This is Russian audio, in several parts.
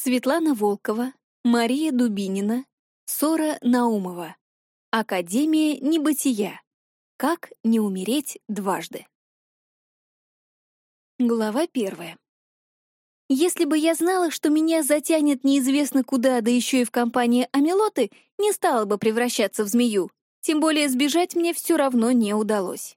Светлана Волкова, Мария Дубинина, Сора Наумова. Академия небытия. Как не умереть дважды. Глава первая. Если бы я знала, что меня затянет неизвестно куда, да еще и в компании Амелоты, не стала бы превращаться в змею. Тем более сбежать мне все равно не удалось.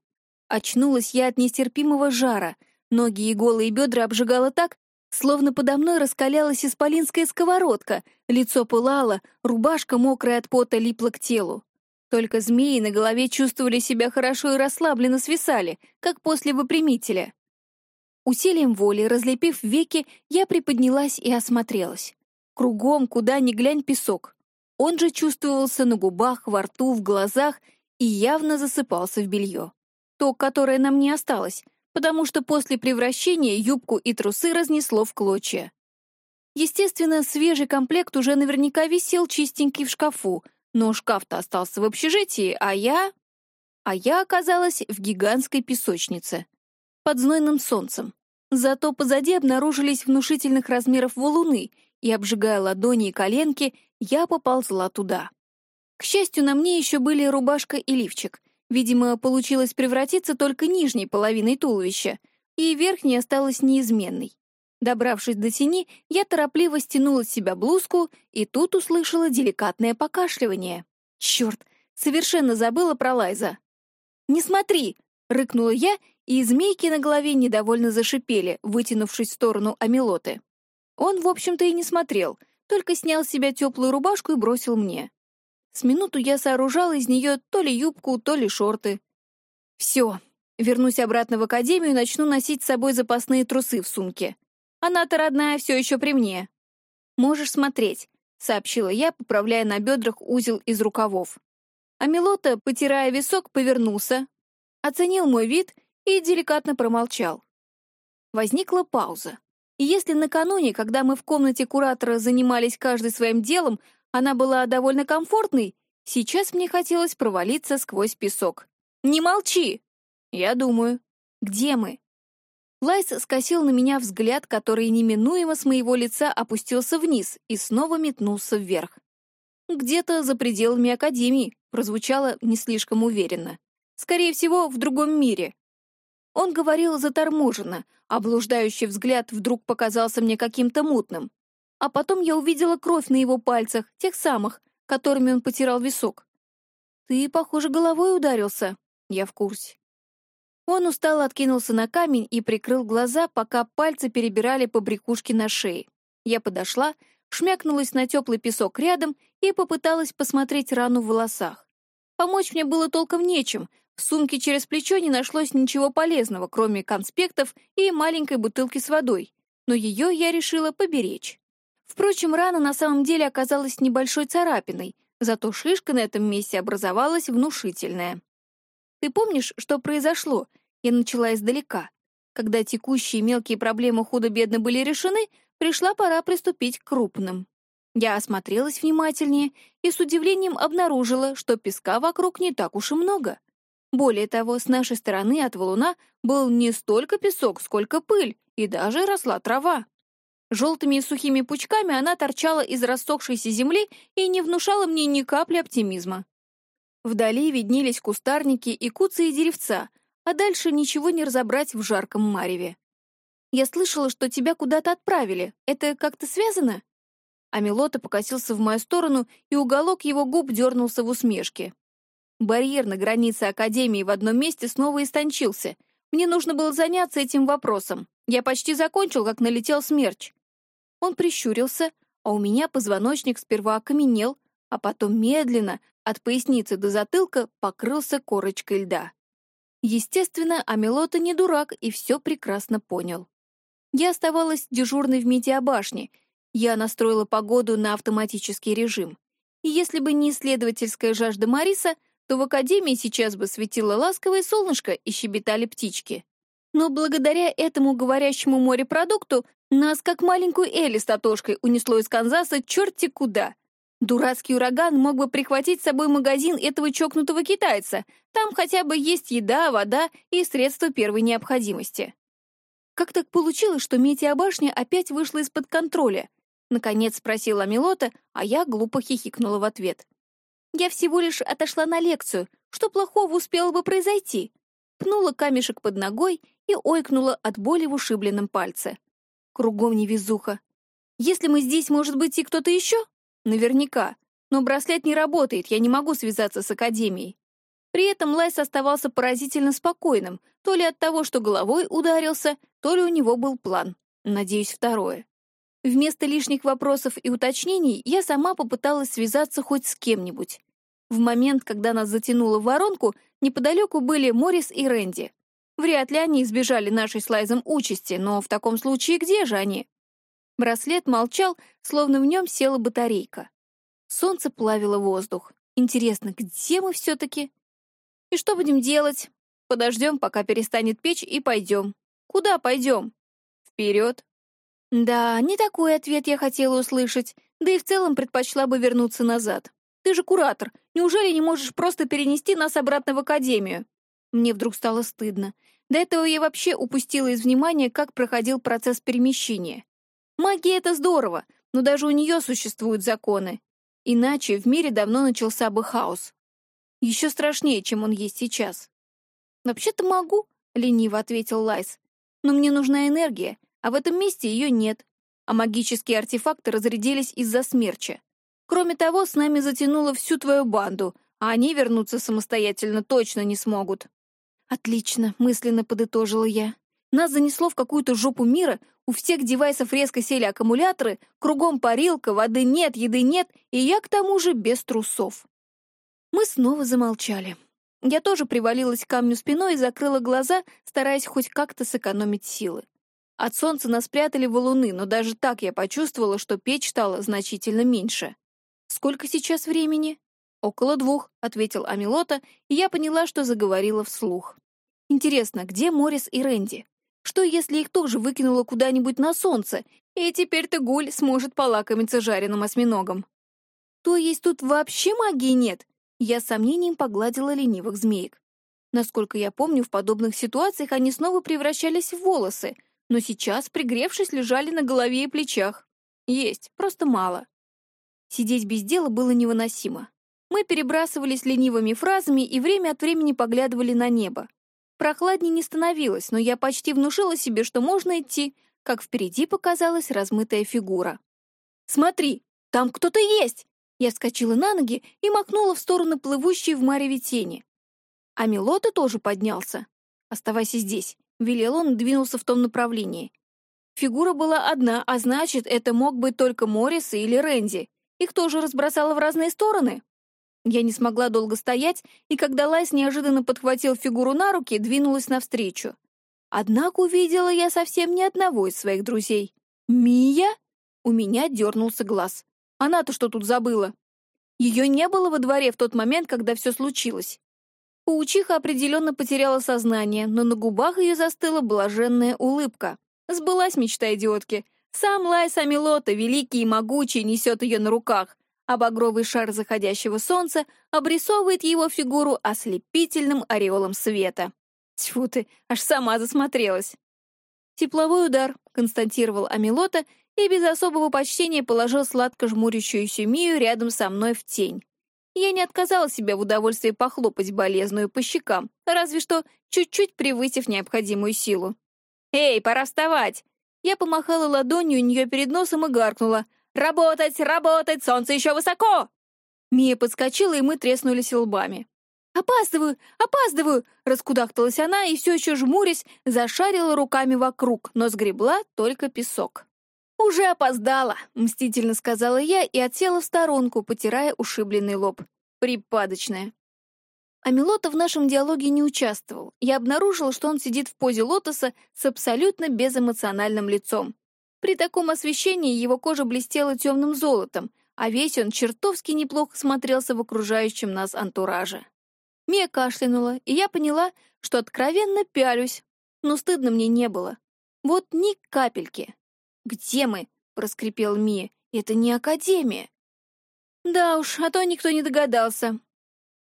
Очнулась я от нестерпимого жара. Ноги и голые бедра обжигало так, словно подо мной раскалялась исполинская сковородка, лицо пылало, рубашка мокрая от пота липла к телу. Только змеи на голове чувствовали себя хорошо и расслабленно свисали, как после выпрямителя. Усилием воли, разлепив веки, я приподнялась и осмотрелась. Кругом, куда ни глянь, песок. Он же чувствовался на губах, во рту, в глазах и явно засыпался в белье. То, которое нам не осталось, потому что после превращения юбку и трусы разнесло в клочья. Естественно, свежий комплект уже наверняка висел чистенький в шкафу, но шкаф-то остался в общежитии, а я... А я оказалась в гигантской песочнице под знойным солнцем. Зато позади обнаружились внушительных размеров валуны, и, обжигая ладони и коленки, я поползла туда. К счастью, на мне еще были рубашка и лифчик. Видимо, получилось превратиться только нижней половиной туловища, и верхняя осталась неизменной. Добравшись до тени, я торопливо стянула с себя блузку, и тут услышала деликатное покашливание. Черт, совершенно забыла про Лайза. «Не смотри!» — рыкнула я и змейки на голове недовольно зашипели, вытянувшись в сторону Амилоты. Он, в общем-то, и не смотрел, только снял с себя теплую рубашку и бросил мне. С минуту я сооружала из нее то ли юбку, то ли шорты. Все, вернусь обратно в академию и начну носить с собой запасные трусы в сумке. Она-то родная все еще при мне. Можешь смотреть, сообщила я, поправляя на бедрах узел из рукавов. Амилота, потирая висок, повернулся, оценил мой вид и деликатно промолчал. Возникла пауза. И если накануне, когда мы в комнате куратора занимались каждый своим делом, она была довольно комфортной, сейчас мне хотелось провалиться сквозь песок. «Не молчи!» «Я думаю. Где мы?» Лайс скосил на меня взгляд, который неминуемо с моего лица опустился вниз и снова метнулся вверх. «Где-то за пределами Академии», прозвучало не слишком уверенно. «Скорее всего, в другом мире. Он говорил заторможенно, а блуждающий взгляд вдруг показался мне каким-то мутным. А потом я увидела кровь на его пальцах, тех самых, которыми он потирал висок. «Ты, похоже, головой ударился». Я в курсе. Он устало откинулся на камень и прикрыл глаза, пока пальцы перебирали по брякушке на шее. Я подошла, шмякнулась на теплый песок рядом и попыталась посмотреть рану в волосах. Помочь мне было толком нечем, в сумке через плечо не нашлось ничего полезного, кроме конспектов и маленькой бутылки с водой, но ее я решила поберечь. Впрочем, рана на самом деле оказалась небольшой царапиной, зато шишка на этом месте образовалась внушительная. «Ты помнишь, что произошло?» Я начала издалека. Когда текущие мелкие проблемы худо-бедно были решены, пришла пора приступить к крупным. Я осмотрелась внимательнее и с удивлением обнаружила, что песка вокруг не так уж и много. Более того, с нашей стороны от валуна был не столько песок, сколько пыль, и даже росла трава. Желтыми и сухими пучками она торчала из рассохшейся земли и не внушала мне ни капли оптимизма. Вдали виднелись кустарники и куцые деревца, а дальше ничего не разобрать в жарком мареве. «Я слышала, что тебя куда-то отправили. Это как-то связано?» Амилота покосился в мою сторону, и уголок его губ дернулся в усмешке. Барьер на границе Академии в одном месте снова истончился. Мне нужно было заняться этим вопросом. Я почти закончил, как налетел смерч. Он прищурился, а у меня позвоночник сперва окаменел, а потом медленно, от поясницы до затылка, покрылся корочкой льда. Естественно, Амелота не дурак и все прекрасно понял. Я оставалась дежурной в метеобашне. Я настроила погоду на автоматический режим. И если бы не исследовательская жажда Мариса — то в академии сейчас бы светило ласковое солнышко и щебетали птички. Но благодаря этому говорящему морепродукту нас, как маленькую Элли с Татошкой, унесло из Канзаса черти куда. Дурацкий ураган мог бы прихватить с собой магазин этого чокнутого китайца. Там хотя бы есть еда, вода и средства первой необходимости. Как так получилось, что метеобашня опять вышла из-под контроля? Наконец спросила Милота, а я глупо хихикнула в ответ. Я всего лишь отошла на лекцию. Что плохого успело бы произойти? Пнула камешек под ногой и ойкнула от боли в ушибленном пальце. Кругом невезуха. Если мы здесь, может быть, и кто-то еще? Наверняка. Но браслет не работает, я не могу связаться с Академией. При этом Лайс оставался поразительно спокойным, то ли от того, что головой ударился, то ли у него был план. Надеюсь, второе. Вместо лишних вопросов и уточнений я сама попыталась связаться хоть с кем-нибудь. В момент, когда нас затянуло в воронку, неподалеку были Морис и Рэнди. Вряд ли они избежали нашей с участи, но в таком случае где же они? Браслет молчал, словно в нем села батарейка. Солнце плавило воздух. Интересно, где мы все-таки? И что будем делать? Подождем, пока перестанет печь, и пойдем. Куда пойдем? Вперед. Да, не такой ответ я хотела услышать, да и в целом предпочла бы вернуться назад. Ты же куратор, неужели не можешь просто перенести нас обратно в академию? Мне вдруг стало стыдно. До этого я вообще упустила из внимания, как проходил процесс перемещения. Магия — это здорово, но даже у нее существуют законы. Иначе в мире давно начался бы хаос. Еще страшнее, чем он есть сейчас. «Вообще-то могу», — лениво ответил Лайс. «Но мне нужна энергия, а в этом месте ее нет, а магические артефакты разрядились из-за смерча. Кроме того, с нами затянуло всю твою банду, а они вернуться самостоятельно точно не смогут. Отлично, мысленно подытожила я. Нас занесло в какую-то жопу мира, у всех девайсов резко сели аккумуляторы, кругом парилка, воды нет, еды нет, и я к тому же без трусов. Мы снова замолчали. Я тоже привалилась к камню спиной и закрыла глаза, стараясь хоть как-то сэкономить силы. От солнца нас спрятали валуны, но даже так я почувствовала, что печь стала значительно меньше. «Сколько сейчас времени?» «Около двух», — ответил Амилота, и я поняла, что заговорила вслух. «Интересно, где Морис и Рэнди? Что, если их тоже выкинуло куда-нибудь на солнце, и теперь ты гуль сможет полакомиться жареным осьминогом?» «То есть тут вообще магии нет?» Я с сомнением погладила ленивых змеек. Насколько я помню, в подобных ситуациях они снова превращались в волосы — но сейчас, пригревшись, лежали на голове и плечах. Есть, просто мало. Сидеть без дела было невыносимо. Мы перебрасывались ленивыми фразами и время от времени поглядывали на небо. Прохладнее не становилось, но я почти внушила себе, что можно идти, как впереди показалась размытая фигура. «Смотри, там кто-то есть!» Я вскочила на ноги и махнула в сторону плывущей в мареве тени. А Милота тоже поднялся. «Оставайся здесь. Велел он и двинулся в том направлении. Фигура была одна, а значит, это мог быть только Моррис или Рэнди. Их тоже разбросало в разные стороны. Я не смогла долго стоять, и когда Лайс неожиданно подхватил фигуру на руки, двинулась навстречу. Однако увидела я совсем не одного из своих друзей. «Мия?» У меня дернулся глаз. Она-то что тут забыла? Ее не было во дворе в тот момент, когда все случилось. Паучиха определенно потеряла сознание, но на губах ее застыла блаженная улыбка. Сбылась мечта идиотки. Сам Лайс Амилота, великий и могучий, несет ее на руках, а багровый шар заходящего солнца обрисовывает его фигуру ослепительным ореолом света. Тьфу ты, аж сама засмотрелась. «Тепловой удар», — констатировал Амилота и без особого почтения положил сладко жмурящуюся Мию рядом со мной в тень. Я не отказала себе в удовольствии похлопать болезную по щекам, разве что чуть-чуть превысив необходимую силу. «Эй, пора вставать!» Я помахала ладонью у нее перед носом и гаркнула. «Работать, работать, солнце еще высоко!» Мия подскочила, и мы треснулись лбами. «Опаздываю, опаздываю!» — раскудахталась она и, все еще жмурясь, зашарила руками вокруг, но сгребла только песок. «Уже опоздала», — мстительно сказала я и отсела в сторонку, потирая ушибленный лоб. Припадочная. А Милота в нашем диалоге не участвовал. Я обнаружила, что он сидит в позе лотоса с абсолютно безэмоциональным лицом. При таком освещении его кожа блестела темным золотом, а весь он чертовски неплохо смотрелся в окружающем нас антураже. Мия кашлянула, и я поняла, что откровенно пялюсь, но стыдно мне не было. Вот ни капельки. «Где мы?» — проскрипел Мия. «Это не Академия». «Да уж, а то никто не догадался.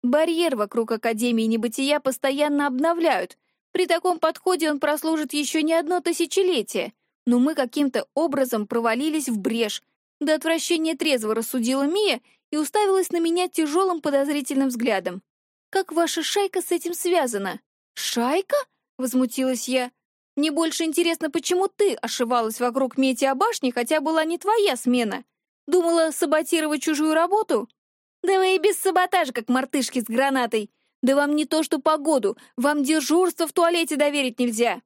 Барьер вокруг Академии Небытия постоянно обновляют. При таком подходе он прослужит еще не одно тысячелетие. Но мы каким-то образом провалились в брешь, До отвращения трезво рассудила Мия и уставилась на меня тяжелым подозрительным взглядом. «Как ваша шайка с этим связана?» «Шайка?» — возмутилась я. «Мне больше интересно, почему ты ошивалась вокруг Мети башни, хотя была не твоя смена. Думала саботировать чужую работу?» «Да вы и без саботажа, как мартышки с гранатой. Да вам не то что погоду, вам дежурство в туалете доверить нельзя!»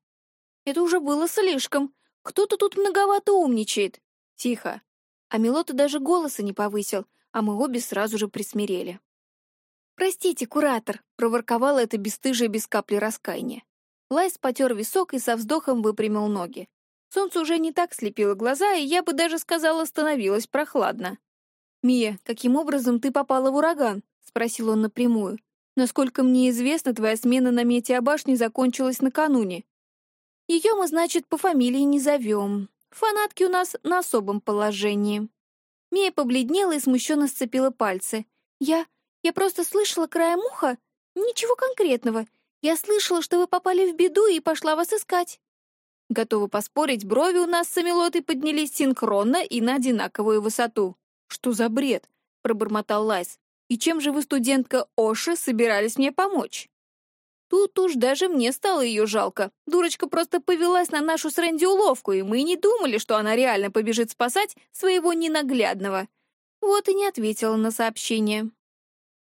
Это уже было слишком. Кто-то тут многовато умничает. Тихо. Амилота даже голоса не повысил, а мы обе сразу же присмирели. «Простите, куратор», — проворковала эта бесстыжая без капли раскаяния. Лайс потер висок и со вздохом выпрямил ноги. Солнце уже не так слепило глаза, и я бы даже сказала, становилось прохладно. «Мия, каким образом ты попала в ураган?» — спросил он напрямую. «Насколько мне известно, твоя смена на метеобашне закончилась накануне. Ее мы, значит, по фамилии не зовем. Фанатки у нас на особом положении». Мия побледнела и смущенно сцепила пальцы. «Я... я просто слышала краем уха. Ничего конкретного. Я слышала, что вы попали в беду и пошла вас искать». Готова поспорить, брови у нас с Амилотой поднялись синхронно и на одинаковую высоту. «Что за бред?» — пробормотал Лайс. «И чем же вы, студентка Оши, собирались мне помочь?» Тут уж даже мне стало ее жалко. Дурочка просто повелась на нашу с Рэнди уловку, и мы не думали, что она реально побежит спасать своего ненаглядного. Вот и не ответила на сообщение.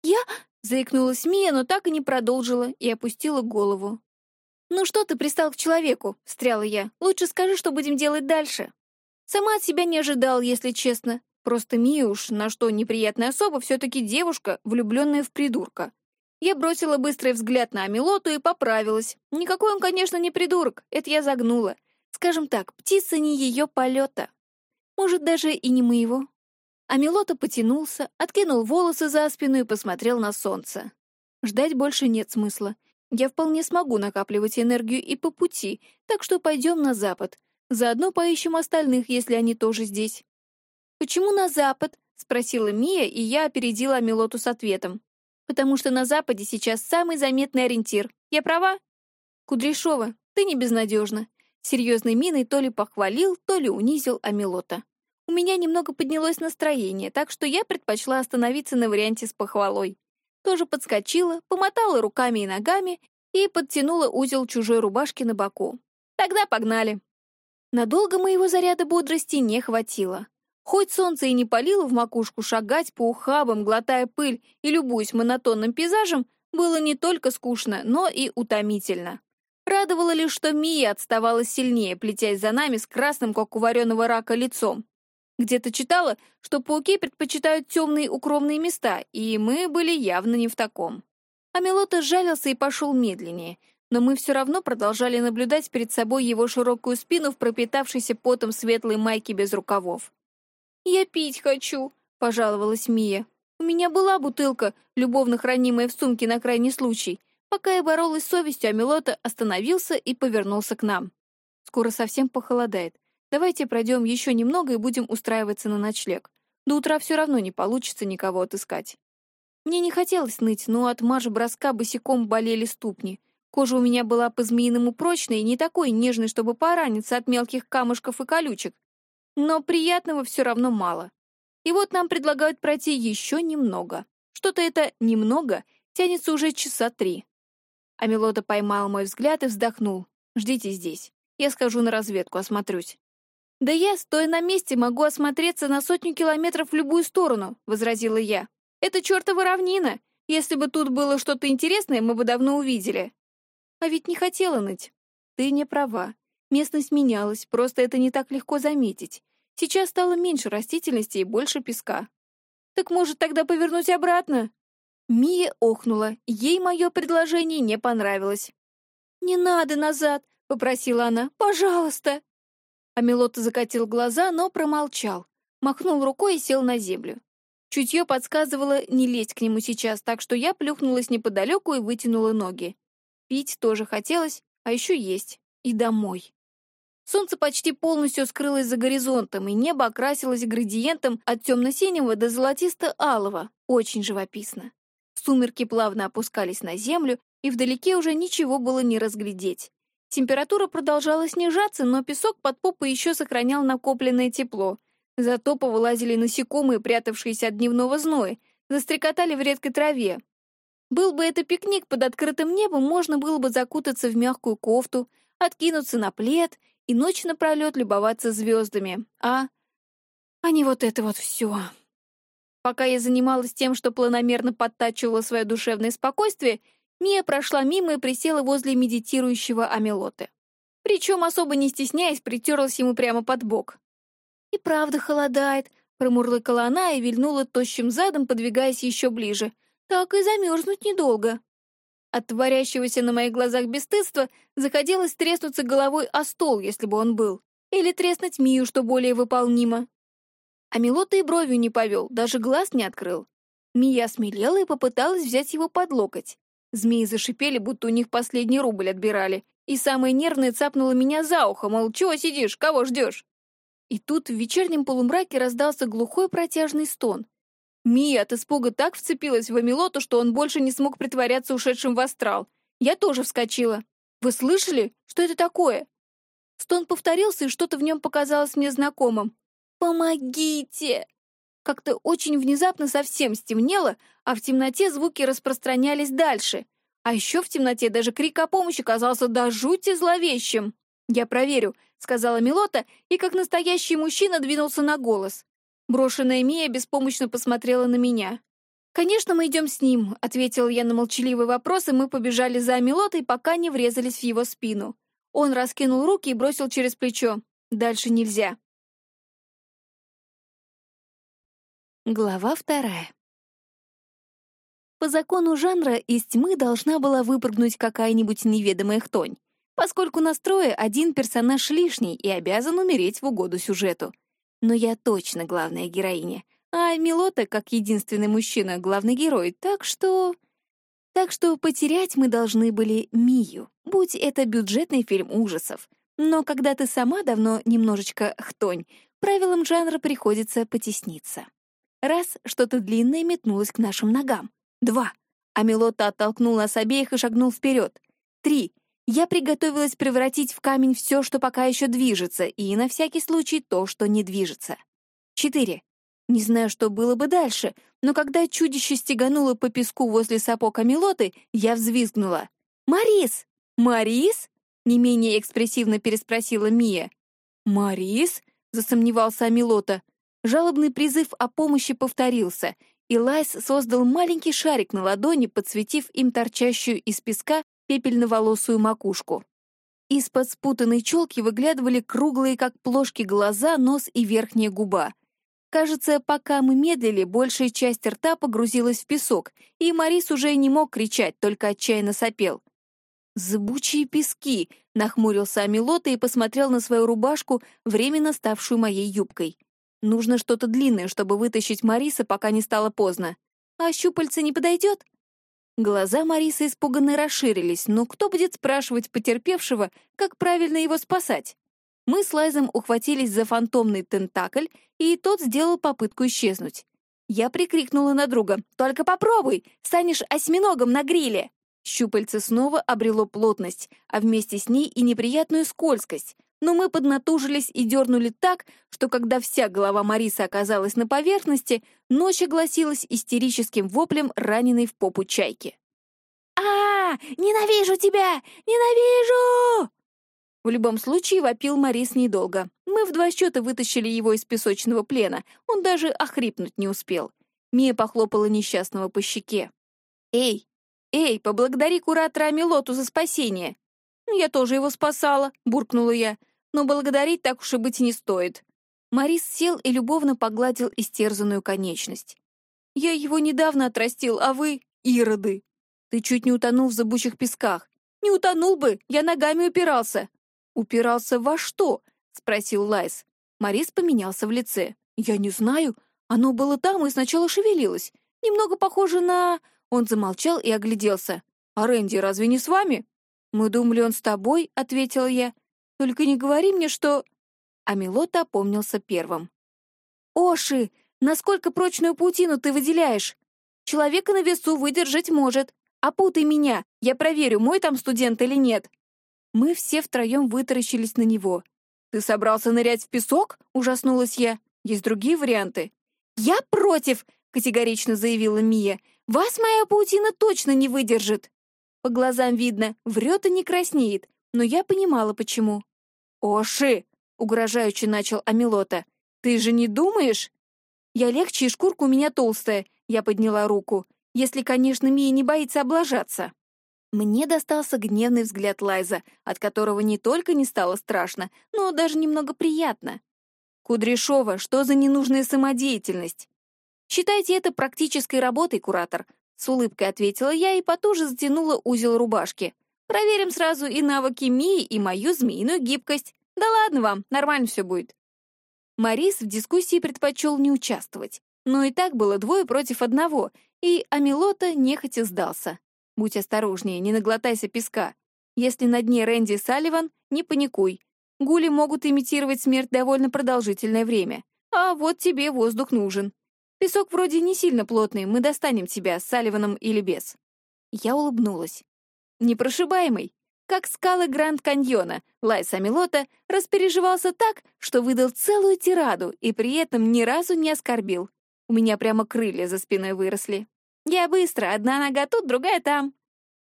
«Я...» — заикнулась Мия, но так и не продолжила и опустила голову. «Ну что ты пристал к человеку?» — встряла я. «Лучше скажи, что будем делать дальше». Сама от себя не ожидал, если честно. Просто Мия уж, на что неприятная особа, все-таки девушка, влюбленная в придурка. Я бросила быстрый взгляд на Амилоту и поправилась. Никакой он, конечно, не придурок, это я загнула. Скажем так, птица не ее полета. Может, даже и не моего. Амилота потянулся, откинул волосы за спину и посмотрел на солнце. Ждать больше нет смысла. Я вполне смогу накапливать энергию и по пути, так что пойдем на запад. Заодно поищем остальных, если они тоже здесь. «Почему на запад?» — спросила Мия, и я опередила Амилоту с ответом потому что на Западе сейчас самый заметный ориентир. Я права? Кудряшова, ты не безнадежна. Серьезной миной то ли похвалил, то ли унизил Амилота. У меня немного поднялось настроение, так что я предпочла остановиться на варианте с похвалой. Тоже подскочила, помотала руками и ногами и подтянула узел чужой рубашки на боку. Тогда погнали. Надолго моего заряда бодрости не хватило. Хоть солнце и не палило в макушку, шагать по ухабам, глотая пыль и любуясь монотонным пейзажем, было не только скучно, но и утомительно. Радовало лишь, что Мия отставала сильнее, плетясь за нами с красным, как у вареного рака, лицом. Где-то читала, что пауки предпочитают темные укромные места, и мы были явно не в таком. Амелота сжалился и пошел медленнее, но мы все равно продолжали наблюдать перед собой его широкую спину в пропитавшейся потом светлой майке без рукавов. «Я пить хочу», — пожаловалась Мия. «У меня была бутылка, любовно хранимая в сумке на крайний случай. Пока я боролась с совестью, Амилота остановился и повернулся к нам. Скоро совсем похолодает. Давайте пройдем еще немного и будем устраиваться на ночлег. До утра все равно не получится никого отыскать». Мне не хотелось ныть, но от марш-броска босиком болели ступни. Кожа у меня была по-змеиному прочной и не такой нежной, чтобы пораниться от мелких камушков и колючек, но приятного все равно мало. И вот нам предлагают пройти еще немного. Что-то это «немного» тянется уже часа три. Амилота поймал мой взгляд и вздохнул. «Ждите здесь. Я схожу на разведку, осмотрюсь». «Да я, стоя на месте, могу осмотреться на сотню километров в любую сторону», — возразила я. «Это чертова равнина. Если бы тут было что-то интересное, мы бы давно увидели». А ведь не хотела ныть. Ты не права. Местность менялась, просто это не так легко заметить. Сейчас стало меньше растительности и больше песка. Так может тогда повернуть обратно? Мия охнула, ей мое предложение не понравилось. «Не надо назад», — попросила она, — «пожалуйста». Амилота закатил глаза, но промолчал, махнул рукой и сел на землю. Чутье подсказывало не лезть к нему сейчас, так что я плюхнулась неподалеку и вытянула ноги. Пить тоже хотелось, а еще есть. И домой. Солнце почти полностью скрылось за горизонтом, и небо окрасилось градиентом от темно-синего до золотисто-алого, очень живописно. Сумерки плавно опускались на землю, и вдалеке уже ничего было не разглядеть. Температура продолжала снижаться, но песок под попой еще сохранял накопленное тепло. Зато повылазили насекомые, прятавшиеся от дневного зноя, застрекотали в редкой траве. Был бы это пикник под открытым небом, можно было бы закутаться в мягкую кофту, откинуться на плед и ночь напролет любоваться звездами. А... а не вот это вот все. Пока я занималась тем, что планомерно подтачивала свое душевное спокойствие, Мия прошла мимо и присела возле медитирующего Амелоты. Причем, особо не стесняясь, притерлась ему прямо под бок. «И правда холодает», — промурлыкала она и вильнула тощим задом, подвигаясь еще ближе. «Так и замерзнуть недолго». От творящегося на моих глазах бесстыдства захотелось треснуться головой о стол, если бы он был. Или треснуть Мию, что более выполнимо. А Милота и бровью не повел, даже глаз не открыл. Мия смелела и попыталась взять его под локоть. Змеи зашипели, будто у них последний рубль отбирали. И самая нервная цапнула меня за ухо, мол, чего сидишь, кого ждешь? И тут в вечернем полумраке раздался глухой протяжный стон. Мия от испуга так вцепилась в Амилоту, что он больше не смог притворяться ушедшим в астрал. Я тоже вскочила. «Вы слышали? Что это такое?» Стон повторился, и что-то в нем показалось мне знакомым. «Помогите!» Как-то очень внезапно совсем стемнело, а в темноте звуки распространялись дальше. А еще в темноте даже крик о помощи казался до жути зловещим. «Я проверю», — сказала Милота, и как настоящий мужчина двинулся на голос. Брошенная Мия беспомощно посмотрела на меня. «Конечно, мы идем с ним», — ответил я на молчаливый вопрос, и мы побежали за Милотой, пока не врезались в его спину. Он раскинул руки и бросил через плечо. «Дальше нельзя». Глава вторая. По закону жанра из тьмы должна была выпрыгнуть какая-нибудь неведомая хтонь, поскольку на строе один персонаж лишний и обязан умереть в угоду сюжету. Но я точно главная героиня, а Милота, как единственный мужчина, главный герой, так что... Так что потерять мы должны были Мию, будь это бюджетный фильм ужасов. Но когда ты сама давно немножечко хтонь, правилам жанра приходится потесниться. Раз что-то длинное метнулось к нашим ногам. Два. Амилота оттолкнул нас обеих и шагнул вперед. Три. Я приготовилась превратить в камень все, что пока еще движется, и на всякий случай то, что не движется. Четыре. Не знаю, что было бы дальше, но когда чудище стегануло по песку возле сапог Амилоты, я взвизгнула. «Марис!» «Марис?» — не менее экспрессивно переспросила Мия. «Марис?» — засомневался Амилота. Жалобный призыв о помощи повторился — и Лайс создал маленький шарик на ладони, подсветив им торчащую из песка пепельно-волосую макушку. Из-под спутанной челки выглядывали круглые, как плошки, глаза, нос и верхняя губа. Кажется, пока мы медлили, большая часть рта погрузилась в песок, и Марис уже не мог кричать, только отчаянно сопел. «Зыбучие пески!» — нахмурился Амилота и посмотрел на свою рубашку, временно ставшую моей юбкой. Нужно что-то длинное, чтобы вытащить Мариса, пока не стало поздно. А щупальце не подойдет? Глаза Мариса испуганно расширились, но кто будет спрашивать потерпевшего, как правильно его спасать? Мы с Лайзом ухватились за фантомный тентакль, и тот сделал попытку исчезнуть. Я прикрикнула на друга. «Только попробуй! Станешь осьминогом на гриле!» Щупальце снова обрело плотность, а вместе с ней и неприятную скользкость но мы поднатужились и дернули так, что когда вся голова Марисы оказалась на поверхности, ночь огласилась истерическим воплем раненой в попу чайки. а, Ненавижу тебя! Ненавижу!» В любом случае вопил Марис недолго. Мы в два счета вытащили его из песочного плена, он даже охрипнуть не успел. Мия похлопала несчастного по щеке. «Эй, эй, поблагодари куратора Амилоту за спасение!» «Я тоже его спасала», — буркнула я но благодарить так уж и быть не стоит. Марис сел и любовно погладил истерзанную конечность. «Я его недавно отрастил, а вы — ироды. Ты чуть не утонул в зыбучих песках. Не утонул бы, я ногами упирался». «Упирался во что?» — спросил Лайс. Марис поменялся в лице. «Я не знаю. Оно было там и сначала шевелилось. Немного похоже на...» Он замолчал и огляделся. «А Рэнди разве не с вами?» «Мы думали, он с тобой», — ответила я. Только не говори мне, что...» Амилота опомнился первым. «Оши, насколько прочную паутину ты выделяешь? Человека на весу выдержать может. Опутай меня, я проверю, мой там студент или нет». Мы все втроем вытаращились на него. «Ты собрался нырять в песок?» — ужаснулась я. Есть другие варианты. «Я против!» — категорично заявила Мия. «Вас моя паутина точно не выдержит!» По глазам видно, врет и не краснеет, но я понимала, почему. «Оши!» — угрожающе начал Амилота. «Ты же не думаешь?» «Я легче, и шкурка у меня толстая», — я подняла руку. «Если, конечно, Мия не боится облажаться». Мне достался гневный взгляд Лайза, от которого не только не стало страшно, но даже немного приятно. «Кудряшова, что за ненужная самодеятельность?» «Считайте это практической работой, куратор», — с улыбкой ответила я и потуже затянула узел рубашки. «Проверим сразу и навыки Мии, и мою змеиную гибкость. Да ладно вам, нормально все будет». Марис в дискуссии предпочел не участвовать, но и так было двое против одного, и Амилота нехотя сдался. Будь осторожнее, не наглотайся песка. Если на дне Рэнди Салливан, не паникуй. Гули могут имитировать смерть довольно продолжительное время. А вот тебе воздух нужен. Песок вроде не сильно плотный, мы достанем тебя, с Салливаном или без. Я улыбнулась. Непрошибаемый. Как скалы Гранд-Каньона, Лай Самилота распереживался так, что выдал целую тираду и при этом ни разу не оскорбил. У меня прямо крылья за спиной выросли. «Я быстро, одна нога тут, другая там».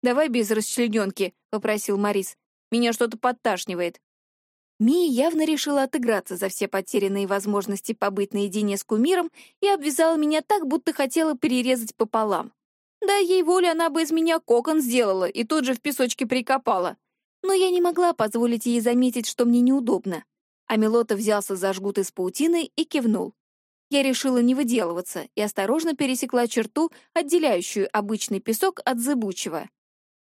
«Давай без расчлененки», — попросил Морис. «Меня что-то подташнивает». Мия явно решила отыграться за все потерянные возможности побыть наедине с кумиром и обвязала меня так, будто хотела перерезать пополам. Да, ей волю она бы из меня кокон сделала и тут же в песочке прикопала. Но я не могла позволить ей заметить, что мне неудобно. А Милота взялся за жгут из паутины и кивнул я решила не выделываться и осторожно пересекла черту, отделяющую обычный песок от зыбучего.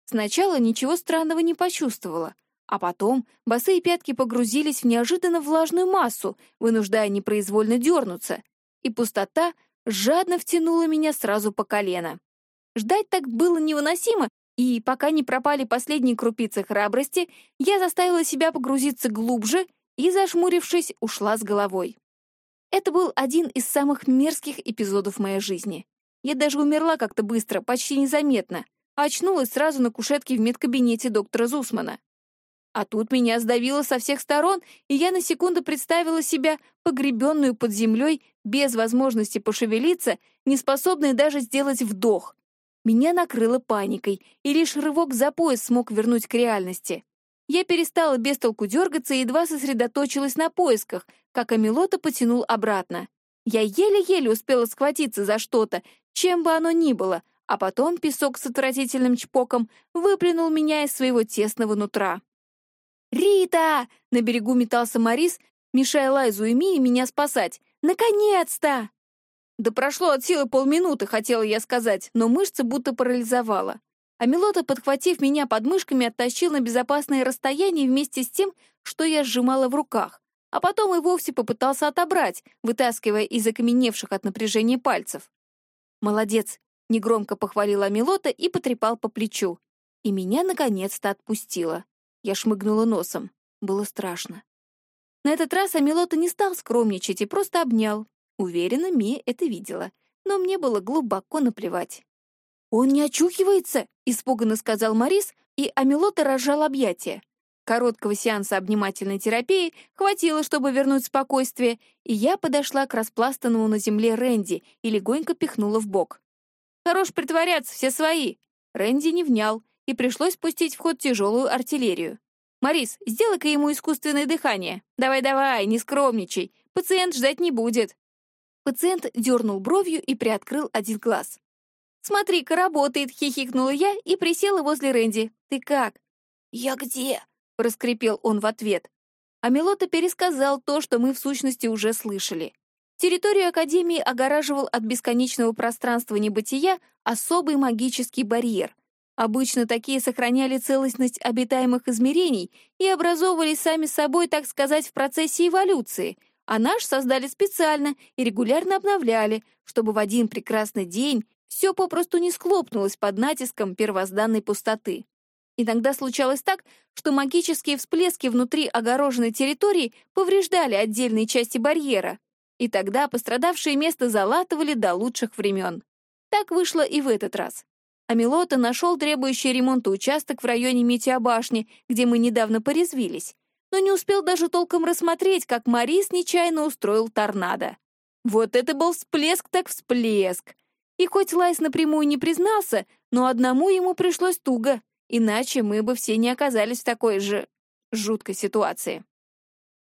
Сначала ничего странного не почувствовала, а потом босые пятки погрузились в неожиданно влажную массу, вынуждая непроизвольно дернуться, и пустота жадно втянула меня сразу по колено. Ждать так было невыносимо, и пока не пропали последние крупицы храбрости, я заставила себя погрузиться глубже и, зажмурившись, ушла с головой. Это был один из самых мерзких эпизодов моей жизни. Я даже умерла как-то быстро, почти незаметно, а очнулась сразу на кушетке в медкабинете доктора Зусмана. А тут меня сдавило со всех сторон, и я на секунду представила себя погребенную под землей, без возможности пошевелиться, неспособной даже сделать вдох. Меня накрыло паникой, и лишь рывок за пояс смог вернуть к реальности. Я перестала без толку дергаться и едва сосредоточилась на поисках, как Амилота потянул обратно. Я еле-еле успела схватиться за что-то, чем бы оно ни было, а потом песок с отвратительным чпоком выплюнул меня из своего тесного нутра. «Рита!» — на берегу метался Морис, мешая Лайзу и Мии меня спасать. «Наконец-то!» Да прошло от силы полминуты, хотела я сказать, но мышцы будто парализовала. А Милота, подхватив меня под мышками, оттащил на безопасное расстояние вместе с тем, что я сжимала в руках, а потом и вовсе попытался отобрать, вытаскивая из окаменевших от напряжения пальцев. «Молодец!» — негромко похвалила Милота и потрепал по плечу. И меня наконец-то отпустило. Я шмыгнула носом. Было страшно. На этот раз Амилота не стал скромничать и просто обнял. Уверена, Мия это видела. Но мне было глубоко наплевать. «Он не очухивается!» — испуганно сказал Морис, и Амилота разжал объятия. Короткого сеанса обнимательной терапии хватило, чтобы вернуть спокойствие, и я подошла к распластанному на земле Рэнди и легонько пихнула в бок. «Хорош притворяться, все свои!» Рэнди не внял, и пришлось пустить в ход тяжелую артиллерию. «Морис, сделай-ка ему искусственное дыхание. Давай-давай, не скромничай. Пациент ждать не будет». Пациент дернул бровью и приоткрыл один глаз. «Смотри-ка, работает!» — хихикнула я и присела возле Рэнди. «Ты как?» «Я где?» — проскрипел он в ответ. А Мелота пересказал то, что мы в сущности уже слышали. Территорию Академии огораживал от бесконечного пространства небытия особый магический барьер. Обычно такие сохраняли целостность обитаемых измерений и образовывались сами собой, так сказать, в процессе эволюции, а наш создали специально и регулярно обновляли, чтобы в один прекрасный день все попросту не схлопнулось под натиском первозданной пустоты. Иногда случалось так, что магические всплески внутри огороженной территории повреждали отдельные части барьера, и тогда пострадавшее место залатывали до лучших времен. Так вышло и в этот раз. Амилота нашел требующий ремонта участок в районе Метеобашни, где мы недавно порезвились. Но не успел даже толком рассмотреть, как Марис нечаянно устроил торнадо. Вот это был всплеск так всплеск! И хоть Лайс напрямую не признался, но одному ему пришлось туго, иначе мы бы все не оказались в такой же жуткой ситуации.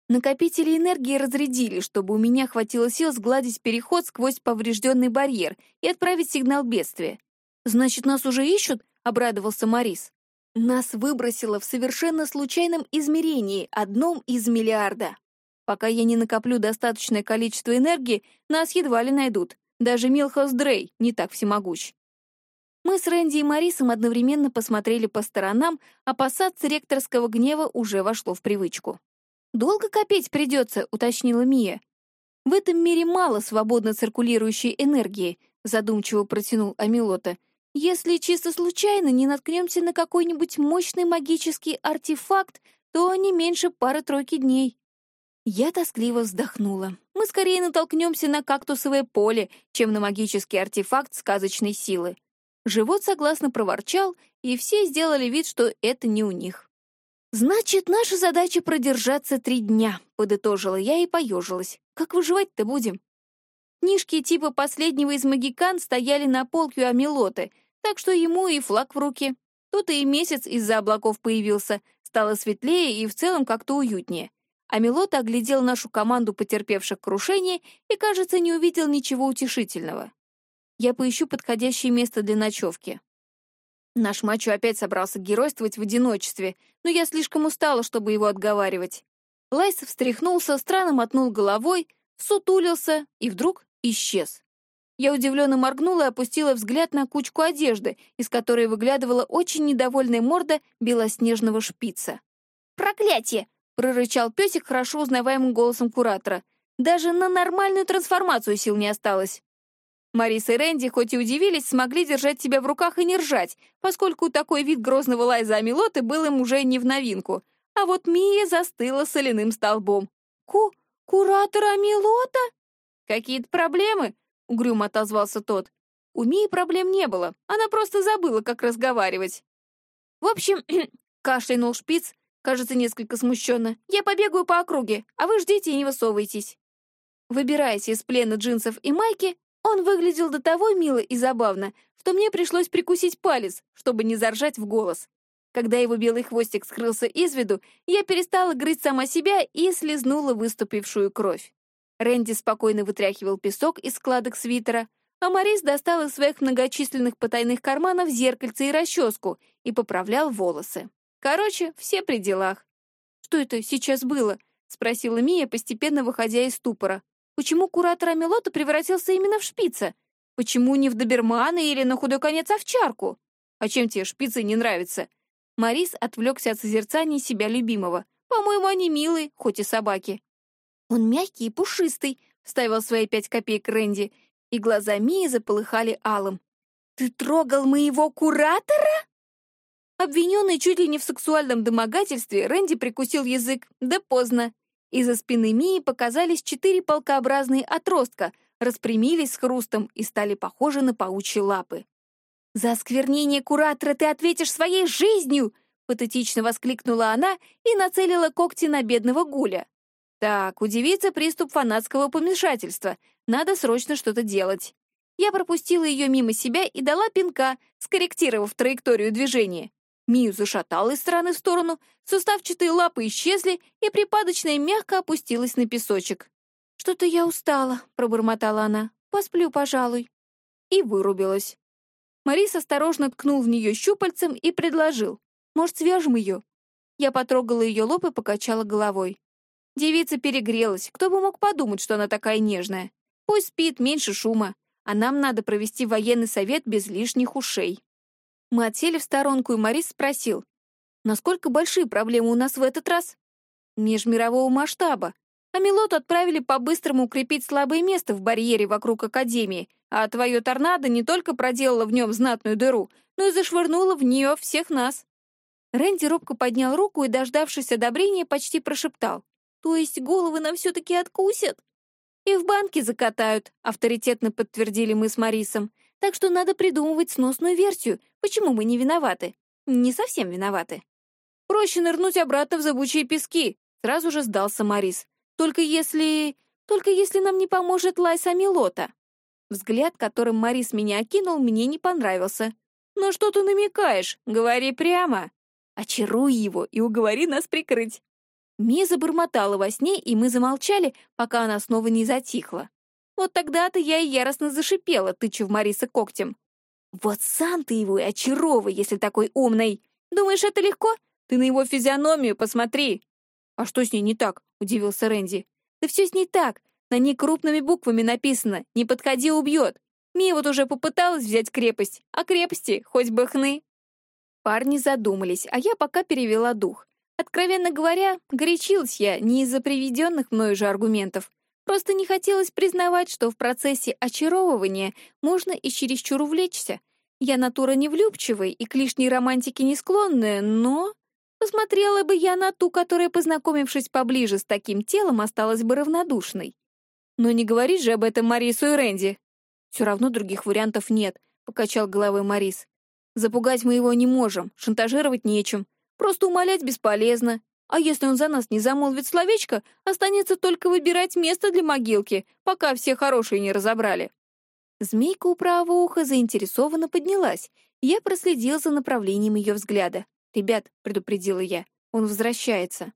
Накопители энергии разрядили, чтобы у меня хватило сил сгладить переход сквозь поврежденный барьер и отправить сигнал бедствия. «Значит, нас уже ищут?» — обрадовался Марис. Нас выбросило в совершенно случайном измерении, одном из миллиарда. Пока я не накоплю достаточное количество энергии, нас едва ли найдут. Даже Милхаус Дрей не так всемогущ. Мы с Рэнди и Марисом одновременно посмотрели по сторонам, опасаться ректорского гнева уже вошло в привычку. «Долго копить придется», — уточнила Мия. «В этом мире мало свободно циркулирующей энергии», — задумчиво протянул Амилота. Если чисто случайно не наткнемся на какой-нибудь мощный магический артефакт, то не меньше пары-тройки дней. Я тоскливо вздохнула. Мы скорее натолкнемся на кактусовое поле, чем на магический артефакт сказочной силы. Живот согласно проворчал, и все сделали вид, что это не у них. «Значит, наша задача продержаться три дня», — подытожила я и поежилась. «Как выживать-то будем?» Книжки типа последнего из магикан стояли на полке у Амилоты — так что ему и флаг в руки. Тут и месяц из-за облаков появился, стало светлее и в целом как-то уютнее. А Милот оглядел нашу команду потерпевших крушение и, кажется, не увидел ничего утешительного. Я поищу подходящее место для ночевки. Наш мачо опять собрался геройствовать в одиночестве, но я слишком устала, чтобы его отговаривать. Лайс встряхнулся, странно мотнул головой, сутулился и вдруг исчез. Я удивленно моргнула и опустила взгляд на кучку одежды, из которой выглядывала очень недовольная морда белоснежного шпица. «Проклятие!» — прорычал песик хорошо узнаваемым голосом куратора. «Даже на нормальную трансформацию сил не осталось». Марис и Рэнди, хоть и удивились, смогли держать себя в руках и не ржать, поскольку такой вид грозного лайза Амилоты был им уже не в новинку. А вот Мия застыла соляным столбом. «Ку... куратор Амилота?» «Какие-то проблемы?» — угрюмо отозвался тот. У Мии проблем не было, она просто забыла, как разговаривать. В общем, кашлянул шпиц, кажется, несколько смущенно. Я побегаю по округе, а вы ждите и не высовывайтесь. Выбираясь из плена джинсов и майки, он выглядел до того мило и забавно, что мне пришлось прикусить палец, чтобы не заржать в голос. Когда его белый хвостик скрылся из виду, я перестала грызть сама себя и слезнула выступившую кровь. Рэнди спокойно вытряхивал песок из складок свитера, а Морис достал из своих многочисленных потайных карманов зеркальце и расческу и поправлял волосы. Короче, все при делах. «Что это сейчас было?» — спросила Мия, постепенно выходя из ступора. «Почему куратор Амелота превратился именно в шпица? Почему не в добермана или на худой конец овчарку? А чем тебе шпицы не нравятся?» Морис отвлекся от созерцания себя любимого. «По-моему, они милые, хоть и собаки». «Он мягкий и пушистый», — вставил свои пять копеек Рэнди, и глаза Мии заполыхали алым. «Ты трогал моего куратора?» Обвиненный чуть ли не в сексуальном домогательстве, Рэнди прикусил язык, да поздно. Из-за спины Мии показались четыре полкообразные отростка, распрямились с хрустом и стали похожи на паучьи лапы. «За осквернение куратора ты ответишь своей жизнью!» — патетично воскликнула она и нацелила когти на бедного гуля. Так, у девицы приступ фанатского помешательства. Надо срочно что-то делать. Я пропустила ее мимо себя и дала пинка, скорректировав траекторию движения. Мию зашатала из стороны в сторону, суставчатые лапы исчезли, и припадочная мягко опустилась на песочек. «Что-то я устала», — пробормотала она. «Посплю, пожалуй». И вырубилась. Марис осторожно ткнул в нее щупальцем и предложил. «Может, свяжем ее?» Я потрогала ее лоб и покачала головой. Девица перегрелась. Кто бы мог подумать, что она такая нежная? Пусть спит, меньше шума. А нам надо провести военный совет без лишних ушей. Мы отсели в сторонку, и Морис спросил, насколько большие проблемы у нас в этот раз? Межмирового масштаба. А Милоту отправили по-быстрому укрепить слабое место в барьере вокруг Академии, а твое торнадо не только проделало в нем знатную дыру, но и зашвырнуло в нее всех нас. Рэнди робко поднял руку и, дождавшись одобрения, почти прошептал. То есть головы нам все-таки откусят? И в банке закатают, авторитетно подтвердили мы с Марисом. Так что надо придумывать сносную версию, почему мы не виноваты. Не совсем виноваты. Проще нырнуть обратно в зыбучие пески, Сразу же сдался Марис. «Только если... только если нам не поможет Лайса Милота». Взгляд, которым Марис меня окинул, мне не понравился. «Но что ты намекаешь? Говори прямо!» «Очаруй его и уговори нас прикрыть!» Ми забормотала во сне, и мы замолчали, пока она снова не затихла. Вот тогда-то я и яростно зашипела, тыча в Мариса когтем. «Вот сам ты его и очаровый, если такой умный! Думаешь, это легко? Ты на его физиономию посмотри!» «А что с ней не так?» — удивился Рэнди. «Да все с ней так. На ней крупными буквами написано «Не подходи, убьет». Мия вот уже попыталась взять крепость, а крепости хоть бы хны». Парни задумались, а я пока перевела дух. Откровенно говоря, горячилась я не из-за приведенных мною же аргументов. Просто не хотелось признавать, что в процессе очаровывания можно и чересчур увлечься. Я натура не влюбчивая и к лишней романтике не склонная, но... Посмотрела бы я на ту, которая, познакомившись поближе с таким телом, осталась бы равнодушной. Но не говорить же об этом Марису и Рэнди. Все равно других вариантов нет, — покачал головой Марис. Запугать мы его не можем, шантажировать нечем. Просто умолять бесполезно. А если он за нас не замолвит словечко, останется только выбирать место для могилки, пока все хорошие не разобрали. Змейка у правого уха заинтересованно поднялась. Я проследил за направлением ее взгляда. «Ребят», — предупредила я, — «он возвращается».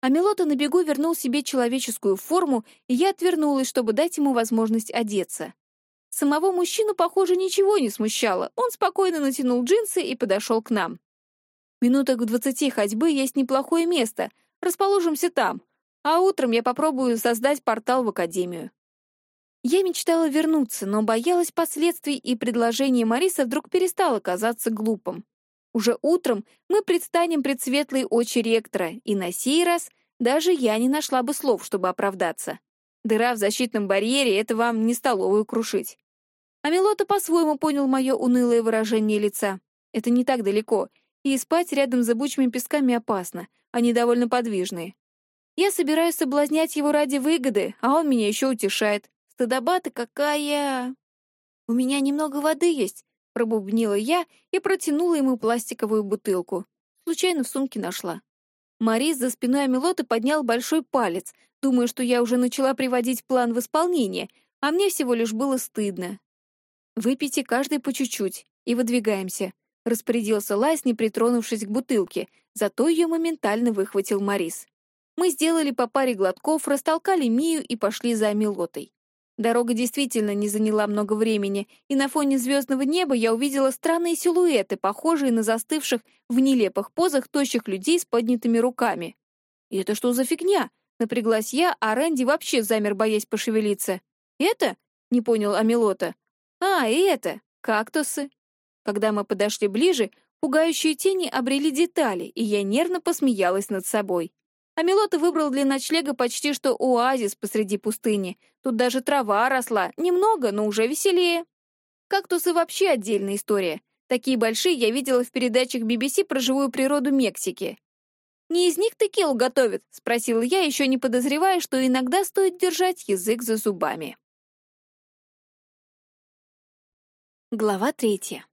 А Мелота на бегу вернул себе человеческую форму, и я отвернулась, чтобы дать ему возможность одеться. Самого мужчину, похоже, ничего не смущало. Он спокойно натянул джинсы и подошел к нам. Минуток в двадцати ходьбы есть неплохое место. Расположимся там. А утром я попробую создать портал в Академию. Я мечтала вернуться, но боялась последствий, и предложение Мариса вдруг перестало казаться глупым. Уже утром мы предстанем пред светлой очи ректора, и на сей раз даже я не нашла бы слов, чтобы оправдаться. Дыра в защитном барьере — это вам не столовую крушить. А Милота по-своему понял мое унылое выражение лица. Это не так далеко — и спать рядом с зыбучими песками опасно, они довольно подвижные. Я собираюсь соблазнять его ради выгоды, а он меня еще утешает. Стыдоба-то какая! У меня немного воды есть, пробубнила я и протянула ему пластиковую бутылку. Случайно в сумке нашла. Марис за спиной Амилоты поднял большой палец, думая, что я уже начала приводить план в исполнение, а мне всего лишь было стыдно. Выпейте каждый по чуть-чуть и выдвигаемся. — распорядился Лайс, не притронувшись к бутылке, зато ее моментально выхватил Марис. Мы сделали по паре глотков, растолкали Мию и пошли за Амилотой. Дорога действительно не заняла много времени, и на фоне звездного неба я увидела странные силуэты, похожие на застывших в нелепых позах тощих людей с поднятыми руками. «И это что за фигня?» — напряглась я, а Рэнди вообще замер, боясь пошевелиться. «Это?» — не понял Амилота. «А, и это! Кактусы!» Когда мы подошли ближе, пугающие тени обрели детали, и я нервно посмеялась над собой. Амилота выбрал для ночлега почти что оазис посреди пустыни. Тут даже трава росла, немного, но уже веселее. Кактусы вообще отдельная история. Такие большие я видела в передачах BBC про живую природу Мексики. «Не из них текилу готовят?» — спросила я, еще не подозревая, что иногда стоит держать язык за зубами. Глава третья.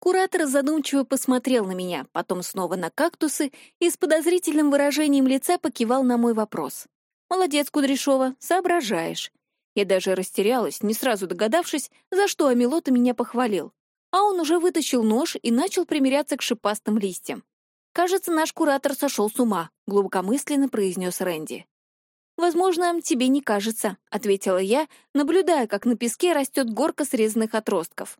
Куратор задумчиво посмотрел на меня, потом снова на кактусы и с подозрительным выражением лица покивал на мой вопрос. «Молодец, Кудряшова, соображаешь». Я даже растерялась, не сразу догадавшись, за что Амилота меня похвалил. А он уже вытащил нож и начал примиряться к шипастым листьям. «Кажется, наш куратор сошел с ума», — глубокомысленно произнес Рэнди. «Возможно, тебе не кажется», — ответила я, наблюдая, как на песке растет горка срезанных отростков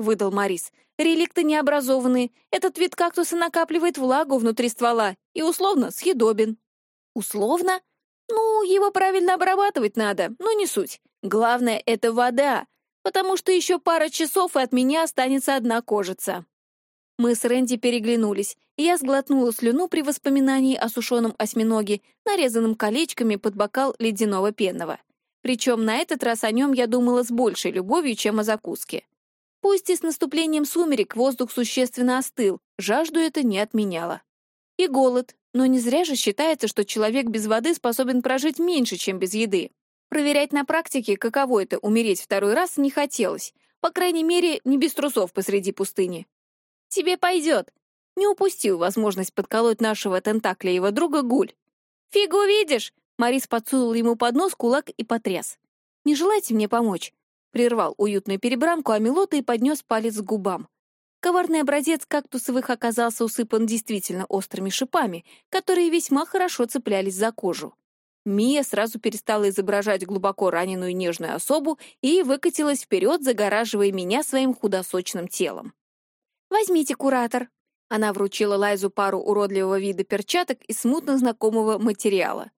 выдал Марис. «Реликты необразованные. Этот вид кактуса накапливает влагу внутри ствола и условно съедобен». «Условно? Ну, его правильно обрабатывать надо, но не суть. Главное — это вода, потому что еще пара часов, и от меня останется одна кожица». Мы с Рэнди переглянулись, и я сглотнула слюну при воспоминании о сушеном осьминоге, нарезанном колечками под бокал ледяного пенного. Причем на этот раз о нем я думала с большей любовью, чем о закуске. Пусть и с наступлением сумерек воздух существенно остыл, жажду это не отменяло. И голод, но не зря же считается, что человек без воды способен прожить меньше, чем без еды. Проверять на практике, каково это — умереть второй раз, не хотелось. По крайней мере, не без трусов посреди пустыни. «Тебе пойдет!» не упустил возможность подколоть нашего тентаклеева друга Гуль. «Фигу видишь!» Марис подсунул ему под нос кулак и потряс. «Не желаете мне помочь?» Прервал уютную перебранку Амилота и поднес палец к губам. Коварный образец кактусовых оказался усыпан действительно острыми шипами, которые весьма хорошо цеплялись за кожу. Мия сразу перестала изображать глубоко раненую нежную особу и выкатилась вперед, загораживая меня своим худосочным телом. «Возьмите, куратор». Она вручила Лайзу пару уродливого вида перчаток из смутно знакомого материала.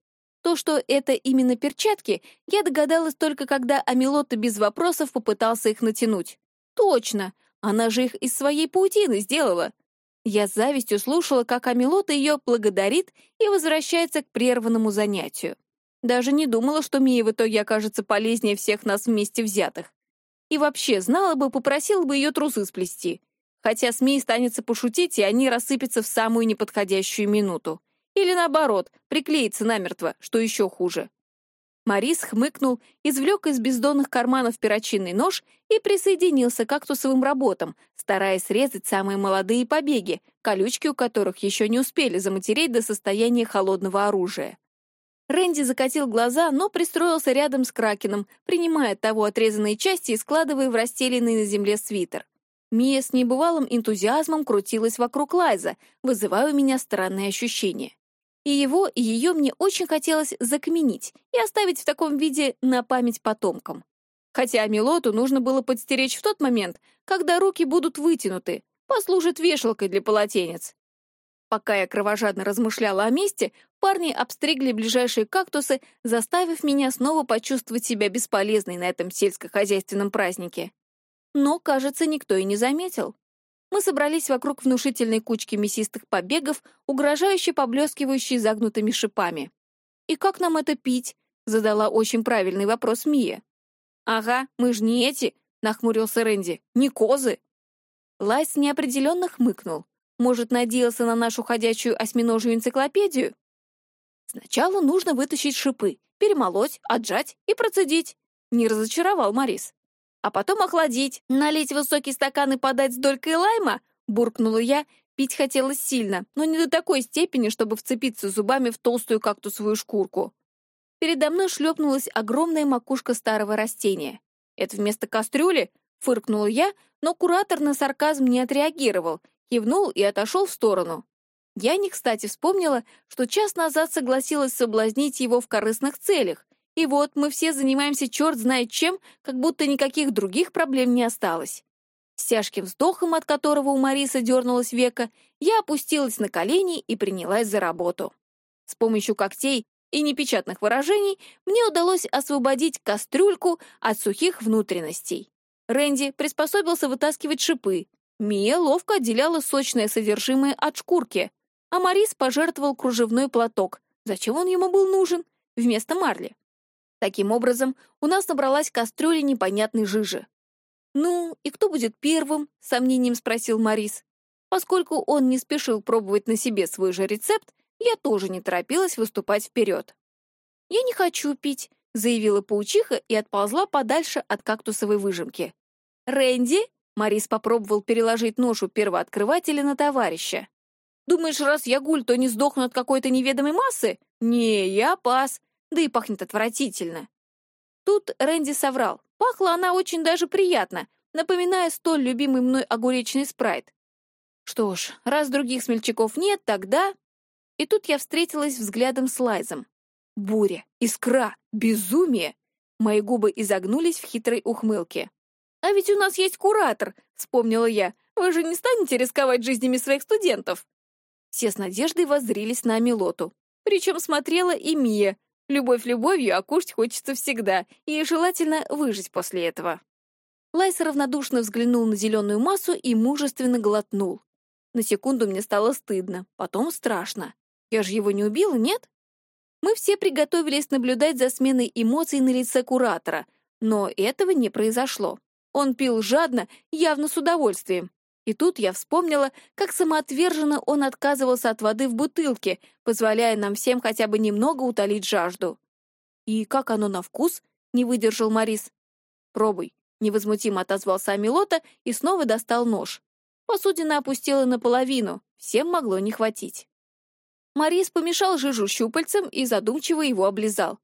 То, что это именно перчатки, я догадалась только когда Амилотта без вопросов попытался их натянуть. Точно, она же их из своей паутины сделала. Я с завистью слушала, как Амилота ее благодарит и возвращается к прерванному занятию. Даже не думала, что Мия в итоге окажется полезнее всех нас вместе взятых. И вообще, знала бы, попросила бы ее трусы сплести. Хотя с Мией станется пошутить, и они рассыпятся в самую неподходящую минуту. Или наоборот, приклеится намертво, что еще хуже. Марис хмыкнул, извлек из бездонных карманов перочинный нож и присоединился к кактусовым работам, стараясь срезать самые молодые побеги, колючки у которых еще не успели заматереть до состояния холодного оружия. Рэнди закатил глаза, но пристроился рядом с Кракеном, принимая того отрезанные части и складывая в расстеленный на земле свитер. Мия с небывалым энтузиазмом крутилась вокруг Лайза, вызывая у меня странные ощущения. И его, и ее мне очень хотелось закаменить и оставить в таком виде на память потомкам. Хотя Милоту нужно было подстеречь в тот момент, когда руки будут вытянуты, послужит вешалкой для полотенец. Пока я кровожадно размышляла о месте, парни обстригли ближайшие кактусы, заставив меня снова почувствовать себя бесполезной на этом сельскохозяйственном празднике. Но, кажется, никто и не заметил. Мы собрались вокруг внушительной кучки мясистых побегов, угрожающе поблескивающей загнутыми шипами. «И как нам это пить?» — задала очень правильный вопрос Мия. «Ага, мы же не эти», — нахмурился Рэнди, — «не козы». Лайс неопределенно хмыкнул. Может, надеялся на нашу ходячую осьминожью энциклопедию? Сначала нужно вытащить шипы, перемолоть, отжать и процедить. Не разочаровал Морис а потом охладить, налить высокий стакан и подать с долькой лайма?» — буркнула я. Пить хотелось сильно, но не до такой степени, чтобы вцепиться зубами в толстую кактусовую шкурку. Передо мной шлепнулась огромная макушка старого растения. «Это вместо кастрюли?» — фыркнула я, но куратор на сарказм не отреагировал, кивнул и отошел в сторону. Я не кстати вспомнила, что час назад согласилась соблазнить его в корыстных целях, и вот мы все занимаемся черт знает чем, как будто никаких других проблем не осталось. С тяжким вздохом, от которого у Марисы дернулась века, я опустилась на колени и принялась за работу. С помощью когтей и непечатных выражений мне удалось освободить кастрюльку от сухих внутренностей. Рэнди приспособился вытаскивать шипы. Мия ловко отделяла сочное содержимое от шкурки, а Марис пожертвовал кружевной платок. Зачем он ему был нужен? Вместо марли. Таким образом, у нас набралась кастрюля непонятной жижи. «Ну, и кто будет первым?» — с сомнением спросил Морис. Поскольку он не спешил пробовать на себе свой же рецепт, я тоже не торопилась выступать вперед. «Я не хочу пить», — заявила паучиха и отползла подальше от кактусовой выжимки. «Рэнди?» — Морис попробовал переложить ношу первооткрывателя на товарища. «Думаешь, раз я гуль, то не сдохну от какой-то неведомой массы? Не, я пас да и пахнет отвратительно. Тут Рэнди соврал. Пахла она очень даже приятно, напоминая столь любимый мной огуречный спрайт. Что ж, раз других смельчаков нет, тогда... И тут я встретилась взглядом с Лайзом. Буря, искра, безумие. Мои губы изогнулись в хитрой ухмылке. «А ведь у нас есть куратор», — вспомнила я. «Вы же не станете рисковать жизнями своих студентов?» Все с надеждой воззрились на Амилоту. Причем смотрела и Мия, Любовь любовью, а кушать хочется всегда, и желательно выжить после этого. Лайс равнодушно взглянул на зеленую массу и мужественно глотнул. На секунду мне стало стыдно, потом страшно. Я же его не убила, нет? Мы все приготовились наблюдать за сменой эмоций на лице куратора, но этого не произошло. Он пил жадно, явно с удовольствием, и тут я вспомнила, как самоотверженно он отказывался от воды в бутылке, позволяя нам всем хотя бы немного утолить жажду. «И как оно на вкус?» — не выдержал Морис. «Пробуй», — невозмутимо отозвался Амилота и снова достал нож. Посудина опустила наполовину, всем могло не хватить. Марис помешал жижу щупальцем и задумчиво его облизал.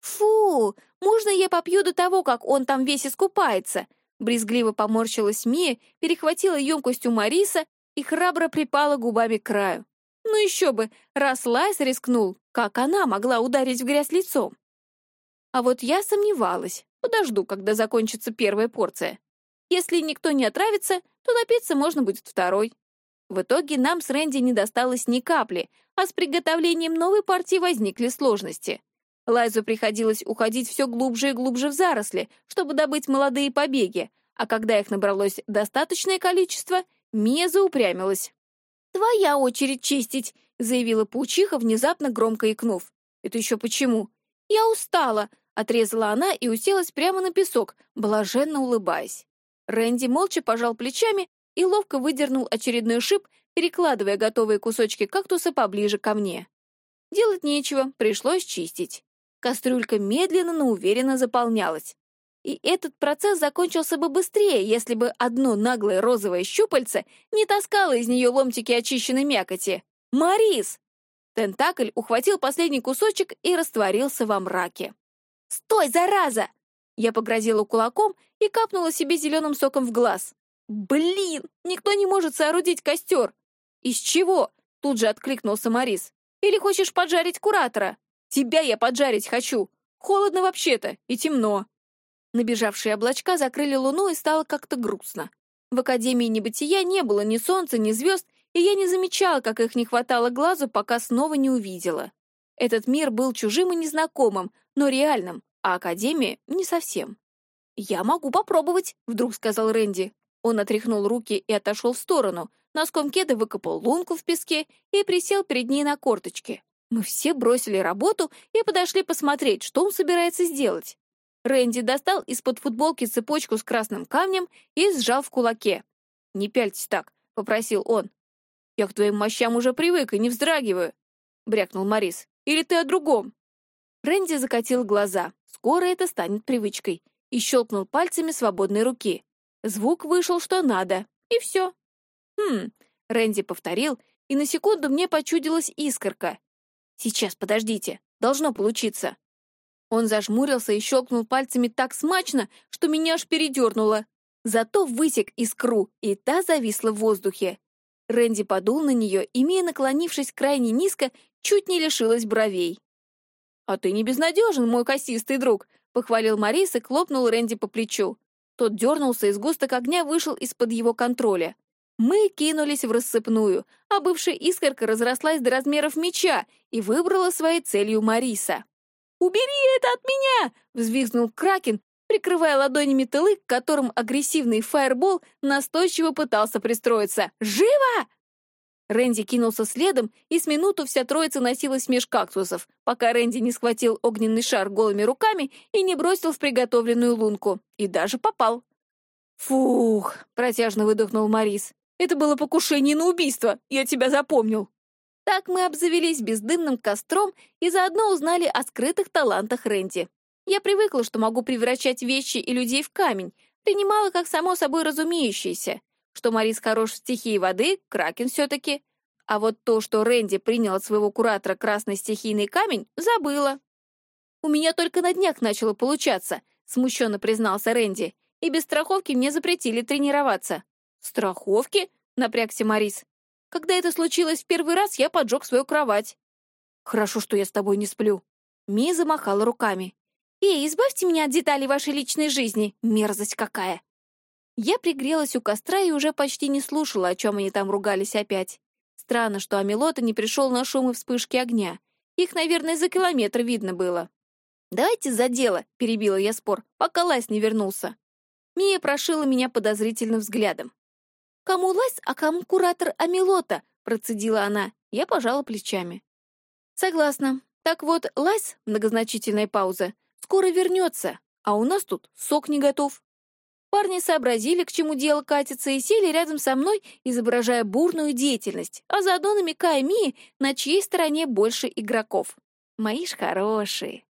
«Фу! Можно я попью до того, как он там весь искупается?» Брезгливо поморщилась Мия, перехватила емкость у Мариса и храбро припала губами к краю. Ну еще бы, раз Лайс рискнул, как она могла ударить в грязь лицом? А вот я сомневалась. Подожду, когда закончится первая порция. Если никто не отравится, то напиться можно будет второй. В итоге нам с Рэнди не досталось ни капли, а с приготовлением новой партии возникли сложности. Лайзу приходилось уходить все глубже и глубже в заросли, чтобы добыть молодые побеги, а когда их набралось достаточное количество, Мия заупрямилась. «Твоя очередь чистить», — заявила паучиха, внезапно громко икнув. «Это еще почему?» «Я устала», — отрезала она и уселась прямо на песок, блаженно улыбаясь. Рэнди молча пожал плечами и ловко выдернул очередной шип, перекладывая готовые кусочки кактуса поближе ко мне. Делать нечего, пришлось чистить. Кастрюлька медленно, но уверенно заполнялась. И этот процесс закончился бы быстрее, если бы одно наглое розовое щупальце не таскало из нее ломтики очищенной мякоти. «Марис!» Тентакль ухватил последний кусочек и растворился во мраке. «Стой, зараза!» Я погрозила кулаком и капнула себе зеленым соком в глаз. «Блин, никто не может соорудить костер!» «Из чего?» — тут же откликнулся Марис. «Или хочешь поджарить куратора?» «Тебя я поджарить хочу! Холодно вообще-то и темно!» Набежавшие облачка закрыли луну и стало как-то грустно. В Академии Небытия не было ни солнца, ни звезд, и я не замечала, как их не хватало глазу, пока снова не увидела. Этот мир был чужим и незнакомым, но реальным, а Академия — не совсем. «Я могу попробовать», — вдруг сказал Рэнди. Он отряхнул руки и отошел в сторону, носком кеда выкопал лунку в песке и присел перед ней на корточки. Мы все бросили работу и подошли посмотреть, что он собирается сделать. Рэнди достал из-под футболки цепочку с красным камнем и сжал в кулаке. «Не пяльтесь так», — попросил он. «Я к твоим мощам уже привык и не вздрагиваю», — брякнул Морис. «Или ты о другом?» Рэнди закатил глаза. Скоро это станет привычкой. И щелкнул пальцами свободной руки. Звук вышел что надо, и все. Хм, Рэнди повторил, и на секунду мне почудилась искорка. Сейчас, подождите, должно получиться. Он зажмурился и щелкнул пальцами так смачно, что меня аж передернуло. Зато высек искру, и та зависла в воздухе. Рэнди подул на нее, имея наклонившись крайне низко, чуть не лишилась бровей. «А ты не безнадежен, мой косистый друг», — похвалил Марис и хлопнул Рэнди по плечу. Тот дернулся, и сгусток огня вышел из-под его контроля. Мы кинулись в рассыпную, а бывшая искорка разрослась до размеров меча и выбрала своей целью Мариса. «Убери это от меня!» — взвизгнул Кракен, прикрывая ладонями тылы, к которым агрессивный фаербол настойчиво пытался пристроиться. «Живо!» Рэнди кинулся следом, и с минуту вся троица носилась меж кактусов, пока Рэнди не схватил огненный шар голыми руками и не бросил в приготовленную лунку. И даже попал. «Фух!» — протяжно выдохнул Марис. «Это было покушение на убийство, я тебя запомнил!» Так мы обзавелись бездымным костром и заодно узнали о скрытых талантах Рэнди. Я привыкла, что могу превращать вещи и людей в камень, принимала как само собой разумеющееся что Марис хорош в стихии воды, Кракен все-таки. А вот то, что Рэнди принял от своего куратора красный стихийный камень, забыла. «У меня только на днях начало получаться», — смущенно признался Рэнди. «И без страховки мне запретили тренироваться». «Страховки?» — напрягся Марис. «Когда это случилось в первый раз, я поджег свою кровать». «Хорошо, что я с тобой не сплю». Ми замахала руками. «Эй, избавьте меня от деталей вашей личной жизни. Мерзость какая!» Я пригрелась у костра и уже почти не слушала, о чем они там ругались опять. Странно, что Амилота не пришел на шум и вспышки огня. Их, наверное, за километр видно было. «Давайте за дело», — перебила я спор, пока Лась не вернулся. Мия прошила меня подозрительным взглядом. «Кому Лась, а кому куратор Амилота?» — процедила она. Я пожала плечами. «Согласна. Так вот, Лась, многозначительная пауза, скоро вернется, а у нас тут сок не готов». Парни сообразили, к чему дело катится, и сели рядом со мной, изображая бурную деятельность, а заодно намекая Мии, на чьей стороне больше игроков. Мои ж хорошие.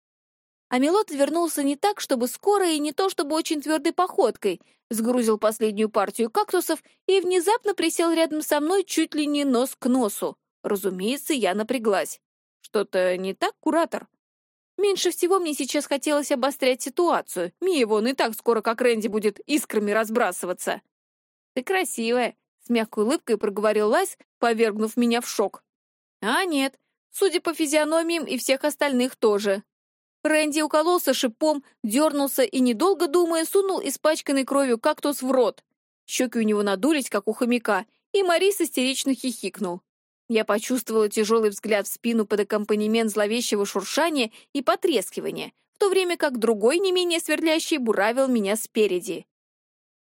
Амилот вернулся не так, чтобы скоро, и не то, чтобы очень твердой походкой, сгрузил последнюю партию кактусов и внезапно присел рядом со мной чуть ли не нос к носу. Разумеется, я напряглась. Что-то не так, куратор? Меньше всего мне сейчас хотелось обострять ситуацию. Мия вон и так скоро, как Рэнди, будет искрами разбрасываться. «Ты красивая», — с мягкой улыбкой проговорил Лайс, повергнув меня в шок. «А нет, судя по физиономиям и всех остальных тоже». Рэнди укололся шипом, дернулся и, недолго думая, сунул испачканный кровью кактус в рот. Щеки у него надулись, как у хомяка, и Марис истерично хихикнул. Я почувствовала тяжелый взгляд в спину под аккомпанемент зловещего шуршания и потрескивания, в то время как другой, не менее сверлящий, буравил меня спереди.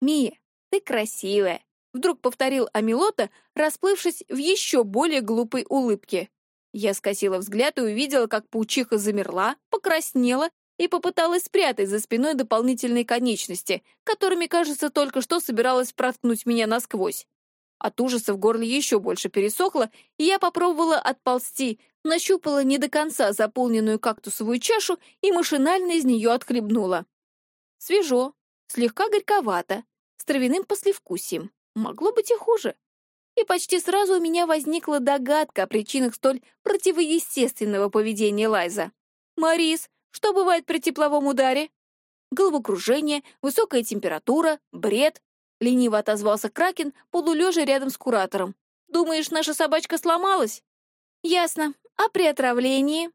«Мия, ты красивая», — вдруг повторил Амилота, расплывшись в еще более глупой улыбке. Я скосила взгляд и увидела, как паучиха замерла, покраснела и попыталась спрятать за спиной дополнительные конечности, которыми, кажется, только что собиралась проткнуть меня насквозь. От ужаса в горле еще больше пересохло, и я попробовала отползти, нащупала не до конца заполненную кактусовую чашу и машинально из нее отхлебнула. Свежо, слегка горьковато, с травяным послевкусием. Могло быть и хуже. И почти сразу у меня возникла догадка о причинах столь противоестественного поведения Лайза. «Марис, что бывает при тепловом ударе?» Головокружение, высокая температура, бред, Лениво отозвался Кракен, полулежа рядом с куратором. «Думаешь, наша собачка сломалась?» «Ясно. А при отравлении?»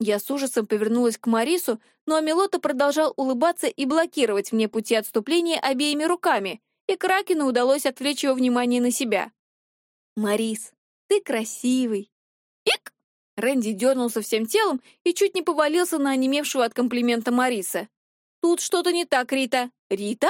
Я с ужасом повернулась к Марису, но Амилота продолжал улыбаться и блокировать мне пути отступления обеими руками, и Кракену удалось отвлечь его внимание на себя. «Марис, ты красивый!» «Ик!» Рэнди дернулся всем телом и чуть не повалился на онемевшего от комплимента Мариса. «Тут что-то не так, Рита». «Рита?»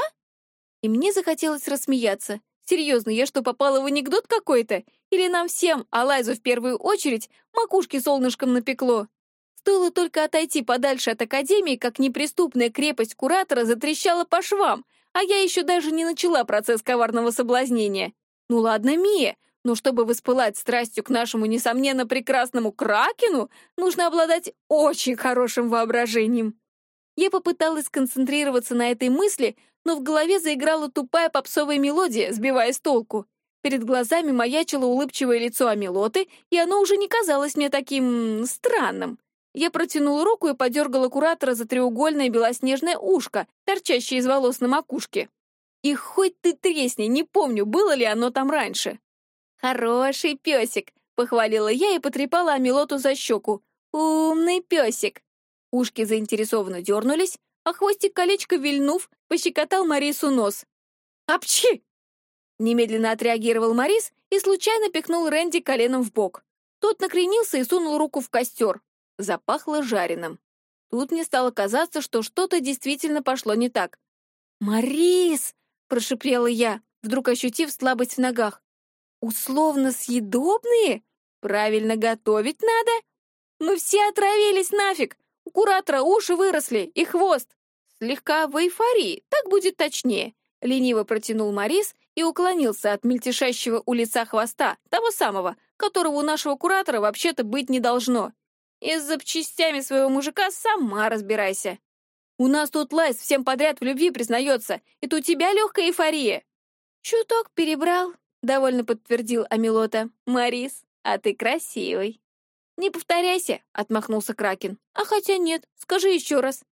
И мне захотелось рассмеяться. Серьезно, я что, попала в анекдот какой-то? Или нам всем, а Лайзу в первую очередь, макушки солнышком напекло? Стоило только отойти подальше от Академии, как неприступная крепость куратора затрещала по швам, а я еще даже не начала процесс коварного соблазнения. Ну ладно, Мия, но чтобы воспылать страстью к нашему, несомненно, прекрасному Кракену, нужно обладать очень хорошим воображением. Я попыталась сконцентрироваться на этой мысли, но в голове заиграла тупая попсовая мелодия, сбивая с толку. Перед глазами маячило улыбчивое лицо Амилоты, и оно уже не казалось мне таким... странным. Я протянула руку и подергала куратора за треугольное белоснежное ушко, торчащее из волос на макушке. И хоть ты тресни, не помню, было ли оно там раньше. «Хороший песик», — похвалила я и потрепала Амилоту за щеку. «Умный песик». Ушки заинтересованно дернулись, а хвостик колечко вильнув, пощекотал Марису нос. «Апчи!» Немедленно отреагировал Марис и случайно пихнул Рэнди коленом в бок. Тот накренился и сунул руку в костер. Запахло жареным. Тут мне стало казаться, что что-то действительно пошло не так. «Марис!» — прошипела я, вдруг ощутив слабость в ногах. «Условно съедобные? Правильно готовить надо? Мы все отравились нафиг! У куратора уши выросли и хвост. Слегка в эйфории, так будет точнее. Лениво протянул Марис и уклонился от мельтешащего у лица хвоста, того самого, которого у нашего куратора вообще-то быть не должно. И с запчастями своего мужика сама разбирайся. У нас тут Лайс всем подряд в любви признается, это у тебя легкая эйфория. Чуток перебрал, довольно подтвердил Амилота. Марис, а ты красивый. «Не повторяйся», — отмахнулся Кракен. «А хотя нет, скажи еще раз».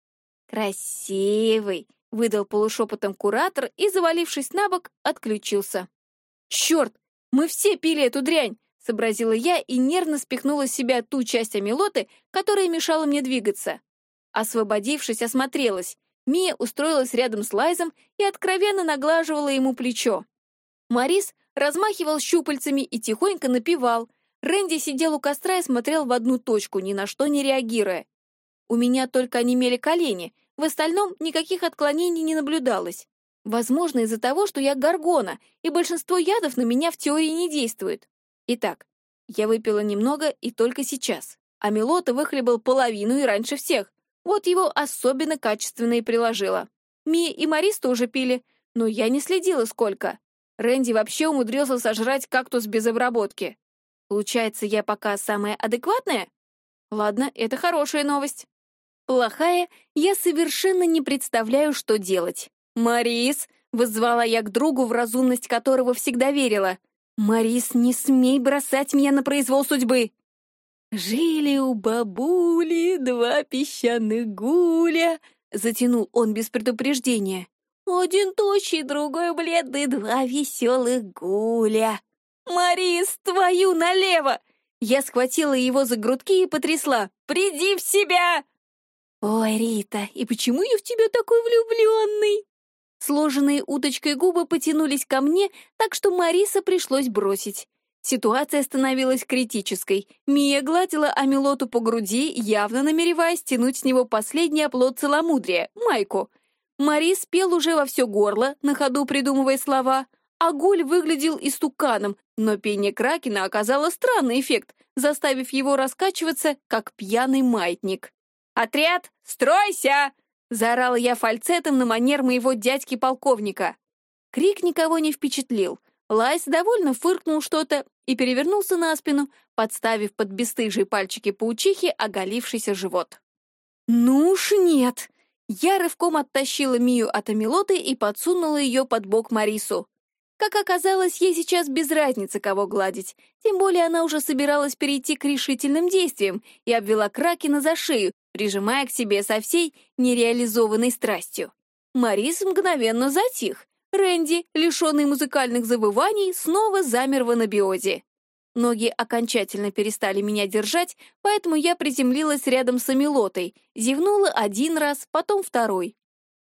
«Красивый», — выдал полушепотом куратор и, завалившись на бок, отключился. «Черт, мы все пили эту дрянь!» — сообразила я и нервно спихнула с себя ту часть амилоты, которая мешала мне двигаться. Освободившись, осмотрелась. Мия устроилась рядом с Лайзом и откровенно наглаживала ему плечо. Марис размахивал щупальцами и тихонько напевал, Рэнди сидел у костра и смотрел в одну точку, ни на что не реагируя. У меня только онемели колени, в остальном никаких отклонений не наблюдалось. Возможно, из-за того, что я горгона, и большинство ядов на меня в теории не действует. Итак, я выпила немного и только сейчас. А Милота выхлебал половину и раньше всех. Вот его особенно качественно и приложила. Ми и Марис тоже пили, но я не следила сколько. Рэнди вообще умудрился сожрать кактус без обработки. Получается, я пока самая адекватная? Ладно, это хорошая новость. Плохая, я совершенно не представляю, что делать. «Марис!» — воззвала я к другу, в разумность которого всегда верила. «Марис, не смей бросать меня на произвол судьбы!» «Жили у бабули два песчаных гуля», — затянул он без предупреждения. «Один тощий, другой бледный, два веселых гуля». «Марис, твою налево!» Я схватила его за грудки и потрясла. «Приди в себя!» «Ой, Рита, и почему я в тебя такой влюбленный?» Сложенные уточкой губы потянулись ко мне, так что Мариса пришлось бросить. Ситуация становилась критической. Мия гладила Амилоту по груди, явно намереваясь тянуть с него последний оплот целомудрия — майку. Марис пел уже во все горло, на ходу придумывая слова, а Гуль выглядел истуканом, но пение Кракена оказало странный эффект, заставив его раскачиваться, как пьяный маятник. «Отряд, стройся!» — заорала я фальцетом на манер моего дядьки-полковника. Крик никого не впечатлил. Лайс довольно фыркнул что-то и перевернулся на спину, подставив под бесстыжие пальчики паучихи оголившийся живот. «Ну уж нет!» Я рывком оттащила Мию от Амилоты и подсунула ее под бок Марису. Как оказалось, ей сейчас без разницы, кого гладить, тем более она уже собиралась перейти к решительным действиям и обвила Кракена за шею, прижимая к себе со всей нереализованной страстью. Марис мгновенно затих. Рэнди, лишенный музыкальных завываний, снова замер в анабиозе. Ноги окончательно перестали меня держать, поэтому я приземлилась рядом с Амилотой, зевнула один раз, потом второй.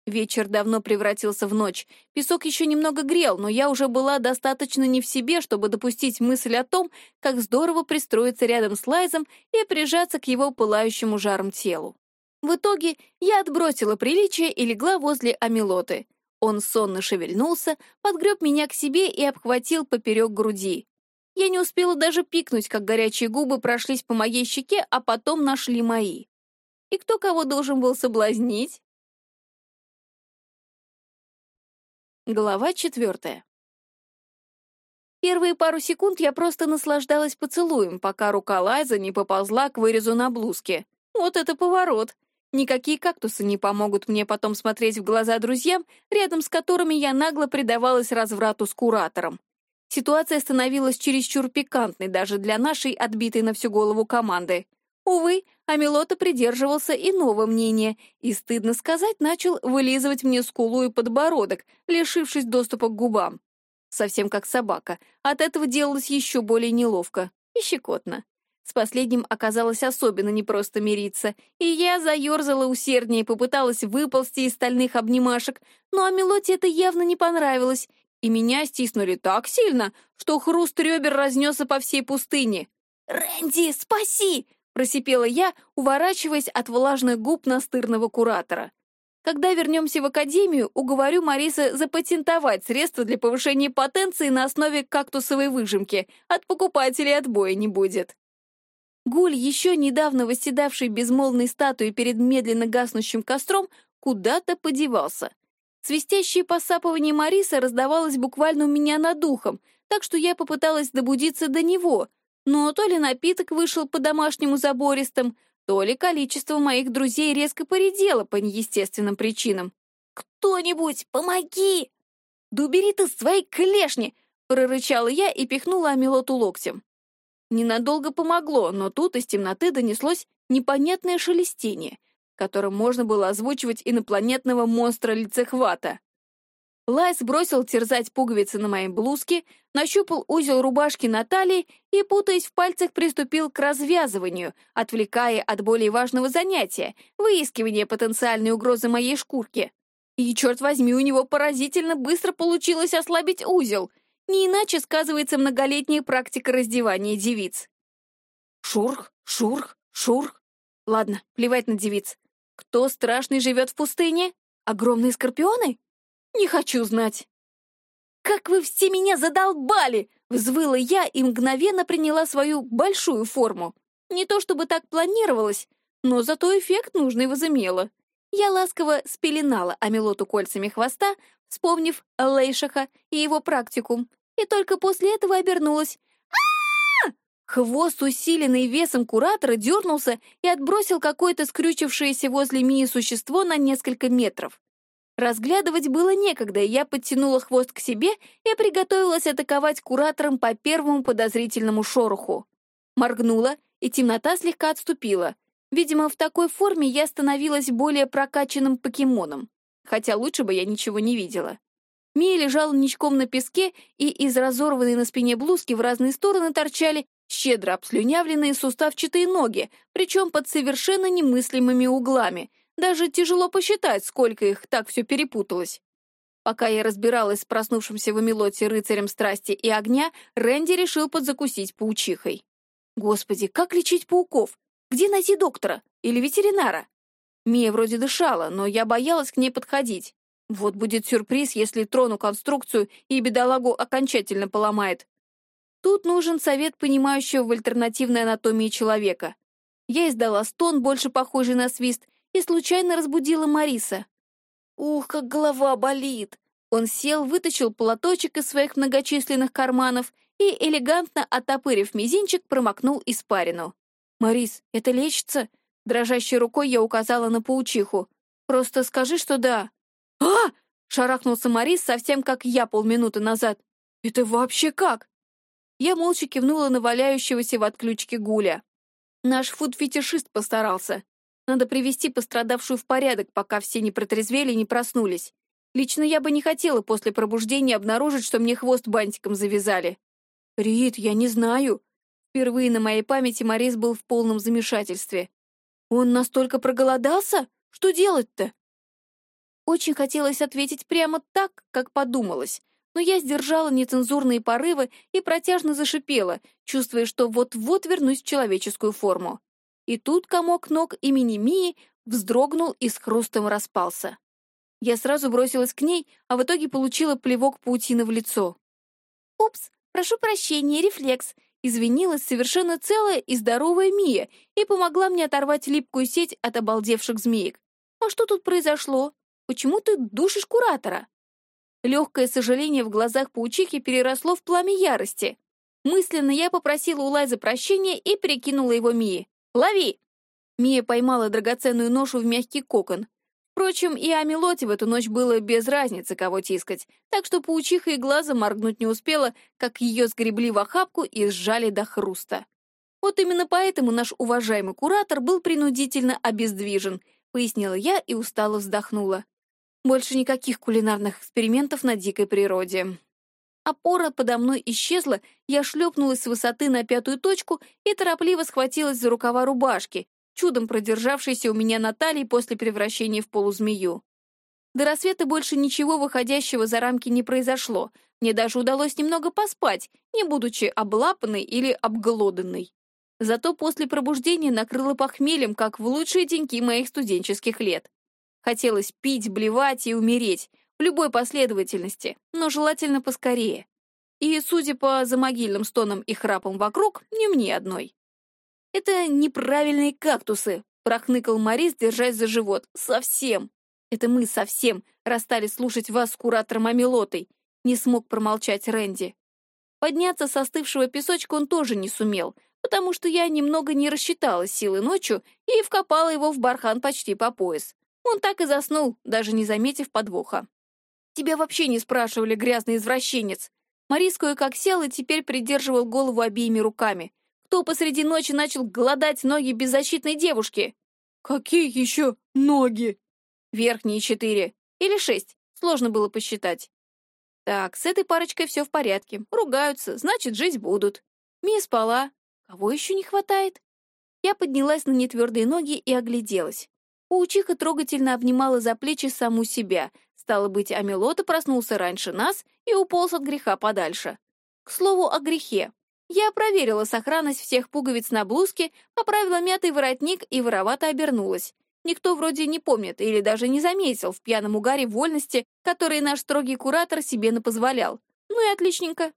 Вечер давно превратился в ночь. Песок еще немного грел, но я уже была достаточно не в себе, чтобы допустить мысль о том, как здорово пристроиться рядом с Лайзом и прижаться к его пылающему жаром телу. В итоге я отбросила приличие и легла возле Амилоты. Он сонно шевельнулся, подгреб меня к себе и обхватил поперек груди. Я не успела даже пикнуть, как горячие губы прошлись по моей щеке, а потом нашли мои. И кто кого должен был соблазнить? Глава четвертая. Первые пару секунд я просто наслаждалась поцелуем, пока рука Лайза не поползла к вырезу на блузке. Вот это поворот! Никакие кактусы не помогут мне потом смотреть в глаза друзьям, рядом с которыми я нагло предавалась разврату с куратором. Ситуация становилась чересчур пикантной даже для нашей отбитой на всю голову команды. Увы, Амилота придерживался иного мнения и, стыдно сказать, начал вылизывать мне скулу и подбородок, лишившись доступа к губам. Совсем как собака. От этого делалось еще более неловко и щекотно. С последним оказалось особенно непросто мириться, и я заерзала усерднее попыталась выползти из стальных обнимашек, но Амилоте это явно не понравилось, и меня стиснули так сильно, что хруст ребер разнесся по всей пустыне. «Рэнди, спаси!» просипела я, уворачиваясь от влажных губ настырного куратора. Когда вернемся в академию, уговорю Мариса запатентовать средства для повышения потенции на основе кактусовой выжимки. От покупателей отбоя не будет. Гуль, еще недавно восседавший безмолвной статуей перед медленно гаснущим костром, куда-то подевался. Свистящее посапывание Мариса раздавалось буквально у меня над духом, так что я попыталась добудиться до него — но то ли напиток вышел по-домашнему забористым, то ли количество моих друзей резко поредело по неестественным причинам. «Кто-нибудь, помоги!» «Да убери ты свои клешни!» — прорычала я и пихнула Амилоту локтем. Ненадолго помогло, но тут из темноты донеслось непонятное шелестение, которым можно было озвучивать инопланетного монстра-лицехвата. Лайс бросил терзать пуговицы на моей блузке, нащупал узел рубашки на талии и, путаясь в пальцах, приступил к развязыванию, отвлекая от более важного занятия — выискивания потенциальной угрозы моей шкурке. И, черт возьми, у него поразительно быстро получилось ослабить узел. Не иначе сказывается многолетняя практика раздевания девиц. Шурх, шурх, шурх. Ладно, плевать на девиц. Кто страшный живет в пустыне? Огромные скорпионы? Не хочу знать. «Как вы все меня задолбали!» — взвыла я и мгновенно приняла свою большую форму. Не то чтобы так планировалось, но зато эффект нужный возымела. Я ласково спеленала Амилоту кольцами хвоста, вспомнив Лейшаха и его практикум, и только после этого обернулась. Хвост, усиленный весом куратора, дернулся и отбросил какое-то скрючившееся возле Мии существо на несколько метров. Разглядывать было некогда, и я подтянула хвост к себе и приготовилась атаковать куратором по первому подозрительному шороху. Моргнула, и темнота слегка отступила. Видимо, в такой форме я становилась более прокачанным покемоном, хотя лучше бы я ничего не видела. Мия лежала ничком на песке, и из разорванной на спине блузки в разные стороны торчали щедро обслюнявленные суставчатые ноги, причем под совершенно немыслимыми углами. Даже тяжело посчитать, сколько их так все перепуталось. Пока я разбиралась с проснувшимся в Амелоте рыцарем страсти и огня, Рэнди решил подзакусить паучихой. Господи, как лечить пауков? Где найти доктора? Или ветеринара? Мия вроде дышала, но я боялась к ней подходить. Вот будет сюрприз, если трону конструкцию и бедолагу окончательно поломает. Тут нужен совет понимающего в альтернативной анатомии человека. Я издала стон, больше похожий на свист, и случайно разбудила Мариса. «Ух, как голова болит!» Он сел, вытащил платочек из своих многочисленных карманов и, элегантно оттопырив мизинчик, промокнул испарину. «Марис, это лечится?» Дрожащей рукой я указала на паучиху. «Просто скажи, что да». «А!» — шарахнулся Марис совсем как я полминуты назад. «Это вообще как?» Я молча кивнула на валяющегося в отключке Гуля. Наш фуд-фетишист постарался. Надо привести пострадавшую в порядок, пока все не протрезвели и не проснулись. Лично я бы не хотела после пробуждения обнаружить, что мне хвост бантиком завязали. Рит, я не знаю. Впервые на моей памяти Морис был в полном замешательстве. Он настолько проголодался? Что делать-то? Очень хотелось ответить прямо так, как подумалось, но я сдержала нецензурные порывы и протяжно зашипела, чувствуя, что вот-вот вернусь в человеческую форму. И тут комок ног имени Мии вздрогнул и с хрустом распался. Я сразу бросилась к ней, а в итоге получила плевок паутины в лицо. «Упс, прошу прощения, рефлекс», извинилась совершенно целая и здоровая Мия и помогла мне оторвать липкую сеть от обалдевших змеек. «А что тут произошло? Почему ты душишь куратора?» Легкое сожаление в глазах паучихи переросло в пламя ярости. Мысленно я попросила у Лайза прощения и перекинула его Мии. «Лови!» Мия поймала драгоценную ношу в мягкий кокон. Впрочем, и Амелоте в эту ночь было без разницы, кого тискать, так что паучиха и глаза моргнуть не успела, как ее сгребли в охапку и сжали до хруста. Вот именно поэтому наш уважаемый куратор был принудительно обездвижен, пояснила я и устало вздохнула. Больше никаких кулинарных экспериментов на дикой природе. Опора подо мной исчезла, я шлепнулась с высоты на пятую точку и торопливо схватилась за рукава рубашки, чудом продержавшейся у меня на талии после превращения в полузмею. До рассвета больше ничего выходящего за рамки не произошло. Мне даже удалось немного поспать, не будучи облапанной или обглоданной. Зато после пробуждения накрыло похмельем, как в лучшие деньки моих студенческих лет. Хотелось пить, блевать и умереть, в любой последовательности, но желательно поскорее. И, судя по замогильным стонам и храпам вокруг, не мне одной. «Это неправильные кактусы», — прохныкал Морис, держась за живот. «Совсем!» «Это мы совсем расстали слушать вас с куратором Амелотой», — не смог промолчать Рэнди. Подняться с остывшего песочка он тоже не сумел, потому что я немного не рассчитала силы ночью и вкопала его в бархан почти по пояс. Он так и заснул, даже не заметив подвоха. «Тебя вообще не спрашивали, грязный извращенец!» Морис кое-как сел и теперь придерживал голову обеими руками. «Кто посреди ночи начал голодать ноги беззащитной девушки?» «Какие еще ноги?» «Верхние четыре. Или шесть. Сложно было посчитать». «Так, с этой парочкой все в порядке. Ругаются, значит, жить будут». Мия спала. Кого еще не хватает? Я поднялась на нетвердые ноги и огляделась. Паучиха трогательно обнимала за плечи саму себя. Стало быть, Амелота проснулся раньше нас и уполз от греха подальше. К слову о грехе. Я проверила сохранность всех пуговиц на блузке, поправила мятый воротник и воровато обернулась. Никто вроде не помнит или даже не заметил в пьяном угаре вольности, которые наш строгий куратор себе напозволял. Ну и отличненько.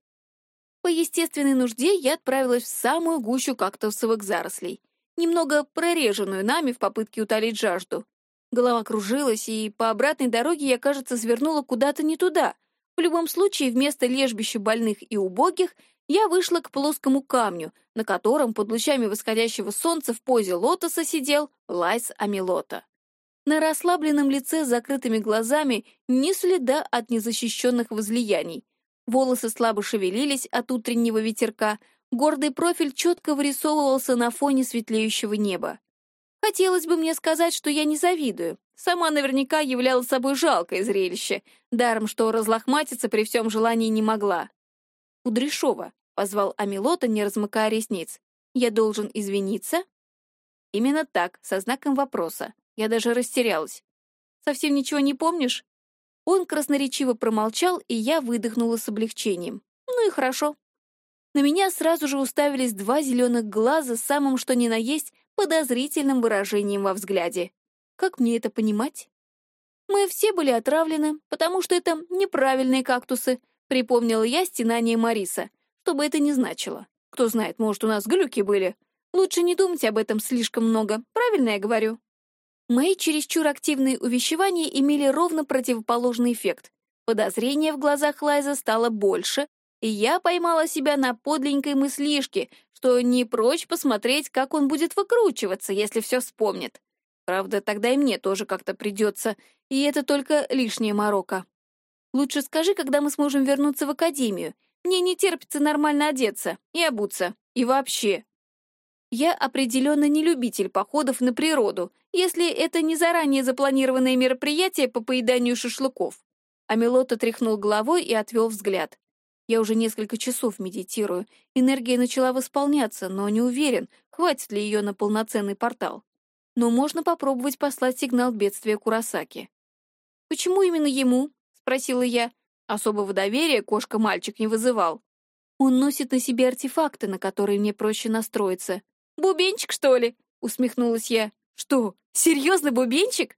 По естественной нужде я отправилась в самую гущу кактусовых зарослей немного прореженную нами в попытке утолить жажду. Голова кружилась, и по обратной дороге я, кажется, свернула куда-то не туда. В любом случае, вместо лежбища больных и убогих я вышла к плоскому камню, на котором под лучами восходящего солнца в позе лотоса сидел Лайс Амилота. На расслабленном лице с закрытыми глазами ни следа от незащищенных возлияний. Волосы слабо шевелились от утреннего ветерка, гордый профиль четко вырисовывался на фоне светлеющего неба. Хотелось бы мне сказать, что я не завидую. Сама наверняка являла собой жалкое зрелище, даром что разлохматиться при всем желании не могла. «Кудряшова», — позвал Амилота, не размыкая ресниц. «Я должен извиниться?» Именно так, со знаком вопроса. Я даже растерялась. «Совсем ничего не помнишь?» Он красноречиво промолчал, и я выдохнула с облегчением. «Ну и хорошо». На меня сразу же уставились два зеленых глаза с самым что ни на есть подозрительным выражением во взгляде. Как мне это понимать? Мы все были отравлены, потому что это неправильные кактусы, припомнила я стенание Мариса, что бы это ни значило. Кто знает, может, у нас глюки были. Лучше не думать об этом слишком много, правильно я говорю? Мои чересчур активные увещевания имели ровно противоположный эффект. Подозрение в глазах Лайза стало больше, и я поймала себя на подленькой мыслишке, что не прочь посмотреть, как он будет выкручиваться, если все вспомнит. Правда, тогда и мне тоже как-то придется, и это только лишняя морока. Лучше скажи, когда мы сможем вернуться в академию. Мне не терпится нормально одеться и обуться, и вообще. Я определенно не любитель походов на природу, если это не заранее запланированное мероприятие по поеданию шашлыков. Амилота тряхнул головой и отвел взгляд. Я уже несколько часов медитирую. Энергия начала восполняться, но не уверен, хватит ли ее на полноценный портал. Но можно попробовать послать сигнал бедствия Курасаки. «Почему именно ему?» — спросила я. Особого доверия кошка-мальчик не вызывал. Он носит на себе артефакты, на которые мне проще настроиться. «Бубенчик, что ли?» — усмехнулась я. «Что, серьезно бубенчик?»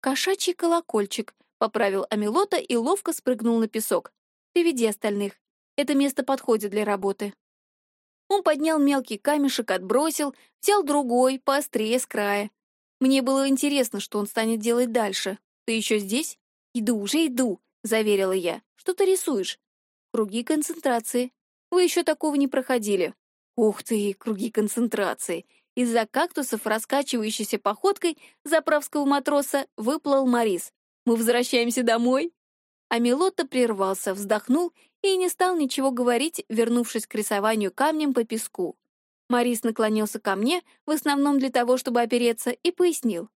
«Кошачий колокольчик», — поправил Амилота и ловко спрыгнул на песок. Приведи остальных. Это место подходит для работы». Он поднял мелкий камешек, отбросил, взял другой, поострее с края. Мне было интересно, что он станет делать дальше. «Ты еще здесь?» «Иду, уже иду», — заверила я. «Что ты рисуешь?» «Круги концентрации. Вы еще такого не проходили». «Ух ты, круги концентрации!» Из-за кактусов, раскачивающейся походкой заправского матроса, выплыл Морис. «Мы возвращаемся домой?» А прервался, вздохнул и не стал ничего говорить, вернувшись к рисованию камнем по песку. Марис наклонился ко мне, в основном для того, чтобы опереться, и пояснил.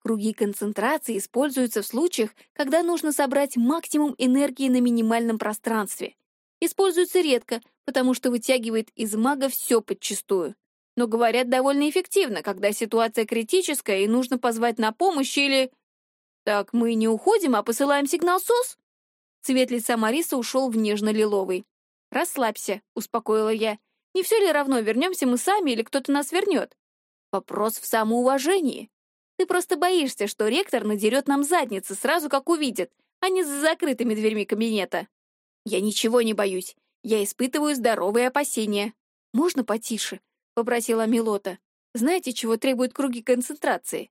Круги концентрации используются в случаях, когда нужно собрать максимум энергии на минимальном пространстве. Используются редко, потому что вытягивает из мага все подчистую. Но говорят довольно эффективно, когда ситуация критическая и нужно позвать на помощь или... Так мы не уходим, а посылаем сигнал СОС? Цвет лица Мариса ушел в нежно-лиловый. «Расслабься», — успокоила я. «Не все ли равно, вернемся мы сами или кто-то нас вернет?» «Вопрос в самоуважении. Ты просто боишься, что ректор надерет нам задницы сразу, как увидит, а не за закрытыми дверьми кабинета». «Я ничего не боюсь. Я испытываю здоровые опасения». «Можно потише?» — попросила Милота. «Знаете, чего требуют круги концентрации?»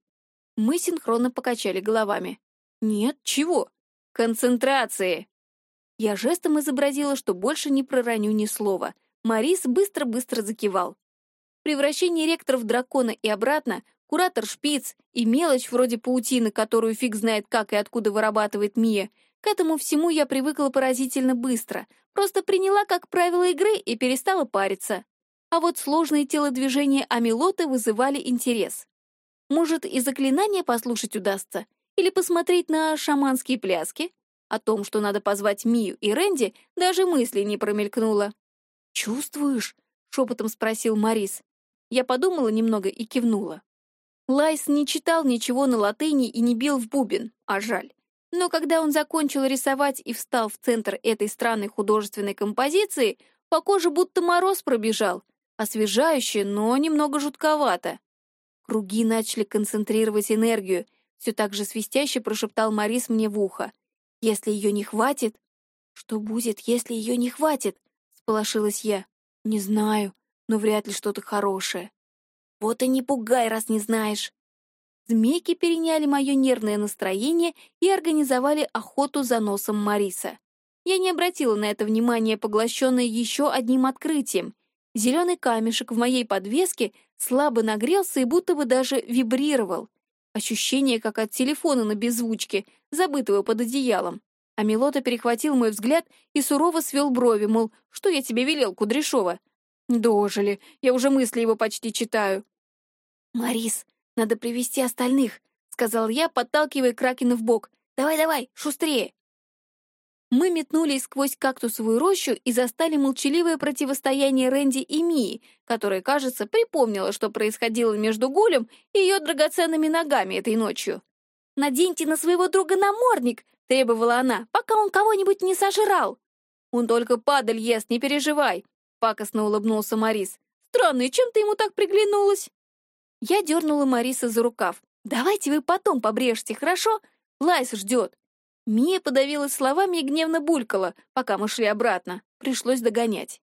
Мы синхронно покачали головами. «Нет, чего?» «Концентрации!» Я жестом изобразила, что больше не пророню ни слова. Марис быстро-быстро закивал. Превращение ректора в дракона и обратно, куратор шпиц и мелочь вроде паутины, которую фиг знает как и откуда вырабатывает Мия, к этому всему я привыкла поразительно быстро, просто приняла как правило игры и перестала париться. А вот сложные телодвижения Амилоты вызывали интерес. Может, и заклинание послушать удастся? Или посмотреть на шаманские пляски? О том, что надо позвать Мию и Рэнди, даже мысли не промелькнуло. «Чувствуешь?» — шепотом спросил Марис. Я подумала немного и кивнула. Лайс не читал ничего на латыни и не бил в бубен, а жаль. Но когда он закончил рисовать и встал в центр этой странной художественной композиции, по коже будто мороз пробежал, освежающе, но немного жутковато. Круги начали концентрировать энергию — все так же свистяще прошептал Марис мне в ухо. «Если ее не хватит...» «Что будет, если ее не хватит?» — сполошилась я. «Не знаю, но вряд ли что-то хорошее». «Вот и не пугай, раз не знаешь». Змейки переняли мое нервное настроение и организовали охоту за носом Мариса. я не обратила на это внимания, поглощенная еще одним открытием. Зеленый камешек в моей подвеске слабо нагрелся и будто бы даже вибрировал. Ощущение, как от телефона на беззвучке, забытого под одеялом. А Милота перехватил мой взгляд и сурово свел брови, мол, что я тебе велел, Кудряшова? Дожили, я уже мысли его почти читаю. «Марис, надо привести остальных», — сказал я, подталкивая Кракена в бок. «Давай-давай, шустрее!» Мы метнулись сквозь кактусовую рощу и застали молчаливое противостояние Рэнди и Мии, которая, кажется, припомнила, что происходило между Гулем и ее драгоценными ногами этой ночью. «Наденьте на своего друга намордник!» — требовала она, пока он кого-нибудь не сожрал. «Он только падаль ест, не переживай!» — пакостно улыбнулся Марис. «Странно, и чем ты ему так приглянулась?» Я дернула Мариса за рукав. «Давайте вы потом побрежьте, хорошо? Лайс ждет!» Мия подавилась словами и гневно булькала, пока мы шли обратно. Пришлось догонять.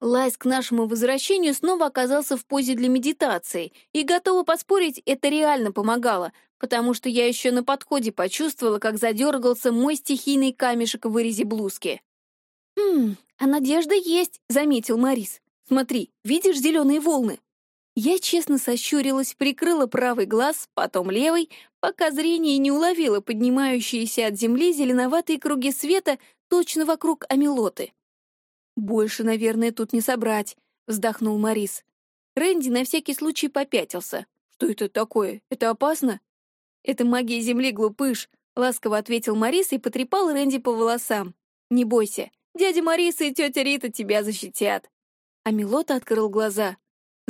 Лайс к нашему возвращению снова оказался в позе для медитации, и, готова поспорить, это реально помогало, потому что я еще на подходе почувствовала, как задергался мой стихийный камешек в вырезе блузки. «Хм, а надежда есть», — заметил Марис. «Смотри, видишь зеленые волны?» Я честно сощурилась, прикрыла правый глаз, потом левый, пока зрение не уловило поднимающиеся от земли зеленоватые круги света точно вокруг амилоты. «Больше, наверное, тут не собрать», — вздохнул Морис. Рэнди на всякий случай попятился. «Что это такое? Это опасно?» «Это магия земли, глупыш», — ласково ответил Морис и потрепал Рэнди по волосам. «Не бойся, дядя Морис и тетя Рита тебя защитят». Амилота открыл глаза.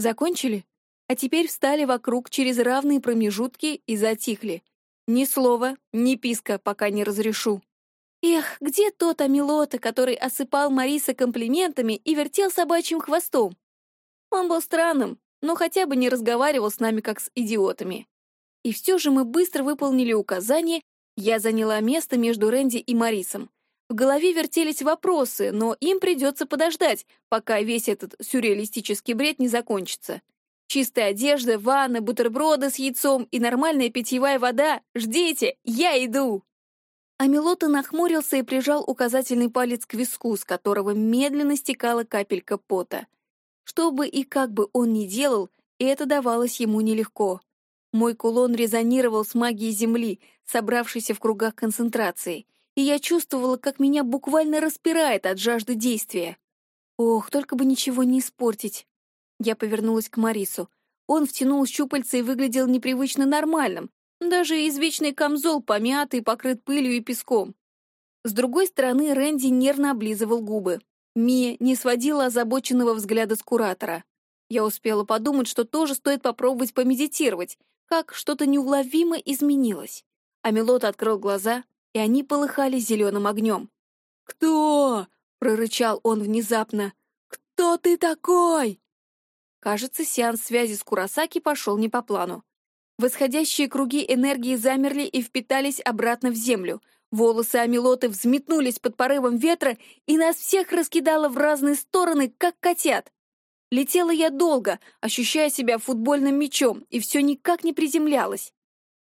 Закончили? А теперь встали вокруг через равные промежутки и затихли. Ни слова, ни писка, пока не разрешу. Эх, где тот Амилота, который осыпал Мариса комплиментами и вертел собачьим хвостом? Он был странным, но хотя бы не разговаривал с нами как с идиотами. И все же мы быстро выполнили указание, я заняла место между Рэнди и Марисом. В голове вертелись вопросы, но им придется подождать, пока весь этот сюрреалистический бред не закончится. Чистая одежда, ванна, бутерброды с яйцом и нормальная питьевая вода. Ждите, я иду!» Амилота нахмурился и прижал указательный палец к виску, с которого медленно стекала капелька пота. Что бы и как бы он ни делал, это давалось ему нелегко. Мой кулон резонировал с магией Земли, собравшейся в кругах концентрации — и я чувствовала, как меня буквально распирает от жажды действия. Ох, только бы ничего не испортить. Я повернулась к Марису. Он втянул щупальца и выглядел непривычно нормальным. Даже извечный камзол помятый, покрыт пылью и песком. С другой стороны, Рэнди нервно облизывал губы. Мия не сводила озабоченного взгляда с куратора. Я успела подумать, что тоже стоит попробовать помедитировать, как что-то неуловимо изменилось. А Милот открыл глаза, и они полыхали зеленым огнем. «Кто?» — прорычал он внезапно. «Кто ты такой?» Кажется, сеанс связи с Курасаки пошел не по плану. Восходящие круги энергии замерли и впитались обратно в землю. Волосы Амилоты взметнулись под порывом ветра, и нас всех раскидало в разные стороны, как котят. Летела я долго, ощущая себя футбольным мячом, и все никак не приземлялась.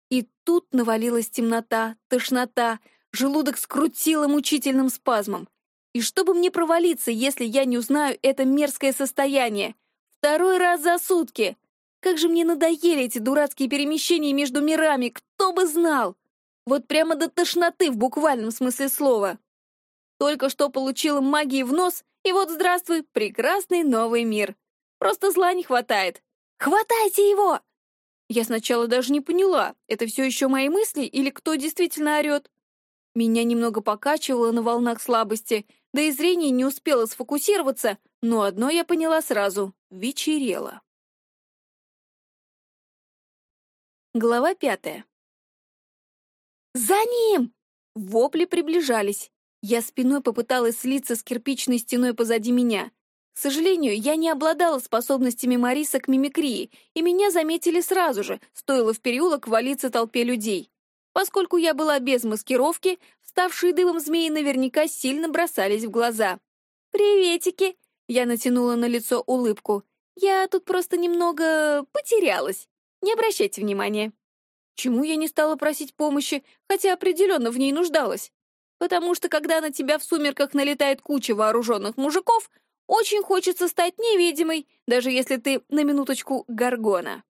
И тут навалилась темнота, тошнота, желудок скрутило мучительным спазмом. И чтобы мне провалиться, если я не узнаю это мерзкое состояние? Второй раз за сутки! Как же мне надоели эти дурацкие перемещения между мирами, кто бы знал! Вот прямо до тошноты в буквальном смысле слова. Только что получила магии в нос, и вот здравствуй, прекрасный новый мир. Просто зла не хватает. Хватайте его! Я сначала даже не поняла, это все еще мои мысли или кто действительно орет. Меня немного покачивало на волнах слабости, да и зрение не успело сфокусироваться, но одно я поняла сразу — вечерело. Глава пятая. «За ним!» Вопли приближались. Я спиной попыталась слиться с кирпичной стеной позади меня. К сожалению, я не обладала способностями Мариса к мимикрии, и меня заметили сразу же, стоило в переулок валиться толпе людей. Поскольку я была без маскировки, вставшие дымом змеи наверняка сильно бросались в глаза. «Приветики!» — я натянула на лицо улыбку. «Я тут просто немного потерялась. Не обращайте внимания». Чему я не стала просить помощи, хотя определенно в ней нуждалась? потому что когда на тебя в сумерках налетает куча вооруженных мужиков, очень хочется стать невидимой, даже если ты на минуточку горгона.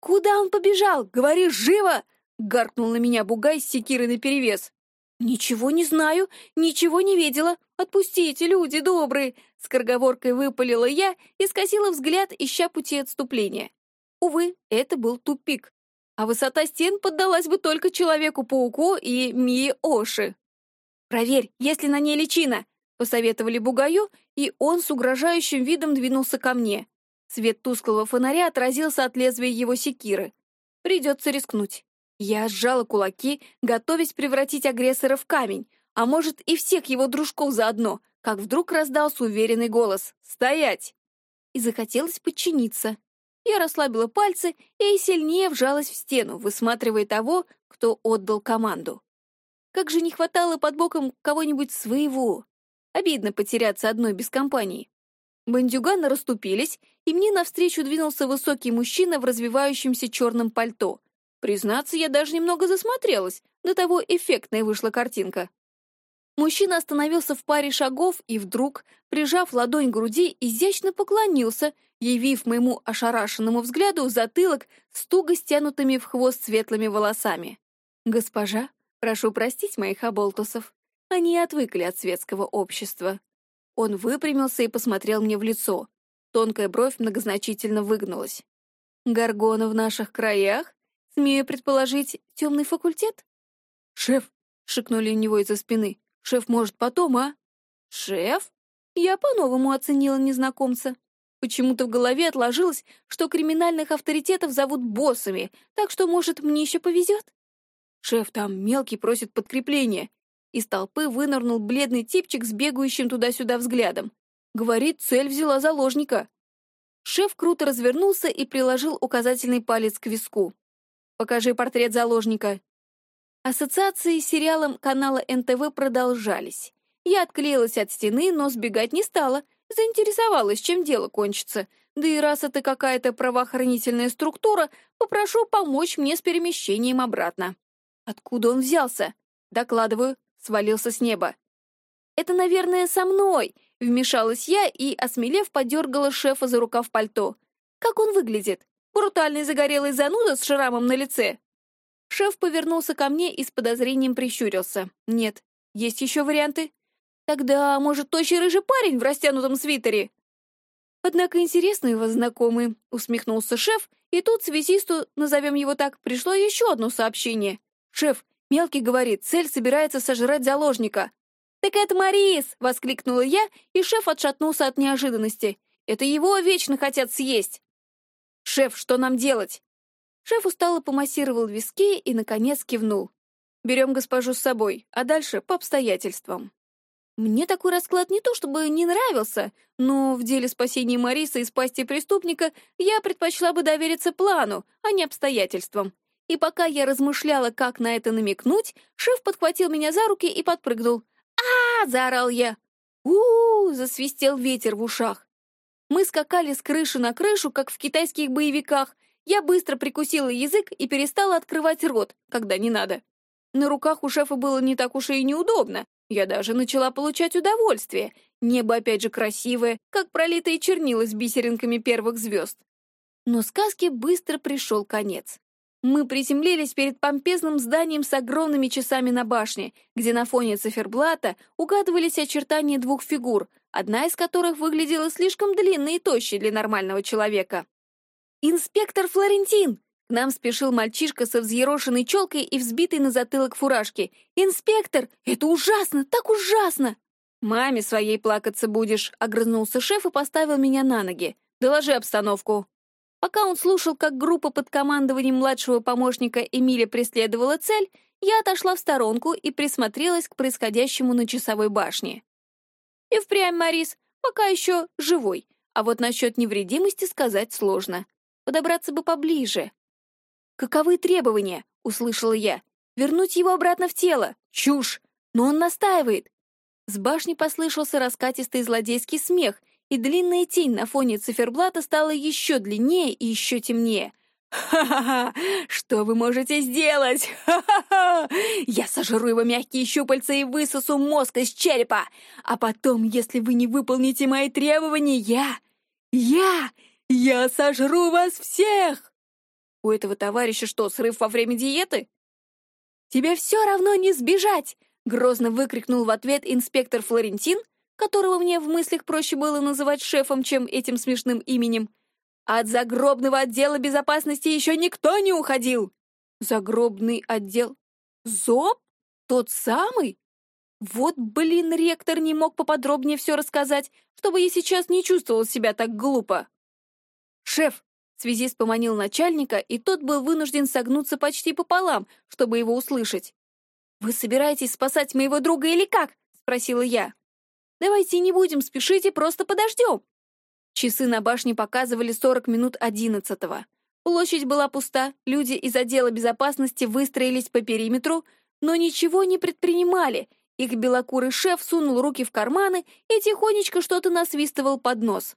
«Куда он побежал? Говори живо!» — гаркнул на меня бугай с секирой наперевес. «Ничего не знаю, ничего не видела. Отпустите, люди добрые!» — скороговоркой выпалила я и скосила взгляд, ища пути отступления. Увы, это был тупик. А высота стен поддалась бы только Человеку-пауку и Мии Оши. «Проверь, есть ли на ней личина!» — посоветовали Бугаю, и он с угрожающим видом двинулся ко мне. Свет тусклого фонаря отразился от лезвия его секиры. Придется рискнуть. Я сжала кулаки, готовясь превратить агрессора в камень, а может и всех его дружков заодно, как вдруг раздался уверенный голос «Стоять!» И захотелось подчиниться. Я расслабила пальцы и сильнее вжалась в стену, высматривая того, кто отдал команду. Как же не хватало под боком кого-нибудь своего. Обидно потеряться одной без компании. Бандюганы расступились, и мне навстречу двинулся высокий мужчина в развивающемся черном пальто. Признаться, я даже немного засмотрелась, до того эффектная вышла картинка. Мужчина остановился в паре шагов и вдруг, прижав ладонь к груди, изящно поклонился, явив моему ошарашенному взгляду затылок с туго стянутыми в хвост светлыми волосами. «Госпожа, прошу простить моих оболтусов. Они отвыкли от светского общества». Он выпрямился и посмотрел мне в лицо. Тонкая бровь многозначительно выгнулась. «Гаргона в наших краях? Смею предположить, темный факультет?» «Шеф!» — шикнули у него из-за спины. «Шеф, может, потом, а?» «Шеф?» Я по-новому оценила незнакомца. Почему-то в голове отложилось, что криминальных авторитетов зовут боссами, так что, может, мне еще повезет? Шеф там мелкий просит подкрепления. Из толпы вынырнул бледный типчик с бегающим туда-сюда взглядом. Говорит, цель взяла заложника. Шеф круто развернулся и приложил указательный палец к виску. «Покажи портрет заложника». Ассоциации с сериалом канала НТВ продолжались. Я отклеилась от стены, но сбегать не стала, заинтересовалась, чем дело кончится. Да и раз это какая-то правоохранительная структура, попрошу помочь мне с перемещением обратно. Откуда он взялся? Докладываю, свалился с неба. «Это, наверное, со мной!» — вмешалась я и, осмелев, подергала шефа за рукав пальто. «Как он выглядит? Брутальный загорелый зануда с шрамом на лице?» Шеф повернулся ко мне и с подозрением прищурился. «Нет, есть еще варианты?» «Тогда, может, тощий рыжий парень в растянутом свитере?» «Однако интересный у вас знакомый», — усмехнулся шеф, и тут связисту, назовем его так, пришло еще одно сообщение. «Шеф, Мелкий говорит, цель собирается сожрать заложника. «Так это Марис!» — воскликнула я, и шеф отшатнулся от неожиданности. «Это его вечно хотят съесть!» «Шеф, что нам делать?» Шеф устало помассировал виски и, наконец, кивнул. «Берем госпожу с собой, а дальше по обстоятельствам». Мне такой расклад не то чтобы не нравился, но в деле спасения Мариса из пасти преступника я предпочла бы довериться плану, а не обстоятельствам. И пока я размышляла, как на это намекнуть, шеф подхватил меня за руки и подпрыгнул. а, заорал я. у, -у, -у засвистел ветер в ушах. Мы скакали с крыши на крышу, как в китайских боевиках. Я быстро прикусила язык и перестала открывать рот, когда не надо. На руках у шефа было не так уж и неудобно. Я даже начала получать удовольствие. Небо опять же красивое, как пролитые чернила с бисеринками первых звезд. Но сказке быстро пришел конец. Мы приземлились перед помпезным зданием с огромными часами на башне, где на фоне циферблата угадывались очертания двух фигур, одна из которых выглядела слишком длинной и тощей для нормального человека. «Инспектор Флорентин!» К нам спешил мальчишка со взъерошенной челкой и взбитой на затылок фуражки. «Инспектор! Это ужасно! Так ужасно!» «Маме своей плакаться будешь», — огрызнулся шеф и поставил меня на ноги. «Доложи обстановку». Пока он слушал, как группа под командованием младшего помощника Эмиля преследовала цель, я отошла в сторонку и присмотрелась к происходящему на часовой башне. И впрямь Марис пока еще живой, а вот насчет невредимости сказать сложно. Подобраться бы поближе. «Каковы требования?» — услышала я. «Вернуть его обратно в тело? Чушь! Но он настаивает!» С башни послышался раскатистый злодейский смех, и длинная тень на фоне циферблата стала еще длиннее и еще темнее. «Ха-ха-ха! Что вы можете сделать? Ха-ха-ха! Я сожру его мягкие щупальца и высосу мозг из черепа! А потом, если вы не выполните мои требования, я... Я... Я сожру вас всех!» У этого товарища что, срыв во время диеты? «Тебе все равно не сбежать!» — грозно выкрикнул в ответ инспектор Флорентин, которого мне в мыслях проще было называть шефом, чем этим смешным именем. От загробного отдела безопасности еще никто не уходил. Загробный отдел? ЗОП? Тот самый? Вот, блин, ректор не мог поподробнее все рассказать, чтобы я сейчас не чувствовал себя так глупо. «Шеф!» — связист поманил начальника, и тот был вынужден согнуться почти пополам, чтобы его услышать. «Вы собираетесь спасать моего друга или как?» — спросила я. «Давайте не будем спешить и просто подождем. Часы на башне показывали 40 минут одиннадцатого. Площадь была пуста, люди из отдела безопасности выстроились по периметру, но ничего не предпринимали. Их белокурый шеф сунул руки в карманы и тихонечко что-то насвистывал под нос.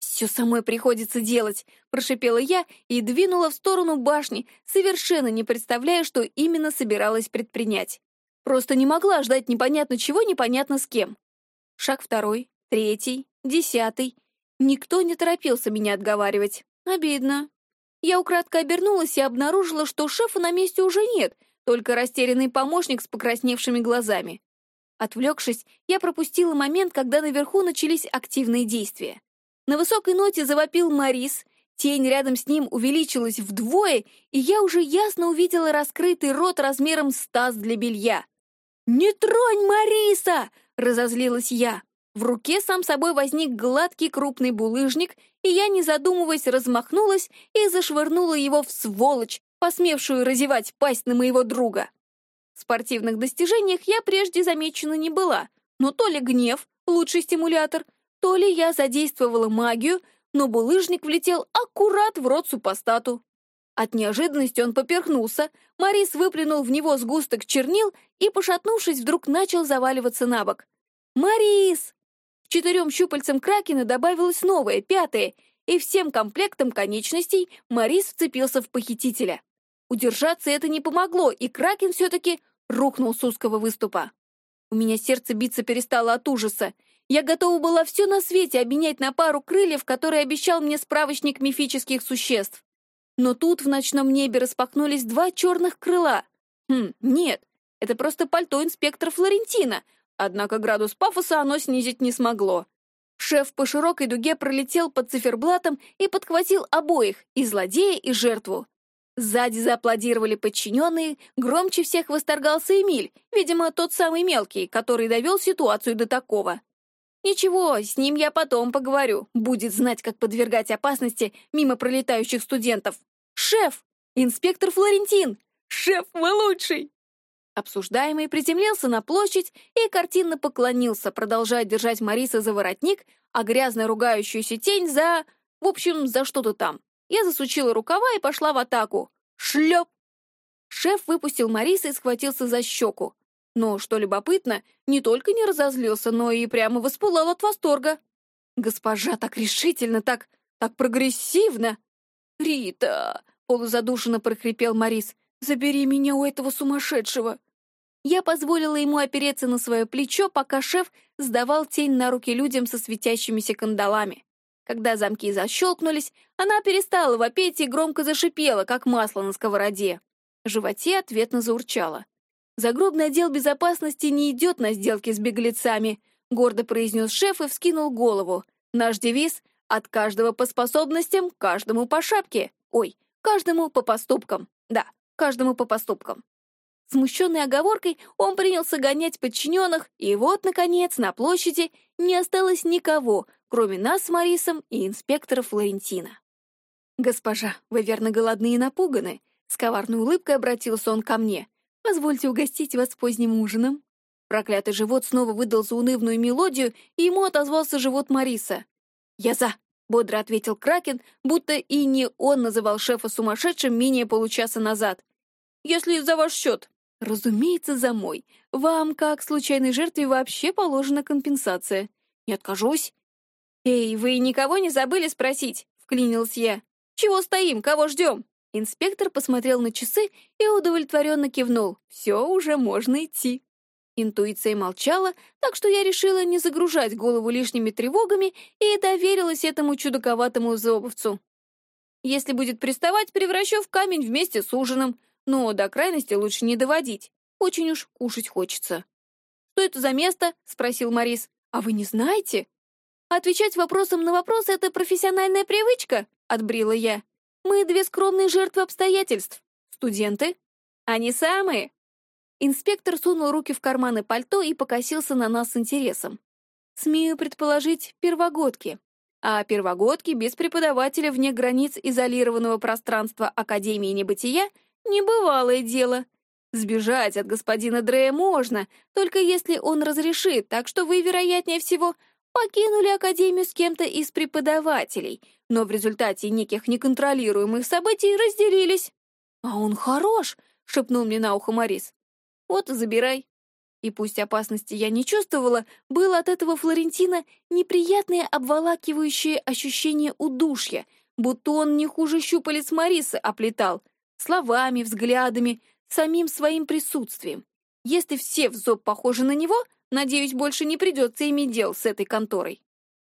«Все самой приходится делать», — прошипела я и двинула в сторону башни, совершенно не представляя, что именно собиралась предпринять. Просто не могла ждать непонятно чего, непонятно с кем. Шаг второй, третий, десятый — Никто не торопился меня отговаривать. Обидно. Я украдко обернулась и обнаружила, что шефа на месте уже нет, только растерянный помощник с покрасневшими глазами. Отвлекшись, я пропустила момент, когда наверху начались активные действия. На высокой ноте завопил Марис, тень рядом с ним увеличилась вдвое, и я уже ясно увидела раскрытый рот размером с таз для белья. «Не тронь Мариса!» — разозлилась я. В руке сам собой возник гладкий крупный булыжник, и я, не задумываясь, размахнулась и зашвырнула его в сволочь, посмевшую разевать пасть на моего друга. В спортивных достижениях я прежде замечена не была, но то ли гнев — лучший стимулятор, то ли я задействовала магию, но булыжник влетел аккурат в рот супостату. От неожиданности он поперхнулся, Марис выплюнул в него сгусток чернил и, пошатнувшись, вдруг начал заваливаться на бок. «Марис!» четырем щупальцам Кракена добавилось новое, пятое, и всем комплектом конечностей Марис вцепился в похитителя. Удержаться это не помогло, и Кракен все-таки рухнул с узкого выступа. У меня сердце биться перестало от ужаса. Я готова была все на свете обменять на пару крыльев, которые обещал мне справочник мифических существ. Но тут в ночном небе распахнулись два черных крыла. Хм, нет, это просто пальто инспектора Флорентина, Однако градус пафоса оно снизить не смогло. Шеф по широкой дуге пролетел под циферблатом и подхватил обоих, и злодея, и жертву. Сзади зааплодировали подчиненные, громче всех восторгался Эмиль, видимо, тот самый мелкий, который довел ситуацию до такого. Ничего, с ним я потом поговорю, будет знать, как подвергать опасности мимо пролетающих студентов. Шеф! Инспектор Флорентин! Шеф, вы лучший! Обсуждаемый приземлился на площадь и картинно поклонился, продолжая держать Мариса за воротник, а грязно ругающуюся тень за... В общем, за что-то там. Я засучила рукава и пошла в атаку. Шлеп! Шеф выпустил Мариса и схватился за щеку. Но, что любопытно, не только не разозлился, но и прямо воспылал от восторга. Госпожа так решительно, так... так прогрессивно. «Рита!» — полузадушенно прохрипел Марис. «Забери меня у этого сумасшедшего!» Я позволила ему опереться на свое плечо, пока шеф сдавал тень на руки людям со светящимися кандалами. Когда замки защелкнулись, она перестала вопеть и громко зашипела, как масло на сковороде. В животе ответно заурчало. «Загробный отдел безопасности не идет на сделки с беглецами», гордо произнес шеф и вскинул голову. «Наш девиз — от каждого по способностям, каждому по шапке. Ой, каждому по поступкам. Да, каждому по поступкам. Смущенный оговоркой, он принялся гонять подчиненных, и вот, наконец, на площади не осталось никого, кроме нас с Марисом и инспектора Флорентина. «Госпожа, вы верно голодны и напуганы?» С коварной улыбкой обратился он ко мне. «Позвольте угостить вас поздним ужином». Проклятый живот снова выдал заунывную мелодию, и ему отозвался живот Мариса. «Я за!» — бодро ответил Кракен, будто и не он называл шефа сумасшедшим менее получаса назад. «Если за ваш счет», «Разумеется, за мой. Вам, как случайной жертве, вообще положена компенсация. Не откажусь». «Эй, вы никого не забыли спросить?» — вклинилась я. Чего стоим, кого ждем?» Инспектор посмотрел на часы и удовлетворенно кивнул. «Все, уже можно идти». Интуиция молчала, так что я решила не загружать голову лишними тревогами и доверилась этому чудаковатому зобовцу. Если будет приставать, превращу в камень вместе с ужином, но до крайности лучше не доводить. Очень уж кушать хочется. «Что это за место?» — спросил Морис. «А вы не знаете?» «Отвечать вопросом на вопрос — это профессиональная привычка», — отбрила я. «Мы две скромные жертвы обстоятельств. Студенты? Они самые». Инспектор сунул руки в карманы пальто и покосился на нас с интересом. «Смею предположить, первогодки. А первогодки без преподавателя вне границ изолированного пространства Академии Небытия — небывалое дело. Сбежать от господина Дрея можно, только если он разрешит, так что вы, вероятнее всего, покинули Академию с кем-то из преподавателей, но в результате неких неконтролируемых событий разделились. «А он хорош!» — шепнул мне на ухо Морис. «Вот и забирай». И пусть опасности я не чувствовала, было от этого Флорентина неприятное обволакивающее ощущение удушья, будто он не хуже щупалец Марисы оплетал, словами, взглядами, самим своим присутствием. Если все в зоб похожи на него, надеюсь, больше не придется иметь дел с этой конторой.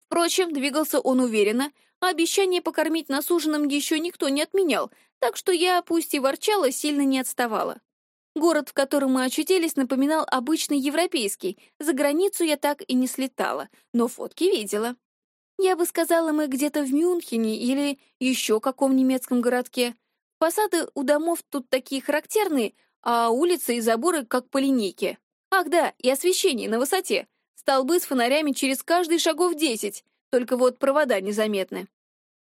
Впрочем, двигался он уверенно, а обещание покормить нас ужином еще никто не отменял, так что я, пусть и ворчала, сильно не отставала. Город, в котором мы очутились, напоминал обычный европейский. За границу я так и не слетала, но фотки видела. Я бы сказала, мы где-то в Мюнхене или еще каком немецком городке. Фасады у домов тут такие характерные, а улицы и заборы как по линейке. Ах да, и освещение на высоте. Столбы с фонарями через каждый шагов десять, только вот провода незаметны.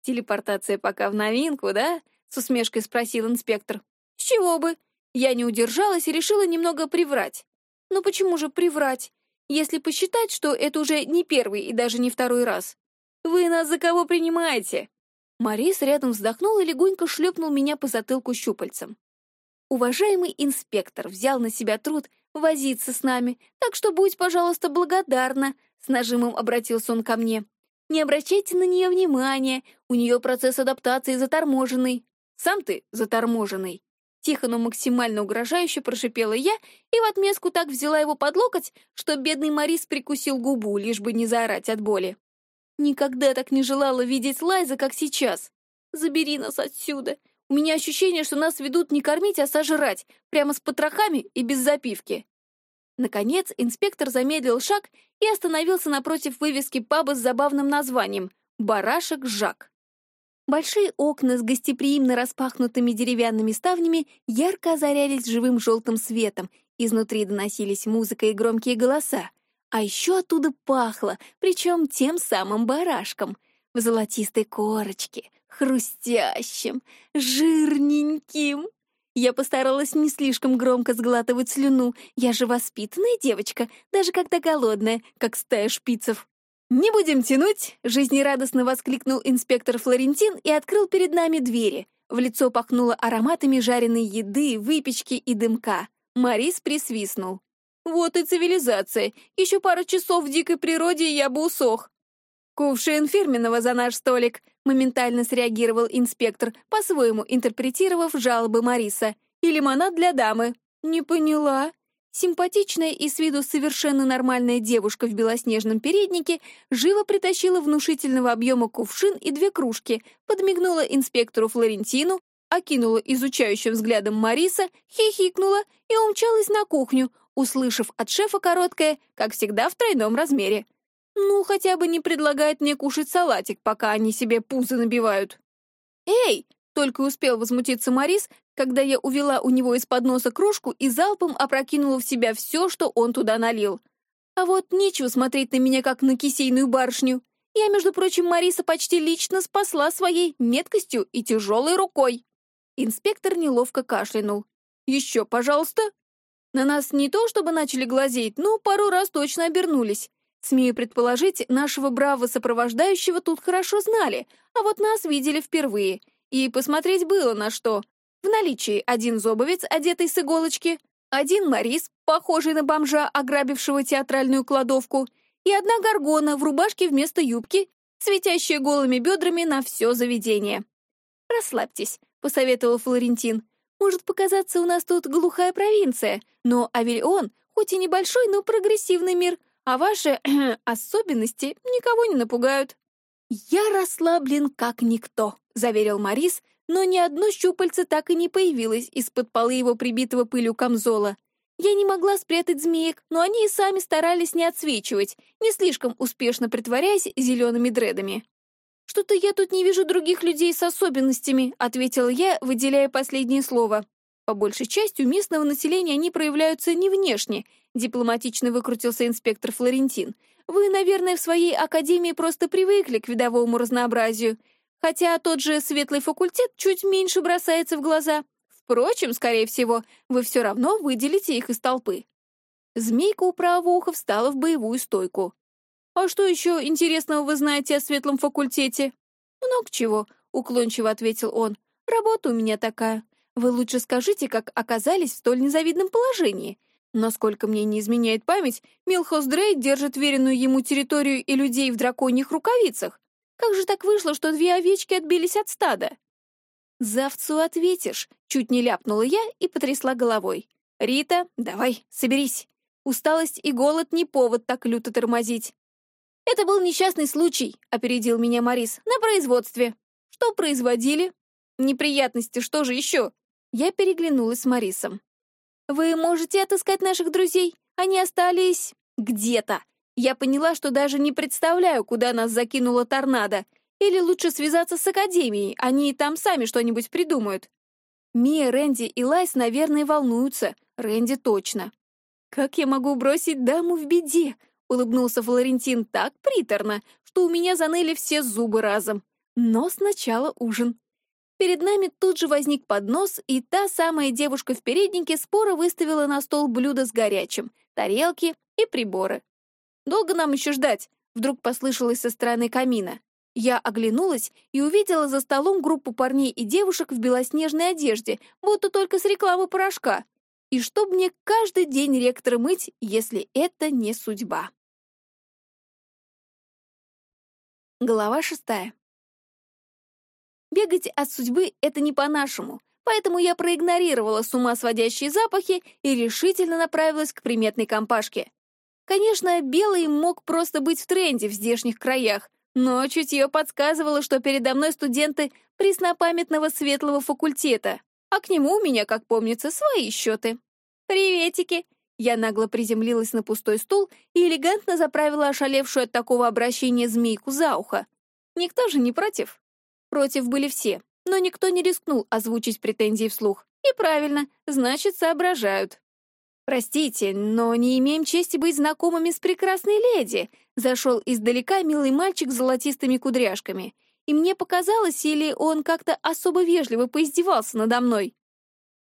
«Телепортация пока в новинку, да?» — с усмешкой спросил инспектор. «С чего бы? Я не удержалась и решила немного приврать. Но почему же приврать, если посчитать, что это уже не первый и даже не второй раз? Вы нас за кого принимаете? Марис рядом вздохнул и легонько шлепнул меня по затылку щупальцем. Уважаемый инспектор взял на себя труд возиться с нами, так что будь, пожалуйста, благодарна, с нажимом обратился он ко мне. Не обращайте на нее внимания, у нее процесс адаптации заторможенный. Сам ты заторможенный. Тихо, но максимально угрожающе прошипела я и в отместку так взяла его под локоть, что бедный Морис прикусил губу, лишь бы не заорать от боли. Никогда так не желала видеть Лайза, как сейчас. Забери нас отсюда. У меня ощущение, что нас ведут не кормить, а сожрать, прямо с потрохами и без запивки. Наконец, инспектор замедлил шаг и остановился напротив вывески паба с забавным названием «Барашек Жак». Большие окна с гостеприимно распахнутыми деревянными ставнями ярко озарялись живым желтым светом, изнутри доносились музыка и громкие голоса. А еще оттуда пахло, причем тем самым барашком, в золотистой корочке, хрустящим, жирненьким. Я постаралась не слишком громко сглатывать слюну. Я же воспитанная девочка, даже когда голодная, как стая шпицев. «Не будем тянуть!» — жизнерадостно воскликнул инспектор Флорентин и открыл перед нами двери. В лицо пахнуло ароматами жареной еды, выпечки и дымка. Марис присвистнул. «Вот и цивилизация! Еще пару часов в дикой природе, и я бы усох!» «Кувшин фирменного за наш столик!» — моментально среагировал инспектор, по-своему интерпретировав жалобы Мариса. «И лимонад для дамы!» «Не поняла!» Симпатичная и с виду совершенно нормальная девушка в белоснежном переднике живо притащила внушительного объема кувшин и две кружки, подмигнула инспектору Флорентину, окинула изучающим взглядом Мариса, хихикнула и умчалась на кухню, услышав от шефа короткое, как всегда, в тройном размере. «Ну, хотя бы не предлагает мне кушать салатик, пока они себе пузы набивают». «Эй!» — только успел возмутиться Марис, когда я увела у него из-под носа кружку и залпом опрокинула в себя все, что он туда налил. А вот нечего смотреть на меня, как на кисейную барышню. Я, между прочим, Мариса почти лично спасла своей меткостью и тяжелой рукой. Инспектор неловко кашлянул. «Еще, пожалуйста». На нас не то чтобы начали глазеть, но пару раз точно обернулись. Смею предположить, нашего бравого сопровождающего тут хорошо знали, а вот нас видели впервые. И посмотреть было на что. В наличии один зобовец, одетый с иголочки, один Морис, похожий на бомжа, ограбившего театральную кладовку, и одна горгона в рубашке вместо юбки, светящая голыми бедрами на все заведение. «Расслабьтесь», — посоветовал Флорентин. «Может показаться, у нас тут глухая провинция, но Авильон, хоть и небольшой, но прогрессивный мир, а ваши особенности никого не напугают». «Я расслаблен как никто», — заверил Морис, но ни одно щупальце так и не появилось из-под полы его прибитого пылью камзола. Я не могла спрятать змеек, но они и сами старались не отсвечивать, не слишком успешно притворяясь зелеными дредами. «Что-то я тут не вижу других людей с особенностями», — ответила я, выделяя последнее слово. «По большей части у местного населения они проявляются не внешне», — дипломатично выкрутился инспектор Флорентин. «Вы, наверное, в своей академии просто привыкли к видовому разнообразию, хотя тот же светлый факультет чуть меньше бросается в глаза. Впрочем, скорее всего, вы все равно выделите их из толпы». Змейка у правого уха встала в боевую стойку. «А что еще интересного вы знаете о светлом факультете?» «Много чего», — уклончиво ответил он. «Работа у меня такая. Вы лучше скажите, как оказались в столь незавидном положении. Насколько мне не изменяет память, Милхос Дрей держит веренную ему территорию и людей в драконьих рукавицах. Как же так вышло, что две овечки отбились от стада?» «За овцу ответишь», — чуть не ляпнула я и потрясла головой. «Рита, давай, соберись. Усталость и голод не повод так люто тормозить. «Это был несчастный случай», — опередил меня Морис, — «на производстве». «Что производили?» «Неприятности, что же еще?» Я переглянулась с Морисом. «Вы можете отыскать наших друзей? Они остались... где-то. Я поняла, что даже не представляю, куда нас закинула торнадо. Или лучше связаться с Академией, они там сами что-нибудь придумают». Мия, Рэнди и Лайс, наверное, волнуются. Рэнди точно. «Как я могу бросить даму в беде?» Улыбнулся Флорентин так приторно, что у меня заныли все зубы разом. Но сначала ужин. Перед нами тут же возник поднос, и та самая девушка в переднике споро выставила на стол блюдо с горячим, тарелки и приборы. «Долго нам еще ждать?» — вдруг послышалось со стороны камина. Я оглянулась и увидела за столом группу парней и девушек в белоснежной одежде, будто только с рекламы порошка. И чтоб мне каждый день ректора мыть, если это не судьба. Глава шестая. Бегать от судьбы — это не по-нашему, поэтому я проигнорировала с ума сводящие запахи и решительно направилась к приметной компашке. Конечно, белый мог просто быть в тренде в здешних краях, но чутье подсказывало, что передо мной студенты преснопамятного светлого факультета, а к нему у меня, как помнится, свои счеты. «Приветики!» Я нагло приземлилась на пустой стул и элегантно заправила ошалевшую от такого обращения змейку за ухо. Никто же не против. Против были все, но никто не рискнул озвучить претензии вслух. И правильно, значит, соображают. «Простите, но не имеем чести быть знакомыми с прекрасной леди», зашел издалека милый мальчик с золотистыми кудряшками. И мне показалось, или он как-то особо вежливо поиздевался надо мной.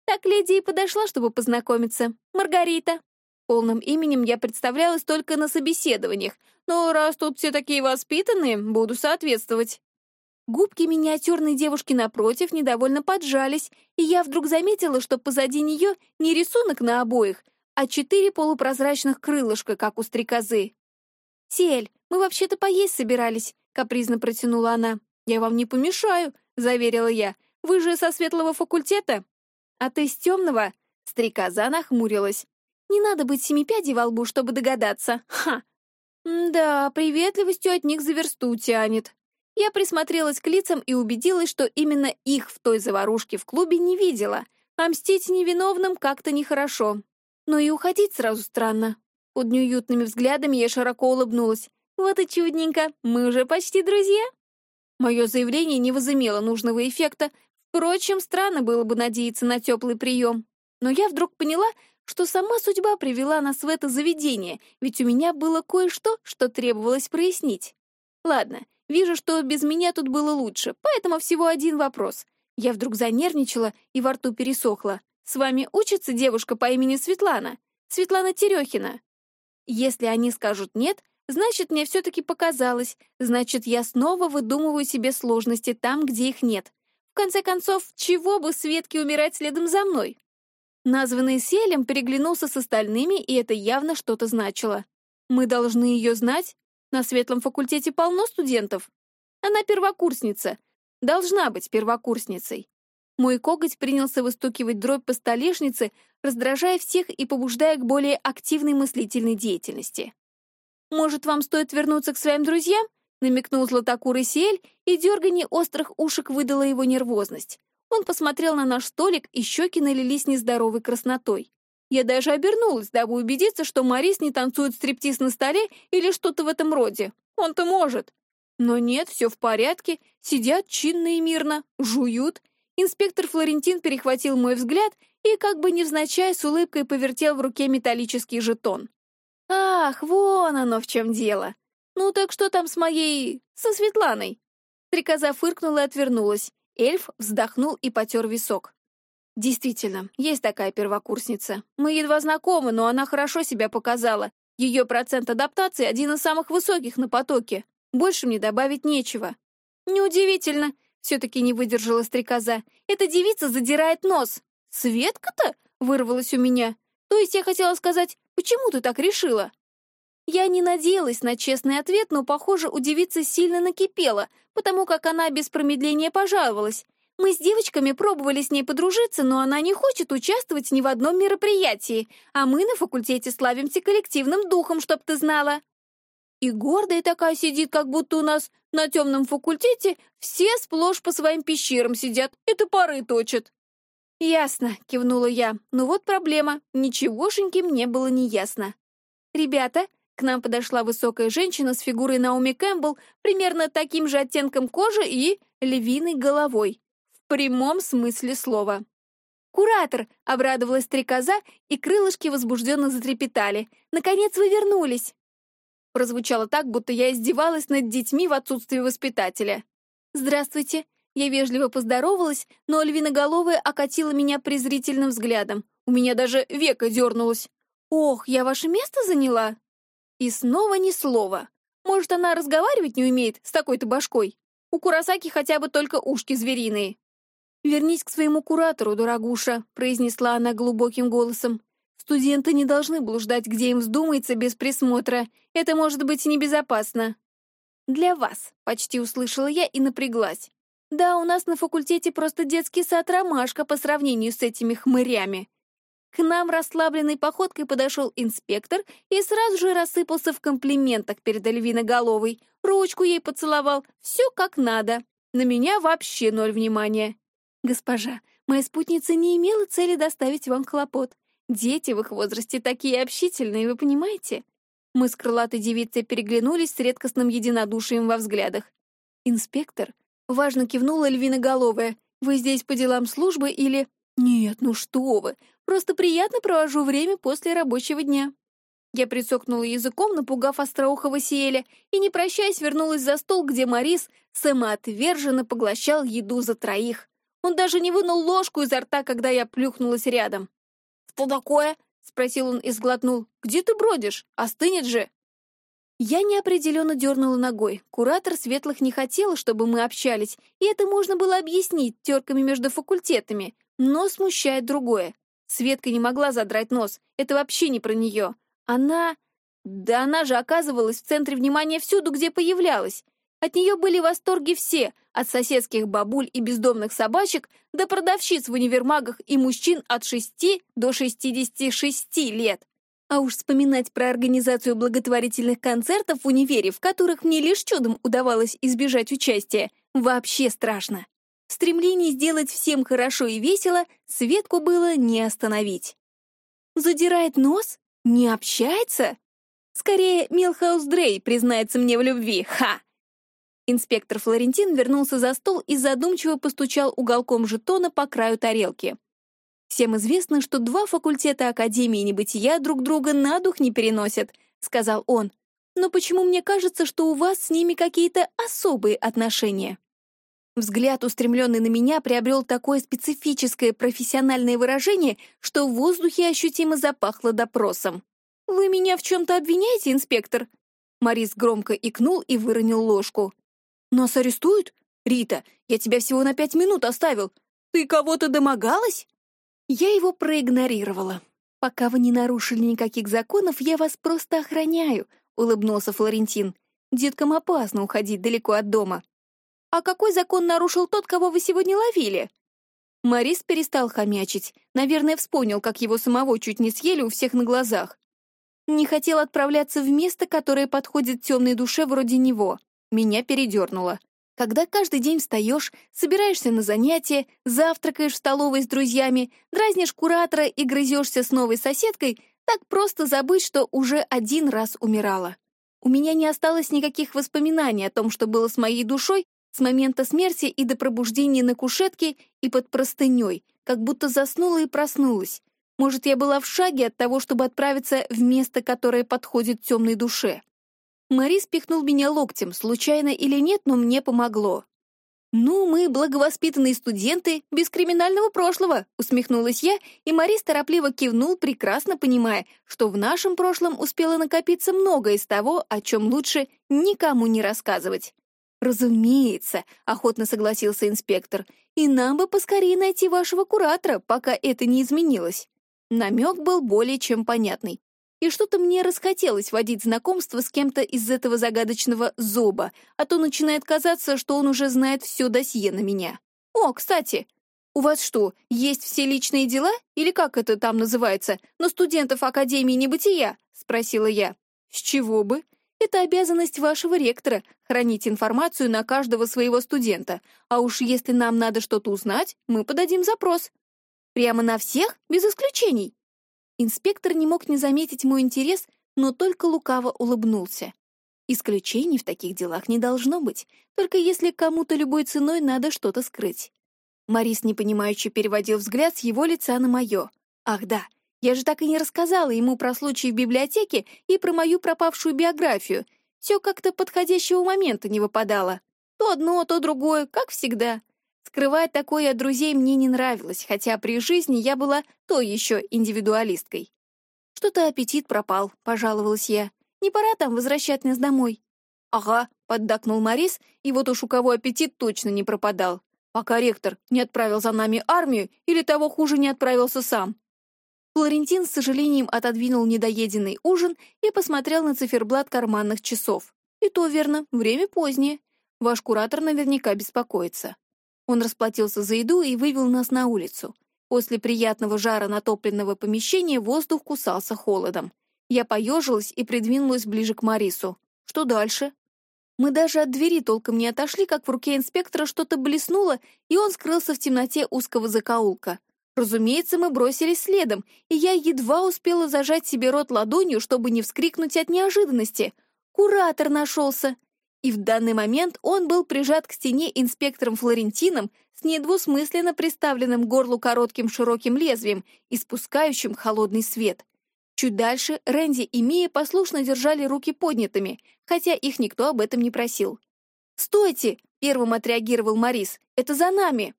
Так леди и подошла, чтобы познакомиться. Маргарита. Полным именем я представлялась только на собеседованиях, но раз тут все такие воспитанные, буду соответствовать. Губки миниатюрной девушки напротив недовольно поджались, и я вдруг заметила, что позади нее не рисунок на обоих, а четыре полупрозрачных крылышка, как у стрекозы. «Сель, мы вообще-то поесть собирались», — капризно протянула она. «Я вам не помешаю», — заверила я. «Вы же со светлого факультета?» «А ты с темного?» Стрекоза нахмурилась. «Не надо быть семипядей во лбу, чтобы догадаться. Ха!» «Да, приветливостью от них за версту тянет». Я присмотрелась к лицам и убедилась, что именно их в той заварушке в клубе не видела, а мстить невиновным как-то нехорошо. Но и уходить сразу странно. Под неуютными взглядами я широко улыбнулась. «Вот и чудненько, мы уже почти друзья». Мое заявление не возымело нужного эффекта, Впрочем, странно было бы надеяться на теплый прием. Но я вдруг поняла, что сама судьба привела нас в это заведение, ведь у меня было кое-что, что требовалось прояснить. Ладно, вижу, что без меня тут было лучше, поэтому всего один вопрос. Я вдруг занервничала и во рту пересохла. С вами учится девушка по имени Светлана? Светлана Терехина. Если они скажут «нет», значит, мне все-таки показалось, значит, я снова выдумываю себе сложности там, где их нет конце концов, чего бы Светке умирать следом за мной? Названный Селем переглянулся с остальными, и это явно что-то значило. Мы должны ее знать? На светлом факультете полно студентов. Она первокурсница. Должна быть первокурсницей. Мой коготь принялся выстукивать дробь по столешнице, раздражая всех и побуждая к более активной мыслительной деятельности. «Может, вам стоит вернуться к своим друзьям?» — намекнул Златокурый Сиэль, и дергание острых ушек выдало его нервозность. Он посмотрел на наш столик, и щеки налились нездоровой краснотой. Я даже обернулась, дабы убедиться, что Марис не танцует стриптиз на столе или что-то в этом роде. Он-то может. Но нет, все в порядке, сидят чинно и мирно, жуют. Инспектор Флорентин перехватил мой взгляд и, как бы невзначай, с улыбкой повертел в руке металлический жетон. «Ах, вон оно в чем дело! Ну так что там с моей... со Светланой?» Стрекоза фыркнула и отвернулась. Эльф вздохнул и потер висок. Действительно, есть такая первокурсница. Мы едва знакомы, но она хорошо себя показала. Ее процент адаптации один из самых высоких на потоке. Больше мне добавить нечего. Неудивительно, все-таки не выдержала стрекоза. Эта девица задирает нос. Светка-то? Вырвалась у меня. То есть я хотела сказать, почему ты так решила? Я не надеялась на честный ответ, но, похоже, у девицы сильно накипела, потому как она без промедления пожаловалась. Мы с девочками пробовали с ней подружиться, но она не хочет участвовать ни в одном мероприятии, а мы на факультете славимся коллективным духом, чтоб ты знала. И гордая такая сидит, как будто у нас на темном факультете все сплошь по своим пещерам сидят и топоры точат. «Ясно», — кивнула я. «Ну вот проблема. Ничегошеньки мне было не ясно». «Ребята», — к нам подошла высокая женщина с фигурой Наоми Кэмпбелл, примерно таким же оттенком кожи и львиной головой прямом смысле слова. «Куратор!» — обрадовалась стрекоза, и крылышки возбужденно затрепетали. «Наконец вы вернулись!» Прозвучало так, будто я издевалась над детьми в отсутствии воспитателя. «Здравствуйте!» Я вежливо поздоровалась, но львиноголовая окатила меня презрительным взглядом. У меня даже века дернулось. «Ох, я ваше место заняла?» И снова ни слова. Может, она разговаривать не умеет с такой-то башкой? У Курасаки хотя бы только ушки звериные. «Вернись к своему куратору, дорогуша», — произнесла она глубоким голосом. «Студенты не должны блуждать, где им вздумается, без присмотра. Это может быть небезопасно». «Для вас», — почти услышала я и напряглась. «Да, у нас на факультете просто детский сад ромашка по сравнению с этими хмырями». К нам расслабленной походкой подошел инспектор и сразу же рассыпался в комплиментах перед Альвиноголовой. Ручку ей поцеловал, все как надо. На меня вообще ноль внимания. «Госпожа, моя спутница не имела цели доставить вам хлопот. Дети в их возрасте такие общительные, вы понимаете?» Мы с крылатой девицей переглянулись с редкостным единодушием во взглядах. «Инспектор?» — важно кивнула львиноголовая. «Вы здесь по делам службы или...» «Нет, ну что вы! Просто приятно провожу время после рабочего дня». Я прицокнула языком, напугав остроухого Сиэля, и, не прощаясь, вернулась за стол, где Морис самоотверженно поглощал еду за троих. Он даже не вынул ложку изо рта, когда я плюхнулась рядом. «Что такое?» — спросил он и сглотнул. «Где ты бродишь? Остынет же!» Я неопределенно дернула ногой. Куратор Светлых не хотела, чтобы мы общались, и это можно было объяснить терками между факультетами. Но смущает другое. Светка не могла задрать нос. Это вообще не про нее. Она... Да она же оказывалась в центре внимания всюду, где появлялась. От нее были в восторге все, от соседских бабуль и бездомных собачек до продавщиц в универмагах и мужчин от 6 до 66 лет. А уж вспоминать про организацию благотворительных концертов в универе, в которых мне лишь чудом удавалось избежать участия, вообще страшно. В стремлении сделать всем хорошо и весело Светку было не остановить. Задирает нос? Не общается? Скорее, Милхаус Дрей признается мне в любви, ха! Инспектор Флорентин вернулся за стол и задумчиво постучал уголком жетона по краю тарелки. «Всем известно, что два факультета Академии Небытия друг друга на дух не переносят», — сказал он. «Но почему мне кажется, что у вас с ними какие-то особые отношения?» Взгляд, устремленный на меня, приобрел такое специфическое профессиональное выражение, что в воздухе ощутимо запахло допросом. «Вы меня в чем-то обвиняете, инспектор?» Морис громко икнул и выронил ложку. «Нас арестуют? Рита, я тебя всего на пять минут оставил. Ты кого-то домогалась?» Я его проигнорировала. «Пока вы не нарушили никаких законов, я вас просто охраняю», — улыбнулся Флорентин. «Деткам опасно уходить далеко от дома». А какой закон нарушил тот, кого вы сегодня ловили?» Морис перестал хомячить. Наверное, вспомнил, как его самого чуть не съели у всех на глазах. Не хотел отправляться в место, которое подходит темной душе вроде него. Меня передернуло. Когда каждый день встаешь, собираешься на занятия, завтракаешь в столовой с друзьями, дразнишь куратора и грызешься с новой соседкой, так просто забыть, что уже один раз умирала. У меня не осталось никаких воспоминаний о том, что было с моей душой с момента смерти и до пробуждения на кушетке и под простыней, как будто заснула и проснулась. Может, я была в шаге от того, чтобы отправиться в место, которое подходит темной душе. Мари спихнул меня локтем, случайно или нет, но мне помогло. «Ну, мы благовоспитанные студенты, без криминального прошлого», усмехнулась я, и Марис торопливо кивнул, прекрасно понимая, что в нашем прошлом успело накопиться много из того, о чем лучше никому не рассказывать. «Разумеется», — охотно согласился инспектор, «и нам бы поскорее найти вашего куратора, пока это не изменилось». Намек был более чем понятный и что-то мне расхотелось водить знакомство с кем-то из этого загадочного зоба, а то начинает казаться, что он уже знает все досье на меня. О, кстати, у вас что, есть все личные дела, или как это там называется, на студентов Академии Небытия? — спросила я. С чего бы? Это обязанность вашего ректора — хранить информацию на каждого своего студента, а уж если нам надо что-то узнать, мы подадим запрос. Прямо на всех, без исключений. Инспектор не мог не заметить мой интерес, но только лукаво улыбнулся. Исключений в таких делах не должно быть, только если кому-то любой ценой надо что-то скрыть. Марис непонимающе переводил взгляд с его лица на мое. «Ах да, я же так и не рассказала ему про случай в библиотеке и про мою пропавшую биографию. Все как-то подходящего момента не выпадало. То одно, то другое, как всегда. Скрывать такое от друзей мне не нравилось, хотя при жизни я была то еще индивидуалисткой. «Что-то аппетит пропал», — пожаловалась я. «Не пора там возвращать нас домой?» «Ага», — поддакнул Морис, и вот уж у кого аппетит точно не пропадал. Пока ректор не отправил за нами армию или того хуже не отправился сам. Флорентин с сожалением отодвинул недоеденный ужин и посмотрел на циферблат карманных часов. «И то верно, время позднее. Ваш куратор наверняка беспокоится». Он расплатился за еду и вывел нас на улицу. После приятного жара натопленного помещения воздух кусался холодом. Я поежилась и придвинулась ближе к Марису. Что дальше? Мы даже от двери толком не отошли, как в руке инспектора что-то блеснуло, и он скрылся в темноте узкого закоулка. Разумеется, мы бросились следом, и я едва успела зажать себе рот ладонью, чтобы не вскрикнуть от неожиданности. Куратор нашелся! И в данный момент он был прижат к стене инспектором Флорентином с недвусмысленно приставленным горлу коротким широким лезвием, испускающим холодный свет. Чуть дальше Рэнди и Мия послушно держали руки поднятыми, хотя их никто об этом не просил. «Стойте!» — первым отреагировал Морис. «Это за нами!»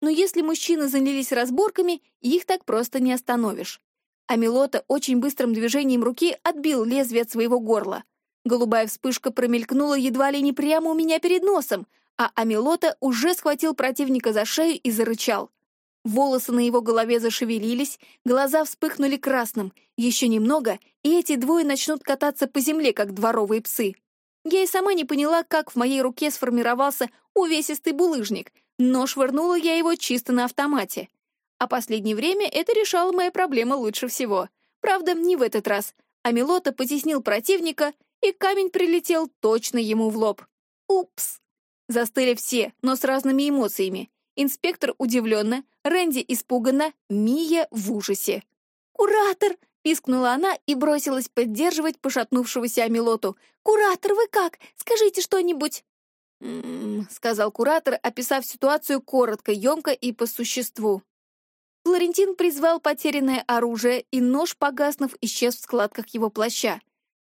Но если мужчины занялись разборками, их так просто не остановишь. Амилота очень быстрым движением руки отбил лезвие от своего горла. Голубая вспышка промелькнула едва ли не прямо у меня перед носом, а Амилота уже схватил противника за шею и зарычал. Волосы на его голове зашевелились, глаза вспыхнули красным. Еще немного, и эти двое начнут кататься по земле, как дворовые псы. Я и сама не поняла, как в моей руке сформировался увесистый булыжник, но швырнула я его чисто на автомате. А последнее время это решало мои проблемы лучше всего. Правда, не в этот раз. Амилота потеснил противника и камень прилетел точно ему в лоб. Упс! Застыли все, но с разными эмоциями. Инспектор удивленно, Рэнди испуганно, Мия в ужасе. «Куратор!» — пискнула она и бросилась поддерживать пошатнувшегося Амилоту. «Куратор, вы как? Скажите что-нибудь!» «М-м-м», сказал куратор, описав ситуацию коротко, емко и по существу. Флорентин призвал потерянное оружие, и нож, погаснув, исчез в складках его плаща.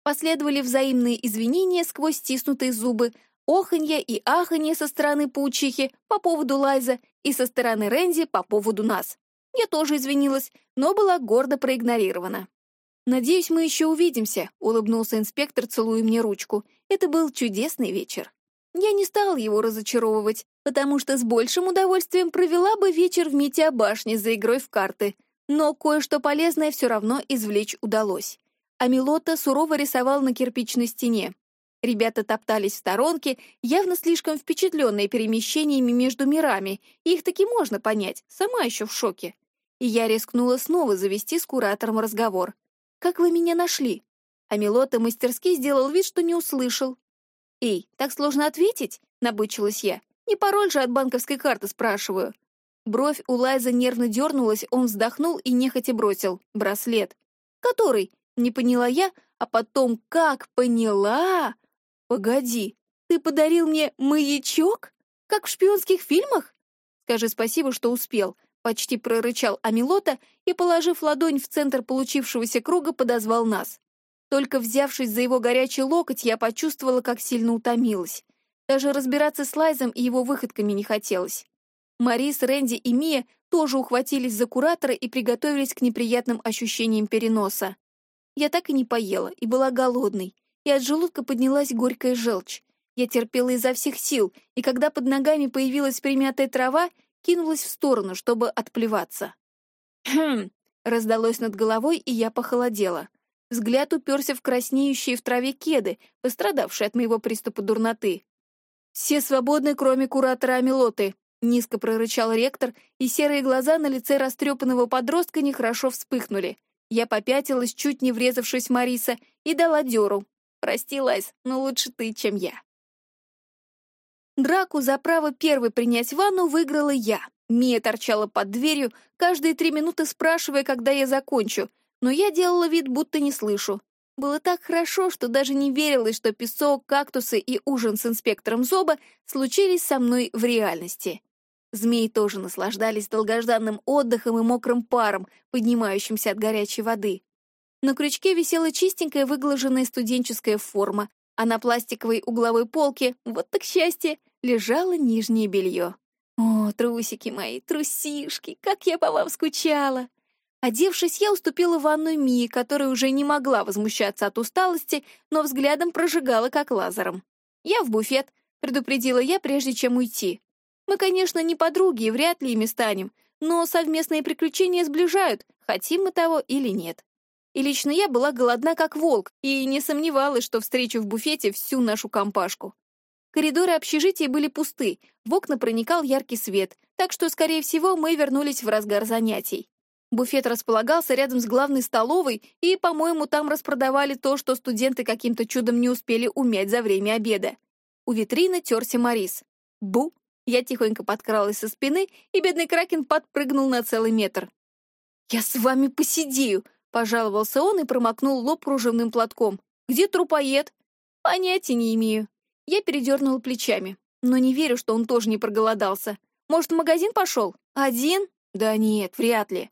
Последовали взаимные извинения сквозь стиснутые зубы, оханье и аханье со стороны паучихи по поводу Лайза и со стороны Рэнди по поводу нас. Я тоже извинилась, но была гордо проигнорирована. «Надеюсь, мы еще увидимся», — улыбнулся инспектор, целуя мне ручку. «Это был чудесный вечер». Я не стала его разочаровывать, потому что с большим удовольствием провела бы вечер в Митя-башне за игрой в карты, но кое-что полезное все равно извлечь удалось. Амилота сурово рисовал на кирпичной стене. Ребята топтались в сторонке, явно слишком впечатленные перемещениями между мирами, их таки можно понять, сама еще в шоке. И я рискнула снова завести с куратором разговор. «Как вы меня нашли?» А Милота мастерски сделал вид, что не услышал. «Эй, так сложно ответить?» — набычилась я. «Не пароль же от банковской карты спрашиваю». Бровь у Лайза нервно дернулась, он вздохнул и нехотя бросил. Браслет. «Который?» — не поняла я, а потом как поняла! «Погоди, ты подарил мне маячок? Как в шпионских фильмах?» «Скажи спасибо, что успел», — почти прорычал Амилота и, положив ладонь в центр получившегося круга, подозвал нас. Только взявшись за его горячий локоть, я почувствовала, как сильно утомилась. Даже разбираться с Лайзом и его выходками не хотелось. Марис, Рэнди и Мия тоже ухватились за куратора и приготовились к неприятным ощущениям переноса. Я так и не поела и была голодной, и от желудка поднялась горькая желчь. Я терпела изо всех сил, и когда под ногами появилась примятая трава, кинулась в сторону, чтобы отплеваться. «Хм!» — раздалось над головой, и я похолодела. Взгляд уперся в краснеющие в траве кеды, пострадавшие от моего приступа дурноты. «Все свободны, кроме куратора Амилоты», — низко прорычал ректор, и серые глаза на лице растрепанного подростка нехорошо вспыхнули. Я попятилась, чуть не врезавшись в Мариса, и дала дёру. Прости, Лайс, но лучше ты, чем я. Драку за право первой принять ванну выиграла я. Мия торчала под дверью, каждые три минуты спрашивая, когда я закончу, но я делала вид, будто не слышу. Было так хорошо, что даже не верилось, что песок, кактусы и ужин с инспектором Зоба случились со мной в реальности. Змеи тоже наслаждались долгожданным отдыхом и мокрым паром, поднимающимся от горячей воды. На крючке висела чистенькая выглаженная студенческая форма, а на пластиковой угловой полке, вот так счастье, лежало нижнее белье. О, трусики мои, трусишки, как я по вам скучала! Одевшись, я уступила ванную Мии, которая уже не могла возмущаться от усталости, но взглядом прожигала как лазером. «Я в буфет», — предупредила я, прежде чем уйти. «Мы, конечно, не подруги и вряд ли ими станем, но совместные приключения сближают, хотим мы того или нет. И лично я была голодна как волк и не сомневалась, что встречу в буфете всю нашу компашку. Коридоры общежития были пусты, в окна проникал яркий свет, так что, скорее всего, мы вернулись в разгар занятий. Буфет располагался рядом с главной столовой, и, по-моему, там распродавали то, что студенты каким-то чудом не успели умять за время обеда. У витрины терся Морис. Бу! Я тихонько подкралась со спины, и бедный Кракен подпрыгнул на целый метр. «Я с вами посидею!» Пожаловался он и промокнул лоб кружевным платком. «Где трупоед?» «Понятия не имею». Я передернула плечами. Но не верю, что он тоже не проголодался. Может, в магазин пошел? Один? Да нет, вряд ли.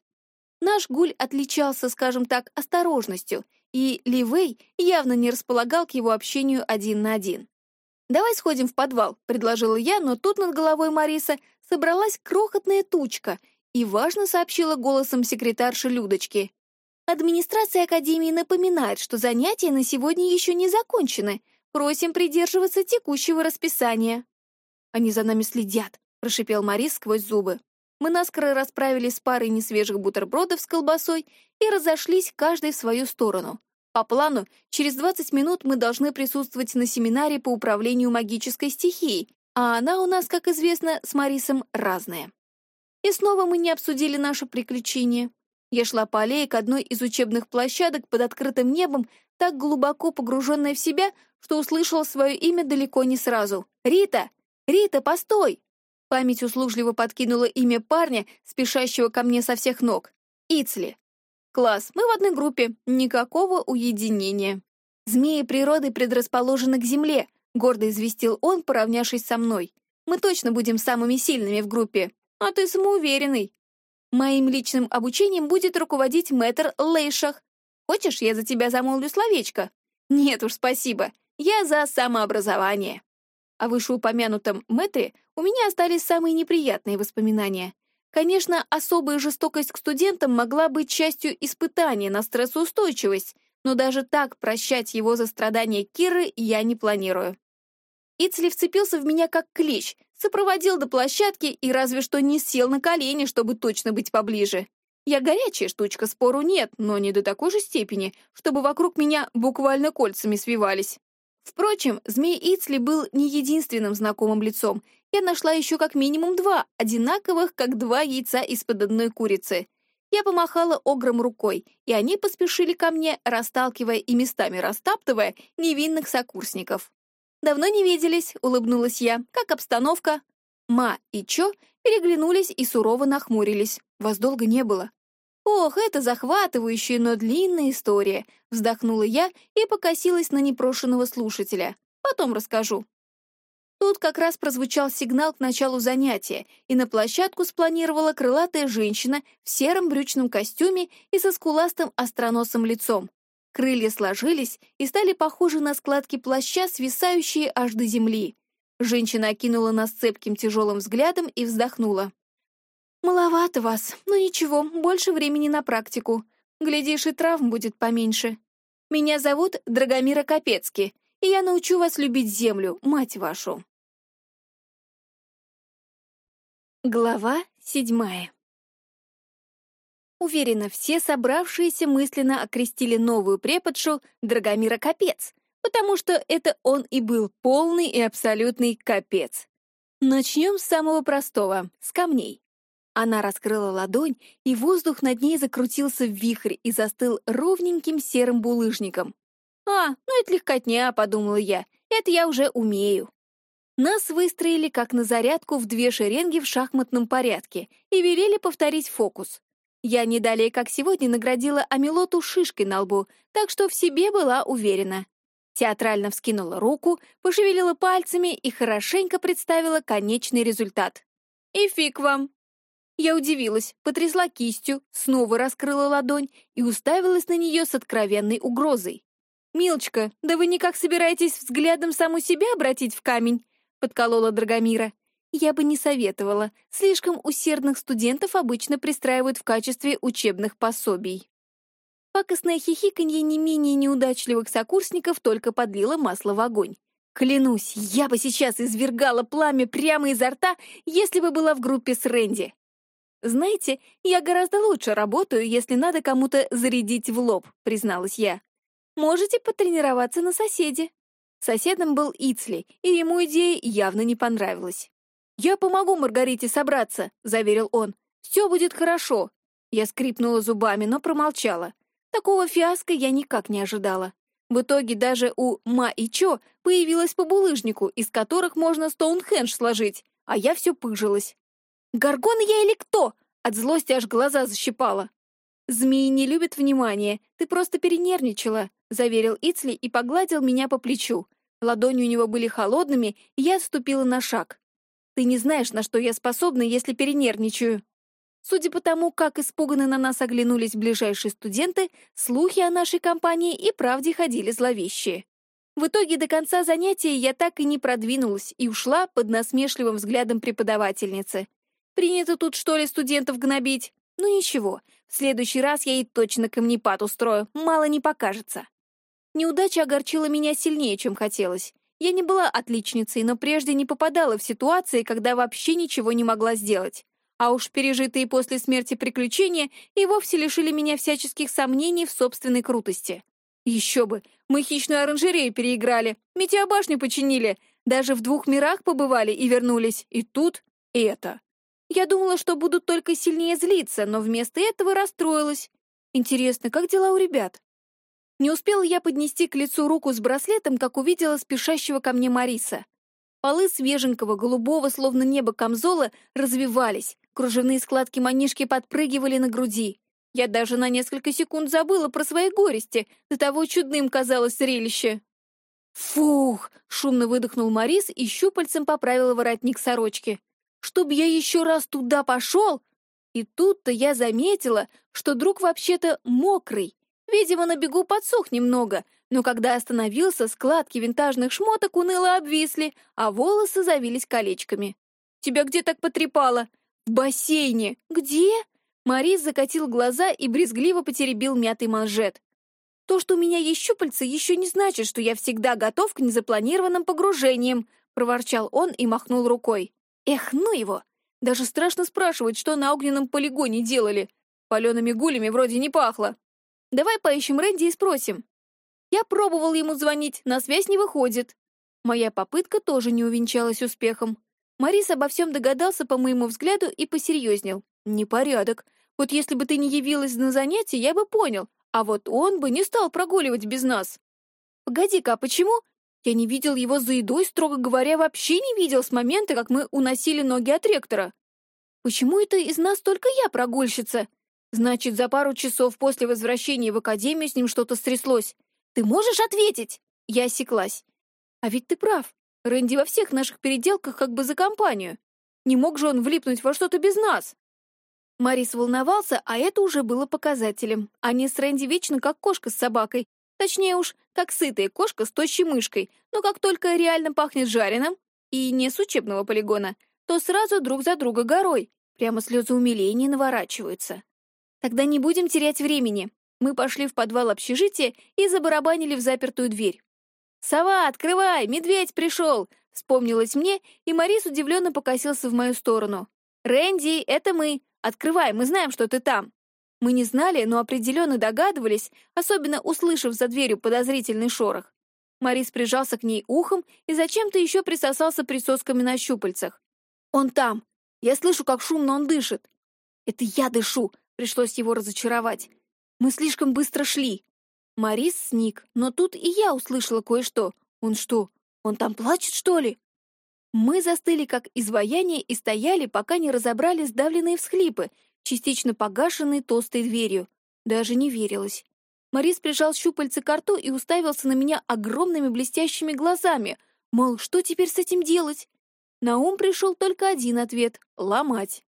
Наш гуль отличался, скажем так, осторожностью, и Ливей явно не располагал к его общению один на один. «Давай сходим в подвал», — предложила я, но тут над головой Мариса собралась крохотная тучка и важно сообщила голосом секретарши Людочки. Администрация Академии напоминает, что занятия на сегодня еще не закончены. Просим придерживаться текущего расписания. Они за нами следят, прошипел Марис сквозь зубы. Мы наскоро расправились с парой несвежих бутербродов с колбасой и разошлись каждый в свою сторону. По плану, через 20 минут мы должны присутствовать на семинаре по управлению магической стихией, а она у нас, как известно, с Марисом разная. И снова мы не обсудили наше приключение. Я шла по аллее к одной из учебных площадок под открытым небом, так глубоко погруженная в себя, что услышала свое имя далеко не сразу. «Рита! Рита, постой!» Память услужливо подкинула имя парня, спешащего ко мне со всех ног. Ицли. Класс, мы в одной группе, никакого уединения. Змеи природы предрасположены к земле, гордо известил он, поравнявшись со мной. Мы точно будем самыми сильными в группе. А ты самоуверенный. Моим личным обучением будет руководить мэтр Лейшах. Хочешь, я за тебя замолвлю словечко? Нет уж, спасибо. Я за самообразование. О вышеупомянутом мэтре у меня остались самые неприятные воспоминания. Конечно, особая жестокость к студентам могла быть частью испытания на стрессоустойчивость, но даже так прощать его за страдания Киры я не планирую. Ицли вцепился в меня как клещ, сопроводил до площадки и разве что не сел на колени, чтобы точно быть поближе. Я горячая штучка, спору нет, но не до такой же степени, чтобы вокруг меня буквально кольцами свивались. Впрочем, змей Ицли был не единственным знакомым лицом. Я нашла еще как минимум два, одинаковых, как два яйца из-под одной курицы. Я помахала огром рукой, и они поспешили ко мне, расталкивая и местами растаптывая невинных сокурсников. «Давно не виделись», — улыбнулась я. «Как обстановка?» Ма и Чо переглянулись и сурово нахмурились. Вас долго не было. «Ох, это захватывающая, но длинная история», — вздохнула я и покосилась на непрошенного слушателя. «Потом расскажу». Тут как раз прозвучал сигнал к началу занятия, и на площадку спланировала крылатая женщина в сером брючном костюме и со скуластым остроносым лицом. Крылья сложились и стали похожи на складки плаща, свисающие аж до земли. Женщина окинула нас цепким тяжелым взглядом и вздохнула. «Маловато вас, но ничего, больше времени на практику. Глядишь, и травм будет поменьше. Меня зовут Драгомира Капецки, и я научу вас любить землю, мать вашу». Глава седьмая Уверена, все собравшиеся мысленно окрестили новую преподшу Драгомира Капец, потому что это он и был полный и абсолютный капец. Начнем с самого простого, с камней. Она раскрыла ладонь, и воздух над ней закрутился в вихрь и застыл ровненьким серым булыжником. «А, ну это легкотня», — подумала я, — «это я уже умею». Нас выстроили как на зарядку в две шеренги в шахматном порядке и велели повторить фокус. Я не далее, как сегодня, наградила Амилоту шишкой на лбу, так что в себе была уверена. Театрально вскинула руку, пошевелила пальцами и хорошенько представила конечный результат. «И фиг вам!» Я удивилась, потрясла кистью, снова раскрыла ладонь и уставилась на нее с откровенной угрозой. «Милочка, да вы никак собираетесь взглядом саму себя обратить в камень?» — подколола Драгомира. «Я бы не советовала. Слишком усердных студентов обычно пристраивают в качестве учебных пособий». Пакостное хихиканье не менее неудачливых сокурсников только подлило масло в огонь. Клянусь, я бы сейчас извергала пламя прямо изо рта, если бы была в группе с Рэнди. «Знаете, я гораздо лучше работаю, если надо кому-то зарядить в лоб», — призналась я. «Можете потренироваться на соседе». Соседом был Ицли, и ему идея явно не понравилась. «Я помогу Маргарите собраться», — заверил он. «Все будет хорошо». Я скрипнула зубами, но промолчала. Такого фиаско я никак не ожидала. В итоге даже у Ма и Чо появилась по булыжнику, из которых можно Стоунхендж сложить, а я все пыжилась. Горгона я или кто?» От злости аж глаза защипала. «Змеи не любят внимания, ты просто перенервничала», — заверил Ицли и погладил меня по плечу. Ладони у него были холодными, и я отступила на шаг. «Ты не знаешь, на что я способна, если перенервничаю». Судя по тому, как испуганно на нас оглянулись ближайшие студенты, слухи о нашей компании и правде ходили зловещие. В итоге до конца занятия я так и не продвинулась и ушла под насмешливым взглядом преподавательницы. Принято тут, что ли, студентов гнобить? Ну ничего, в следующий раз я ей точно камнепад устрою, мало не покажется. Неудача огорчила меня сильнее, чем хотелось. Я не была отличницей, но прежде не попадала в ситуации, когда вообще ничего не могла сделать. А уж пережитые после смерти приключения и вовсе лишили меня всяческих сомнений в собственной крутости. Еще бы, мы хищную оранжерею переиграли, метеобашню починили, даже в двух мирах побывали и вернулись, и тут это. Я думала, что буду только сильнее злиться, но вместо этого расстроилась. Интересно, как дела у ребят? Не успела я поднести к лицу руку с браслетом, как увидела спешащего ко мне Мариса. Полы свеженького, голубого, словно небо камзола, развивались, кружевные складки манишки подпрыгивали на груди. Я даже на несколько секунд забыла про свои горести, до того чудным казалось зрелище. «Фух!» — шумно выдохнул Марис и щупальцем поправил воротник сорочки чтоб я еще раз туда пошел. И тут-то я заметила, что друг вообще-то мокрый. Видимо, на бегу подсох немного, но когда остановился, складки винтажных шмоток уныло обвисли, а волосы завились колечками. «Тебя где так потрепало?» «В бассейне». «Где?» Марис закатил глаза и брезгливо потеребил мятый манжет. «То, что у меня есть щупальца, еще не значит, что я всегда готов к незапланированным погружениям», проворчал он и махнул рукой. Эх, ну его! Даже страшно спрашивать, что на огненном полигоне делали. Палеными гулями вроде не пахло. Давай поищем Рэнди и спросим. Я пробовал ему звонить, на связь не выходит. Моя попытка тоже не увенчалась успехом. Марис обо всем догадался, по моему взгляду, и посерьезнел. Непорядок. Вот если бы ты не явилась на занятие, я бы понял. А вот он бы не стал прогуливать без нас. Погоди-ка, а почему? Я не видел его за едой, строго говоря, вообще не видел с момента, как мы уносили ноги от ректора. Почему это из нас только я прогульщица? Значит, за пару часов после возвращения в академию с ним что-то стряслось. Ты можешь ответить? Я осеклась. А ведь ты прав. Рэнди во всех наших переделках как бы за компанию. Не мог же он влипнуть во что-то без нас. Марис волновался, а это уже было показателем. Они с Рэнди вечно как кошка с собакой. Точнее уж, как сытая кошка с тощей мышкой. Но как только реально пахнет жареным, и не с учебного полигона, то сразу друг за друга горой. Прямо слезы умиления наворачиваются. Тогда не будем терять времени. Мы пошли в подвал общежития и забарабанили в запертую дверь. «Сова, открывай! Медведь пришел!» Вспомнилось мне, и Марис удивленно покосился в мою сторону. «Рэнди, это мы! Открывай, мы знаем, что ты там!» Мы не знали, но определенно догадывались, особенно услышав за дверью подозрительный шорох. Марис прижался к ней ухом и зачем-то еще присосался присосками на щупальцах. «Он там! Я слышу, как шумно он дышит!» «Это я дышу!» — пришлось его разочаровать. «Мы слишком быстро шли!» Марис сник, но тут и я услышала кое-что. Он что, он там плачет, что ли? Мы застыли как изваяние и стояли, пока не разобрали сдавленные всхлипы, частично погашенные толстой дверью. Даже не верилось. Марис прижал щупальце к рту и уставился на меня огромными блестящими глазами, мол, что теперь с этим делать? На ум пришел только один ответ — ломать.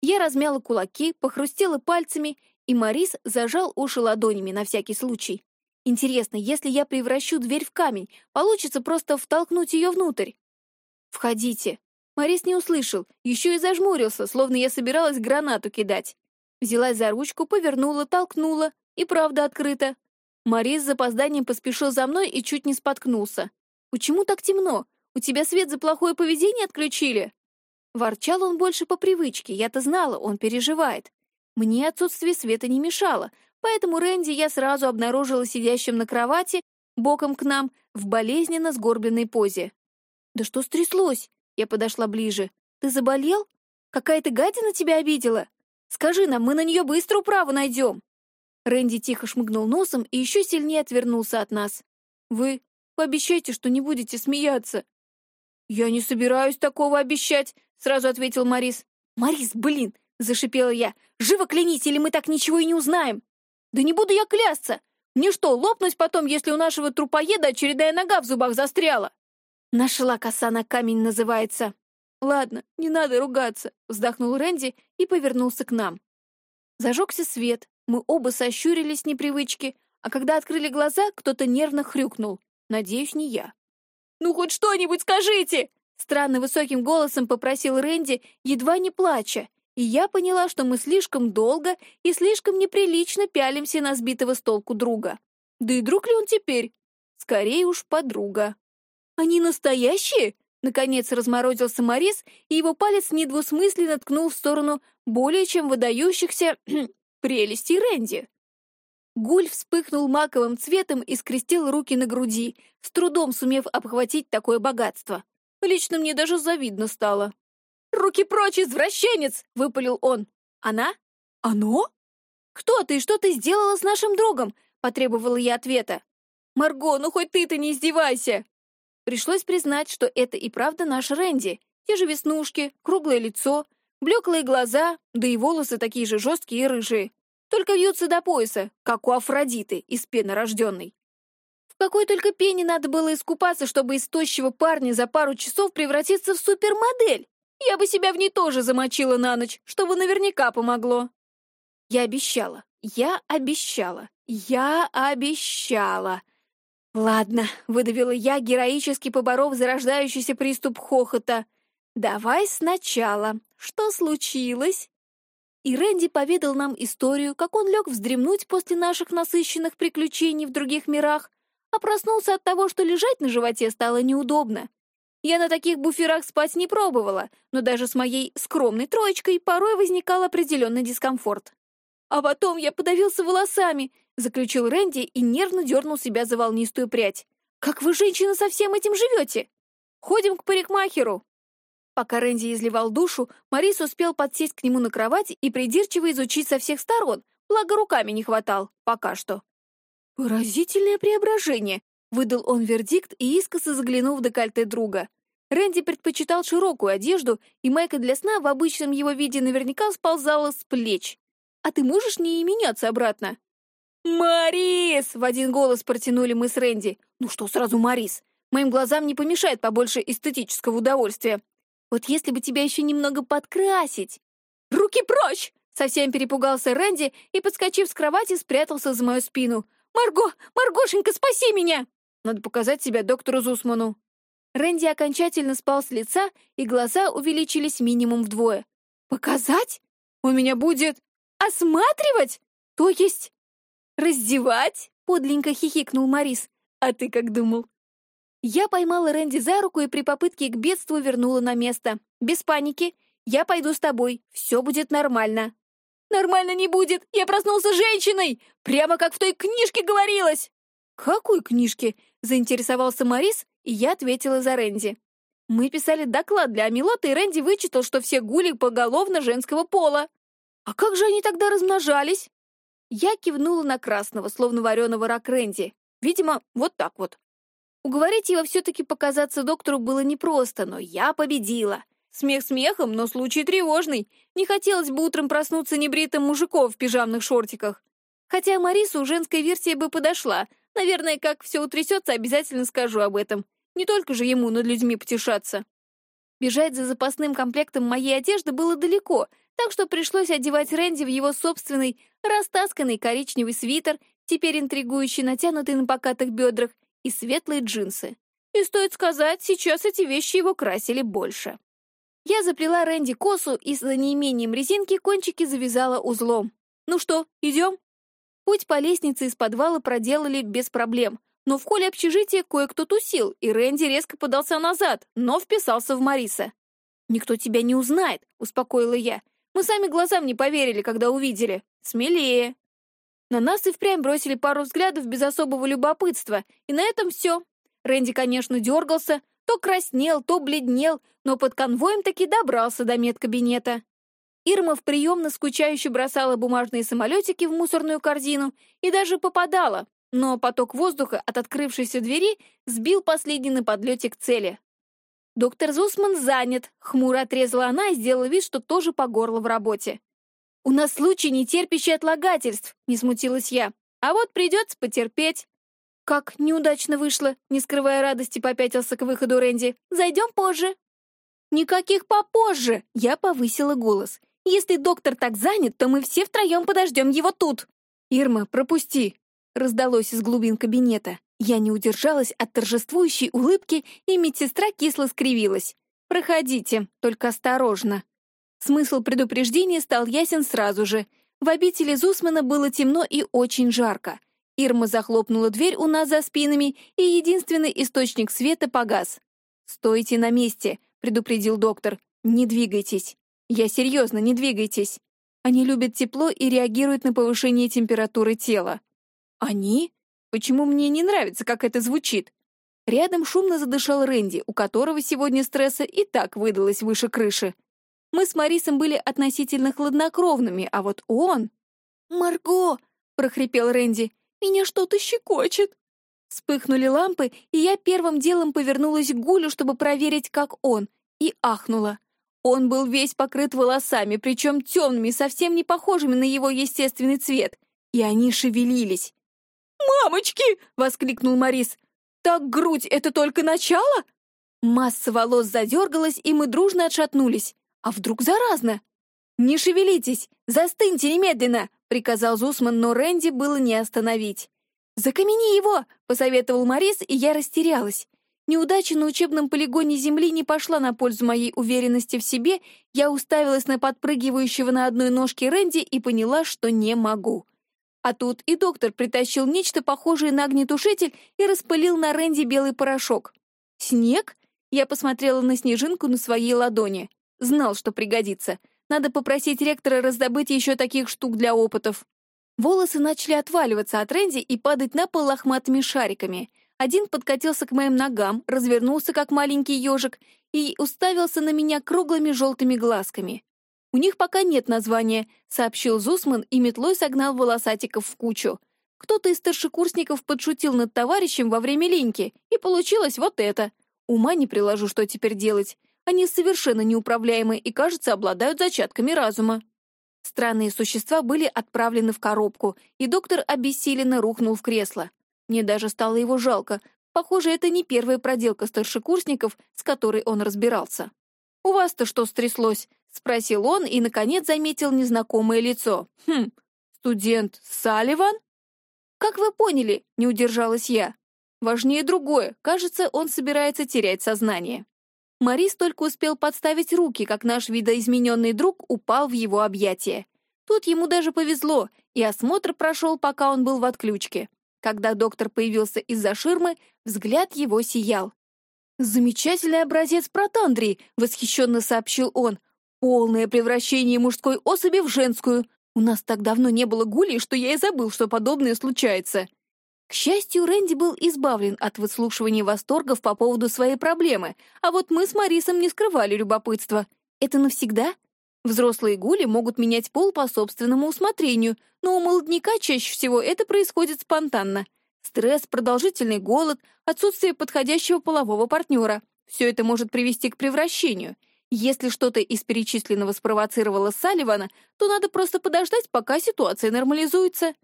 Я размяла кулаки, похрустела пальцами и Морис зажал уши ладонями на всякий случай. Интересно, если я превращу дверь в камень, получится просто втолкнуть ее внутрь? «Входите». Морис не услышал, еще и зажмурился, словно я собиралась гранату кидать. Взялась за ручку, повернула, толкнула, и правда открыто. Морис с запозданием поспешил за мной и чуть не споткнулся. «Почему так темно? У тебя свет за плохое поведение отключили?» Ворчал он больше по привычке, я-то знала, он переживает. Мне отсутствие света не мешало, поэтому Рэнди я сразу обнаружила сидящим на кровати, боком к нам, в болезненно сгорбленной позе. «Да что стряслось?» Я подошла ближе. «Ты заболел? Какая-то гадина тебя обидела? Скажи нам, мы на нее быстро управу найдем!» Рэнди тихо шмыгнул носом и еще сильнее отвернулся от нас. «Вы пообещайте, что не будете смеяться!» «Я не собираюсь такого обещать!» — сразу ответил Морис. «Морис, блин, Зашипела я. «Живо клянись, или мы так ничего и не узнаем!» «Да не буду я клясться! Мне что, лопнуть потом, если у нашего трупоеда очередная нога в зубах застряла?» «Нашла коса на камень» называется. «Ладно, не надо ругаться», — вздохнул Рэнди и повернулся к нам. Зажегся свет, мы оба сощурились непривычки, а когда открыли глаза, кто-то нервно хрюкнул. Надеюсь, не я. «Ну, хоть что-нибудь скажите!» Странно высоким голосом попросил Рэнди, едва не плача, и я поняла, что мы слишком долго и слишком неприлично пялимся на сбитого с толку друга. Да и друг ли он теперь? Скорее уж подруга. «Они настоящие?» Наконец разморозился Морис, и его палец недвусмысленно ткнул в сторону более чем выдающихся прелестей Рэнди. Гуль вспыхнул маковым цветом и скрестил руки на груди, с трудом сумев обхватить такое богатство. Лично мне даже завидно стало. «Руки прочь, извращенец!» — выпалил он. «Она? Оно? Кто ты и что ты сделала с нашим другом?» — потребовала я ответа. «Марго, ну хоть ты-то не издевайся!» Пришлось признать, что это и правда наш Рэнди. Те же веснушки, круглое лицо, блеклые глаза, да и волосы такие же жесткие и рыжие. Только вьются до пояса, как у Афродиты из пены рожденной. В какой только пене надо было искупаться, чтобы из тощего парня за пару часов превратиться в супермодель? Я бы себя в ней тоже замочила на ночь, чтобы наверняка помогло. Я обещала, я обещала, я обещала. Ладно, выдавила я, героически поборов зарождающийся приступ хохота. Давай сначала. Что случилось? И Рэнди поведал нам историю, как он лег вздремнуть после наших насыщенных приключений в других мирах, а проснулся от того, что лежать на животе стало неудобно. Я на таких буферах спать не пробовала, но даже с моей скромной троечкой порой возникал определенный дискомфорт. А потом я подавился волосами, заключил Рэнди и нервно дернул себя за волнистую прядь. «Как вы, женщина, со всем этим живете? Ходим к парикмахеру!» Пока Рэнди изливал душу, Марис успел подсесть к нему на кровать и придирчиво изучить со всех сторон, благо руками не хватал, пока что. «Поразительное преображение!» — выдал он вердикт и искоса заглянул в декольте друга. Рэнди предпочитал широкую одежду, и майка для сна в обычном его виде наверняка сползала с плеч. «А ты можешь не меняться обратно?» «Марис!» — в один голос протянули мы с Рэнди. «Ну что сразу Марис? Моим глазам не помешает побольше эстетического удовольствия. Вот если бы тебя еще немного подкрасить!» «Руки прочь!» — совсем перепугался Рэнди и, подскочив с кровати, спрятался за мою спину. «Марго! Маргошенька, спаси меня!» «Надо показать себя доктору Зусману». Рэнди окончательно спал с лица, и глаза увеличились минимум вдвое. «Показать? У меня будет... осматривать? То есть...» «Раздевать?» — подленько хихикнул Морис. «А ты как думал?» Я поймала Рэнди за руку и при попытке к бедству вернула на место. «Без паники. Я пойду с тобой. Все будет нормально». «Нормально не будет! Я проснулся женщиной! Прямо как в той книжке говорилось!» «Какой книжке?» — заинтересовался Морис, и я ответила за Рэнди. Мы писали доклад для Амилота, и Рэнди вычитал, что все гули поголовно женского пола. А как же они тогда размножались? Я кивнула на красного, словно вареного рак Рэнди. Видимо, вот так вот. Уговорить его все-таки показаться доктору было непросто, но я победила. Смех смехом, но случай тревожный. Не хотелось бы утром проснуться небритым мужиком в пижамных шортиках. Хотя Марису женская версия бы подошла. Наверное, как все утрясется, обязательно скажу об этом. Не только же ему над людьми потешаться. Бежать за запасным комплектом моей одежды было далеко, так что пришлось одевать Рэнди в его собственный, растасканный коричневый свитер, теперь интригующий, натянутый на покатых бедрах, и светлые джинсы. И стоит сказать, сейчас эти вещи его красили больше. Я заплела Рэнди косу и за неимением резинки кончики завязала узлом. «Ну что, идем?» Путь по лестнице из подвала проделали без проблем, но в холле общежития кое-кто тусил, и Рэнди резко подался назад, но вписался в Мариса. «Никто тебя не узнает», — успокоила я. «Мы сами глазам не поверили, когда увидели. Смелее». На нас и впрямь бросили пару взглядов без особого любопытства, и на этом все. Рэнди, конечно, дергался, то краснел, то бледнел, но под конвоем таки добрался до медкабинета. Ирма в приемно скучающе бросала бумажные самолетики в мусорную корзину и даже попадала, но поток воздуха от открывшейся двери сбил последний на подлете к цели. «Доктор Зусман занят», — хмуро отрезала она и сделала вид, что тоже по горло в работе. «У нас случай, не терпящий отлагательств», — не смутилась я. «А вот придется потерпеть». «Как неудачно вышло», — не скрывая радости, попятился к выходу Рэнди. «Зайдем позже». «Никаких попозже!» — я повысила голос. «Если доктор так занят, то мы все втроем подождем его тут!» «Ирма, пропусти!» — раздалось из глубин кабинета. Я не удержалась от торжествующей улыбки, и медсестра кисло скривилась. «Проходите, только осторожно». Смысл предупреждения стал ясен сразу же. В обители Зусмана было темно и очень жарко. Ирма захлопнула дверь у нас за спинами, и единственный источник света погас. «Стойте на месте», — предупредил доктор. «Не двигайтесь. Я серьезно, не двигайтесь. Они любят тепло и реагируют на повышение температуры тела». «Они? Почему мне не нравится, как это звучит?» Рядом шумно задышал Рэнди, у которого сегодня стресса и так выдалось выше крыши. Мы с Марисом были относительно хладнокровными, а вот он... «Марго!» — прохрипел Рэнди. «Меня что-то щекочет!» Вспыхнули лампы, и я первым делом повернулась к Гулю, чтобы проверить, как он, и ахнула. Он был весь покрыт волосами, причем темными, совсем не похожими на его естественный цвет, и они шевелились. «Мамочки!» — воскликнул Марис. «Так грудь — это только начало?» Масса волос задергалась, и мы дружно отшатнулись. А вдруг заразно? «Не шевелитесь! Застыньте немедленно!» — приказал Зусман, но Рэнди было не остановить. «Закамени его!» — посоветовал Морис, и я растерялась. Неудача на учебном полигоне Земли не пошла на пользу моей уверенности в себе, я уставилась на подпрыгивающего на одной ножке Рэнди и поняла, что не могу. А тут и доктор притащил нечто похожее на огнетушитель и распылил на Рэнди белый порошок. «Снег?» Я посмотрела на снежинку на своей ладони. Знал, что пригодится. Надо попросить ректора раздобыть еще таких штук для опытов. Волосы начали отваливаться от Рэнди и падать на пол лохматыми шариками. Один подкатился к моим ногам, развернулся, как маленький ежик, и уставился на меня круглыми желтыми глазками. «У них пока нет названия», — сообщил Зусман и метлой согнал волосатиков в кучу. Кто-то из старшекурсников подшутил над товарищем во время линьки, и получилось вот это. Ума не приложу, что теперь делать. Они совершенно неуправляемы и, кажется, обладают зачатками разума. Странные существа были отправлены в коробку, и доктор обессиленно рухнул в кресло. Мне даже стало его жалко. Похоже, это не первая проделка старшекурсников, с которой он разбирался. «У вас-то что стряслось?» — спросил он и, наконец, заметил незнакомое лицо. «Хм, студент Салливан?» «Как вы поняли?» — не удержалась я. «Важнее другое. Кажется, он собирается терять сознание». Марис только успел подставить руки, как наш видоизмененный друг упал в его объятия. Тут ему даже повезло, и осмотр прошел, пока он был в отключке. Когда доктор появился из-за ширмы, взгляд его сиял. «Замечательный образец протандрии», — восхищенно сообщил он. «Полное превращение мужской особи в женскую. У нас так давно не было гулей, что я и забыл, что подобное случается». К счастью, Рэнди был избавлен от выслушивания восторгов по поводу своей проблемы, а вот мы с Марисом не скрывали любопытства. Это навсегда? Взрослые гули могут менять пол по собственному усмотрению, но у молодняка чаще всего это происходит спонтанно. Стресс, продолжительный голод, отсутствие подходящего полового партнера — все это может привести к превращению. Если что-то из перечисленного спровоцировало Салливана, то надо просто подождать, пока ситуация нормализуется.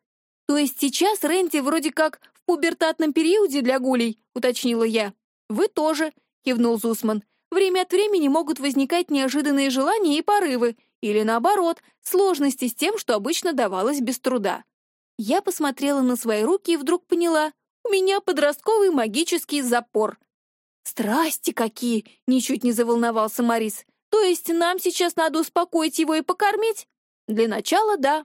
То есть сейчас Рэнди вроде как в пубертатном периоде для гулей, уточнила я. Вы тоже, кивнул Зусман. Время от времени могут возникать неожиданные желания и порывы, или наоборот, сложности с тем, что обычно давалось без труда. Я посмотрела на свои руки и вдруг поняла, у меня подростковый магический запор. «Страсти какие!» — ничуть не заволновался Морис. «То есть нам сейчас надо успокоить его и покормить?» «Для начала, да».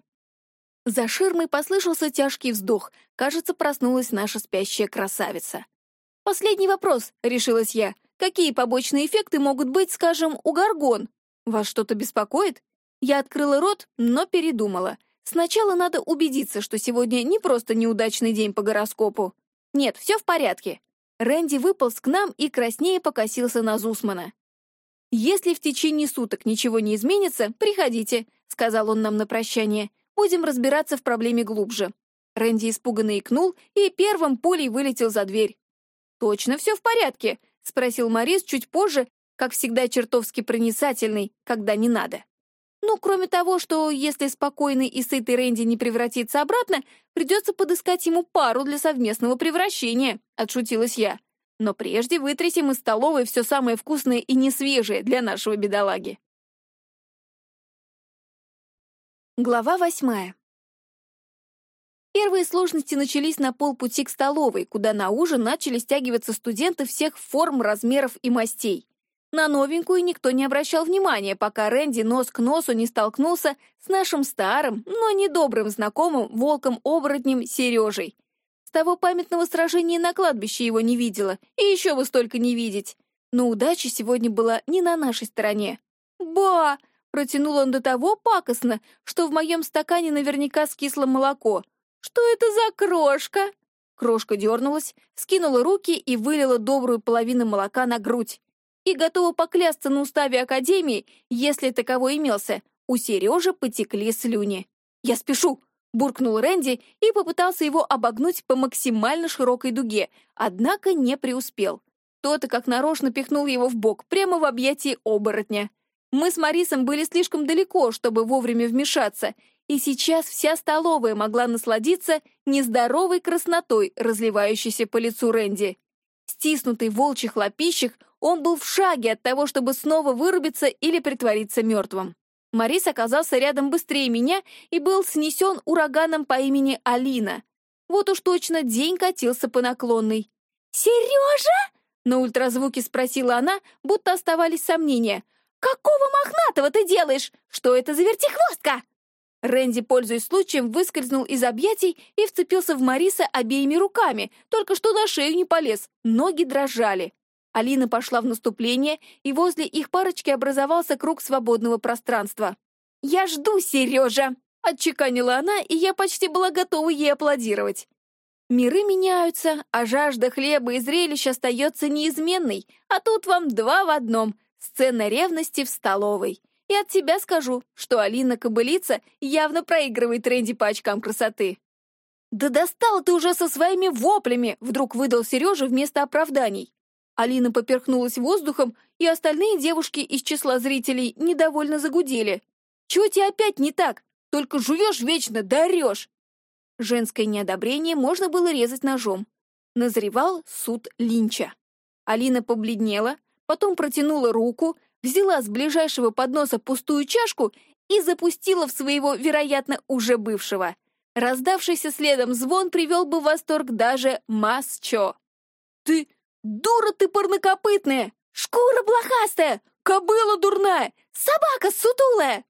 За ширмой послышался тяжкий вздох. Кажется, проснулась наша спящая красавица. «Последний вопрос», — решилась я. Какие побочные эффекты могут быть, скажем, у горгон? Вас что-то беспокоит? Я открыла рот, но передумала. Сначала надо убедиться, что сегодня не просто неудачный день по гороскопу. Нет, все в порядке. Рэнди выполз к нам и краснее покосился на Зусмана. «Если в течение суток ничего не изменится, приходите», — сказал он нам на прощание. «Будем разбираться в проблеме глубже». Рэнди испуганно икнул и первым пулей вылетел за дверь. «Точно все в порядке», — спросил Морис чуть позже, как всегда чертовски проницательный, когда не надо. «Ну, кроме того, что если спокойный и сытый Рэнди не превратится обратно, придется подыскать ему пару для совместного превращения», — отшутилась я. «Но прежде вытрясем из столовой все самое вкусное и несвежее для нашего бедолаги». Глава восьмая. Первые сложности начались на полпути к столовой, куда на ужин начали стягиваться студенты всех форм, размеров и мастей. На новенькую никто не обращал внимания, пока Рэнди нос к носу не столкнулся с нашим старым, но недобрым знакомым волком-оборотнем Сережей. С того памятного сражения на кладбище его не видела, и еще бы столько не видеть. Но удача сегодня была не на нашей стороне. «Ба!» — протянул он до того пакостно, что в моем стакане наверняка скисло молоко — «Что это за крошка?» Крошка дернулась, скинула руки и вылила добрую половину молока на грудь. И готова поклясться на уставе Академии, если таковой имелся, у Сережи потекли слюни. «Я спешу!» — буркнул Рэнди и попытался его обогнуть по максимально широкой дуге, однако не преуспел. Тот, как нарочно, пихнул его в бок, прямо в объятии оборотня. Мы с Марисом были слишком далеко, чтобы вовремя вмешаться, и сейчас вся столовая могла насладиться нездоровой краснотой, разливающейся по лицу Рэнди. Стиснутый волчьих лапищах, он был в шаге от того, чтобы снова вырубиться или притвориться мертвым. Марис оказался рядом быстрее меня и был снесен ураганом по имени Алина. Вот уж точно день катился по наклонной. «Сережа?» — на ультразвуке спросила она, будто оставались сомнения. «Какого мохнатого ты делаешь? Что это за вертихвостка?» Рэнди, пользуясь случаем, выскользнул из объятий и вцепился в Мариса обеими руками, только что на шею не полез, ноги дрожали. Алина пошла в наступление, и возле их парочки образовался круг свободного пространства. «Я жду, Сережа!» — отчеканила она, и я почти была готова ей аплодировать. Миры меняются, а жажда хлеба и зрелищ остается неизменной, а тут вам два в одном — сцена ревности в столовой. И от тебя скажу, что Алина Кобылица явно проигрывает Рэнди по очкам красоты. «Да достал ты уже со своими воплями!» — вдруг выдал Сережа вместо оправданий. Алина поперхнулась воздухом, и остальные девушки из числа зрителей недовольно загудели. «Чего тебе опять не так? Только жуешь вечно, да орешь!» Женское неодобрение можно было резать ножом. Назревал суд Линча. Алина побледнела, потом протянула руку, взяла с ближайшего подноса пустую чашку и запустила в своего, вероятно, уже бывшего. Раздавшийся следом звон привел бы в восторг даже Масчо. «Ты дура ты парнокопытная! Шкура блохастая! Кобыла дурная! Собака сутулая!»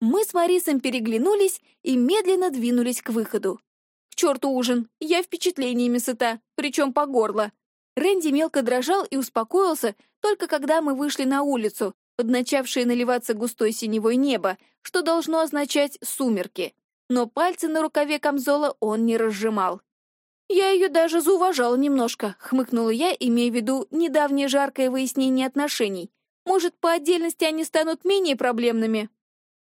Мы с Марисом переглянулись и медленно двинулись к выходу. К черту ужин, я впечатлениями сыта, причем по горло. Рэнди мелко дрожал и успокоился, только когда мы вышли на улицу, под начавшее наливаться густой синевой небо, что должно означать «сумерки». Но пальцы на рукаве камзола он не разжимал. «Я ее даже зауважала немножко», — хмыкнула я, имея в виду недавнее жаркое выяснение отношений. «Может, по отдельности они станут менее проблемными?»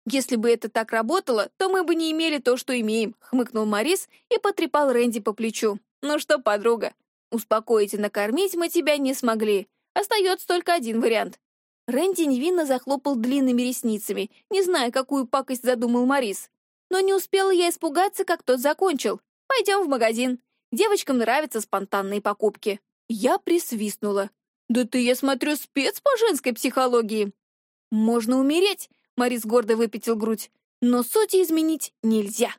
«Если бы это так работало, то мы бы не имели то, что имеем», — хмыкнул Морис и потрепал Рэнди по плечу. «Ну что, подруга, успокоить и накормить мы тебя не смогли. Остается только один вариант. Рэнди невинно захлопал длинными ресницами, не зная, какую пакость задумал Морис. Но не успела я испугаться, как тот закончил. «Пойдем в магазин. Девочкам нравятся спонтанные покупки». Я присвистнула. «Да ты, я смотрю, спец по женской психологии». «Можно умереть», — Морис гордо выпятил грудь, «но сути изменить нельзя».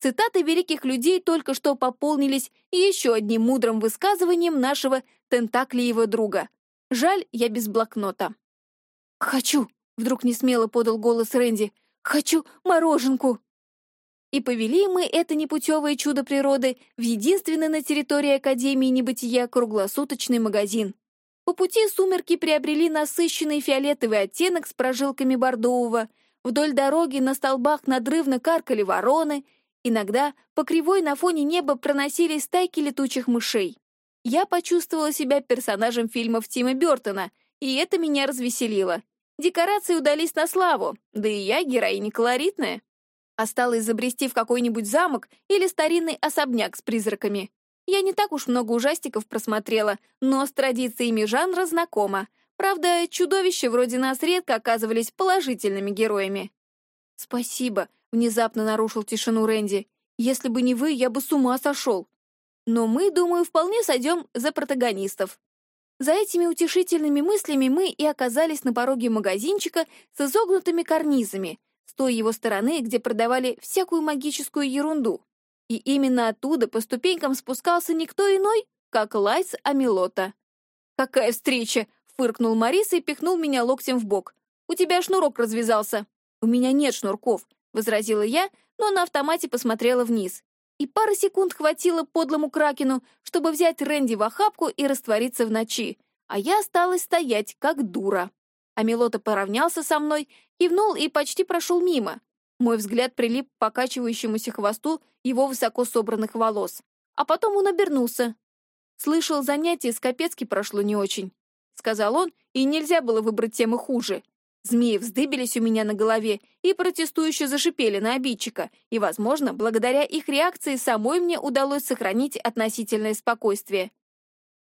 Цитаты великих людей только что пополнились еще одним мудрым высказыванием нашего тентаклиевого друга. Жаль, я без блокнота. «Хочу!» — вдруг несмело подал голос Рэнди. «Хочу мороженку!» И повели мы это непутевое чудо природы в единственный на территории Академии Небытия круглосуточный магазин. По пути сумерки приобрели насыщенный фиолетовый оттенок с прожилками бордового, вдоль дороги на столбах надрывно каркали вороны, иногда по кривой на фоне неба проносились стайки летучих мышей. Я почувствовала себя персонажем фильмов Тима Бертона, и это меня развеселило. Декорации удались на славу, да и я героиня колоритная. Осталось изобрести в какой-нибудь замок или старинный особняк с призраками. Я не так уж много ужастиков просмотрела, но с традициями жанра знакома. Правда, чудовища вроде нас редко оказывались положительными героями. «Спасибо», — внезапно нарушил тишину Рэнди. «Если бы не вы, я бы с ума сошел». Но мы, думаю, вполне сойдем за протагонистов. За этими утешительными мыслями мы и оказались на пороге магазинчика с изогнутыми карнизами, с той его стороны, где продавали всякую магическую ерунду. И именно оттуда по ступенькам спускался никто иной, как Лайс Амилота. «Какая встреча!» — фыркнул Марис и пихнул меня локтем в бок. «У тебя шнурок развязался». «У меня нет шнурков», — возразила я, но на автомате посмотрела вниз и пары секунд хватило подлому кракену, чтобы взять Рэнди в охапку и раствориться в ночи, а я осталась стоять, как дура. Амилота поравнялся со мной, кивнул и почти прошел мимо. Мой взгляд прилип к покачивающемуся хвосту его высоко собранных волос. А потом он обернулся. «Слышал, занятие с Капецки прошло не очень», — сказал он, и нельзя было выбрать темы хуже. Змеи вздыбились у меня на голове и протестующе зашипели на обидчика, и, возможно, благодаря их реакции самой мне удалось сохранить относительное спокойствие.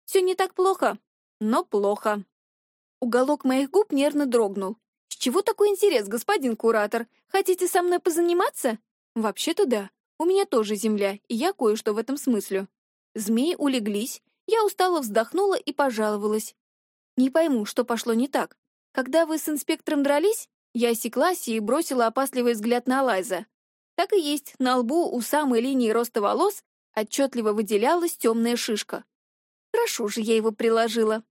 Все не так плохо, но плохо. Уголок моих губ нервно дрогнул. «С чего такой интерес, господин куратор? Хотите со мной позаниматься?» «Вообще-то да. У меня тоже земля, и я кое-что в этом смысле». Змеи улеглись, я устало вздохнула и пожаловалась. «Не пойму, что пошло не так. Когда вы с инспектором дрались, я осеклась и бросила опасливый взгляд на Лайза. Так и есть, на лбу у самой линии роста волос отчетливо выделялась темная шишка. Хорошо же я его приложила.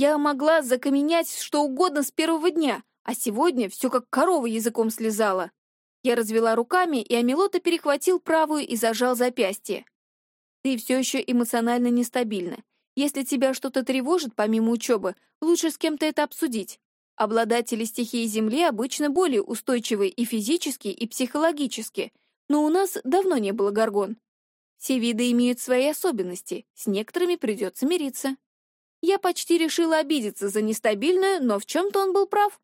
Я могла закаменять что угодно с первого дня, а сегодня все как корова языком слезала. Я развела руками, и Амилота перехватил правую и зажал запястье. Ты все еще эмоционально нестабильна. Если тебя что-то тревожит помимо учебы, лучше с кем-то это обсудить. Обладатели стихии Земли обычно более устойчивы и физически, и психологически, но у нас давно не было горгон. Все виды имеют свои особенности, с некоторыми придется мириться. Я почти решила обидеться за нестабильную, но в чем-то он был прав.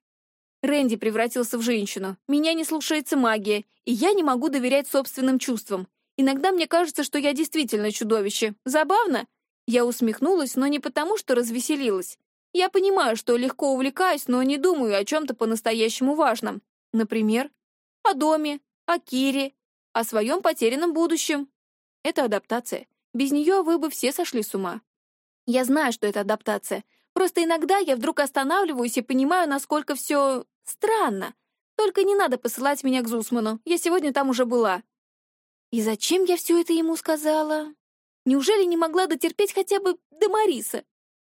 Рэнди превратился в женщину, меня не слушается магия, и я не могу доверять собственным чувствам. Иногда мне кажется, что я действительно чудовище. Забавно? Я усмехнулась, но не потому, что развеселилась. Я понимаю, что легко увлекаюсь, но не думаю о чем-то по-настоящему важном. Например, о доме, о Кире, о своем потерянном будущем. Это адаптация. Без нее вы бы все сошли с ума. Я знаю, что это адаптация. Просто иногда я вдруг останавливаюсь и понимаю, насколько все странно. Только не надо посылать меня к Зусману. Я сегодня там уже была. И зачем я все это ему сказала? Неужели не могла дотерпеть хотя бы до Мариса?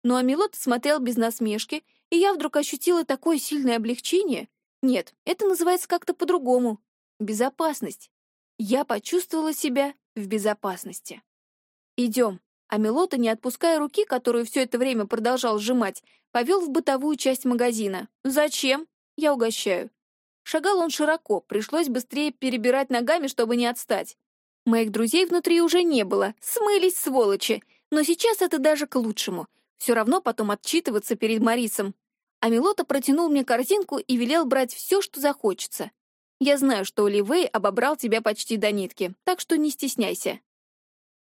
Но Амилот смотрел без насмешки, и я вдруг ощутила такое сильное облегчение. Нет, это называется как-то по-другому. Безопасность. Я почувствовала себя в безопасности. «Идем». Амилота, не отпуская руки, которую все это время продолжал сжимать, повел в бытовую часть магазина. «Зачем?» «Я угощаю». Шагал он широко, пришлось быстрее перебирать ногами, чтобы не отстать. Моих друзей внутри уже не было, смылись сволочи, но сейчас это даже к лучшему. Все равно потом отчитываться перед Марисом. А Милота протянул мне корзинку и велел брать все, что захочется. Я знаю, что Оливей обобрал тебя почти до нитки, так что не стесняйся.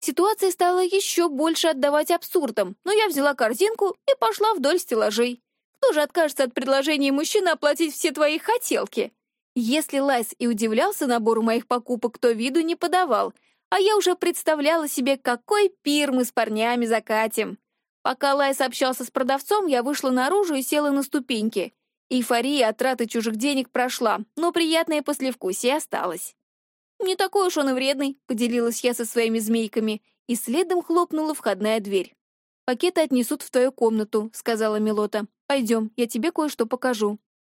Ситуация стала еще больше отдавать абсурдам, но я взяла корзинку и пошла вдоль стеллажей. Кто же откажется от предложения мужчины оплатить все твои хотелки? Если Лайс и удивлялся набору моих покупок, то виду не подавал, а я уже представляла себе, какой пир мы с парнями закатим. Пока Лайс общался с продавцом, я вышла наружу и села на ступеньки. Эйфория от траты чужих денег прошла, но приятное послевкусие осталось. «Не такой уж он и вредный», — поделилась я со своими змейками, и следом хлопнула входная дверь. «Пакеты отнесут в твою комнату», — сказал Амилота. «Пойдем, я тебе кое-что покажу».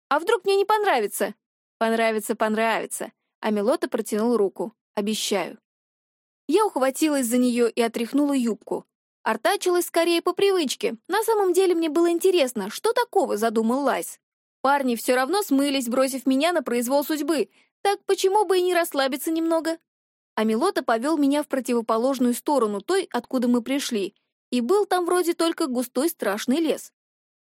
«А вдруг мне не понравится?» Понравится, понравится. Амилота протянул руку. Обещаю. Я ухватилась за нее и отряхнула юбку. Артачилась скорее по привычке. На самом деле мне было интересно, что такого задумал Лайс. Парни все равно смылись, бросив меня на произвол судьбы. Так почему бы и не расслабиться немного? Амилота повел меня в противоположную сторону той, откуда мы пришли. И был там вроде только густой страшный лес.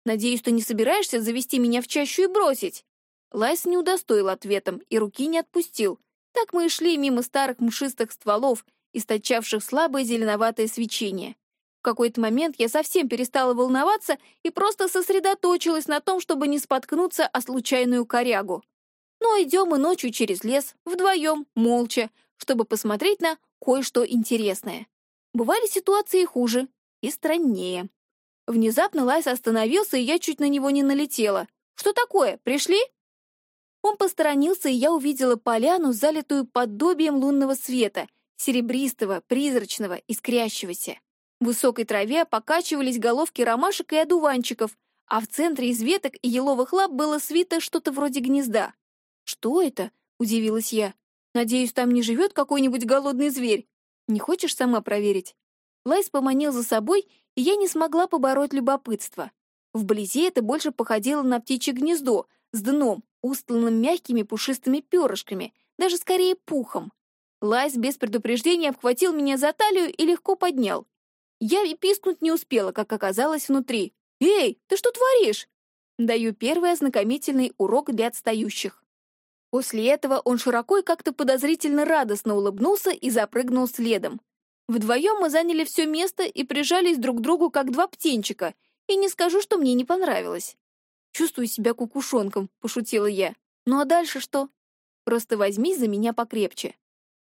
Надеюсь, ты не собираешься завести меня в чащу и бросить? Лайс не удостоил ответом и руки не отпустил. Так мы и шли мимо старых мшистых стволов, источавших слабое зеленоватое свечение. В какой-то момент я совсем перестала волноваться и просто сосредоточилась на том, чтобы не споткнуться о случайную корягу. Но идем мы ночью через лес, вдвоем, молча, чтобы посмотреть на кое-что интересное. Бывали ситуации хуже и страннее. Внезапно Лайс остановился, и я чуть на него не налетела. «Что такое? Пришли?» Он посторонился, и я увидела поляну, залитую подобием лунного света, серебристого, призрачного, искрящегося. В высокой траве покачивались головки ромашек и одуванчиков, а в центре из веток и еловых лап было свито что-то вроде гнезда. «Что это?» — удивилась я. «Надеюсь, там не живет какой-нибудь голодный зверь. Не хочешь сама проверить?» Лайс поманил за собой, и я не смогла побороть любопытство. Вблизи это больше походило на птичье гнездо с дном, устланным мягкими пушистыми перышками, даже скорее пухом. Лайс без предупреждения обхватил меня за талию и легко поднял. Я и пискнуть не успела, как оказалась внутри. «Эй, ты что творишь?» Даю первый ознакомительный урок для отстающих. После этого он широко и как-то подозрительно радостно улыбнулся и запрыгнул следом. Вдвоем мы заняли все место и прижались друг к другу, как два птенчика, и не скажу, что мне не понравилось. Чувствую себя кукушонком», — пошутила я. «Ну а дальше что? Просто возьми за меня покрепче».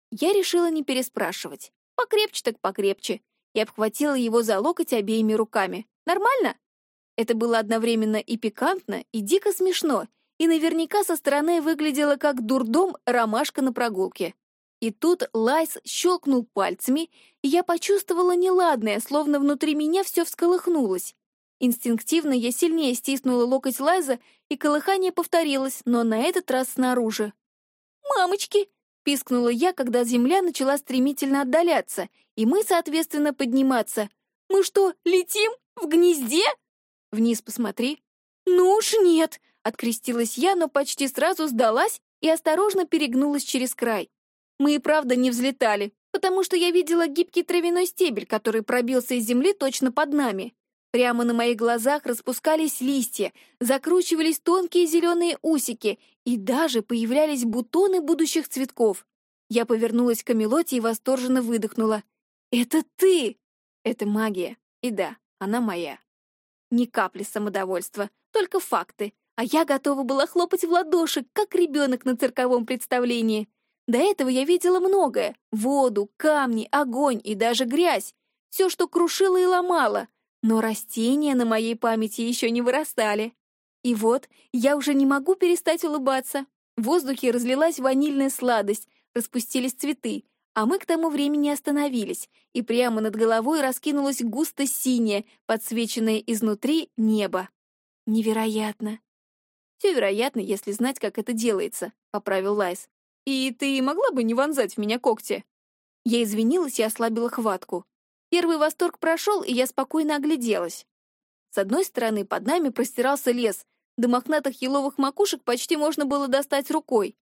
Я решила не переспрашивать. Покрепче так покрепче. И обхватила его за локоть обеими руками. «Нормально?» Это было одновременно и пикантно, и дико смешно, и наверняка со стороны выглядело как дурдом ромашка на прогулке. И тут Лайс щелкнул пальцами, и я почувствовала неладное, словно внутри меня все всколыхнулось. Инстинктивно я сильнее стиснула локоть Лайса, и колыхание повторилось, но на этот раз снаружи. «Мамочки!» — пискнула я, когда земля начала стремительно отдаляться, и мы, соответственно, подниматься. «Мы что, летим? В гнезде?» «Вниз посмотри». «Ну уж нет!» Открестилась я, но почти сразу сдалась и осторожно перегнулась через край. Мы и правда не взлетали, потому что я видела гибкий травяной стебель, который пробился из земли точно под нами. Прямо на моих глазах распускались листья, закручивались тонкие зеленые усики и даже появлялись бутоны будущих цветков. Я повернулась к Камелоте и восторженно выдохнула. «Это ты!» «Это магия. И да, она моя». Ни капли самодовольства, только факты. А я готова была хлопать в ладоши, как ребенок на цирковом представлении. До этого я видела многое — воду, камни, огонь и даже грязь. Все, что крушило и ломало. Но растения на моей памяти еще не вырастали. И вот я уже не могу перестать улыбаться. В воздухе разлилась ванильная сладость, распустились цветы, а мы к тому времени остановились, и прямо над головой раскинулось густо синее, подсвеченное изнутри небо. Невероятно. Все вероятно, если знать, как это делается, поправил Лайс. И ты могла бы не вонзать в меня когти? Я извинилась и ослабила хватку. Первый восторг прошел, и я спокойно огляделась. С одной стороны, под нами простирался лес, до мохнатых еловых макушек почти можно было достать рукой.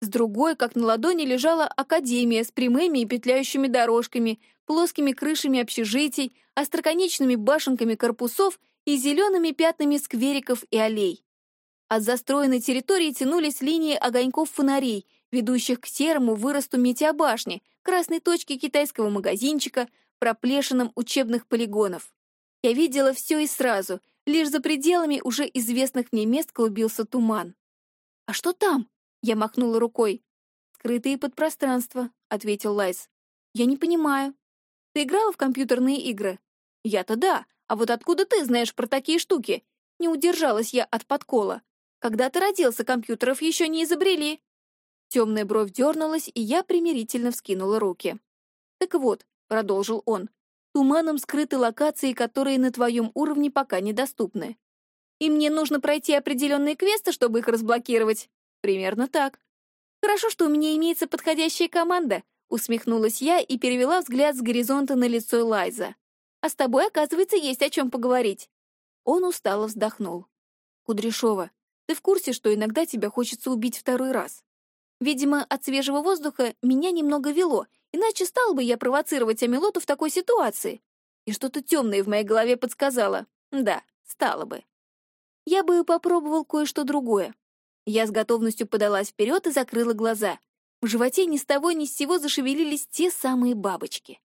С другой, как на ладони, лежала академия с прямыми и петляющими дорожками, плоскими крышами общежитий, остроконечными башенками корпусов и зелеными пятнами сквериков и аллей. От застроенной территории тянулись линии огоньков фонарей, ведущих к серому выросту метеобашни, красной точке китайского магазинчика, проплешинам учебных полигонов. Я видела все и сразу, лишь за пределами уже известных мне мест клубился туман. «А что там?» Я махнула рукой. «Скрытые подпространства», — ответил Лайс. «Я не понимаю. Ты играла в компьютерные игры?» «Я-то да. А вот откуда ты знаешь про такие штуки?» Не удержалась я от подкола. «Когда ты родился, компьютеров еще не изобрели». Темная бровь дернулась, и я примирительно вскинула руки. «Так вот», — продолжил он, «туманом скрыты локации, которые на твоем уровне пока недоступны. И мне нужно пройти определенные квесты, чтобы их разблокировать. Примерно так. Хорошо, что у меня имеется подходящая команда, усмехнулась я и перевела взгляд с горизонта на лицо Лайза. А с тобой, оказывается, есть о чем поговорить. Он устало вздохнул. Кудряшова, ты в курсе, что иногда тебя хочется убить второй раз? Видимо, от свежего воздуха меня немного вело, иначе стал бы я провоцировать Амилоту в такой ситуации. И что-то темное в моей голове подсказало. Да, стало бы. Я бы попробовал кое-что другое. Я с готовностью подалась вперед и закрыла глаза. В животе ни с того ни с сего зашевелились те самые бабочки.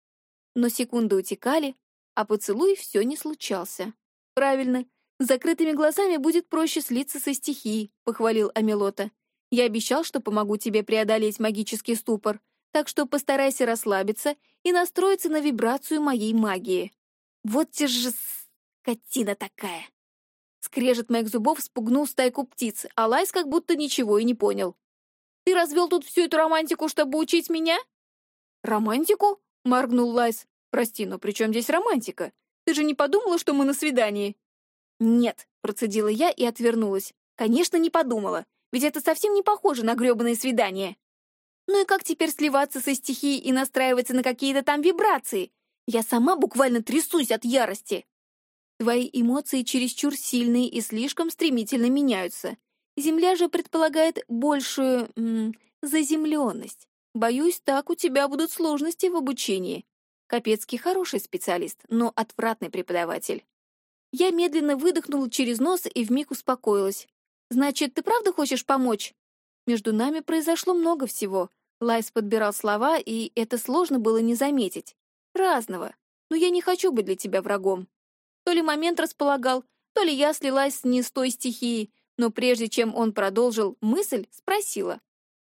Но секунды утекали, а поцелуй все не случался. «Правильно, с закрытыми глазами будет проще слиться со стихией», — похвалил Амелота. «Я обещал, что помогу тебе преодолеть магический ступор, так что постарайся расслабиться и настроиться на вибрацию моей магии». «Вот те же скотина такая!» Скрежет моих зубов спугнул стайку птиц, а Лайс как будто ничего и не понял. «Ты развел тут всю эту романтику, чтобы учить меня?» «Романтику?» — моргнул Лайс. «Прости, но при чем здесь романтика? Ты же не подумала, что мы на свидании?» «Нет», — процедила я и отвернулась. «Конечно, не подумала, ведь это совсем не похоже на грёбаное свидание». «Ну и как теперь сливаться со стихией и настраиваться на какие-то там вибрации? Я сама буквально трясусь от ярости». Твои эмоции чересчур сильные и слишком стремительно меняются. Земля же предполагает большую... М, заземленность. Боюсь, так у тебя будут сложности в обучении. Капецкий хороший специалист, но отвратный преподаватель. Я медленно выдохнула через нос и вмиг успокоилась. «Значит, ты правда хочешь помочь?» Между нами произошло много всего. Лайс подбирал слова, и это сложно было не заметить. Разного. Но я не хочу быть для тебя врагом. То ли момент располагал, то ли я слилась не с той стихией, но прежде чем он продолжил мысль, спросила.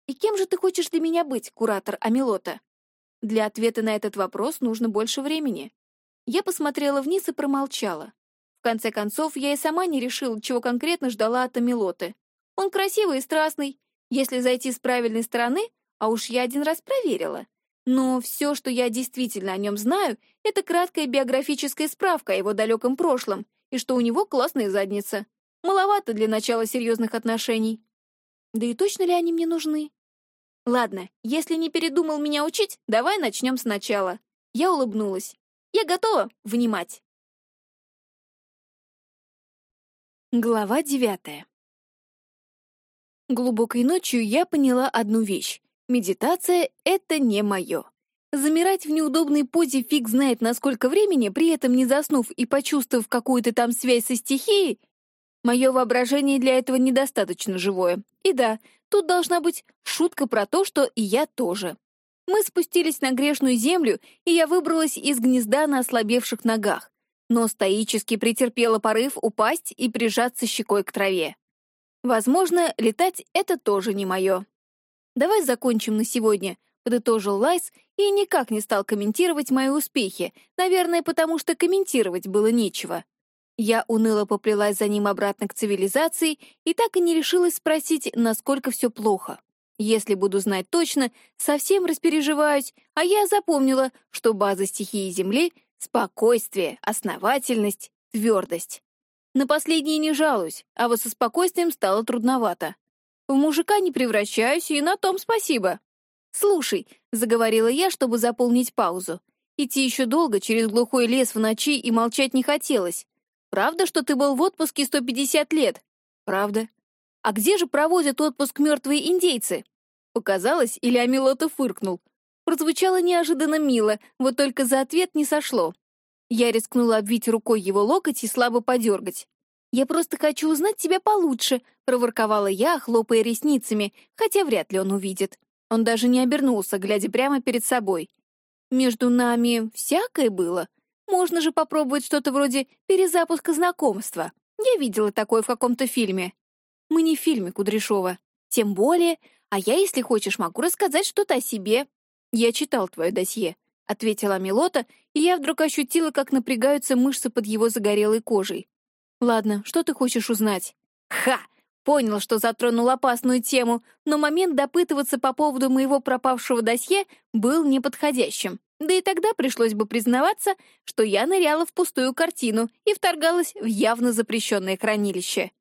«И кем же ты хочешь для меня быть, куратор Амилота?» Для ответа на этот вопрос нужно больше времени. Я посмотрела вниз и промолчала. Конце концов, я и сама не решила, чего конкретно ждала от Амилоты. Он красивый и страстный. Если зайти с правильной стороны, а уж я один раз проверила, но все, что я действительно о нем знаю, это краткая биографическая справка о его далеком прошлом и что у него классная задница. Маловато для начала серьезных отношений. Да и точно ли они мне нужны? Ладно, если не передумал меня учить, давай начнем сначала. Я улыбнулась. Я готова внимать. Глава девятая. Глубокой ночью я поняла одну вещь. Медитация — это не мое. Замирать в неудобной позе фиг знает на сколько времени, при этом не заснув и почувствовав какую-то там связь со стихией, мое воображение для этого недостаточно живое. И да, тут должна быть шутка про то, что и я тоже. Мы спустились на грешную землю, и я выбралась из гнезда на ослабевших ногах, но стоически претерпела порыв упасть и прижаться щекой к траве. Возможно, летать — это тоже не мое. «Давай закончим на сегодня», — подытожил Лайс и никак не стал комментировать мои успехи, наверное, потому что комментировать было нечего. Я уныло поплелась за ним обратно к цивилизации и так и не решилась спросить, насколько все плохо. Если буду знать точно, совсем распереживаюсь, а я запомнила, что база стихии Земли — спокойствие, основательность, твердость. На последние не жалуюсь, а вот со спокойствием стало трудновато. В мужика не превращаюсь, и на том спасибо. «Слушай», — заговорила я, чтобы заполнить паузу. Идти еще долго через глухой лес в ночи и молчать не хотелось. «Правда, что ты был в отпуске 150 лет?» «Правда». «А где же проводят отпуск мертвые индейцы?» Показалось, или Амилота фыркнул. Прозвучало неожиданно мило, вот только за ответ не сошло. Я рискнула обвить рукой его локоть и слабо подергать. «Я просто хочу узнать тебя получше», — проворковала я, хлопая ресницами, хотя вряд ли он увидит. Он даже не обернулся, глядя прямо перед собой. «Между нами всякое было. Можно же попробовать что-то вроде перезапуска знакомства. Я видела такое в каком-то фильме». «Мы не в фильме, Кудряшова. Тем более, а я, если хочешь, могу рассказать что-то о себе. Я читал твое досье. — ответила Милота, и я вдруг ощутила, как напрягаются мышцы под его загорелой кожей. «Ладно, что ты хочешь узнать?» «Ха! Понял, что затронул опасную тему, но момент допытываться по поводу моего пропавшего досье был неподходящим. Да и тогда пришлось бы признаваться, что я ныряла в пустую картину и вторгалась в явно запрещенное хранилище.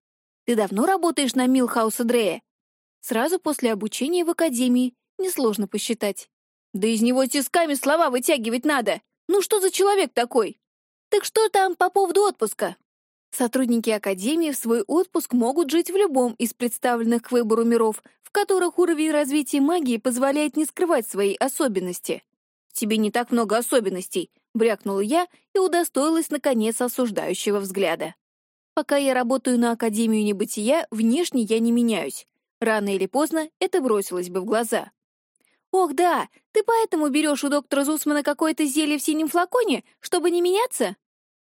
«Ты давно работаешь на Милхауса Дрея?» «Сразу после обучения в академии. Несложно посчитать». Да из него тисками слова вытягивать надо. Ну что за человек такой? Так что там по поводу отпуска? Сотрудники Академии в свой отпуск могут жить в любом из представленных к выбору миров, в которых уровень развития магии позволяет не скрывать свои особенности. «Тебе не так много особенностей», — брякнула я и удостоилась, наконец, осуждающего взгляда. «Пока я работаю на Академию Небытия, внешне я не меняюсь. Рано или поздно это бросилось бы в глаза. «Ох, да, ты поэтому берешь у доктора Зусмана какое-то зелье в синем флаконе, чтобы не меняться?»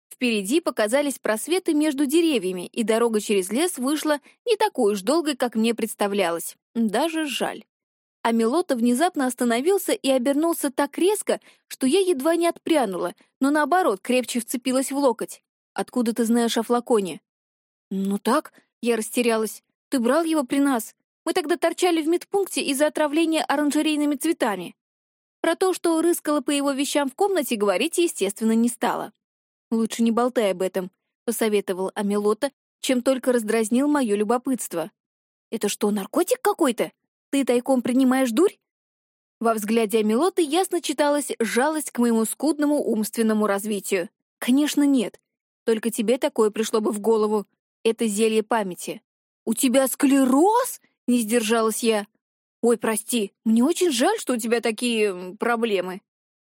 Впереди показались просветы между деревьями, и дорога через лес вышла не такой уж долгой, как мне представлялось. Даже жаль. А Мелота внезапно остановился и обернулся так резко, что я едва не отпрянула, но наоборот крепче вцепилась в локоть. «Откуда ты знаешь о флаконе?» «Ну так», — я растерялась. «Ты брал его при нас. Мы тогда торчали в медпункте из-за отравления оранжерейными цветами. Про то, что рыскала по его вещам в комнате, говорить, естественно, не стала. «Лучше не болтай об этом», — посоветовал Амелота, чем только раздразнил мое любопытство. «Это что, наркотик какой-то? Ты тайком принимаешь дурь?» Во взгляде Амелоты ясно читалась жалость к моему скудному умственному развитию. «Конечно, нет. Только тебе такое пришло бы в голову. Это зелье памяти». «У тебя склероз?» Не сдержалась я. «Ой, прости, мне очень жаль, что у тебя такие проблемы».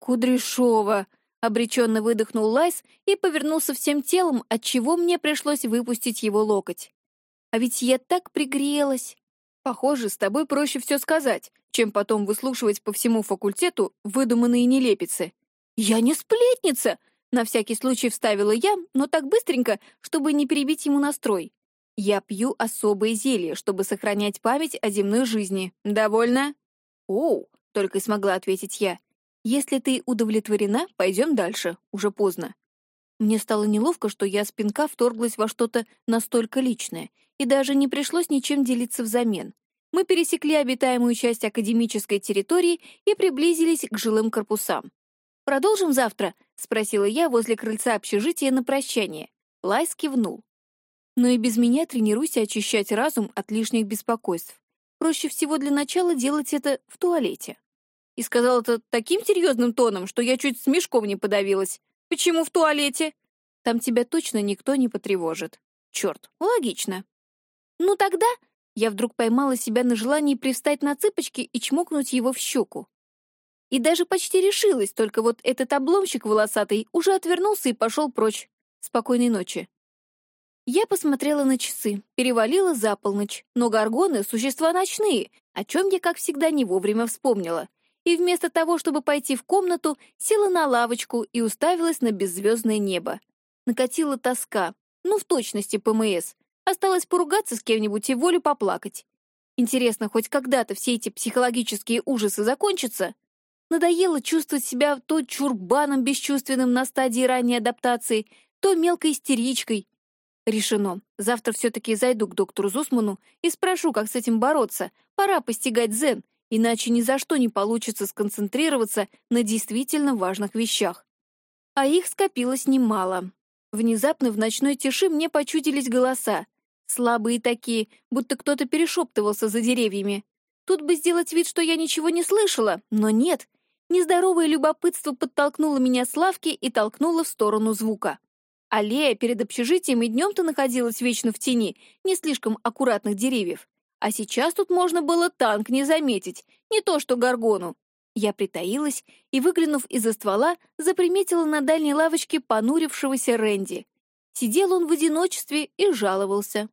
«Кудряшова», — обреченно выдохнул Лайс и повернулся всем телом, отчего мне пришлось выпустить его локоть. «А ведь я так пригрелась». «Похоже, с тобой проще все сказать, чем потом выслушивать по всему факультету выдуманные нелепицы». «Я не сплетница!» — на всякий случай вставила я, но так быстренько, чтобы не перебить ему настрой. Я пью особые зелья, чтобы сохранять память о земной жизни. Довольно? Оу, только и смогла ответить я. Если ты удовлетворена, пойдем дальше. Уже поздно. Мне стало неловко, что я спинка вторглась во что-то настолько личное, и даже не пришлось ничем делиться взамен. Мы пересекли обитаемую часть академической территории и приблизились к жилым корпусам. «Продолжим завтра?» — спросила я возле крыльца общежития на прощание. Лайс кивнул. Но и без меня тренируйся очищать разум от лишних беспокойств. Проще всего для начала делать это в туалете. И сказал это таким серьезным тоном, что я чуть с мешком не подавилась. Почему в туалете? Там тебя точно никто не потревожит. Черт, логично. Ну тогда... Я вдруг поймала себя на желании привстать на цыпочки и чмокнуть его в щеку. И даже почти решилась, только вот этот обломщик волосатый уже отвернулся и пошел прочь. Спокойной ночи. Я посмотрела на часы, перевалила за полночь, но горгоны — существа ночные, о чем я, как всегда, не вовремя вспомнила. И вместо того, чтобы пойти в комнату, села на лавочку и уставилась на беззвездное небо. Накатила тоска, ну, в точности ПМС. Осталось поругаться с кем-нибудь и волю поплакать. Интересно, хоть когда-то все эти психологические ужасы закончатся? Надоело чувствовать себя то чурбаном бесчувственным на стадии ранней адаптации, то мелкой истеричкой, Решено. Завтра все-таки зайду к доктору Зусману и спрошу, как с этим бороться. Пора постигать дзен, иначе ни за что не получится сконцентрироваться на действительно важных вещах. А их скопилось немало. Внезапно в ночной тиши мне почудились голоса. Слабые такие, будто кто-то перешептывался за деревьями. Тут бы сделать вид, что я ничего не слышала, но нет. Нездоровое любопытство подтолкнуло меня с лавки и толкнуло в сторону звука. Аллея перед общежитием и днем-то находилась вечно в тени, не слишком аккуратных деревьев. А сейчас тут можно было танк не заметить, не то что горгону. Я притаилась и, выглянув из-за ствола, заприметила на дальней лавочке понурившегося Рэнди. Сидел он в одиночестве и жаловался.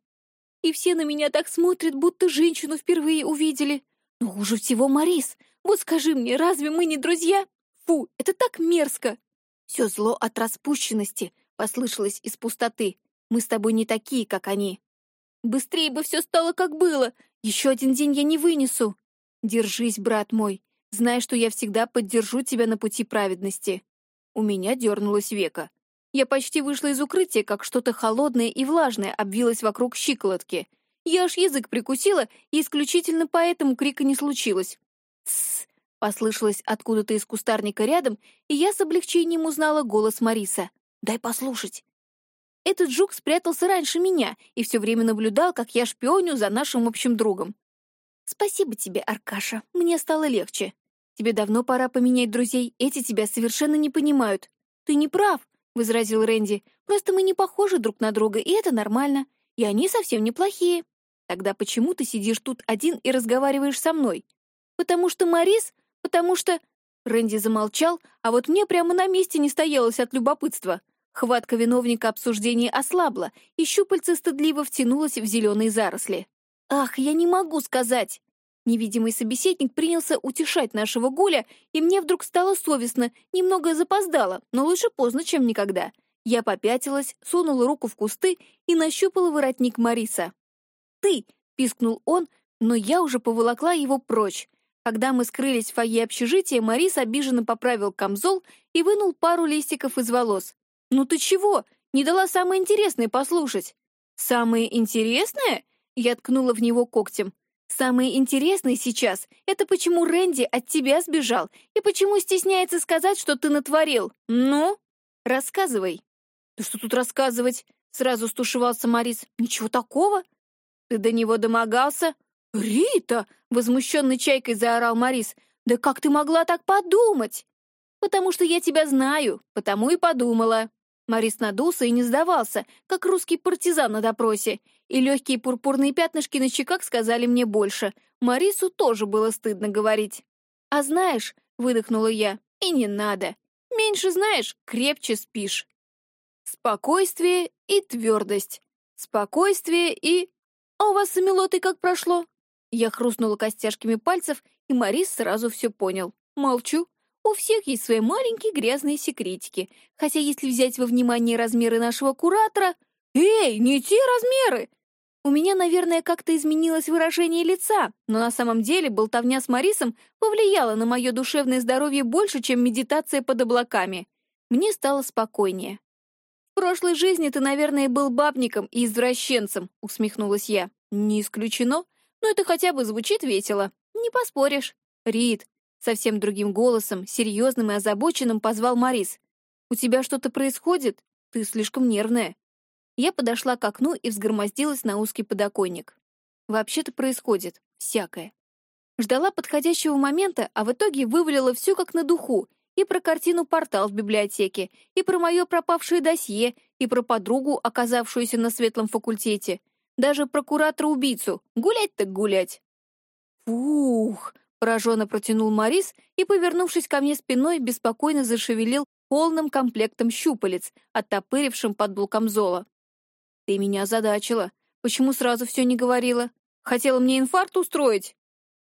И все на меня так смотрят, будто женщину впервые увидели. Но хуже всего Марис. Вот скажи мне, разве мы не друзья? Фу, это так мерзко. Все зло от распущенности —— послышалось из пустоты. «Мы с тобой не такие, как они». «Быстрее бы все стало, как было! Еще один день я не вынесу!» «Держись, брат мой. Знай, что я всегда поддержу тебя на пути праведности». У меня дернулось века. Я почти вышла из укрытия, как что-то холодное и влажное обвилось вокруг щиколотки. Я аж язык прикусила, и исключительно поэтому крика не случилось. «Тссс!» — послышалось откуда-то из кустарника рядом, и я с облегчением узнала голос Мариса. Дай послушать. Этот жук спрятался раньше меня и все время наблюдал, как я шпионю за нашим общим другом. Спасибо тебе, Аркаша, мне стало легче. Тебе давно пора поменять друзей, эти тебя совершенно не понимают. Ты не прав, — возразил Рэнди. Просто мы не похожи друг на друга, и это нормально. И они совсем неплохие. Тогда почему ты сидишь тут один и разговариваешь со мной? Потому что Марис? Потому что... Рэнди замолчал, а вот мне прямо на месте не стоялось от любопытства. Хватка виновника обсуждения ослабла, и щупальце стыдливо втянулось в зеленые заросли. «Ах, я не могу сказать!» Невидимый собеседник принялся утешать нашего Гуля, и мне вдруг стало совестно, немного запоздало, но лучше поздно, чем никогда. Я попятилась, сунула руку в кусты и нащупала воротник Мариса. «Ты!» — пискнул он, но я уже поволокла его прочь. Когда мы скрылись в фойе общежития, Марис обиженно поправил камзол и вынул пару листиков из волос. «Ну ты чего? Не дала самое интересное послушать». «Самое интересное?» — я ткнула в него когтем. «Самое интересное сейчас — это почему Рэнди от тебя сбежал и почему стесняется сказать, что ты натворил. Ну, рассказывай». «Да что тут рассказывать?» — сразу стушевался Морис. «Ничего такого. Ты до него домогался?» «Рита!» — возмущенный чайкой заорал Морис. «Да как ты могла так подумать?» «Потому что я тебя знаю, потому и подумала». Морис надулся и не сдавался, как русский партизан на допросе, и легкие пурпурные пятнышки на щеках сказали мне больше. Марису тоже было стыдно говорить. «А знаешь», — выдохнула я, — «и не надо. Меньше знаешь, крепче спишь». Спокойствие и твердость. Спокойствие и... «А у вас с Амелотой как прошло?» Я хрустнула костяшками пальцев, и Марис сразу все понял. Молчу. У всех есть свои маленькие грязные секретики. Хотя если взять во внимание размеры нашего куратора... Эй, не те размеры! У меня, наверное, как-то изменилось выражение лица, но на самом деле болтовня с Марисом повлияла на мое душевное здоровье больше, чем медитация под облаками. Мне стало спокойнее. «В прошлой жизни ты, наверное, был бабником и извращенцем», — усмехнулась я. «Не исключено, но это хотя бы звучит весело. Не поспоришь. Рид, Совсем другим голосом, серьезным и озабоченным позвал Марис. «У тебя что-то происходит? Ты слишком нервная». Я подошла к окну и взгромоздилась на узкий подоконник. Вообще-то происходит. Всякое. Ждала подходящего момента, а в итоге вывалила все как на духу. И про картину «Портал» в библиотеке, и про мое пропавшее досье, и про подругу, оказавшуюся на светлом факультете. даже прокуратора-убийцу. Гулять так гулять. Фух, пораженно протянул Морис и, повернувшись ко мне спиной, беспокойно зашевелил полным комплектом щупалец, оттопырившим под блукамзола. «Ты меня озадачила. Почему сразу все не говорила? Хотела мне инфаркт устроить?»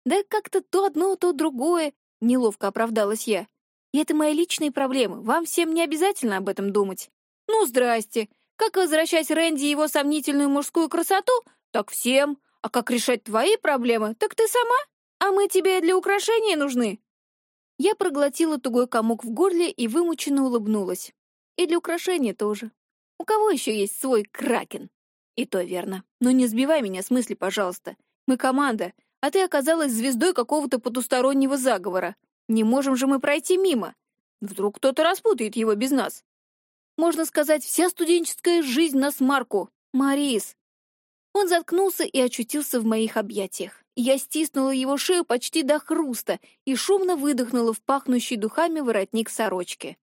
«Да как-то то одно, то другое», — неловко оправдалась я. «И это мои личные проблемы. Вам всем не обязательно об этом думать». «Ну, здрасте. Как возвращать Рэнди его сомнительную мужскую красоту? Так всем. А как решать твои проблемы? Так ты сама? А мы тебе для украшения нужны». Я проглотила тугой комок в горле и вымученно улыбнулась. И для украшения тоже. У кого еще есть свой кракен? И то верно. Но не сбивай меня с мысли, пожалуйста. Мы команда, а ты оказалась звездой какого-то потустороннего заговора. Не можем же мы пройти мимо. Вдруг кто-то распутает его без нас. Можно сказать, вся студенческая жизнь на смарку. Марис. Он заткнулся и очутился в моих объятиях. Я стиснула его шею почти до хруста и шумно выдохнула в пахнущий духами воротник сорочки.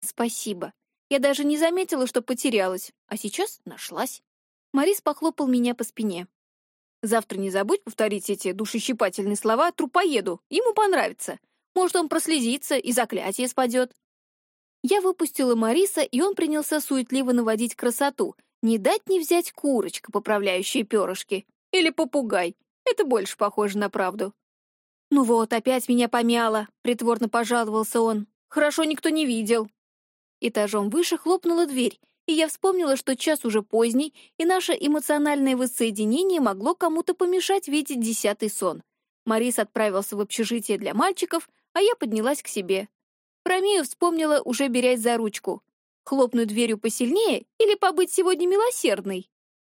«Спасибо. Я даже не заметила, что потерялась, а сейчас нашлась». Марис похлопал меня по спине. «Завтра не забудь повторить эти душещипательные слова трупоеду. Ему понравится. Может, он прослезится и заклятие спадет». Я выпустила Мариса, и он принялся суетливо наводить красоту. Не дать не взять курочка, поправляющая перышки. Или попугай. Это больше похоже на правду. «Ну вот, опять меня помяло», — притворно пожаловался он. «Хорошо никто не видел». Этажом выше хлопнула дверь, и я вспомнила, что час уже поздний, и наше эмоциональное воссоединение могло кому-то помешать видеть десятый сон. Марис отправился в общежитие для мальчиков, а я поднялась к себе. Про Мию вспомнила, уже берясь за ручку. Хлопнуть дверью посильнее или побыть сегодня милосердной?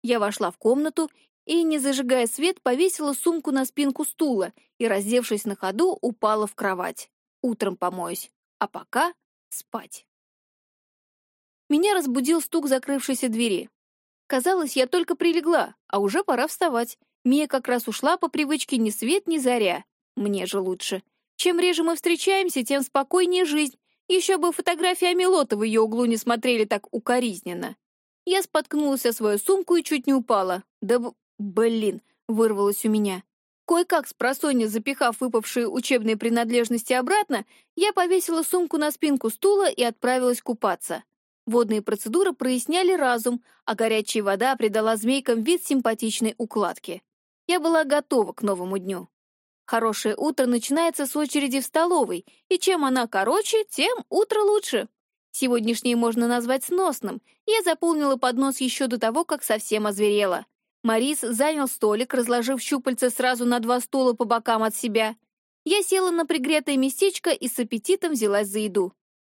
Я вошла в комнату и, не зажигая свет, повесила сумку на спинку стула и, раздевшись на ходу, упала в кровать. Утром помоюсь, а пока спать. Меня разбудил стук закрывшейся двери. Казалось, я только прилегла, а уже пора вставать. Мия как раз ушла по привычке ни свет, ни заря. Мне же лучше. Чем реже мы встречаемся, тем спокойнее жизнь. Еще бы фотографии Амилота в ее углу не смотрели так укоризненно. Я споткнулась о свою сумку и чуть не упала. Да Блин, вырвалось у меня. Кое-как с просонья запихав выпавшие учебные принадлежности обратно, я повесила сумку на спинку стула и отправилась купаться. Водные процедуры проясняли разум, а горячая вода придала змейкам вид симпатичной укладки. Я была готова к новому дню. Хорошее утро начинается с очереди в столовой, и чем она короче, тем утро лучше. Сегодняшнее можно назвать сносным. Я заполнила поднос еще до того, как совсем озверела. Морис занял столик, разложив щупальца сразу на два стула по бокам от себя. Я села на пригретое местечко и с аппетитом взялась за еду.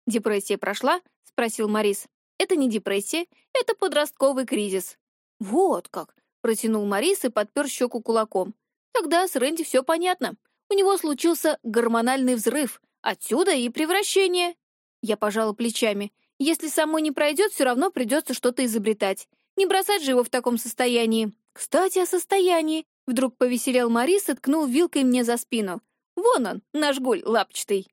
«Депрессия прошла?» — спросил Морис. «Это не депрессия, это подростковый кризис». «Вот как!» — протянул Морис и подпер щеку кулаком. «Тогда с Рэнди все понятно. У него случился гормональный взрыв. Отсюда и превращение». Я пожала плечами. «Если самой не пройдет, все равно придется что-то изобретать. Не бросать же его в таком состоянии. Кстати, о состоянии. Вдруг повеселел Марис и ткнул вилкой мне за спину. Вон он, наш голь лапчатый.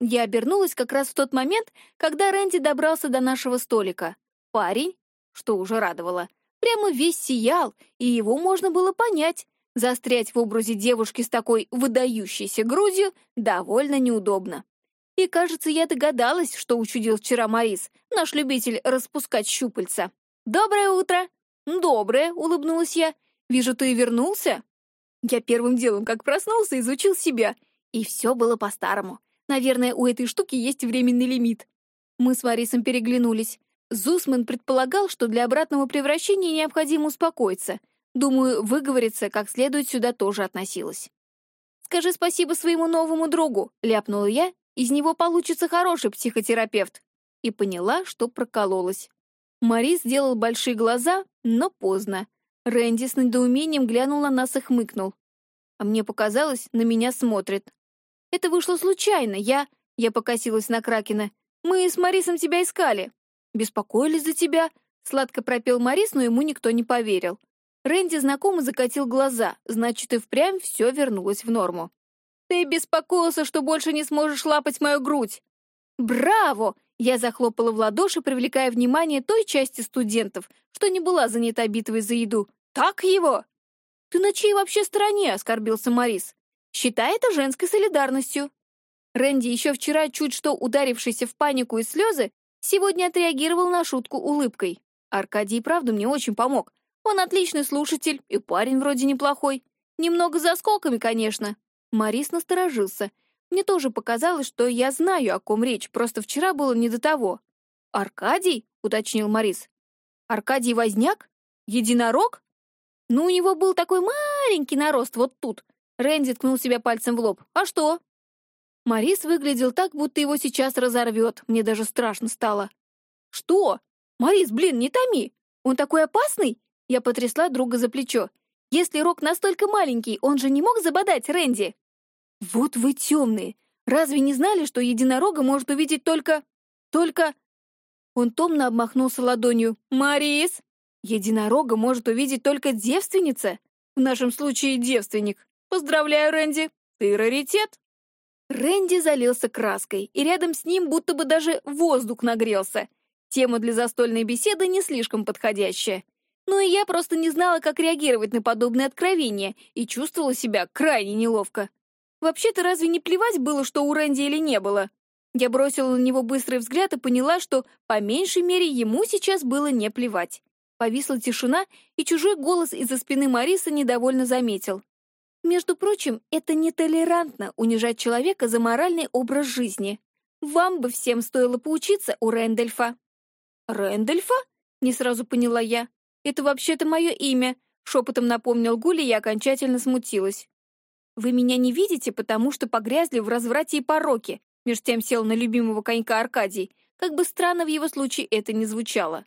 Я обернулась как раз в тот момент, когда Рэнди добрался до нашего столика. Парень, что уже радовало, прямо весь сиял, и его можно было понять. Застрять в образе девушки с такой выдающейся грудью довольно неудобно. И, кажется, я догадалась, что учудил вчера Марис, наш любитель распускать щупальца. «Доброе утро!» «Доброе!» — улыбнулась я. «Вижу, ты вернулся?» Я первым делом, как проснулся, изучил себя. И все было по-старому. Наверное, у этой штуки есть временный лимит. Мы с Марисом переглянулись. Зусман предполагал, что для обратного превращения необходимо успокоиться. Думаю, выговориться как следует сюда тоже относилась. «Скажи спасибо своему новому другу», — ляпнула я. «Из него получится хороший психотерапевт». И поняла, что прокололась. Мари сделал большие глаза, но поздно. Рэнди с недоумением глянул на нас и хмыкнул. А мне показалось, на меня смотрит. Это вышло случайно, я... Я покосилась на Кракена. Мы с Марисом тебя искали. Беспокоились за тебя. Сладко пропел Марис, но ему никто не поверил. Рэнди знакомо закатил глаза, значит, и впрямь все вернулось в норму. «Ты беспокоился, что больше не сможешь лапать мою грудь!» «Браво!» Я захлопала в ладоши, привлекая внимание той части студентов, что не была занята битвой за еду. Так его?» «Ты на чьей вообще стороне?» — оскорбился Морис. «Считай это женской солидарностью». Рэнди, еще вчера чуть что ударившийся в панику и слезы, сегодня отреагировал на шутку улыбкой. Аркадий правда мне очень помог. Он отличный слушатель и парень вроде неплохой. Немного за сколками, конечно. Морис насторожился. Мне тоже показалось, что я знаю, о ком речь, просто вчера было не до того. «Аркадий?» — уточнил Морис. «Аркадий Возняк? Единорог?» «Ну, у него был такой маленький нарост вот тут». Рэнди ткнул себя пальцем в лоб. «А что?» Морис выглядел так, будто его сейчас разорвет. Мне даже страшно стало. «Что? Морис, блин, не томи! Он такой опасный?» Я потрясла друга за плечо. «Если Рок настолько маленький, он же не мог забодать Рэнди?» «Вот вы темные! Разве не знали, что единорога может увидеть только... только...» Он томно обмахнулся ладонью. «Марис! Единорога может увидеть только девственница. В нашем случае девственник. Поздравляю, Рэнди, ты раритет!» Рэнди залился краской, и рядом с ним будто бы даже воздух нагрелся. Тема для застольной беседы не слишком подходящая. Ну и я просто не знала, как реагировать на подобные откровения, и чувствовала себя крайне неловко. Вообще-то разве не плевать было, что у Рэнди или не было? Я бросила на него быстрый взгляд и поняла, что по меньшей мере ему сейчас было не плевать. Повисла тишина, и чужой голос из-за спины Мариса недовольно заметил. Между прочим, это нетолерантно унижать человека за моральный образ жизни. Вам бы всем стоило поучиться у Рэндольфа. Рэндольфа? Не сразу поняла я. Это вообще-то мое имя, шепотом напомнил Гули, и я окончательно смутилась. Вы меня не видите, потому что погрязли в разврате и пороке, меж тем сел на любимого конька Аркадий, как бы странно в его случае это ни звучало.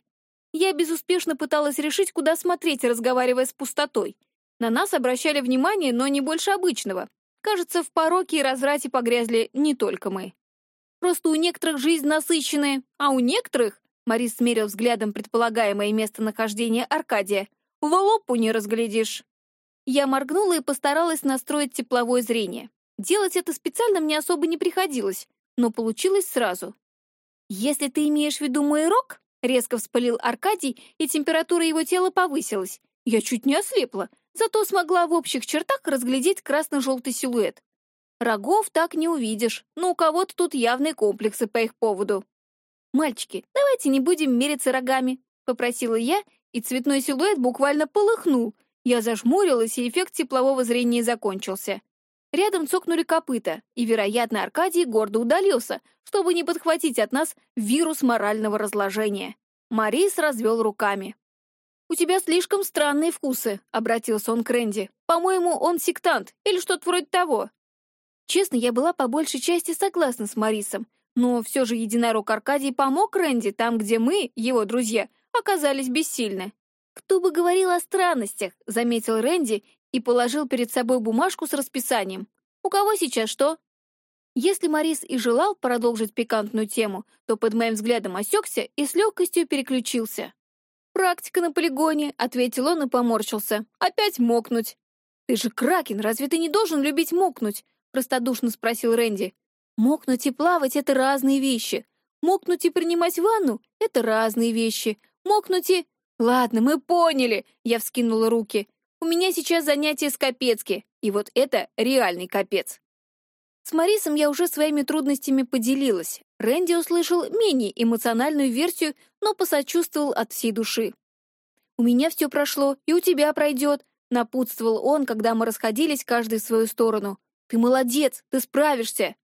Я безуспешно пыталась решить, куда смотреть, разговаривая с пустотой. На нас обращали внимание, но не больше обычного. Кажется, в пороке и разврате погрязли не только мы. Просто у некоторых жизнь насыщенная, а у некоторых, Морис смерил взглядом предполагаемое местонахождение Аркадия, в лопу не разглядишь. Я моргнула и постаралась настроить тепловое зрение. Делать это специально мне особо не приходилось, но получилось сразу. «Если ты имеешь в виду мой рог», — резко вспылил Аркадий, и температура его тела повысилась. Я чуть не ослепла, зато смогла в общих чертах разглядеть красно-желтый силуэт. Рогов так не увидишь, но у кого-то тут явные комплексы по их поводу. «Мальчики, давайте не будем мериться рогами», — попросила я, и цветной силуэт буквально полыхнул. Я зажмурилась, и эффект теплового зрения закончился. Рядом цокнули копыта, и, вероятно, Аркадий гордо удалился, чтобы не подхватить от нас вирус морального разложения. Марис развел руками. «У тебя слишком странные вкусы», — обратился он к Рэнди. «По-моему, он сектант или что-то вроде того». Честно, я была по большей части согласна с Марисом, но все же единорог Аркадий помог Рэнди там, где мы, его друзья, оказались бессильны. «Кто бы говорил о странностях», — заметил Рэнди и положил перед собой бумажку с расписанием. «У кого сейчас что?» Если Марис и желал продолжить пикантную тему, то под моим взглядом осекся и с легкостью переключился. «Практика на полигоне», — ответил он и поморщился. «Опять мокнуть». «Ты же Кракен, разве ты не должен любить мокнуть?» — простодушно спросил Рэнди. «Мокнуть и плавать — это разные вещи. Мокнуть и принимать ванну — это разные вещи. Мокнуть и...» «Ладно, мы поняли», — я вскинула руки. «У меня сейчас занятие с Капецки, и вот это реальный капец». С Марисом я уже своими трудностями поделилась. Рэнди услышал менее эмоциональную версию, но посочувствовал от всей души. «У меня все прошло, и у тебя пройдет», — напутствовал он, когда мы расходились каждый в свою сторону. «Ты молодец, ты справишься».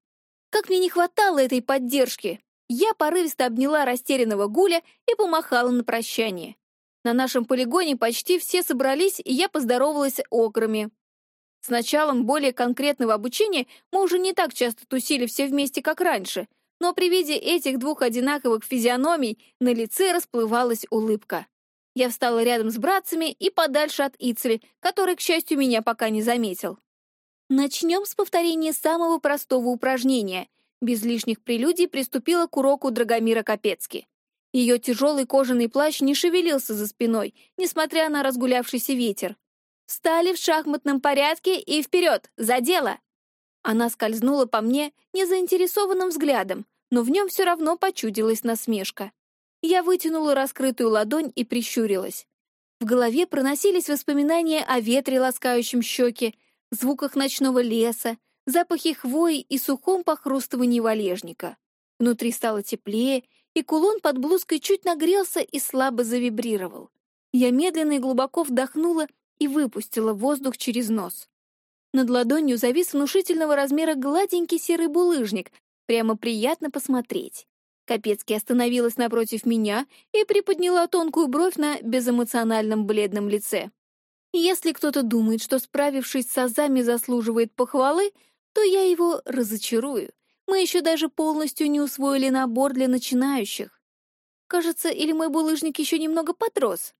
Как мне не хватало этой поддержки! Я порывисто обняла растерянного Гуля и помахала на прощание. На нашем полигоне почти все собрались, и я поздоровалась окрами. С началом более конкретного обучения мы уже не так часто тусили все вместе, как раньше, но при виде этих двух одинаковых физиономий на лице расплывалась улыбка. Я встала рядом с братцами и подальше от Ицели, который, к счастью, меня пока не заметил. Начнем с повторения самого простого упражнения. Без лишних прелюдий приступила к уроку Драгомира Капецки. Ее тяжелый кожаный плащ не шевелился за спиной, несмотря на разгулявшийся ветер. Встали в шахматном порядке и вперед, за дело!» Она скользнула по мне незаинтересованным взглядом, но в нем все равно почудилась насмешка. Я вытянула раскрытую ладонь и прищурилась. В голове проносились воспоминания о ветре, ласкающем щеки, звуках ночного леса, запахе хвои и сухом похрустывании валежника. Внутри стало теплее, и кулон под блузкой чуть нагрелся и слабо завибрировал. Я медленно и глубоко вдохнула и выпустила воздух через нос. Над ладонью завис внушительного размера гладенький серый булыжник, прямо приятно посмотреть. Капецки остановилась напротив меня и приподняла тонкую бровь на безэмоциональном бледном лице. Если кто-то думает, что, справившись с азами, заслуживает похвалы, то я его разочарую. Мы еще даже полностью не усвоили набор для начинающих. Кажется, или мой булыжник еще немного подрос.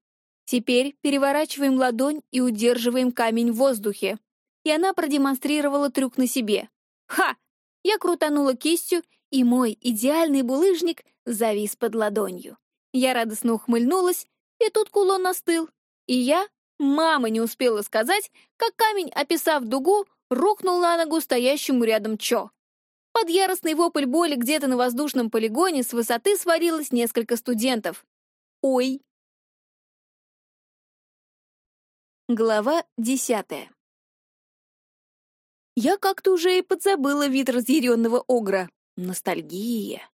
Теперь переворачиваем ладонь и удерживаем камень в воздухе. И она продемонстрировала трюк на себе. Ха! Я крутанула кистью, и мой идеальный булыжник завис под ладонью. Я радостно ухмыльнулась, и тут кулон остыл. И я, мама не успела сказать, как камень, описав дугу, рухнул на ногу стоящему рядом Чо. Под яростный вопль боли где-то на воздушном полигоне с высоты сварилось несколько студентов. Ой! Глава десятая Я как-то уже и подзабыла вид разъяренного огра. Ностальгия.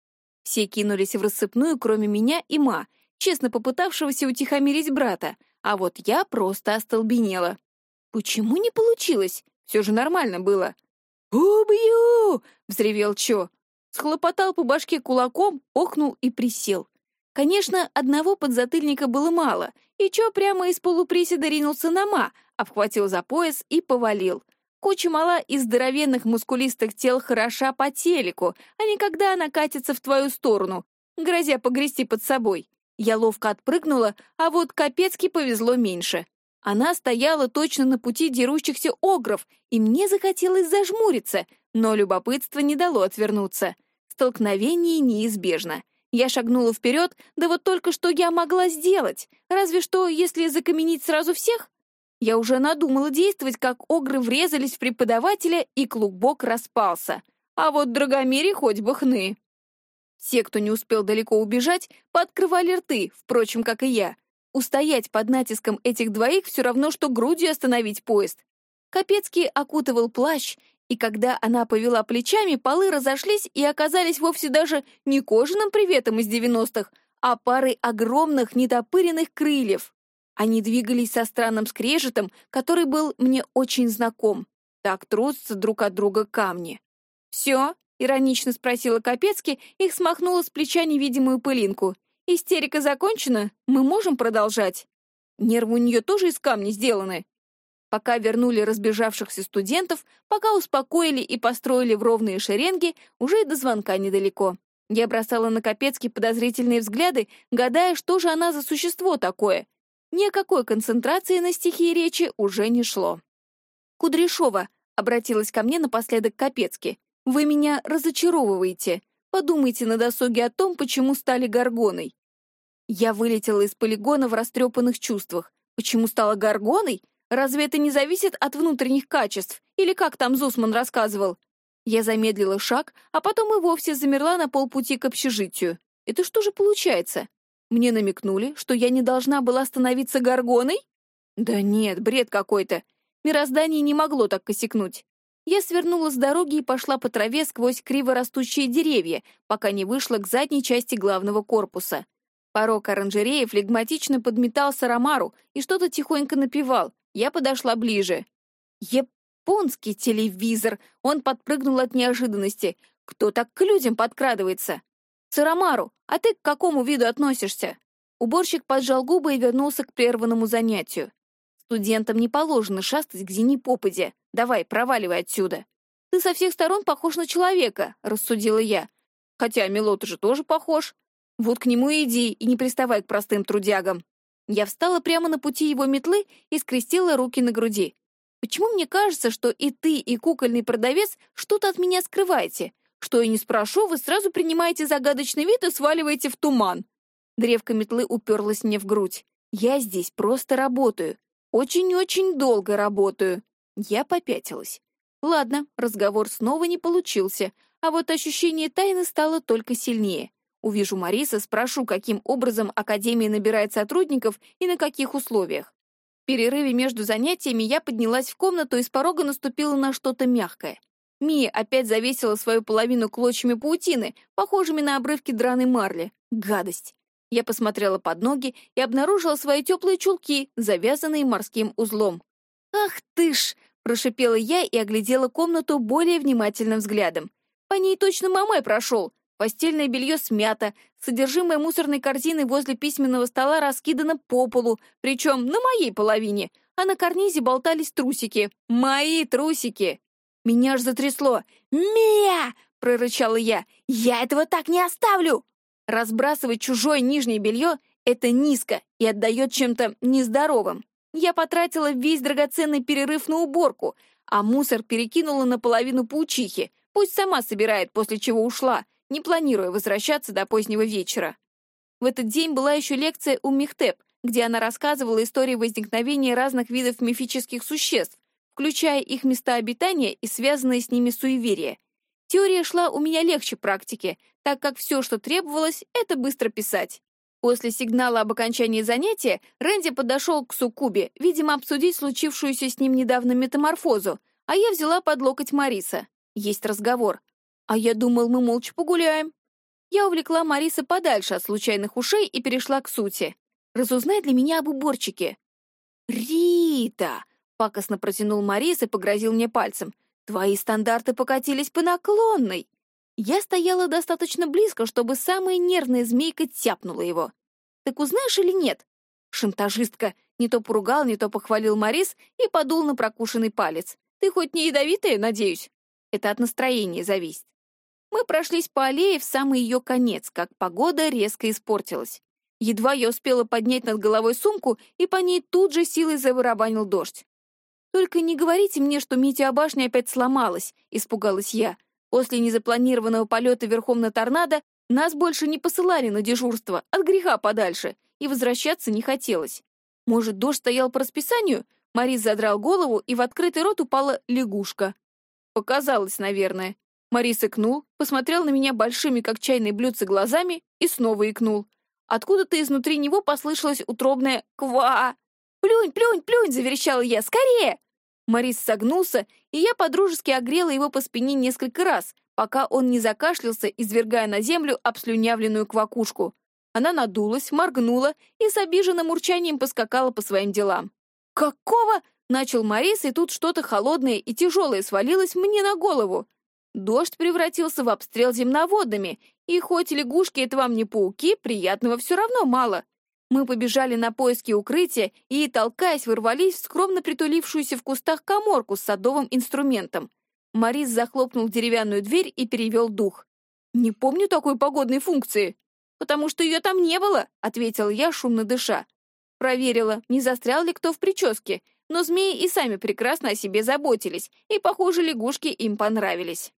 Все кинулись в рассыпную, кроме меня и Ма, честно попытавшегося утихомирить брата, а вот я просто остолбенела. Почему не получилось? Все же нормально было. «Убью!» — взревел Чо. Схлопотал по башке кулаком, охнул и присел. Конечно, одного подзатыльника было мало, и Чо прямо из полуприседа ринулся на Ма, обхватил за пояс и повалил. Куча мала из здоровенных мускулистых тел хороша по телеку, а не когда она катится в твою сторону, грозя погрести под собой. Я ловко отпрыгнула, а вот Капецки повезло меньше. Она стояла точно на пути дерущихся огров, и мне захотелось зажмуриться, но любопытство не дало отвернуться. Столкновение неизбежно. Я шагнула вперед, да вот только что я могла сделать. Разве что, если закаменить сразу всех, я уже надумала действовать, как огры врезались в преподавателя, и клубок распался. А вот Драгомире хоть бы хны. Все, кто не успел далеко убежать, пооткрывали рты, впрочем, как и я. Устоять под натиском этих двоих все равно, что грудью остановить поезд. Капецкий окутывал плащ, и когда она повела плечами, полы разошлись и оказались вовсе даже не кожаным приветом из девяностых, а парой огромных нетопыренных крыльев. Они двигались со странным скрежетом, который был мне очень знаком. Так трутся друг от друга камни. «Все?» — иронично спросила Капецки и смахнула с плеча невидимую пылинку. «Истерика закончена? Мы можем продолжать?» Нервы у нее тоже из камня сделаны. Пока вернули разбежавшихся студентов, пока успокоили и построили в ровные шеренги, уже и до звонка недалеко. Я бросала на Капецки подозрительные взгляды, гадая, что же она за существо такое. Ни о какой концентрации на стихии речи уже не шло. «Кудряшова», — обратилась ко мне напоследок Капецки, — «вы меня разочаровываете. Подумайте на досуге о том, почему стали горгоной». Я вылетела из полигона в растрепанных чувствах. Почему стала горгоной? Разве это не зависит от внутренних качеств? Или как там Зусман рассказывал? Я замедлила шаг, а потом и вовсе замерла на полпути к общежитию. Это что же получается? Мне намекнули, что я не должна была становиться горгоной? Да нет, бред какой-то. Мироздание не могло так косякнуть. Я свернула с дороги и пошла по траве сквозь криво растущие деревья, пока не вышла к задней части главного корпуса. Порог оранжереи флегматично подметал Сарамару и что-то тихонько напевал. Я подошла ближе. Японский телевизор. Он подпрыгнул от неожиданности. Кто так к людям подкрадывается? Сарамару, а ты к какому виду относишься?» Уборщик поджал губы и вернулся к прерванному занятию. «Студентам не положено шастать где ни попадя. Давай, проваливай отсюда». «Ты со всех сторон похож на человека», — рассудила я. «Хотя Милот же тоже похож. Вот к нему иди и не приставай к простым трудягам». Я встала прямо на пути его метлы и скрестила руки на груди. «Почему мне кажется, что и ты, и кукольный продавец что-то от меня скрываете? Что я не спрошу, вы сразу принимаете загадочный вид и сваливаете в туман. Древко метлы уперлась мне в грудь. Я здесь просто работаю. Очень-очень долго работаю. Я попятилась. Ладно, разговор снова не получился, а вот ощущение тайны стало только сильнее. Увижу Мариса, спрошу, каким образом Академия набирает сотрудников и на каких условиях. В перерыве между занятиями я поднялась в комнату и с порога наступила на что-то мягкое. Мия опять завесила свою половину клочьями паутины, похожими на обрывки драной марли. Гадость. Я посмотрела под ноги и обнаружила свои теплые чулки, завязанные морским узлом. «Ах ты ж!» — прошипела я и оглядела комнату более внимательным взглядом. По ней точно мамой прошел. Постельное белье смято, содержимое мусорной корзины возле письменного стола раскидано по полу, причем на моей половине, а на карнизе болтались трусики. Мои трусики! Меня аж затрясло. «Мия!» — прорычала я. «Я этого так не оставлю!» Разбрасывать чужое нижнее белье — это низко и отдает чем-то нездоровым. Я потратила весь драгоценный перерыв на уборку, а мусор перекинула наполовину паучихи. Пусть сама собирает, после чего ушла, не планируя возвращаться до позднего вечера. В этот день была еще лекция у Мехтеп, где она рассказывала истории возникновения разных видов мифических существ, включая их места обитания и связанные с ними суеверия. Теория шла у меня легче практики, так как все, что требовалось, это быстро писать. После сигнала об окончании занятия Рэнди подошел к Сукубе, видимо, обсудить случившуюся с ним недавно метаморфозу, а я взяла под локоть Мариса. Есть разговор. А я думал, мы молча погуляем. Я увлекла Мариса подальше от случайных ушей и перешла к сути. Разузнай для меня об уборчике. «Рита!» — пакостно протянул Марис и погрозил мне пальцем. «Твои стандарты покатились по наклонной!» Я стояла достаточно близко, чтобы самая нервная змейка тяпнула его. «Так узнаешь или нет?» Шантажистка не то поругал, не то похвалил Марис и подул на прокушенный палец. «Ты хоть не ядовитая, надеюсь?» Это от настроения зависит. Мы прошлись по аллее в самый ее конец, как погода резко испортилась. Едва я успела поднять над головой сумку, и по ней тут же силой забарабанил дождь. «Только не говорите мне, что метеобашня опять сломалась», — испугалась я. После незапланированного полета верхом на торнадо нас больше не посылали на дежурство, от греха подальше, и возвращаться не хотелось. Может, дождь стоял по расписанию? Марис задрал голову, и в открытый рот упала лягушка. Показалось, наверное. Марис икнул, посмотрел на меня большими, как чайные блюдца, глазами и снова икнул. Откуда-то изнутри него послышалось утробное «ква». «Плюнь, плюнь, плюнь!» — заверещала я. «Скорее!» Морис согнулся, и я подружески огрела его по спине несколько раз, пока он не закашлялся, извергая на землю обслюнявленную квакушку. Она надулась, моргнула и с обиженным урчанием поскакала по своим делам. «Какого?» — начал Морис, и тут что-то холодное и тяжелое свалилось мне на голову. Дождь превратился в обстрел земноводными, и хоть лягушки — это вам не пауки, приятного все равно мало. Мы побежали на поиски укрытия и, толкаясь, ворвались в скромно притулившуюся в кустах коморку с садовым инструментом. Морис захлопнул деревянную дверь и перевел дух. «Не помню такой погодной функции». «Потому что ее там не было», — ответил я, шумно дыша. Проверила, не застрял ли кто в прическе, но змеи и сами прекрасно о себе заботились, и, похоже, лягушки им понравились.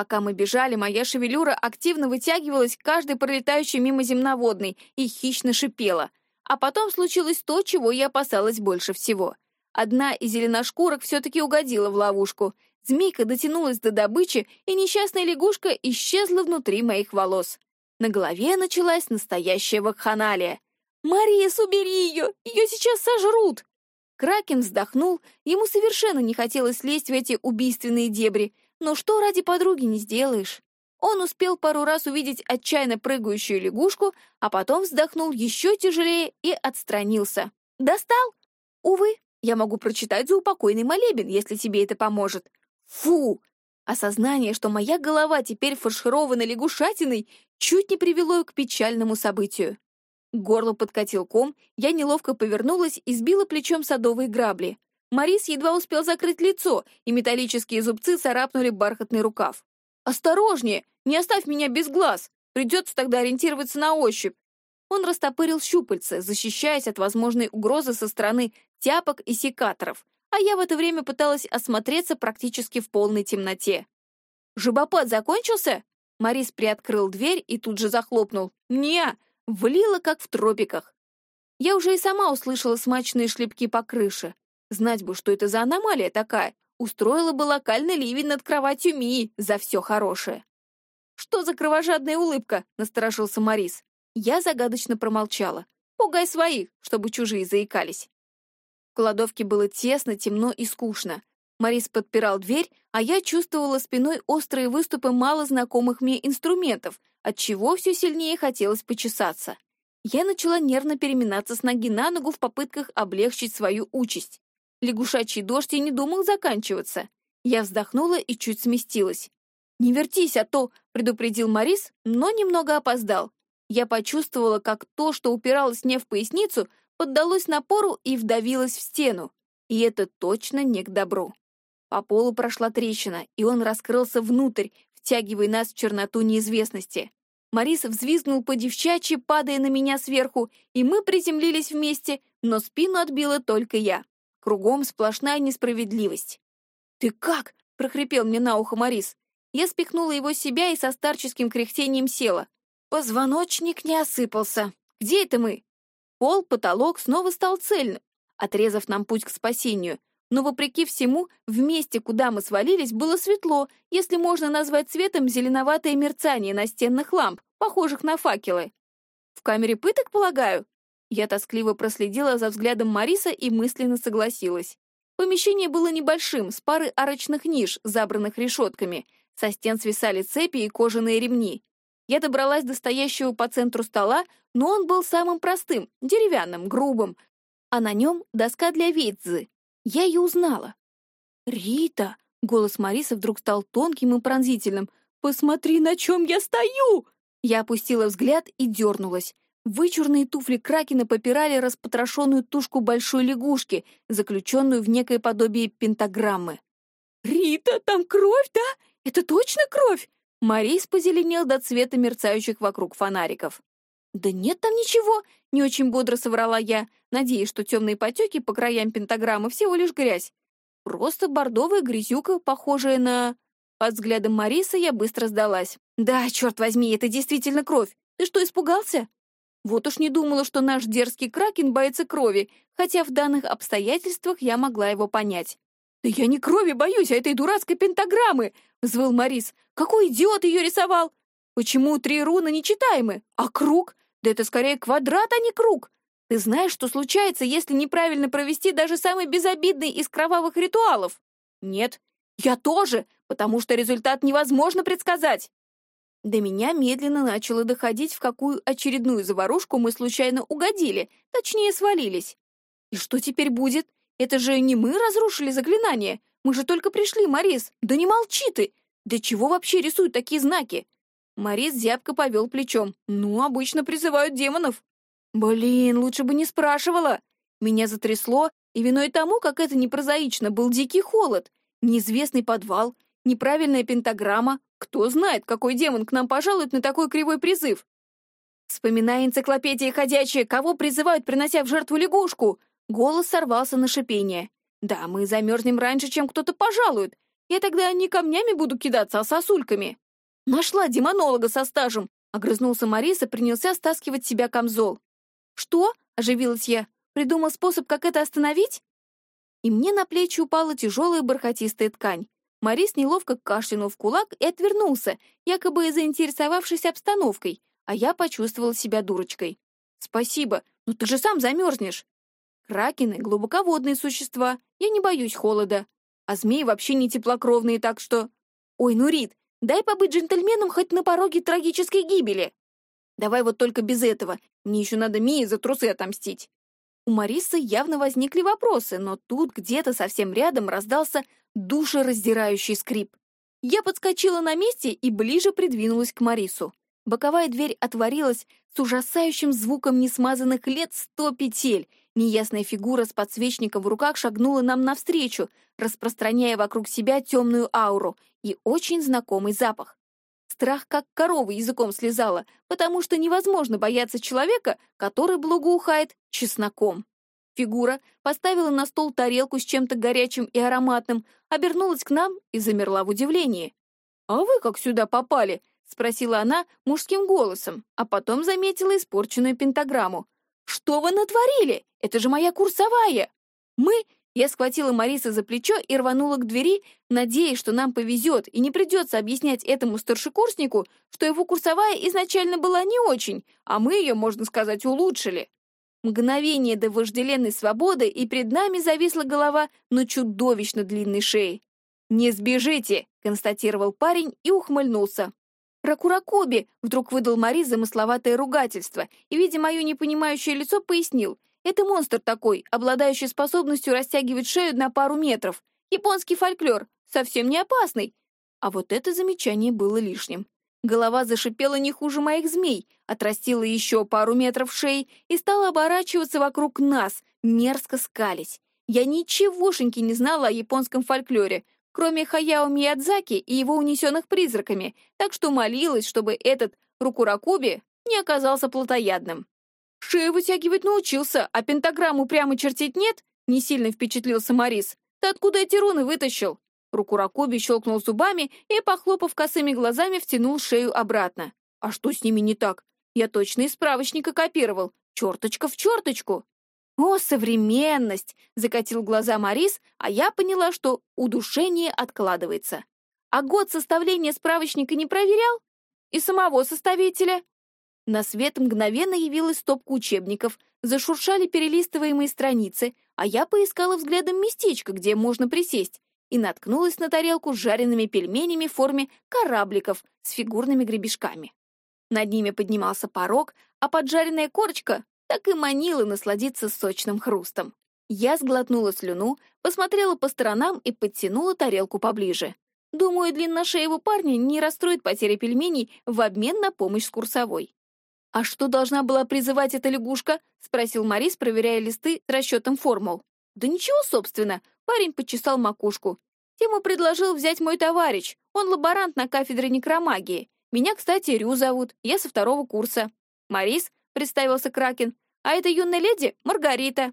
Пока мы бежали, моя шевелюра активно вытягивалась к каждой пролетающей мимо земноводной и хищно шипела. А потом случилось то, чего я опасалась больше всего. Одна из зеленошкурок все-таки угодила в ловушку. Змейка дотянулась до добычи, и несчастная лягушка исчезла внутри моих волос. На голове началась настоящая вакханалия. «Мария, убери ее! Ее сейчас сожрут!» Кракен вздохнул, ему совершенно не хотелось лезть в эти убийственные дебри, но что ради подруги не сделаешь? Он успел пару раз увидеть отчаянно прыгающую лягушку, а потом вздохнул еще тяжелее и отстранился. «Достал? Увы, я могу прочитать заупокойный молебен, если тебе это поможет. Фу!» Осознание, что моя голова теперь фарширована лягушатиной, чуть не привело к печальному событию. К горлу подкатил ком, я неловко повернулась и сбила плечом садовые грабли. Марис едва успел закрыть лицо, и металлические зубцы царапнули бархатный рукав. «Осторожнее! Не оставь меня без глаз! Придется тогда ориентироваться на ощупь!» Он растопырил щупальца, защищаясь от возможной угрозы со стороны тяпок и секаторов, а я в это время пыталась осмотреться практически в полной темноте. «Жабопад закончился?» Марис приоткрыл дверь и тут же захлопнул. «Не, влило, как в тропиках». Я уже и сама услышала смачные шлепки по крыше. Знать бы, что это за аномалия такая. Устроила бы локальный ливень над кроватью Мии за все хорошее. «Что за кровожадная улыбка?» — насторожился Морис. Я загадочно промолчала. «Пугай своих, чтобы чужие заикались». В кладовке было тесно, темно и скучно. Морис подпирал дверь, а я чувствовала спиной острые выступы мало знакомых мне инструментов, отчего все сильнее хотелось почесаться. Я начала нервно переминаться с ноги на ногу в попытках облегчить свою участь. Лягушачий дождь и не думал заканчиваться. Я вздохнула и чуть сместилась. «Не вертись, а то!» — предупредил Морис, но немного опоздал. Я почувствовала, как то, что упиралось мне в поясницу, поддалось напору и вдавилось в стену. И это точно не к добру. По полу прошла трещина, и он раскрылся внутрь, втягивая нас в черноту неизвестности. Марис взвизгнул по девчачьи, падая на меня сверху, и мы приземлились вместе, но спину отбила только я. Кругом сплошная несправедливость. «Ты как?» — прохрипел мне на ухо Марис. Я спихнула его себя и со старческим кряхтением села. Позвоночник не осыпался. Где это мы? Пол, потолок снова стал цельным, отрезав нам путь к спасению. Но, вопреки всему, в месте, куда мы свалились, было светло, если можно назвать цветом зеленоватое мерцание настенных ламп, похожих на факелы. В камере пыток, полагаю? Я тоскливо проследила за взглядом Мариса и мысленно согласилась. Помещение было небольшим, с парой арочных ниш, забранных решетками — со стен свисали цепи и кожаные ремни. Я добралась до стоящего по центру стола, но он был самым простым, деревянным, грубым, а на нем доска для вейдзы. Я ее узнала. «Рита!» — голос Мариса вдруг стал тонким и пронзительным. «Посмотри, на чем я стою!» Я опустила взгляд и дернулась. Вычурные туфли Кракена попирали распотрошенную тушку большой лягушки, заключенную в некое подобие пентаграммы. «Рита, там кровь, да? Это точно кровь?» Марис позеленел до цвета мерцающих вокруг фонариков. «Да нет там ничего», — не очень бодро соврала я, надеясь, что темные потеки по краям пентаграммы всего лишь грязь. Просто бордовая грязюка, похожая на... Под взглядом Мариса я быстро сдалась. «Да, черт возьми, это действительно кровь. Ты что, испугался?» Вот уж не думала, что наш дерзкий кракен боится крови, хотя в данных обстоятельствах я могла его понять. «Да я не крови боюсь, а этой дурацкой пентаграммы!» — взвыл Морис. «Какой идиот ее рисовал! Почему три руны нечитаемы? А круг? Да это скорее квадрат, а не круг! Ты знаешь, что случается, если неправильно провести даже самый безобидный из кровавых ритуалов?» «Нет, я тоже, потому что результат невозможно предсказать!» До меня медленно начало доходить, в какую очередную заварушку мы случайно угодили, точнее, свалились. И что теперь будет? Это же не мы разрушили заклинание. Мы же только пришли, Морис. Да не молчи ты. Да чего вообще рисуют такие знаки? Морис зябко повел плечом. Ну, обычно призывают демонов. Блин, лучше бы не спрашивала. Меня затрясло, и виной тому, как это непрозаично, был дикий холод. Неизвестный подвал, неправильная пентаграмма. Кто знает, какой демон к нам пожалует на такой кривой призыв. Вспоминая энциклопедии ходячие, кого призывают, принося в жертву лягушку. Голос сорвался на шипение. «Да, мы замерзнем раньше, чем кто-то пожалует. Я тогда не камнями буду кидаться, а сосульками». «Нашла демонолога со стажем», — огрызнулся Мариса, принялся стаскивать себя камзол. «Что?» — оживилась я. «Придумал способ, как это остановить?» И мне на плечи упала тяжелая бархатистая ткань. Марис неловко кашлянул в кулак и отвернулся, якобы заинтересовавшись обстановкой, а я почувствовала себя дурочкой. «Спасибо, но ты же сам замерзнешь!» Кракены — глубоководные существа, я не боюсь холода. А змеи вообще не теплокровные, так что... Ой, ну, Рит, дай побыть джентльменом хоть на пороге трагической гибели. Давай вот только без этого, мне еще надо Мии за трусы отомстить. У Марисы явно возникли вопросы, но тут где-то совсем рядом раздался душераздирающий скрип. Я подскочила на месте и ближе придвинулась к Марису. Боковая дверь отворилась с ужасающим звуком несмазанных лет сто петель, Неясная фигура с подсвечником в руках шагнула нам навстречу, распространяя вокруг себя темную ауру и очень знакомый запах. Страх как корова языком слезала, потому что невозможно бояться человека, который благоухает чесноком. Фигура поставила на стол тарелку с чем-то горячим и ароматным, обернулась к нам и замерла в удивлении. «А вы как сюда попали?» — спросила она мужским голосом, а потом заметила испорченную пентаграмму. «Что вы натворили? Это же моя курсовая!» «Мы? Я схватила Мариса за плечо и рванула к двери, надеясь, что нам повезет и не придется объяснять этому старшекурснику, что его курсовая изначально была не очень, а мы ее, можно сказать, улучшили. Мгновение до вожделенной свободы, и перед нами зависла голова на чудовищно длинной шее. «Не сбежите!» — констатировал парень и ухмыльнулся. «Прокуракоби!» — вдруг выдал Мари замысловатое ругательство и, видя мое непонимающее лицо, пояснил. «Это монстр такой, обладающий способностью растягивать шею на пару метров. Японский фольклор, совсем не опасный». А вот это замечание было лишним. Голова зашипела не хуже моих змей, отрастила еще пару метров шеи и стала оборачиваться вокруг нас, мерзко скались. Я ничегошеньки не знала о японском фольклоре, кроме Хаяо Миядзаки и его унесенных призраками, так что молилась, чтобы этот Рукуракуби не оказался плотоядным. «Шею вытягивать научился, а пентаграмму прямо чертить нет?» — не сильно впечатлился Морис. «Ты откуда эти руны вытащил?» Рукуракуби щелкнул зубами и, похлопав косыми глазами, втянул шею обратно. «А что с ними не так? Я точно из справочника копировал. Черточка в черточку!» «О, современность!» — закатил глаза Морис, а я поняла, что удушение откладывается. «А год составления справочника не проверял? И самого составителя?» На свет мгновенно явилась стопка учебников, зашуршали перелистываемые страницы, а я поискала взглядом местечко, где можно присесть, и наткнулась на тарелку с жареными пельменями в форме корабликов с фигурными гребешками. Над ними поднимался порог, а поджаренная корочка так и манила насладиться сочным хрустом. Я сглотнула слюну, посмотрела по сторонам и подтянула тарелку поближе. Думаю, длинношеего парня не расстроит потеря пельменей в обмен на помощь с курсовой. «А что должна была призывать эта лягушка?» — спросил Морис, проверяя листы с расчетом формул. «Да ничего, собственно», — парень почесал макушку. «Тему предложил взять мой товарищ. Он лаборант на кафедре некромагии. Меня, кстати, Рю зовут. Я со второго курса. Морис — представился Кракен. «А это юная леди Маргарита».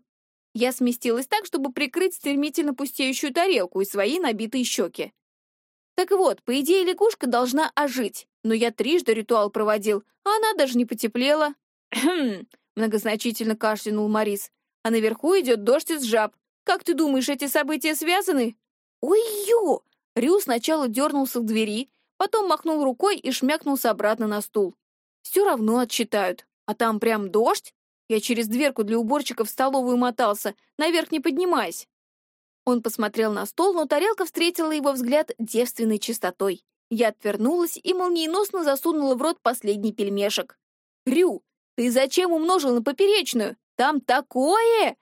Я сместилась так, чтобы прикрыть стремительно пустеющую тарелку и свои набитые щеки. Так вот, по идее, лягушка должна ожить, но я трижды ритуал проводил, а она даже не потеплела. «Хм!» — многозначительно кашлянул Морис. «А наверху идет дождь из жаб. Как ты думаешь, эти события связаны?» «Ой-ё!» Рю сначала дернулся к двери, потом махнул рукой и шмякнулся обратно на стул. «Все равно отчитают. А там прям дождь? Я через дверку для уборчика в столовую мотался, наверх не поднимаясь. Он посмотрел на стол, но тарелка встретила его взгляд девственной чистотой. Я отвернулась и молниеносно засунула в рот последний пельмешек. «Рю, ты зачем умножил на поперечную? Там такое!»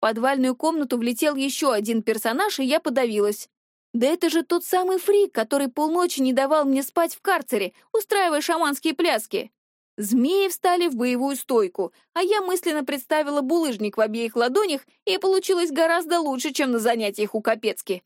В подвальную комнату влетел еще один персонаж, и я подавилась. «Да это же тот самый фрик, который полночи не давал мне спать в карцере, устраивая шаманские пляски!» Змеи встали в боевую стойку, а я мысленно представила булыжник в обеих ладонях, и получилось гораздо лучше, чем на занятиях у Капецки.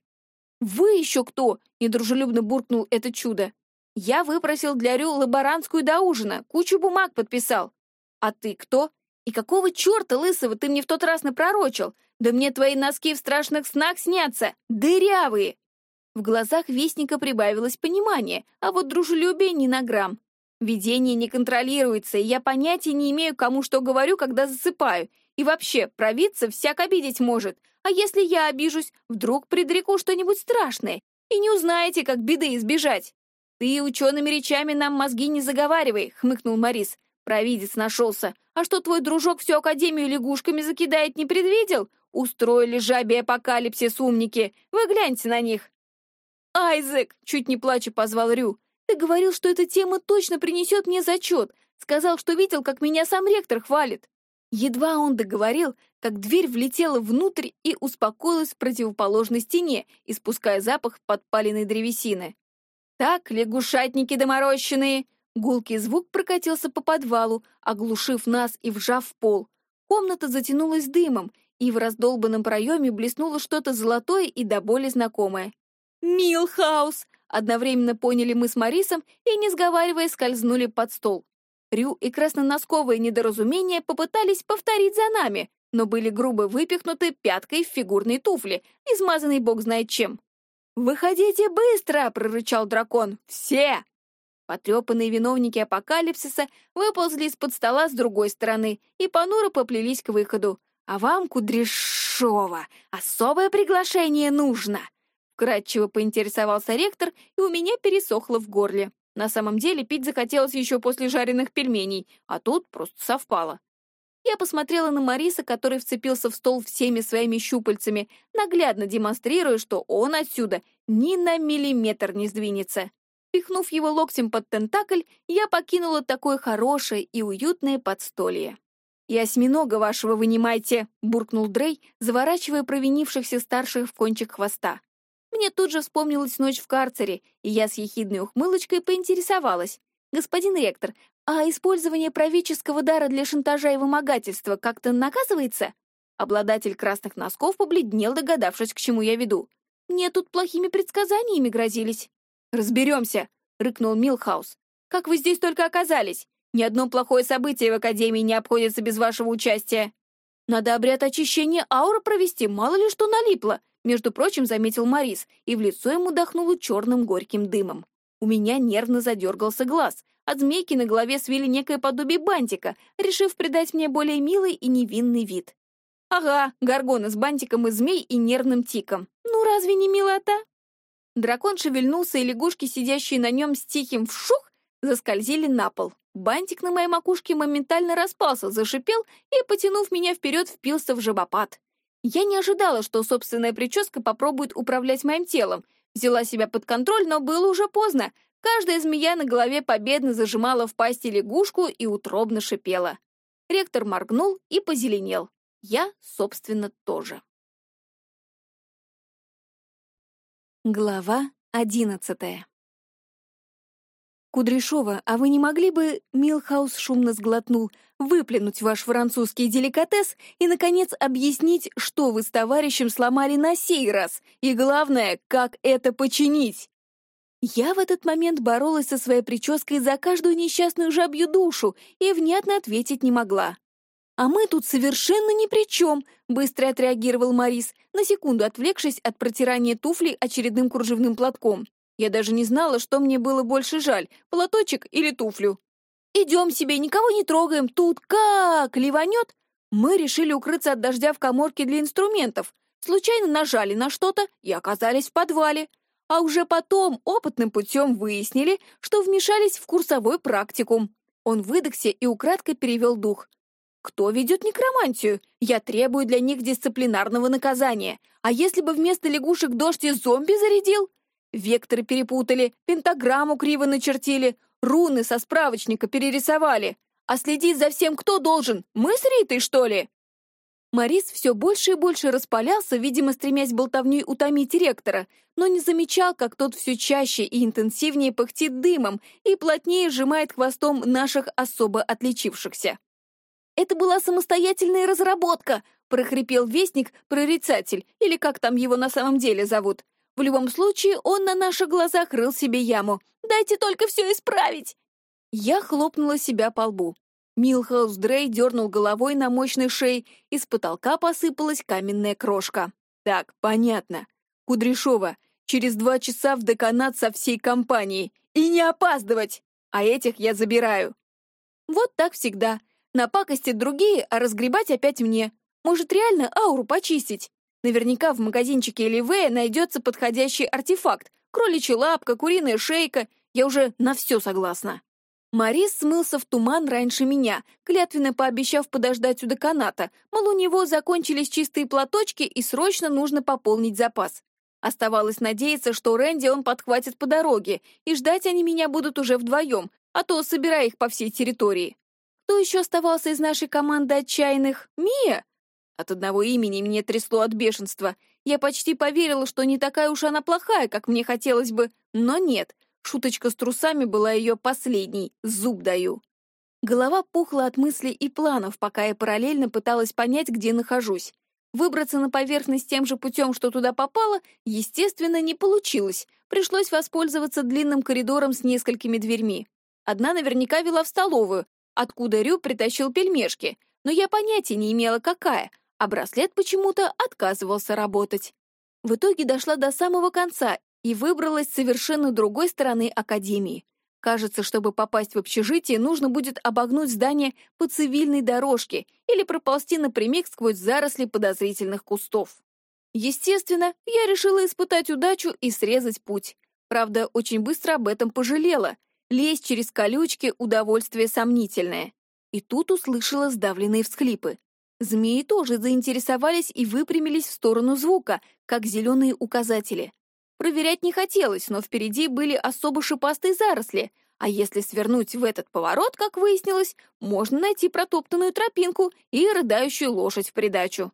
«Вы еще кто?» — недружелюбно буркнул это чудо. «Я выпросил для Рю лаборантскую до ужина, кучу бумаг подписал». «А ты кто? И какого черта, лысого, ты мне в тот раз напророчил? Да мне твои носки в страшных снах снятся, дырявые!» В глазах Вестника прибавилось понимание, а вот дружелюбие ни на грамм. Видение не контролируется, и я понятия не имею, кому что говорю, когда засыпаю. И вообще, провидца всяк обидеть может. А если я обижусь, вдруг предреку что-нибудь страшное, и не узнаете, как беды избежать. «Ты учеными речами нам мозги не заговаривай», — хмыкнул Морис. Провидец нашелся. А что твой дружок всю Академию лягушками закидает, не предвидел? Устроили жабе апокалипсис умники. Вы гляньте на них. «Айзек!» — чуть не плача позвал Рю. Ты говорил, что эта тема точно принесет мне зачет. Сказал, что видел, как меня сам ректор хвалит. Едва он договорил, как дверь влетела внутрь и успокоилась в противоположной стене, испуская запах подпаленной древесины. «Так, лягушатники доморощенные!» Гулкий звук прокатился по подвалу, оглушив нас и вжав в пол. Комната затянулась дымом, и в раздолбанном проеме блеснуло что-то золотое и до боли знакомое. «Милхаус!» Одновременно поняли мы с Марисом и, не сговариваясь, скользнули под стол. Рю и красноносковые недоразумения попытались повторить за нами, но были грубо выпихнуты пяткой в фигурные туфли, измазанный бог знает чем. «Выходите быстро!» — прорычал дракон. «Все!» Потрепанные виновники апокалипсиса выползли из-под стола с другой стороны и понуро поплелись к выходу. А вам, кудряш... Кудряшова, особое приглашение нужно!» Кратчево поинтересовался ректор, и у меня пересохло в горле. На самом деле пить захотелось еще после жареных пельменей, а тут просто совпало. Я посмотрела на Мариса, который вцепился в стол всеми своими щупальцами, наглядно демонстрируя, что он отсюда ни на миллиметр не сдвинется. Пихнув его локтем под тентакль, я покинула такое хорошее и уютное подстолье. «И осьминога вашего вынимайте!» — буркнул Дрей, заворачивая провинившихся старших в кончик хвоста. Мне тут же вспомнилась ночь в карцере, и я с ехидной ухмылочкой поинтересовалась. «Господин ректор, а использование правительского дара для шантажа и вымогательства как-то наказывается?» Обладатель красных носков побледнел, догадавшись, к чему я веду. «Мне тут плохими предсказаниями грозились». «Разберемся», — рыкнул Милхаус. «Как вы здесь только оказались? Ни одно плохое событие в Академии не обходится без вашего участия. Надо обряд очищения ауры провести, мало ли что налипло», между прочим, заметил Марис, и в лицо ему дохнуло черным горьким дымом. У меня нервно задергался глаз. От змейки на голове свели некое подобие бантика, решив придать мне более милый и невинный вид. Ага, горгона с бантиком из змей и нервным тиком. Ну разве не милота? Дракон шевельнулся, и лягушки, сидящие на нем с тихим вшух, заскользили на пол. Бантик на моей макушке моментально распался, зашипел и, потянув меня вперед, впился в жабопад. Я не ожидала, что собственная прическа попробует управлять моим телом. Взяла себя под контроль, но было уже поздно. Каждая змея на голове победно зажимала в пасти лягушку и утробно шипела. Ректор моргнул и позеленел. Я, собственно, тоже. Глава одиннадцатая «Кудряшова, а вы не могли бы...» — Милхаус шумно сглотнул. «Выплюнуть ваш французский деликатес и, наконец, объяснить, что вы с товарищем сломали на сей раз, и, главное, как это починить?» Я в этот момент боролась со своей прической за каждую несчастную жабью душу и внятно ответить не могла. «А мы тут совершенно ни при чем», — быстро отреагировал Морис, на секунду отвлекшись от протирания туфли очередным кружевным платком. Я даже не знала, что мне было больше жаль, платочек или туфлю. «Идем себе, никого не трогаем, тут как ливанет!» Мы решили укрыться от дождя в коморке для инструментов, случайно нажали на что-то и оказались в подвале. А уже потом опытным путем выяснили, что вмешались в курсовой практикум. Он выдохся и украдкой перевел дух. «Кто ведет некромантию? Я требую для них дисциплинарного наказания. А если бы вместо лягушек дождь из зомби зарядил? Векторы перепутали, пентаграмму криво начертили, руны со справочника перерисовали. А следить за всем кто должен? Мы с Ритой, что ли?» Морис все больше и больше распалялся, видимо, стремясь болтовней утомить ректора, но не замечал, как тот все чаще и интенсивнее пыхтит дымом и плотнее сжимает хвостом наших особо отличившихся. «Это была самостоятельная разработка!» — прохрипел вестник-прорицатель, или как там его на самом деле зовут. В любом случае, он на наших глазах рыл себе яму. Дайте только все исправить!» Я хлопнула себя по лбу. Милхаус Дрей дернул головой на мощной шее, и с потолка посыпалась каменная крошка. «Так, понятно. Кудряшова, через два часа в деканат со всей компанией. И не опаздывать! А этих я забираю». Вот так всегда. Напакостят другие, а разгребать опять мне. Может, реально ауру почистить? Наверняка в магазинчике Эливея найдется подходящий артефакт. Кроличья лапка, куриная шейка. Я уже на все согласна. Марис смылся в туман раньше меня, клятвенно пообещав подождать у деканата, мол, у него закончились чистые платочки и срочно нужно пополнить запас. Оставалось надеяться, что Рэнди он подхватит по дороге, и ждать они меня будут уже вдвоем, а то собирая их по всей территории. Кто еще оставался из нашей команды отчаянных? Мия? От одного имени мне трясло от бешенства. Я почти поверила, что не такая уж она плохая, как мне хотелось бы, но нет. Шуточка с трусами была ее последней, зуб даю. Голова пухла от мыслей и планов, пока я параллельно пыталась понять, где нахожусь. Выбраться на поверхность тем же путем, что туда попало, естественно, не получилось. Пришлось воспользоваться длинным коридором с несколькими дверьми. Одна наверняка вела в столовую, откуда Рю притащил пельмешки, но я понятия не имела, какая — а браслет почему-то отказывался работать. В итоге дошла до самого конца и выбралась с совершенно другой стороны Академии. Кажется, чтобы попасть в общежитие, нужно будет обогнуть здание по цивильной дорожке или проползти напрямик сквозь заросли подозрительных кустов. Естественно, я решила испытать удачу и срезать путь. Правда, очень быстро об этом пожалела. Лезть через колючки — удовольствие сомнительное. И тут услышала сдавленные всхлипы. Змеи тоже заинтересовались и выпрямились в сторону звука, как зеленые указатели. Проверять не хотелось, но впереди были особо шипастые заросли, а если свернуть в этот поворот, как выяснилось, можно найти протоптанную тропинку и рыдающую лошадь в придачу.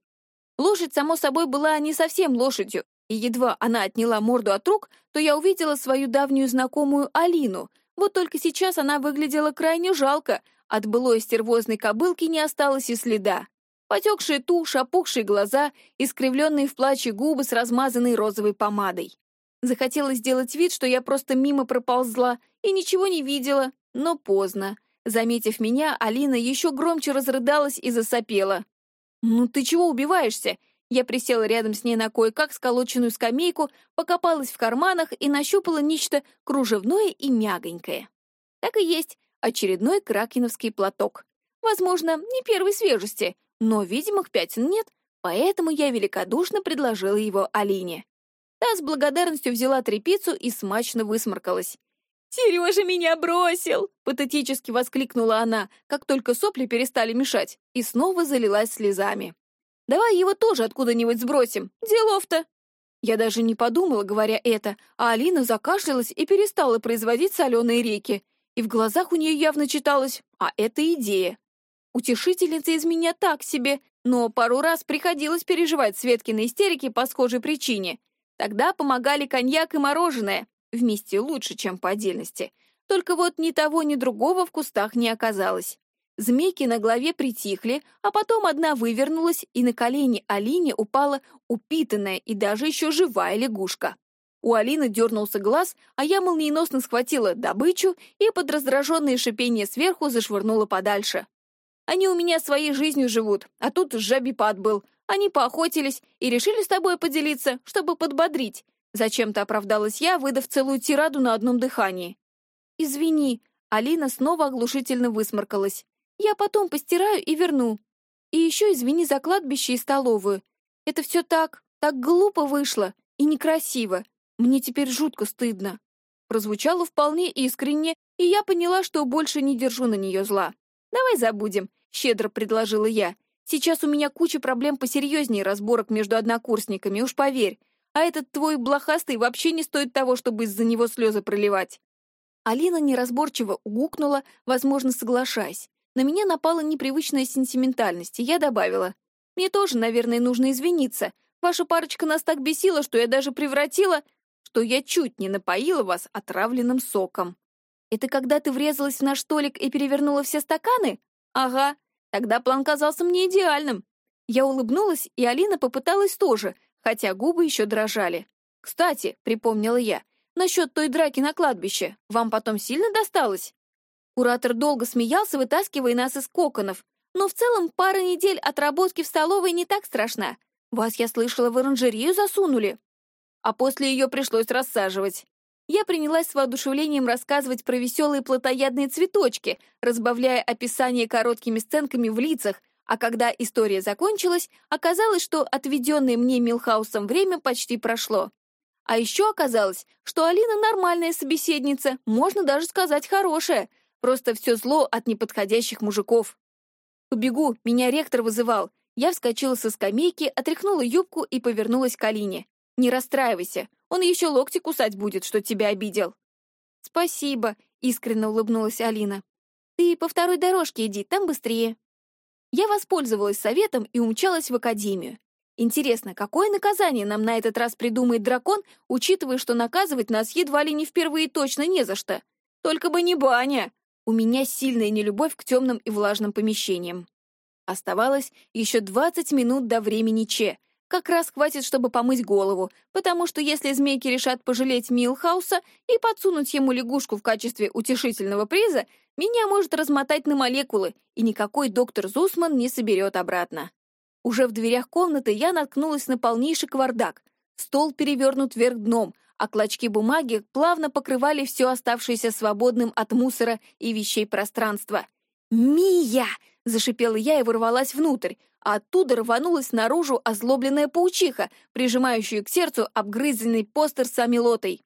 Лошадь, само собой, была не совсем лошадью, и едва она отняла морду от рук, то я увидела свою давнюю знакомую Алину. Вот только сейчас она выглядела крайне жалко, от былой стервозной кобылки не осталось и следа. Потекшая тушь, опухшие глаза, искривленные в плаче губы с размазанной розовой помадой. Захотелось сделать вид, что я просто мимо проползла и ничего не видела, но поздно. Заметив меня, Алина еще громче разрыдалась и засопела. «Ну ты чего убиваешься?» Я присела рядом с ней на кое-как сколоченную скамейку, покопалась в карманах и нащупала нечто кружевное и мягонькое. Так и есть, очередной кракеновский платок. Возможно, не первой свежести, но видимых пятен нет, поэтому я великодушно предложила его Алине. Та с благодарностью взяла трепицу и смачно высморкалась. «Сережа меня бросил!» — патетически воскликнула она, как только сопли перестали мешать, и снова залилась слезами. «Давай его тоже откуда-нибудь сбросим. Делов-то!» Я даже не подумала, говоря это, а Алина закашлялась и перестала производить соленые реки. И в глазах у нее явно читалось «А это идея». Утешительница из меня так себе, но пару раз приходилось переживать Светкины истерики по схожей причине — Тогда помогали коньяк и мороженое. Вместе лучше, чем по отдельности. Только вот ни того, ни другого в кустах не оказалось. Змейки на голове притихли, а потом одна вывернулась, и на колени Алине упала упитанная и даже еще живая лягушка. У Алины дернулся глаз, а я молниеносно схватила добычу и под раздраженное шипение сверху зашвырнула подальше. Они у меня своей жизнью живут, а тут жабипад был, они поохотились и решили с тобой поделиться, чтобы подбодрить. Зачем-то оправдалась я, выдав целую тираду на одном дыхании. «Извини», — Алина снова оглушительно высморкалась. «Я потом постираю и верну. И еще извини за кладбище и столовую. Это все так, так глупо вышло и некрасиво. Мне теперь жутко стыдно». Прозвучало вполне искренне, и я поняла, что больше не держу на нее зла. «Давай забудем», — щедро предложила я. Сейчас у меня куча проблем посерьезнее разборок между однокурсниками, уж поверь. А этот твой блохастый вообще не стоит того, чтобы из-за него слезы проливать». Алина неразборчиво угукнула, возможно, соглашаясь. На меня напала непривычная сентиментальность, и я добавила. «Мне тоже, наверное, нужно извиниться. Ваша парочка нас так бесила, что я даже превратила... что я чуть не напоила вас отравленным соком». «Это когда ты врезалась в наш столик и перевернула все стаканы?» «Ага. Тогда план казался мне идеальным. Я улыбнулась, и Алина попыталась тоже, хотя губы еще дрожали. «Кстати», — припомнила я, — «насчет той драки на кладбище. Вам потом сильно досталось?» Куратор долго смеялся, вытаскивая нас из коконов. Но в целом пара недель отработки в столовой не так страшна. Вас, я слышала, в оранжерию засунули. А после ее пришлось рассаживать я принялась с воодушевлением рассказывать про веселые плотоядные цветочки, разбавляя описание короткими сценками в лицах, а когда история закончилась, оказалось, что отведенное мне Милхаусом время почти прошло. А еще оказалось, что Алина нормальная собеседница, можно даже сказать хорошая, просто все зло от неподходящих мужиков. «Побегу, меня ректор вызывал». Я вскочила со скамейки, отряхнула юбку и повернулась к Алине. «Не расстраивайся, он еще локти кусать будет, что тебя обидел». «Спасибо», — искренне улыбнулась Алина. «Ты по второй дорожке иди, там быстрее». Я воспользовалась советом и умчалась в академию. Интересно, какое наказание нам на этот раз придумает дракон, учитывая, что наказывать нас едва ли не впервые точно не за что? Только бы не баня! У меня сильная нелюбовь к темным и влажным помещениям. Оставалось еще 20 минут до времени Че — как раз хватит, чтобы помыть голову, потому что если змейки решат пожалеть Милхауса и подсунуть ему лягушку в качестве утешительного приза, меня может размотать на молекулы, и никакой доктор Зусман не соберет обратно. Уже в дверях комнаты я наткнулась на полнейший квардак. Стол перевернут вверх дном, а клочки бумаги плавно покрывали все оставшееся свободным от мусора и вещей пространство. «Мия!» — зашипела я и ворвалась внутрь, а оттуда рванулась наружу озлобленная паучиха, прижимающая к сердцу обгрызенный постер с амилотой.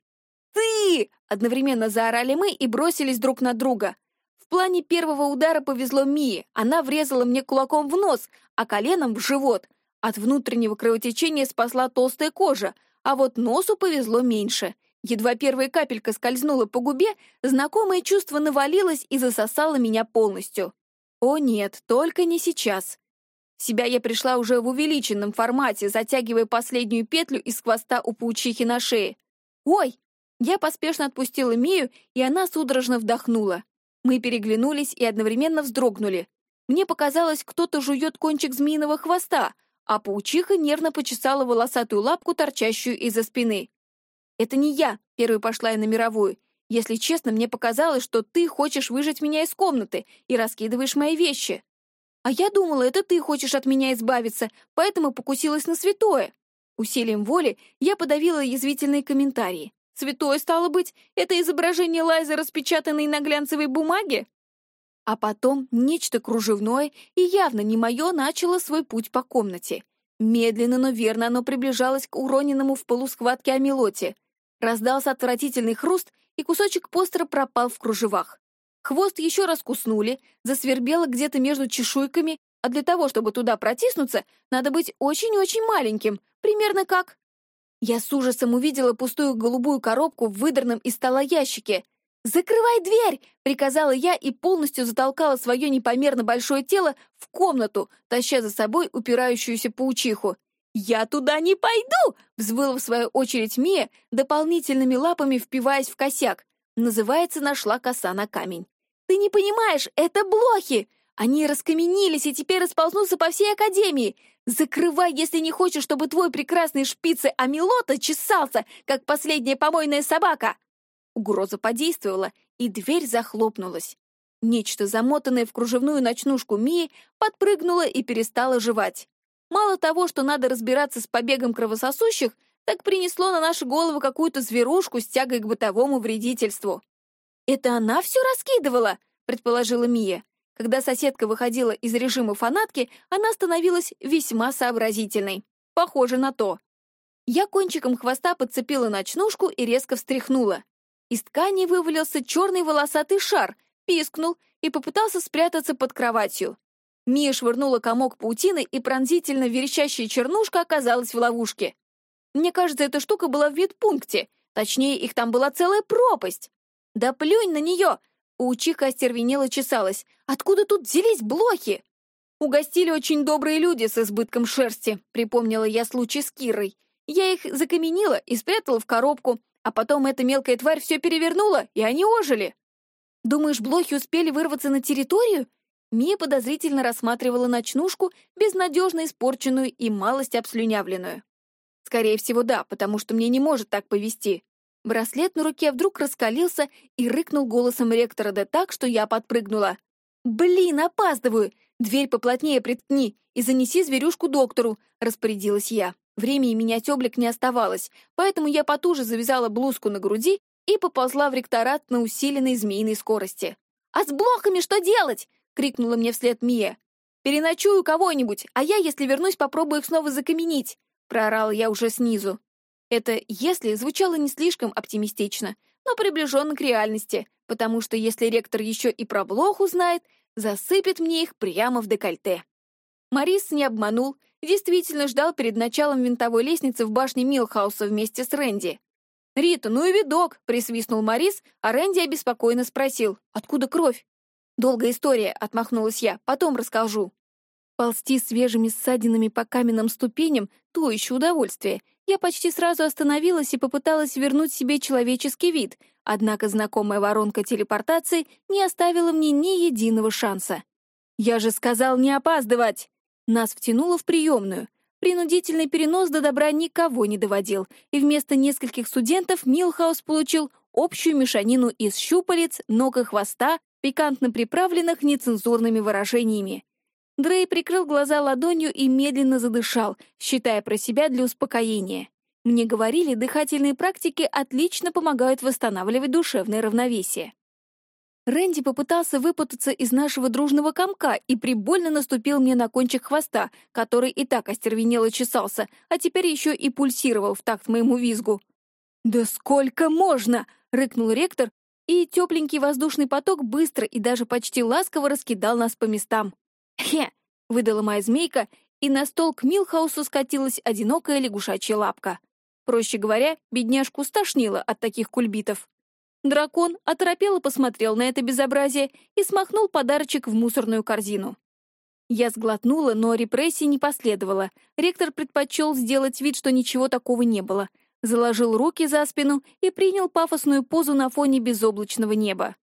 «Ты!» — одновременно заорали мы и бросились друг на друга. В плане первого удара повезло Мии, она врезала мне кулаком в нос, а коленом в живот. От внутреннего кровотечения спасла толстая кожа, а вот носу повезло меньше. Едва первая капелька скользнула по губе, знакомое чувство навалилось и засосало меня полностью. О нет, только не сейчас. В себя я пришла уже в увеличенном формате, затягивая последнюю петлю из хвоста у паучихи на шее. «Ой!» Я поспешно отпустила Мию, и она судорожно вдохнула. Мы переглянулись и одновременно вздрогнули. Мне показалось, кто-то жует кончик змеиного хвоста, а паучиха нервно почесала волосатую лапку, торчащую из-за спины. «Это не я», — первой пошла я на мировую. «Если честно, мне показалось, что ты хочешь выжать меня из комнаты и раскидываешь мои вещи. А я думала, это ты хочешь от меня избавиться, поэтому покусилась на святое». Усилием воли я подавила язвительные комментарии. «Святое, стало быть, это изображение Лайза, распечатанное на глянцевой бумаге?» А потом нечто кружевное и явно не мое начало свой путь по комнате. Медленно, но верно оно приближалось к уроненному в полусхватке Амилоте. Раздался отвратительный хруст, и кусочек постера пропал в кружевах. Хвост еще раз куснули, засвербело где-то между чешуйками, а для того, чтобы туда протиснуться, надо быть очень-очень маленьким, примерно как... Я с ужасом увидела пустую голубую коробку в выдранном из стола ящике. «Закрывай дверь!» — приказала я и полностью затолкала свое непомерно большое тело в комнату, таща за собой упирающуюся паучиху. «Я туда не пойду!» — взвыла в свою очередь Мия, дополнительными лапами впиваясь в косяк. Называется «Нашла коса на камень». «Ты не понимаешь, это блохи! Они раскаменились и теперь расползнутся по всей Академии! Закрывай, если не хочешь, чтобы твой прекрасный шпицы Амилота чесался, как последняя помойная собака!» Угроза подействовала, и дверь захлопнулась. Нечто, замотанное в кружевную ночнушку Мии, подпрыгнуло и перестало жевать. Мало того, что надо разбираться с побегом кровососущих, так принесло на наши головы какую-то зверушку с тягой к бытовому вредительству. «Это она все раскидывала?» — предположила Мия. Когда соседка выходила из режима фанатки, она становилась весьма сообразительной. Похоже на то. Я кончиком хвоста подцепила ночнушку и резко встряхнула. Из ткани вывалился черный волосатый шар, пискнул и попытался спрятаться под кроватью. Мия швырнула комок паутины, и пронзительно верещащая чернушка оказалась в ловушке. Мне кажется, эта штука была в медпункте. Точнее, их там была целая пропасть. Да плюнь на нее! Паучиха остервенела чесалась. Откуда тут взялись блохи? Угостили очень добрые люди с избытком шерсти, припомнила я случай с Кирой. Я их закаменила и спрятала в коробку, а потом эта мелкая тварь все перевернула, и они ожили. Думаешь, блохи успели вырваться на территорию? Мия подозрительно рассматривала ночнушку, безнадежно испорченную и малость обслюнявленную. Скорее всего, да, потому что мне не может так повести. Браслет на руке вдруг раскалился и рыкнул голосом ректора да так, что я подпрыгнула. «Блин, опаздываю! Дверь поплотнее приткни и занеси зверюшку доктору», — распорядилась я. Времени менять облик не оставалось, поэтому я потуже завязала блузку на груди и поползла в ректорат на усиленной змеиной скорости. «А с блоками что делать?» — крикнула мне вслед Мия. «Переночую кого-нибудь, а я, если вернусь, попробую их снова закаменить», — проорала я уже снизу. Это «если» звучало не слишком оптимистично, но приближенно к реальности, потому что если ректор еще и про блох узнает, засыпет мне их прямо в декольте. Марис не обманул, действительно ждал перед началом винтовой лестницы в башне Милхауса вместе с Рэнди. «Рита, ну и видок!» — присвистнул Марис, а Рэнди обеспокоенно спросил, «Откуда кровь?» «Долгая история», — отмахнулась я, — «потом расскажу». Ползти свежими ссадинами по каменным ступеням — то еще удовольствие. Я почти сразу остановилась и попыталась вернуть себе человеческий вид, однако знакомая воронка телепортации не оставила мне ни единого шанса. «Я же сказал не опаздывать!» Нас втянуло в приемную. Принудительный перенос до добра никого не доводил, и вместо нескольких студентов Милхаус получил общую мешанину из щупалец, ног и хвоста, пикантно приправленных нецензурными выражениями. Дрей прикрыл глаза ладонью и медленно задышал, считая про себя для успокоения. Мне говорили, дыхательные практики отлично помогают восстанавливать душевное равновесие. Рэнди попытался выпутаться из нашего дружного комка и прибольно наступил мне на кончик хвоста, который и так остервенело чесался, а теперь еще и пульсировал в такт моему визгу. «Да сколько можно!» — рыкнул ректор, и тепленький воздушный поток быстро и даже почти ласково раскидал нас по местам. «Хе!» — выдала моя змейка, и на стол к Милхаусу скатилась одинокая лягушачья лапка. Проще говоря, бедняжку стошнило от таких кульбитов. Дракон оторопело посмотрел на это безобразие и смахнул подарочек в мусорную корзину. Я сглотнула, но репрессий не последовало. Ректор предпочел сделать вид, что ничего такого не было. Заложил руки за спину и принял пафосную позу на фоне безоблачного неба.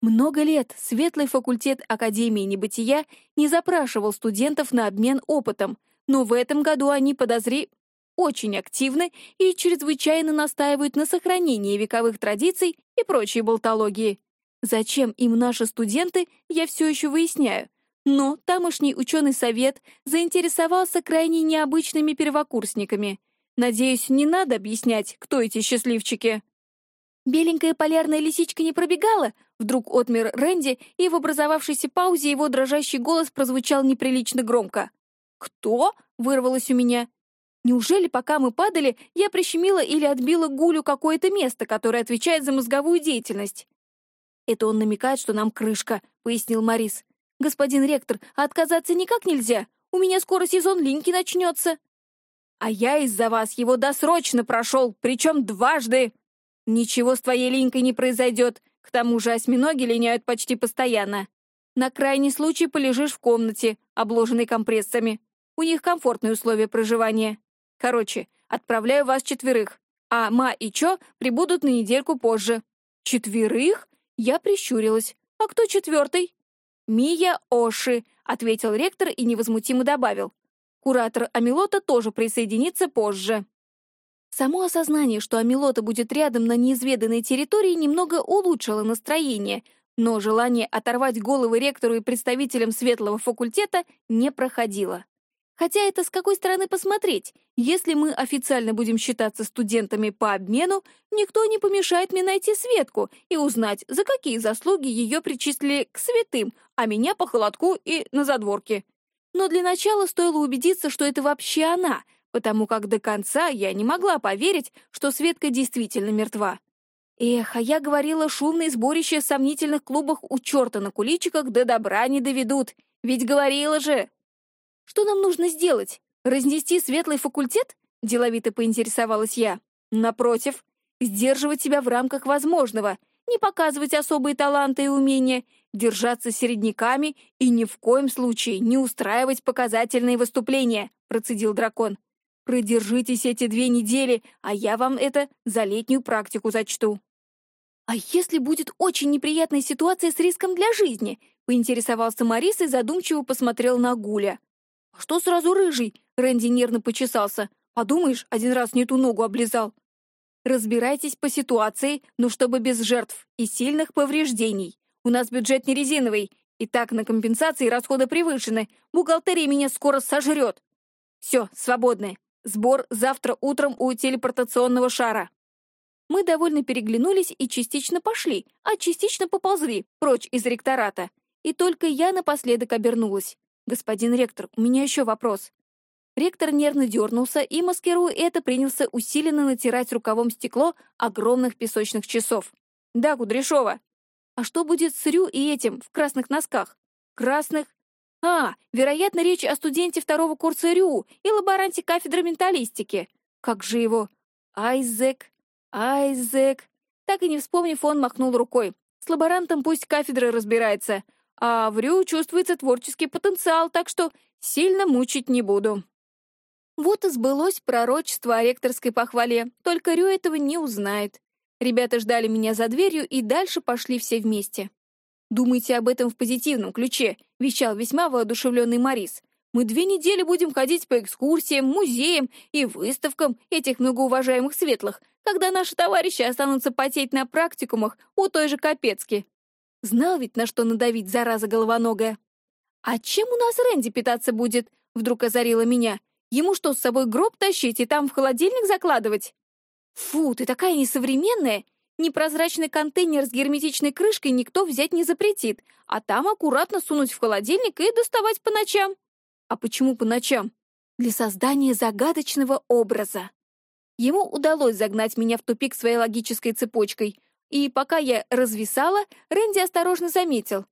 Много лет светлый факультет Академии Небытия не запрашивал студентов на обмен опытом, но в этом году они подозри очень активны и чрезвычайно настаивают на сохранении вековых традиций и прочей болтологии. Зачем им наши студенты, я все еще выясняю. Но тамошний ученый совет заинтересовался крайне необычными первокурсниками. Надеюсь, не надо объяснять, кто эти счастливчики. Беленькая полярная лисичка не пробегала? Вдруг отмер Рэнди, и в образовавшейся паузе его дрожащий голос прозвучал неприлично громко. «Кто?» — вырвалось у меня. Неужели, пока мы падали, я прищемила или отбила Гулю какое-то место, которое отвечает за мозговую деятельность? «Это он намекает, что нам крышка», — пояснил Морис. «Господин ректор, а отказаться никак нельзя. У меня скоро сезон линьки начнется». «А я из-за вас его досрочно прошел, причем дважды». «Ничего с твоей линькой не произойдет. К тому же осьминоги линяют почти постоянно. На крайний случай полежишь в комнате, обложенной компрессами. У них комфортные условия проживания». Короче, отправляю вас четверых, а Ма и Чо прибудут на недельку позже». «Четверых?» Я прищурилась. «А кто четвертый?» «Мия Оши», — ответил ректор и невозмутимо добавил. «Куратор Амилота тоже присоединится позже». Само осознание, что Амилота будет рядом на неизведанной территории, немного улучшило настроение, но желание оторвать головы ректору и представителям светлого факультета не проходило. Хотя это с какой стороны посмотреть? Если мы официально будем считаться студентами по обмену, никто не помешает мне найти Светку и узнать, за какие заслуги ее причислили к святым, а меня по холодку и на задворке. Но для начала стоило убедиться, что это вообще она, потому как до конца я не могла поверить, что Светка действительно мертва. Эх, а я говорила, шумные сборища в сомнительных клубах у черта на куличиках до добра не доведут. Ведь говорила же, что нам нужно сделать? Разнести светлый факультет? Деловито поинтересовалась я. Напротив, сдерживать себя в рамках возможного, не показывать особые таланты и умения, держаться середняками и ни в коем случае не устраивать показательные выступления, процедил дракон. Продержитесь эти две недели, а я вам это за летнюю практику зачту. А если будет очень неприятная ситуация с риском для жизни? Поинтересовался Марис и задумчиво посмотрел на Гуля. «А что сразу рыжий?» — Рэнди нервно почесался. «Подумаешь, один раз не ту ногу облизал». «Разбирайтесь по ситуации, но чтобы без жертв и сильных повреждений. У нас бюджет не резиновый, и так на компенсации расходы превышены. Бухгалтерия меня скоро сожрет. Все, свободны. Сбор завтра утром у телепортационного шара». Мы довольно переглянулись и частично пошли, а частично поползли прочь из ректората. И только я напоследок обернулась. «Господин ректор, у меня еще вопрос». Ректор нервно дернулся и, маскируя это, принялся усиленно натирать рукавом стекло огромных песочных часов. «Да, Кудряшова. А что будет с Рю и этим в красных носках? Красных? А, вероятно, речь о студенте второго курса Рю и лаборанте кафедры менталистики. Как же его? Айзек, Айзек. Так и не вспомнив, он махнул рукой. С лаборантом пусть кафедра разбирается. А в Рю чувствуется творческий потенциал, так что сильно мучить не буду. Вот и сбылось пророчество о ректорской похвале, только Рю этого не узнает. Ребята ждали меня за дверью и дальше пошли все вместе. «Думайте об этом в позитивном ключе», — вещал весьма воодушевленный Морис. «Мы две недели будем ходить по экскурсиям, музеям и выставкам этих многоуважаемых светлых, когда наши товарищи останутся потеть на практикумах у той же Капецки. Знал ведь, на что надавить, зараза головоногая. «А чем у нас Рэнди питаться будет?» — вдруг озарила меня. Ему что, с собой гроб тащить и там в холодильник закладывать? Фу, ты такая несовременная. Непрозрачный контейнер с герметичной крышкой никто взять не запретит, а там аккуратно сунуть в холодильник и доставать по ночам. А почему по ночам? Для создания загадочного образа. Ему удалось загнать меня в тупик своей логической цепочкой, и пока я развисала, Рэнди осторожно заметил.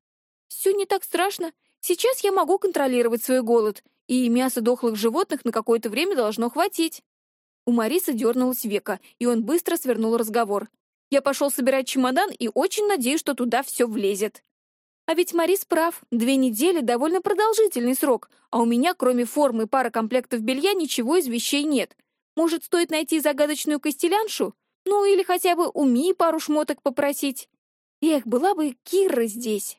«Все не так страшно. Сейчас я могу контролировать свой голод, и мясо дохлых животных на какое-то время должно хватить». У Мариса дернулась века, и он быстро свернул разговор. Я пошел собирать чемодан и очень надеюсь, что туда все влезет. А ведь Марис прав, две недели — довольно продолжительный срок, а у меня, кроме формы и пары комплектов белья, ничего из вещей нет. Может, стоит найти загадочную костеляншу? Ну, или хотя бы у Ми пару шмоток попросить? Эх, была бы Кира здесь.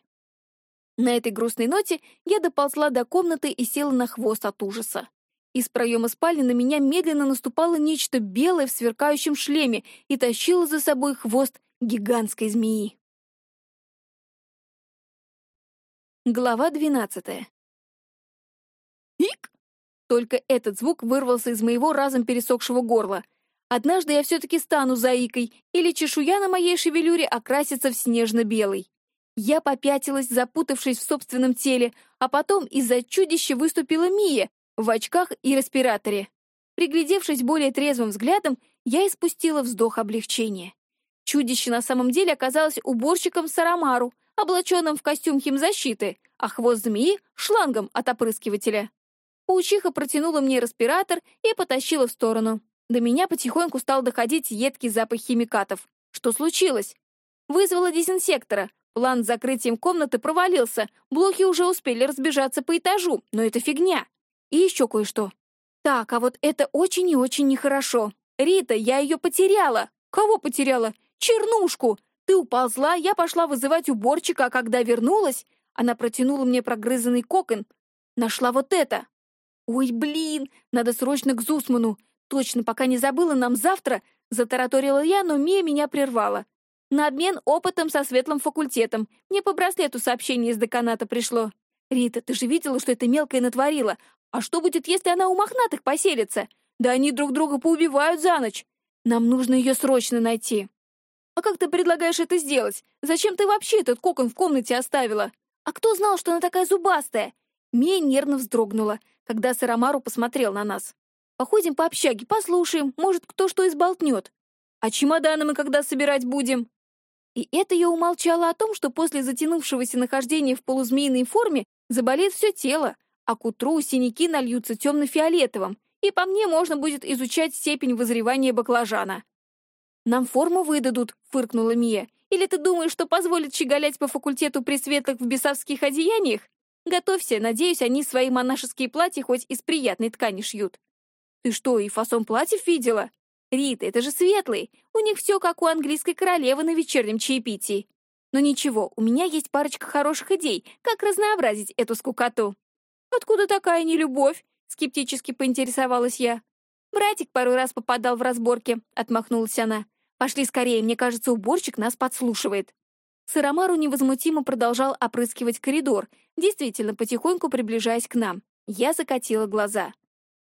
На этой грустной ноте я доползла до комнаты и села на хвост от ужаса. Из проема спальни на меня медленно наступало нечто белое в сверкающем шлеме и тащило за собой хвост гигантской змеи. Глава двенадцатая. «Ик!» Только этот звук вырвался из моего разом пересохшего горла. Однажды я все-таки стану заикой, или чешуя на моей шевелюре окрасится в снежно-белый. Я попятилась, запутавшись в собственном теле, а потом из-за чудища выступила Мия, в очках и респираторе. Приглядевшись более трезвым взглядом, я испустила вздох облегчения. Чудище на самом деле оказалось уборщиком Сарамару, облаченным в костюм химзащиты, а хвост змеи — шлангом от опрыскивателя. Паучиха протянула мне респиратор и потащила в сторону. До меня потихоньку стал доходить едкий запах химикатов. Что случилось? Вызвала дезинсектора. План с закрытием комнаты провалился. Блоки уже успели разбежаться по этажу, но это фигня. И еще кое-что. Так, а вот это очень и очень нехорошо. Рита, я ее потеряла. Кого потеряла? Чернушку. Ты уползла, я пошла вызывать уборщика, а когда вернулась, она протянула мне прогрызанный кокон. Нашла вот это. Ой, блин, надо срочно к Зусману. Точно, пока не забыла, нам завтра, затараторила я, но Мия меня прервала. На обмен опытом со светлым факультетом. Мне по браслету сообщение из деканата пришло. «Рита, ты же видела, что это мелкое натворила? А что будет, если она у мохнатых поселится? Да они друг друга поубивают за ночь. Нам нужно ее срочно найти. А как ты предлагаешь это сделать? Зачем ты вообще этот кокон в комнате оставила? А кто знал, что она такая зубастая? Мия нервно вздрогнула, когда Сарамару посмотрел на нас. Походим по общаге, послушаем, может, кто что изболтнет. А чемоданы мы когда собирать будем? И это я умолчала о том, что после затянувшегося нахождения в полузмеиной форме заболеет все тело, а к утру синяки нальются темно-фиолетовым, и по мне можно будет изучать степень вызревания баклажана. «Нам форму выдадут», — фыркнула Мия. «Или ты думаешь, что позволят щеголять по факультету при светлых в бесовских одеяниях? Готовься, надеюсь, они свои монашеские платья хоть из приятной ткани шьют». «Ты что, и фасон платьев видела?» «Рита, это же светлый. У них все как у английской королевы на вечернем чаепитии. Но ничего, у меня есть парочка хороших идей, как разнообразить эту скукоту». «Откуда такая нелюбовь?» — скептически поинтересовалась я. «Братик пару раз попадал в разборки», — отмахнулась она. «Пошли скорее, мне кажется, уборщик нас подслушивает». Сыромару невозмутимо продолжал опрыскивать коридор, действительно потихоньку приближаясь к нам. Я закатила глаза.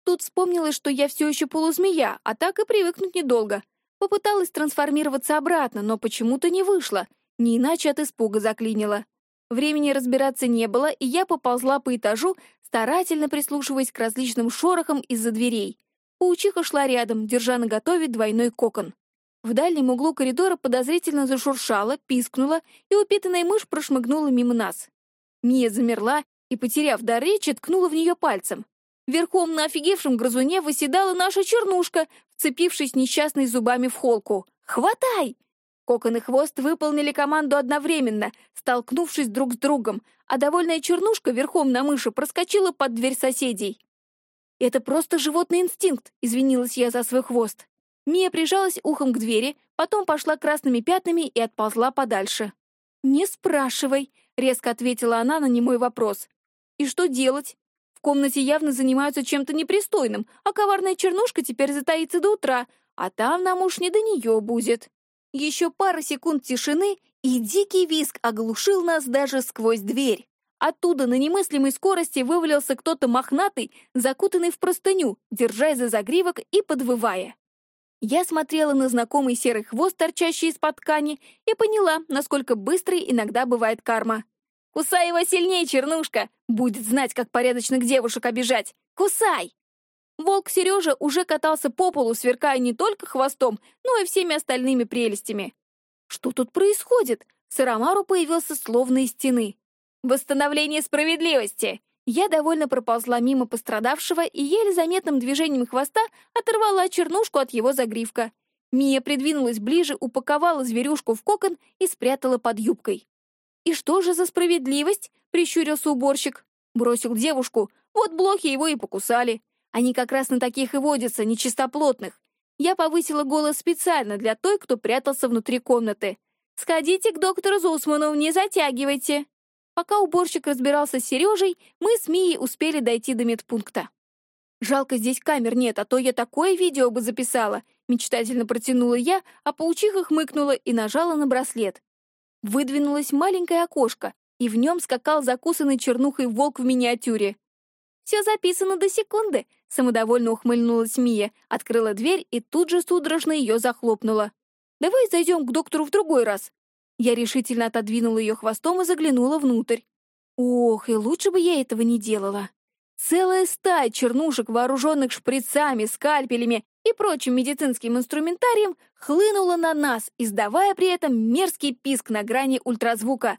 Тут вспомнилось, что я все еще полузмея, а так и привыкнуть недолго. Попыталась трансформироваться обратно, но почему-то не вышло. Не иначе от испуга заклинило. Времени разбираться не было, и я поползла по этажу, старательно прислушиваясь к различным шорохам из-за дверей. Паучиха шла рядом, держа на готове двойной кокон. В дальнем углу коридора подозрительно зашуршала, пискнула, и упитанная мышь прошмыгнула мимо нас. Мия замерла и, потеряв дар речи, ткнула в нее пальцем. Верхом на офигевшем грызуне выседала наша чернушка, вцепившись несчастной зубами в холку. «Хватай!» Кокон и хвост выполнили команду одновременно, столкнувшись друг с другом, а довольная чернушка верхом на мыши проскочила под дверь соседей. «Это просто животный инстинкт», — извинилась я за свой хвост. Мия прижалась ухом к двери, потом пошла красными пятнами и отползла подальше. «Не спрашивай», — резко ответила она на немой вопрос. «И что делать? В комнате явно занимаются чем-то непристойным, а коварная чернушка теперь затаится до утра, а там нам уж не до нее будет». Еще пара секунд тишины, и дикий виск оглушил нас даже сквозь дверь. Оттуда на немыслимой скорости вывалился кто-то мохнатый, закутанный в простыню, держась за загривок и подвывая. Я смотрела на знакомый серый хвост, торчащий из-под ткани, и поняла, насколько быстрой иногда бывает карма. «Кусай его сильнее, чернушка! Будет знать, как порядочных девушек обижать! Кусай!» Волк Сережа уже катался по полу, сверкая не только хвостом, но и всеми остальными прелестями. Что тут происходит? Сарамару появился словно из стены. Восстановление справедливости!» Я довольно проползла мимо пострадавшего и еле заметным движением хвоста оторвала чернушку от его загривка. Мия придвинулась ближе, упаковала зверюшку в кокон и спрятала под юбкой. «И что же за справедливость?» — прищурился уборщик. Бросил девушку. Вот блохи его и покусали. Они как раз на таких и водятся, нечистоплотных. Я повысила голос специально для той, кто прятался внутри комнаты. «Сходите к доктору Зусману, не затягивайте!» Пока уборщик разбирался с Сережей, мы с Мией успели дойти до медпункта. «Жалко, здесь камер нет, а то я такое видео бы записала», мечтательно протянула я, а паучиха хмыкнула и нажала на браслет. Выдвинулось маленькое окошко, и в нем скакал закусанный чернухой волк в миниатюре. «Все записано до секунды», — самодовольно ухмыльнулась Мия, открыла дверь и тут же судорожно ее захлопнула. «Давай зайдем к доктору в другой раз», я решительно отодвинула ее хвостом и заглянула внутрь. Ох, и лучше бы я этого не делала. Целая стая чернушек, вооруженных шприцами, скальпелями и прочим медицинским инструментарием, хлынула на нас, издавая при этом мерзкий писк на грани ультразвука.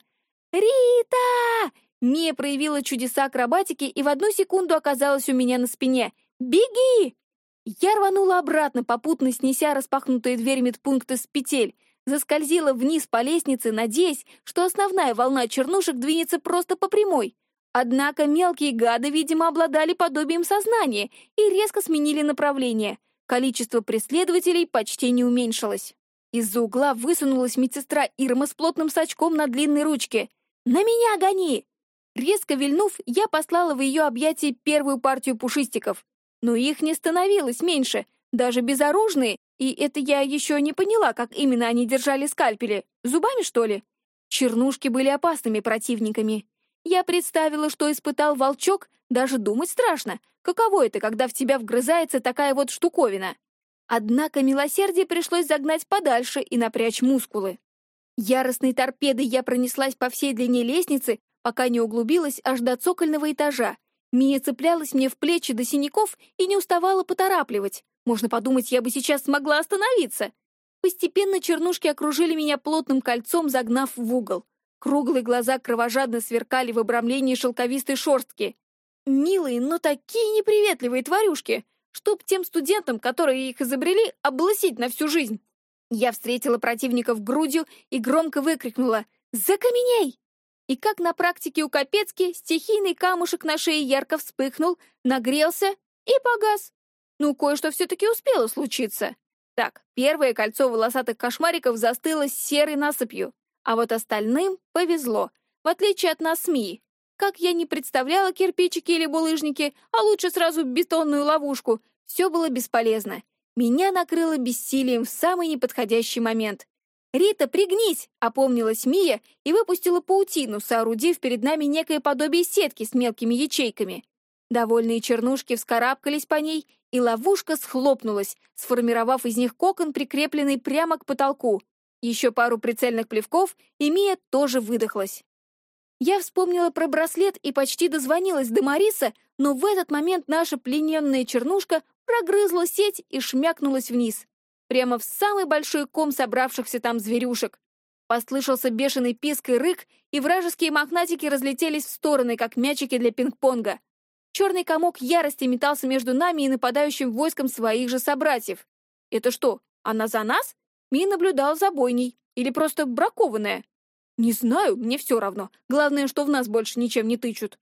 «Рита!» Мия проявила чудеса акробатики и в одну секунду оказалась у меня на спине. «Беги!» Я рванула обратно, попутно снеся распахнутые дверь медпункта с петель заскользила вниз по лестнице, надеясь, что основная волна чернушек двинется просто по прямой. Однако мелкие гады, видимо, обладали подобием сознания и резко сменили направление. Количество преследователей почти не уменьшилось. Из-за угла высунулась медсестра Ирма с плотным сачком на длинной ручке. «На меня гони!» Резко вильнув, я послала в ее объятия первую партию пушистиков. Но их не становилось меньше. Даже безоружные и это я еще не поняла, как именно они держали скальпели. Зубами, что ли? Чернушки были опасными противниками. Я представила, что испытал волчок, даже думать страшно. Каково это, когда в тебя вгрызается такая вот штуковина? Однако милосердие пришлось загнать подальше и напрячь мускулы. Яростной торпедой я пронеслась по всей длине лестницы, пока не углубилась аж до цокольного этажа. Мия цеплялась мне в плечи до синяков и не уставала поторапливать. Можно подумать, я бы сейчас смогла остановиться. Постепенно чернушки окружили меня плотным кольцом, загнав в угол. Круглые глаза кровожадно сверкали в обрамлении шелковистой шорстки. Милые, но такие неприветливые тварюшки, чтоб тем студентам, которые их изобрели, облысить на всю жизнь. Я встретила противников грудью и громко выкрикнула «Закаменей!». И как на практике у Капецки, стихийный камушек на шее ярко вспыхнул, нагрелся и погас. Ну, кое-что все-таки успело случиться. Так, первое кольцо волосатых кошмариков застыло серой насыпью, а вот остальным повезло, в отличие от нас СМИ. Как я не представляла кирпичики или булыжники, а лучше сразу бетонную ловушку, все было бесполезно. Меня накрыло бессилием в самый неподходящий момент. «Рита, пригнись!» — опомнилась Мия и выпустила паутину, соорудив перед нами некое подобие сетки с мелкими ячейками. Довольные чернушки вскарабкались по ней, и ловушка схлопнулась, сформировав из них кокон, прикрепленный прямо к потолку. Еще пару прицельных плевков, и Мия тоже выдохлась. Я вспомнила про браслет и почти дозвонилась до Мариса, но в этот момент наша плененная чернушка прогрызла сеть и шмякнулась вниз. Прямо в самый большой ком собравшихся там зверюшек. Послышался бешеный писк и рык, и вражеские мохнатики разлетелись в стороны, как мячики для пинг-понга. Черный комок ярости метался между нами и нападающим войском своих же собратьев. Это что, она за нас? Ми наблюдал за бойней. Или просто бракованная? Не знаю, мне все равно. Главное, что в нас больше ничем не тычут.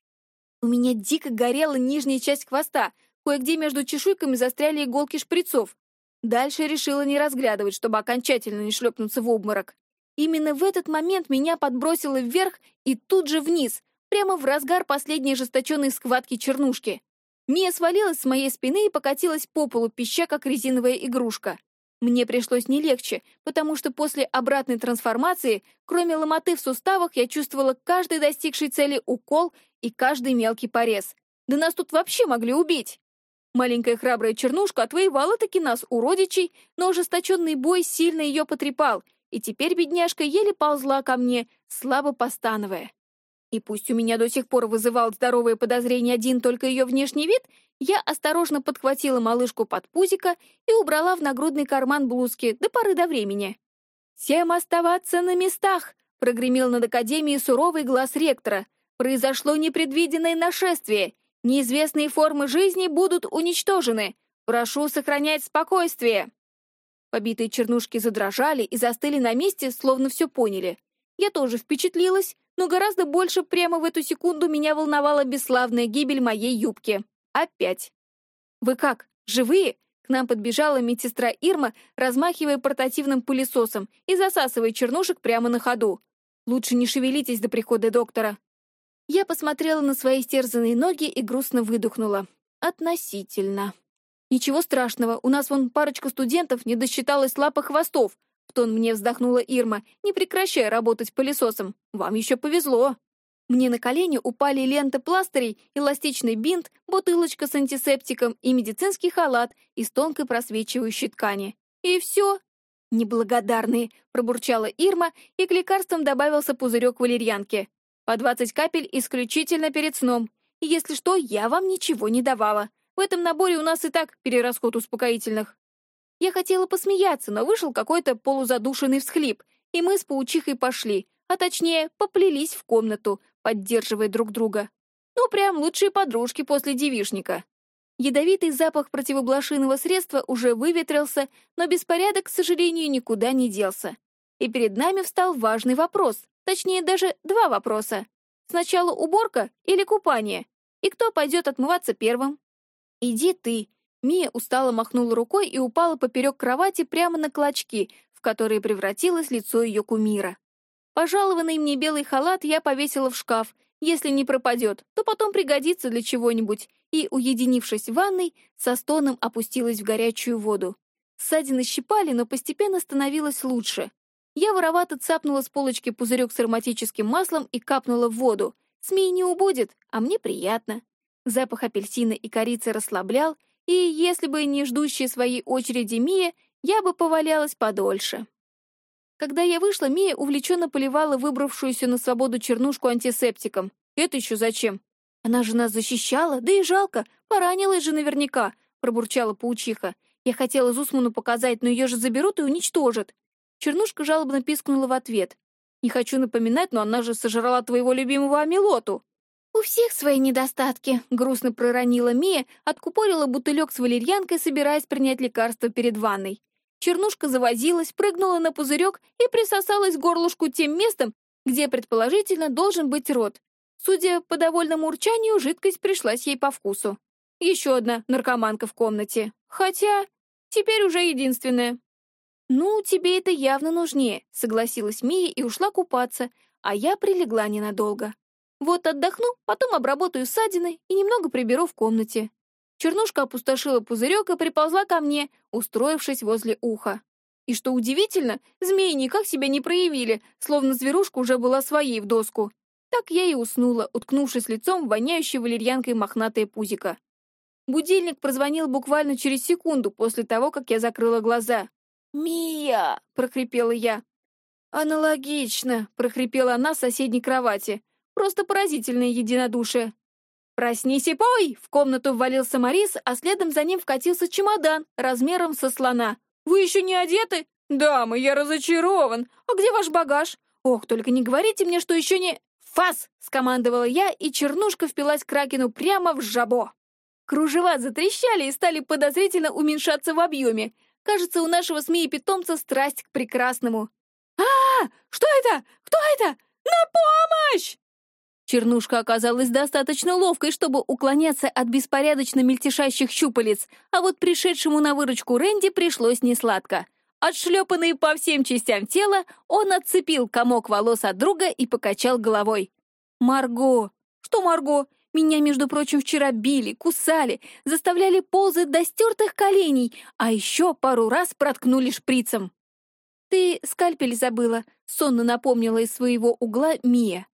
У меня дико горела нижняя часть хвоста. Кое-где между чешуйками застряли иголки шприцов. Дальше решила не разглядывать, чтобы окончательно не шлепнуться в обморок. Именно в этот момент меня подбросило вверх и тут же вниз, прямо в разгар последней ожесточенной схватки чернушки. Мия свалилась с моей спины и покатилась по полу, пища, как резиновая игрушка. Мне пришлось не легче, потому что после обратной трансформации, кроме ломоты в суставах, я чувствовала каждый достигший цели укол и каждый мелкий порез. Да нас тут вообще могли убить. Маленькая храбрая чернушка отвоевала-таки нас у родичей, но ожесточенный бой сильно ее потрепал, и теперь бедняжка еле ползла ко мне, слабо постановая. И пусть у меня до сих пор вызывал здоровые подозрения один только ее внешний вид, я осторожно подхватила малышку под пузико и убрала в нагрудный карман блузки до поры до времени. «Всем оставаться на местах!» — прогремел над Академией суровый глаз ректора. «Произошло непредвиденное нашествие. Неизвестные формы жизни будут уничтожены. Прошу сохранять спокойствие!» Побитые чернушки задрожали и застыли на месте, словно все поняли. Я тоже впечатлилась, но гораздо больше прямо в эту секунду меня волновала бесславная гибель моей юбки. Опять. «Вы как, живые?» К нам подбежала медсестра Ирма, размахивая портативным пылесосом и засасывая чернушек прямо на ходу. «Лучше не шевелитесь до прихода доктора». Я посмотрела на свои стерзанные ноги и грустно выдохнула. «Относительно». «Ничего страшного, у нас вон парочка студентов не досчиталась лапы хвостов», в тон мне вздохнула Ирма, не прекращая работать пылесосом. «Вам еще повезло!» Мне на колени упали ленты пластырей, эластичный бинт, бутылочка с антисептиком и медицинский халат из тонкой просвечивающей ткани. И все. «Неблагодарные!» — пробурчала Ирма, и к лекарствам добавился пузырек валерьянки. «По двадцать капель исключительно перед сном. Если что, я вам ничего не давала. В этом наборе у нас и так перерасход успокоительных». Я хотела посмеяться, но вышел какой-то полузадушенный всхлип, и мы с паучихой пошли, а точнее, поплелись в комнату, поддерживая друг друга. Ну, прям лучшие подружки после девишника. Ядовитый запах противоблошиного средства уже выветрился, но беспорядок, к сожалению, никуда не делся. И перед нами встал важный вопрос, точнее, даже два вопроса. Сначала уборка или купание? И кто пойдет отмываться первым? «Иди ты», Мия устало махнула рукой и упала поперек кровати прямо на клочки, в которые превратилось лицо ее кумира. Пожалованный мне белый халат я повесила в шкаф. Если не пропадет, то потом пригодится для чего-нибудь, и, уединившись в ванной, со стоном опустилась в горячую воду. Ссадины щипали, но постепенно становилось лучше. Я воровато цапнула с полочки пузырек с ароматическим маслом и капнула в воду. СМИ не убудет, а мне приятно. Запах апельсина и корицы расслаблял, и если бы не ждущая своей очереди Мия, я бы повалялась подольше. Когда я вышла, Мия увлеченно поливала выбравшуюся на свободу чернушку антисептиком. «Это еще зачем?» «Она же нас защищала, да и жалко, поранилась же наверняка», — пробурчала паучиха. «Я хотела Зусману показать, но ее же заберут и уничтожат». Чернушка жалобно пискнула в ответ. «Не хочу напоминать, но она же сожрала твоего любимого Амилоту». «У всех свои недостатки», — грустно проронила Мия, откупорила бутылек с валерьянкой, собираясь принять лекарство перед ванной. Чернушка завозилась, прыгнула на пузырек и присосалась к горлышку тем местом, где, предположительно, должен быть рот. Судя по довольному урчанию, жидкость пришлась ей по вкусу. Еще одна наркоманка в комнате. Хотя, теперь уже единственная. «Ну, тебе это явно нужнее», — согласилась Мия и ушла купаться, а я прилегла ненадолго. Вот отдохну, потом обработаю ссадины и немного приберу в комнате. Чернушка опустошила пузырек и приползла ко мне, устроившись возле уха. И что удивительно, змеи никак себя не проявили, словно зверушка уже была своей в доску. Так я и уснула, уткнувшись лицом в воняющее валерьянкой мохнатое пузико. Будильник прозвонил буквально через секунду после того, как я закрыла глаза. «Мия!» — прохрипела я. «Аналогично!» — прохрипела она в соседней кровати. Просто поразительное единодушие. «Проснись и пой!» — в комнату ввалился Морис, а следом за ним вкатился чемодан размером со слона. «Вы еще не одеты?» «Дамы, я разочарован. А где ваш багаж?» «Ох, только не говорите мне, что еще не...» «Фас!» — скомандовала я, и чернушка впилась Кракену прямо в жабо. Кружева затрещали и стали подозрительно уменьшаться в объеме. Кажется, у нашего змеи-питомца страсть к прекрасному. а, -а, Что это? Кто это? На помощь!» Чернушка оказалась достаточно ловкой, чтобы уклоняться от беспорядочно мельтешащих щупалец, а вот пришедшему на выручку Рэнди пришлось несладко. Отшлепанный по всем частям тела, он отцепил комок волос от друга и покачал головой. «Марго!» «Что Марго?» Меня, между прочим, вчера били, кусали, заставляли ползать до стертых коленей, а еще пару раз проткнули шприцем. «Ты скальпель забыла», — сонно напомнила из своего угла Мия.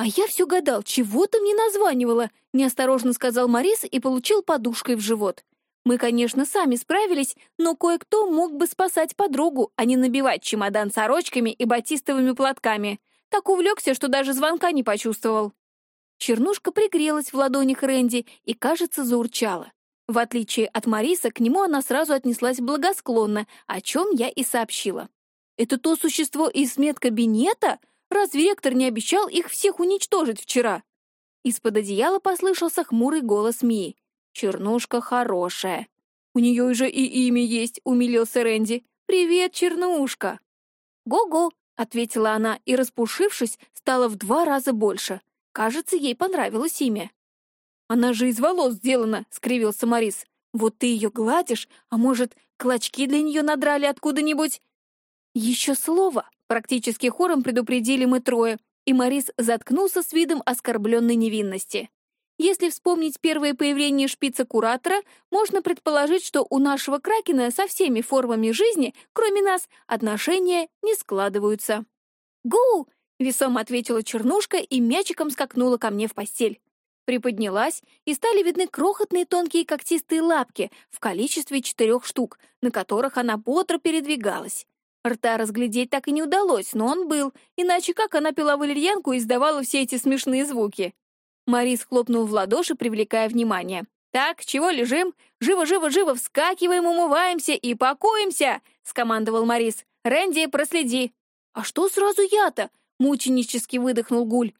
«А я все гадал, чего ты мне названивала?» — неосторожно сказал Морис и получил подушкой в живот. Мы, конечно, сами справились, но кое-кто мог бы спасать подругу, а не набивать чемодан сорочками и батистовыми платками. Так увлекся, что даже звонка не почувствовал. Чернушка пригрелась в ладонях Рэнди и, кажется, заурчала. В отличие от Мариса, к нему она сразу отнеслась благосклонно, о чем я и сообщила. «Это то существо из медкабинета? Разве ректор не обещал их всех уничтожить вчера?» Из-под одеяла послышался хмурый голос Мии. «Чернушка хорошая. У нее уже и имя есть», — умилился Рэнди. «Привет, Чернушка!» «Го-го!» — ответила она и, распушившись, стала в два раза больше. Кажется, ей понравилось имя. «Она же из волос сделана», — скривился Морис. «Вот ты ее гладишь, а может, клочки для нее надрали откуда-нибудь?» «Еще слово!» — практически хором предупредили мы трое, и Морис заткнулся с видом оскорбленной невинности. Если вспомнить первое появление шпица-куратора, можно предположить, что у нашего Кракена со всеми формами жизни, кроме нас, отношения не складываются. «Гу!» — весомо ответила Чернушка и мячиком скакнула ко мне в постель. Приподнялась, и стали видны крохотные тонкие когтистые лапки в количестве четырех штук, на которых она бодро передвигалась. Рта разглядеть так и не удалось, но он был, иначе как она пила валерьянку и издавала все эти смешные звуки. Марис хлопнул в ладоши, привлекая внимание. «Так, чего лежим? Живо-живо-живо вскакиваем, умываемся и пакуемся!» — скомандовал Марис. «Рэнди, проследи!» «А что сразу я-то?» — мученически выдохнул Гуль.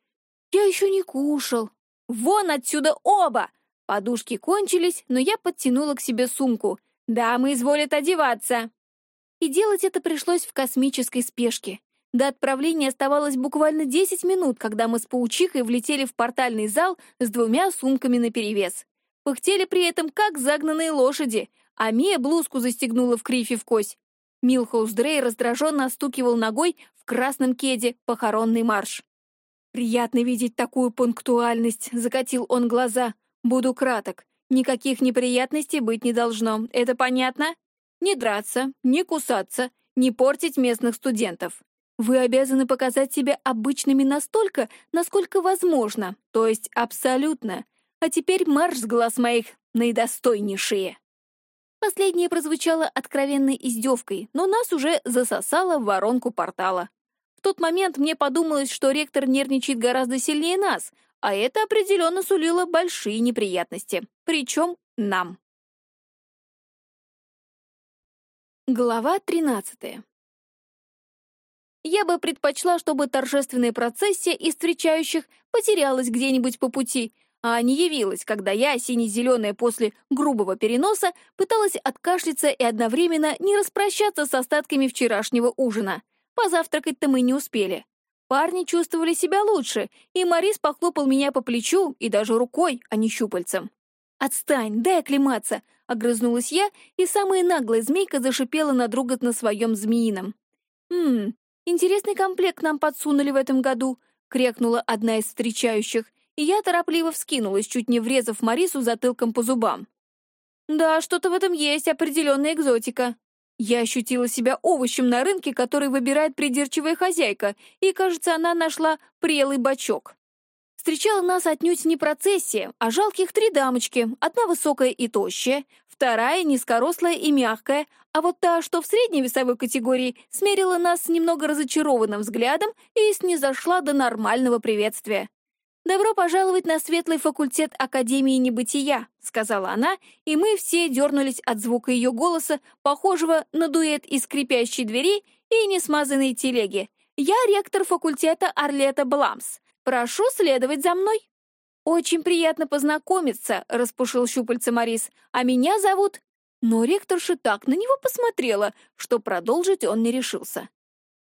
«Я еще не кушал». «Вон отсюда оба!» Подушки кончились, но я подтянула к себе сумку. «Дамы изволят одеваться!» И делать это пришлось в космической спешке. До отправления оставалось буквально 10 минут, когда мы с паучихой влетели в портальный зал с двумя сумками наперевес. Пыхтели при этом, как загнанные лошади, а Мия блузку застегнула в крифе в кость. Милхаус Дрей раздраженно остукивал ногой в красном кеде похоронный марш. «Приятно видеть такую пунктуальность», — закатил он глаза. «Буду краток. Никаких неприятностей быть не должно. Это понятно? Не драться, не кусаться, не портить местных студентов. Вы обязаны показать себя обычными настолько, насколько возможно, то есть абсолютно. А теперь марш с глаз моих наидостойнейшие. Последнее прозвучало откровенной издевкой, но нас уже засосало в воронку портала. В тот момент мне подумалось, что ректор нервничает гораздо сильнее нас, а это определенно сулило большие неприятности. Причем нам. Глава тринадцатая. Я бы предпочла, чтобы торжественная процессия из встречающих потерялась где-нибудь по пути, а не явилась, когда я, сине-зеленая после грубого переноса, пыталась откашляться и одновременно не распрощаться с остатками вчерашнего ужина. Позавтракать-то мы не успели. Парни чувствовали себя лучше, и Морис похлопал меня по плечу и даже рукой, а не щупальцем. «Отстань, дай оклематься!» — огрызнулась я, и самая наглая змейка зашипела на друга на своем змеином. «Ммм, «Интересный комплект нам подсунули в этом году», — крякнула одна из встречающих, и я торопливо вскинулась, чуть не врезав Марису затылком по зубам. «Да, что-то в этом есть, определенная экзотика». Я ощутила себя овощем на рынке, который выбирает придирчивая хозяйка, и, кажется, она нашла прелый бачок. Встречала нас отнюдь не процессия, а жалких три дамочки, одна высокая и тощая, вторая низкорослая и мягкая, а вот та, что в средней весовой категории, смерила нас немного разочарованным взглядом и снизошла до нормального приветствия. «Добро пожаловать на светлый факультет Академии Небытия», — сказала она, и мы все дернулись от звука ее голоса, похожего на дуэт из скрипящей двери и несмазанной телеги. «Я ректор факультета Орлета Бламс. Прошу следовать за мной». «Очень приятно познакомиться», — распушил щупальца Морис. «А меня зовут...» Но ректорша так на него посмотрела, что продолжить он не решился.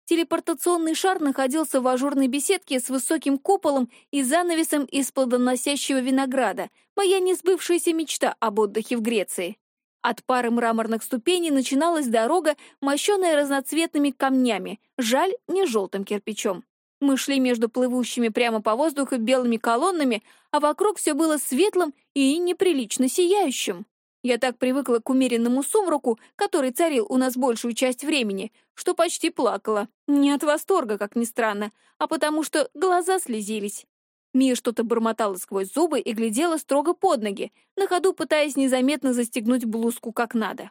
Телепортационный шар находился в ажурной беседке с высоким куполом и занавесом из плодоносящего винограда, моя несбывшаяся мечта об отдыхе в Греции. От пары мраморных ступеней начиналась дорога, мощенная разноцветными камнями, жаль, не желтым кирпичом. Мы шли между плывущими прямо по воздуху белыми колоннами, а вокруг все было светлым и неприлично сияющим. Я так привыкла к умеренному сумраку, который царил у нас большую часть времени, что почти плакала. Не от восторга, как ни странно, а потому что глаза слезились. Мия что-то бормотала сквозь зубы и глядела строго под ноги, на ходу пытаясь незаметно застегнуть блузку как надо.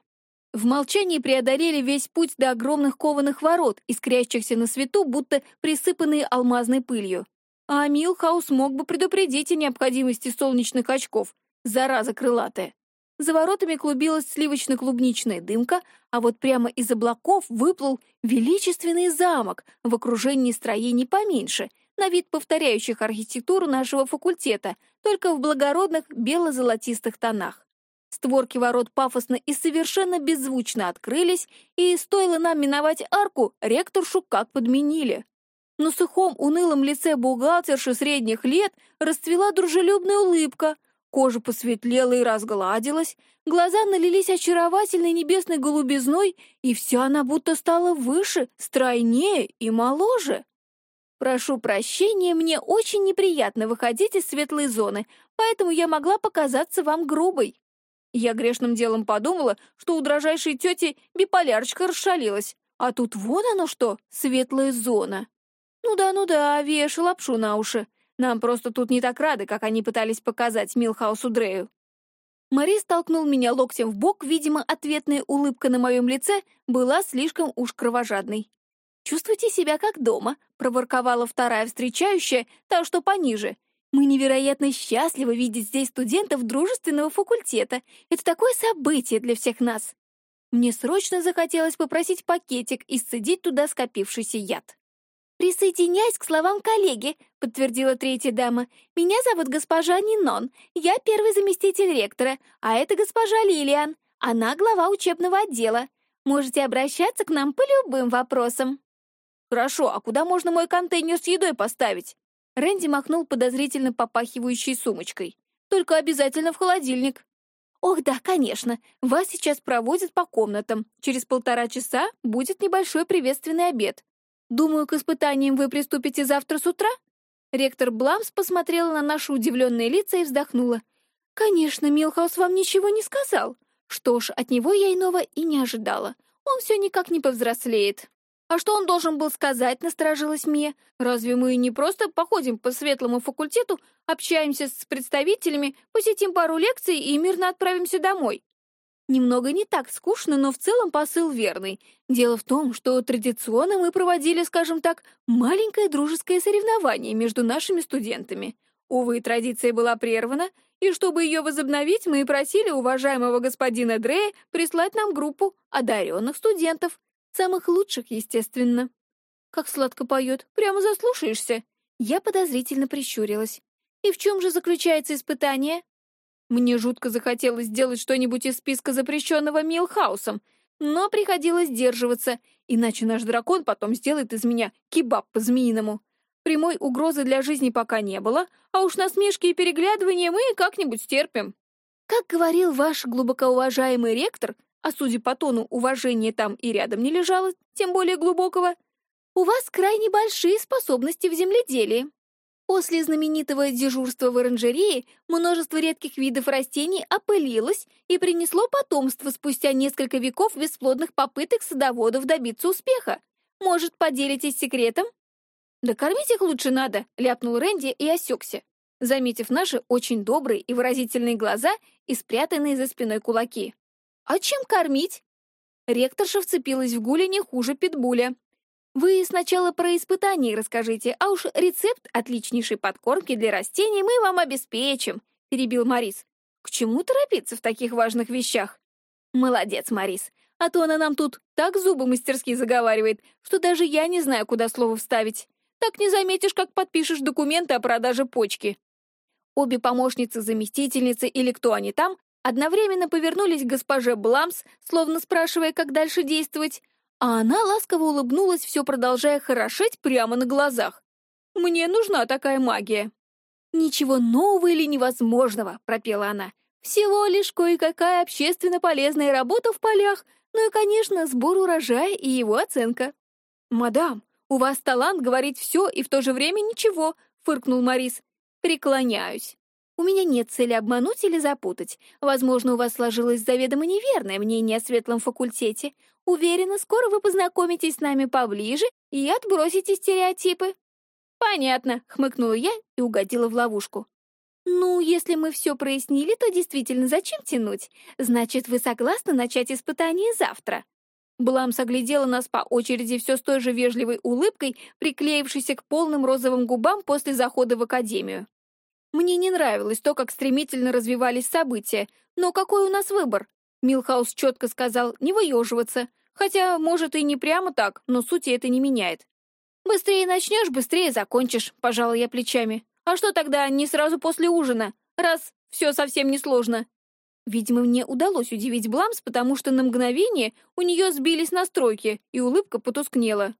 В молчании преодолели весь путь до огромных кованых ворот, искрящихся на свету, будто присыпанные алмазной пылью. А Милхаус мог бы предупредить о необходимости солнечных очков. Зараза крылатая. За воротами клубилась сливочно-клубничная дымка, а вот прямо из облаков выплыл величественный замок в окружении строений поменьше, на вид повторяющих архитектуру нашего факультета, только в благородных бело-золотистых тонах. Створки ворот пафосно и совершенно беззвучно открылись, и стоило нам миновать арку, ректоршу как подменили. На сухом, унылом лице бухгалтерши средних лет расцвела дружелюбная улыбка, кожа посветлела и разгладилась, глаза налились очаровательной небесной голубизной, и вся она будто стала выше, стройнее и моложе. «Прошу прощения, мне очень неприятно выходить из светлой зоны, поэтому я могла показаться вам грубой». Я грешным делом подумала, что у дрожайшей тети биполярочка расшалилась. А тут вон оно что, светлая зона. Ну да, ну да, вешай лапшу на уши. Нам просто тут не так рады, как они пытались показать Милхаусу Дрею. Мари столкнул меня локтем в бок, видимо, ответная улыбка на моем лице была слишком уж кровожадной. «Чувствуйте себя как дома», — проворковала вторая встречающая, та, что пониже, мы невероятно счастливы видеть здесь студентов дружественного факультета. Это такое событие для всех нас. Мне срочно захотелось попросить пакетик и сцедить туда скопившийся яд. «Присоединяюсь к словам коллеги», — подтвердила третья дама. «Меня зовут госпожа Нинон. Я первый заместитель ректора, а это госпожа Лилиан. Она глава учебного отдела. Можете обращаться к нам по любым вопросам». «Хорошо, а куда можно мой контейнер с едой поставить?» Рэнди махнул подозрительно попахивающей сумочкой. «Только обязательно в холодильник». «Ох, да, конечно. Вас сейчас проводят по комнатам. Через полтора часа будет небольшой приветственный обед. Думаю, к испытаниям вы приступите завтра с утра?» Ректор Бламс посмотрела на наши удивленные лица и вздохнула. «Конечно, Милхаус вам ничего не сказал. Что ж, от него я иного и не ожидала. Он все никак не повзрослеет». «А что он должен был сказать?» — насторожилась Мия. «Разве мы не просто походим по светлому факультету, общаемся с представителями, посетим пару лекций и мирно отправимся домой?» Немного не так скучно, но в целом посыл верный. Дело в том, что традиционно мы проводили, скажем так, маленькое дружеское соревнование между нашими студентами. Увы, традиция была прервана, и чтобы ее возобновить, мы просили уважаемого господина Дрея прислать нам группу одаренных студентов. Самых лучших, естественно. Как сладко поет, прямо заслушаешься. Я подозрительно прищурилась. И в чем же заключается испытание? Мне жутко захотелось сделать что-нибудь из списка запрещенного Милхаусом, но приходилось сдерживаться, иначе наш дракон потом сделает из меня кебаб по-змеиному. Прямой угрозы для жизни пока не было, а уж насмешки и переглядывания мы как-нибудь стерпим. Как говорил ваш глубокоуважаемый ректор, а судя по тону, уважение там и рядом не лежало, тем более глубокого, у вас крайне большие способности в земледелии. После знаменитого дежурства в оранжерее множество редких видов растений опылилось и принесло потомство спустя несколько веков бесплодных попыток садоводов добиться успеха. Может, поделитесь секретом? «Да кормить их лучше надо», — ляпнул Рэнди и осекся, заметив наши очень добрые и выразительные глаза и спрятанные за спиной кулаки. «А чем кормить?» Ректорша вцепилась в Гуля не хуже питбуля. «Вы сначала про испытания расскажите, а уж рецепт отличнейшей подкормки для растений мы вам обеспечим», — перебил Марис. «К чему торопиться в таких важных вещах?» «Молодец, Марис, а то она нам тут так зубы мастерски заговаривает, что даже я не знаю, куда слово вставить. Так не заметишь, как подпишешь документы о продаже почки». Обе помощницы-заместительницы или кто они там одновременно повернулись к госпоже Бламс, словно спрашивая, как дальше действовать, а она ласково улыбнулась, все продолжая хорошеть прямо на глазах. «Мне нужна такая магия». «Ничего нового или невозможного», — пропела она. «Всего лишь кое-какая общественно полезная работа в полях, ну и, конечно, сбор урожая и его оценка». «Мадам, У вас талант говорить все и в то же время ничего», — фыркнул Морис. «Преклоняюсь. У меня нет цели обмануть или запутать. Возможно, у вас сложилось заведомо неверное мнение о светлом факультете. Уверена, скоро вы познакомитесь с нами поближе и отбросите стереотипы». «Понятно», — хмыкнула я и угодила в ловушку. «Ну, если мы все прояснили, то действительно зачем тянуть? Значит, вы согласны начать испытание завтра?» Бламс оглядела нас по очереди все с той же вежливой улыбкой, приклеившейся к полным розовым губам после захода в академию. Мне не нравилось то, как стремительно развивались события, но какой у нас выбор? Милхаус четко сказал не выеживаться, хотя, может, и не прямо так, но сути это не меняет. «Быстрее начнешь, быстрее закончишь», — пожала я плечами. А что тогда не сразу после ужина, раз все совсем несложно? Видимо, мне удалось удивить Бламс, потому что на мгновение у нее сбились настройки, и улыбка потускнела.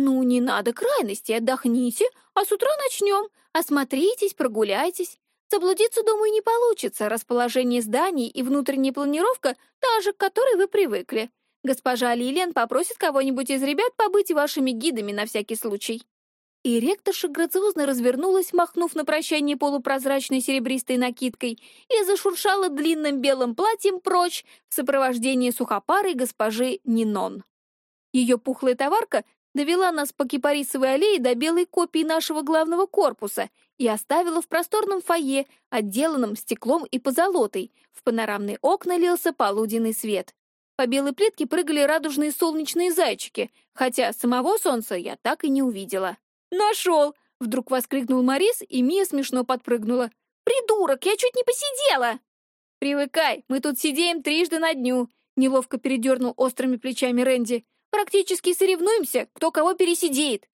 «Ну, не надо крайности, отдохните, а с утра начнем. Осмотритесь, прогуляйтесь. Заблудиться, думаю, не получится. Расположение зданий и внутренняя планировка та же, к которой вы привыкли. Госпожа Лилиан попросит кого-нибудь из ребят побыть вашими гидами на всякий случай». И ректорша грациозно развернулась, махнув на прощание полупрозрачной серебристой накидкой, и зашуршала длинным белым платьем прочь в сопровождении сухопарой госпожи Нинон. Ее пухлая товарка довела нас по кипарисовой аллее до белой копии нашего главного корпуса и оставила в просторном фойе, отделанном стеклом и позолотой. В панорамные окна лился полуденный свет. По белой плитке прыгали радужные солнечные зайчики, хотя самого солнца я так и не увидела. «Нашел!» — вдруг воскликнул Морис, и Мия смешно подпрыгнула. «Придурок, я чуть не посидела!» «Привыкай, мы тут сидим трижды на дню», — неловко передернул острыми плечами Рэнди. «Практически соревнуемся, кто кого пересидеет».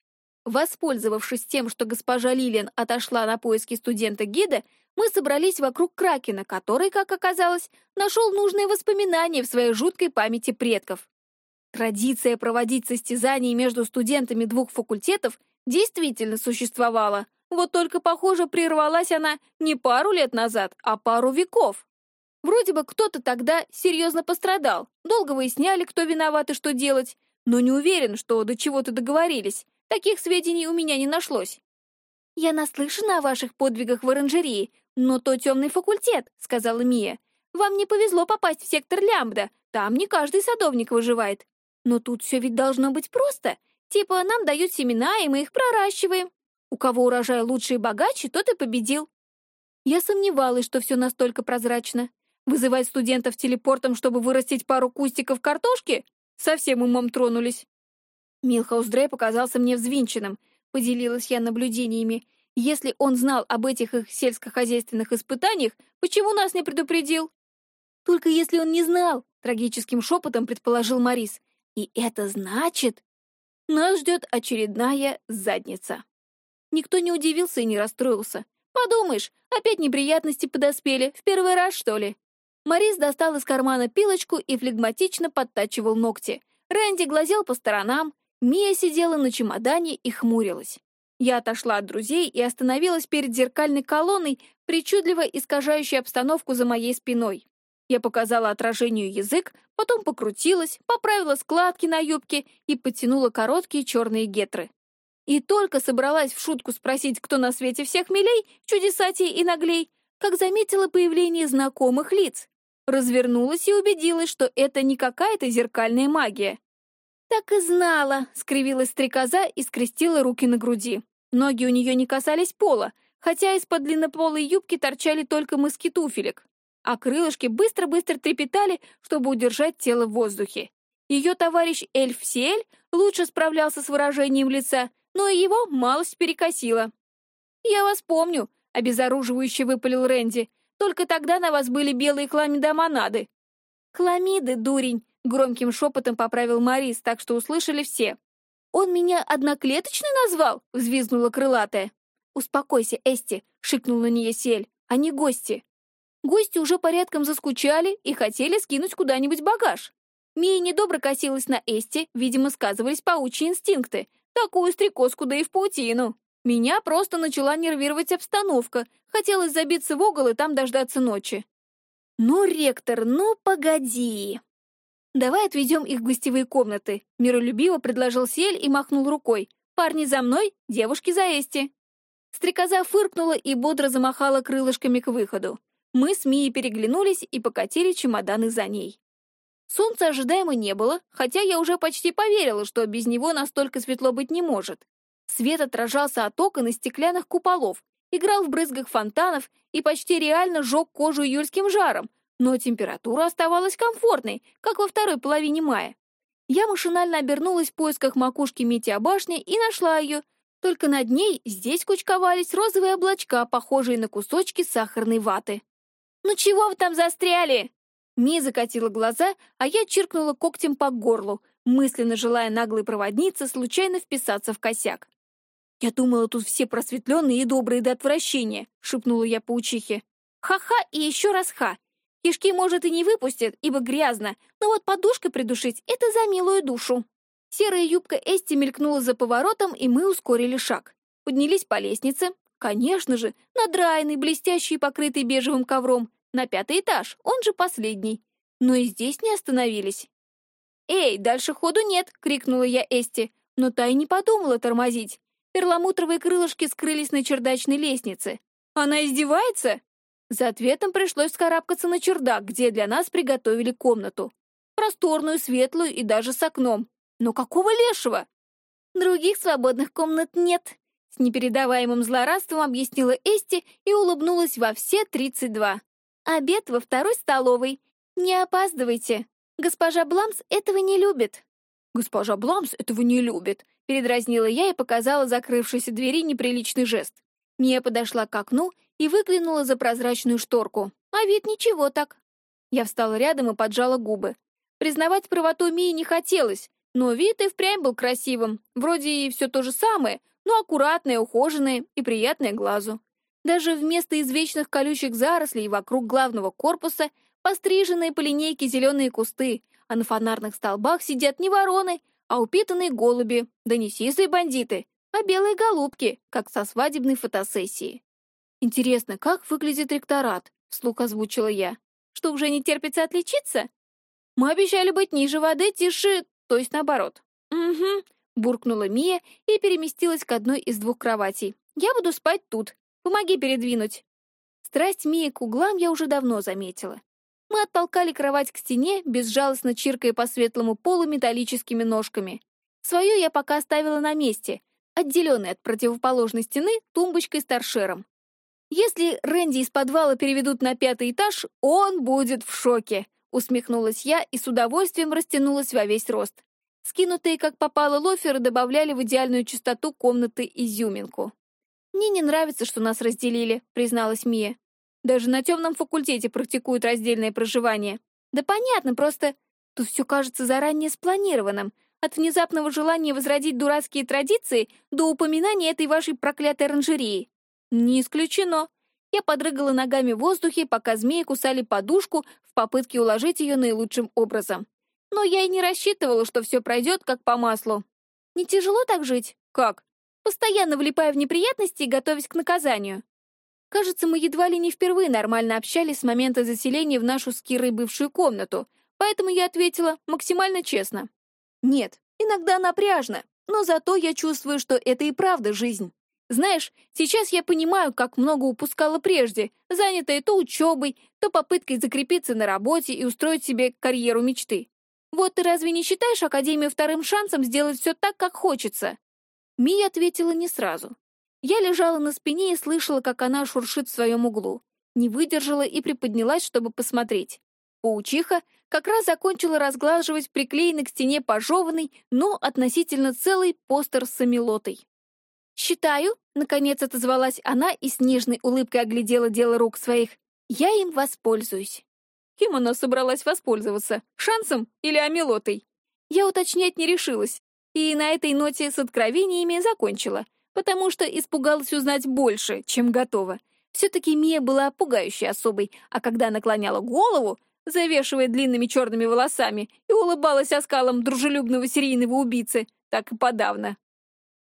Воспользовавшись тем, что госпожа Лилиан отошла на поиски студента-гида, мы собрались вокруг Кракена, который, как оказалось, нашел нужные воспоминания в своей жуткой памяти предков. Традиция проводить состязания между студентами двух факультетов действительно существовала. Вот только, похоже, прервалась она не пару лет назад, а пару веков. Вроде бы кто-то тогда серьезно пострадал, долго выясняли, кто виноват и что делать, но не уверен, что до чего-то договорились. Таких сведений у меня не нашлось. «Я наслышана о ваших подвигах в оранжерии, но то темный факультет», — сказала Мия. «Вам не повезло попасть в сектор Лямбда, там не каждый садовник выживает. Но тут все ведь должно быть просто. Типа нам дают семена, и мы их проращиваем. У кого урожай лучше и богаче, тот и победил. Я сомневалась, что все настолько прозрачно. Вызывать студентов телепортом, чтобы вырастить пару кустиков картошки? Совсем умом тронулись. Милхаус Дрей показался мне взвинченным, поделилась я наблюдениями. Если он знал об этих их сельскохозяйственных испытаниях, почему нас не предупредил? Только если он не знал, трагическим шепотом предположил Морис. И это значит... Нас ждет очередная задница. Никто не удивился и не расстроился. Подумаешь, опять неприятности подоспели, в первый раз, что ли? Морис достал из кармана пилочку и флегматично подтачивал ногти. Рэнди глазел по сторонам, Мия сидела на чемодане и хмурилась. Я отошла от друзей и остановилась перед зеркальной колонной, причудливо искажающей обстановку за моей спиной. Я показала отражению язык, потом покрутилась, поправила складки на юбке и подтянула короткие черные гетры. И только собралась в шутку спросить, кто на свете всех милей, чудесатей и наглей, как заметила появление знакомых лиц. Развернулась и убедилась, что это не какая-то зеркальная магия. «Так и знала», — скривилась стрекоза и скрестила руки на груди. Ноги у нее не касались пола, хотя из-под длиннополой юбки торчали только мыски туфелек а крылышки быстро-быстро трепетали, чтобы удержать тело в воздухе. Ее товарищ Эльф Сиэль лучше справлялся с выражением лица, но и его малость перекосила. «Я вас помню», — обезоруживающе выпалил Рэнди. «Только тогда на вас были белые хламидомонады». «Хламиды, дурень», — громким шепотом поправил Марис, так что услышали все. «Он меня одноклеточной назвал?» — взвизгнула крылатая. «Успокойся, Эсти», — шикнул на нее Сель. «Они гости». Гости уже порядком заскучали и хотели скинуть куда-нибудь багаж. Мия недобро косилась на Эсти, видимо, сказывались паучьи инстинкты. Такую стрекозку да и в паутину. Меня просто начала нервировать обстановка. Хотелось забиться в угол и там дождаться ночи. «Ну, ректор, ну погоди!» «Давай отведем их в гостевые комнаты», — миролюбиво предложил Сель и махнул рукой. Парни за мной, девушки за Эсти. Стрекоза фыркнула и бодро замахала крылышками к выходу. Мы с Мией переглянулись и покатили чемоданы за ней. Солнца ожидаемо не было, хотя я уже почти поверила, что без него настолько светло быть не может. Свет отражался от окон и стеклянных куполов, играл в брызгах фонтанов и почти реально жег кожу июльским жаром, но температура оставалась комфортной, как во второй половине мая. Я машинально обернулась в поисках макушки башни и нашла ее. Только над ней здесь кучковались розовые облачка, похожие на кусочки сахарной ваты. «Ну чего вы там застряли?» Ми закатила глаза, а я чиркнула когтем по горлу, мысленно желая наглой проводнице случайно вписаться в косяк. «Я думала, тут все просветленные и добрые до отвращения», — шепнула я паучихе. «Ха-ха и еще раз ха. Кишки, может, и не выпустят, ибо грязно, но вот подушкой придушить — это за милую душу». Серая юбка Эсти мелькнула за поворотом, и мы ускорили шаг. Поднялись по лестнице. Конечно же, надраенный, блестящий, покрытый бежевым ковром, на пятый этаж, он же последний. Но и здесь не остановились. «Эй, дальше ходу нет!» — крикнула я Эсти, но та и не подумала тормозить. Перламутровые крылышки скрылись на чердачной лестнице. «Она издевается?» За ответом пришлось скарабкаться на чердак, где для нас приготовили комнату. Просторную, светлую и даже с окном. Но какого лешего? Других свободных комнат нет, с непередаваемым злорадством объяснила Эсти и улыбнулась во все тридцать два. Обед во второй столовой. Не опаздывайте. Госпожа Бламс этого не любит. Госпожа Бламс этого не любит, передразнила я и показала закрывшейся двери неприличный жест. Мия подошла к окну и выглянула за прозрачную шторку. А вид ничего так. Я встала рядом и поджала губы. Признавать правоту Мии не хотелось, но вид и впрямь был красивым. Вроде и все то же самое, но аккуратное, ухоженное и приятное глазу. Даже вместо извечных колючих зарослей вокруг главного корпуса постриженные по линейке зеленые кусты, а на фонарных столбах сидят не вороны, а упитанные голуби, да не сизые бандиты, а белые голубки, как со свадебной фотосессии. «Интересно, как выглядит ректорат?» — вслух озвучила я. «Что, уже не терпится отличиться?» «Мы обещали быть ниже воды, тише, то есть наоборот». «Угу», — буркнула Мия и переместилась к одной из двух кроватей. «Я буду спать тут. Помоги передвинуть». Страсть Мии к углам я уже давно заметила. Мы оттолкали кровать к стене, безжалостно чиркая по светлому полу металлическими ножками. Свою я пока оставила на месте, отделенной от противоположной стены тумбочкой с торшером. Если Рэнди из подвала переведут на пятый этаж, он будет в шоке, усмехнулась я и с удовольствием растянулась во весь рост. Скинутые, как попало, лоферы добавляли в идеальную чистоту комнаты изюминку. «Мне не нравится, что нас разделили», — призналась Мия. «Даже на темном факультете практикуют раздельное проживание». «Да понятно, просто тут все кажется заранее спланированным. От внезапного желания возродить дурацкие традиции до упоминания этой вашей проклятой оранжереи». «Не исключено». Я подрыгала ногами в воздухе, пока змеи кусали подушку в попытке уложить ее наилучшим образом. Но я и не рассчитывала, что все пройдет как по маслу. «Не тяжело так жить?» «Как?» постоянно влипая в неприятности и готовясь к наказанию. Кажется, мы едва ли не впервые нормально общались с момента заселения в нашу с Кирой бывшую комнату, поэтому я ответила максимально честно. Нет, иногда напряжно, но зато я чувствую, что это и правда жизнь. Знаешь, сейчас я понимаю, как много упускала прежде, занятая то учебой, то попыткой закрепиться на работе и устроить себе карьеру мечты. Вот ты разве не считаешь Академию вторым шансом сделать все так, как хочется? Мия ответила не сразу. Я лежала на спине и слышала, как она шуршит в своем углу. Не выдержала и приподнялась, чтобы посмотреть. Паучиха как раз закончила разглаживать приклеенный к стене пожеванный, но относительно целый постер с амилотой. «Считаю», — наконец отозвалась она и с нежной улыбкой оглядела дело рук своих, «я им воспользуюсь». Кем она собралась воспользоваться? Шансом или амилотой? Я уточнять не решилась, и на этой ноте с откровениями закончила, потому что испугалась узнать больше, чем готова. Все-таки Мия была пугающей особой, а когда наклоняла голову, завешивая длинными черными волосами, и улыбалась оскалом дружелюбного серийного убийцы, так и подавно.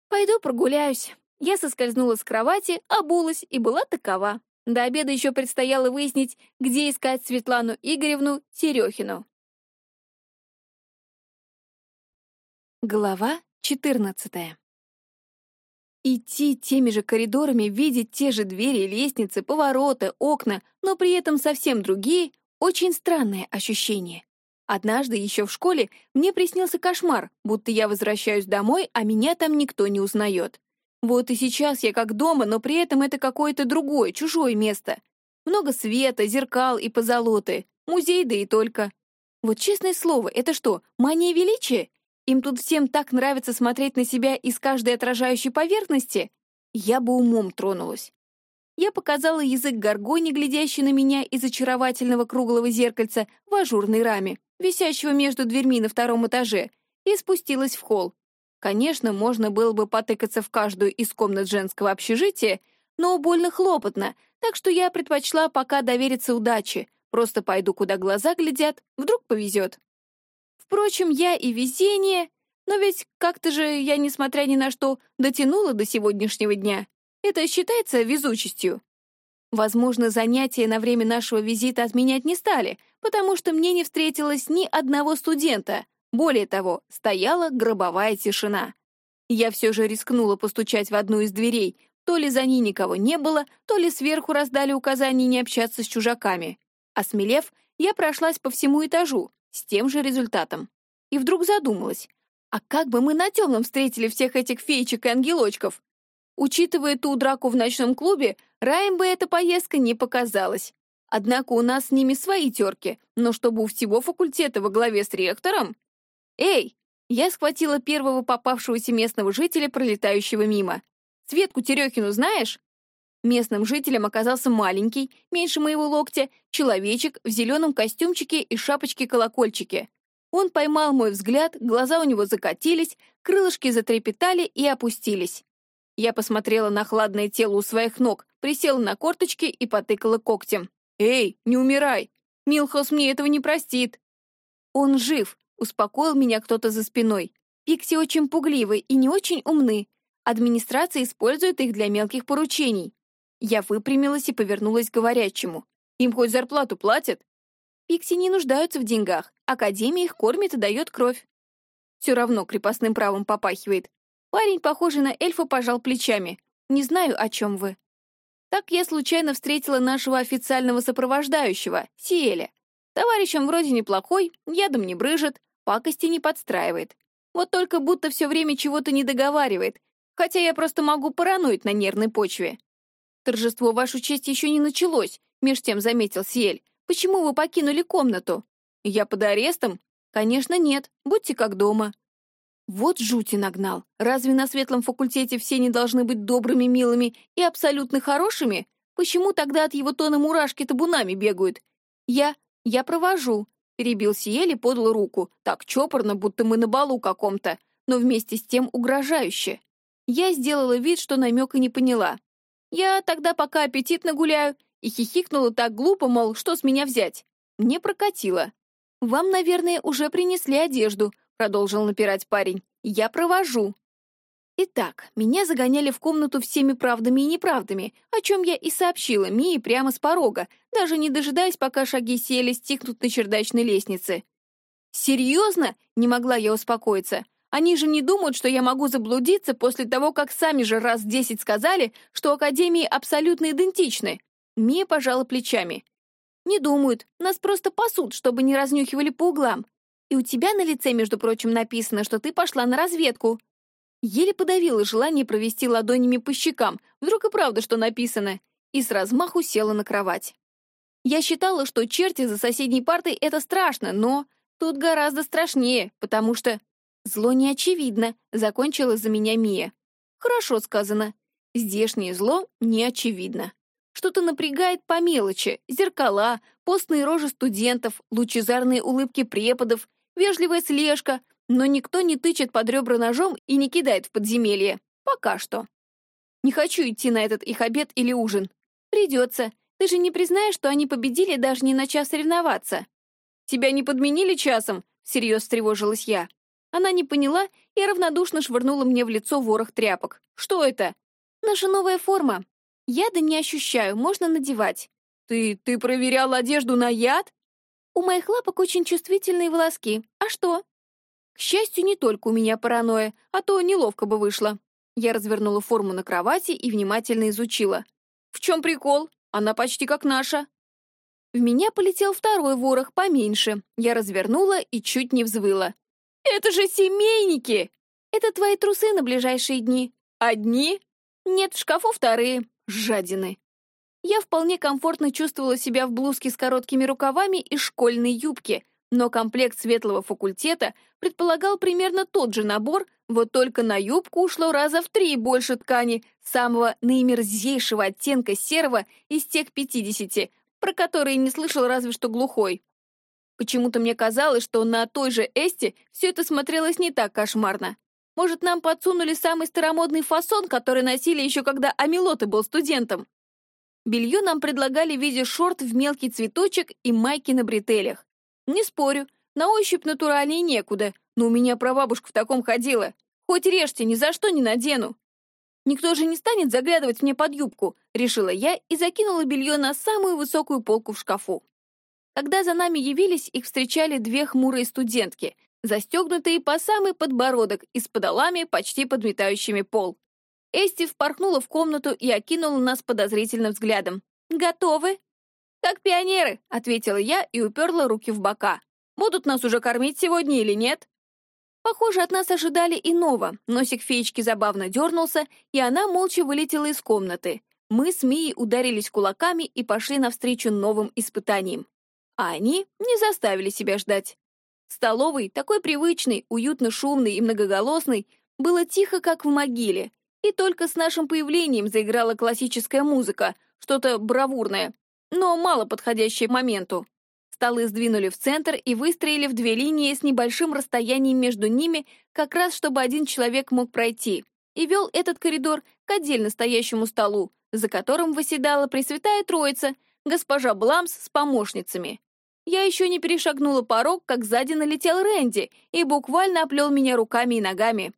«Пойду прогуляюсь». Я соскользнула с кровати, обулась и была такова. До обеда еще предстояло выяснить, где искать Светлану Игоревну Терехину. Глава 14. Идти теми же коридорами, видеть те же двери, лестницы, повороты, окна, но при этом совсем другие — очень странное ощущение. Однажды еще в школе мне приснился кошмар, будто я возвращаюсь домой, а меня там никто не узнает. Вот и сейчас я как дома, но при этом это какое-то другое, чужое место. Много света, зеркал и позолоты, музей да и только. Вот честное слово, это что, мания величия? Им тут всем так нравится смотреть на себя из каждой отражающей поверхности? Я бы умом тронулась. Я показала язык горгони, глядящий на меня из очаровательного круглого зеркальца в ажурной раме, висящего между дверьми на втором этаже, и спустилась в холл. Конечно, можно было бы потыкаться в каждую из комнат женского общежития, но больно хлопотно, так что я предпочла пока довериться удаче, просто пойду, куда глаза глядят, вдруг повезет. Впрочем, я и везение, но ведь как-то же я, несмотря ни на что, дотянула до сегодняшнего дня. Это считается везучестью. Возможно, занятия на время нашего визита отменять не стали, потому что мне не встретилось ни одного студента. Более того, стояла гробовая тишина. Я все же рискнула постучать в одну из дверей. То ли за ней никого не было, то ли сверху раздали указание не общаться с чужаками. Осмелев, я прошлась по всему этажу, с тем же результатом. И вдруг задумалась, а как бы мы на темном встретили всех этих феечек и ангелочков? Учитывая ту драку в ночном клубе, Раем бы эта поездка не показалась. Однако у нас с ними свои терки, но чтобы у всего факультета во главе с ректором... «Эй!» Я схватила первого попавшегося местного жителя, пролетающего мимо. «Светку Терехину знаешь?» Местным жителем оказался маленький, меньше моего локтя, человечек в зеленом костюмчике и шапочке-колокольчике. Он поймал мой взгляд, глаза у него закатились, крылышки затрепетали и опустились. Я посмотрела на хладное тело у своих ног, присела на корточки и потыкала когтем. «Эй, не умирай! Милхос мне этого не простит!» «Он жив!» — успокоил меня кто-то за спиной. «Пикси очень пугливы и не очень умны. Администрация использует их для мелких поручений». Я выпрямилась и повернулась к говорящему. «Им хоть зарплату платят?» «Пикси не нуждаются в деньгах. Академия их кормит и дает кровь». Все равно крепостным правом попахивает. Парень, похожий на эльфа, пожал плечами. «Не знаю, о чем вы». Так я случайно встретила нашего официального сопровождающего, Сиэля. Товарищ он вроде неплохой, ядом не брыжет, пакости не подстраивает. Вот только будто все время чего-то не договаривает, хотя я просто могу параноить на нервной почве. «Торжество, вашу честь, еще не началось», — меж тем заметил Сиэль. «Почему вы покинули комнату?» «Я под арестом?» «Конечно, нет. Будьте как дома». Вот жути нагнал. Разве на светлом факультете все не должны быть добрыми, милыми и абсолютно хорошими? Почему тогда от его тона мурашки табунами бегают? Я... я провожу. Перебил Сиель и подал руку. Так чопорно, будто мы на балу каком-то, но вместе с тем угрожающе. Я сделала вид, что намека не поняла. Я тогда пока аппетитно гуляю, и хихикнула так глупо, мол, что с меня взять. Мне прокатило. «Вам, наверное, уже принесли одежду», продолжил напирать парень. «Я провожу». Итак, меня загоняли в комнату всеми правдами и неправдами, о чем я и сообщила Мии прямо с порога, даже не дожидаясь, пока шаги сели стихнут на чердачной лестнице. «Серьезно?» — не могла я успокоиться. «Они же не думают, что я могу заблудиться после того, как сами же раз десять сказали, что Академии абсолютно идентичны». Мия пожала плечами. «Не думают, нас просто пасут, чтобы не разнюхивали по углам. И у тебя на лице, между прочим, написано, что ты пошла на разведку». Еле подавила желание провести ладонями по щекам, вдруг и правда, что написано, и с размаху села на кровать. Я считала, что черти за соседней партой — это страшно, но тут гораздо страшнее, потому что... Зло не очевидно, закончила за меня Мия. Хорошо сказано. Здешнее зло не очевидно. Что-то напрягает по мелочи. Зеркала, постные рожи студентов, лучезарные улыбки преподов, вежливая слежка, но никто не тычет под ребра ножом и не кидает в подземелье. Пока что. Не хочу идти на этот их обед или ужин. Придется. Ты же не признаешь, что они победили, даже не начав соревноваться. Тебя не подменили часом? Всерьез встревожилась я. Она не поняла и равнодушно швырнула мне в лицо ворох тряпок. Что это? Наша новая форма. Яда не ощущаю, можно надевать. Ты... ты проверяла одежду на яд? У моих лапок очень чувствительные волоски. А что? К счастью, не только у меня паранойя, а то неловко бы вышло. Я развернула форму на кровати и внимательно изучила. «В чем прикол? Она почти как наша». В меня полетел второй ворох, поменьше. Я развернула и чуть не взвыла. «Это же семейники!» «Это твои трусы на ближайшие дни». «Одни?» «Нет, в шкафу вторые. Жадины». Я вполне комфортно чувствовала себя в блузке с короткими рукавами и школьной юбке, но комплект светлого факультета предполагал примерно тот же набор, вот только на юбку ушло раза в три больше ткани, самого наимерзейшего оттенка серого из тех пятидесяти, про которые не слышал разве что глухой. Почему-то мне казалось, что на той же Эсте все это смотрелось не так кошмарно. Может, нам подсунули самый старомодный фасон, который носили еще когда Амилоты был студентом? Белье нам предлагали в виде шорт в мелкий цветочек и майки на бретелях. Не спорю, на ощупь натуральнее некуда, но у меня прабабушка в таком ходила. Хоть режьте, ни за что не надену. Никто же не станет заглядывать мне под юбку, решила я и закинула белье на самую высокую полку в шкафу. Когда за нами явились, их встречали две хмурые студентки, застегнутые по самый подбородок и с подолами, почти подметающими пол. Эсти впорхнула в комнату и окинула нас подозрительным взглядом. «Готовы?» «Как пионеры», — ответила я и уперла руки в бока. «Будут нас уже кормить сегодня или нет?» Похоже, от нас ожидали иного. Носик феечки забавно дернулся, и она молча вылетела из комнаты. Мы с Мией ударились кулаками и пошли навстречу новым испытаниям. А они не заставили себя ждать. Столовый, такой привычный, уютно шумный и многоголосный, было тихо, как в могиле. И только с нашим появлением заиграла классическая музыка, что-то бравурное, но мало подходящее моменту. Столы сдвинули в центр и выстроили в две линии с небольшим расстоянием между ними, как раз чтобы один человек мог пройти, и вел этот коридор к отдельно стоящему столу, за которым восседала Пресвятая Троица, госпожа Бламс с помощницами. Я еще не перешагнула порог, как сзади налетел Рэнди и буквально оплел меня руками и ногами.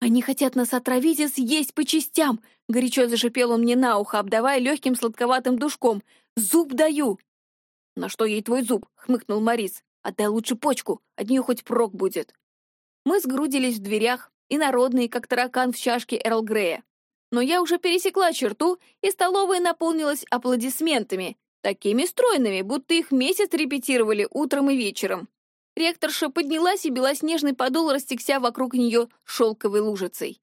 «Они хотят нас отравить и съесть по частям!» — горячо зашипел он мне на ухо, обдавая легким сладковатым душком. «Зуб даю!» «На что ей твой зуб?» — хмыкнул Морис. «Отдай лучше почку, от нее хоть прок будет». Мы сгрудились в дверях, и народные, как таракан в чашке Эрл Грея. Но я уже пересекла черту, и столовая наполнилась аплодисментами, такими стройными, будто их месяц репетировали утром и вечером. Ректорша поднялась, и белоснежный подол растекся вокруг нее шелковой лужицей.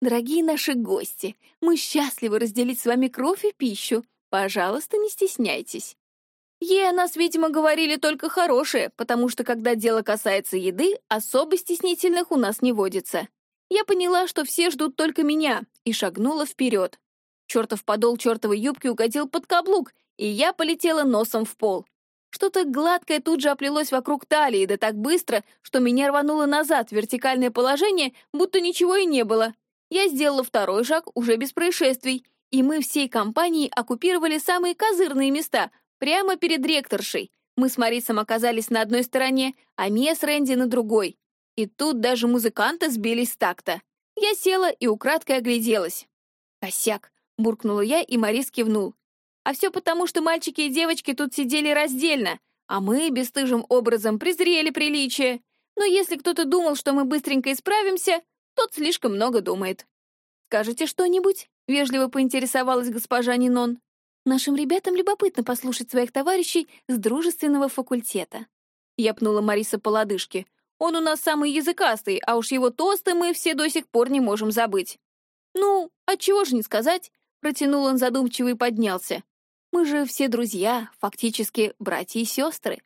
«Дорогие наши гости, мы счастливы разделить с вами кровь и пищу. Пожалуйста, не стесняйтесь». Ей о нас, видимо, говорили только хорошее, потому что, когда дело касается еды, особо стеснительных у нас не водится. Я поняла, что все ждут только меня, и шагнула вперед. Чертов подол чертовой юбки угодил под каблук, и я полетела носом в пол. Что-то гладкое тут же оплелось вокруг талии, да так быстро, что меня рвануло назад в вертикальное положение, будто ничего и не было. Я сделала второй шаг уже без происшествий, и мы всей компанией оккупировали самые козырные места, прямо перед ректоршей. Мы с Марисом оказались на одной стороне, а Мия с Рэнди на другой. И тут даже музыканты сбились с такта. Я села и украдкой огляделась. «Косяк!» — буркнула я, и Марис кивнул. А все потому, что мальчики и девочки тут сидели раздельно, а мы бесстыжим образом презрели приличие. Но если кто-то думал, что мы быстренько исправимся, тот слишком много думает. «Скажете что-нибудь?» — вежливо поинтересовалась госпожа Нинон. «Нашим ребятам любопытно послушать своих товарищей с дружественного факультета». Я пнула Мариса по лодыжке. «Он у нас самый языкастый, а уж его тосты мы все до сих пор не можем забыть». «Ну, отчего же не сказать?» — протянул он задумчиво и поднялся. Мы же все друзья, фактически братья и сестры.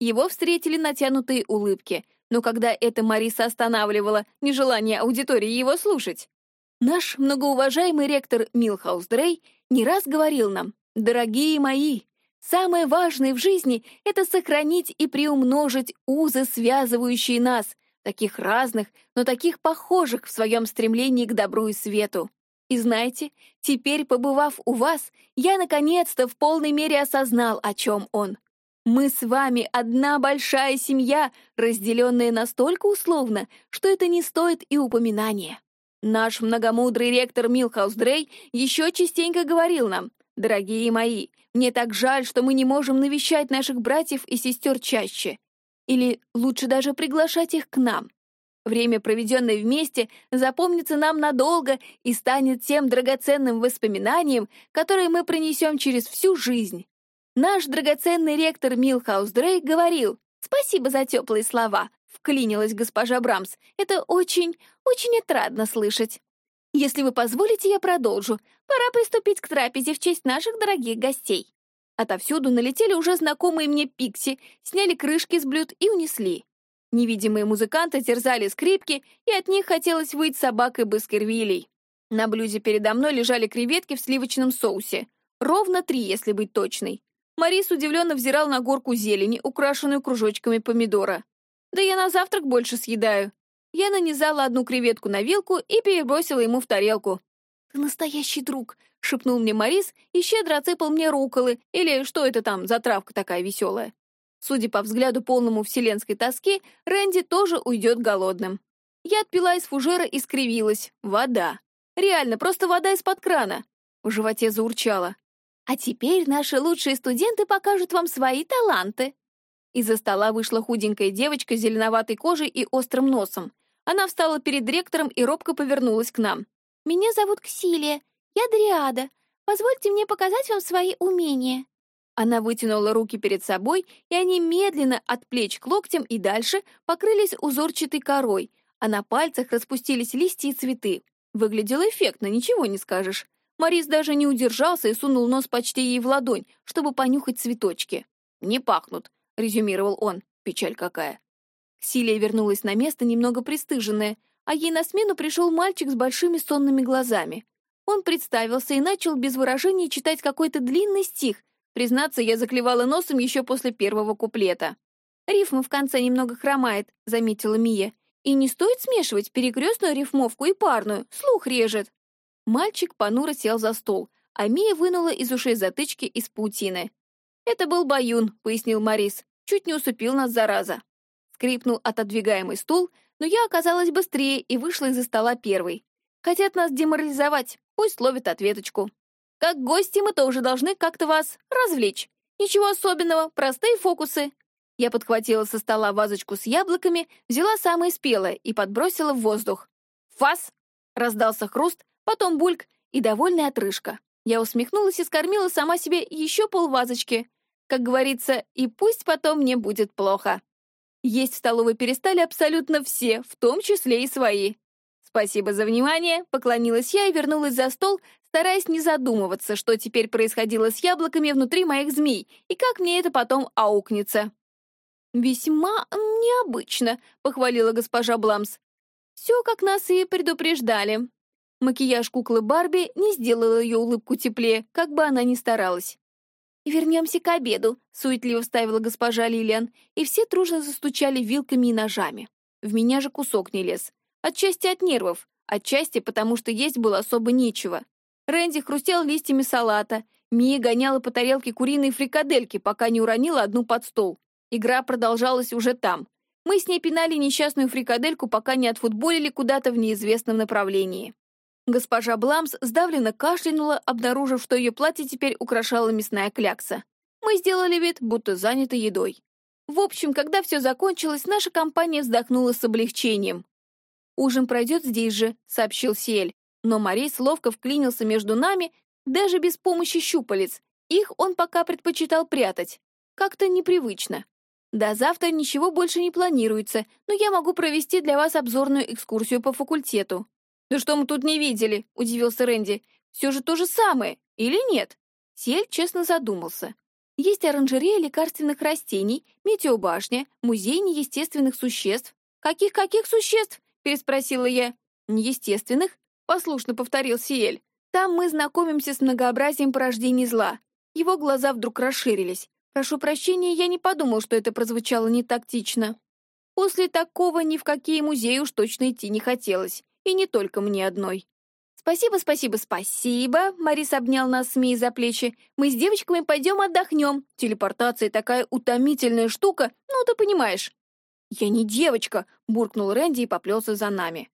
Его встретили натянутые улыбки, но когда это Мариса останавливала нежелание аудитории его слушать. Наш многоуважаемый ректор Милхаус Дрей не раз говорил нам, «Дорогие мои, самое важное в жизни — это сохранить и приумножить узы, связывающие нас, таких разных, но таких похожих в своем стремлении к добру и свету. И знаете, теперь, побывав у вас, я наконец-то в полной мере осознал, о чем он. Мы с вами одна большая семья, разделенная настолько условно, что это не стоит и упоминания. Наш многомудрый ректор Милхаус Дрей еще частенько говорил нам, «Дорогие мои, мне так жаль, что мы не можем навещать наших братьев и сестер чаще. Или лучше даже приглашать их к нам. Время, проведенное вместе, запомнится нам надолго и станет тем драгоценным воспоминанием, которое мы пронесем через всю жизнь. Наш драгоценный ректор Милхаус Дрейк говорил «Спасибо за теплые слова», — вклинилась госпожа Брамс. «Это очень, очень отрадно слышать». «Если вы позволите, я продолжу. Пора приступить к трапезе в честь наших дорогих гостей». Отовсюду налетели уже знакомые мне пикси, сняли крышки с блюд и унесли. Невидимые музыканты терзали скрипки, и от них хотелось выйти собакой Баскервилей. На блюде передо мной лежали креветки в сливочном соусе. Ровно три, если быть точной. Марис удивленно взирал на горку зелени, украшенную кружочками помидора. «Да я на завтрак больше съедаю». Я нанизала одну креветку на вилку и перебросила ему в тарелку. «Ты настоящий друг», — шепнул мне Марис и щедро отсыпал мне руколы, или что это там за травка такая веселая. Судя по взгляду полному вселенской тоски, Рэнди тоже уйдет голодным. Я отпила из фужера и скривилась. Вода. Реально, просто вода из-под крана. В животе заурчало. А теперь наши лучшие студенты покажут вам свои таланты. Из-за стола вышла худенькая девочка с зеленоватой кожей и острым носом. Она встала перед ректором и робко повернулась к нам. «Меня зовут Ксилия. Я Дриада. Позвольте мне показать вам свои умения». Она вытянула руки перед собой, и они медленно от плеч к локтям и дальше покрылись узорчатой корой, а на пальцах распустились листья и цветы. Выглядело эффектно, ничего не скажешь. Морис даже не удержался и сунул нос почти ей в ладонь, чтобы понюхать цветочки. «Не пахнут», — резюмировал он. Печаль какая. Силия вернулась на место, немного пристыженная, а ей на смену пришел мальчик с большими сонными глазами. Он представился и начал без выражения читать какой-то длинный стих, Признаться, я заклевала носом еще после первого куплета. «Рифма в конце немного хромает», — заметила Мия. «И не стоит смешивать перекрестную рифмовку и парную, слух режет». Мальчик понуро сел за стол, а Мия вынула из ушей затычки из паутины. «Это был Баюн», — пояснил Морис. «Чуть не усыпил нас, зараза». Скрипнул отодвигаемый стул, но я оказалась быстрее и вышла из-за стола первой. Хотят нас деморализовать, пусть ловят ответочку. Как гости мы тоже должны как-то вас развлечь. Ничего особенного, простые фокусы. Я подхватила со стола вазочку с яблоками, взяла самое спелое и подбросила в воздух. «Фас!» — раздался хруст, потом бульк и довольная отрыжка. Я усмехнулась и скормила сама себе еще полвазочки. Как говорится, и пусть потом мне будет плохо. Есть в столовой перестали абсолютно все, в том числе и свои. «Спасибо за внимание», — поклонилась я и вернулась за стол, стараясь не задумываться, что теперь происходило с яблоками внутри моих змей и как мне это потом аукнется. «Весьма необычно», — похвалила госпожа Бламс. «Все, как нас и предупреждали». Макияж куклы Барби не сделал ее улыбку теплее, как бы она ни старалась. «Вернемся к обеду», — суетливо вставила госпожа Лилиан, и все дружно застучали вилками и ножами. В меня же кусок не лез. Отчасти от нервов, отчасти потому, что есть было особо нечего. Рэнди хрустел листьями салата, Мия гоняла по тарелке куриные фрикадельки, пока не уронила одну под стол. Игра продолжалась уже там. Мы с ней пинали несчастную фрикадельку, пока не отфутболили куда-то в неизвестном направлении. Госпожа Бламс сдавленно кашлянула, обнаружив, что ее платье теперь украшала мясная клякса. Мы сделали вид, будто заняты едой. В общем, когда все закончилось, наша компания вздохнула с облегчением. «Ужин пройдет здесь же», — сообщил Сиэль. Но Морейс ловко вклинился между нами, даже без помощи щупалец. Их он пока предпочитал прятать. Как-то непривычно. До завтра ничего больше не планируется, но я могу провести для вас обзорную экскурсию по факультету. «Да что мы тут не видели?» — удивился Рэнди. «Все же то же самое, или нет?» Сель честно задумался. Есть оранжерея лекарственных растений, метеобашня, музей неестественных существ. «Каких-каких существ?» — переспросила я. «Неестественных?» — послушно повторил Сиэль. «Там мы знакомимся с многообразием порождений зла». Его глаза вдруг расширились. «Прошу прощения, я не подумал, что это прозвучало не тактично». После такого ни в какие музеи уж точно идти не хотелось. И не только мне одной. «Спасибо, спасибо, спасибо!» Марис обнял нас с Мией за плечи. «Мы с девочками пойдем отдохнем. Телепортация такая утомительная штука, ну, ты понимаешь». «Я не девочка!» — буркнул Рэнди и поплелся за нами.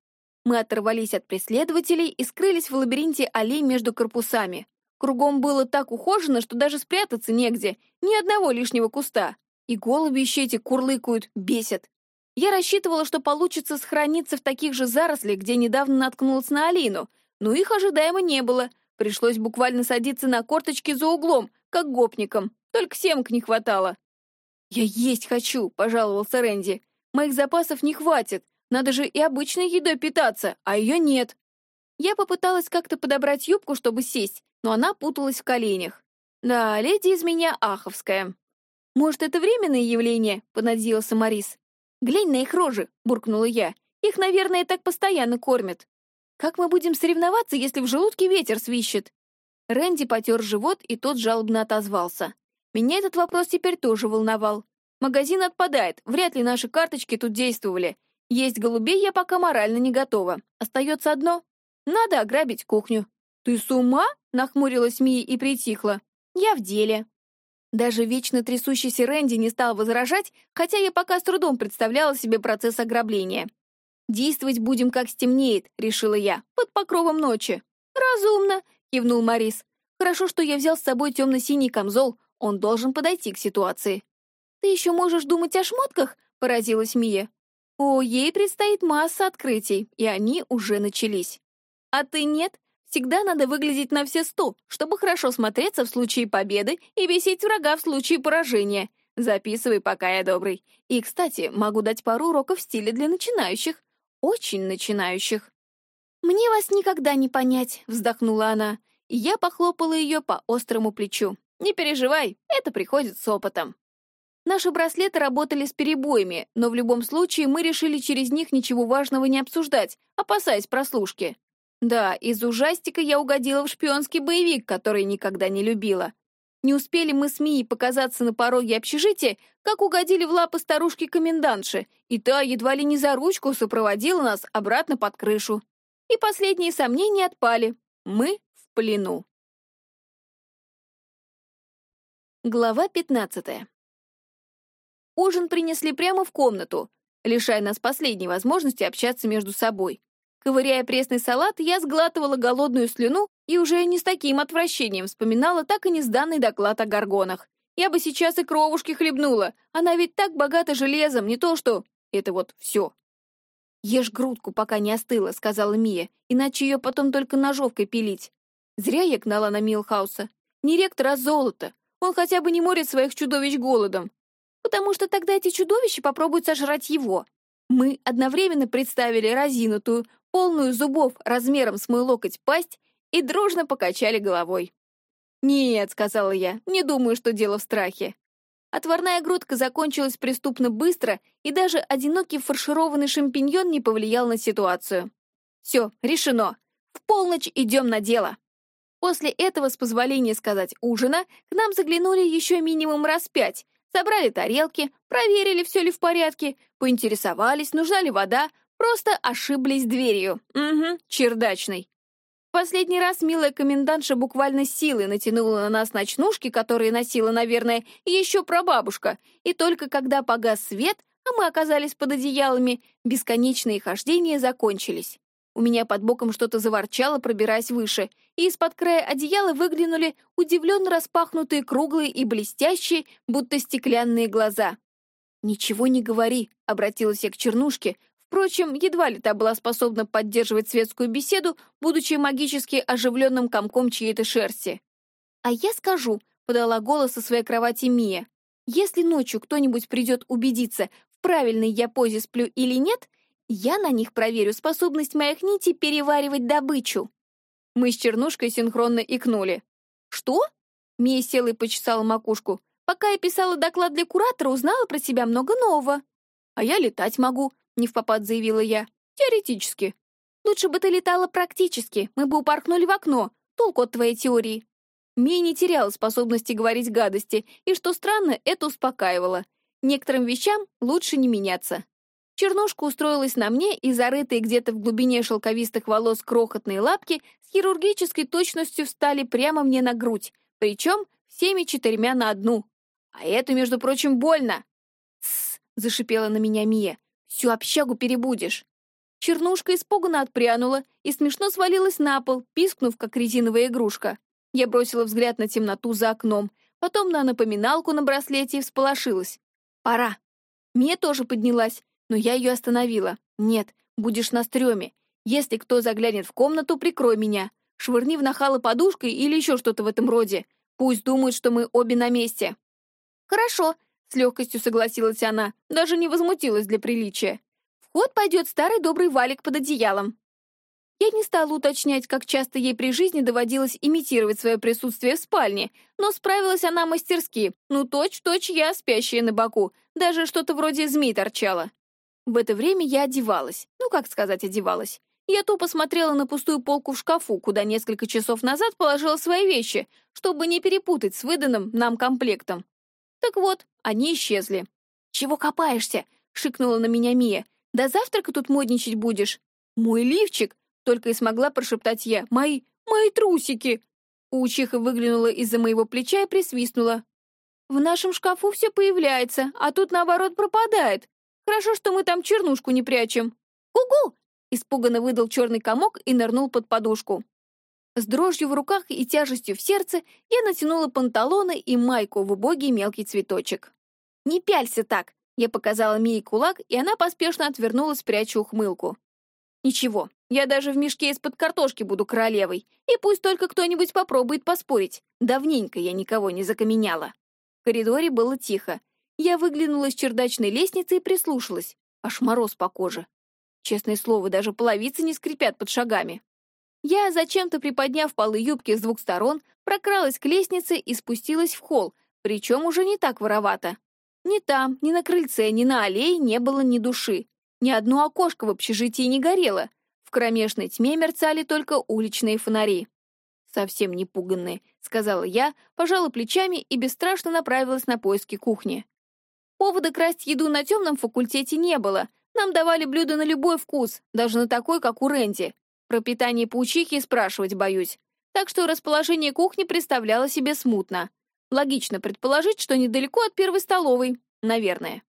Мы оторвались от преследователей и скрылись в лабиринте аллей между корпусами. Кругом было так ухожено, что даже спрятаться негде, ни одного лишнего куста. И голуби еще эти курлыкают, бесят. Я рассчитывала, что получится сохраниться в таких же зарослях, где недавно наткнулась на Алину, но их ожидаемо не было. Пришлось буквально садиться на корточки за углом, как гопником. Только семок не хватало. «Я есть хочу», — пожаловался Рэнди. «Моих запасов не хватит. Надо же и обычной едой питаться, а ее нет». Я попыталась как-то подобрать юбку, чтобы сесть, но она путалась в коленях. Да, леди из меня аховская. «Может, это временное явление?» — понадеялся Морис. «Глянь на их рожи», — буркнула я. «Их, наверное, так постоянно кормят». «Как мы будем соревноваться, если в желудке ветер свищет?» Рэнди потер живот, и тот жалобно отозвался. Меня этот вопрос теперь тоже волновал. Магазин отпадает, вряд ли наши карточки тут действовали. Есть голубей я пока морально не готова. Остается одно. Надо ограбить кухню. «Ты с ума?» — нахмурилась Мия и притихла. «Я в деле». Даже вечно трясущийся Рэнди не стал возражать, хотя я пока с трудом представляла себе процесс ограбления. «Действовать будем, как стемнеет», — решила я, — «под покровом ночи». «Разумно», — кивнул Морис. «Хорошо, что я взял с собой темно-синий камзол, он должен подойти к ситуации». «Ты еще можешь думать о шмотках?» — поразилась Мия. «О, ей предстоит масса открытий, и они уже начались». «А ты нет?» Всегда надо выглядеть на все сто, чтобы хорошо смотреться в случае победы и бесить врага в случае поражения. Записывай, пока я добрый. И, кстати, могу дать пару уроков стиля для начинающих. Очень начинающих. «Мне вас никогда не понять», — вздохнула она. Я похлопала ее по острому плечу. «Не переживай, это приходит с опытом». Наши браслеты работали с перебоями, но в любом случае мы решили через них ничего важного не обсуждать, опасаясь прослушки. Да, из ужастика я угодила в шпионский боевик, который никогда не любила. Не успели мы с Мией показаться на пороге общежития, как угодили в лапы старушки-комендантши, и та едва ли не за ручку сопроводила нас обратно под крышу. И последние сомнения отпали. Мы в плену. Глава пятнадцатая. Ужин принесли прямо в комнату, лишая нас последней возможности общаться между собой. Ковыряя пресный салат, я сглатывала голодную слюну и уже не с таким отвращением вспоминала так и не сданный доклад о горгонах. Я бы сейчас и кровушки хлебнула, она ведь так богата железом, не то что... Это вот все. «Ешь грудку, пока не остыла», — сказала Мия, «иначе ее потом только ножовкой пилить». Зря я гнала на Милхауса. Не ректор, а золото. Он хотя бы не морит своих чудовищ голодом. Потому что тогда эти чудовища попробуют сожрать его. Мы одновременно представили разинутую, полную зубов размером с мой локоть пасть и дружно покачали головой. «Нет», — сказала я, — «не думаю, что дело в страхе». Отварная грудка закончилась преступно быстро, и даже одинокий фаршированный шампиньон не повлиял на ситуацию. «Все, решено. В полночь идем на дело». После этого, с позволения сказать ужина, к нам заглянули еще минимум раз пять, собрали тарелки, проверили, все ли в порядке, поинтересовались, нужна ли вода, Просто ошиблись дверью. Угу, чердачной. Последний раз милая комендантша буквально силой натянула на нас ночнушки, которые носила, наверное, еще прабабушка, и только когда погас свет, а мы оказались под одеялами, бесконечные хождения закончились. У меня под боком что-то заворчало, пробираясь выше, и из-под края одеяла выглянули удивленно распахнутые круглые и блестящие, будто стеклянные глаза. «Ничего не говори», — обратилась я к Чернушке, Впрочем, едва ли та была способна поддерживать светскую беседу, будучи магически оживленным комком чьей-то шерсти. «А я скажу», — подала голос со своей кровати Мия, «если ночью кто-нибудь придет убедиться, в правильной я позе сплю или нет, я на них проверю способность моих нитей переваривать добычу». Мы с Чернушкой синхронно икнули. «Что?» — Мия села и почесала макушку. «Пока я писала доклад для куратора, узнала про себя много нового». «А я летать могу», — не в попад заявила я. «Теоретически». «Лучше бы ты летала практически, мы бы упорхнули в окно. Толку от твоей теории». Мия не теряла способности говорить гадости, и, что странно, это успокаивало. Некоторым вещам лучше не меняться. Чернушка устроилась на мне, и зарытые где-то в глубине шелковистых волос крохотные лапки с хирургической точностью встали прямо мне на грудь, причем всеми четырьмя на одну. А это, между прочим, больно. «Тссс!» — зашипела на меня Мия. Всю общагу перебудешь». Чернушка испуганно отпрянула и смешно свалилась на пол, пискнув, как резиновая игрушка. Я бросила взгляд на темноту за окном, потом на напоминалку на браслете и всполошилась. «Пора». Мия тоже поднялась. Но я ее остановила. «Нет, будешь на стреме. Если кто заглянет в комнату, прикрой меня. Швырни в нахала подушкой или еще что-то в этом роде. Пусть думают, что мы обе на месте». «Хорошо», — с легкостью согласилась она, даже не возмутилась для приличия. «В ход пойдет старый добрый валик под одеялом». Я не стала уточнять, как часто ей при жизни доводилось имитировать свое присутствие в спальне, но справилась она мастерски. Ну, точь-точь я, спящая на боку. Даже что-то вроде змей торчала. В это время я одевалась. Ну, как сказать, одевалась. Я тупо смотрела на пустую полку в шкафу, куда несколько часов назад положила свои вещи, чтобы не перепутать с выданным нам комплектом. Так вот, они исчезли. «Чего копаешься?» — шикнула на меня Мия. «До завтрака тут модничать будешь?» «Мой лифчик!» Только и смогла прошептать я. «Мои... мои трусики!» Учиха выглянула из-за моего плеча и присвистнула. «В нашем шкафу все появляется, а тут, наоборот, пропадает. Хорошо, что мы там чернушку не прячем». «Гу-гу!» — испуганно выдал черный комок и нырнул под подушку. С дрожью в руках и тяжестью в сердце я натянула панталоны и майку в убогий мелкий цветочек. «Не пялься так!» — я показала Мии кулак, и она поспешно отвернулась, пряча ухмылку. «Ничего, я даже в мешке из-под картошки буду королевой, и пусть только кто-нибудь попробует поспорить. Давненько я никого не закаменяла. В коридоре было тихо. Я выглянула с чердачной лестницы и прислушалась. Аж мороз по коже. Честное слово, даже половицы не скрипят под шагами. Я, зачем-то приподняв полы юбки с двух сторон, прокралась к лестнице и спустилась в холл, причем уже не так воровато. Ни там, ни на крыльце, ни на аллее не было ни души. Ни одно окошко в общежитии не горело, в кромешной тьме мерцали только уличные фонари. «Совсем не пуганные», — сказала я, пожала плечами и бесстрашно направилась на поиски кухни. Повода красть еду на темном факультете не было. Нам давали блюда на любой вкус, даже на такой, как у Рэнди. Про питание паучихи спрашивать боюсь. Так что расположение кухни представляло себе смутно. Логично предположить, что недалеко от первой столовой. Наверное.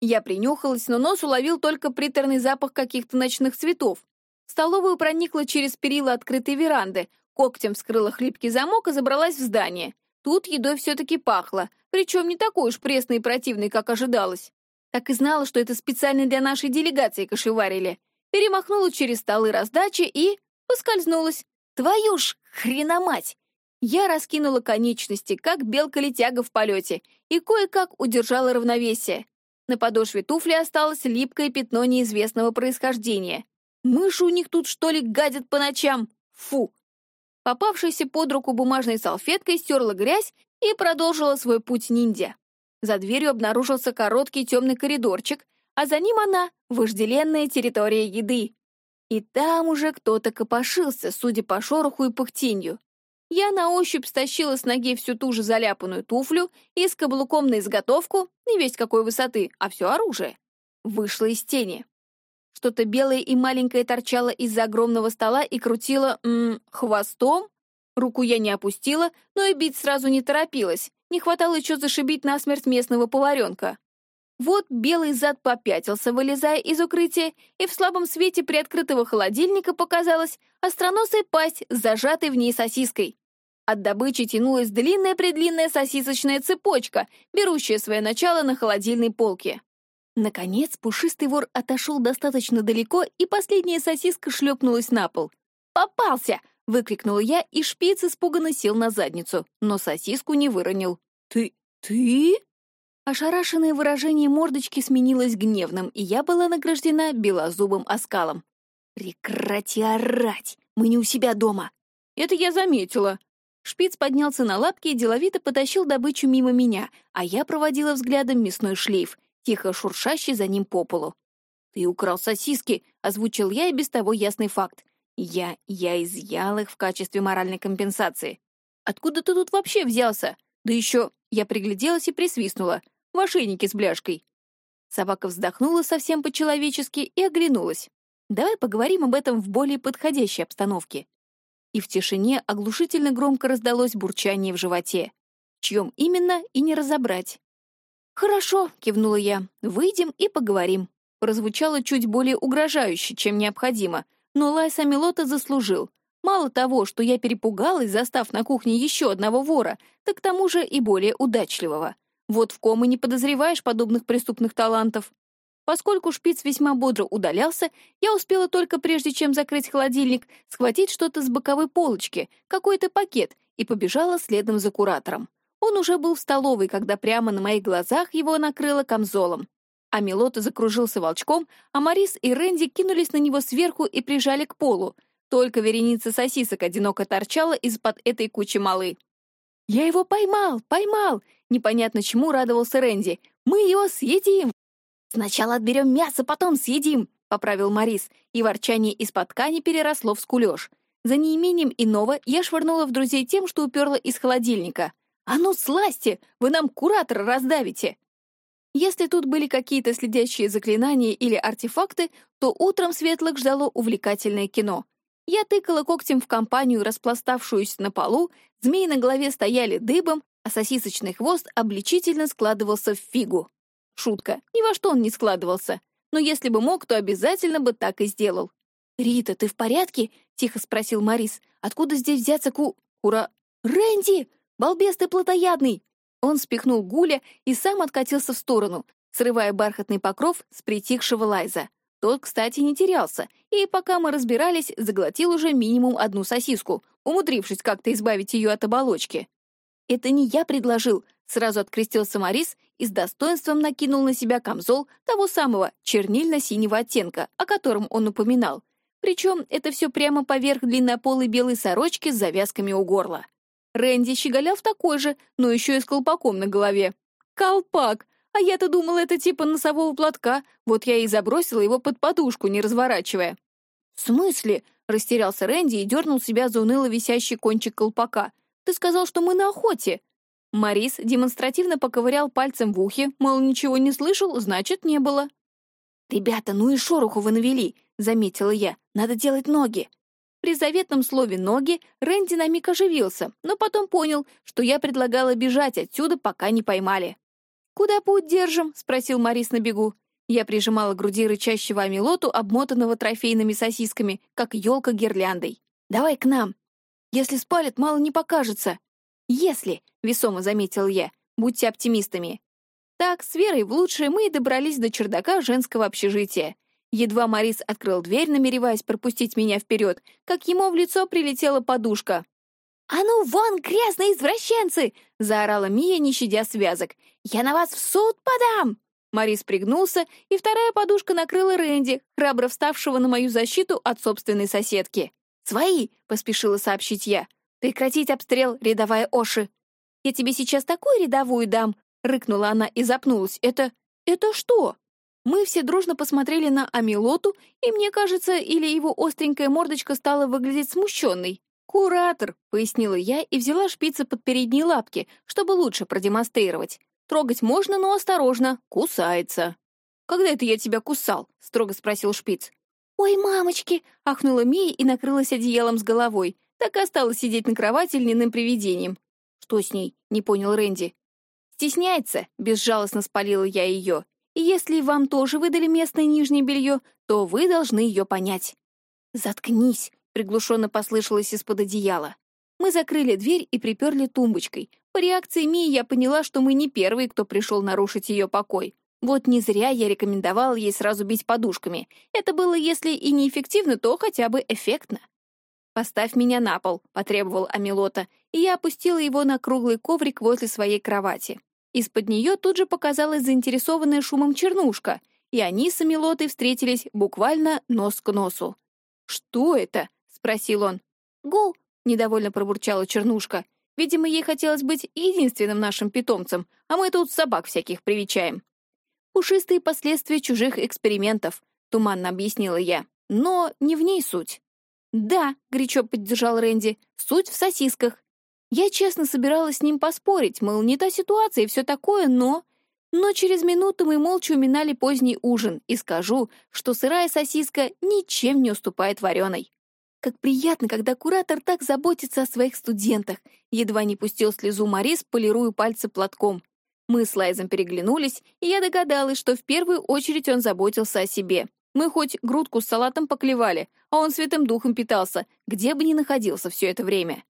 Я принюхалась, но нос уловил только приторный запах каких-то ночных цветов, в столовую проникла через перила открытой веранды, когтем вскрыла хлипкий замок и забралась в здание. Тут едой все-таки пахло, причем не такой уж пресный и противный, как ожидалось. Так и знала, что это специально для нашей делегации кошеварили. Перемахнула через столы раздачи и... поскользнулась. Твою ж хреномать! Я раскинула конечности, как белка-летяга в полете, и кое-как удержала равновесие. На подошве туфли осталось липкое пятно неизвестного происхождения. Мыши у них тут, что ли, гадят по ночам? Фу!» Попавшаяся под руку бумажной салфеткой стерла грязь и продолжила свой путь ниндзя. За дверью обнаружился короткий темный коридорчик, а за ним она — вожделенная территория еды. И там уже кто-то копошился, судя по шороху и пыхтенью. Я на ощупь стащила с ноги всю ту же заляпанную туфлю и с каблуком на изготовку, не весь какой высоты, а все оружие. Вышла из тени. Что-то белое и маленькое торчало из-за огромного стола и крутило, м хвостом. Руку я не опустила, но и бить сразу не торопилась. Не хватало еще зашибить насмерть местного поваренка. Вот белый зад попятился, вылезая из укрытия, и в слабом свете приоткрытого холодильника показалась остроносая пасть с зажатой в ней сосиской. От добычи тянулась длинная-предлинная сосисочная цепочка, берущая свое начало на холодильной полке. Наконец, пушистый вор отошел достаточно далеко, и последняя сосиска шлепнулась на пол. «Попался!» — выкрикнула я, и шпиц испуганно сел на задницу, но сосиску не выронил. «Ты... ты?» Ошарашенное выражение мордочки сменилось гневным, и я была награждена белозубым оскалом. «Прекрати орать! Мы не у себя дома!» «Это я заметила!» Шпиц поднялся на лапки и деловито потащил добычу мимо меня, а я проводила взглядом мясной шлейф, тихо шуршащий за ним по полу. «Ты украл сосиски», — озвучил я и без того ясный факт. «Я... я изъял их в качестве моральной компенсации. Откуда ты тут вообще взялся? Да еще...» Я пригляделась и присвистнула. «В ошейнике с бляшкой». Собака вздохнула совсем по-человечески и оглянулась. «Давай поговорим об этом в более подходящей обстановке». И в тишине оглушительно громко раздалось бурчание в животе. Чьем именно и не разобрать. «Хорошо», — кивнула я, — «выйдем и поговорим». Прозвучало чуть более угрожающе, чем необходимо, но лай Самилота заслужил. Мало того, что я перепугалась, застав на кухне еще одного вора, так к тому же и более удачливого. Вот в ком и не подозреваешь подобных преступных талантов. Поскольку шпиц весьма бодро удалялся, я успела только прежде чем закрыть холодильник, схватить что-то с боковой полочки, какой-то пакет, и побежала следом за куратором. Он уже был в столовой, когда прямо на моих глазах его накрыло камзолом. А Милота закружился волчком, а Марис и Рэнди кинулись на него сверху и прижали к полу. Только вереница сосисок одиноко торчала из-под этой кучи малы. «Я его поймал! Поймал!» Непонятно чему радовался Рэнди. «Мы его съедим!» «Сначала отберем мясо, потом съедим!» — поправил Марис, и ворчание из-под ткани переросло в скулёж. За неимением иного я швырнула в друзей тем, что уперла из холодильника. «А ну, сласти! Вы нам куратора раздавите!» Если тут были какие-то следящие заклинания или артефакты, то утром светлых ждало увлекательное кино. Я тыкала когтем в компанию, распластавшуюся на полу, змеи на голове стояли дыбом, а сосисочный хвост обличительно складывался в фигу. Шутка, ни во что он не складывался. Но если бы мог, то обязательно бы так и сделал. «Рита, ты в порядке?» — тихо спросил Марис. «Откуда здесь взяться ку... кура...» «Рэнди! Балбес ты плотоядный!» Он спихнул Гуля и сам откатился в сторону, срывая бархатный покров с притихшего Лайза. Тот, кстати, не терялся, и пока мы разбирались, заглотил уже минимум одну сосиску, умудрившись как-то избавить ее от оболочки. «Это не я предложил», — сразу открестился Марис и с достоинством накинул на себя камзол того самого чернильно-синего оттенка, о котором он упоминал. Причем это все прямо поверх длиннополой белой сорочки с завязками у горла. Рэнди щеголял в такой же, но еще и с колпаком на голове. Колпак! А я-то думала, это типа носового платка, вот я и забросила его под подушку, не разворачивая. «В смысле?» — растерялся Рэнди и дернул себя за уныло висящий кончик колпака. «Ты сказал, что мы на охоте!» Марис демонстративно поковырял пальцем в ухе, мол, ничего не слышал, значит, не было. «Ребята, ну и шороху вы навели», — заметила я. «Надо делать ноги». При заветном слове «ноги» Рэнди на миг оживился, но потом понял, что я предлагала бежать отсюда, пока не поймали. «Куда путь держим?» — спросил Марис на бегу. Я прижимала груди рычащего амилоту, обмотанного трофейными сосисками, как елка гирляндой. «Давай к нам. Если спалят, мало не покажется». «Если», — весомо заметил я, — «будьте оптимистами». Так, с Верой в лучшее мы и добрались до чердака женского общежития. Едва Марис открыл дверь, намереваясь пропустить меня вперед, как ему в лицо прилетела подушка. «А ну вон, грязные извращенцы!» — заорала Мия, не щадя связок. «Я на вас в суд подам!» Марис пригнулся, и вторая подушка накрыла Рэнди, храбро вставшего на мою защиту от собственной соседки. «Свои!» — поспешила сообщить я. «Прекратить обстрел, рядовая Оши!» «Я тебе сейчас такую рядовую дам!» — рыкнула она и запнулась. «Это... это что?» Мы все дружно посмотрели на Амилоту, и, мне кажется, или его остренькая мордочка стала выглядеть смущенной. «Куратор», — пояснила я и взяла шпицы под передние лапки, чтобы лучше продемонстрировать. «Трогать можно, но осторожно, кусается». «Когда это я тебя кусал?» — строго спросил шпиц. «Ой, мамочки!» — ахнула Мия и накрылась одеялом с головой. Так и осталась сидеть на кровати льняным привидением. «Что с ней?» — не понял Рэнди. «Стесняется?» — безжалостно спалила я ее. «И если вам тоже выдали местное нижнее белье, то вы должны ее понять». «Заткнись!» — приглушенно послышалось из-под одеяла. Мы закрыли дверь и приперли тумбочкой. По реакции Мии я поняла, что мы не первые, кто пришел нарушить ее покой. Вот не зря я рекомендовала ей сразу бить подушками. Это было, если и неэффективно, то хотя бы эффектно. «Поставь меня на пол», — потребовал Амилота, и я опустила его на круглый коврик возле своей кровати. Из-под нее тут же показалась заинтересованная шумом чернушка, и они с Амилотой встретились буквально нос к носу. «Что это?» — спросил он. «Гул», — недовольно пробурчала чернушка. «Видимо, ей хотелось быть единственным нашим питомцем, а мы тут собак всяких привечаем». «Пушистые последствия чужих экспериментов», — туманно объяснила я. «Но не в ней суть». «Да», — горячо поддержал Рэнди, — «суть в сосисках. Я честно собиралась с ним поспорить, мол, не та ситуация и все такое, но...» Но через минуту мы молча уминали поздний ужин, и скажу, что сырая сосиска ничем не уступает вареной. Как приятно, когда куратор так заботится о своих студентах. Едва не пустил слезу Марис, полируя пальцы платком. Мы с Лайзом переглянулись, и я догадалась, что в первую очередь он заботился о себе. Мы хоть грудку с салатом поклевали, а он святым духом питался, где бы ни находился все это время.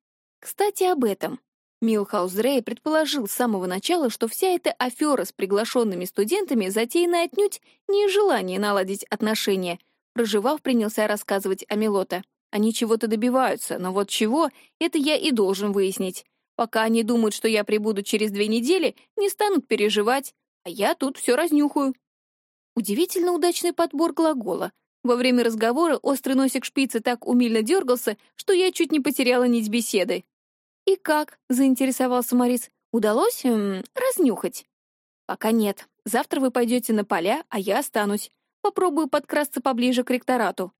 Кстати, об этом. Милхаус Дрей предположил с самого начала, что вся эта афера с приглашенными студентами затеяна отнюдь не из желания наладить отношения. Проживав, принялся рассказывать о Милота. Они чего-то добиваются, но вот чего, это я и должен выяснить. Пока они думают, что я прибуду через две недели, не станут переживать, а я тут все разнюхаю. Удивительно удачный подбор глагола. Во время разговора острый носик шпицы так умильно дергался, что я чуть не потеряла нить беседы. «И как?» — заинтересовался Морис. «Удалось эм, разнюхать?» «Пока нет. Завтра вы пойдете на поля, а я останусь. Попробую подкрасться поближе к ректорату».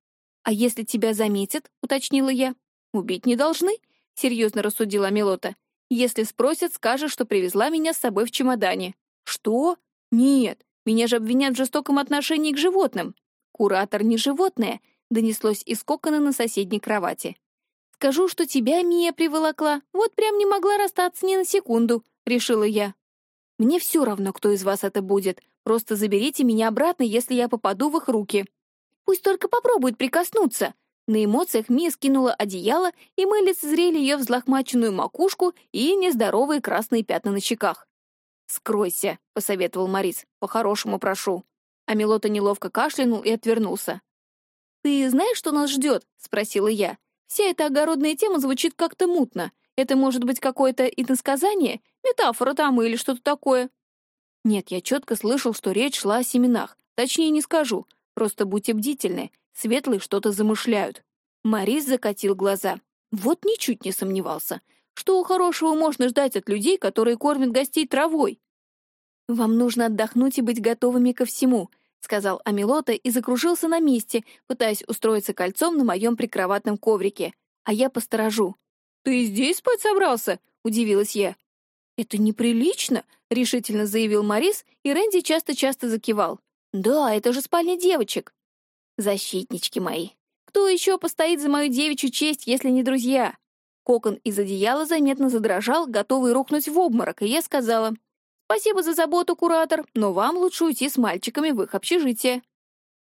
«А если тебя заметят?» — уточнила я. «Убить не должны», — серьезно рассудила Милота. «Если спросят, скажешь, что привезла меня с собой в чемодане». «Что? Нет, меня же обвинят в жестоком отношении к животным». «Куратор не животное», — донеслось из кокона на соседней кровати. Скажу, что тебя Мия приволокла. Вот прям не могла расстаться ни на секунду», — решила я. «Мне все равно, кто из вас это будет. Просто заберите меня обратно, если я попаду в их руки. Пусть только попробует прикоснуться». На эмоциях Мия скинула одеяло, и мы лицезрели ее взлохмаченную макушку и нездоровые красные пятна на щеках. «Скройся», — посоветовал Морис. «По-хорошему прошу». А Милота неловко кашлянул и отвернулся. «Ты знаешь, что нас ждет?» — спросила я. Вся эта огородная тема звучит как-то мутно. Это может быть какое-то иносказание, метафора там или что-то такое. Нет, я четко слышал, что речь шла о семенах. Точнее не скажу. Просто будьте бдительны. Светлые что-то замышляют. Марис закатил глаза. Вот ничуть не сомневался. Что хорошего можно ждать от людей, которые кормят гостей травой? Вам нужно отдохнуть и быть готовыми ко всему —— сказал Амилота и закружился на месте, пытаясь устроиться кольцом на моем прикроватном коврике. А я посторожу. «Ты здесь спать собрался?» — удивилась я. «Это неприлично», — решительно заявил Морис, и Рэнди часто-часто закивал. «Да, это же спальня девочек». «Защитнички мои. Кто еще постоит за мою девичью честь, если не друзья?» Кокон из одеяла заметно задрожал, готовый рухнуть в обморок, и я сказала, «Спасибо за заботу, куратор, но вам лучше уйти с мальчиками в их общежитие».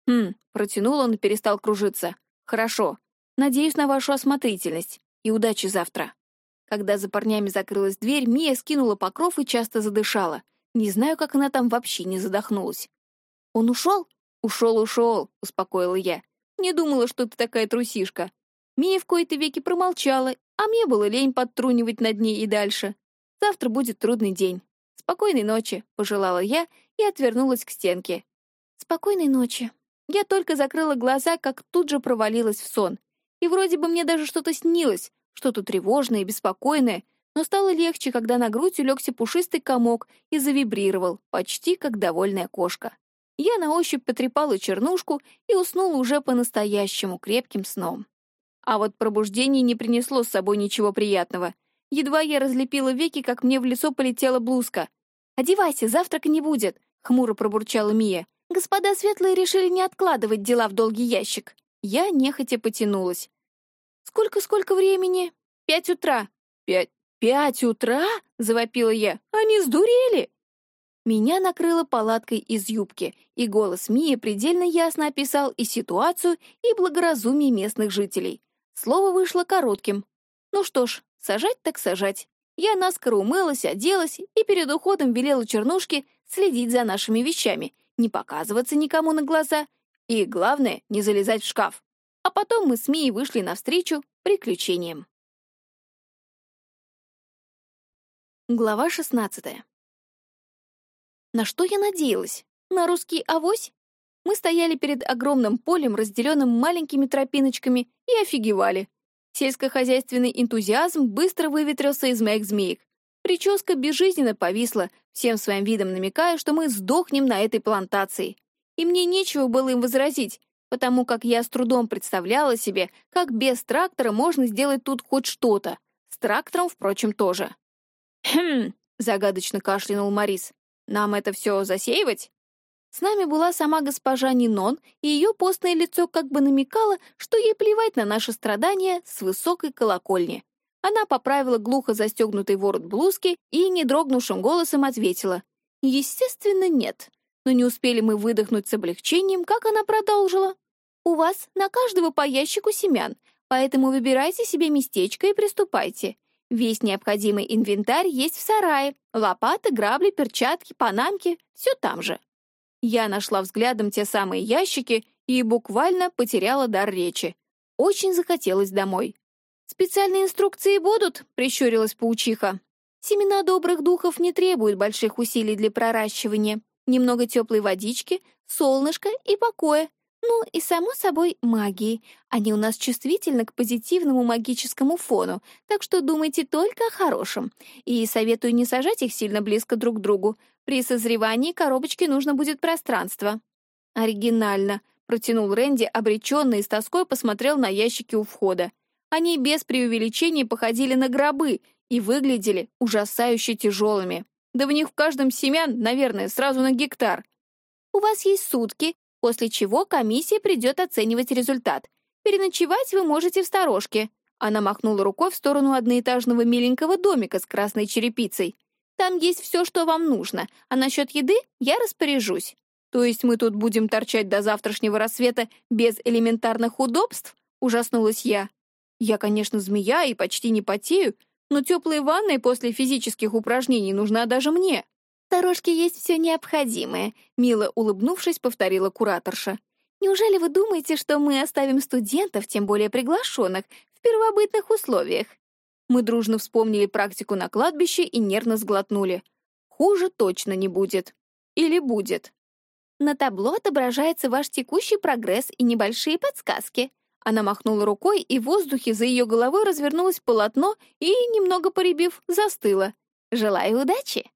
«Хм», — протянул он и перестал кружиться. «Хорошо. Надеюсь на вашу осмотрительность. И удачи завтра». Когда за парнями закрылась дверь, Мия скинула покров и часто задышала. Не знаю, как она там вообще не задохнулась. «Он ушел?» «Ушел, ушел», — успокоила я. «Не думала, что ты такая трусишка». Мия в кои-то веки промолчала, а мне было лень подтрунивать над ней и дальше. Завтра будет трудный день. «Спокойной ночи», — пожелала я и отвернулась к стенке. «Спокойной ночи». Я только закрыла глаза, как тут же провалилась в сон. И вроде бы мне даже что-то снилось, что-то тревожное и беспокойное, но стало легче, когда на грудь улегся пушистый комок и завибрировал, почти как довольная кошка. Я на ощупь потрепала чернушку и уснула уже по-настоящему крепким сном. А вот пробуждение не принесло с собой ничего приятного. Едва я разлепила веки, как мне в лицо полетела блузка. «Одевайся, завтрака не будет», — хмуро пробурчала Мия. «Господа светлые решили не откладывать дела в долгий ящик». Я нехотя потянулась. «Сколько-сколько времени?» «Пять утра». «Пять... пять утра?» — завопила я. «Они сдурели!» Меня накрыло палаткой из юбки, и голос Мии предельно ясно описал и ситуацию, и благоразумие местных жителей. Слово вышло коротким. Ну что ж, Сажать так сажать. Я наскоро умылась, оделась и перед уходом велела Чернушке следить за нашими вещами, не показываться никому на глаза и, главное, не залезать в шкаф. А потом мы с Мией вышли навстречу приключениям. Глава шестнадцатая. На что я надеялась? На русский авось? Мы стояли перед огромным полем, разделенным маленькими тропиночками, и офигевали. Сельскохозяйственный энтузиазм быстро выветрился из моих змеек. Прическа безжизненно повисла, всем своим видом намекая, что мы сдохнем на этой плантации. И мне нечего было им возразить, потому как я с трудом представляла себе, как без трактора можно сделать тут хоть что-то. С трактором, впрочем, тоже. «Хм», — загадочно кашлянул Морис. «Нам это все засеивать?» С нами была сама госпожа Нинон, и ее постное лицо как бы намекало, что ей плевать на наши страдания с высокой колокольни. Она поправила глухо застегнутый ворот блузки и недрогнувшим голосом ответила. «Естественно, нет». Но не успели мы выдохнуть с облегчением, как она продолжила. «У вас на каждого по ящику семян, поэтому выбирайте себе местечко и приступайте. Весь необходимый инвентарь есть в сарае. Лопаты, грабли, перчатки, панамки — все там же. Я нашла взглядом те самые ящики и буквально потеряла дар речи. Очень захотелось домой. «Специальные инструкции будут?» — прищурилась паучиха. «Семена добрых духов не требуют больших усилий для проращивания. Немного теплой водички, солнышко и покоя. Ну и, само собой, магии. Они у нас чувствительны к позитивному магическому фону, так что думайте только о хорошем. И советую не сажать их сильно близко друг к другу. При созревании коробочке нужно будет пространство. Оригинально, протянул Рэнди, обреченно и с тоской посмотрел на ящики у входа. Они без преувеличения походили на гробы и выглядели ужасающе тяжелыми. Да в них в каждом семян, наверное, сразу на гектар. У вас есть сутки, после чего комиссия придет оценивать результат. Переночевать вы можете в сторожке». Она махнула рукой в сторону одноэтажного миленького домика с красной черепицей. «Там есть все, что вам нужно, а насчет еды я распоряжусь». «То есть мы тут будем торчать до завтрашнего рассвета без элементарных удобств?» — ужаснулась я. «Я, конечно, змея и почти не потею, но теплые ванны после физических упражнений нужна даже мне» сторожке есть все необходимое», — мило улыбнувшись, повторила кураторша. «Неужели вы думаете, что мы оставим студентов, тем более приглашенных, в первобытных условиях?» Мы дружно вспомнили практику на кладбище и нервно сглотнули. Хуже точно не будет. Или будет. На табло отображается ваш текущий прогресс и небольшие подсказки. Она махнула рукой, и в воздухе за ее головой развернулось полотно и, немного поребив, застыло. «Желаю удачи!»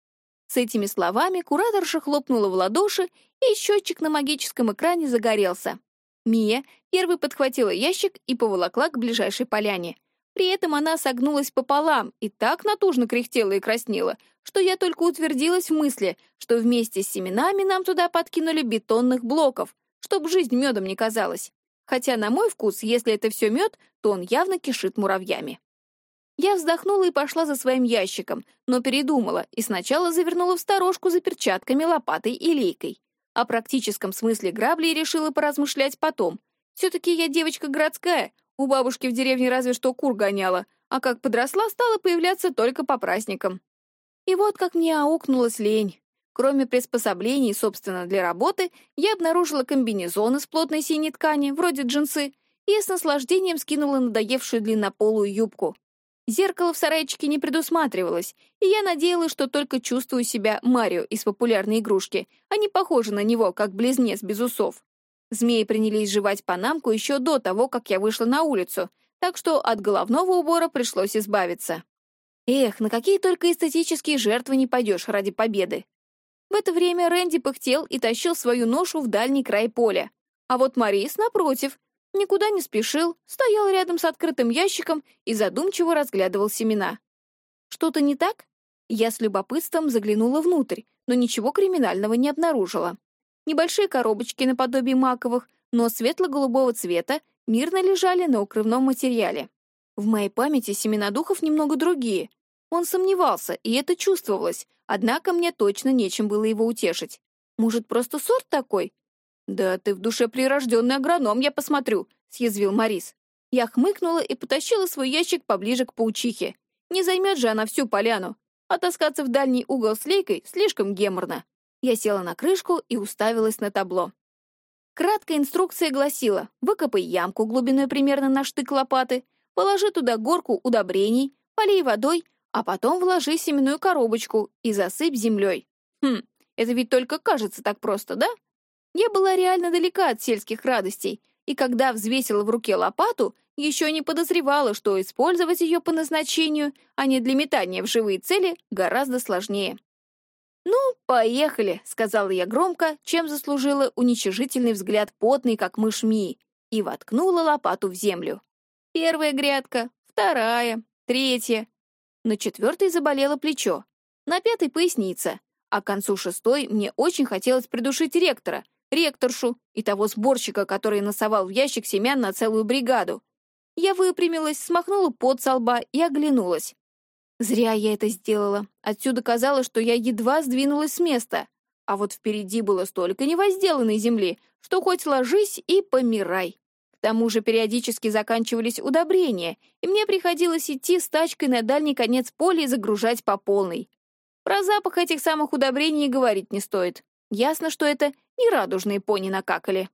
С этими словами кураторша хлопнула в ладоши, и счетчик на магическом экране загорелся. Мия первой подхватила ящик и поволокла к ближайшей поляне. При этом она согнулась пополам и так натужно кряхтела и краснела, что я только утвердилась в мысли, что вместе с семенами нам туда подкинули бетонных блоков, чтобы жизнь медом не казалась. Хотя, на мой вкус, если это все мед, то он явно кишит муравьями. Я вздохнула и пошла за своим ящиком, но передумала и сначала завернула в сторожку за перчатками, лопатой и лейкой. О практическом смысле граблей решила поразмышлять потом. Все-таки я девочка городская, у бабушки в деревне разве что кур гоняла, а как подросла, стала появляться только по праздникам. И вот как мне аукнулась лень. Кроме приспособлений, собственно, для работы, я обнаружила комбинезон из плотной синей ткани, вроде джинсы, и с наслаждением скинула надоевшую длиннополую юбку. Зеркало в сарайчике не предусматривалось, и я надеялась, что только чувствую себя Марио из популярной игрушки, а не похожа на него, как близнец без усов. Змеи принялись жевать панамку еще до того, как я вышла на улицу, так что от головного убора пришлось избавиться. Эх, на какие только эстетические жертвы не пойдешь ради победы. В это время Рэнди пыхтел и тащил свою ношу в дальний край поля. А вот Марис, напротив, никуда не спешил, стоял рядом с открытым ящиком и задумчиво разглядывал семена. Что-то не так? Я с любопытством заглянула внутрь, но ничего криминального не обнаружила. Небольшие коробочки наподобие маковых, но светло-голубого цвета, мирно лежали на укрывном материале. В моей памяти семена духов немного другие. Он сомневался, и это чувствовалось, однако мне точно нечем было его утешить. Может, просто сорт такой? «Да ты в душе прирожденный агроном, я посмотрю», — съязвил Морис. Я хмыкнула и потащила свой ящик поближе к паучихе. Не займет же она всю поляну. А таскаться в дальний угол с лейкой слишком геморно. Я села на крышку и уставилась на табло. Краткая инструкция гласила «Выкопай ямку глубиной примерно на штык лопаты, положи туда горку удобрений, полей водой, а потом вложи семенную коробочку и засыпь землей». Хм, это ведь только кажется так просто, да? Я была реально далека от сельских радостей, и когда взвесила в руке лопату, еще не подозревала, что использовать ее по назначению, а не для метания в живые цели, гораздо сложнее. «Ну, поехали», — сказала я громко, чем заслужила уничижительный взгляд потный, как мышь Мии, и воткнула лопату в землю. Первая грядка, вторая, третья. На четвертой заболело плечо, на пятой — поясница, а к концу шестой мне очень хотелось придушить ректора — ректоршу и того сборщика, который носовал в ящик семян на целую бригаду. Я выпрямилась, смахнула пот со лба и оглянулась. Зря я это сделала. Отсюда казалось, что я едва сдвинулась с места. А вот впереди было столько невозделанной земли, что хоть ложись и помирай. К тому же периодически заканчивались удобрения, и мне приходилось идти с тачкой на дальний конец поля и загружать по полной. Про запах этих самых удобрений говорить не стоит. Ясно, что это не радужные пони накакали.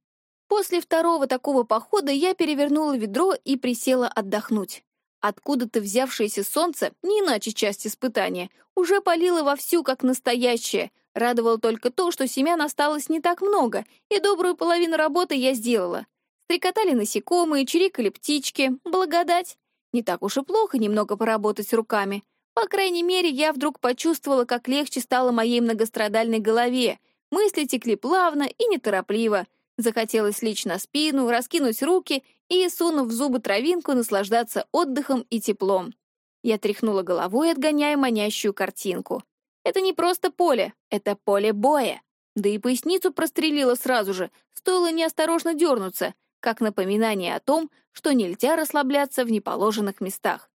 После второго такого похода я перевернула ведро и присела отдохнуть. Откуда-то взявшееся солнце, не иначе часть испытания, уже палило вовсю, как настоящее. Радовало только то, что семян осталось не так много, и добрую половину работы я сделала. Стрекотали насекомые, чирикали птички. Благодать. Не так уж и плохо немного поработать руками. По крайней мере, я вдруг почувствовала, как легче стало моей многострадальной голове. Мысли текли плавно и неторопливо. Захотелось лечь на спину, раскинуть руки и, сунув в зубы травинку, наслаждаться отдыхом и теплом. Я тряхнула головой, отгоняя манящую картинку. Это не просто поле, это поле боя. Да и поясницу прострелила сразу же, стоило неосторожно дернуться, как напоминание о том, что нельзя расслабляться в неположенных местах.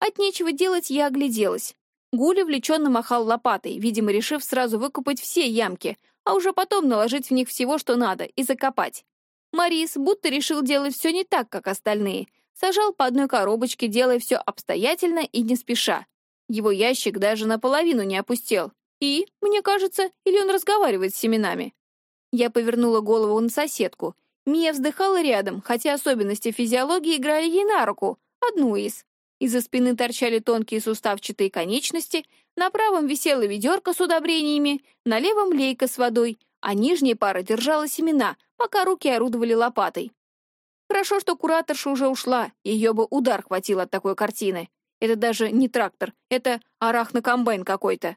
От нечего делать я огляделась. Гуля влеченно махал лопатой, видимо, решив сразу выкупать все ямки, а уже потом наложить в них всего, что надо, и закопать. Марис будто решил делать все не так, как остальные. Сажал по одной коробочке, делая все обстоятельно и не спеша. Его ящик даже наполовину не опустел. И, мне кажется, или он разговаривает с семенами. Я повернула голову на соседку. Мия вздыхала рядом, хотя особенности физиологии играли ей на руку, одну из. Из-за спины торчали тонкие суставчатые конечности, на правом висела ведерко с удобрениями, на левом — лейка с водой, а нижняя пара держала семена, пока руки орудовали лопатой. Хорошо, что кураторша уже ушла, ее бы удар хватил от такой картины. Это даже не трактор, это арахнокомбайн какой-то.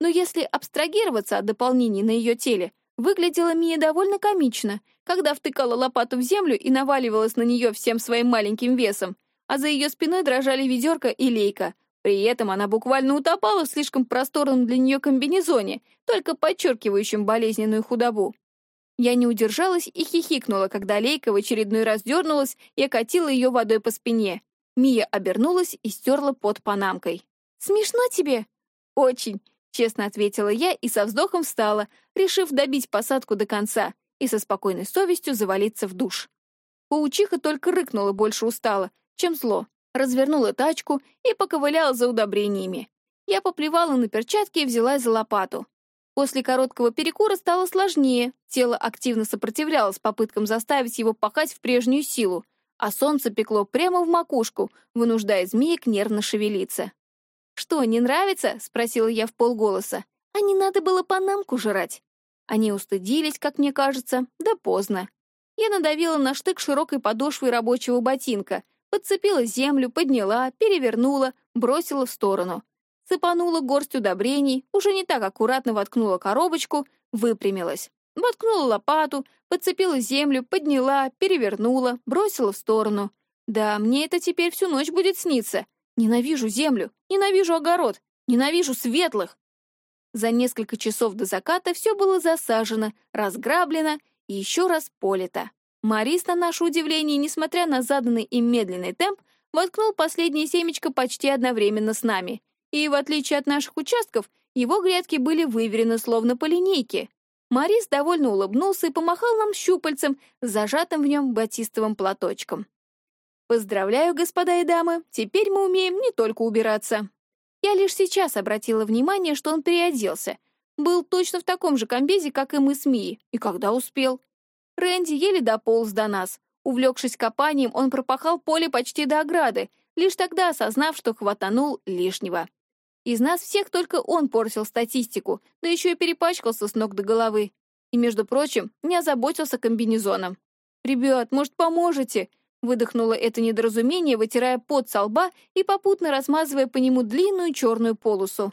Но если абстрагироваться от дополнений на ее теле, выглядела Мия довольно комично, когда втыкала лопату в землю и наваливалась на нее всем своим маленьким весом, а за ее спиной дрожали ведерко и лейка. При этом она буквально утопала в слишком просторном для нее комбинезоне, только подчеркивающем болезненную худобу. Я не удержалась и хихикнула, когда лейка в очередной раз дернулась и окатила ее водой по спине. Мия обернулась и стерла под панамкой. «Смешно тебе?» «Очень», — честно ответила я и со вздохом встала, решив добить посадку до конца и со спокойной совестью завалиться в душ. Паучиха только рыкнула больше устала, чем зло. Развернула тачку и поковыляла за удобрениями. Я поплевала на перчатки и взялась за лопату. После короткого перекура стало сложнее, тело активно сопротивлялось попыткам заставить его пахать в прежнюю силу, а солнце пекло прямо в макушку, вынуждая змеек нервно шевелиться. «Что, не нравится?» — спросила я в полголоса. «А не надо было панамку жрать». Они устыдились, как мне кажется, да поздно. Я надавила на штык широкой подошвой рабочего ботинка, Подцепила землю, подняла, перевернула, бросила в сторону. Сыпанула горсть удобрений, уже не так аккуратно воткнула коробочку, выпрямилась. Воткнула лопату, подцепила землю, подняла, перевернула, бросила в сторону. Да, мне это теперь всю ночь будет сниться. Ненавижу землю, ненавижу огород, ненавижу светлых. За несколько часов до заката все было засажено, разграблено и еще раз полито. Марис, на наше удивление, несмотря на заданный им медленный темп, воткнул последнее семечко почти одновременно с нами. И, в отличие от наших участков, его грядки были выверены словно по линейке. Марис довольно улыбнулся и помахал нам щупальцем, зажатым в нем батистовым платочком. «Поздравляю, господа и дамы, теперь мы умеем не только убираться». Я лишь сейчас обратила внимание, что он переоделся. Был точно в таком же комбезе, как и мы с Мией, и когда успел. Рэнди еле дополз до нас. Увлекшись копанием, он пропахал поле почти до ограды, лишь тогда осознав, что хватанул лишнего. Из нас всех только он портил статистику, да еще и перепачкался с ног до головы. И, между прочим, не озаботился комбинезоном. «Ребят, может, поможете?» Выдохнуло это недоразумение, вытирая пот со лба и попутно размазывая по нему длинную черную полосу.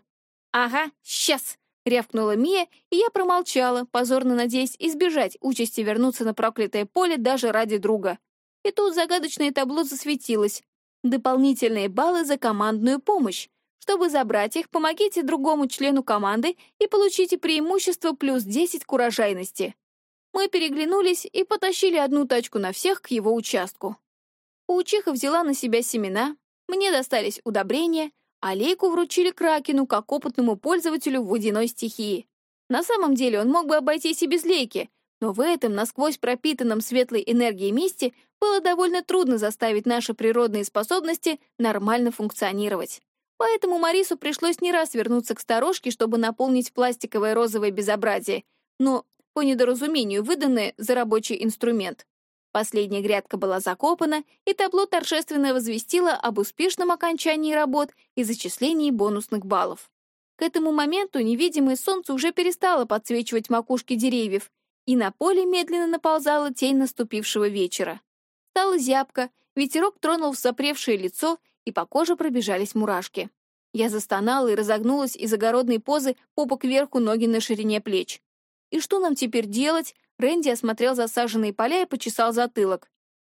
«Ага, сейчас!» — рявкнула Мия, и я промолчала, позорно надеясь избежать участи вернуться на проклятое поле даже ради друга. И тут загадочное табло засветилось. Дополнительные баллы за командную помощь. Чтобы забрать их, помогите другому члену команды и получите преимущество плюс 10 к урожайности. Мы переглянулись и потащили одну тачку на всех к его участку. Паучиха взяла на себя семена, мне достались удобрения, а лейку вручили Кракену как опытному пользователю водяной стихии. На самом деле он мог бы обойтись и без лейки, но в этом насквозь пропитанном светлой энергией месте было довольно трудно заставить наши природные способности нормально функционировать. Поэтому Марису пришлось не раз вернуться к сторожке, чтобы наполнить пластиковое розовое безобразие, но по недоразумению выданное за рабочий инструмент. Последняя грядка была закопана, и табло торжественно возвестило об успешном окончании работ и зачислении бонусных баллов. К этому моменту невидимое солнце уже перестало подсвечивать макушки деревьев, и на поле медленно наползала тень наступившего вечера. Стало зябко, ветерок тронул в сопревшее лицо, и по коже пробежались мурашки. Я застонала и разогнулась из огородной позы попа кверху, ноги на ширине плеч. И что нам теперь делать? Рэнди осмотрел засаженные поля и почесал затылок.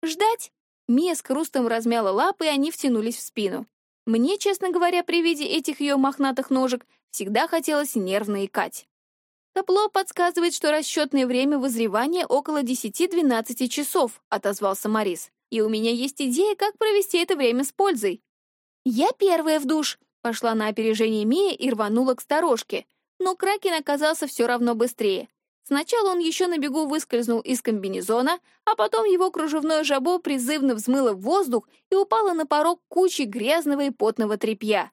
«Ждать?» Мия с хрустом размяла лапы, и они втянулись в спину. Мне, честно говоря, при виде этих ее мохнатых ножек всегда хотелось нервно икать. «Табло подсказывает, что расчетное время вызревания около 10-12 часов», — отозвался Морис. «И у меня есть идея, как провести это время с пользой». «Я первая в душ», — пошла на опережение Мия и рванула к сторожке. Но Кракен оказался все равно быстрее. Сначала он еще на бегу выскользнул из комбинезона, а потом его кружевное жабо призывно взмыло в воздух и упало на порог кучи грязного и потного тряпья.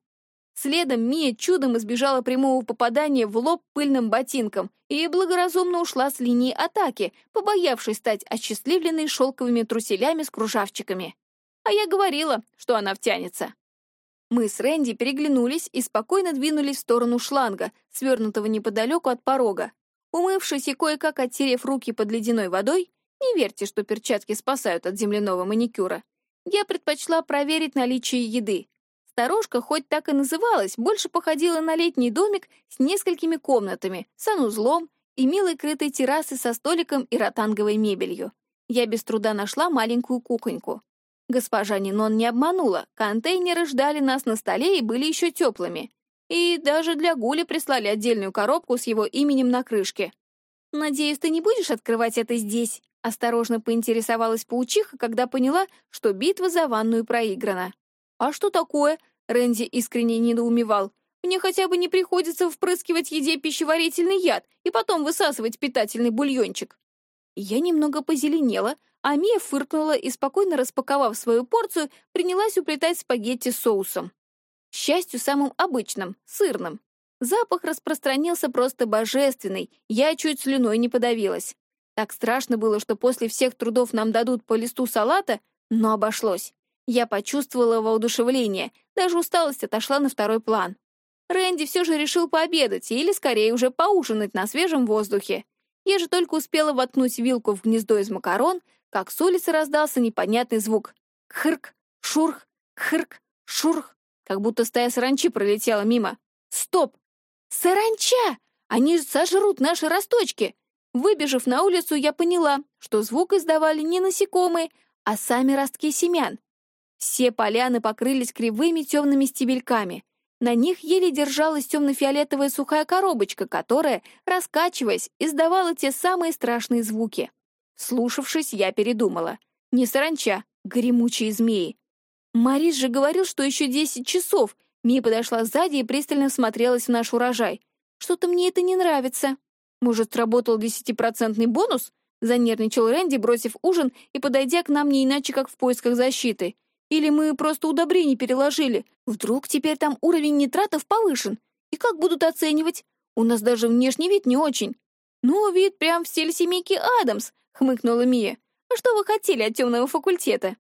Следом Мия чудом избежала прямого попадания в лоб пыльным ботинком и благоразумно ушла с линии атаки, побоявшись стать осчастливленной шелковыми труселями с кружавчиками. А я говорила, что она втянется. Мы с Рэнди переглянулись и спокойно двинулись в сторону шланга, свернутого неподалеку от порога. Умывшись и кое-как оттерев руки под ледяной водой, не верьте, что перчатки спасают от земляного маникюра, я предпочла проверить наличие еды. Сторожка, хоть так и называлась, больше походила на летний домик с несколькими комнатами, санузлом и милой крытой террасой со столиком и ротанговой мебелью. Я без труда нашла маленькую кухоньку. Госпожа Нинон не обманула, контейнеры ждали нас на столе и были еще теплыми. И даже для Гули прислали отдельную коробку с его именем на крышке. «Надеюсь, ты не будешь открывать это здесь?» Осторожно поинтересовалась паучиха, когда поняла, что битва за ванную проиграна. «А что такое?» — Рэнди искренне недоумевал. «Мне хотя бы не приходится впрыскивать еде пищеварительный яд и потом высасывать питательный бульончик». Я немного позеленела, а Мия фыркнула и, спокойно распаковав свою порцию, принялась уплетать спагетти с соусом счастью, самым обычным, сырным. Запах распространился просто божественный, я чуть слюной не подавилась. Так страшно было, что после всех трудов нам дадут по листу салата, но обошлось. Я почувствовала воодушевление, даже усталость отошла на второй план. Рэнди все же решил пообедать или, скорее, уже поужинать на свежем воздухе. Я же только успела воткнуть вилку в гнездо из макарон, как с улицы раздался непонятный звук. Хрк, шурх, хрк, шурх как будто стая саранчи пролетела мимо. Стоп! Саранча! Они сожрут наши росточки! Выбежав на улицу, я поняла, что звук издавали не насекомые, а сами ростки семян. Все поляны покрылись кривыми темными стебельками. На них еле держалась темно-фиолетовая сухая коробочка, которая, раскачиваясь, издавала те самые страшные звуки. Слушавшись, я передумала. Не саранча, гремучие змеи. Марис же говорил, что еще десять часов. Мия подошла сзади и пристально смотрелась в наш урожай. Что-то мне это не нравится. Может, сработал десятипроцентный бонус? Занервничал Рэнди, бросив ужин и подойдя к нам не иначе, как в поисках защиты. Или мы просто удобрений переложили. Вдруг теперь там уровень нитратов повышен? И как будут оценивать? У нас даже внешний вид не очень. Ну, вид прям в стиле семейки Адамс, хмыкнула Мия. А что вы хотели от темного факультета?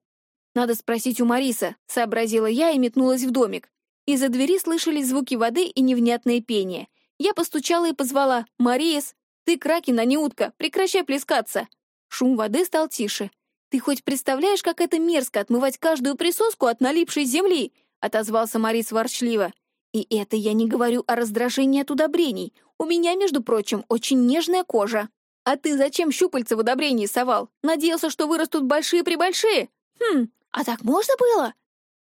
«Надо спросить у Мариса», — сообразила я и метнулась в домик. Из-за двери слышались звуки воды и невнятное пение. Я постучала и позвала «Марис, ты кракен, а не утка, прекращай плескаться!» Шум воды стал тише. «Ты хоть представляешь, как это мерзко отмывать каждую присоску от налипшей земли?» — отозвался Марис ворчливо. «И это я не говорю о раздражении от удобрений. У меня, между прочим, очень нежная кожа». «А ты зачем щупальца в удобрении совал? Надеялся, что вырастут большие-пребольшие? Хм, «А так можно было?»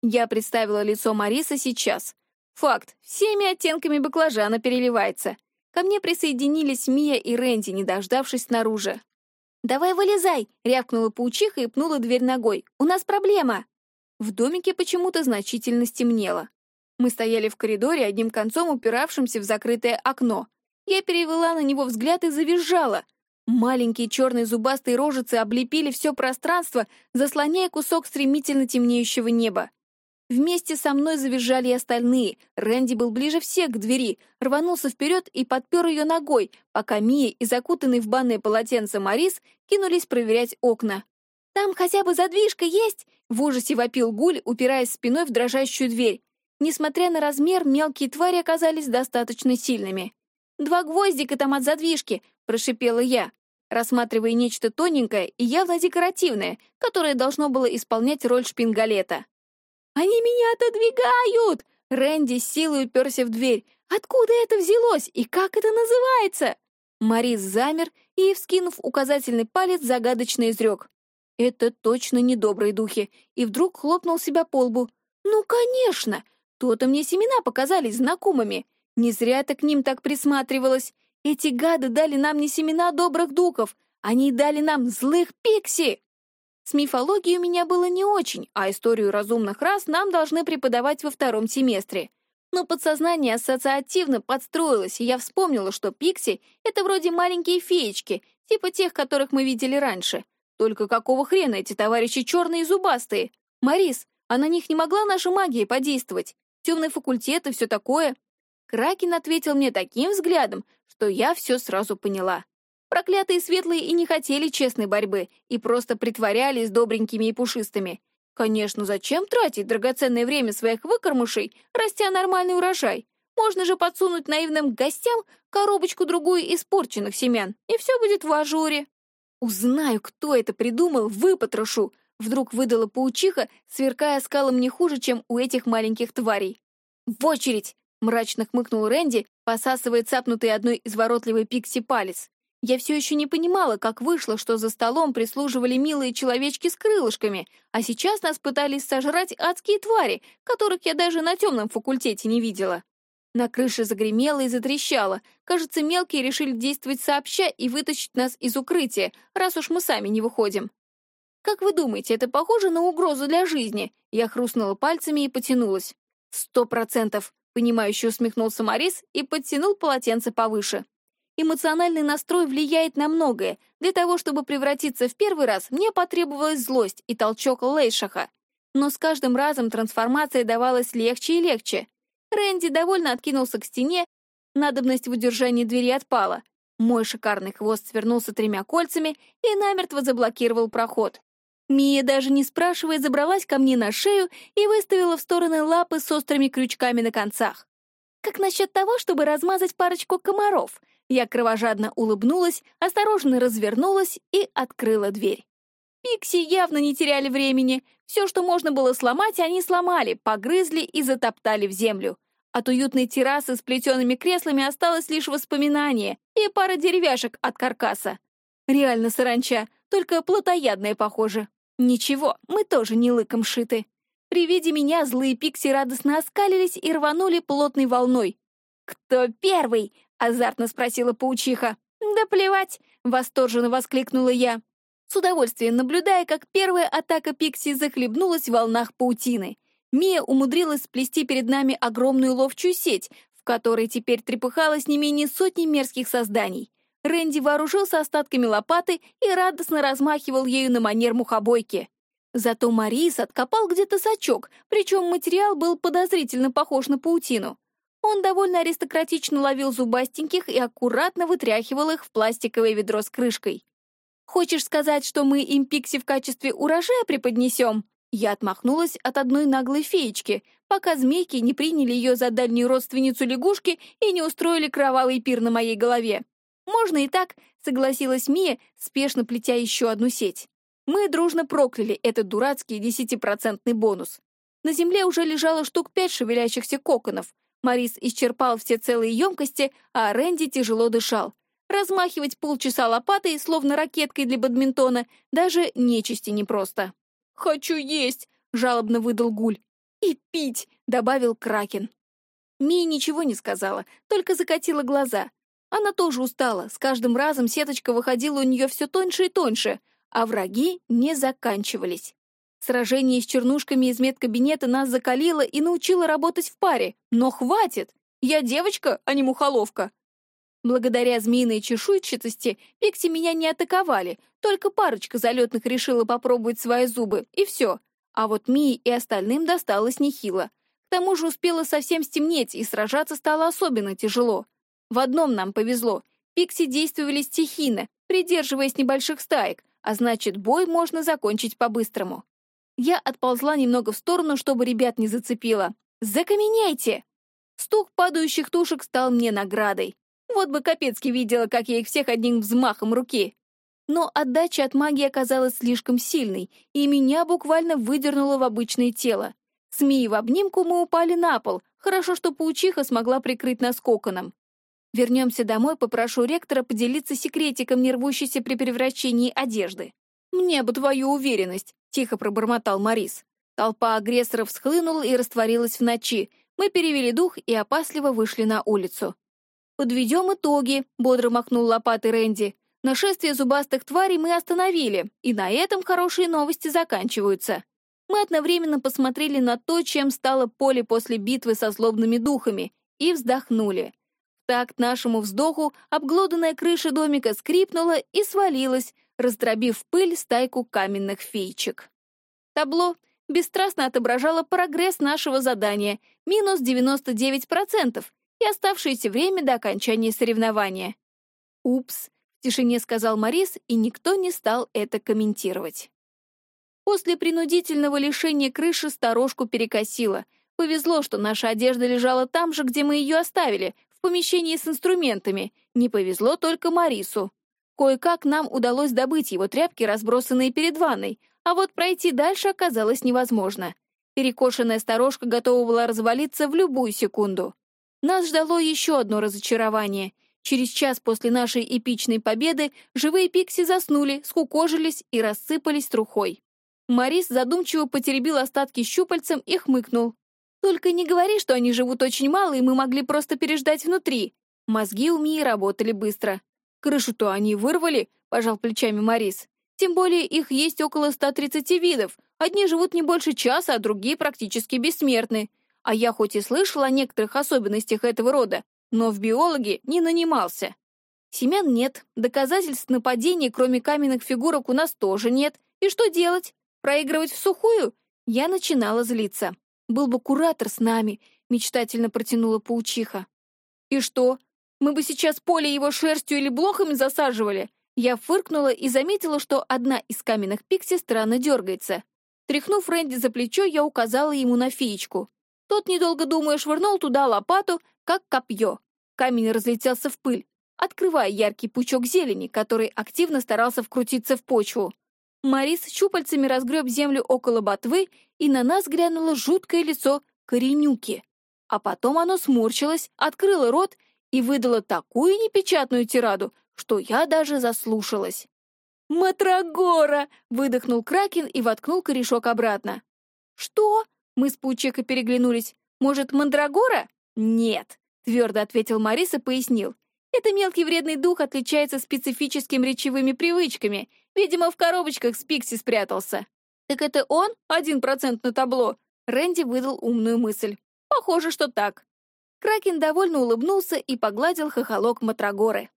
Я представила лицо Мариса сейчас. Факт, всеми оттенками баклажана переливается. Ко мне присоединились Мия и Рэнди, не дождавшись снаружи. «Давай вылезай!» — рявкнула паучиха и пнула дверь ногой. «У нас проблема!» В домике почему-то значительно стемнело. Мы стояли в коридоре, одним концом упиравшимся в закрытое окно. Я перевела на него взгляд и завизжала. Маленькие черные зубастые рожицы облепили все пространство, заслоняя кусок стремительно темнеющего неба. Вместе со мной завизжали и остальные. Рэнди был ближе всех к двери, рванулся вперед и подпер ее ногой, пока Мия и закутанный в банное полотенце Марис кинулись проверять окна. «Там хотя бы задвижка есть?» — в ужасе вопил Гуль, упираясь спиной в дрожащую дверь. Несмотря на размер, мелкие твари оказались достаточно сильными. «Два гвоздика там от задвижки!» — прошипела я, рассматривая нечто тоненькое и явно декоративное, которое должно было исполнять роль шпингалета. «Они меня отодвигают!» Рэнди с силой уперся в дверь. «Откуда это взялось и как это называется?» Морис замер и, вскинув указательный палец, загадочно изрек. «Это точно недобрые духи!» И вдруг хлопнул себя по лбу. «Ну, конечно! То-то мне семена показались знакомыми. Не зря ты к ним так присматривалась. Эти гады дали нам не семена добрых духов, они дали нам злых пикси!» С мифологией у меня было не очень, а историю разумных рас нам должны преподавать во втором семестре. Но подсознание ассоциативно подстроилось, и я вспомнила, что пикси — это вроде маленькие феечки, типа тех, которых мы видели раньше. Только какого хрена эти товарищи черные и зубастые? Марис, а на них не могла наша магия подействовать? Темный факультет и все такое? Кракен ответил мне таким взглядом, что я все сразу поняла. Проклятые светлые и не хотели честной борьбы, и просто притворялись добренькими и пушистыми. Конечно, зачем тратить драгоценное время своих выкормышей, растя нормальный урожай? Можно же подсунуть наивным гостям коробочку-другую испорченных семян, и все будет в ажуре. Узнаю, кто это придумал, выпотрошу, вдруг выдала паучиха, сверкая скалом не хуже, чем у этих маленьких тварей. «В очередь!» — мрачно хмыкнул Рэнди, посасывая цапнутый одной из воротливой пикси палец. Я все еще не понимала, как вышло, что за столом прислуживали милые человечки с крылышками, а сейчас нас пытались сожрать адские твари, которых я даже на темном факультете не видела. На крыше загремело и затрещало. Кажется, мелкие решили действовать сообща и вытащить нас из укрытия, раз уж мы сами не выходим. «Как вы думаете, это похоже на угрозу для жизни?» Я хрустнула пальцами и потянулась. «Сто процентов!» — понимающе усмехнулся Морис и подтянул полотенце повыше. Эмоциональный настрой влияет на многое. Для того, чтобы превратиться в первый раз, мне потребовалась злость и толчок Лейшаха. Но с каждым разом трансформация давалась легче и легче. Рэнди довольно откинулся к стене, надобность в удержании двери отпала. Мой шикарный хвост свернулся тремя кольцами и намертво заблокировал проход. Мия, даже не спрашивая, забралась ко мне на шею и выставила в стороны лапы с острыми крючками на концах. «Как насчет того, чтобы размазать парочку комаров?» Я кровожадно улыбнулась, осторожно развернулась и открыла дверь. Пикси явно не теряли времени. Все, что можно было сломать, они сломали, погрызли и затоптали в землю. От уютной террасы с плетеными креслами осталось лишь воспоминание и пара деревяшек от каркаса. Реально саранча, только плотоядная, похоже. Ничего, мы тоже не лыком шиты. При виде меня злые пикси радостно оскалились и рванули плотной волной. «Кто первый?» азартно спросила паучиха. «Да плевать!» — восторженно воскликнула я, с удовольствием наблюдая, как первая атака Пикси захлебнулась в волнах паутины. Мия умудрилась сплести перед нами огромную ловчую сеть, в которой теперь трепыхалось не менее сотни мерзких созданий. Рэнди вооружился остатками лопаты и радостно размахивал ею на манер мухобойки. Зато Марис откопал где-то сачок, причем материал был подозрительно похож на паутину. Он довольно аристократично ловил зубастеньких и аккуратно вытряхивал их в пластиковое ведро с крышкой. «Хочешь сказать, что мы им пикси в качестве урожая преподнесем?» Я отмахнулась от одной наглой феечки, пока змейки не приняли ее за дальнюю родственницу лягушки и не устроили кровавый пир на моей голове. «Можно и так», — согласилась Мия, спешно плетя еще одну сеть. Мы дружно прокляли этот дурацкий десятипроцентный бонус. На земле уже лежало штук пять шевелящихся коконов, Морис исчерпал все целые емкости, а Рэнди тяжело дышал. Размахивать полчаса лопатой, словно ракеткой для бадминтона, даже нечисти непросто. «Хочу есть!» — жалобно выдал Гуль. «И пить!» — добавил Кракен. Мия ничего не сказала, только закатила глаза. Она тоже устала, с каждым разом сеточка выходила у нее все тоньше и тоньше, а враги не заканчивались. Сражение с чернушками из медкабинета нас закалило и научило работать в паре. Но хватит! Я девочка, а не мухоловка. Благодаря змеиной чешуйчатости пикси меня не атаковали, только парочка залетных решила попробовать свои зубы, и все. А вот Мии и остальным досталось нехило. К тому же успело совсем стемнеть, и сражаться стало особенно тяжело. В одном нам повезло. Пикси действовали стихийно, придерживаясь небольших стаек, а значит, бой можно закончить по-быстрому. Я отползла немного в сторону, чтобы ребят не зацепило. «Закаменяйте!» Стук падающих тушек стал мне наградой. Вот бы Капецки видела, как я их всех одним взмахом руки. Но отдача от магии оказалась слишком сильной, и меня буквально выдернуло в обычное тело. Смея в обнимку, мы упали на пол. Хорошо, что паучиха смогла прикрыть нас коконом. Вернемся домой, попрошу ректора поделиться секретиком, не рвущейся при превращении одежды. «Мне бы твою уверенность», — тихо пробормотал Морис. Толпа агрессоров схлынула и растворилась в ночи. Мы перевели дух и опасливо вышли на улицу. «Подведем итоги», — бодро махнул лопатой Рэнди. «Нашествие зубастых тварей мы остановили, и на этом хорошие новости заканчиваются». Мы одновременно посмотрели на то, чем стало поле после битвы со злобными духами, и вздохнули. Такт нашему вздоху обглоданная крыша домика скрипнула и свалилась, раздробив пыль стайку каменных фейчек. Табло бесстрастно отображало прогресс нашего задания — минус 99%, и оставшееся время до окончания соревнования. «Упс», — в тишине сказал Морис, и никто не стал это комментировать. После принудительного лишения крыши сторожку перекосило. Повезло, что наша одежда лежала там же, где мы ее оставили, в помещении с инструментами. Не повезло только Марису. Кое-как нам удалось добыть его тряпки, разбросанные перед ванной, а вот пройти дальше оказалось невозможно. Перекошенная сторожка готова была развалиться в любую секунду. Нас ждало еще одно разочарование. Через час после нашей эпичной победы живые пикси заснули, скукожились и рассыпались трухой. Марис задумчиво потеребил остатки щупальцем и хмыкнул. «Только не говори, что они живут очень мало, и мы могли просто переждать внутри». Мозги у Мии работали быстро. «Крышу-то они вырвали», — пожал плечами Марис. «Тем более их есть около 130 видов. Одни живут не больше часа, а другие практически бессмертны. А я хоть и слышал о некоторых особенностях этого рода, но в биологи не нанимался. Семян нет, доказательств нападения, кроме каменных фигурок, у нас тоже нет. И что делать? Проигрывать в сухую? Я начинала злиться. Был бы куратор с нами, мечтательно протянула паучиха. И что? Мы бы сейчас поле его шерстью или блохами засаживали? Я фыркнула и заметила, что одна из каменных пикси странно дергается. Тряхнув Рэнди за плечо, я указала ему на феечку. Тот, недолго думая, швырнул туда лопату, как копье. Камень разлетелся в пыль, открывая яркий пучок зелени, который активно старался вкрутиться в почву. Марис щупальцами разгреб землю около ботвы, и на нас глянуло жуткое лицо коренюки. А потом оно сморщилось, открыло рот и выдало такую непечатную тираду, что я даже заслушалась. «Матрагора!» — выдохнул Кракен и воткнул корешок обратно. «Что?» Мы с Паучекой переглянулись. «Может, Мандрагора?» «Нет», — твердо ответил Марис и пояснил. «Это мелкий вредный дух отличается специфическими речевыми привычками. Видимо, в коробочках с Пикси спрятался». «Так это он? Один процент на табло?» Рэнди выдал умную мысль. «Похоже, что так». Кракен довольно улыбнулся и погладил хохолок Матрагоры.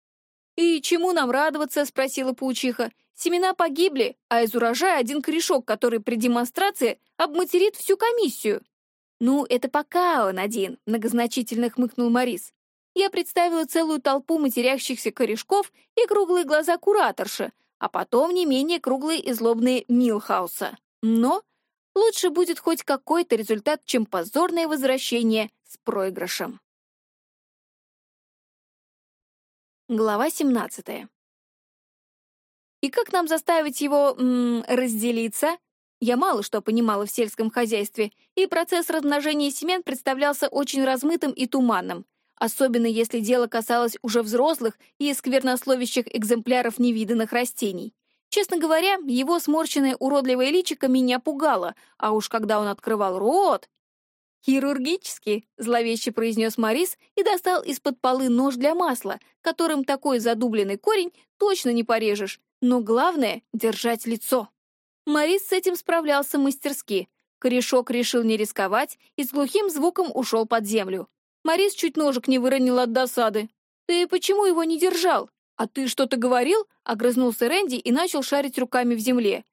«И чему нам радоваться?» — спросила паучиха. «Семена погибли, а из урожая один корешок, который при демонстрации обматерит всю комиссию». «Ну, это пока он один», — многозначительно хмыкнул Морис. Я представила целую толпу матерящихся корешков и круглые глаза кураторши, а потом не менее круглые и злобные Милхауса. Но лучше будет хоть какой-то результат, чем позорное возвращение с проигрышем. Глава 17. И как нам заставить его м разделиться? Я мало что понимала в сельском хозяйстве, и процесс размножения семян представлялся очень размытым и туманным, особенно если дело касалось уже взрослых и сквернословящих экземпляров невиданных растений. Честно говоря, его сморщенное уродливое личико меня пугало, а уж когда он открывал рот... «Хирургически», — зловеще произнес Морис и достал из-под полы нож для масла, которым такой задубленный корень точно не порежешь. Но главное — держать лицо. Морис с этим справлялся мастерски. Корешок решил не рисковать и с глухим звуком ушел под землю. Морис чуть ножик не выронил от досады. «Ты почему его не держал?» «А ты что-то говорил?» — огрызнулся Рэнди и начал шарить руками в земле.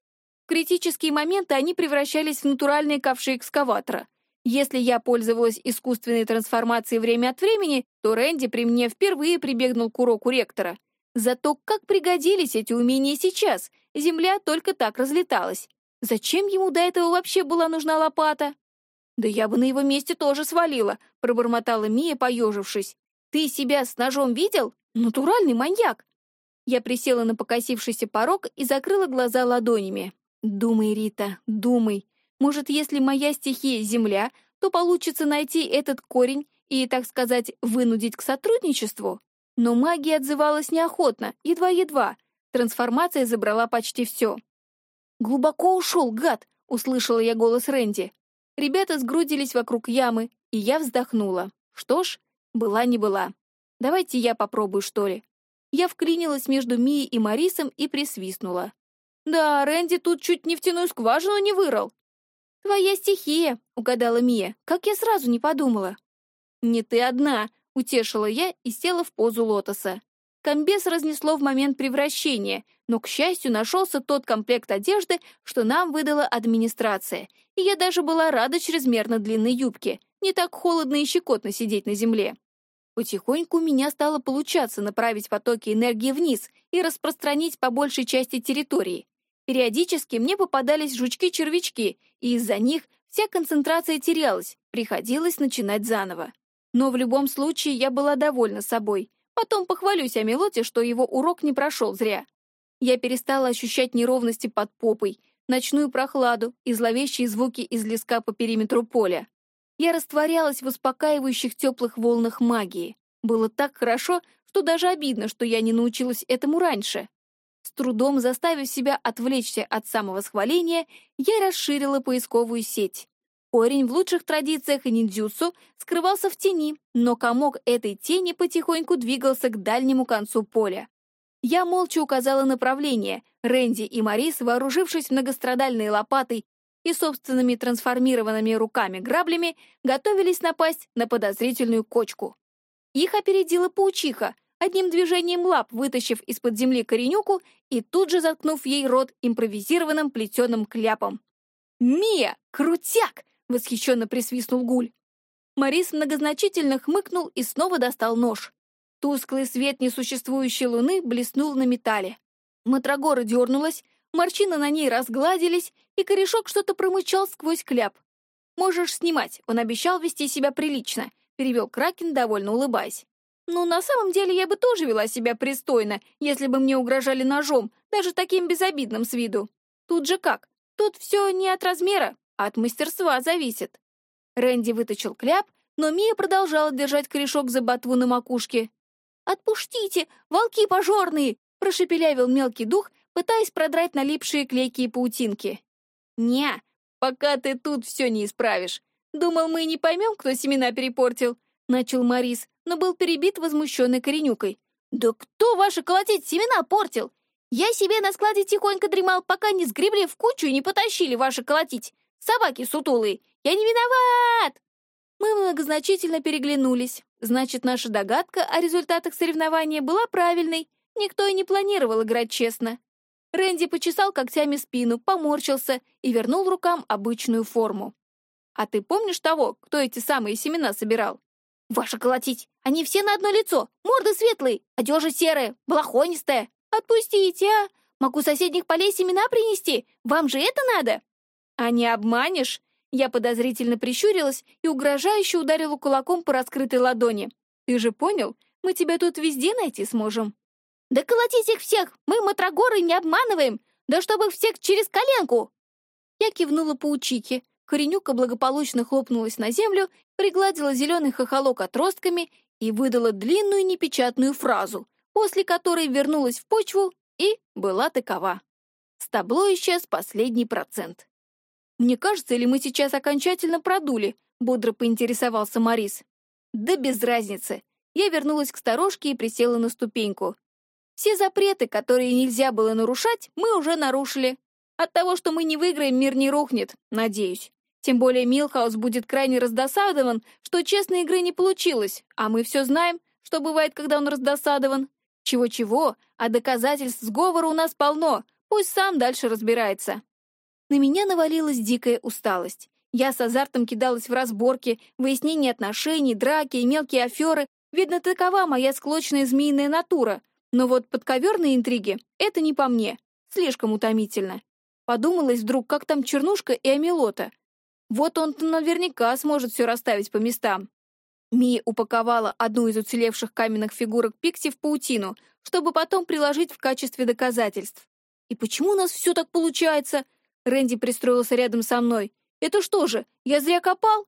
В критические моменты они превращались в натуральные ковши экскаватора. Если я пользовалась искусственной трансформацией время от времени, то Рэнди при мне впервые прибегнул к уроку ректора. Зато как пригодились эти умения сейчас, земля только так разлеталась. Зачем ему до этого вообще была нужна лопата? «Да я бы на его месте тоже свалила», — пробормотала Мия, поежившись. «Ты себя с ножом видел? Натуральный маньяк!» Я присела на покосившийся порог и закрыла глаза ладонями. «Думай, Рита, думай. Может, если моя стихия — земля, то получится найти этот корень и, так сказать, вынудить к сотрудничеству?» Но магия отзывалась неохотно, едва-едва. Трансформация забрала почти все. «Глубоко ушел, гад!» — услышала я голос Рэнди. Ребята сгрудились вокруг ямы, и я вздохнула. Что ж, была не была. Давайте я попробую, что ли. Я вклинилась между Мией и Марисом и присвистнула. «Да, Рэнди тут чуть нефтяную скважину не вырыл». «Твоя стихия», — угадала Мия, как я сразу не подумала. «Не ты одна», — утешила я и села в позу лотоса. Комбез разнесло в момент превращения, но, к счастью, нашелся тот комплект одежды, что нам выдала администрация, и я даже была рада чрезмерно длинной юбке. Не так холодно и щекотно сидеть на земле. Потихоньку у меня стало получаться направить потоки энергии вниз и распространить по большей части территории. Периодически мне попадались жучки-червячки, и из-за них вся концентрация терялась, приходилось начинать заново. Но в любом случае я была довольна собой. Потом похвалюсь о Мелоте, что его урок не прошел зря. Я перестала ощущать неровности под попой, ночную прохладу и зловещие звуки из леска по периметру поля. Я растворялась в успокаивающих теплых волнах магии. Было так хорошо, что даже обидно, что я не научилась этому раньше. С трудом заставив себя отвлечься от самовосхваления, я расширила поисковую сеть. Корень в лучших традициях ниндзюцу скрывался в тени, но комок этой тени потихоньку двигался к дальнему концу поля. Я молча указала направление. Рэнди и Марис, вооружившись многострадальной лопатой и собственными трансформированными руками-граблями, готовились напасть на подозрительную кочку. Их опередила паучиха, одним движением лап вытащив из-под земли коренюку и тут же заткнув ей рот импровизированным плетеным кляпом. «Мия! Крутяк!» Восхищенно присвистнул Гуль. Морис многозначительно хмыкнул и снова достал нож. Тусклый свет несуществующей луны блеснул на металле. Матрагора дернулась, морщины на ней разгладились, и корешок что-то промычал сквозь кляп. «Можешь снимать, он обещал вести себя прилично», — перевел Кракен, довольно улыбаясь. «Ну, на самом деле я бы тоже вела себя пристойно, если бы мне угрожали ножом, даже таким безобидным с виду. Тут же как? Тут все не от размера, от мастерства зависит. Рэнди вытащил кляп, но Мия продолжала держать корешок за ботву на макушке. «Отпустите, волки пожорные!» — прошепелявил мелкий дух, пытаясь продрать налипшие клейкие паутинки. «Не, пока ты тут все не исправишь. Думал, мы не поймем, кто семена перепортил», — начал Морис, но был перебит возмущенной коренюкой. «Да кто ваши колотить семена портил? Я себе на складе тихонько дремал, пока не сгребли в кучу и не потащили ваши колотить. Собаки сутулые! Я не виноват!» Мы многозначительно переглянулись. Значит, наша догадка о результатах соревнования была правильной. Никто и не планировал играть честно. Рэнди почесал когтями спину, поморщился и вернул рукам обычную форму. «А ты помнишь того, кто эти самые семена собирал?» «Ваша колотить! Они все на одно лицо! Морды светлые, одежа серая, балахонистая! Отпустите, а! Могу соседних полей семена принести! Вам же это надо!» «А не обманешь?» Я подозрительно прищурилась и угрожающе ударила кулаком по раскрытой ладони. «Ты же понял? Мы тебя тут везде найти сможем». «Да колотить их всех! Мы, матрогоры, не обманываем! Да чтобы всех через коленку!» Я кивнула по учике. Коренюка благополучно хлопнулась на землю, пригладила зеленый хохолок отростками и выдала длинную непечатную фразу, после которой вернулась в почву и была такова. С табло исчез последний процент. «Мне кажется, или мы сейчас окончательно продули?» — бодро поинтересовался Морис. «Да без разницы». Я вернулась к сторожке и присела на ступеньку. Все запреты, которые нельзя было нарушать, мы уже нарушили. От того, что мы не выиграем, мир не рухнет, надеюсь. Тем более Милхаус будет крайне раздосадован, что честной игры не получилось, а мы все знаем, что бывает, когда он раздосадован. Чего-чего, а доказательств сговора у нас полно, пусть сам дальше разбирается. На меня навалилась дикая усталость. Я с азартом кидалась в разборки, выяснение отношений, драки и мелкие аферы. Видно, такова моя склочная змеиная натура. Но вот подковерные интриги — это не по мне. Слишком утомительно. Подумалось вдруг, как там Чернушка и Амилота. Вот он-то наверняка сможет все расставить по местам. Мия упаковала одну из уцелевших каменных фигурок Пикси в паутину, чтобы потом приложить в качестве доказательств. «И почему у нас все так получается?» Рэнди пристроился рядом со мной. «Это что же, я зря копал?»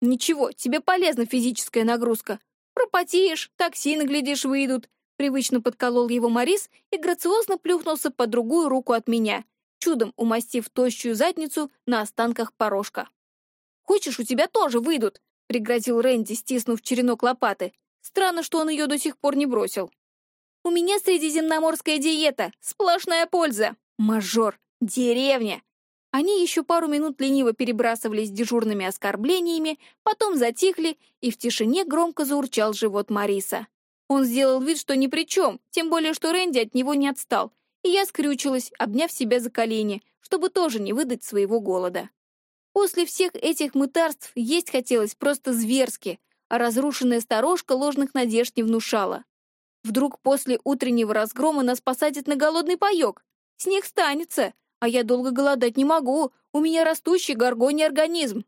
«Ничего, тебе полезна физическая нагрузка. Пропотеешь, токсины, глядишь, выйдут». Привычно подколол его Морис и грациозно плюхнулся по другую руку от меня, чудом умастив тощую задницу на останках порожка. «Хочешь, у тебя тоже выйдут?» — пригрозил Рэнди, стиснув черенок лопаты. Странно, что он ее до сих пор не бросил. «У меня средиземноморская диета, сплошная польза. Мажор, деревня, они еще пару минут лениво перебрасывались дежурными оскорблениями, потом затихли, и в тишине громко заурчал живот Мариса. Он сделал вид, что ни при чем, тем более, что Рэнди от него не отстал, и я скрючилась, обняв себя за колени, чтобы тоже не выдать своего голода. После всех этих мытарств есть хотелось просто зверски, а разрушенная сторожка ложных надежд не внушала. Вдруг после утреннего разгрома нас посадят на голодный паёк. Снег станется, а я долго голодать не могу, у меня растущий горгоний организм.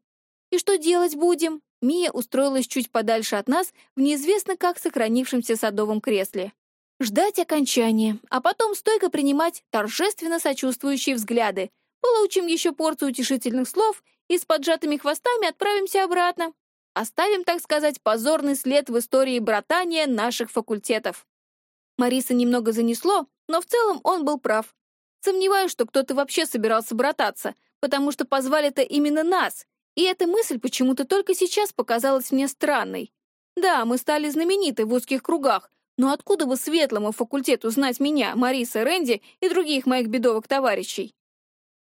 И что делать будем? Мия устроилась чуть подальше от нас в неизвестно как сохранившемся садовом кресле. Ждать окончания, а потом стойко принимать торжественно сочувствующие взгляды. Получим еще порцию утешительных слов и с поджатыми хвостами отправимся обратно. Оставим, так сказать, позорный след в истории братания наших факультетов. Мариса немного занесло, но в целом он был прав. Сомневаюсь, что кто-то вообще собирался брататься, потому что позвали-то именно нас, и эта мысль почему-то только сейчас показалась мне странной. Да, мы стали знамениты в узких кругах, но откуда бы светлому факультету знать меня, Мариса, Рэнди и других моих бедовых товарищей?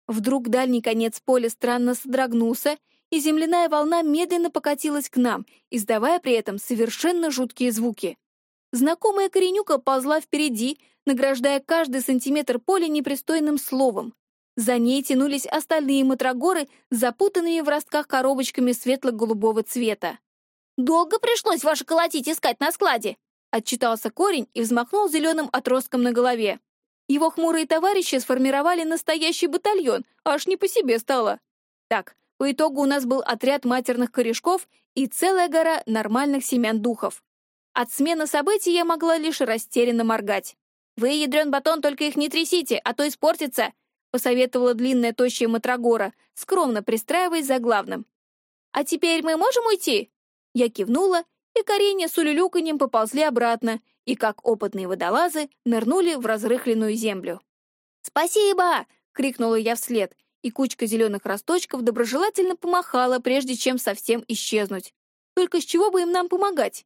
Вдруг дальний конец поля странно содрогнулся, и земляная волна медленно покатилась к нам, издавая при этом совершенно жуткие звуки. Знакомая коренюка ползла впереди, награждая каждый сантиметр поля непристойным словом. За ней тянулись остальные матрагоры запутанными в ростках коробочками светло-голубого цвета. «Долго пришлось ваше колотить искать на складе?» Отчитался корень и взмахнул зеленым отростком на голове. Его хмурые товарищи сформировали настоящий батальон, аж не по себе стало. Так, по итогу у нас был отряд матерных корешков и целая гора нормальных семян духов. От смены событий я могла лишь растерянно моргать. «Вы, ядрен батон, только их не трясите, а то испортится», — посоветовала длинная тощая Матрагора, скромно пристраиваясь за главным. «А теперь мы можем уйти?» Я кивнула, и коренья с улюлюканьем поползли обратно и, как опытные водолазы, нырнули в разрыхленную землю. «Спасибо!» — крикнула я вслед, и кучка зеленых росточков доброжелательно помахала, прежде чем совсем исчезнуть. Только с чего бы им нам помогать?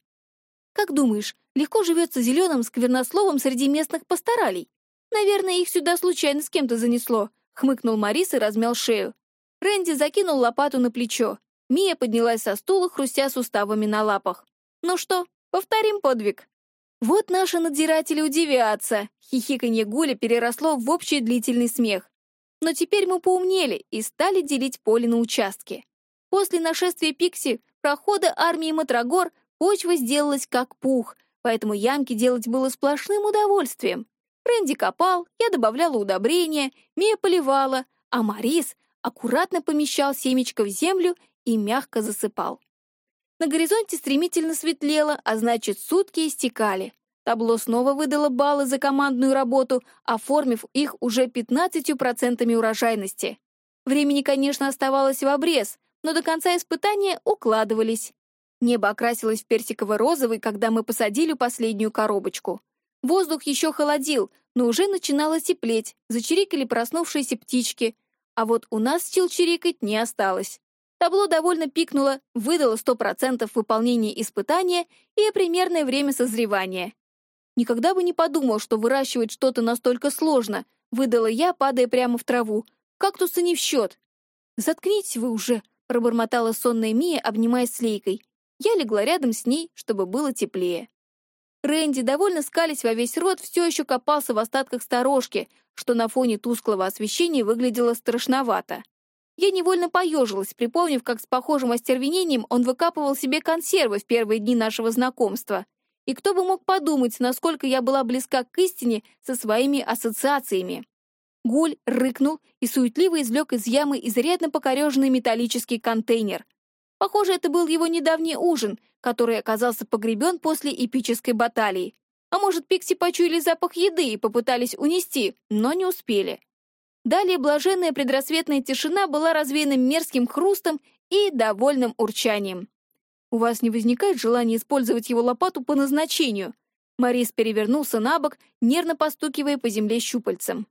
Как думаешь, легко живется зеленым сквернословом среди местных пасторалей? Наверное, их сюда случайно с кем-то занесло, хмыкнул Марис и размял шею. Рэнди закинул лопату на плечо. Мия поднялась со стула, хрустя суставами на лапах. «Ну что, повторим подвиг?» Вот наши надзиратели удивятся. Хихиканье Гуля переросло в общий длительный смех. Но теперь мы поумнели и стали делить поле на участки. После нашествия Пикси, прохода армии Матрагор, Почва сделалась как пух, поэтому ямки делать было сплошным удовольствием. Рэнди копал, я добавляла удобрения, Мия поливала, а Марис аккуратно помещал семечко в землю и мягко засыпал. На горизонте стремительно светлело, а значит, сутки истекали. Табло снова выдало баллы за командную работу, оформив их уже 15% урожайности. Времени, конечно, оставалось в обрез, но до конца испытания укладывались. Небо окрасилось в персиково-розовый, когда мы посадили последнюю коробочку. Воздух еще холодил, но уже начинало теплеть, зачирикали проснувшиеся птички. А вот у нас сил чирикать не осталось. Табло довольно пикнуло, выдало 100% выполнения испытания и примерное время созревания. Никогда бы не подумал, что выращивать что-то настолько сложно, выдала я, падая прямо в траву. Кактусы не в счет. «Заткнитесь вы уже», — пробормотала сонная Мия, обнимаясь с Лейкой. Я легла рядом с ней, чтобы было теплее. Рэнди, довольно скались во весь рот, все еще копался в остатках сторожки, что на фоне тусклого освещения выглядело страшновато. Я невольно поежилась, припомнив, как с похожим остервенением он выкапывал себе консервы в первые дни нашего знакомства. И кто бы мог подумать, насколько я была близка к истине со своими ассоциациями. Гуль рыкнул и суетливо извлек из ямы изрядно покореженный металлический контейнер. Похоже, это был его недавний ужин, который оказался погребен после эпической баталии. А может, Пикси почуяли запах еды и попытались унести, но не успели. Далее блаженная предрассветная тишина была развеяна мерзким хрустом и довольным урчанием. «У вас не возникает желания использовать его лопату по назначению?» Морис перевернулся на бок, нервно постукивая по земле щупальцем.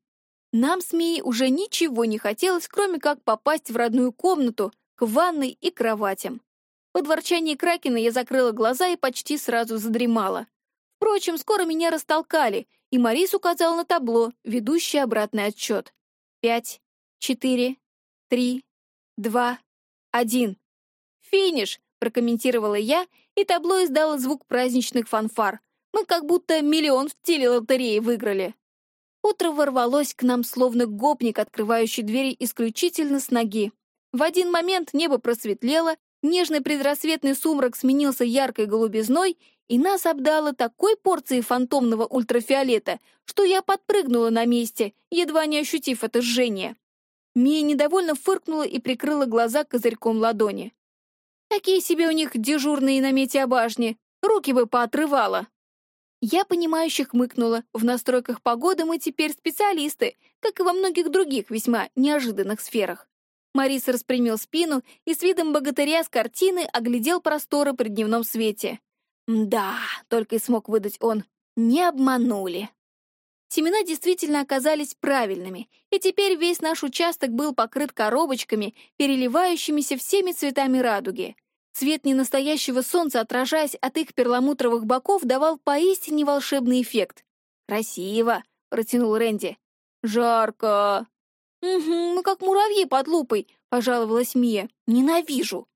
Нам с Мией уже ничего не хотелось, кроме как попасть в родную комнату, к ванной и кроватям. Под ворчание Кракена я закрыла глаза и почти сразу задремала. Впрочем, скоро меня растолкали, и Морис указал на табло, ведущее обратный отсчет. Пять, четыре, три, два, один. «Финиш!» — прокомментировала я, и табло издало звук праздничных фанфар. Мы как будто миллион в теле лотереи выиграли. Утро ворвалось к нам, словно гопник, открывающий двери исключительно с ноги. В один момент небо просветлело, нежный предрассветный сумрак сменился яркой голубизной, и нас обдало такой порцией фантомного ультрафиолета, что я подпрыгнула на месте, едва не ощутив это жжение. Мия недовольно фыркнула и прикрыла глаза козырьком ладони. Какие себе у них дежурные на мете обажни, руки бы поотрывала. Я, понимающе хмыкнула, в настройках погоды мы теперь специалисты, как и во многих других весьма неожиданных сферах. Марис распрямил спину и с видом богатыря с картины оглядел просторы при дневном свете. «Да», — только и смог выдать он, — «не обманули». Семена действительно оказались правильными, и теперь весь наш участок был покрыт коробочками, переливающимися всеми цветами радуги. Цвет ненастоящего солнца, отражаясь от их перламутровых боков, давал поистине волшебный эффект. «Красиво», — протянул Рэнди. «Жарко». «Угу, мы как муравьи под лупой», — пожаловалась Мия. «Ненавижу».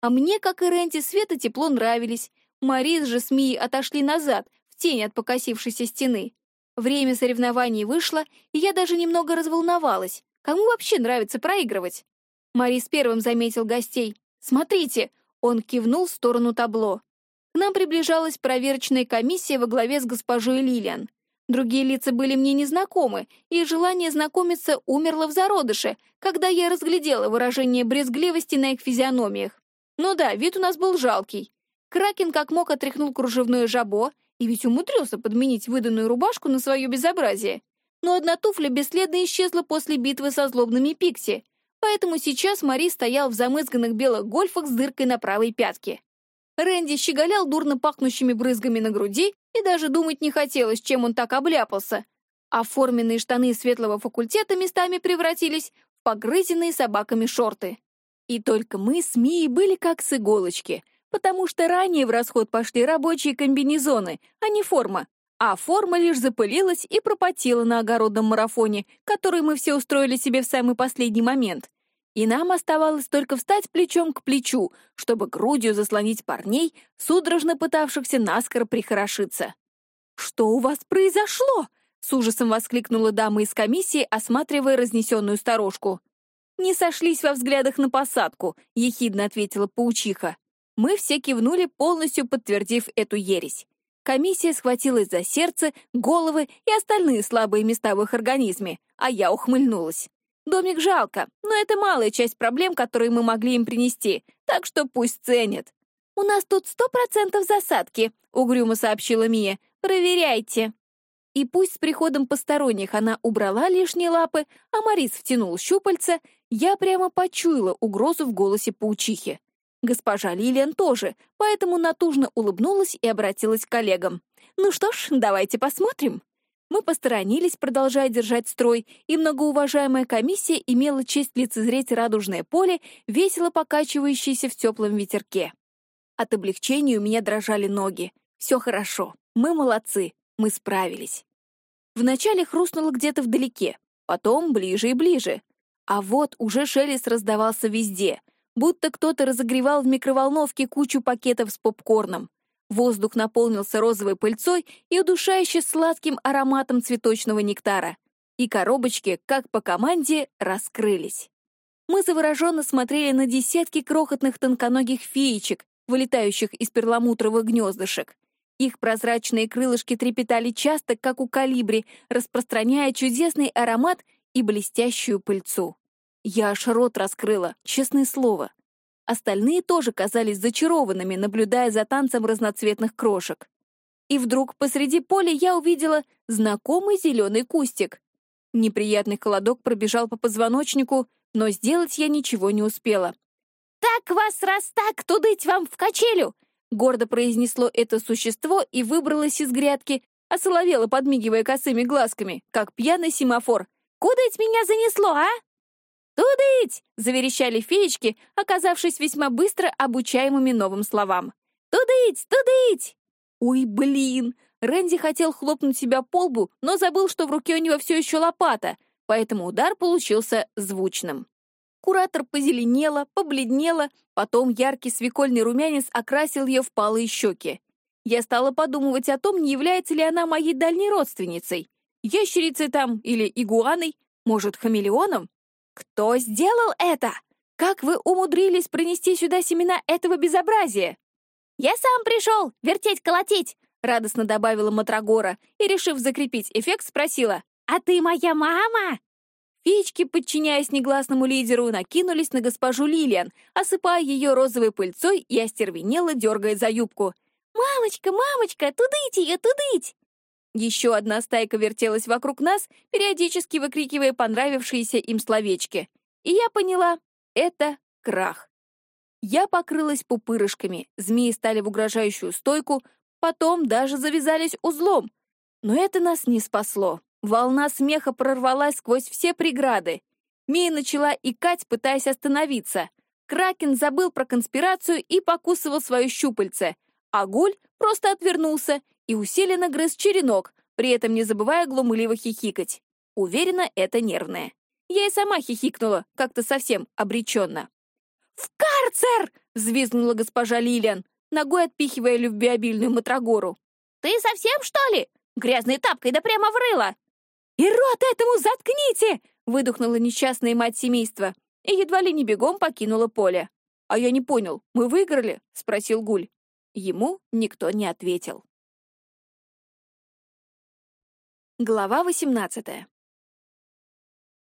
А мне, как и Рэнди, свет и тепло нравились, Марис же с Мией отошли назад, в тень от покосившейся стены. Время соревнований вышло, и я даже немного разволновалась. Кому вообще нравится проигрывать? Марис первым заметил гостей. «Смотрите!» — он кивнул в сторону табло. К нам приближалась проверочная комиссия во главе с госпожой Лилиан. Другие лица были мне незнакомы, и желание знакомиться умерло в зародыше, когда я разглядела выражение брезгливости на их физиономиях. Ну да, вид у нас был жалкий. Кракен как мог отряхнул кружевное жабо и ведь умудрился подменить выданную рубашку на свое безобразие. Но одна туфля бесследно исчезла после битвы со злобными пикси, поэтому сейчас Мари стоял в замызганных белых гольфах с дыркой на правой пятке. Рэнди щеголял дурно пахнущими брызгами на груди, и даже думать не хотелось, чем он так обляпался. Форменные штаны светлого факультета местами превратились в погрызенные собаками шорты. И только мы с Мией были как с иголочки — потому что ранее в расход пошли рабочие комбинезоны, а не форма. А форма лишь запылилась и пропотела на огородном марафоне, который мы все устроили себе в самый последний момент. И нам оставалось только встать плечом к плечу, чтобы грудью заслонить парней, судорожно пытавшихся наскоро прихорошиться. «Что у вас произошло?» — с ужасом воскликнула дама из комиссии, осматривая разнесенную сторожку. «Не сошлись во взглядах на посадку», — ехидно ответила паучиха. Мы все кивнули, полностью подтвердив эту ересь. Комиссия схватилась за сердце, головы и остальные слабые места в их организме, а я ухмыльнулась. Домик жалко, но это малая часть проблем, которые мы могли им принести, так что пусть ценят. «У нас тут сто процентов засадки», — угрюмо сообщила Мия. «Проверяйте». И пусть с приходом посторонних она убрала лишние лапы, а Морис втянул щупальца, я прямо почуяла угрозу в голосе паучихи. Госпожа Лилиан тоже, поэтому натужно улыбнулась и обратилась к коллегам. «Ну что ж, давайте посмотрим». Мы посторонились, продолжая держать строй, и многоуважаемая комиссия имела честь лицезреть радужное поле, весело покачивающееся в теплом ветерке. От облегчения у меня дрожали ноги. Все хорошо, мы молодцы, мы справились. Вначале хрустнуло где-то вдалеке, потом ближе и ближе. А вот уже шелест раздавался везде — будто кто-то разогревал в микроволновке кучу пакетов с попкорном. Воздух наполнился розовой пыльцой и удушающе сладким ароматом цветочного нектара. И коробочки, как по команде, раскрылись. Мы завороженно смотрели на десятки крохотных тонконогих феечек, вылетающих из перламутровых гнездышек. Их прозрачные крылышки трепетали часто, как у калибри, распространяя чудесный аромат и блестящую пыльцу. Я аж рот раскрыла, честное слово. Остальные тоже казались зачарованными, наблюдая за танцем разноцветных крошек. И вдруг посреди поля я увидела знакомый зеленый кустик. Неприятный холодок пробежал по позвоночнику, но сделать я ничего не успела. «Так вас раз так, тудыть вам в качелю!» Гордо произнесло это существо и выбралось из грядки, осоловело, подмигивая косыми глазками, как пьяный семафор. «Кудыть меня занесло, а?» «Тудыть!» — заверещали феечки, оказавшись весьма быстро обучаемыми новым словам. «Тудыть! Тудыть!» «Ой, блин!» Рэнди хотел хлопнуть себя по лбу, но забыл, что в руке у него все еще лопата, поэтому удар получился звучным. Куратор позеленела, побледнела, потом яркий свекольный румянец окрасил ее в палые щеки. Я стала подумывать о том, не является ли она моей дальней родственницей. Ящерицей там или игуаной, может, хамелеоном? Кто сделал это? Как вы умудрились принести сюда семена этого безобразия? Я сам пришел, вертеть-колотить, радостно добавила Матрагора и, решив закрепить эффект, спросила, «А ты моя мама?» Феечки, подчиняясь негласному лидеру, накинулись на госпожу Лилиан, осыпая ее розовой пыльцой и остервенело дергая за юбку. «Мамочка, мамочка, тудыть ее, тудыть!» Еще одна стайка вертелась вокруг нас, периодически выкрикивая понравившиеся им словечки. И я поняла — это крах. Я покрылась пупырышками, змеи стали в угрожающую стойку, потом даже завязались узлом. Но это нас не спасло. Волна смеха прорвалась сквозь все преграды. Мия начала икать, пытаясь остановиться. Кракен забыл про конспирацию и покусывал свое щупальце, а Гуль просто отвернулся и усиленно грыз черенок, при этом не забывая глумливо хихикать. Уверена, это нервное. Я и сама хихикнула, как-то совсем обреченно. «В карцер!» — взвизгнула госпожа Лилиан, ногой отпихивая любвеобильную матрагору. «Ты совсем, что ли? Грязной тапкой да прямо врыла!» «И рот этому заткните!» — выдохнула несчастная мать семейства и едва ли не бегом покинула поле. «А я не понял, мы выиграли?» — спросил Гуль. Ему никто не ответил. Глава 18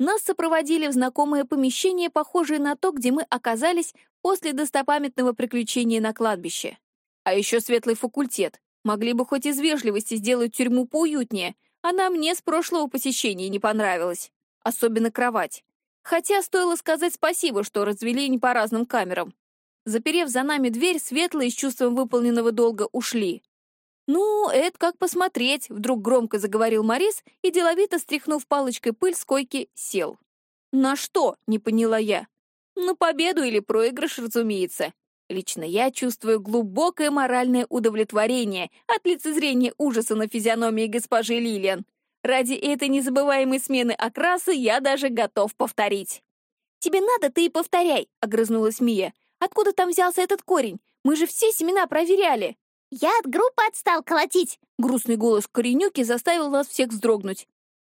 Нас сопроводили в знакомое помещение, похожее на то, где мы оказались после достопамятного приключения на кладбище. А еще светлый факультет. Могли бы хоть из вежливости сделать тюрьму поуютнее, она мне с прошлого посещения не понравилась. Особенно кровать. Хотя стоило сказать спасибо, что развели не по разным камерам. Заперев за нами дверь, светлые с чувством выполненного долга ушли. «Ну, это как посмотреть», — вдруг громко заговорил Морис и, деловито стряхнув палочкой пыль с койки, сел. «На что?» — не поняла я. «На победу или проигрыш, разумеется. Лично я чувствую глубокое моральное удовлетворение от лицезрения ужаса на физиономии госпожи Лилиан. Ради этой незабываемой смены окраса я даже готов повторить. «Тебе надо, ты и повторяй», — огрызнулась Мия. «Откуда там взялся этот корень? Мы же все семена проверяли». «Я от группы отстал колотить!» Грустный голос Коренюки заставил нас всех вздрогнуть.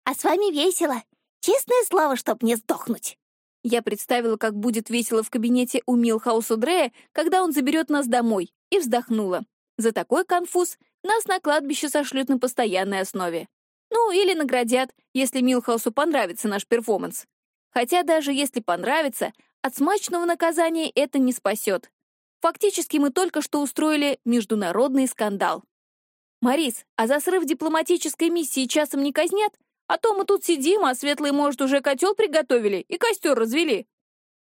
«А с вами весело. Честное слово, чтоб не сдохнуть!» Я представила, как будет весело в кабинете у Милхауса Дрея, когда он заберет нас домой, и вздохнула. За такой конфуз нас на кладбище сошлют на постоянной основе. Ну, или наградят, если Милхаусу понравится наш перформанс. Хотя даже если понравится, от смачного наказания это не спасет. Фактически мы только что устроили международный скандал. «Марис, а за срыв дипломатической миссии часом не казнят?» А то мы тут сидим, а светлые, может, уже котел приготовили и костер развели.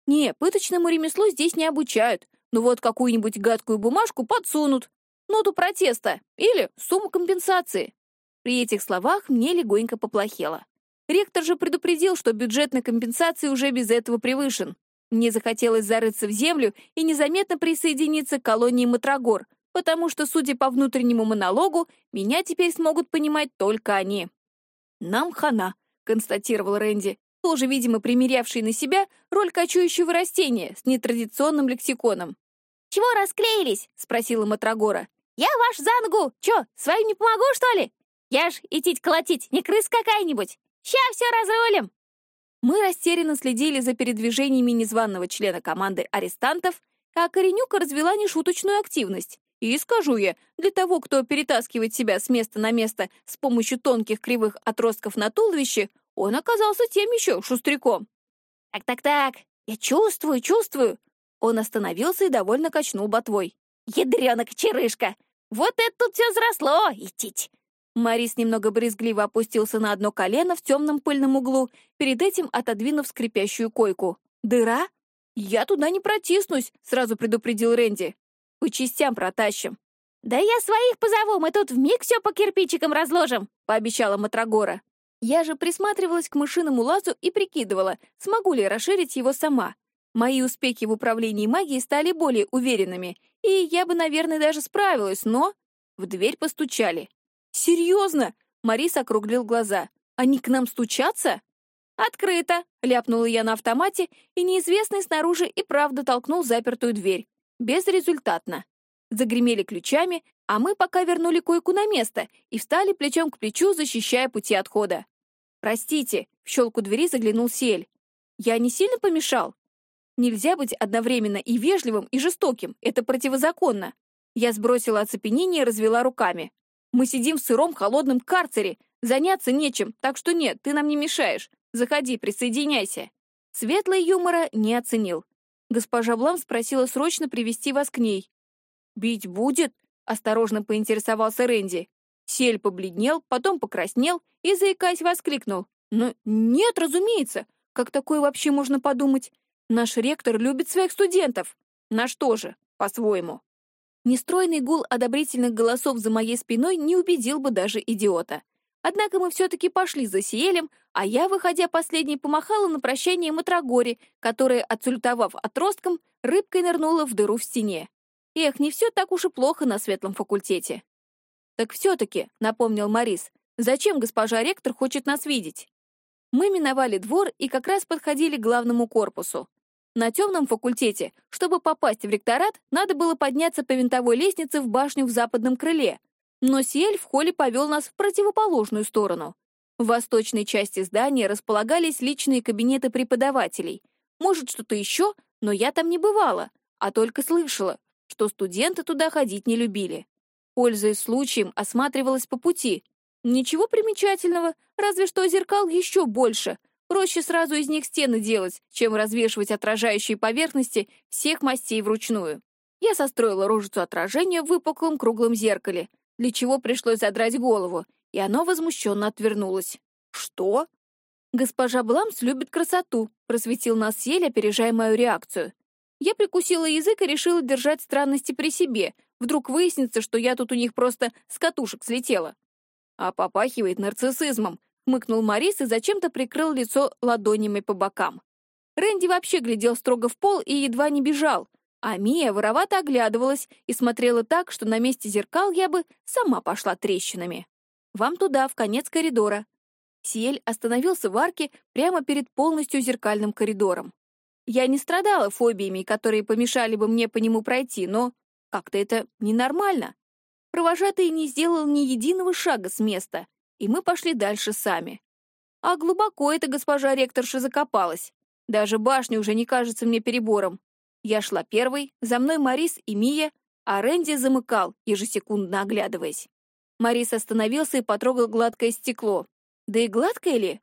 Не, пыточному ремеслу здесь не обучают. Ну вот какую-нибудь гадкую бумажку подсунут. Ноту протеста или сумму компенсации. При этих словах мне легонько поплохело. Ректор же предупредил, что бюджет на компенсации уже без этого превышен. Мне захотелось зарыться в землю и незаметно присоединиться к колонии Матрагор, потому что, судя по внутреннему монологу, меня теперь смогут понимать только они. «Нам хана», — констатировал Рэнди, тоже, видимо, примерявший на себя роль кочующего растения с нетрадиционным лексиконом. «Чего расклеились?» — спросила Матрагора. «Я ваш за ногу! Чё, своим не помогу, что ли? Я ж идти колотить, не крыс какая-нибудь! Ща все разрулим!» Мы растерянно следили за передвижениями незваного члена команды арестантов, а Коренюка развела нешуточную активность. И скажу я, для того, кто перетаскивает себя с места на место с помощью тонких кривых отростков на туловище, он оказался тем еще шустряком. «Так-так-так, я чувствую, чувствую!» Он остановился и довольно качнул ботвой. «Ядрёнок черышка! Вот это тут все взросло! Идтить!» Марис немного брезгливо опустился на одно колено в темном пыльном углу, перед этим отодвинув скрипящую койку. «Дыра? Я туда не протиснусь», — сразу предупредил Рэнди. «По частям протащим». «Да я своих позову, мы тут вмиг все по кирпичикам разложим», — пообещала Матрагора. Я же присматривалась к мышиному лазу и прикидывала, смогу ли расширить его сама. Мои успехи в управлении магией стали более уверенными, и я бы, наверное, даже справилась, но... В дверь постучали. «Серьезно?» — Марис округлил глаза. «Они к нам стучатся?» «Открыто!» — ляпнула я на автомате, и неизвестный снаружи и правда толкнул запертую дверь. Безрезультатно. Загремели ключами, а мы пока вернули койку на место и встали плечом к плечу, защищая пути отхода. «Простите», — в щелку двери заглянул Сель. «Я не сильно помешал?» «Нельзя быть одновременно и вежливым, и жестоким. Это противозаконно». Я сбросила оцепенение и развела руками. Мы сидим в сыром холодном карцере. Заняться нечем, так что нет, ты нам не мешаешь. Заходи, присоединяйся». Светлый юмора не оценил. Госпожа Блам спросила срочно привести вас к ней. «Бить будет?» — осторожно поинтересовался Рэнди. Сель побледнел, потом покраснел и, заикаясь, воскликнул. «Но нет, разумеется! Как такое вообще можно подумать? Наш ректор любит своих студентов. На что же, по-своему?» Нестройный гул одобрительных голосов за моей спиной не убедил бы даже идиота. Однако мы все-таки пошли за Сиелем, а я, выходя последней, помахала на прощание Матрагоре, которая, отсультовав отростком, рыбкой нырнула в дыру в стене. Эх, не все так уж и плохо на светлом факультете. «Так все-таки», — напомнил Морис, — «зачем госпожа ректор хочет нас видеть?» Мы миновали двор и как раз подходили к главному корпусу. На темном факультете, чтобы попасть в ректорат, надо было подняться по винтовой лестнице в башню в западном крыле. Но Сиэль в холле повел нас в противоположную сторону. В восточной части здания располагались личные кабинеты преподавателей. Может, что-то еще, но я там не бывала, а только слышала, что студенты туда ходить не любили. Пользуясь случаем, осматривалась по пути. Ничего примечательного, разве что зеркал еще больше — Проще сразу из них стены делать, чем развешивать отражающие поверхности всех мастей вручную. Я состроила рожицу отражения в выпуклом круглом зеркале, для чего пришлось задрать голову, и оно возмущенно отвернулось. «Что?» «Госпожа Бламс любит красоту», — просветил нас Сель, опережая мою реакцию. Я прикусила язык и решила держать странности при себе. Вдруг выяснится, что я тут у них просто с катушек слетела. А попахивает нарциссизмом, хмыкнул Морис и зачем-то прикрыл лицо ладонями по бокам. Рэнди вообще глядел строго в пол и едва не бежал, а Мия воровато оглядывалась и смотрела так, что на месте зеркал я бы сама пошла трещинами. «Вам туда, в конец коридора». Сиэль остановился в арке прямо перед полностью зеркальным коридором. Я не страдала фобиями, которые помешали бы мне по нему пройти, но как-то это ненормально. Провожатый не сделал ни единого шага с места, и мы пошли дальше сами. А глубоко эта госпожа ректорша закопалась. Даже башня уже не кажется мне перебором. Я шла первой, за мной Марис и Мия, а Рэнди замыкал, ежесекундно оглядываясь. Марис остановился и потрогал гладкое стекло. Да и гладкое ли?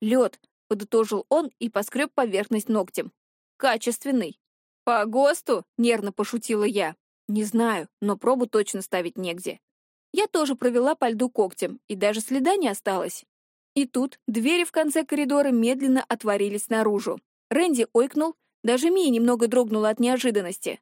Лед, подытожил он и поскреб поверхность ногтем. Качественный. По ГОСТу? Нервно пошутила я. Не знаю, но пробу точно ставить негде. Я тоже провела по льду когтем, и даже следа не осталось. И тут двери в конце коридора медленно отворились наружу. Рэнди ойкнул, даже Мия немного дрогнула от неожиданности.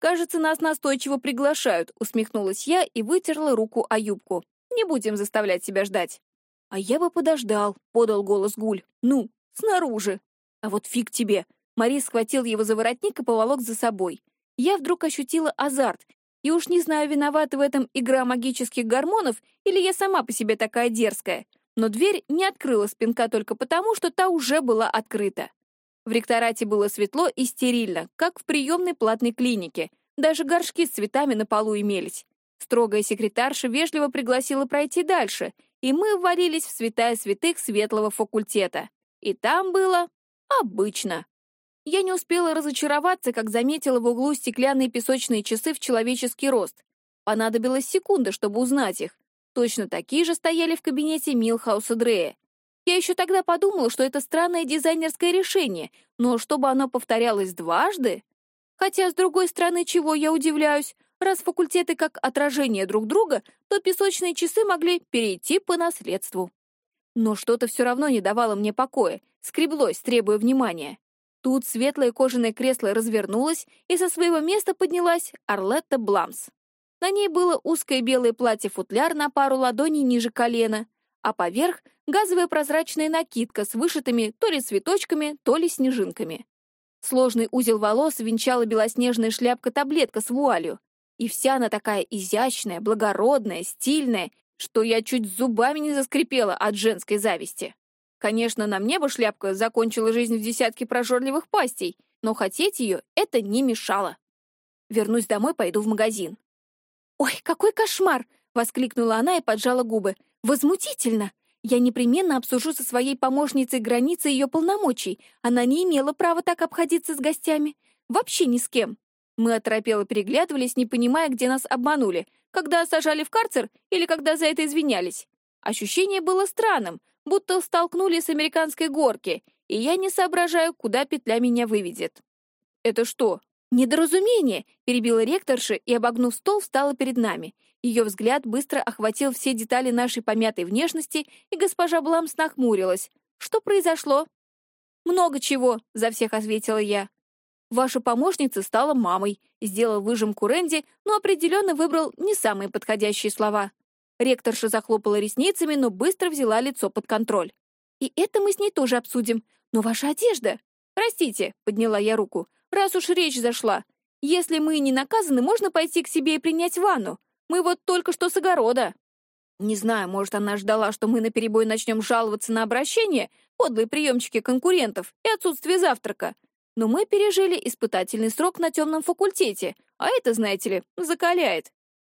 «Кажется, нас настойчиво приглашают», — усмехнулась я и вытерла руку о юбку. «Не будем заставлять себя ждать». «А я бы подождал», — подал голос Гуль. «Ну, снаружи». «А вот фиг тебе». Марис схватил его за воротник и поволок за собой. Я вдруг ощутила азарт и уж не знаю, виновата в этом игра магических гормонов или я сама по себе такая дерзкая. Но дверь не открыла спинка только потому, что та уже была открыта. В ректорате было светло и стерильно, как в приемной платной клинике. Даже горшки с цветами на полу имелись. Строгая секретарша вежливо пригласила пройти дальше, и мы ввалились в святая святых светлого факультета. И там было обычно. Я не успела разочароваться, как заметила в углу стеклянные песочные часы в человеческий рост. Понадобилась секунда, чтобы узнать их. Точно такие же стояли в кабинете Милхауса Дрея. Я еще тогда подумала, что это странное дизайнерское решение, но чтобы оно повторялось дважды... Хотя, с другой стороны, чего я удивляюсь, раз факультеты как отражение друг друга, то песочные часы могли перейти по наследству. Но что-то все равно не давало мне покоя, скреблось, требуя внимания. Тут светлое кожаное кресло развернулось, и со своего места поднялась Орлетта Бламс. На ней было узкое белое платье-футляр на пару ладоней ниже колена, а поверх — газовая прозрачная накидка с вышитыми то ли цветочками, то ли снежинками. Сложный узел волос венчала белоснежная шляпка-таблетка с вуалью. И вся она такая изящная, благородная, стильная, что я чуть зубами не заскрипела от женской зависти. Конечно, на мне бы шляпка закончила жизнь в десятке прожорливых пастей, но хотеть ее это не мешало. Вернусь домой, пойду в магазин. «Ой, какой кошмар!» — воскликнула она и поджала губы. «Возмутительно! Я непременно обсужу со своей помощницей границы ее полномочий. Она не имела права так обходиться с гостями. Вообще ни с кем. Мы оторопело переглядывались, не понимая, где нас обманули. Когда сажали в карцер или когда за это извинялись. Ощущение было странным, будто столкнули с американской горки, и я не соображаю, куда петля меня выведет. «Это что?» «Недоразумение!» — перебила ректорша и, обогнув стол, встала перед нами. Ее взгляд быстро охватил все детали нашей помятой внешности, и госпожа Бламс нахмурилась. «Что произошло?» «Много чего», — за всех ответила я. «Ваша помощница стала мамой», — сделал выжимку Рэнди, но определенно выбрал не самые подходящие слова. Ректорша захлопала ресницами, но быстро взяла лицо под контроль. «И это мы с ней тоже обсудим. Но ваша одежда...» «Простите», — подняла я руку, — «раз уж речь зашла. Если мы не наказаны, можно пойти к себе и принять ванну. Мы вот только что с огорода». Не знаю, может, она ждала, что мы наперебой начнем жаловаться на обращение, подлые приемчики конкурентов и отсутствие завтрака. Но мы пережили испытательный срок на темном факультете, а это, знаете ли, закаляет.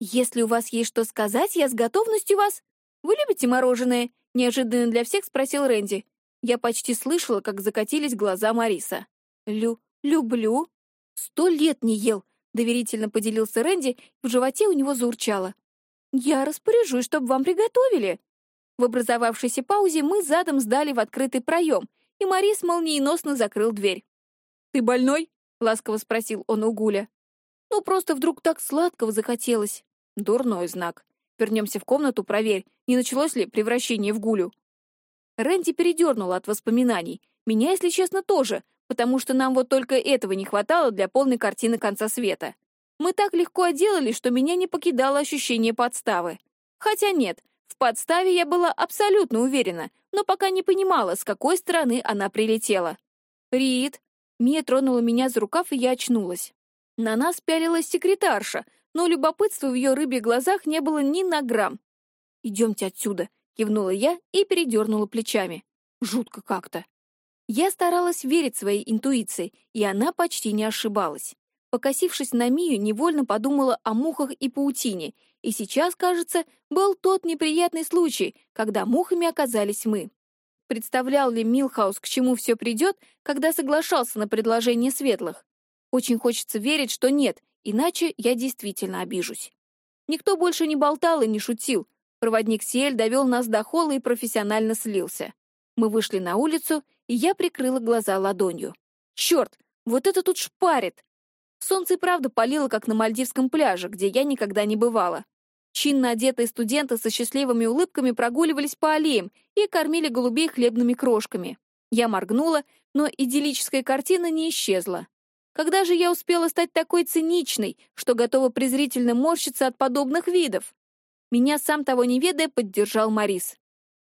«Если у вас есть что сказать, я с готовностью вас...» «Вы любите мороженое?» — неожиданно для всех спросил Рэнди. Я почти слышала, как закатились глаза Мариса. «Лю... люблю?» «Сто лет не ел», — доверительно поделился Рэнди, в животе у него заурчало. «Я распоряжусь, чтобы вам приготовили». В образовавшейся паузе мы задом сдали в открытый проем, и Марис молниеносно закрыл дверь. «Ты больной?» — ласково спросил он у Гуля. «Ну, просто вдруг так сладкого захотелось». Дурной знак. Вернемся в комнату, проверь, не началось ли превращение в гулю. Рэнди передернула от воспоминаний. Меня, если честно, тоже, потому что нам вот только этого не хватало для полной картины конца света. Мы так легко отделались, что меня не покидало ощущение подставы. Хотя нет, в подставе я была абсолютно уверена, но пока не понимала, с какой стороны она прилетела. «Рид!» Мия тронула меня за рукав, и я очнулась. На нас пялилась секретарша, но любопытства в ее рыбьих глазах не было ни на грамм. «Идемте отсюда», — кивнула я и передернула плечами. Жутко как-то. Я старалась верить своей интуиции, и она почти не ошибалась. Покосившись на Мию, невольно подумала о мухах и паутине, и сейчас, кажется, был тот неприятный случай, когда мухами оказались мы. Представлял ли Милхаус, к чему все придет, когда соглашался на предложение светлых? Очень хочется верить, что нет, Иначе я действительно обижусь. Никто больше не болтал и не шутил. Проводник Сиэль довел нас до холла и профессионально слился. Мы вышли на улицу, и я прикрыла глаза ладонью. Черт, вот это тут шпарит! Солнце и правда палило, как на Мальдивском пляже, где я никогда не бывала. Чинно одетые студенты со счастливыми улыбками прогуливались по аллеям и кормили голубей хлебными крошками. Я моргнула, но идиллическая картина не исчезла. Когда же я успела стать такой циничной, что готова презрительно морщиться от подобных видов? Меня, сам того не ведая, поддержал Марис.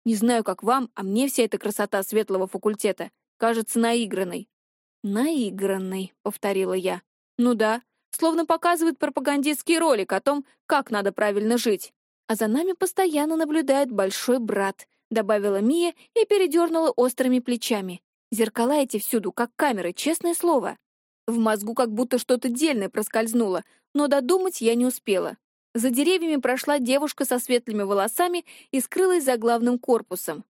Не знаю, как вам, а мне вся эта красота светлого факультета кажется наигранной. «Наигранной», — повторила я. «Ну да, словно показывает пропагандистский ролик о том, как надо правильно жить. А за нами постоянно наблюдает большой брат», — добавила Мия и передернула острыми плечами. «Зеркала эти всюду, как камеры, честное слово». В мозгу как будто что-то дельное проскользнуло, но додумать я не успела. За деревьями прошла девушка со светлыми волосами и скрылась за главным корпусом.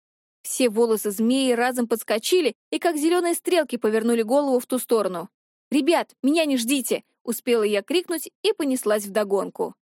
Все волосы змеи разом подскочили и, как зеленые стрелки, повернули голову в ту сторону. «Ребят, меня не ждите!» — успела я крикнуть и понеслась вдогонку.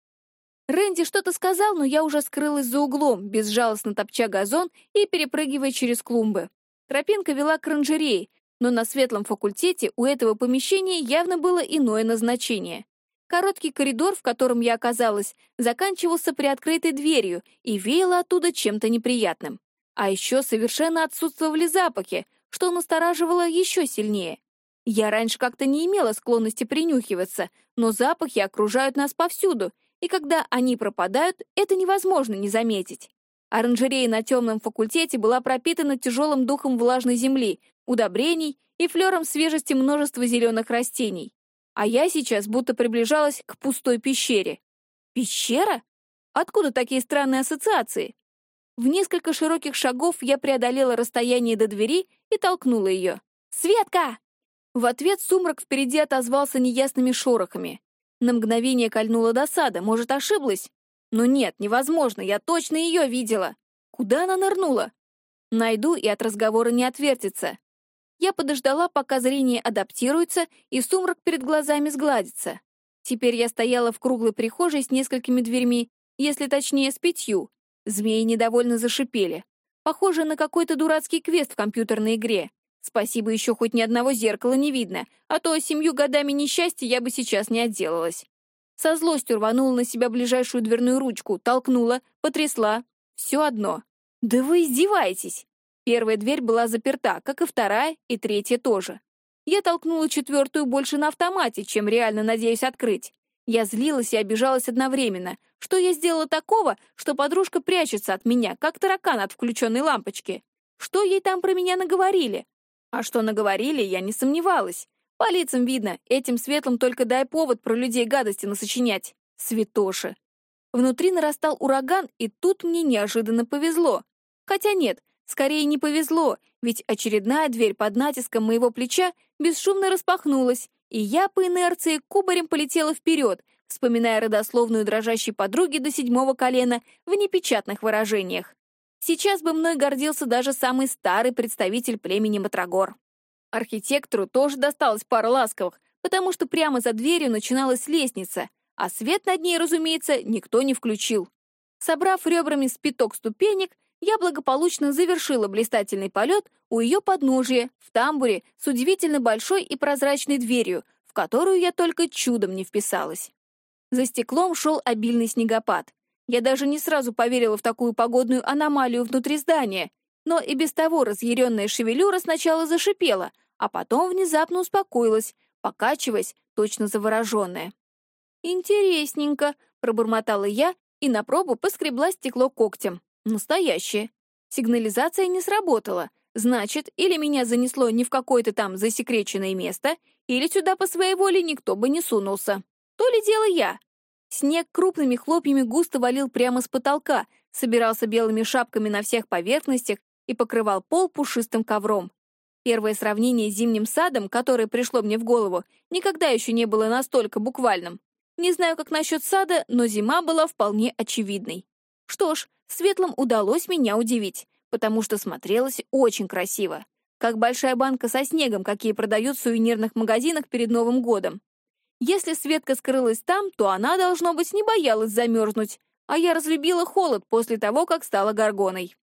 Рэнди что-то сказал, но я уже скрылась за углом, безжалостно топча газон и перепрыгивая через клумбы. Тропинка вела к оранжерее, но на светлом факультете у этого помещения явно было иное назначение. Короткий коридор, в котором я оказалась, заканчивался приоткрытой дверью и веяло оттуда чем-то неприятным. А еще совершенно отсутствовали запахи, что настораживало еще сильнее. Я раньше как-то не имела склонности принюхиваться, но запахи окружают нас повсюду, и когда они пропадают, это невозможно не заметить. Оранжерея на темном факультете была пропитана тяжелым духом влажной земли, удобрений и флером свежести множества зеленых растений. А я сейчас будто приближалась к пустой пещере. Пещера? Откуда такие странные ассоциации? В несколько широких шагов я преодолела расстояние до двери и толкнула ее. «Светка!» В ответ сумрак впереди отозвался неясными шорохами. На мгновение кольнула досада, может, ошиблась? Но нет, невозможно, я точно ее видела. Куда она нырнула? Найду и от разговора не отвертится. Я подождала, пока зрение адаптируется и сумрак перед глазами сгладится. Теперь я стояла в круглой прихожей с несколькими дверьми, если точнее, с пятью. Змеи недовольно зашипели. Похоже на какой-то дурацкий квест в компьютерной игре. Спасибо, еще хоть ни одного зеркала не видно, а то семью годами несчастья я бы сейчас не отделалась. Со злостью рванула на себя ближайшую дверную ручку, толкнула, потрясла. Все одно. «Да вы издеваетесь!» Первая дверь была заперта, как и вторая, и третья тоже. Я толкнула четвертую больше на автомате, чем реально надеюсь открыть. Я злилась и обижалась одновременно. Что я сделала такого, что подружка прячется от меня, как таракан от включенной лампочки? Что ей там про меня наговорили? А что наговорили, я не сомневалась. По лицам видно, этим светлым только дай повод про людей гадости насочинять. Святоши. Внутри нарастал ураган, и тут мне неожиданно повезло. Хотя нет, Скорее не повезло, ведь очередная дверь под натиском моего плеча бесшумно распахнулась, и я по инерции кубарем полетела вперед, вспоминая родословную дрожащей подруги до седьмого колена в непечатных выражениях. Сейчас бы мной гордился даже самый старый представитель племени Матрагор. Архитектору тоже досталось пара ласковых, потому что прямо за дверью начиналась лестница, а свет над ней, разумеется, никто не включил. Собрав ребрами спиток ступенек, я благополучно завершила блистательный полет у ее подножия, в тамбуре, с удивительно большой и прозрачной дверью, в которую я только чудом не вписалась. За стеклом шел обильный снегопад. Я даже не сразу поверила в такую погодную аномалию внутри здания, но и без того разъяренная шевелюра сначала зашипела, а потом внезапно успокоилась, покачиваясь, точно завороженная. «Интересненько», — пробормотала я и на пробу поскребла стекло когтем. Настоящее. Сигнализация не сработала. Значит, или меня занесло не в какое-то там засекреченное место, или сюда по своей воле никто бы не сунулся. То ли дело я. Снег крупными хлопьями густо валил прямо с потолка, собирался белыми шапками на всех поверхностях и покрывал пол пушистым ковром. Первое сравнение с зимним садом, которое пришло мне в голову, никогда еще не было настолько буквальным. Не знаю, как насчет сада, но зима была вполне очевидной. Что ж, Светлым удалось меня удивить, потому что смотрелось очень красиво. Как большая банка со снегом, какие продают в сувенирных магазинах перед Новым годом. Если Светка скрылась там, то она, должно быть, не боялась замерзнуть, а я разлюбила холод после того, как стала горгоной.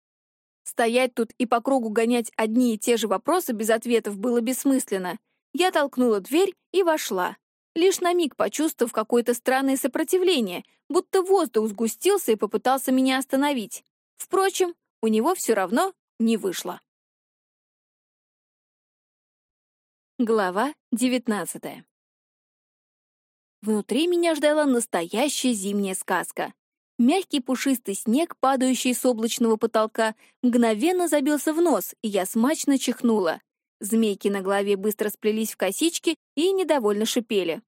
Стоять тут и по кругу гонять одни и те же вопросы без ответов было бессмысленно. Я толкнула дверь и вошла лишь на миг почувствовав какое-то странное сопротивление, будто воздух сгустился и попытался меня остановить. Впрочем, у него все равно не вышло. Глава девятнадцатая. Внутри меня ждала настоящая зимняя сказка. Мягкий пушистый снег, падающий с облачного потолка, мгновенно забился в нос, и я смачно чихнула. Змейки на голове быстро сплелись в косички и недовольно шипели.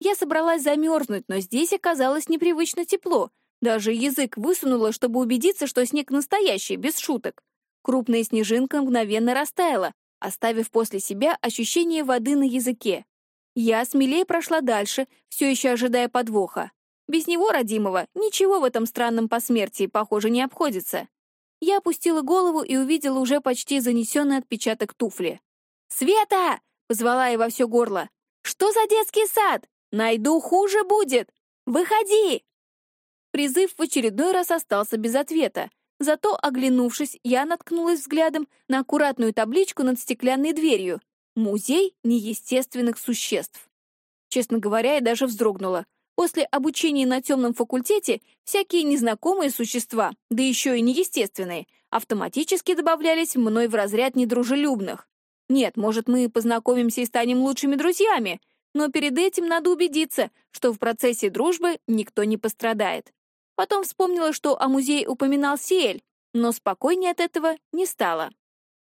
Я собралась замерзнуть, но здесь оказалось непривычно тепло. Даже язык высунула, чтобы убедиться, что снег настоящий, без шуток. Крупная снежинка мгновенно растаяла, оставив после себя ощущение воды на языке. Я смелее прошла дальше, все еще ожидая подвоха. Без него, родимого, ничего в этом странном посмертии, похоже, не обходится. Я опустила голову и увидела уже почти занесенный отпечаток туфли. «Света!» — позвала я во все горло. «Что за детский сад? Найду, хуже будет! Выходи!» Призыв в очередной раз остался без ответа. Зато, оглянувшись, я наткнулась взглядом на аккуратную табличку над стеклянной дверью. «Музей неестественных существ». Честно говоря, я даже вздрогнула. После обучения на темном факультете всякие незнакомые существа, да еще и неестественные, автоматически добавлялись мной в разряд недружелюбных. Нет, может, мы познакомимся и станем лучшими друзьями, но перед этим надо убедиться, что в процессе дружбы никто не пострадает. Потом вспомнила, что о музее упоминал Сиэль, но спокойнее от этого не стало.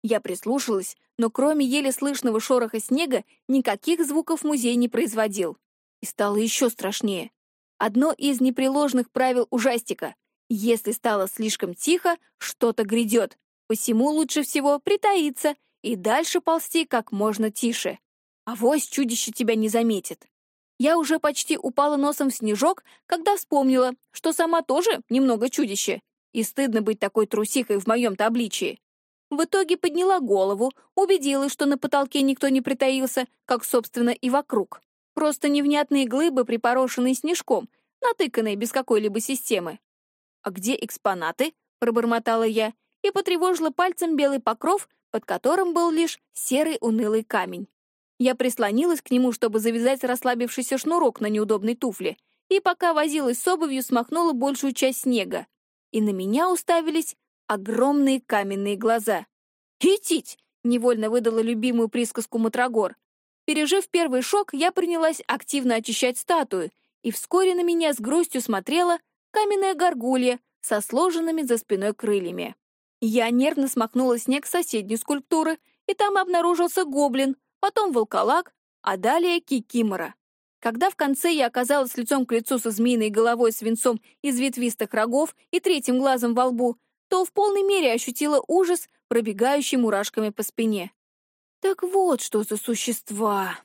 Я прислушалась, но кроме еле слышного шороха снега никаких звуков музей не производил. И стало еще страшнее. Одно из непреложных правил ужастика. Если стало слишком тихо, что-то грядет. Посему лучше всего притаиться и дальше ползти как можно тише. Авось чудище тебя не заметит. Я уже почти упала носом в снежок, когда вспомнила, что сама тоже немного чудище, и стыдно быть такой трусихой в моем-то обличии. В итоге подняла голову, убедилась, что на потолке никто не притаился, как, собственно, и вокруг. Просто невнятные глыбы, припорошенные снежком, натыканные без какой-либо системы. «А где экспонаты?» — пробормотала я и потревожила пальцем белый покров, под которым был лишь серый унылый камень. Я прислонилась к нему, чтобы завязать расслабившийся шнурок на неудобной туфле, и пока возилась с обувью, смахнула большую часть снега. И на меня уставились огромные каменные глаза. «Идить!» — невольно выдала любимую присказку Матрагор. Пережив первый шок, я принялась активно очищать статую, и вскоре на меня с грустью смотрела каменная горгулья со сложенными за спиной крыльями. Я нервно смахнула снег с соседней скульптуры, и там обнаружился гоблин, потом волколак, а далее кикимора. Когда в конце я оказалась лицом к лицу со змеиной головой свинцом из ветвистых рогов и третьим глазом во лбу, то в полной мере ощутила ужас, пробегающий мурашками по спине. Так вот, что за существа.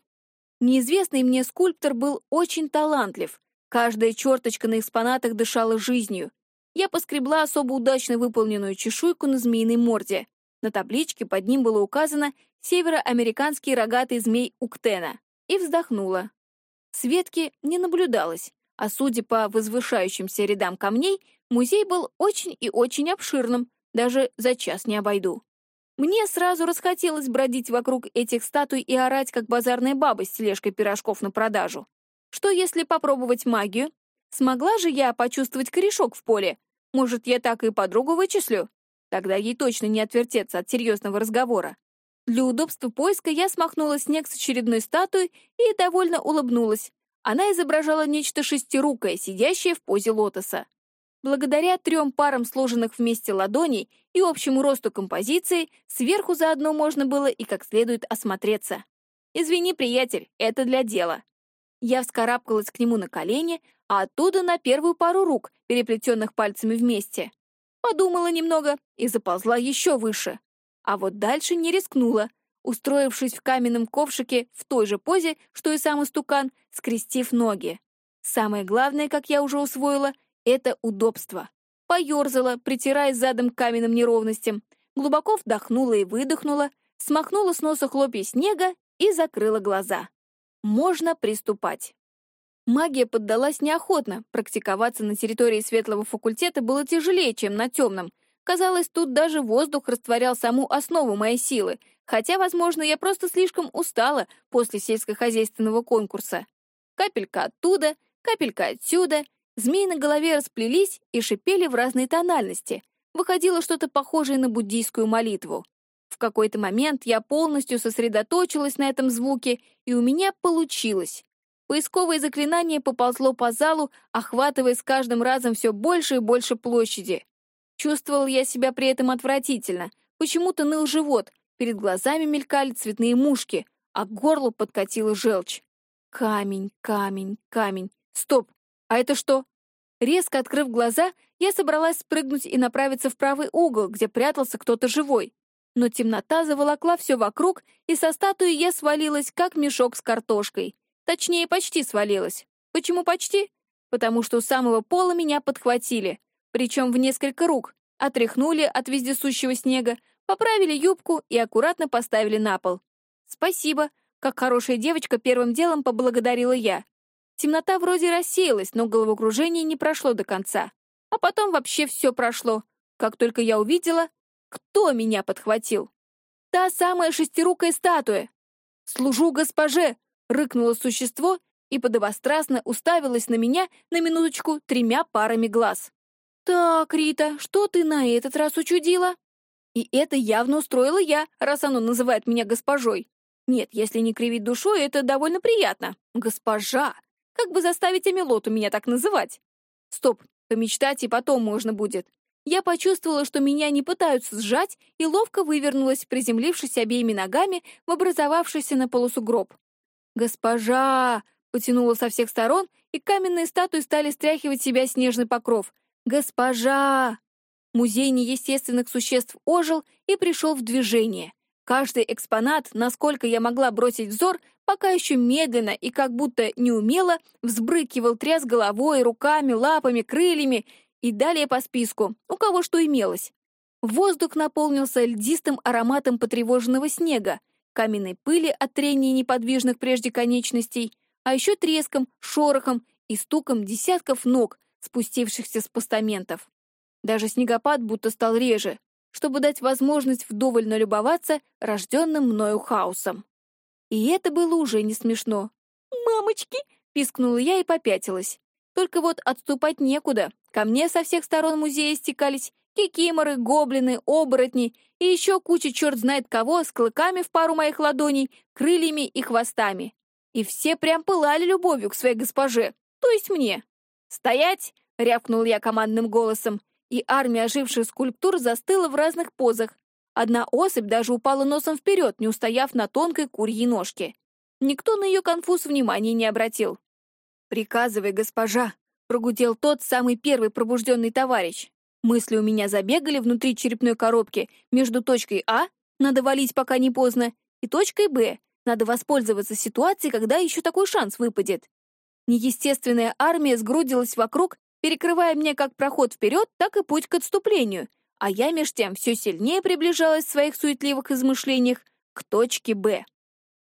Неизвестный мне скульптор был очень талантлив. Каждая черточка на экспонатах дышала жизнью. Я поскребла особо удачно выполненную чешуйку на змеиной морде. На табличке под ним было указано «Североамериканский рогатый змей Уктена» и вздохнула. Светки не наблюдалось, а судя по возвышающимся рядам камней, музей был очень и очень обширным, даже за час не обойду. Мне сразу расхотелось бродить вокруг этих статуй и орать, как базарная баба с тележкой пирожков на продажу. Что если попробовать магию? Смогла же я почувствовать корешок в поле? Может, я так и подругу вычислю? Тогда ей точно не отвертеться от серьезного разговора. Для удобства поиска я смахнула снег с очередной статуи и довольно улыбнулась. Она изображала нечто шестирукое, сидящее в позе лотоса. Благодаря трем парам сложенных вместе ладоней и общему росту композиции, сверху заодно можно было и как следует осмотреться. «Извини, приятель, это для дела». Я вскарабкалась к нему на колени, а оттуда на первую пару рук, переплетенных пальцами вместе. Подумала немного и заползла еще выше. А вот дальше не рискнула, устроившись в каменном ковшике в той же позе, что и сам истукан, скрестив ноги. Самое главное, как я уже усвоила, это удобство. Поёрзала, притираясь задом к каменным неровностям, глубоко вдохнула и выдохнула, смахнула с носа хлопья снега и закрыла глаза. Можно приступать. Магия поддалась неохотно, практиковаться на территории светлого факультета было тяжелее, чем на темном. Казалось, тут даже воздух растворял саму основу моей силы, хотя, возможно, я просто слишком устала после сельскохозяйственного конкурса. Капелька оттуда, капелька отсюда, Змеи на голове расплелись и шипели в разной тональности. Выходило что-то похожее на буддийскую молитву. В какой-то момент я полностью сосредоточилась на этом звуке, и у меня получилось. Поисковое заклинание поползло по залу, охватывая с каждым разом все больше и больше площади. Чувствовал я себя при этом отвратительно. Почему-то ныл живот, перед глазами мелькали цветные мушки, а к горлу подкатила желчь. Камень, камень, камень. Стоп! А это что? Резко открыв глаза, я собралась спрыгнуть и направиться в правый угол, где прятался кто-то живой. Но темнота заволокла все вокруг, и со статуи я свалилась, как мешок с картошкой. Точнее, почти свалилась. Почему почти? потому что у самого пола меня подхватили, причем в несколько рук, отряхнули от вездесущего снега, поправили юбку и аккуратно поставили на пол. «Спасибо», — как хорошая девочка первым делом поблагодарила я. Темнота вроде рассеялась, но головокружение не прошло до конца. А потом вообще все прошло, как только я увидела, кто меня подхватил. Та самая шестирукая статуя. «Служу госпоже!» — рыкнуло существо и подобострастно уставилась на меня на минуточку тремя парами глаз. «Так, Рита, что ты на этот раз учудила?» И это явно устроила я, раз оно называет меня госпожой. Нет, если не кривить душой, это довольно приятно. Госпожа! Как бы заставить Амелоту меня так называть? Стоп, помечтать и потом можно будет. Я почувствовала, что меня не пытаются сжать, и ловко вывернулась, приземлившись обеими ногами в образовавшийся на полу сугроб. «Госпожа!» — потянула со всех сторон, и каменные статуи стали стряхивать себя снежный покров. «Госпожа!» Музей неестественных существ ожил и пришел в движение. Каждый экспонат, насколько я могла бросить взор, пока еще медленно и как будто неумело взбрыкивал, тряс головой, руками, лапами, крыльями и далее по списку, у кого что имелось. Воздух наполнился льдистым ароматом потревоженного снега, каменной пыли от трения неподвижных прежде конечностей, а еще треском, шорохом и стуком десятков ног, спустившихся с постаментов. Даже снегопад будто стал реже, чтобы дать возможность вдоволь налюбоваться рожденным мною хаосом. И это было уже не смешно. «Мамочки!» — пискнула я и попятилась. Только вот отступать некуда. Ко мне со всех сторон музея стекались кикиморы, гоблины, оборотни и еще куча черт знает кого с клыками в пару моих ладоней, крыльями и хвостами. И все прям пылали любовью к своей госпоже, то есть мне. «Стоять!» — рявкнул я командным голосом, и армия оживших скульптур застыла в разных позах. Одна особь даже упала носом вперед, не устояв на тонкой курьей ножке. Никто на ее конфуз внимания не обратил. «Приказывай, госпожа!» — прогудел тот самый первый пробужденный товарищ. Мысли у меня забегали внутри черепной коробки между точкой А — надо валить, пока не поздно, и точкой Б — надо воспользоваться ситуацией, когда еще такой шанс выпадет. Неестественная армия сгрудилась вокруг, перекрывая мне как проход вперед, так и путь к отступлению, а я меж тем все сильнее приближалась в своих суетливых измышлениях к точке «Б».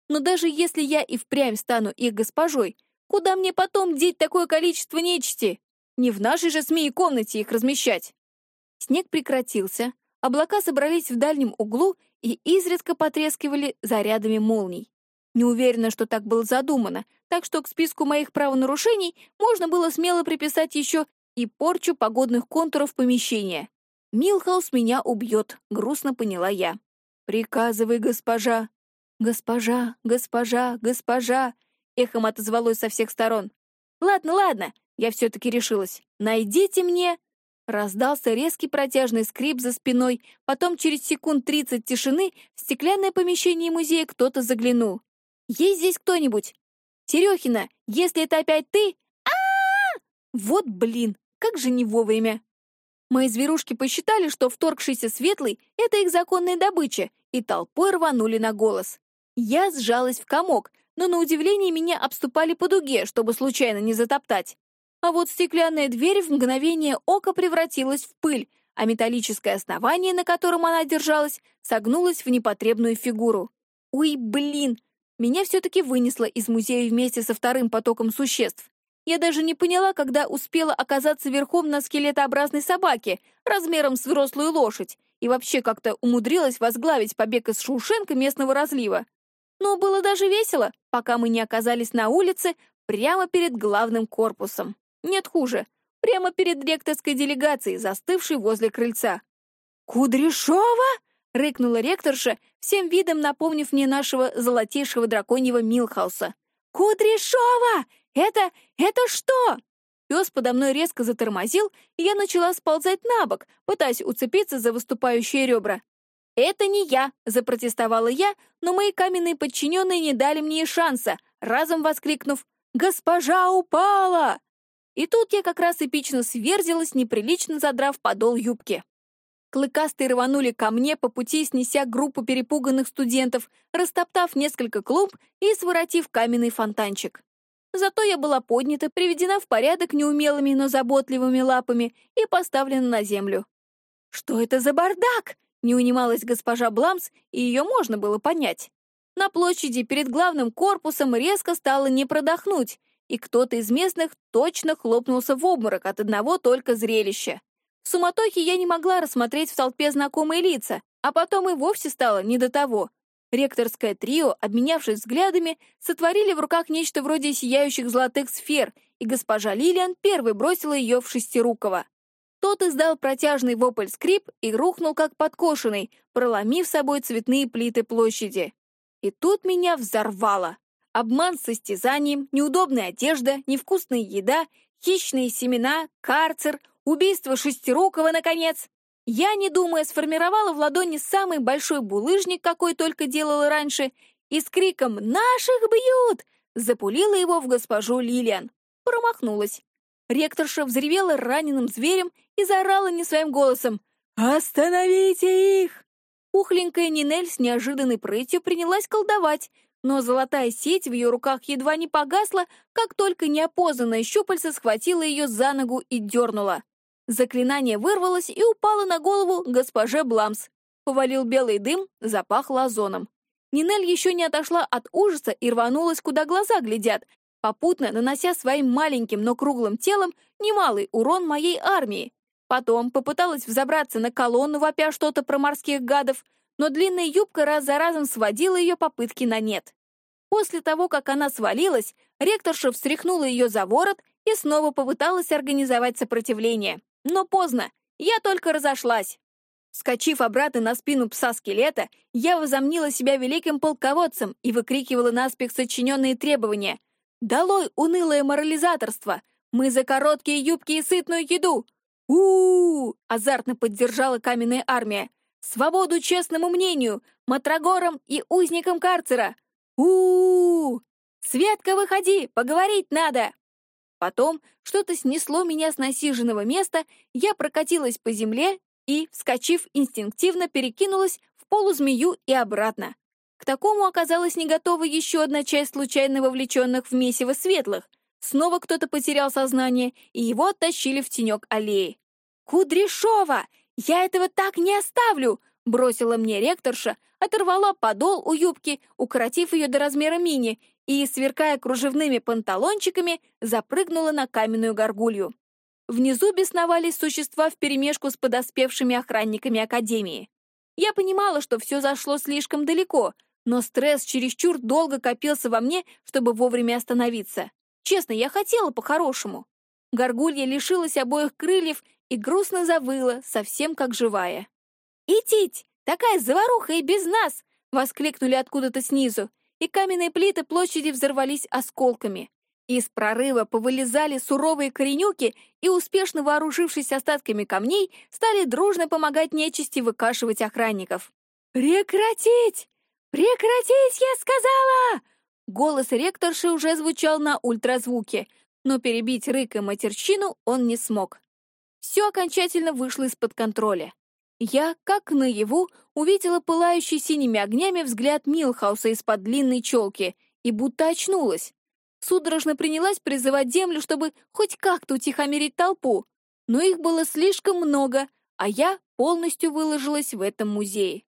Но даже если я и впрямь стану их госпожой, куда мне потом деть такое количество нечисти? Не в нашей же СМИ комнате их размещать. Снег прекратился, облака собрались в дальнем углу и изредка потрескивали зарядами молний. Не уверена, что так было задумано, так что к списку моих правонарушений можно было смело приписать еще и порчу погодных контуров помещения. «Милхаус меня убьет», — грустно поняла я. «Приказывай, госпожа». «Госпожа, госпожа, госпожа», — эхом отозвалось со всех сторон. «Ладно, ладно», — я все-таки решилась. «Найдите мне...» Раздался резкий протяжный скрип за спиной, потом через секунд тридцать тишины в стеклянное помещение музея кто-то заглянул. «Есть здесь кто-нибудь?» «Терехина, если это опять ты...» а, Вот блин, как же не вовремя. Мои зверушки посчитали, что вторгшийся светлый — это их законная добыча, и толпой рванули на голос. Я сжалась в комок, но на удивление меня обступали по дуге, чтобы случайно не затоптать. А вот стеклянная дверь в мгновение ока превратилась в пыль, а металлическое основание, на котором она держалась, согнулось в непотребную фигуру. «Ой, блин!» Меня все-таки вынесло из музея вместе со вторым потоком существ. Я даже не поняла, когда успела оказаться верхом на скелетообразной собаке, размером с взрослую лошадь, и вообще как-то умудрилась возглавить побег из Шушенко местного разлива. Но было даже весело, пока мы не оказались на улице прямо перед главным корпусом. Нет хуже, прямо перед ректорской делегацией, застывшей возле крыльца. «Кудряшова?» — рыкнула ректорша, всем видом напомнив мне нашего золотейшего драконьего Милхауса. «Кудряшова! Это... это что?» Пес подо мной резко затормозил, и я начала сползать на бок, пытаясь уцепиться за выступающие ребра. «Это не я!» — запротестовала я, но мои каменные подчиненные не дали мне и шанса, разом воскликнув «Госпожа упала!» И тут я как раз эпично сверзилась, неприлично задрав подол юбки. Клыкастые рванули ко мне по пути, снеся группу перепуганных студентов, растоптав несколько клумб и своротив каменный фонтанчик. Зато я была поднята, приведена в порядок неумелыми, но заботливыми лапами и поставлена на землю. «Что это за бардак?» — не унималась госпожа Бламс, и ее можно было понять. На площади перед главным корпусом резко стало не продохнуть, и кто-то из местных точно хлопнулся в обморок от одного только зрелища. В суматохе я не могла рассмотреть в толпе знакомые лица, а потом и вовсе стало не до того. Ректорское трио, обменявшись взглядами, сотворили в руках нечто вроде сияющих золотых сфер, и госпожа Лилиан первой бросила ее в Шестирукова. Тот издал протяжный вопль-скрип и рухнул как подкошенный, проломив собой цветные плиты площади. И тут меня взорвало. Обман с состязанием, неудобная одежда, невкусная еда, хищные семена, карцер, убийство Шестирукова, наконец. Я, не думая, сформировала в ладони самый большой булыжник, какой только делала раньше, и с криком «Наших бьют!» запулила его в госпожу Лилиан. Промахнулась. Ректорша взревела раненым зверем и заорала не своим голосом «Остановите их!». Ухленькая Нинель с неожиданной прытью принялась колдовать, но золотая сеть в ее руках едва не погасла, как только неопознанное щупальце схватило ее за ногу и дернуло. Заклинание вырвалось и упало на голову госпоже Бламс. Повалил белый дым, запахло озоном. Нинель еще не отошла от ужаса и рванулась, куда глаза глядят, попутно нанося своим маленьким, но круглым телом немалый урон моей армии. Потом попыталась взобраться на колонну, вопя что-то про морских гадов, но длинная юбка раз за разом сводила ее попытки на нет. После того, как она свалилась, ректорша встряхнула ее за ворот и снова попыталась организовать сопротивление. Но поздно, я только разошлась. Скочив обратно на спину пса-скелета, я возомнила себя великим полководцем и выкрикивала наспех сочиненные требования. «Долой унылое морализаторство! Мы за короткие юбки и сытную еду! у у, -у азартно поддержала каменная армия. «Свободу честному мнению! Матрагорам и узникам карцера! у у, -у! Светка, выходи! Поговорить надо!» Потом что-то снесло меня с насиженного места, я прокатилась по земле и, вскочив, инстинктивно перекинулась в полузмею и обратно. К такому оказалась не готова еще одна часть случайно вовлеченных в месиво светлых. Снова кто-то потерял сознание, и его оттащили в тенек аллеи. «Кудряшова! Я этого так не оставлю!» бросила мне ректорша, оторвала подол у юбки, укоротив ее до размера мини, и, сверкая кружевными панталончиками, запрыгнула на каменную горгулью. Внизу бесновались существа вперемешку с подоспевшими охранниками Академии. Я понимала, что все зашло слишком далеко, но стресс чересчур долго копился во мне, чтобы вовремя остановиться. Честно, я хотела по-хорошему. Горгулья лишилась обоих крыльев и грустно завыла, совсем как живая. «Итить! Такая заваруха и без нас!» — воскликнули откуда-то снизу, и каменные плиты площади взорвались осколками. Из прорыва повылезали суровые коренюки и, успешно вооружившись остатками камней, стали дружно помогать нечисти выкашивать охранников. «Прекратить! Прекратить, я сказала!» Голос ректорши уже звучал на ультразвуке, но перебить рык и матерщину он не смог. Все окончательно вышло из-под контроля. Я, как наяву, увидела пылающий синими огнями взгляд Милхауса из-под длинной челки и будто очнулась. Судорожно принялась призывать землю, чтобы хоть как-то утихомирить толпу, но их было слишком много, а я полностью выложилась в этом музее.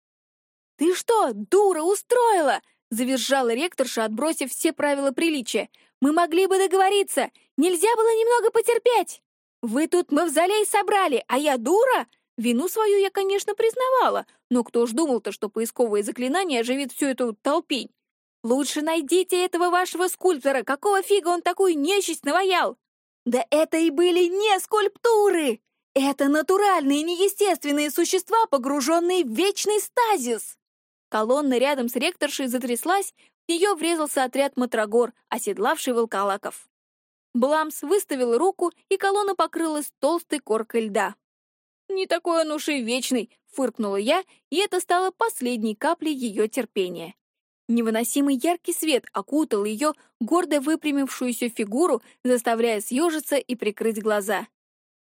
«Ты что, дура, устроила?» — завизжала ректорша, отбросив все правила приличия. «Мы могли бы договориться! Нельзя было немного потерпеть! Вы тут мавзолей собрали, а я дура? Вину свою я, конечно, признавала, но кто ж думал-то, что поисковое заклинание оживит всю эту толпень? Лучше найдите этого вашего скульптора, какого фига он такую нечисть наваял? Да это и были не скульптуры! Это натуральные, неестественные существа, погруженные в вечный стазис! Колонна рядом с ректоршей затряслась, в нее врезался отряд матрагор, оседлавший волколаков. Бламс выставил руку, и колонна покрылась толстой коркой льда. «Не такой он уж и вечный», — фыркнула я, и это стало последней каплей ее терпения. Невыносимый яркий свет окутал ее гордо выпрямившуюся фигуру, заставляя съежиться и прикрыть глаза.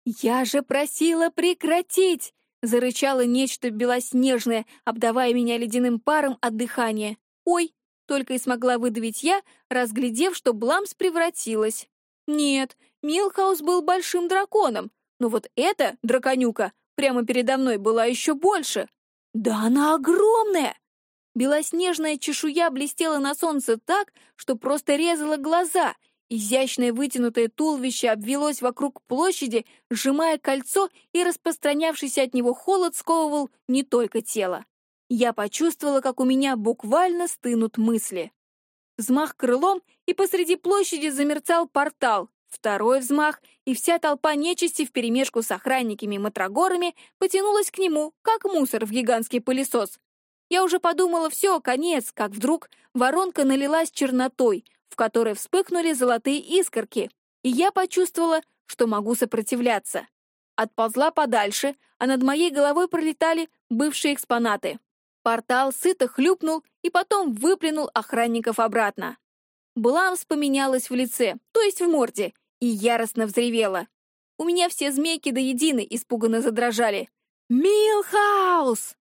«Я же просила прекратить!» — зарычало нечто белоснежное, обдавая меня ледяным паром от дыхания. «Ой!» только и смогла выдавить я, разглядев, что Бламс превратилась. Нет, Милхаус был большим драконом, но вот эта драконюка прямо передо мной была еще больше. Да она огромная! Белоснежная чешуя блестела на солнце так, что просто резала глаза. Изящное вытянутое туловище обвелось вокруг площади, сжимая кольцо, и распространявшийся от него холод сковывал не только тело. Я почувствовала, как у меня буквально стынут мысли. Взмах крылом, и посреди площади замерцал портал. Второй взмах, и вся толпа нечисти вперемешку с охранниками-матрагорами потянулась к нему, как мусор в гигантский пылесос. Я уже подумала, все, конец, как вдруг воронка налилась чернотой, в которой вспыхнули золотые искорки, и я почувствовала, что могу сопротивляться. Отползла подальше, а над моей головой пролетали бывшие экспонаты. Портал сыто хлюпнул и потом выплюнул охранников обратно. Бламс поменялась в лице, то есть в морде, и яростно взревела. У меня все змейки до едины испуганно задрожали. «Милхаус!»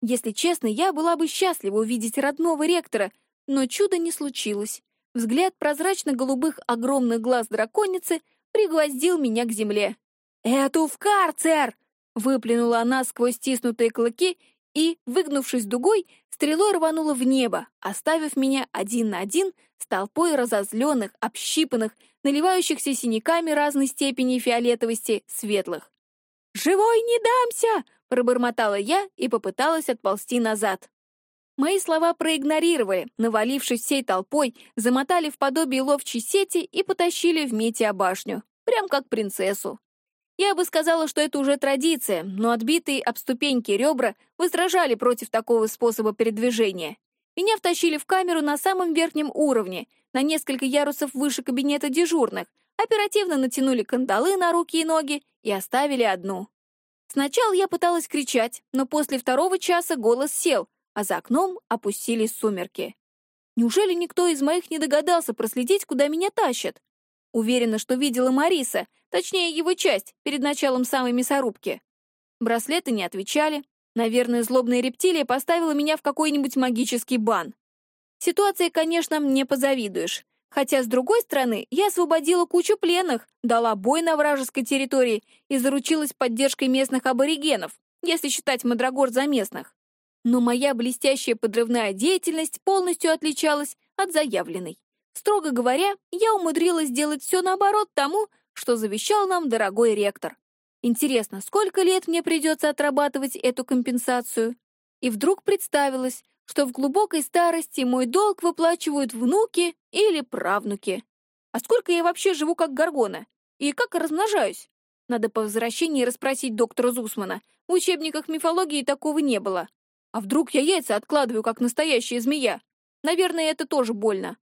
Если честно, я была бы счастлива увидеть родного ректора, но чуда не случилось. Взгляд прозрачно-голубых огромных глаз драконицы пригвоздил меня к земле. «Эту в карцер!» — выплюнула она сквозь стиснутые клыки и, выгнувшись дугой, стрелой рванула в небо, оставив меня один на один с толпой разозленных, общипанных, наливающихся синяками разной степени фиолетовости светлых. «Живой не дамся!» — пробормотала я и попыталась отползти назад. Мои слова проигнорировали, навалившись всей толпой, замотали в подобие ловчей сети и потащили в Метиа башню, прям как принцессу. Я бы сказала, что это уже традиция, но отбитые об ступеньки ребра возражали против такого способа передвижения. Меня втащили в камеру на самом верхнем уровне, на несколько ярусов выше кабинета дежурных, оперативно натянули кандалы на руки и ноги и оставили одну. Сначала я пыталась кричать, но после второго часа голос сел, а за окном опустились сумерки. Неужели никто из моих не догадался проследить, куда меня тащат? Уверена, что видела Мариса, точнее его часть, перед началом самой мясорубки. Браслеты не отвечали. Наверное, злобная рептилия поставила меня в какой-нибудь магический бан. Ситуация, конечно, не позавидуешь. Хотя, с другой стороны, я освободила кучу пленных, дала бой на вражеской территории и заручилась поддержкой местных аборигенов, если считать Мадрагор за местных. Но моя блестящая подрывная деятельность полностью отличалась от заявленной. Строго говоря, я умудрилась сделать все наоборот тому, что завещал нам дорогой ректор. Интересно, сколько лет мне придется отрабатывать эту компенсацию? И вдруг представилось, что в глубокой старости мой долг выплачивают внуки или правнуки. А сколько я вообще живу как горгона? И как размножаюсь? Надо по возвращении расспросить доктора Зусмана. В учебниках мифологии такого не было. А вдруг я яйца откладываю, как настоящая змея? Наверное, это тоже больно.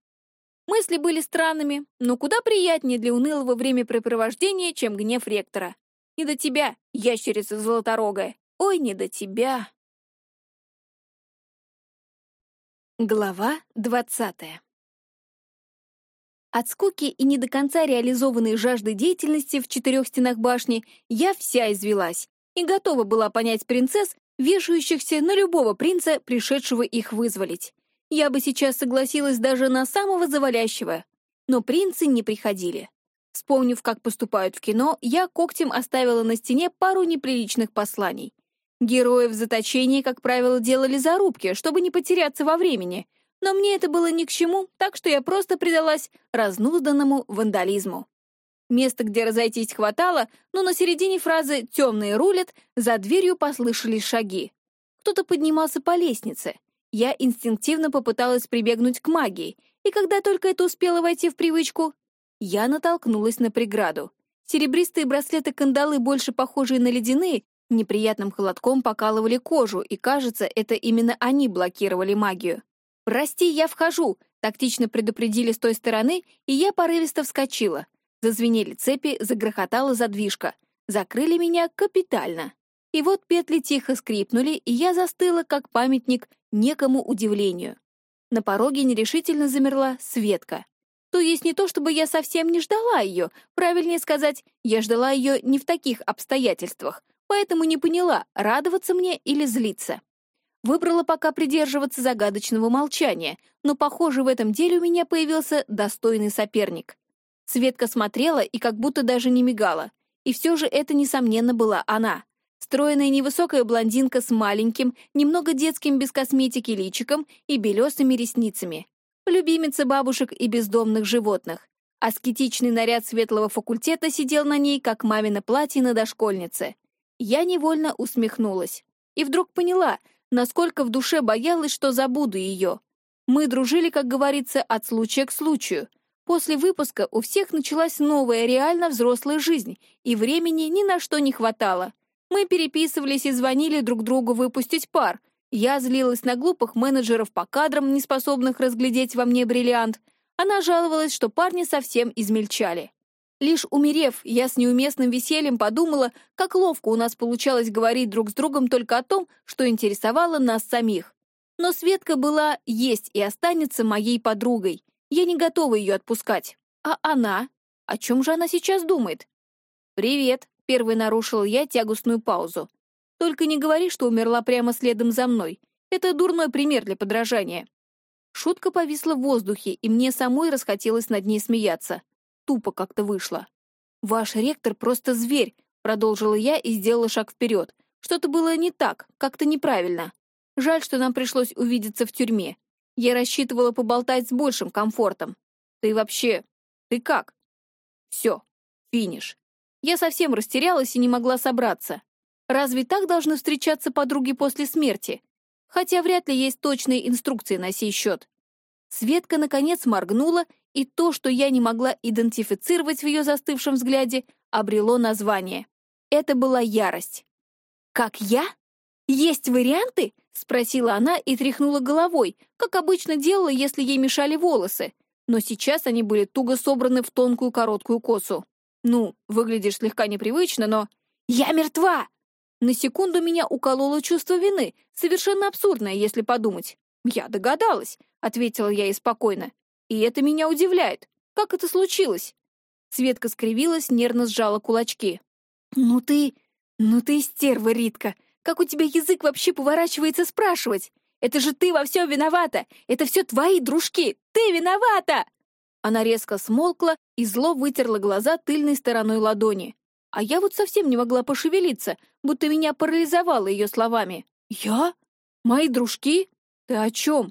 Мысли были странными, но куда приятнее для унылого времяпрепровождения, чем гнев ректора. Не до тебя, ящерица золоторогая. Ой, не до тебя. Глава двадцатая От скуки и не до конца реализованной жажды деятельности в четырех стенах башни я вся извелась и готова была понять принцесс, вешающихся на любого принца, пришедшего их вызволить. Я бы сейчас согласилась даже на самого завалящего. Но принцы не приходили. Вспомнив, как поступают в кино, я когтем оставила на стене пару неприличных посланий. Герои в заточении, как правило, делали зарубки, чтобы не потеряться во времени. Но мне это было ни к чему, так что я просто предалась разнузданному вандализму. Места, где разойтись хватало, но на середине фразы «темные рулят» за дверью послышались шаги. Кто-то поднимался по лестнице — я инстинктивно попыталась прибегнуть к магии, и когда только это успело войти в привычку, я натолкнулась на преграду. Серебристые браслеты-кандалы, больше похожие на ледяные, неприятным холодком покалывали кожу, и, кажется, это именно они блокировали магию. «Прости, я вхожу!» — тактично предупредили с той стороны, и я порывисто вскочила. Зазвенели цепи, загрохотала задвижка. Закрыли меня капитально. И вот петли тихо скрипнули, и я застыла, как памятник некому удивлению. На пороге нерешительно замерла Светка. То есть не то, чтобы я совсем не ждала ее, правильнее сказать, я ждала ее не в таких обстоятельствах, поэтому не поняла, радоваться мне или злиться. Выбрала пока придерживаться загадочного молчания, но, похоже, в этом деле у меня появился достойный соперник. Светка смотрела и как будто даже не мигала. И все же это, несомненно, была она. Стройная невысокая блондинка с маленьким, немного детским без косметики личиком и белесыми ресницами. Любимица бабушек и бездомных животных. Аскетичный наряд светлого факультета сидел на ней, как мамино платье на дошкольнице. Я невольно усмехнулась. И вдруг поняла, насколько в душе боялась, что забуду ее. Мы дружили, как говорится, от случая к случаю. После выпуска у всех началась новая, реально взрослая жизнь, и времени ни на что не хватало. Мы переписывались и звонили друг другу выпустить пар. Я злилась на глупых менеджеров по кадрам, не способных разглядеть во мне бриллиант. Она жаловалась, что парни совсем измельчали. Лишь умерев, я с неуместным весельем подумала, как ловко у нас получалось говорить друг с другом только о том, что интересовало нас самих. Но Светка была, есть и останется моей подругой. Я не готова ее отпускать. А она? О чем же она сейчас думает? «Привет», — первый нарушил я тягостную паузу. «Только не говори, что умерла прямо следом за мной. Это дурной пример для подражания». Шутка повисла в воздухе, и мне самой расхотелось над ней смеяться тупо как-то вышло. «Ваш ректор просто зверь», — продолжила я и сделала шаг вперед. «Что-то было не так, как-то неправильно. Жаль, что нам пришлось увидеться в тюрьме. Я рассчитывала поболтать с большим комфортом. Ты вообще... Ты как?» «Все. Финиш. Я совсем растерялась и не могла собраться. Разве так должны встречаться подруги после смерти? Хотя вряд ли есть точные инструкции на сей счет. Светка, наконец, моргнула и то, что я не могла идентифицировать в ее застывшем взгляде, обрело название. Это была ярость. «Как я? Есть варианты?» — спросила она и тряхнула головой, как обычно делала, если ей мешали волосы. Но сейчас они были туго собраны в тонкую короткую косу. Ну, выглядишь слегка непривычно, но... «Я мертва!» На секунду меня укололо чувство вины, совершенно абсурдное, если подумать. «Я догадалась», — ответила я ей спокойно. И это меня удивляет. Как это случилось?» Светка скривилась, нервно сжала кулачки. «Ну ты... ну ты стерва, Ритка! Как у тебя язык вообще поворачивается спрашивать? Это же ты во всем виновата! Это все твои дружки! Ты виновата!» Она резко смолкла и зло вытерла глаза тыльной стороной ладони. А я вот совсем не могла пошевелиться, будто меня парализовало ее словами. «Я? Мои дружки? Ты о чем?»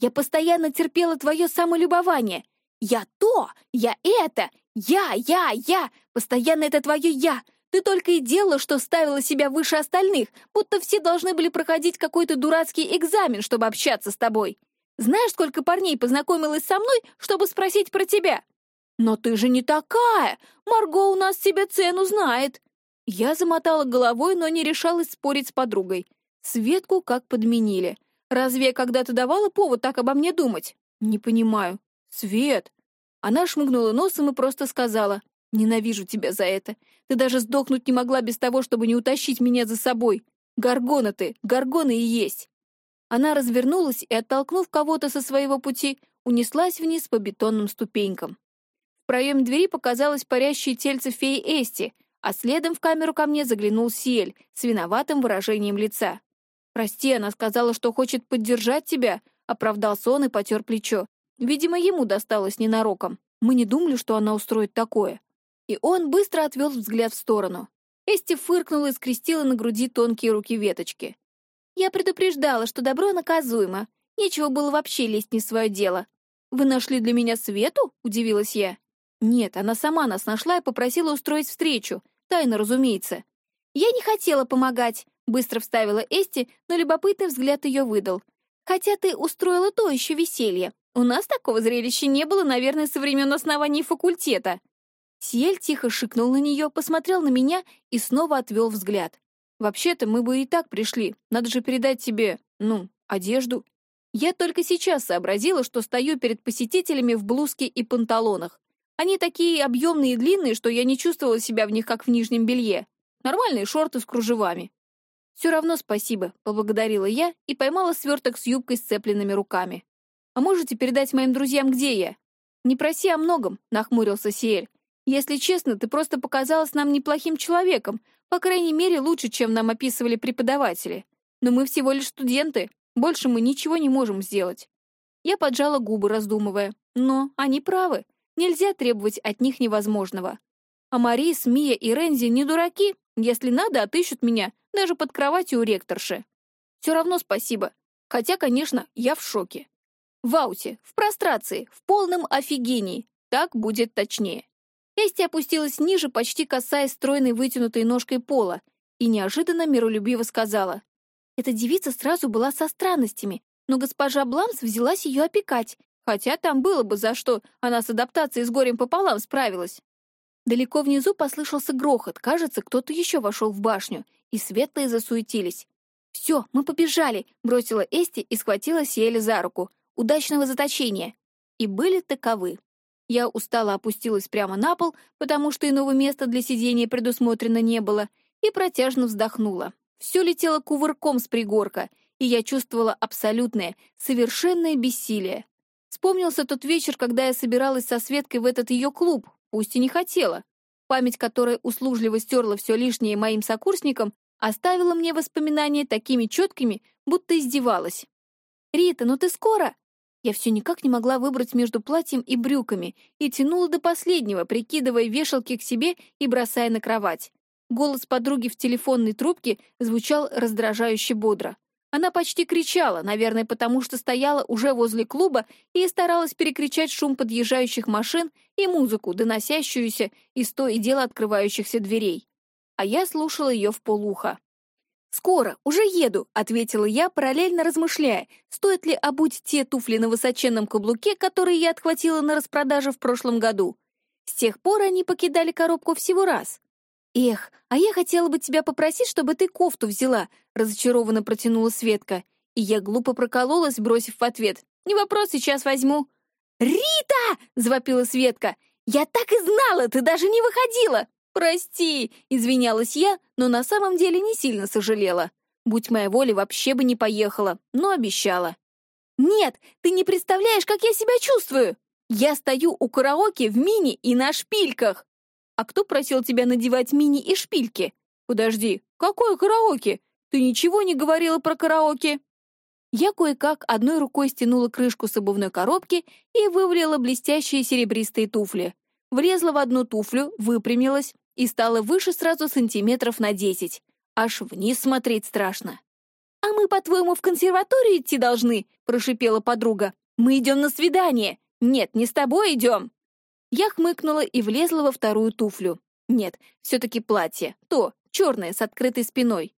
Я постоянно терпела твое самолюбование. Я то, я это, я, я, я, постоянно это твое «я». Ты только и делала, что ставила себя выше остальных, будто все должны были проходить какой-то дурацкий экзамен, чтобы общаться с тобой. Знаешь, сколько парней познакомилась со мной, чтобы спросить про тебя? Но ты же не такая. Марго у нас себе цену знает. Я замотала головой, но не решалась спорить с подругой. Светку как подменили. Разве я когда-то давала повод так обо мне думать? Не понимаю. Свет. Она шмыгнула носом и просто сказала, «Ненавижу тебя за это. Ты даже сдохнуть не могла без того, чтобы не утащить меня за собой. Горгона ты, горгона и есть». Она развернулась и, оттолкнув кого-то со своего пути, унеслась вниз по бетонным ступенькам. Проем двери показалось парящее тельце феи Эсти, а следом в камеру ко мне заглянул Сиэль с виноватым выражением лица. «Прости, она сказала, что хочет поддержать тебя», — оправдался он и потер плечо. Видимо, ему досталось ненароком. Мы не думали, что она устроит такое. И он быстро отвел взгляд в сторону. Эсти фыркнула и скрестила на груди тонкие руки веточки. «Я предупреждала, что добро наказуемо. Нечего было вообще лезть не свое дело. Вы нашли для меня Свету?» — удивилась я. «Нет, она сама нас нашла и попросила устроить встречу. Тайно, разумеется. Я не хотела помогать. Быстро вставила Эсти, но любопытный взгляд ее выдал. «Хотя ты устроила то еще веселье. У нас такого зрелища не было, наверное, со времен основания факультета». Сиэль тихо шикнул на нее, посмотрел на меня и снова отвел взгляд. «Вообще-то мы бы и так пришли. Надо же передать тебе, ну, одежду». Я только сейчас сообразила, что стою перед посетителями в блузке и панталонах. Они такие объемные и длинные, что я не чувствовала себя в них, как в нижнем белье. Нормальные шорты с кружевами. «Все равно спасибо», — поблагодарила я и поймала сверток с юбкой с цепленными руками. «А можете передать моим друзьям, где я?» «Не проси о многом», — нахмурился Сиэль. «Если честно, ты просто показалась нам неплохим человеком, по крайней мере, лучше, чем нам описывали преподаватели. Но мы всего лишь студенты, больше мы ничего не можем сделать. Я поджала губы, раздумывая. Но они правы. Нельзя требовать от них невозможного. А Марис, Мия и Рензи не дураки. Если надо, отыщут меня, даже под кроватью у ректорши. Все равно спасибо. Хотя, конечно, я в шоке. В ауте, в прострации, в полном офигении. Так будет точнее. Эсти опустилась ниже, почти касаясь стройной вытянутой ножкой пола, и неожиданно миролюбиво сказала. Эта девица сразу была со странностями, но госпожа Бламс взялась ее опекать, хотя там было бы за что, она с адаптацией с горем пополам справилась. Далеко внизу послышался грохот, кажется, кто-то еще вошел в башню, и светлые засуетились. «Все, мы побежали!» — бросила Эсти и схватила Сиэля за руку. «Удачного заточения!» И были таковы. Я устало опустилась прямо на пол, потому что иного места для сидения предусмотрено не было, и протяжно вздохнула. Все летело кувырком с пригорка, и я чувствовала абсолютное, совершенное бессилие. Вспомнился тот вечер, когда я собиралась со Светкой в этот ее клуб, пусть и не хотела. Память, которая услужливо стерла все лишнее моим сокурсникам, оставила мне воспоминания такими четкими, будто издевалась. «Рита, ну ты скоро?» Я все никак не могла выбрать между платьем и брюками и тянула до последнего, прикидывая вешалки к себе и бросая на кровать. Голос подруги в телефонной трубке звучал раздражающе бодро. Она почти кричала, наверное, потому что стояла уже возле клуба и старалась перекричать шум подъезжающих машин и музыку, доносящуюся из то и дело открывающихся дверей. А я слушала ее в полуха. «Скоро, уже еду», — ответила я, параллельно размышляя, стоит ли обуть те туфли на высоченном каблуке, которые я отхватила на распродаже в прошлом году. С тех пор они покидали коробку всего раз. «Эх, а я хотела бы тебя попросить, чтобы ты кофту взяла», — разочарованно протянула Светка. И я глупо прокололась, бросив в ответ. «Не вопрос, сейчас возьму». «Рита!» — завопила Светка. «Я так и знала, ты даже не выходила!» «Прости!» — извинялась я, но на самом деле не сильно сожалела. Будь моя воля, вообще бы не поехала, но обещала. «Нет, ты не представляешь, как я себя чувствую! Я стою у караоке в мини и на шпильках!» «А кто просил тебя надевать мини и шпильки?» «Подожди, какое караоке? Ты ничего не говорила про караоке?» Я кое-как одной рукой стянула крышку с обувной коробки и вывалила блестящие серебристые туфли. Влезла в одну туфлю, выпрямилась и стала выше сразу сантиметров на десять. Аж вниз смотреть страшно. «А мы, по-твоему, в консерваторию идти должны?» — прошипела подруга. «Мы идем на свидание. Нет, не с тобой идем». Я хмыкнула и влезла во вторую туфлю. Нет, все-таки платье. То, черное, с открытой спиной.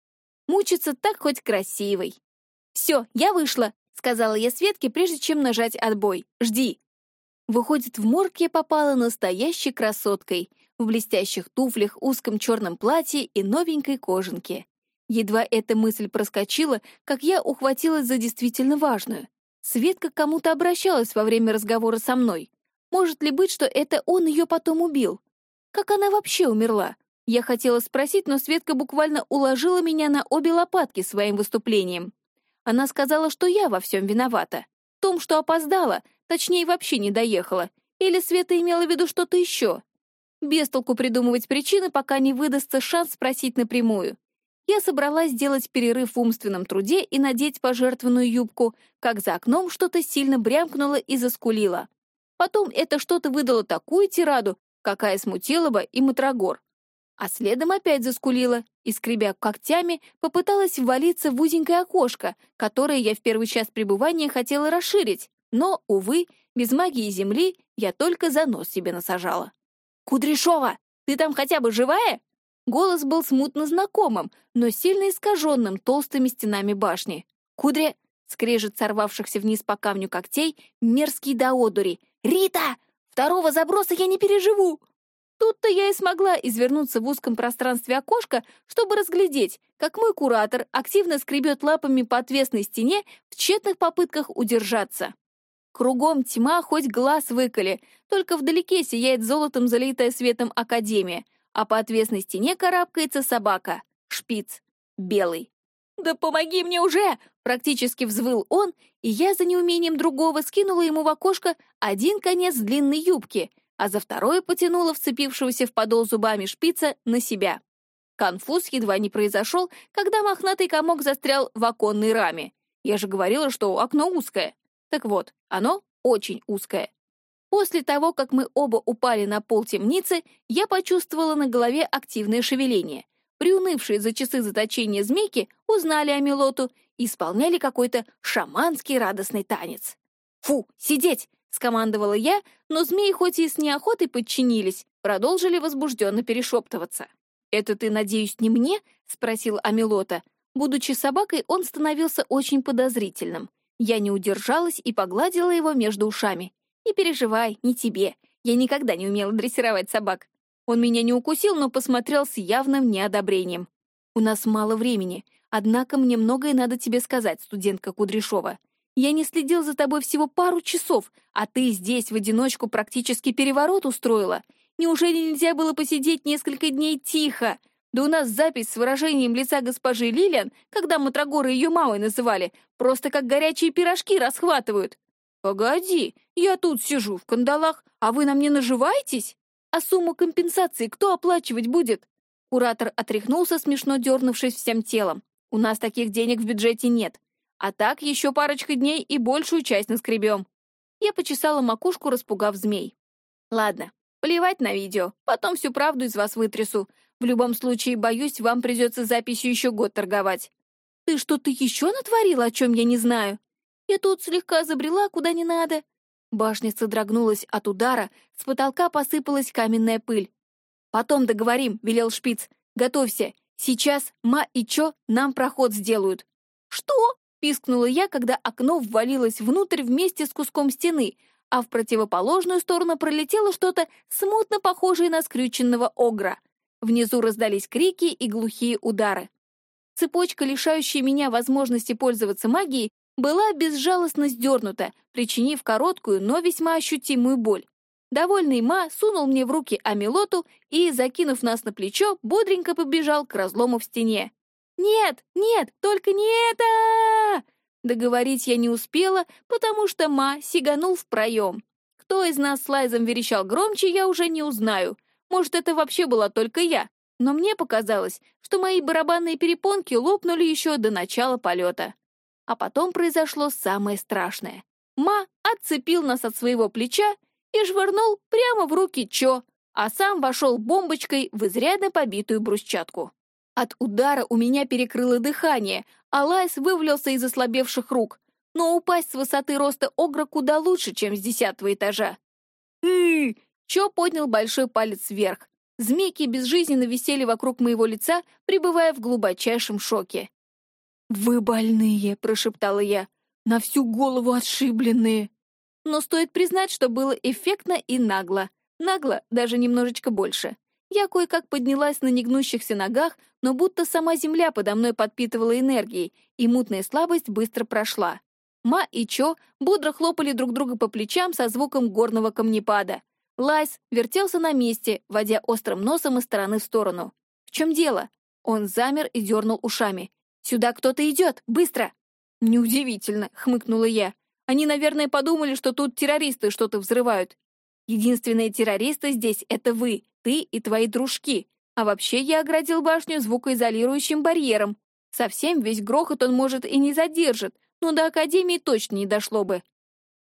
Мучиться так хоть красивой. «Все, я вышла», — сказала я Светке, прежде чем нажать отбой. «Жди». Выходит, в морг я попала настоящей красоткой, в блестящих туфлях, узком черном платье и новенькой кожанке. Едва эта мысль проскочила, как я ухватилась за действительно важную. Светка кому-то обращалась во время разговора со мной. Может ли быть, что это он ее потом убил? Как она вообще умерла? Я хотела спросить, но Светка буквально уложила меня на обе лопатки своим выступлением. Она сказала, что я во всем виновата. В том, что опоздала, точнее, вообще не доехала. Или Света имела в виду что-то еще. Без придумывать причины, пока не выдастся шанс спросить напрямую. Я собралась сделать перерыв в умственном труде и надеть пожертвованную юбку, как за окном что-то сильно брямкнуло и заскулило. Потом это что-то выдало такую тираду, какая смутила бы и Матрагор. А следом опять заскулила и, скребя когтями, попыталась ввалиться в узенькое окошко, которое я в первый час пребывания хотела расширить, но, увы, без магии земли я только за нос себе насажала. «Кудряшова, ты там хотя бы живая?» Голос был смутно знакомым, но сильно искаженным толстыми стенами башни. «Кудря...» — скрежет сорвавшихся вниз по камню когтей, мерзкий до одури, «Рита! Второго заброса я не переживу!» Тут-то я и смогла извернуться в узком пространстве окошка, чтобы разглядеть, как мой куратор активно скребет лапами по отвесной стене в тщетных попытках удержаться. Кругом тьма, хоть глаз выколи, только вдалеке сияет золотом залитая светом Академия, а по отвесной стене карабкается собака, шпиц, белый. «Да помоги мне уже!» — практически взвыл он, и я за неумением другого скинула ему в окошко один конец длинной юбки, а за второе потянула вцепившегося в подол зубами шпица на себя. Конфуз едва не произошел, когда мохнатый комок застрял в оконной раме. Я же говорила, что окно узкое. Так вот, оно очень узкое. После того, как мы оба упали на пол темницы, я почувствовала на голове активное шевеление. Приунывшие за часы заточения змейки узнали о Милоту исполняли какой-то шаманский радостный танец. «Фу, сидеть!» — скомандовала я, но змеи хоть и с неохотой подчинились, продолжили возбужденно перешептываться. «Это ты, надеюсь, не мне?» — спросил Амилота. Будучи собакой, он становился очень подозрительным. Я не удержалась и погладила его между ушами. «Не переживай, не тебе. Я никогда не умела дрессировать собак. Он меня не укусил, но посмотрел с явным неодобрением. «У нас мало времени, однако мне многое надо тебе сказать, студентка Кудряшова. Я не следил за тобой всего пару часов, а ты здесь в одиночку практически переворот устроила. Неужели нельзя было посидеть несколько дней тихо? Да у нас запись с выражением лица госпожи Лилиан, когда Матрагоры ее мамой называли, просто как горячие пирожки расхватывают. Погоди, я тут сижу в кандалах, а вы на мне наживаетесь? А сумму компенсации кто оплачивать будет? Куратор отряхнулся, смешно дернувшись всем телом. У нас таких денег в бюджете нет. А так еще парочка дней и большую часть наскребем. Я почесала макушку, распугав змей. Ладно, плевать на видео, потом всю правду из вас вытрясу. В любом случае, боюсь, вам придется записью еще год торговать. Ты что-то еще натворила, о чем я не знаю? Я тут слегка забрела, куда не надо. Башня содрогнулась от удара, с потолка посыпалась каменная пыль. «Потом договорим», — велел шпиц. «Готовься. Сейчас Ма и Чо нам проход сделают». «Что?» — пискнула я, когда окно ввалилось внутрь вместе с куском стены, а в противоположную сторону пролетело что-то смутно похожее на скрюченного огра. Внизу раздались крики и глухие удары. Цепочка, лишающая меня возможности пользоваться магией, была безжалостно сдернута, причинив короткую, но весьма ощутимую боль. Довольный Ма сунул мне в руки амилоту и, закинув нас на плечо, бодренько побежал к разлому в стене. «Нет, нет, только не это!» Договорить я не успела, потому что Ма сиганул в проем. Кто из нас с Лайсом верещал громче, я уже не узнаю. Может, это вообще была только я. Но мне показалось, что мои барабанные перепонки лопнули еще до начала полета. А потом произошло самое страшное. Ма отцепил нас от своего плеча и швырнул прямо в руки Чо, а сам вошел бомбочкой в изрядно побитую брусчатку. От удара у меня перекрыло дыхание, а Лайс вывалился из ослабевших рук, но упасть с высоты роста Огра куда лучше, чем с десятого этажа. «Ы!» Чо поднял большой палец вверх. Змейки безжизненно висели вокруг моего лица, пребывая в глубочайшем шоке. «Вы больные», — прошептала я, — «на всю голову отшибленные». Но стоит признать, что было эффектно и нагло. Нагло, даже немножечко больше. Я кое-как поднялась на негнущихся ногах, но будто сама земля подо мной подпитывала энергией, и мутная слабость быстро прошла. Ма и Чо бодро хлопали друг друга по плечам со звуком горного камнепада. Лайс вертелся на месте, водя острым носом из стороны в сторону. «В чем дело?» Он замер и дернул ушами. «Сюда кто-то идет! Быстро!» «Неудивительно», — хмыкнула я. «Они, наверное, подумали, что тут террористы что-то взрывают. Единственные террористы здесь — это вы, ты и твои дружки. А вообще я оградил башню звукоизолирующим барьером. Совсем весь грохот он, может, и не задержит, но до Академии точно не дошло бы».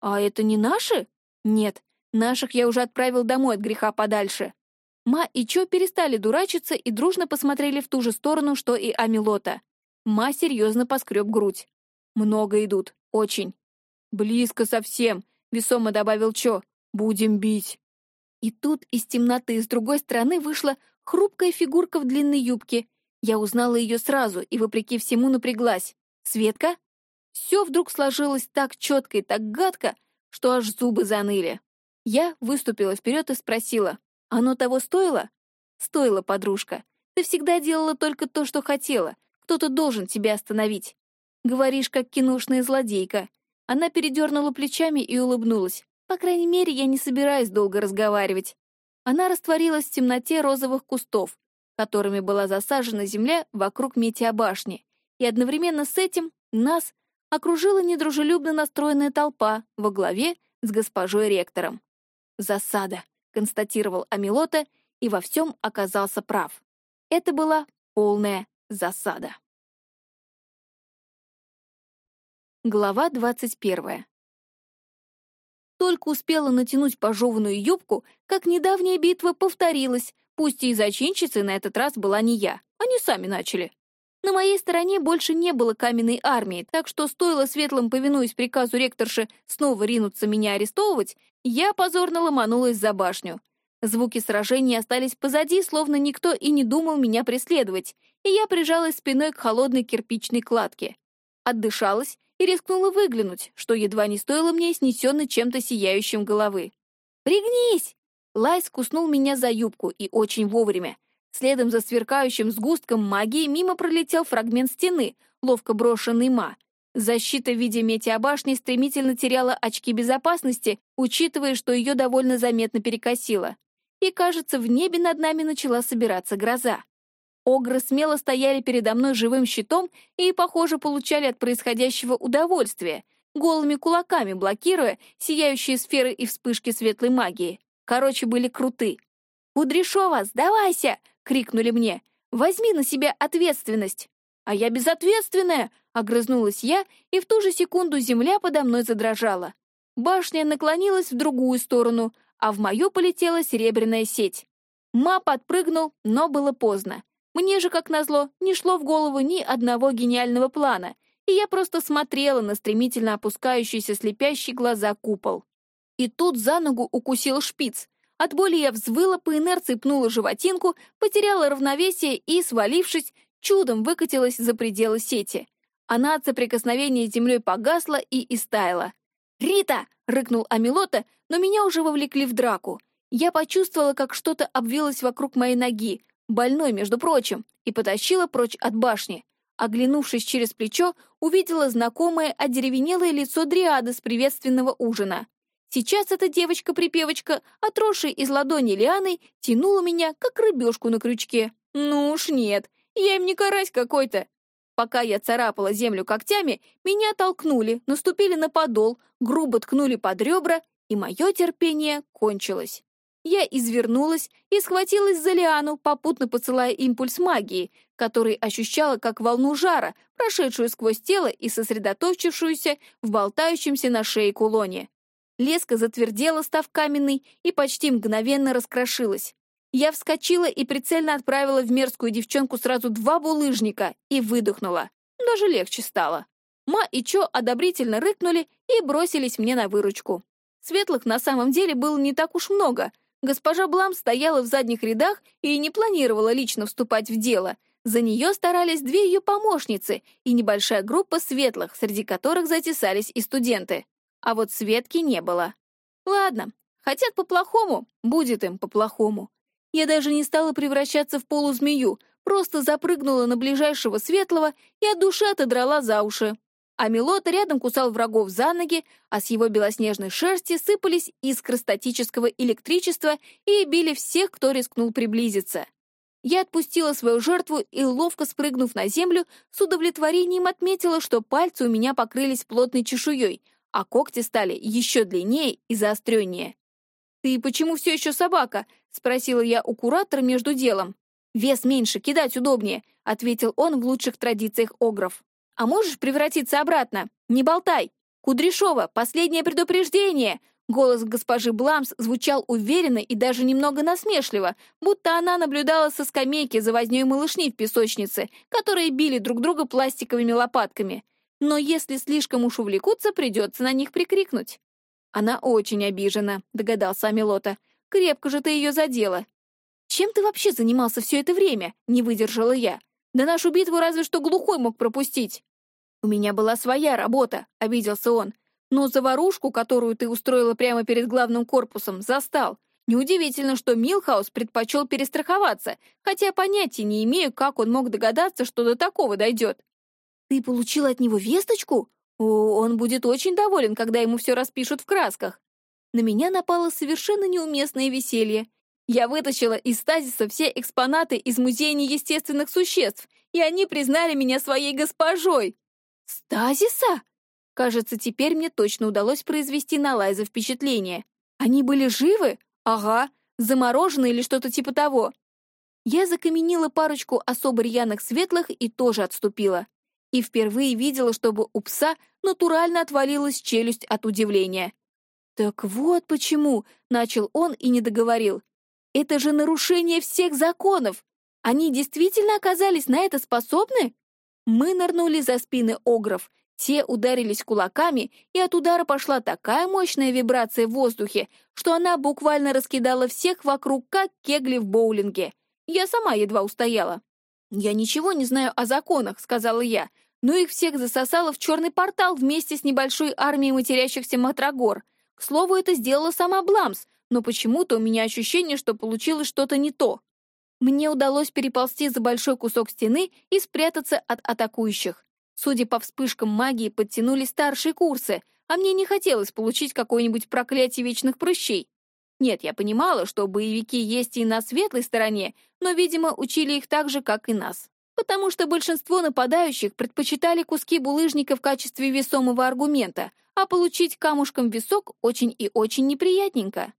«А это не наши?» «Нет, наших я уже отправил домой от греха подальше». Ма и Чо перестали дурачиться и дружно посмотрели в ту же сторону, что и Амилота. Ма серьезно поскреб грудь. «Много идут. Очень». «Близко совсем», — весомо добавил Чо. «Будем бить». И тут из темноты с другой стороны вышла хрупкая фигурка в длинной юбке. Я узнала ее сразу и, вопреки всему, напряглась. «Светка?» Все вдруг сложилось так четко и так гадко, что аж зубы заныли. Я выступила вперед и спросила, «Оно того стоило?» «Стоило, подружка. Ты всегда делала только то, что хотела, кто-то должен тебя остановить. Говоришь, как киношная злодейка. Она передернула плечами и улыбнулась. По крайней мере, я не собираюсь долго разговаривать. Она растворилась в темноте розовых кустов, которыми была засажена земля вокруг метеобашни, и одновременно с этим нас окружила недружелюбно настроенная толпа во главе с госпожой ректором. «Засада», — констатировал Амилота и во всем оказался прав. Это была полная засада. Глава двадцать первая. Только успела натянуть пожеванную юбку, как недавняя битва повторилась, пусть и зачинщицей на этот раз была не я, они сами начали. На моей стороне больше не было каменной армии, так что стоило светлым, повинуясь приказу ректорши, снова ринуться меня арестовывать, я позорно ломанулась за башню. Звуки сражений остались позади, словно никто и не думал меня преследовать, и я прижалась спиной к холодной кирпичной кладке. Отдышалась и рискнула выглянуть, что едва не стоило мне снесенной чем-то сияющим головы. «Пригнись!» Лайс куснул меня за юбку, и очень вовремя. Следом за сверкающим сгустком магии мимо пролетел фрагмент стены, ловко брошенный ма. Защита в виде метеобашни стремительно теряла очки безопасности, учитывая, что ее довольно заметно перекосило. И, кажется, в небе над нами начала собираться гроза. Огры смело стояли передо мной живым щитом и, похоже, получали от происходящего удовольствие, голыми кулаками блокируя сияющие сферы и вспышки светлой магии. Короче, были круты. «Кудряшова, сдавайся!» — крикнули мне. «Возьми на себя ответственность!» «А я безответственная!» — огрызнулась я, и в ту же секунду земля подо мной задрожала. Башня наклонилась в другую сторону, а в мою полетела серебряная сеть. Ма подпрыгнул, но было поздно. Мне же, как назло, не шло в голову ни одного гениального плана, и я просто смотрела на стремительно опускающийся слепящий глаза купол. И тут за ногу укусил шпиц. От боли я взвыла, по инерции пнула животинку, потеряла равновесие и, свалившись, чудом выкатилась за пределы сети. Она от соприкосновения с землей погасла и истаяла. «Рита!» — рыкнул Амилота, но меня уже вовлекли в драку. Я почувствовала, как что-то обвилось вокруг моей ноги, больной, между прочим, и потащила прочь от башни. Оглянувшись через плечо, увидела знакомое одеревенелое лицо Дриады с приветственного ужина. Сейчас эта девочка-припевочка, отросшая из ладони лианой, тянула меня, как рыбешку на крючке. Ну уж нет, я им не карась какой-то. Пока я царапала землю когтями, меня толкнули, наступили на подол, грубо ткнули под ребра, и мое терпение кончилось. Я извернулась и схватилась за лиану, попутно посылая импульс магии, который ощущала как волну жара, прошедшую сквозь тело и сосредоточившуюся в болтающемся на шее кулоне. Леска затвердела, став каменной, и почти мгновенно раскрошилась. Я вскочила и прицельно отправила в мерзкую девчонку сразу два булыжника и выдохнула. Даже легче стало. Ма и Чо одобрительно рыкнули и бросились мне на выручку. Светлых на самом деле было не так уж много. Госпожа Блам стояла в задних рядах и не планировала лично вступать в дело. За нее старались две ее помощницы и небольшая группа светлых, среди которых затесались и студенты а вот Светки не было. Ладно, хотят по-плохому, будет им по-плохому. Я даже не стала превращаться в полузмею, просто запрыгнула на ближайшего светлого и от души отодрала за уши. А Милот рядом кусал врагов за ноги, а с его белоснежной шерсти сыпались искры статического электричества и били всех, кто рискнул приблизиться. Я отпустила свою жертву и, ловко спрыгнув на землю, с удовлетворением отметила, что пальцы у меня покрылись плотной чешуей, а когти стали еще длиннее и заостреннее. «Ты почему все еще собака?» — спросила я у куратора между делом. «Вес меньше, кидать удобнее», — ответил он в лучших традициях огров. «А можешь превратиться обратно? Не болтай! Кудряшова, последнее предупреждение!» Голос госпожи Бламс звучал уверенно и даже немного насмешливо, будто она наблюдала со скамейки за вознёй малышни в песочнице, которые били друг друга пластиковыми лопатками но если слишком уж увлекутся, придется на них прикрикнуть. Она очень обижена, догадался Амилота. Крепко же ты ее задела. Чем ты вообще занимался все это время? Не выдержала я. Да нашу битву разве что глухой мог пропустить. У меня была своя работа, обиделся он. Но заварушку, которую ты устроила прямо перед главным корпусом, застал. Неудивительно, что Милхаус предпочел перестраховаться, хотя понятия не имею, как он мог догадаться, что до такого дойдет. «Ты получила от него весточку? О, он будет очень доволен, когда ему все распишут в красках». На меня напало совершенно неуместное веселье. Я вытащила из стазиса все экспонаты из Музея неестественных существ, и они признали меня своей госпожой. Стазиса? Кажется, теперь мне точно удалось произвести на Лайза впечатление. Они были живы? Ага. Заморожены или что-то типа того. Я закаменила парочку особо рьяных светлых и тоже отступила. И впервые видела, чтобы у пса натурально отвалилась челюсть от удивления. «Так вот почему», — начал он и не договорил. «Это же нарушение всех законов! Они действительно оказались на это способны?» Мы нырнули за спины огров. Те ударились кулаками, и от удара пошла такая мощная вибрация в воздухе, что она буквально раскидала всех вокруг, как кегли в боулинге. Я сама едва устояла. «Я ничего не знаю о законах», — сказала я, но их всех засосало в черный портал вместе с небольшой армией матерящихся матрагор. К слову, это сделала сама Бламс, но почему-то у меня ощущение, что получилось что-то не то. Мне удалось переползти за большой кусок стены и спрятаться от атакующих. Судя по вспышкам магии, подтянули старшие курсы, а мне не хотелось получить какое-нибудь проклятие вечных прыщей. Нет, я понимала, что боевики есть и на светлой стороне, но, видимо, учили их так же, как и нас. Потому что большинство нападающих предпочитали куски булыжника в качестве весомого аргумента, а получить камушком в висок очень и очень неприятненько.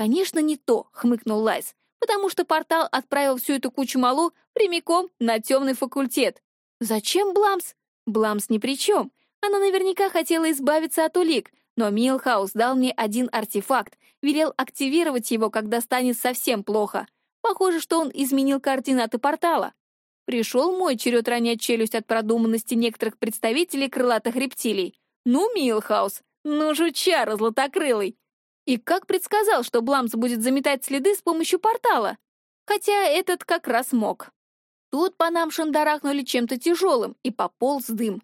«Конечно, нет», — хмыкнул Лайс, «потому что портал отправил всю эту кучу малу прямиком на темный факультет. Зачем Бламс? Бламс ни при чем. Она наверняка хотела избавиться от улик, но Милхаус дал мне один артефакт, велел активировать его, когда станет совсем плохо. Похоже, что он изменил координаты портала. Пришел мой черед ронять челюсть от продуманности некоторых представителей крылатых рептилий. Ну, Милхаус, ну, жучара златокрылый. И как предсказал, что Бламс будет заметать следы с помощью портала? Хотя этот как раз мог. Тут по нам шандарахнули чем-то тяжелым, и пополз дым.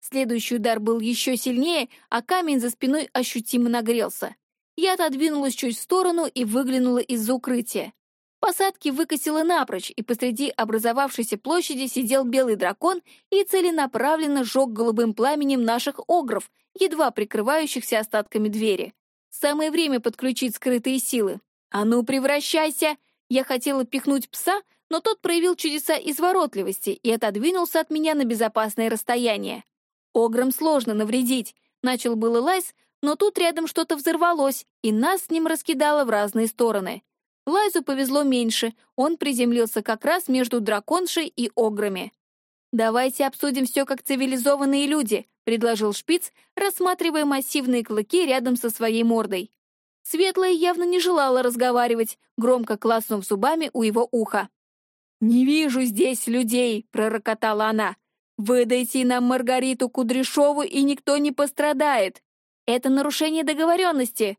Следующий удар был еще сильнее, а камень за спиной ощутимо нагрелся. Я отодвинулась чуть в сторону и выглянула из-за укрытия. Посадки выкосило напрочь, и посреди образовавшейся площади сидел белый дракон и целенаправленно сжег голубым пламенем наших огров, едва прикрывающихся остатками двери. Самое время подключить скрытые силы. «А ну, превращайся!» Я хотела пихнуть пса, но тот проявил чудеса изворотливости и отодвинулся от меня на безопасное расстояние. Ограм сложно навредить. Начал было Лайс, но тут рядом что-то взорвалось, и нас с ним раскидало в разные стороны. Лайсу повезло меньше, он приземлился как раз между драконшей и ограми. «Давайте обсудим все как цивилизованные люди», — предложил Шпиц, рассматривая массивные клыки рядом со своей мордой. Светлая явно не желала разговаривать, громко клацнув зубами у его уха. «Не вижу здесь людей», — пророкотала она. «Выдайте нам Маргариту Кудряшову, и никто не пострадает. Это нарушение договоренности.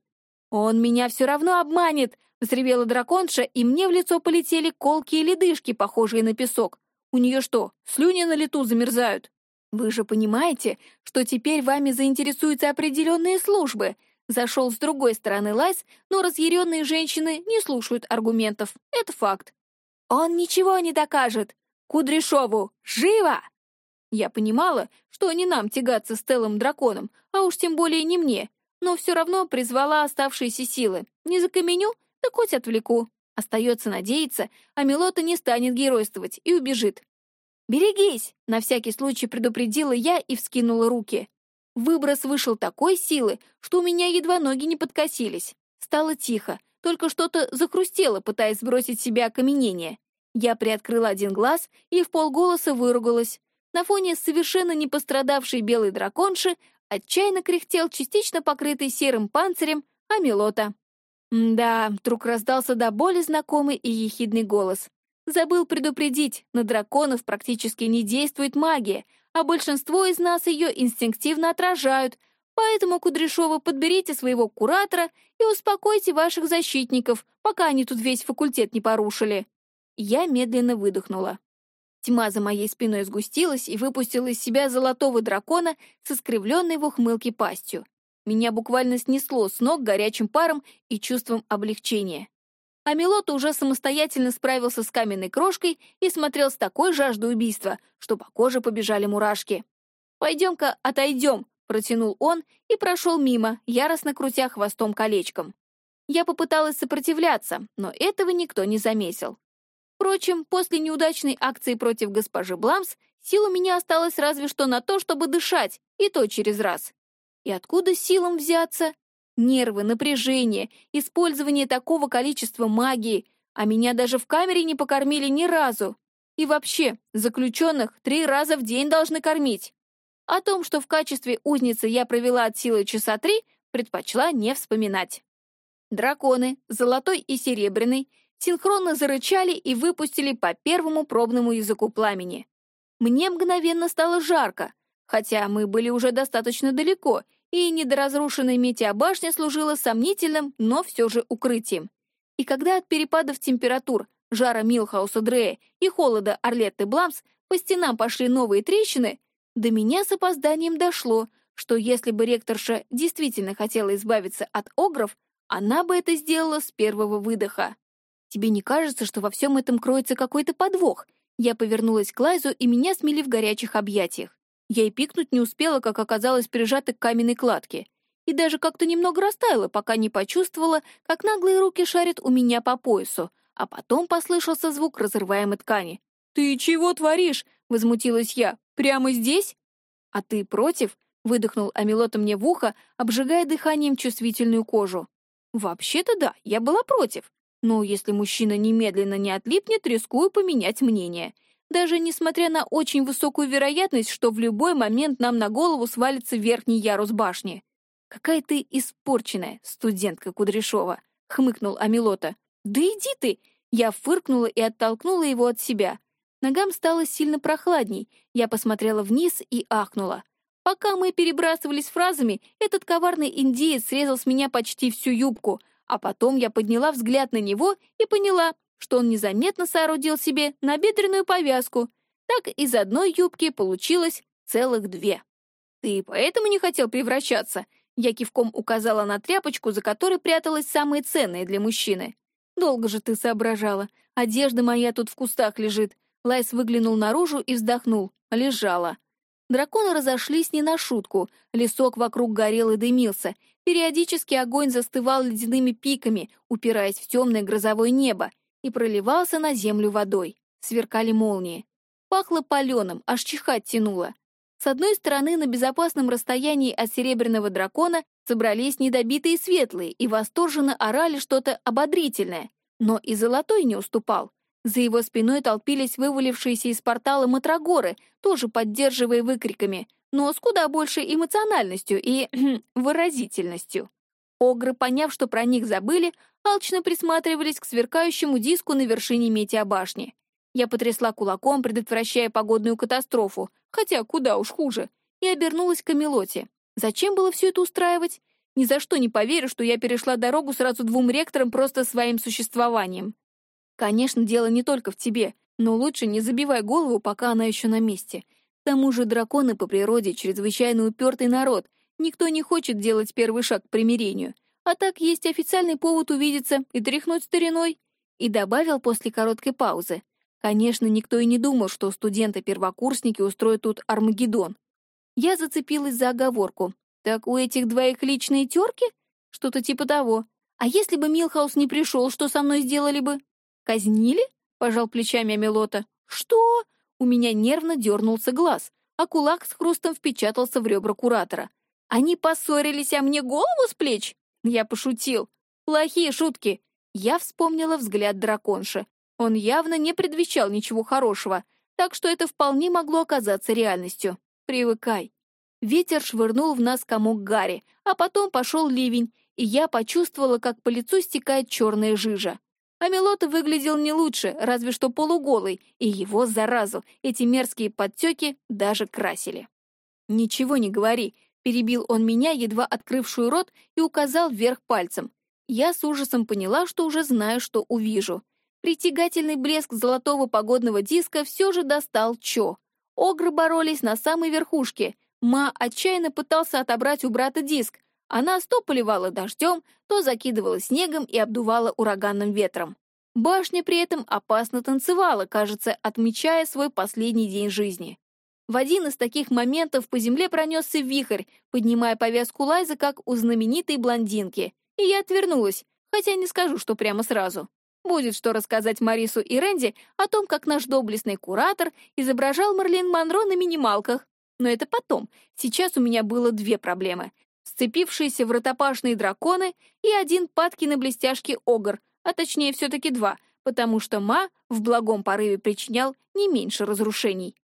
Он меня все равно обманет», — взревела драконша, и мне в лицо полетели колкие ледышки, похожие на песок. У нее что, слюни на лету замерзают? Вы же понимаете, что теперь вами заинтересуются определенные службы. Зашел с другой стороны Лайс, но разъяренные женщины не слушают аргументов. Это факт. Он ничего не докажет. Кудряшову, живо! Я понимала, что не нам тягаться с Телом Драконом, а уж тем более не мне, но все равно призвала оставшиеся силы. Не закаменю, так хоть отвлеку. Остается надеяться, а Милота не станет геройствовать и убежит. «Берегись!» — на всякий случай предупредила я и вскинула руки. Выброс вышел такой силы, что у меня едва ноги не подкосились. Стало тихо, только что-то захрустело, пытаясь сбросить с себя окаменение. Я приоткрыла один глаз и в полголоса выругалась. На фоне совершенно не пострадавшей белой драконши отчаянно кряхтел частично покрытый серым панцирем Амилота. Да, вдруг раздался до боли знакомый и ехидный голос. Забыл предупредить, на драконов практически не действует магия, а большинство из нас ее инстинктивно отражают, поэтому, Кудряшова, подберите своего куратора и успокойте ваших защитников, пока они тут весь факультет не порушили. Я медленно выдохнула. Тьма за моей спиной сгустилась и выпустила из себя золотого дракона с искривленной в ухмылке пастью. Меня буквально снесло с ног горячим паром и чувством облегчения. А Милота уже самостоятельно справился с каменной крошкой и смотрел с такой жаждой убийства, что по коже побежали мурашки. «Пойдем-ка отойдем», — протянул он и прошел мимо, яростно крутя хвостом колечком. Я попыталась сопротивляться, но этого никто не заметил. Впрочем, после неудачной акции против госпожи Бламс сил у меня осталось разве что на то, чтобы дышать, и то через раз. И откуда силам взяться? Нервы, напряжение, использование такого количества магии. а меня даже в камере не покормили ни разу. И вообще, заключенных три раза в день должны кормить. О том, что в качестве узницы я провела от силы часа три, предпочла не вспоминать. Драконы, золотой и серебряный, синхронно зарычали и выпустили по первому пробному языку пламени. Мне мгновенно стало жарко, хотя мы были уже достаточно далеко, и недоразрушенная метеобашня служила сомнительным, но все же укрытием. И когда от перепадов температур, жара Милхауса Дрея и холода Орлетты Бламс по стенам пошли новые трещины, до меня с опозданием дошло, что если бы ректорша действительно хотела избавиться от огров, она бы это сделала с первого выдоха. «Тебе не кажется, что во всем этом кроется какой-то подвох?» Я повернулась к Лайзу, и меня смели в горячих объятиях. Я и пикнуть не успела, как оказалась прижата к каменной кладке. И даже как-то немного растаяла, пока не почувствовала, как наглые руки шарят у меня по поясу, а потом послышался звук разрываемой ткани. «Ты чего творишь?» — возмутилась я. «Прямо здесь?» «А ты против?» — выдохнул Амилота мне в ухо, обжигая дыханием чувствительную кожу. «Вообще-то да, я была против. Но если мужчина немедленно не отлипнет, рискую поменять мнение. Даже несмотря на очень высокую вероятность, что в любой момент нам на голову свалится верхний ярус башни. «Какая ты испорченная, студентка Кудряшова!» — хмыкнул Амилота. «Да иди ты!» Я фыркнула и оттолкнула его от себя. Ногам стало сильно прохладней. Я посмотрела вниз и ахнула. Пока мы перебрасывались фразами, этот коварный индеец срезал с меня почти всю юбку, а потом я подняла взгляд на него и поняла, что он незаметно соорудил себе набедренную повязку. Так из одной юбки получилось целых две. «Ты поэтому не хотел превращаться?» Я кивком указала на тряпочку, за которой пряталось самое ценное для мужчины. «Долго же ты соображала. Одежда моя тут в кустах лежит». Лайс выглянул наружу и вздохнул. Лежала. Драконы разошлись не на шутку. Лесок вокруг горел и дымился. Периодически огонь застывал ледяными пиками, упираясь в темное грозовое небо, и проливался на землю водой. Сверкали молнии. Пахло паленым, аж чихать тянуло. С одной стороны, на безопасном расстоянии от серебряного дракона собрались недобитые светлые и восторженно орали что-то ободрительное, но и золотой не уступал. За его спиной толпились вывалившиеся из портала матрагоры, тоже поддерживая выкриками, но с куда большей эмоциональностью и выразительностью. Огры, поняв, что про них забыли, алчно присматривались к сверкающему диску на вершине метеобашни. Я потрясла кулаком, предотвращая погодную катастрофу, хотя куда уж хуже, и обернулась к Камелоте. Зачем было все это устраивать? Ни за что не поверю, что я перешла дорогу сразу двум ректорам просто своим существованием. Конечно, дело не только в тебе, но лучше не забивай голову, пока она еще на месте. К тому же драконы по природе чрезвычайно упертый народ. Никто не хочет делать первый шаг к примирению. А так есть официальный повод увидеться и тряхнуть стариной. И добавил после короткой паузы. Конечно, никто и не думал, что студенты-первокурсники устроят тут Армагеддон. Я зацепилась за оговорку. Так у этих двоих личные терки? Что-то типа того. А если бы Милхаус не пришел, что со мной сделали бы? «Казнили?» — пожал плечами Амелота. «Что?» У меня нервно дернулся глаз, а кулак с хрустом впечатался в ребра куратора. «Они поссорились, а мне голову с плеч?» Я пошутил. «Плохие шутки!» Я вспомнила взгляд драконши. Он явно не предвещал ничего хорошего, так что это вполне могло оказаться реальностью. Привыкай. Ветер швырнул в нас комок Гарри, а потом пошел ливень, и я почувствовала, как по лицу стекает черная жижа. Амелот выглядел не лучше, разве что полуголый, и его, заразу, эти мерзкие подтеки даже красили. «Ничего не говори», — перебил он меня, едва открывшую рот, и указал вверх пальцем. Я с ужасом поняла, что уже знаю, что увижу. Притягательный блеск золотого погодного диска все же достал Чо. Огры боролись на самой верхушке. Ма отчаянно пытался отобрать у брата диск, она то поливала дождем, то закидывала снегом и обдувала ураганным ветром. Башня при этом опасно танцевала, кажется, отмечая свой последний день жизни. В один из таких моментов по земле пронесся вихрь, поднимая повязку Лайза, как у знаменитой блондинки, и я отвернулась, хотя не скажу, что прямо сразу. Будет что рассказать Марису и Рэнди о том, как наш доблестный куратор изображал Марлин Монро на минималках. Но это потом. Сейчас у меня было две проблемы сцепившиеся в ротопашные драконы и один падкий на блестяшки огр, а точнее все-таки два, потому что Ма в благом порыве причинял не меньше разрушений.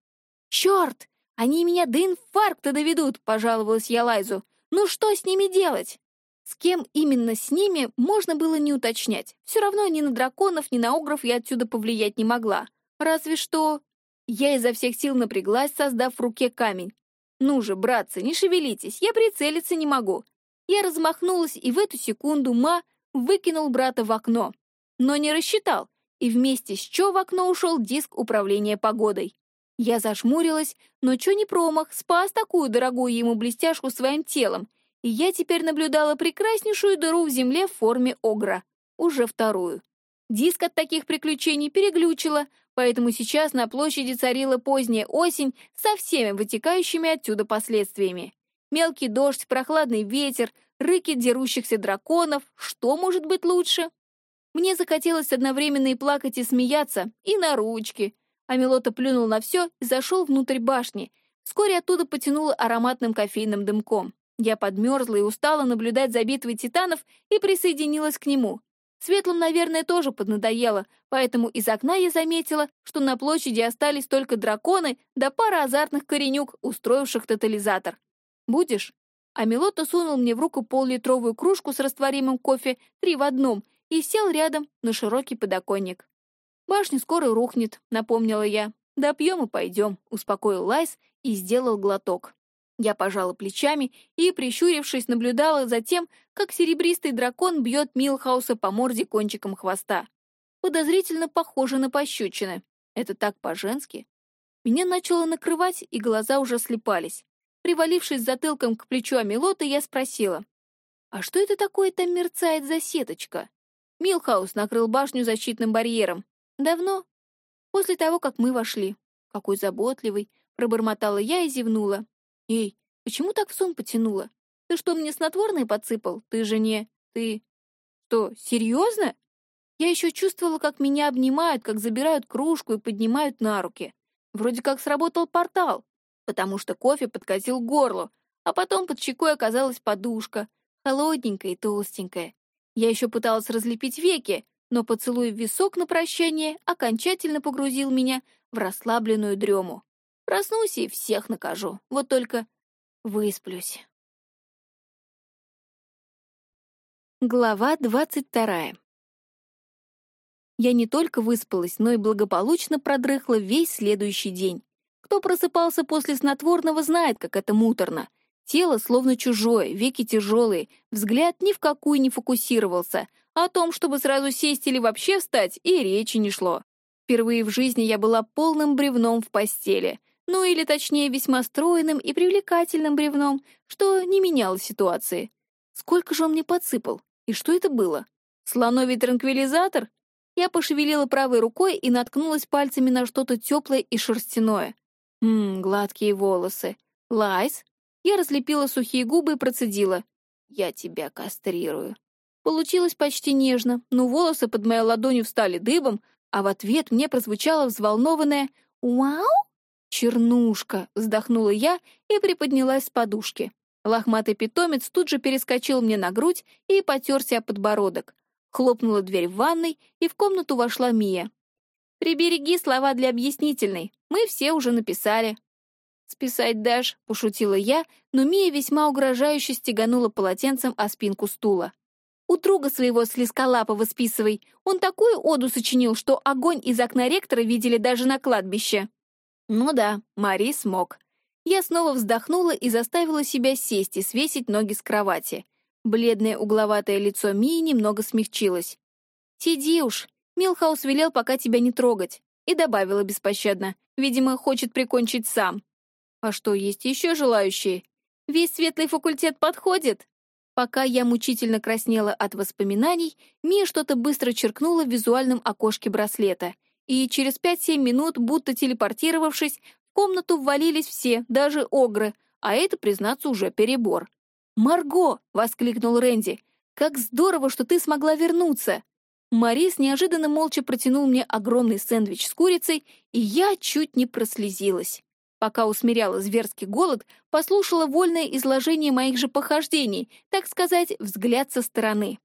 «Черт! Они меня до инфаркта доведут!» — пожаловалась я Лайзу. «Ну что с ними делать?» С кем именно с ними, можно было не уточнять. Все равно ни на драконов, ни на огров я отсюда повлиять не могла. Разве что... Я изо всех сил напряглась, создав в руке камень. «Ну же, братцы, не шевелитесь, я прицелиться не могу». Я размахнулась, и в эту секунду Ма выкинул брата в окно. Но не рассчитал, и вместе с Чо в окно ушел диск управления погодой. Я зашмурилась, но Чо не промах, спас такую дорогую ему блестяшку своим телом, и я теперь наблюдала прекраснейшую дыру в земле в форме огра, уже вторую. Диск от таких приключений переглючило, поэтому сейчас на площади царила поздняя осень со всеми вытекающими отсюда последствиями. Мелкий дождь, прохладный ветер, рыки дерущихся драконов. Что может быть лучше? Мне захотелось одновременно и плакать, и смеяться, и на ручки. Амилота плюнул на все и зашел внутрь башни. Вскоре оттуда потянуло ароматным кофейным дымком. Я подмерзла и устала наблюдать за битвой титанов и присоединилась к нему. Светлым, наверное, тоже поднадоело, поэтому из окна я заметила, что на площади остались только драконы да пара азартных коренюк, устроивших тотализатор. «Будешь?» А Милота сунул мне в руку поллитровую кружку с растворимым кофе, три в одном, и сел рядом на широкий подоконник. «Башня скоро рухнет», — напомнила я. «Допьем и пойдем», — успокоил Лайс и сделал глоток. Я пожала плечами и, прищурившись, наблюдала за тем, как серебристый дракон бьет Милхауса по морде кончиком хвоста. Подозрительно похоже на пощечины. Это так по-женски. Меня начало накрывать, и глаза уже слипались. Привалившись затылком к плечу Амилота, я спросила, «А что это такое там мерцает за сеточка?» Милхаус накрыл башню защитным барьером. «Давно?» «После того, как мы вошли». «Какой заботливый!» — пробормотала я и зевнула. «Эй, почему так в сон потянула? Ты что, мне снотворное подсыпал? Ты же не... Ты... Что, серьезно?» Я еще чувствовала, как меня обнимают, как забирают кружку и поднимают на руки. Вроде как сработал портал, потому что кофе подкатил к горлу, а потом под щекой оказалась подушка, холодненькая и толстенькая. Я еще пыталась разлепить веки, но поцелуй в висок на прощание окончательно погрузил меня в расслабленную дрему. Проснусь и всех накажу. Вот только высплюсь. Глава двадцать вторая. Я не только выспалась, но и благополучно продрыхла весь следующий день. Кто просыпался после снотворного, знает, как это муторно. Тело словно чужое, веки тяжелые, взгляд ни в какую не фокусировался. О том, чтобы сразу сесть или вообще встать, и речи не шло. Впервые в жизни я была полным бревном в постели — ну или точнее весьма стройным и привлекательным бревном, что не меняло ситуации. Сколько же он мне подсыпал? И что это было? Слоновий транквилизатор? Я пошевелила правой рукой и наткнулась пальцами на что-то теплое и шерстяное. Ммм, гладкие волосы. Лайс? Я разлепила сухие губы и процедила. Я тебя кастрирую. Получилось почти нежно, но волосы под моей ладонью встали дыбом, а в ответ мне прозвучало взволнованное «Вау!» «Чернушка!» — вздохнула я и приподнялась с подушки. Лохматый питомец тут же перескочил мне на грудь и потерся о подбородок. Хлопнула дверь в ванной, и в комнату вошла Мия. «Прибереги слова для объяснительной. Мы все уже написали». «Списать дашь», — пошутила я, но Мия весьма угрожающе стеганула полотенцем о спинку стула. «У друга своего слесколапого списывай. Он такую оду сочинил, что огонь из окна ректора видели даже на кладбище». Ну да, Мари смог. Я снова вздохнула и заставила себя сесть и свесить ноги с кровати. Бледное угловатое лицо Мии немного смягчилось. «Сиди уж, Милхаус велел пока тебя не трогать». И добавила беспощадно. Видимо, хочет прикончить сам. А что, есть еще желающие? Весь светлый факультет подходит? Пока я мучительно краснела от воспоминаний, Мия что-то быстро черкнула в визуальном окошке браслета — и через пять-семь минут, будто телепортировавшись, в комнату ввалились все, даже огры, а это, признаться, уже перебор. «Марго!» — воскликнул Рэнди. «Как здорово, что ты смогла вернуться!» Марис неожиданно молча протянул мне огромный сэндвич с курицей, и я чуть не прослезилась. Пока усмиряла зверский голод, послушала вольное изложение моих же похождений, так сказать, взгляд со стороны.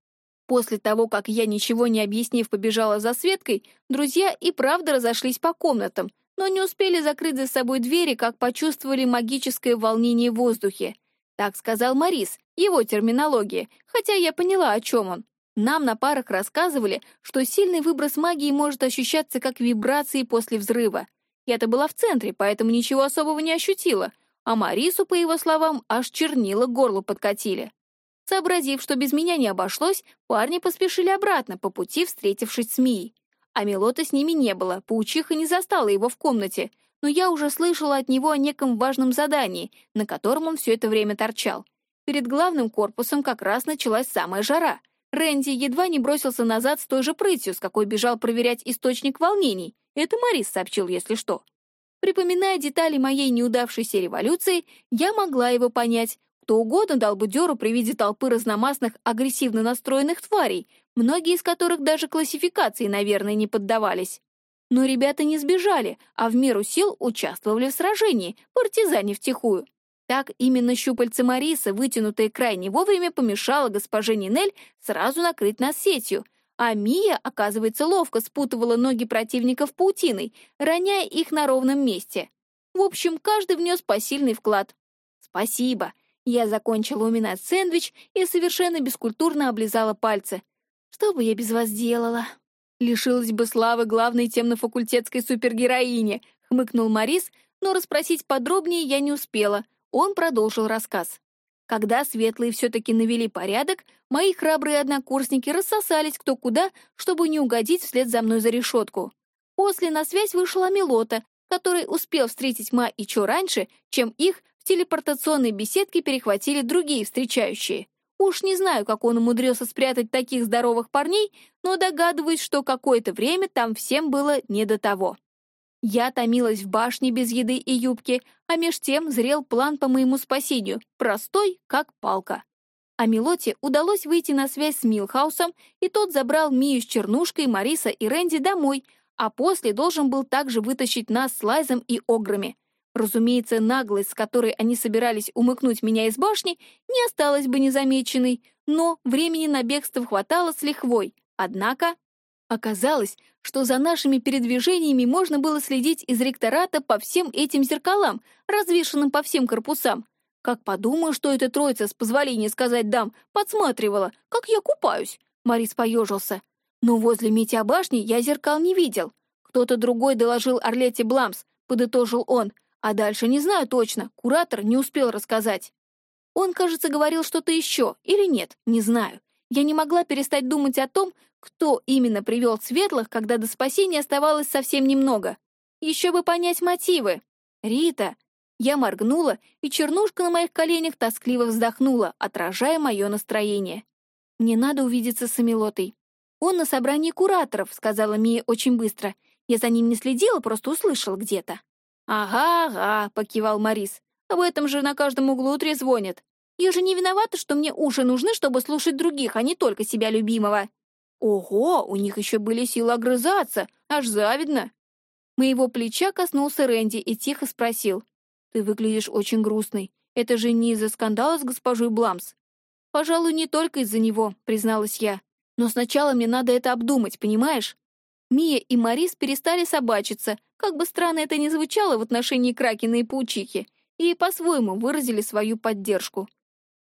После того, как я, ничего не объяснив, побежала за Светкой, друзья и правда разошлись по комнатам, но не успели закрыть за собой двери, как почувствовали магическое волнение в воздухе. Так сказал Марис, его терминология, хотя я поняла, о чем он. Нам на парах рассказывали, что сильный выброс магии может ощущаться как вибрации после взрыва. Я-то была в центре, поэтому ничего особого не ощутила, а Марису, по его словам, аж чернила горло подкатили. Сообразив, что без меня не обошлось, парни поспешили обратно, по пути встретившись с Мией. А Милота с ними не было, паучиха не застала его в комнате, но я уже слышала от него о неком важном задании, на котором он все это время торчал. Перед главным корпусом как раз началась самая жара. Рэнди едва не бросился назад с той же прытью, с какой бежал проверять источник волнений. Это Марис сообщил, если что. Припоминая детали моей неудавшейся революции, я могла его понять, кто угодно дал бы дёру при виде толпы разномастных агрессивно настроенных тварей, многие из которых даже классификации, наверное, не поддавались. Но ребята не сбежали, а в меру сил участвовали в сражении, партизане втихую. Так именно щупальце Мариса, вытянутое крайне вовремя, помешало госпоже Нинель сразу накрыть нас сетью, а Мия, оказывается, ловко спутывала ноги противников паутиной, роняя их на ровном месте. В общем, каждый внес посильный вклад. «Спасибо», я закончила уминать сэндвич и совершенно бескультурно облизала пальцы. Что бы я без вас делала? Лишилась бы славы главной темно-факультетской супергероини, хмыкнул Марис, но расспросить подробнее я не успела. Он продолжил рассказ. Когда светлые все-таки навели порядок, мои храбрые однокурсники рассосались кто куда, чтобы не угодить вслед за мной за решетку. После на связь вышла Милота, который успел встретить Ма и Чо раньше, чем их телепортационной беседке перехватили другие встречающие. Уж не знаю, как он умудрился спрятать таких здоровых парней, но догадываюсь, что какое-то время там всем было не до того. Я томилась в башне без еды и юбки, а меж тем зрел план по моему спасению, простой, как палка. А Милоте удалось выйти на связь с Милхаусом, и тот забрал Мию с Чернушкой, Мариса и Рэнди домой, а после должен был также вытащить нас с Лайзом и Ограми. Разумеется, наглость, с которой они собирались умыкнуть меня из башни, не осталась бы незамеченной, но времени на бегство хватало с лихвой. Однако оказалось, что за нашими передвижениями можно было следить из ректората по всем этим зеркалам, развешанным по всем корпусам. Как подумаю, что эта троица, с позволения сказать дам, подсматривала, как я купаюсь. Марис поежился. Но возле Митя башни я зеркал не видел. Кто-то другой доложил Орлете Бламс, подытожил он, а дальше не знаю точно, куратор не успел рассказать. Он, кажется, говорил что-то еще, или нет, не знаю. Я не могла перестать думать о том, кто именно привел светлых, когда до спасения оставалось совсем немного. Еще бы понять мотивы. Рита. Я моргнула, и чернушка на моих коленях тоскливо вздохнула, отражая мое настроение. Мне надо увидеться с Амилотой. Он на собрании кураторов, сказала Мия очень быстро. Я за ним не следила, просто услышала где-то. «Ага, ага», — покивал Морис. «Об этом же на каждом углу трезвонят. Я же не виновата, что мне уши нужны, чтобы слушать других, а не только себя любимого». «Ого, у них еще были силы огрызаться, аж завидно». Моего плеча коснулся Рэнди и тихо спросил. «Ты выглядишь очень грустной. Это же не из-за скандала с госпожой Бламс?» «Пожалуй, не только из-за него», — призналась я. «Но сначала мне надо это обдумать, понимаешь?» Мия и Марис перестали собачиться, как бы странно это ни звучало в отношении Кракена и Паучихи, и по-своему выразили свою поддержку.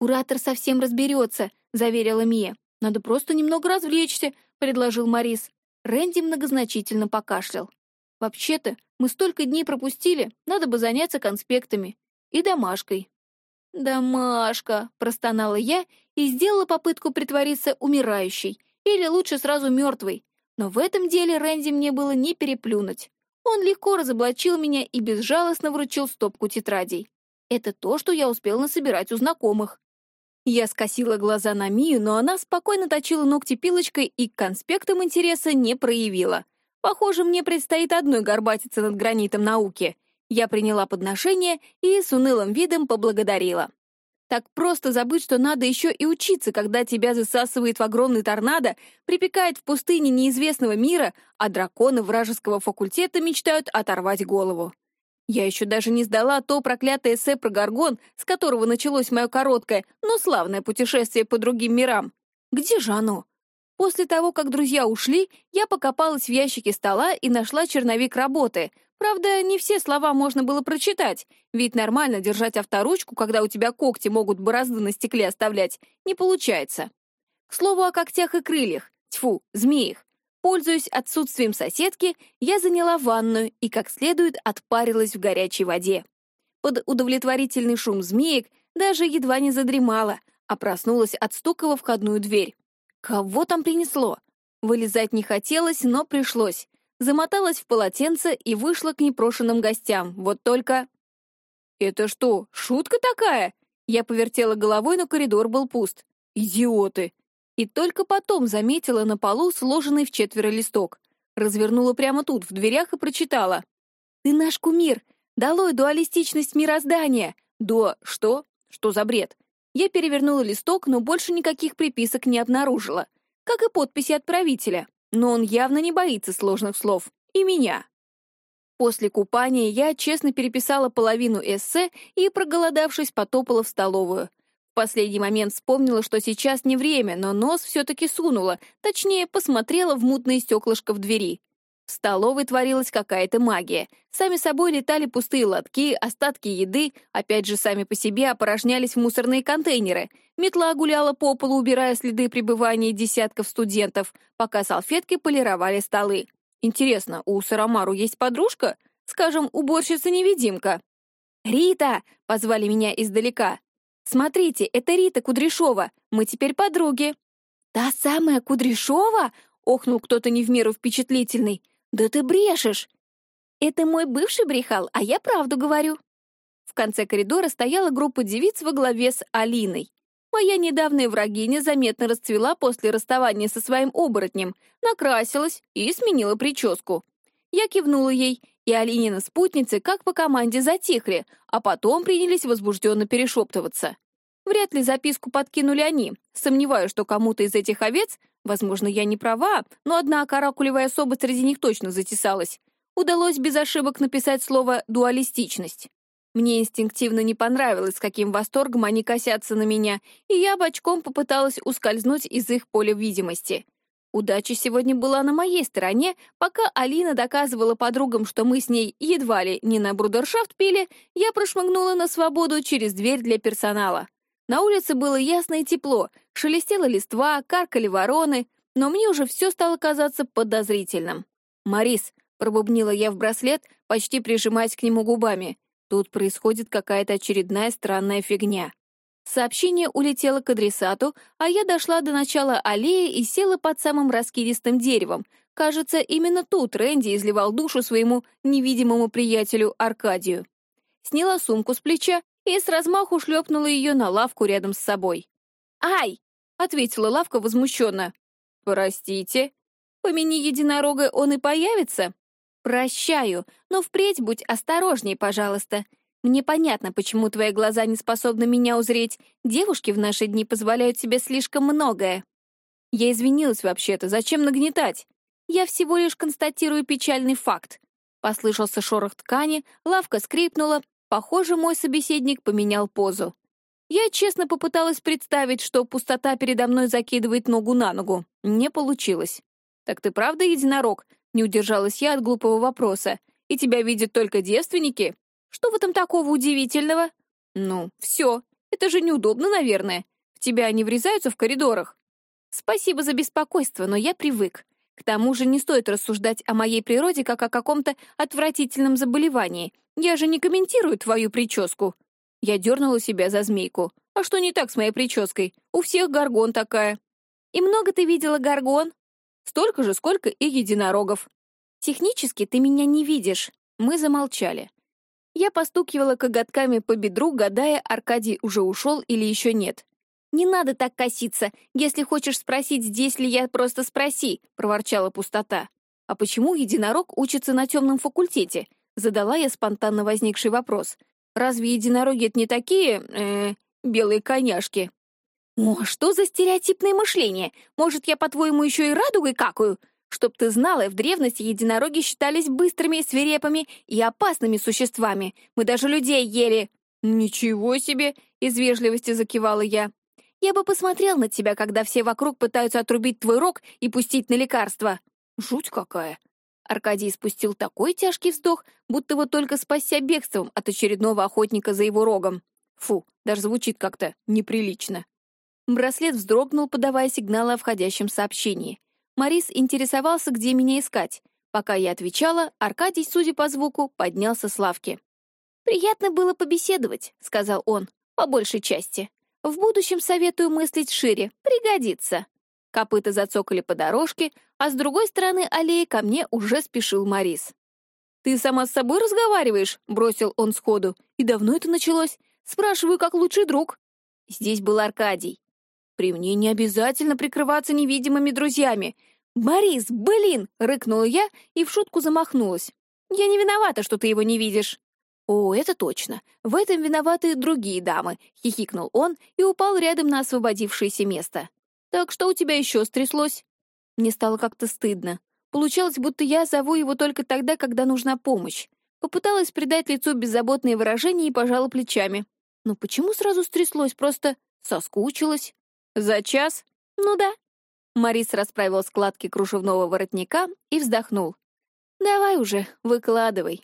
«Куратор совсем разберется», — заверила Мия. «Надо просто немного развлечься», — предложил Марис. Рэнди многозначительно покашлял. «Вообще-то, мы столько дней пропустили, надо бы заняться конспектами. И домашкой». «Домашка», — простонала я и сделала попытку притвориться умирающей, или лучше сразу мертвой, но в этом деле Рэнди мне было не переплюнуть. Он легко разоблачил меня и безжалостно вручил стопку тетрадей. Это то, что я успел насобирать у знакомых. Я скосила глаза на Мию, но она спокойно точила ногти пилочкой и к конспектам интереса не проявила. Похоже, мне предстоит одной горбатиться над гранитом науки. Я приняла подношение и с унылым видом поблагодарила. Так просто забыть, что надо еще и учиться, когда тебя засасывает в огромный торнадо, припекает в пустыне неизвестного мира, а драконы вражеского факультета мечтают оторвать голову. Я еще даже не сдала то проклятое эссе про Гаргон, с которого началось мое короткое, но славное путешествие по другим мирам. Где же оно? После того, как друзья ушли, я покопалась в ящике стола и нашла черновик работы. Правда, не все слова можно было прочитать, ведь нормально держать авторучку, когда у тебя когти могут борозды на стекле оставлять, не получается. К слову о когтях и крыльях, тьфу, змеях. Пользуясь отсутствием соседки, я заняла ванную и как следует отпарилась в горячей воде. Под удовлетворительный шум змеек даже едва не задремала, а проснулась от стука во входную дверь. Кого там принесло? Вылезать не хотелось, но пришлось. Замоталась в полотенце и вышла к непрошенным гостям. Вот только... «Это что, шутка такая?» Я повертела головой, но коридор был пуст. «Идиоты!» И только потом заметила на полу сложенный в четверо листок. Развернула прямо тут, в дверях, и прочитала. «Ты наш кумир! Долой дуалистичность мироздания!» «До... что? Что за бред?» Я перевернула листок, но больше никаких приписок не обнаружила. Как и подписи отправителя. Но он явно не боится сложных слов. И меня. После купания я честно переписала половину эссе и, проголодавшись, потопала в столовую. Последний момент вспомнила, что сейчас не время, но нос все-таки сунула, точнее, посмотрела в мутное стеклышко в двери. В столовой творилась какая-то магия. Сами собой летали пустые лотки, остатки еды, опять же, сами по себе опорожнялись в мусорные контейнеры. Метла гуляла по полу, убирая следы пребывания десятков студентов, пока салфетки полировали столы. Интересно, у Сарамару есть подружка? Скажем, уборщица-невидимка. «Рита!» — позвали меня издалека. «Смотрите, это Рита Кудряшова. Мы теперь подруги». «Та самая Кудряшова?» — охнул кто-то не в меру впечатлительный. «Да ты брешешь!» «Это мой бывший брехал, а я правду говорю». В конце коридора стояла группа девиц во главе с Алиной. Моя недавняя врагиня заметно расцвела после расставания со своим оборотнем, накрасилась и сменила прическу. Я кивнула ей, и Алинина спутницы как по команде затихли, а потом принялись возбужденно перешептываться. Вряд ли записку подкинули они. Сомневаюсь, что кому-то из этих овец, возможно, я не права, но одна каракулевая особа среди них точно затесалась, удалось без ошибок написать слово «дуалистичность». Мне инстинктивно не понравилось, с каким восторгом они косятся на меня, и я бочком попыталась ускользнуть из их поля видимости. Удача сегодня была на моей стороне, пока Алина доказывала подругам, что мы с ней едва ли не на брудершафт пили, я прошмыгнула на свободу через дверь для персонала. На улице было ясно и тепло, шелестела листва, каркали вороны, но мне уже все стало казаться подозрительным. «Марис», — пробубнила я в браслет, почти прижимаясь к нему губами, «тут происходит какая-то очередная странная фигня». Сообщение улетело к адресату, а я дошла до начала аллеи и села под самым раскидистым деревом. Кажется, именно тут Рэнди изливал душу своему невидимому приятелю Аркадию. Сняла сумку с плеча и с размаху шлепнула ее на лавку рядом с собой. «Ай!» — ответила лавка возмущенно. «Простите. Помяни единорога, он и появится?» «Прощаю, но впредь будь осторожней, пожалуйста. Мне понятно, почему твои глаза не способны меня узреть. Девушки в наши дни позволяют себе слишком многое». Я извинилась вообще-то, зачем нагнетать? Я всего лишь констатирую печальный факт. Послышался шорох ткани, лавка скрипнула, Похоже, мой собеседник поменял позу. Я честно попыталась представить, что пустота передо мной закидывает ногу на ногу. Не получилось. «Так ты правда единорог?» — не удержалась я от глупого вопроса. «И тебя видят только девственники? Что в этом такого удивительного?» «Ну, все. Это же неудобно, наверное. В тебя они врезаются в коридорах». «Спасибо за беспокойство, но я привык. К тому же не стоит рассуждать о моей природе как о каком-то отвратительном заболевании. Я же не комментирую твою прическу. Я дернула себя за змейку. А что не так с моей прической? У всех горгон такая. И много ты видела горгон? Столько же, сколько и единорогов. Технически ты меня не видишь. Мы замолчали. Я постукивала коготками по бедру, гадая, Аркадий уже ушел или еще нет. «Не надо так коситься. Если хочешь спросить, здесь ли я, просто спроси», — проворчала пустота. «А почему единорог учится на темном факультете?» — задала я спонтанно возникший вопрос. «Разве единороги — это не такие, э, белые коняшки?» «О, что за стереотипное мышление? Может, я, по-твоему, еще и радугой какаю? Чтоб ты знала, в древности единороги считались быстрыми, свирепыми и опасными существами. Мы даже людей ели». «Ничего себе!» — из вежливости закивала я. Я бы посмотрел на тебя, когда все вокруг пытаются отрубить твой рог и пустить на лекарство. Жуть какая. Аркадий спустил такой тяжкий вздох, будто вот только спасся бегством от очередного охотника за его рогом. Фу, даже звучит как-то неприлично. Браслет вздрогнул, подавая сигналы о входящем сообщении. Марис интересовался, где меня искать. Пока я отвечала, Аркадий, судя по звуку, поднялся с лавки. «Приятно было побеседовать», — сказал он, — «по большей части. В будущем советую мыслить шире, пригодится». Копыта зацокали по дорожке, а с другой стороны аллеи ко мне уже спешил Марис. «Ты сама с собой разговариваешь?» — бросил он сходу. «И давно это началось? Спрашиваю, как лучший друг». Здесь был Аркадий. При мне не обязательно прикрываться невидимыми друзьями. «Борис, блин!» — рыкнула я и в шутку замахнулась. «Я не виновата, что ты его не видишь». «О, это точно. В этом виноваты другие дамы», — хихикнул он и упал рядом на освободившееся место. «Так что у тебя еще стряслось?» Мне стало как-то стыдно. Получалось, будто я зову его только тогда, когда нужна помощь. Попыталась придать лицу беззаботные выражения и пожала плечами. Но почему сразу стряслось? Просто соскучилась. «За час?» «Ну да». Марис расправил складки кружевного воротника и вздохнул. «Давай уже, выкладывай».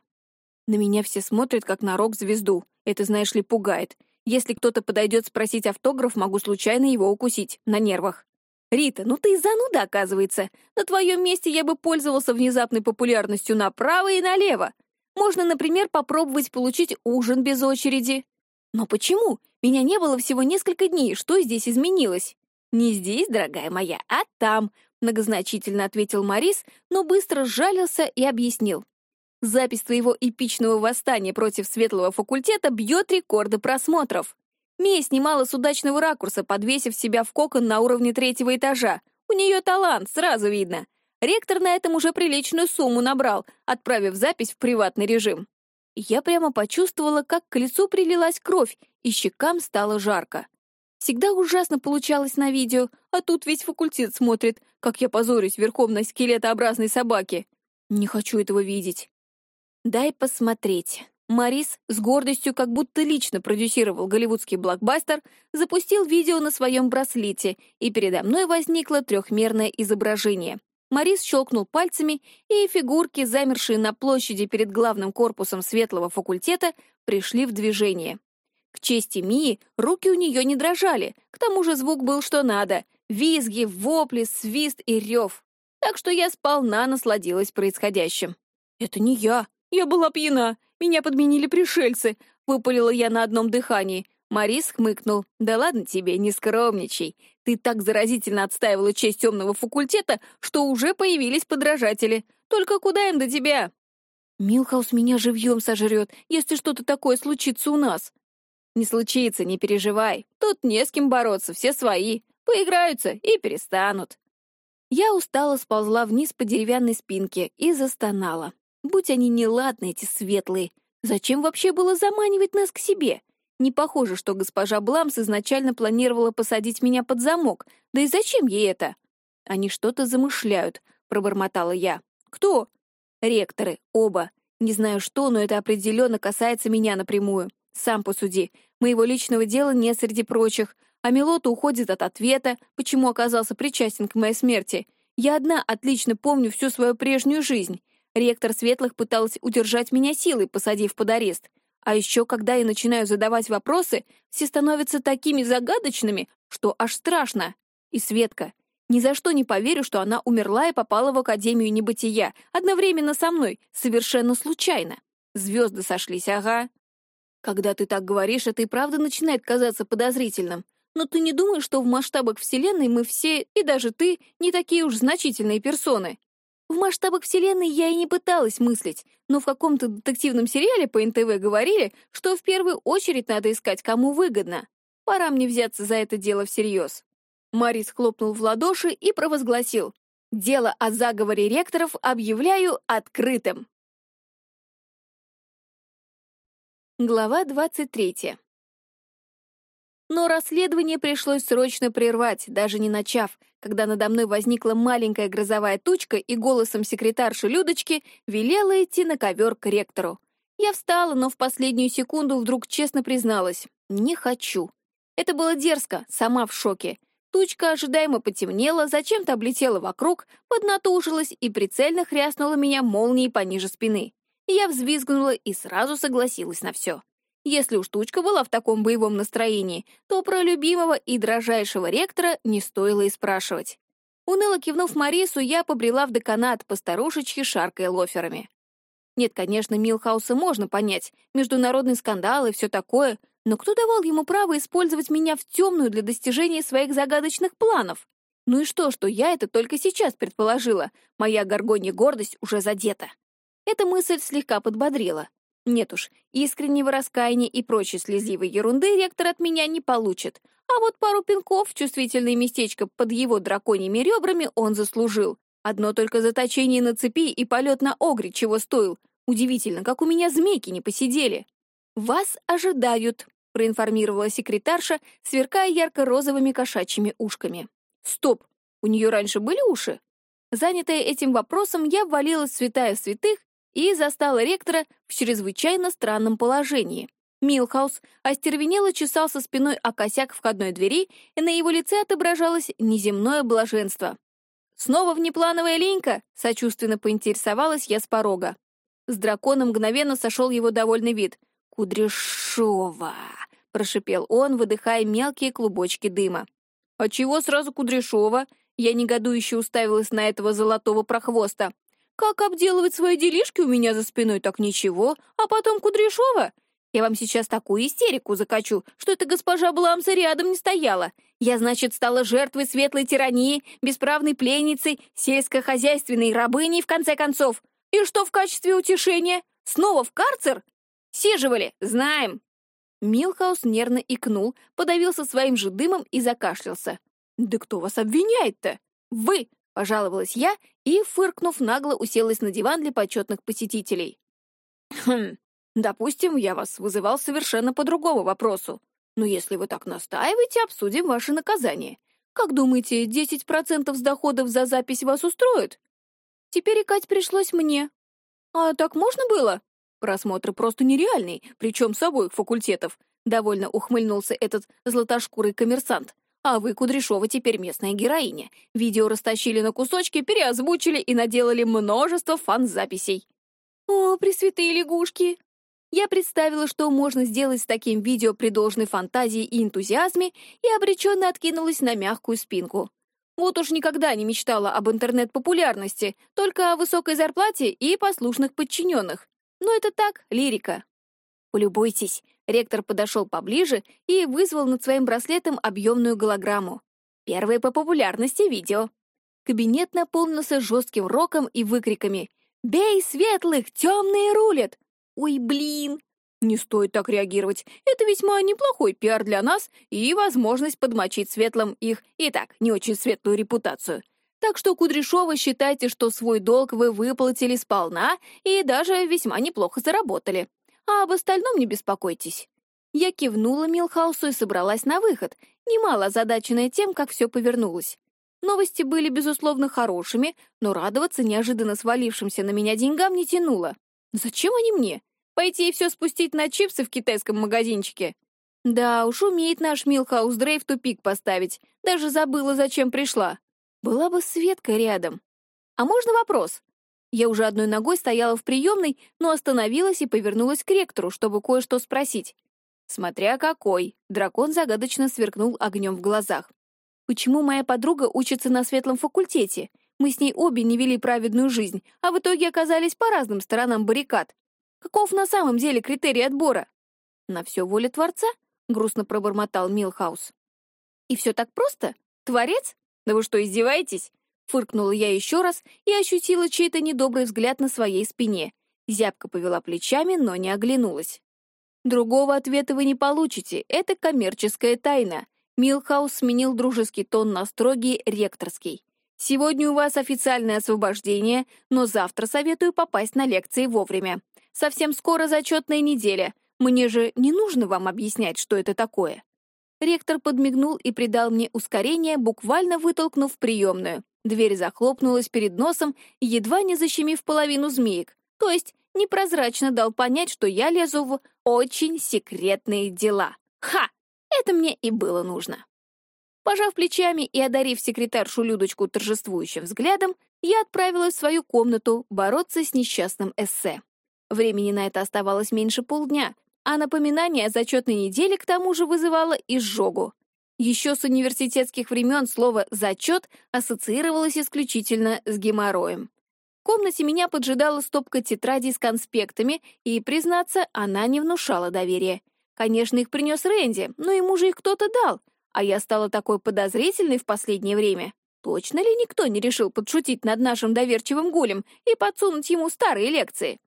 На меня все смотрят, как на рок-звезду. Это, знаешь ли, пугает. Если кто-то подойдет спросить автограф, могу случайно его укусить, на нервах. «Рита, ну ты и зануда, оказывается. На твоем месте я бы пользовался внезапной популярностью направо и налево. Можно, например, попробовать получить ужин без очереди. Но почему? Меня не было всего несколько дней. Что здесь изменилось? Не здесь, дорогая моя, а там, многозначительно ответил Марис, но быстро сжалился и объяснил. Запись твоего эпичного восстания против светлого факультета бьет рекорды просмотров. Мия снимала с удачного ракурса, подвесив себя в кокон на уровне третьего этажа. У нее талант, сразу видно. Ректор на этом уже приличную сумму набрал, отправив запись в приватный режим я прямо почувствовала, как к лицу прилилась кровь, и щекам стало жарко. Всегда ужасно получалось на видео, а тут весь факультет смотрит, как я позорюсь верхом на скелетообразной собаке. Не хочу этого видеть. Дай посмотреть. Марис с гордостью, как будто лично продюсировал голливудский блокбастер, запустил видео на своем браслете, и передо мной возникло трехмерное изображение. Морис щелкнул пальцами, и фигурки, замершие на площади перед главным корпусом светлого факультета, пришли в движение. К чести Мии, руки у нее не дрожали, к тому же звук был что надо — визги, вопли, свист и рев. Так что я сполна насладилась происходящим. «Это не я. Я была пьяна. Меня подменили пришельцы», — выпалила я на одном дыхании. Морис хмыкнул. «Да ладно тебе, не скромничай. Ты так заразительно отстаивала честь темного факультета, что уже появились подражатели. Только куда им до тебя?» «Милхаус меня живьем сожрет, если что-то такое случится у нас». «Не случится, не переживай. Тут не с кем бороться, все свои. Поиграются и перестанут». Я устало сползла вниз по деревянной спинке и застонала. Будь они неладны, эти светлые. Зачем вообще было заманивать нас к себе? Не похоже, что госпожа Бламс изначально планировала посадить меня под замок. Да и зачем ей это? Они что-то замышляют, пробормотала я. Кто? Ректоры, оба. Не знаю что, но это определенно касается меня напрямую. Сам посуди. Моего личного дела нет среди прочих. А Милота уходит от ответа, почему оказался причастен к моей смерти. Я одна отлично помню всю свою прежнюю жизнь. Ректор Светлых пыталась удержать меня силой, посадив под арест. А еще, когда я начинаю задавать вопросы, все становятся такими загадочными, что аж страшно. И Светка. Ни за что не поверю, что она умерла и попала в Академию Небытия, одновременно со мной, совершенно случайно. Звезды сошлись, ага. Когда ты так говоришь, это и правда начинает казаться подозрительным. Но ты не думаешь, что в масштабах Вселенной мы все, и даже ты, не такие уж значительные персоны? В масштабах Вселенной я и не пыталась мыслить, но в каком-то детективном сериале по НТВ говорили, что в первую очередь надо искать, кому выгодно. Пора мне взяться за это дело всерьез. Марис хлопнул в ладоши и провозгласил. «Дело о заговоре ректоров объявляю открытым». Глава двадцать третья. Но расследование пришлось срочно прервать, даже не начав, когда надо мной возникла маленькая грозовая тучка и голосом секретарши Людочки велела идти на ковер к ректору. Я встала, но в последнюю секунду вдруг честно призналась — не хочу. Это было дерзко, сама в шоке. Тучка ожидаемо потемнела, зачем-то облетела вокруг, поднатужилась и прицельно хряснула меня молнией пониже спины. Я взвизгнула и сразу согласилась на все. Если уж тучка была в таком боевом настроении, то про любимого и дрожайшего ректора не стоило и спрашивать. Уныло кивнув Марису, я побрела в деканат, постарушечьи шаркая лоферами. Нет, конечно, Милхауса можно понять, международный скандал и все такое, но кто давал ему право использовать меня в темную для достижения своих загадочных планов? Ну и что, что я это только сейчас предположила? Моя горгонья гордость уже задета. Эта мысль слегка подбодрила. Нет уж, искреннего раскаяния и прочей слезливой ерунды ректор от меня не получит. А вот пару пинков в чувствительное местечко под его драконьими ребрами он заслужил. Одно только заточение на цепи и полет на огре чего стоил. Удивительно, как у меня змейки не посидели. «Вас ожидают», — проинформировала секретарша, сверкая ярко-розовыми кошачьими ушками. «Стоп! У нее раньше были уши?» Занятая этим вопросом, я ввалилась святая святых и застала ректора в чрезвычайно странном положении. Милхаус остервенело чесал со спиной о косяк входной двери, и на его лице отображалось неземное блаженство. «Снова внеплановая линька?» — сочувственно поинтересовалась я с порога. С дракона мгновенно сошел его довольный вид. «Кудряшова!» — прошипел он, выдыхая мелкие клубочки дыма. «А чего сразу Кудряшова?» Я негодующе уставилась на этого золотого прохвоста. «Как обделывать свои делишки у меня за спиной, так ничего, а потом Кудряшова? Я вам сейчас такую истерику закачу, что эта госпожа Бламса рядом не стояла. Я, значит, стала жертвой светлой тирании, бесправной пленницей, сельскохозяйственной рабыней, в конце концов. И что в качестве утешения? Снова в карцер? Сиживали, знаем. Милхаус нервно икнул, подавился своим же дымом и закашлялся. «Да кто вас обвиняет-то?» «Вы!» — пожаловалась я и, фыркнув, нагло уселась на диван для почетных посетителей. «Хм, Допустим, я вас вызывал совершенно по другому вопросу. Но если вы так настаиваете, обсудим ваше наказание. Как думаете, 10% с доходов за запись вас устроит? Теперь икать пришлось мне. А так можно было? Просмотры просто нереальные, причем с обоих факультетов. Довольно ухмыльнулся этот златошкурый коммерсант. А вы, Кудряшова, теперь местная героиня. Видео растащили на кусочки, переозвучили и наделали множество фан-записей. О, пресвятые лягушки! Я представила, что можно сделать с таким видео при должной фантазии и энтузиазме, и обреченно откинулась на мягкую спинку. Вот уж никогда не мечтала об интернет-популярности, только о высокой зарплате и послушных подчиненных. Но это так, лирика. Полюбуйтесь. Ректор подошел поближе и вызвал над своим браслетом объемную голограмму. Первое по популярности видео. Кабинет наполнился жестким роком и выкриками «Бей светлых, темные рулят!» «Ой, блин!» Не стоит так реагировать. Это весьма неплохой пиар для нас и возможность подмочить светлым их и так не очень светлую репутацию. Так что, Кудряшова, считайте, что свой долг вы выплатили сполна и даже весьма неплохо заработали. А об остальном не беспокойтесь. Я кивнула Милхаусу и собралась на выход, немало озадаченная тем, как все повернулось. Новости были, безусловно, хорошими, но радоваться неожиданно свалившимся на меня деньгам не тянуло. Зачем они мне? Пойти и все спустить на чипсы в китайском магазинчике? Да уж, умеет наш Милхаус Дрей тупик поставить. Даже забыла, зачем пришла. Была бы Светка рядом. А можно вопрос? Я уже одной ногой стояла в приемной, но остановилась и повернулась к ректору, чтобы кое-что спросить. Смотря какой, дракон загадочно сверкнул огнем в глазах. Почему моя подруга учится на светлом факультете? Мы с ней обе не вели праведную жизнь, а в итоге оказались по разным сторонам баррикад. Каков на самом деле критерий отбора? На все воля Творца? Грустно пробормотал Милхаус. И все так просто? Творец? Да вы что, издеваетесь? Фыркнула я еще раз и ощутила чей-то недобрый взгляд на своей спине. Зябко повела плечами, но не оглянулась. Другого ответа вы не получите, это коммерческая тайна. Милхаус сменил дружеский тон на строгий ректорский. Сегодня у вас официальное освобождение, но завтра советую попасть на лекции вовремя. Совсем скоро зачетная неделя. Мне же не нужно вам объяснять, что это такое». Ректор подмигнул и придал мне ускорение, буквально вытолкнув в приемную. Дверь захлопнулась перед носом, едва не защемив половину змеек. То есть непрозрачно дал понять, что я лезу в очень секретные дела. Ха! Это мне и было нужно. Пожав плечами и одарив секретаршу Людочку торжествующим взглядом, я отправилась в свою комнату бороться с несчастным эссе. Времени на это оставалось меньше полдня, а напоминание о зачетной неделе к тому же вызывало изжогу. Еще с университетских времен слово «зачет» ассоциировалось исключительно с геморроем. В комнате меня поджидала стопка тетрадей с конспектами, и, признаться, она не внушала доверия. Конечно, их принес Рэнди, но ему же их кто-то дал, а я стала такой подозрительной в последнее время. Точно ли никто не решил подшутить над нашим доверчивым гулем и подсунуть ему старые лекции?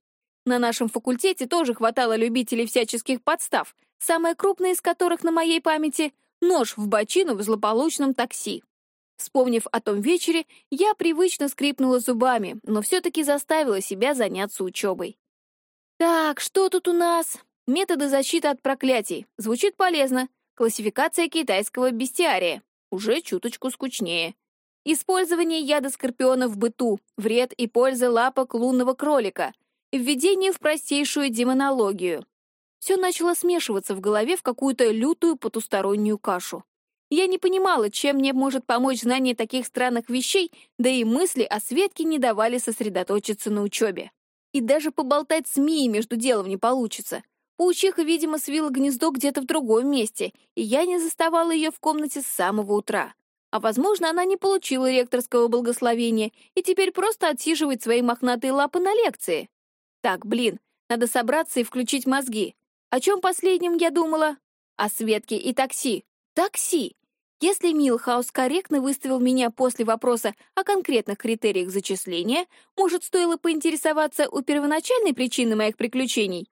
На нашем факультете тоже хватало любителей всяческих подстав, самая крупная из которых на моей памяти — нож в бочину в злополучном такси. Вспомнив о том вечере, я привычно скрипнула зубами, но все-таки заставила себя заняться учебой. Так, что тут у нас? Методы защиты от проклятий. Звучит полезно. Классификация китайского бестиария. Уже чуточку скучнее. Использование яда скорпиона в быту. Вред и польза лапок лунного кролика. Введение в простейшую демонологию. Все начало смешиваться в голове в какую-то лютую потустороннюю кашу. Я не понимала, чем мне может помочь знание таких странных вещей, да и мысли о Светке не давали сосредоточиться на учебе. И даже поболтать с Мией между делом не получится. Паучиха, видимо, свила гнездо где-то в другом месте, и я не заставала ее в комнате с самого утра. А, возможно, она не получила ректорского благословения и теперь просто отсиживает свои мохнатые лапы на лекции. Так, блин, надо собраться и включить мозги. О чем последнем я думала? О Светке и такси. Такси! Если Милхаус корректно выставил меня после вопроса о конкретных критериях зачисления, может, стоило поинтересоваться у первоначальной причины моих приключений?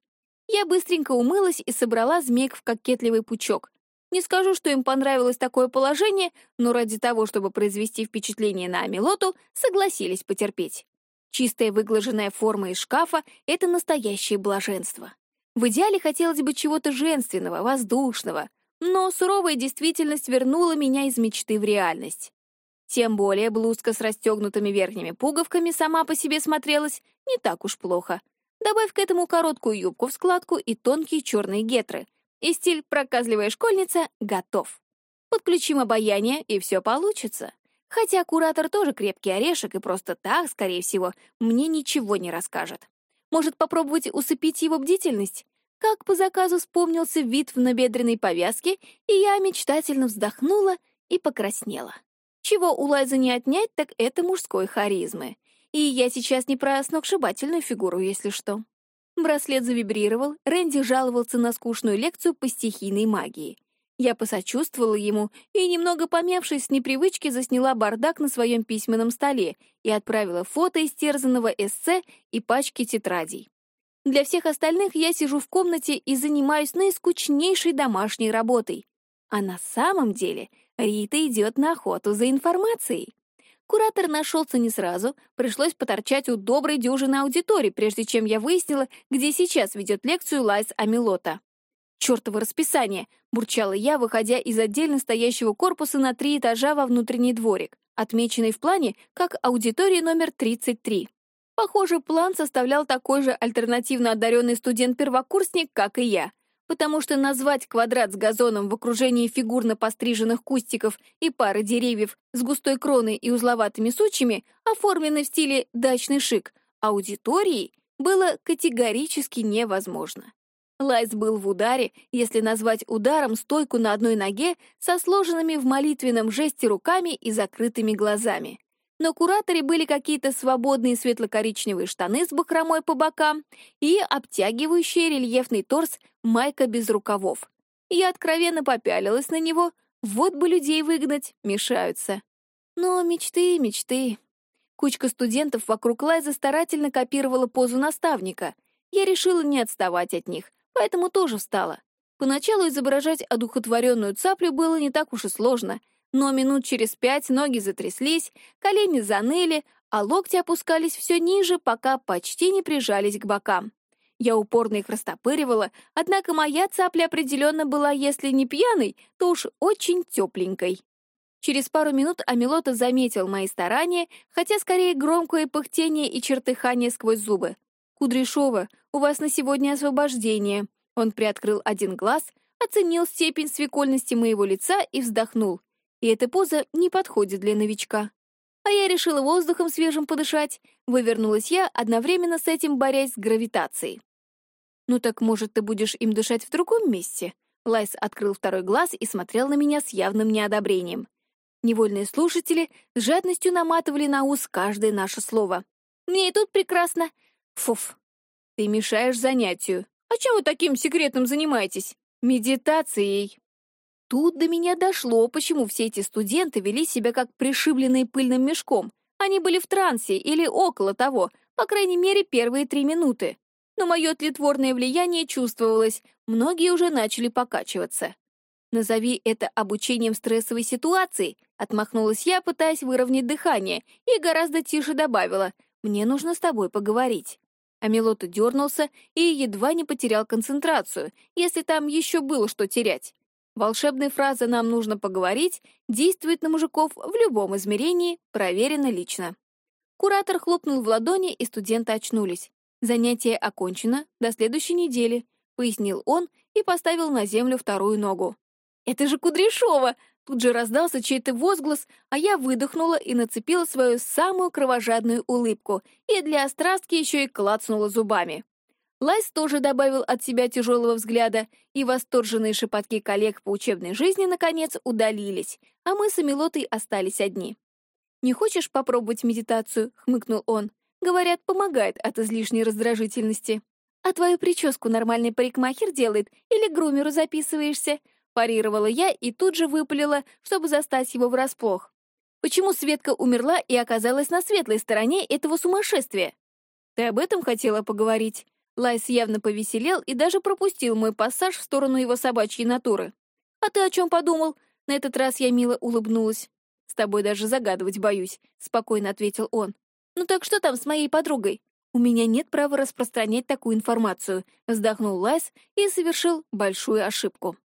Я быстренько умылась и собрала змейк в кокетливый пучок. Не скажу, что им понравилось такое положение, но ради того, чтобы произвести впечатление на Амилоту, согласились потерпеть. Чистая выглаженная форма из шкафа — это настоящее блаженство. В идеале хотелось бы чего-то женственного, воздушного, но суровая действительность вернула меня из мечты в реальность. Тем более блузка с расстегнутыми верхними пуговками сама по себе смотрелась не так уж плохо. Добавь к этому короткую юбку в складку и тонкие черные гетры. И стиль «проказливая школьница» готов. Подключим обаяние, и все получится. Хотя куратор тоже крепкий орешек, и просто так, скорее всего, мне ничего не расскажет. Может, попробовать усыпить его бдительность? как по заказу вспомнился вид в набедренной повязке, и я мечтательно вздохнула и покраснела. Чего у Лайзы не отнять, так это мужской харизмы. И я сейчас не про сногсшибательную фигуру, если что. Браслет завибрировал, Рэнди жаловался на скучную лекцию по стихийной магии. Я посочувствовала ему и, немного помявшись с непривычки, засняла бардак на своем письменном столе и отправила фото истерзанного эссе и пачки тетрадей. Для всех остальных я сижу в комнате и занимаюсь наискучнейшей домашней работой. А на самом деле Рита идет на охоту за информацией. Куратор нашелся не сразу, пришлось поторчать у доброй дюжины аудиторий, прежде чем я выяснила, где сейчас ведет лекцию Лайс Амилота. «Чёртово расписание!» — бурчала я, выходя из отдельно стоящего корпуса на три этажа во внутренний дворик, отмеченный в плане как аудитория номер 33. Похоже, план составлял такой же альтернативно одаренный студент-первокурсник, как и я, потому что назвать квадрат с газоном в окружении фигурно постриженных кустиков и пары деревьев с густой кроной и узловатыми сучьями, оформленный в стиле «дачный шик», аудиторией, было категорически невозможно. Лайс был в ударе, если назвать ударом стойку на одной ноге со сложенными в молитвенном жесте руками и закрытыми глазами. На кураторе были какие-то свободные светло-коричневые штаны с бахромой по бокам и обтягивающая рельефный торс майка без рукавов. Я откровенно попялилась на него, вот бы людей выгнать, мешаются. Но мечты, мечты. Кучка студентов вокруг Лайса старательно копировала позу наставника. Я решила не отставать от них, поэтому тоже встала. Поначалу изображать одухотворенную цаплю было не так уж и сложно — но минут через пять ноги затряслись, колени заныли, а локти опускались все ниже, пока почти не прижались к бокам. Я упорно их растопыривала, однако моя цапля определенно была, если не пьяной, то уж очень тепленькой. Через пару минут Амилота заметил мои старания, хотя скорее громкое пыхтение и чертыхание сквозь зубы. «Кудряшова, у вас на сегодня освобождение». Он приоткрыл один глаз, оценил степень свекольности моего лица и вздохнул. И эта поза не подходит для новичка. А я решила воздухом свежим подышать. Вывернулась я, одновременно с этим борясь с гравитацией. «Ну так, может, ты будешь им дышать в другом месте?» Лайс открыл второй глаз и смотрел на меня с явным неодобрением. Невольные слушатели с жадностью наматывали на ус каждое наше слово. «Мне и тут прекрасно!» «Фуф, ты мешаешь занятию. А чем вы таким секретом занимаетесь?» «Медитацией!» Тут до меня дошло, почему все эти студенты вели себя как пришибленные пыльным мешком. Они были в трансе или около того, по крайней мере, первые три минуты но мое тлетворное влияние чувствовалось, многие уже начали покачиваться. «Назови это обучением стрессовой ситуации», — отмахнулась я, пытаясь выровнять дыхание, и гораздо тише добавила, «Мне нужно с тобой поговорить». Амилота дернулся и едва не потерял концентрацию, если там еще было что терять. Волшебная фраза «нам нужно поговорить» действует на мужиков в любом измерении, проверено лично. Куратор хлопнул в ладони, и студенты очнулись. «Занятие окончено, до следующей недели», — пояснил он и поставил на землю вторую ногу. «Это же Кудряшова!» Тут же раздался чей-то возглас, а я выдохнула и нацепила свою самую кровожадную улыбку, и для острастки еще и клацнула зубами. Лайс тоже добавил от себя тяжелого взгляда, и восторженные шепотки коллег по учебной жизни, наконец, удалились, а мы с Амилотой остались одни. «Не хочешь попробовать медитацию?» — хмыкнул он. Говорят, помогает от излишней раздражительности. А твою прическу нормальный парикмахер делает или грумеру записываешься? Парировала я и тут же выпалила, чтобы застать его врасплох. Почему Светка умерла и оказалась на светлой стороне этого сумасшествия? Ты об этом хотела поговорить? Лайс явно повеселел и даже пропустил мой пассаж в сторону его собачьей натуры. «А ты о чем подумал?» На этот раз я мило улыбнулась. «С тобой даже загадывать боюсь», — спокойно ответил он. «Ну так что там с моей подругой?» «У меня нет права распространять такую информацию», — вздохнул Лайс и совершил большую ошибку.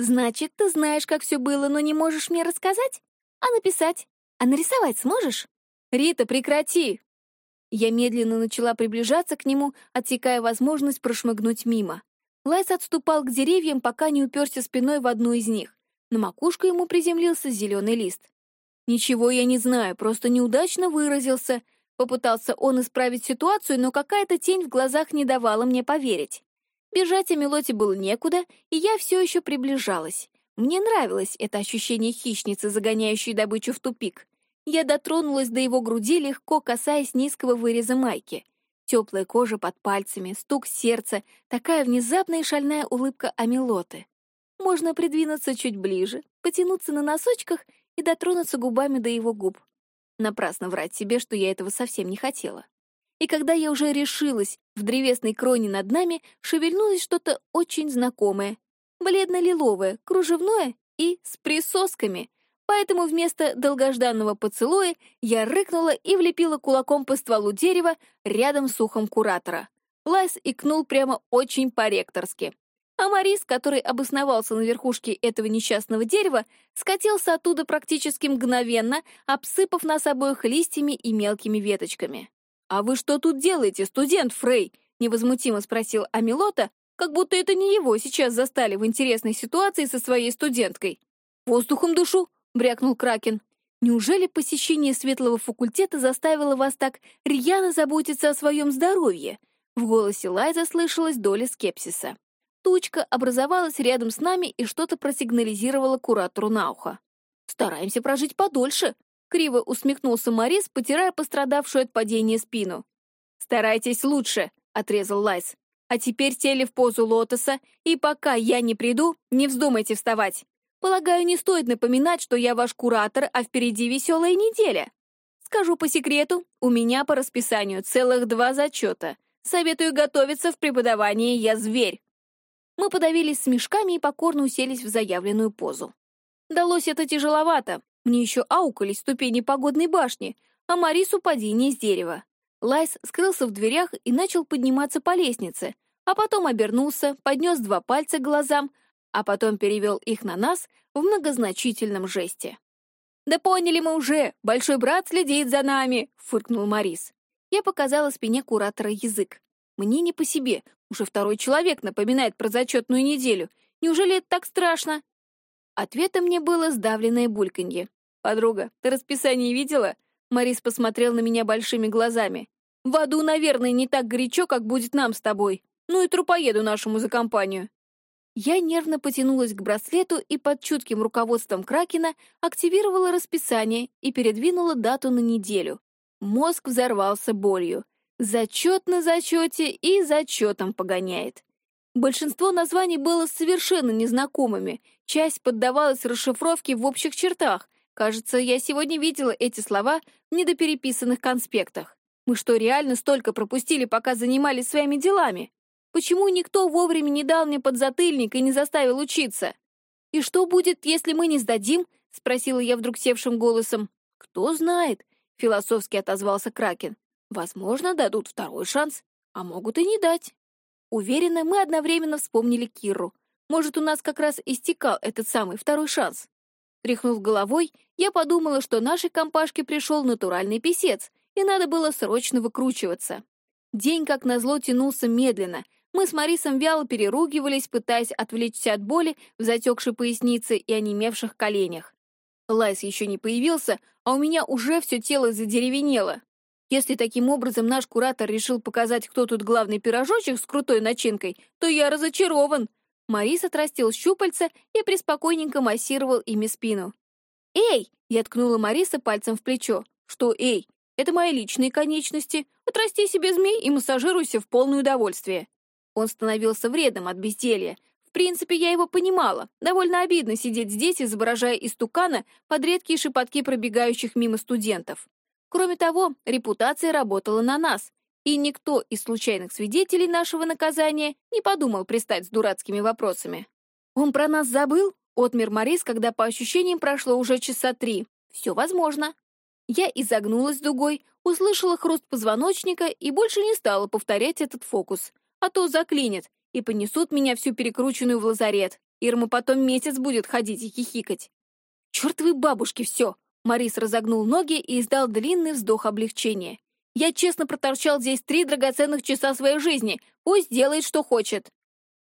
«Значит, ты знаешь, как все было, но не можешь мне рассказать? А написать? А нарисовать сможешь?» «Рита, прекрати!» Я медленно начала приближаться к нему, отсекая возможность прошмыгнуть мимо. Лайс отступал к деревьям, пока не уперся спиной в одно из них. На макушку ему приземлился зеленый лист. «Ничего я не знаю, просто неудачно выразился», Попытался он исправить ситуацию, но какая-то тень в глазах не давала мне поверить. Бежать Амелоте было некуда, и я все еще приближалась. Мне нравилось это ощущение хищницы, загоняющей добычу в тупик. Я дотронулась до его груди, легко касаясь низкого выреза майки. Теплая кожа под пальцами, стук сердца, такая внезапная и шальная улыбка Амелоты. Можно придвинуться чуть ближе, потянуться на носочках и дотронуться губами до его губ. Напрасно врать себе, что я этого совсем не хотела. И когда я уже решилась, в древесной кроне над нами шевельнулось что-то очень знакомое. Бледно-лиловое, кружевное и с присосками. Поэтому вместо долгожданного поцелуя я рыкнула и влепила кулаком по стволу дерева рядом с ухом куратора. Лайс икнул прямо очень по-ректорски а Марис, который обосновался на верхушке этого несчастного дерева, скатился оттуда практически мгновенно, обсыпав нас обоих листьями и мелкими веточками. «А вы что тут делаете, студент Фрей?» — невозмутимо спросил Амилота, как будто это не его сейчас застали в интересной ситуации со своей студенткой. «Воздухом дышу!» — брякнул Кракен. «Неужели посещение светлого факультета заставило вас так рьяно заботиться о своем здоровье?» В голосе Лайса слышалась доля скепсиса. Тучка образовалась рядом с нами и что-то просигнализировала куратору на ухо. «Стараемся прожить подольше», — криво усмехнулся Морис, потирая пострадавшую от падения спину. «Старайтесь лучше», — отрезал Лайс. «А теперь сели в позу лотоса, и пока я не приду, не вздумайте вставать. Полагаю, не стоит напоминать, что я ваш куратор, а впереди веселая неделя. Скажу по секрету, у меня по расписанию целых два зачета. Советую готовиться в преподавании «Я зверь». Мы подавились смешками и покорно уселись в заявленную позу. Далось это тяжеловато. Мне еще аукались ступени погодной башни, а Марису падение с дерева. Лайс скрылся в дверях и начал подниматься по лестнице, а потом обернулся, поднес два пальца к глазам, а потом перевел их на нас в многозначительном жесте. «Да поняли мы уже! Большой брат следит за нами!» — фыркнул Марис. Я показала спине куратора язык. Мне не по себе, уже второй человек напоминает про зачетную неделю. Неужели это так страшно?» Ответом мне было сдавленное бульканье. «Подруга, ты расписание видела?» Марис посмотрел на меня большими глазами. «В аду, наверное, не так горячо, как будет нам с тобой. Ну и трупоеду нашему за компанию». Я нервно потянулась к браслету и под чутким руководством Кракена активировала расписание и передвинула дату на неделю. Мозг взорвался болью. Зачет на зачете и зачетом погоняет. Большинство названий было совершенно незнакомыми, часть поддавалась расшифровке в общих чертах. Кажется, я сегодня видела эти слова в недопереписанных конспектах. Мы что, реально столько пропустили, пока занимались своими делами? Почему никто вовремя не дал мне подзатыльник и не заставил учиться? «И что будет, если мы не сдадим?» — спросила я вдруг севшим голосом. «Кто знает», — философски отозвался Кракен. «Возможно, дадут второй шанс, а могут и не дать». Уверена, мы одновременно вспомнили Киру. Может, у нас как раз истекал этот самый второй шанс. Тряхнув головой, я подумала, что нашей компашке пришел натуральный писец, и надо было срочно выкручиваться. День, как назло, тянулся медленно. Мы с Марисом вяло переругивались, пытаясь отвлечься от боли в затекшей пояснице и онемевших коленях. Лайс еще не появился, а у меня уже все тело задеревенело. Если таким образом наш куратор решил показать, кто тут главный пирожочек с крутой начинкой, то я разочарован. Марис отрастил щупальца и преспокойненько массировал ими спину. «Эй!» — я ткнула Мариса пальцем в плечо. «Что «эй»? Это мои личные конечности. Отрасти себе змей и массажируйся в полное удовольствие». Он становился вредным от безделья. В принципе, я его понимала. Довольно обидно сидеть здесь, изображая истукана под редкие шепотки пробегающих мимо студентов. Кроме того, репутация работала на нас, и никто из случайных свидетелей нашего наказания не подумал пристать с дурацкими вопросами. «Он про нас забыл?» — отмер Морис, когда по ощущениям прошло уже часа три. «Все возможно». Я изогнулась дугой, услышала хруст позвоночника и больше не стала повторять этот фокус. А то заклинит, и понесут меня всю перекрученную в лазарет. Ирма потом месяц будет ходить и хихикать. «Чертовы бабушки, все!» Марис разогнул ноги и издал длинный вздох облегчения. «Я честно проторчал здесь три драгоценных часа своей жизни. Пусть делает, что хочет.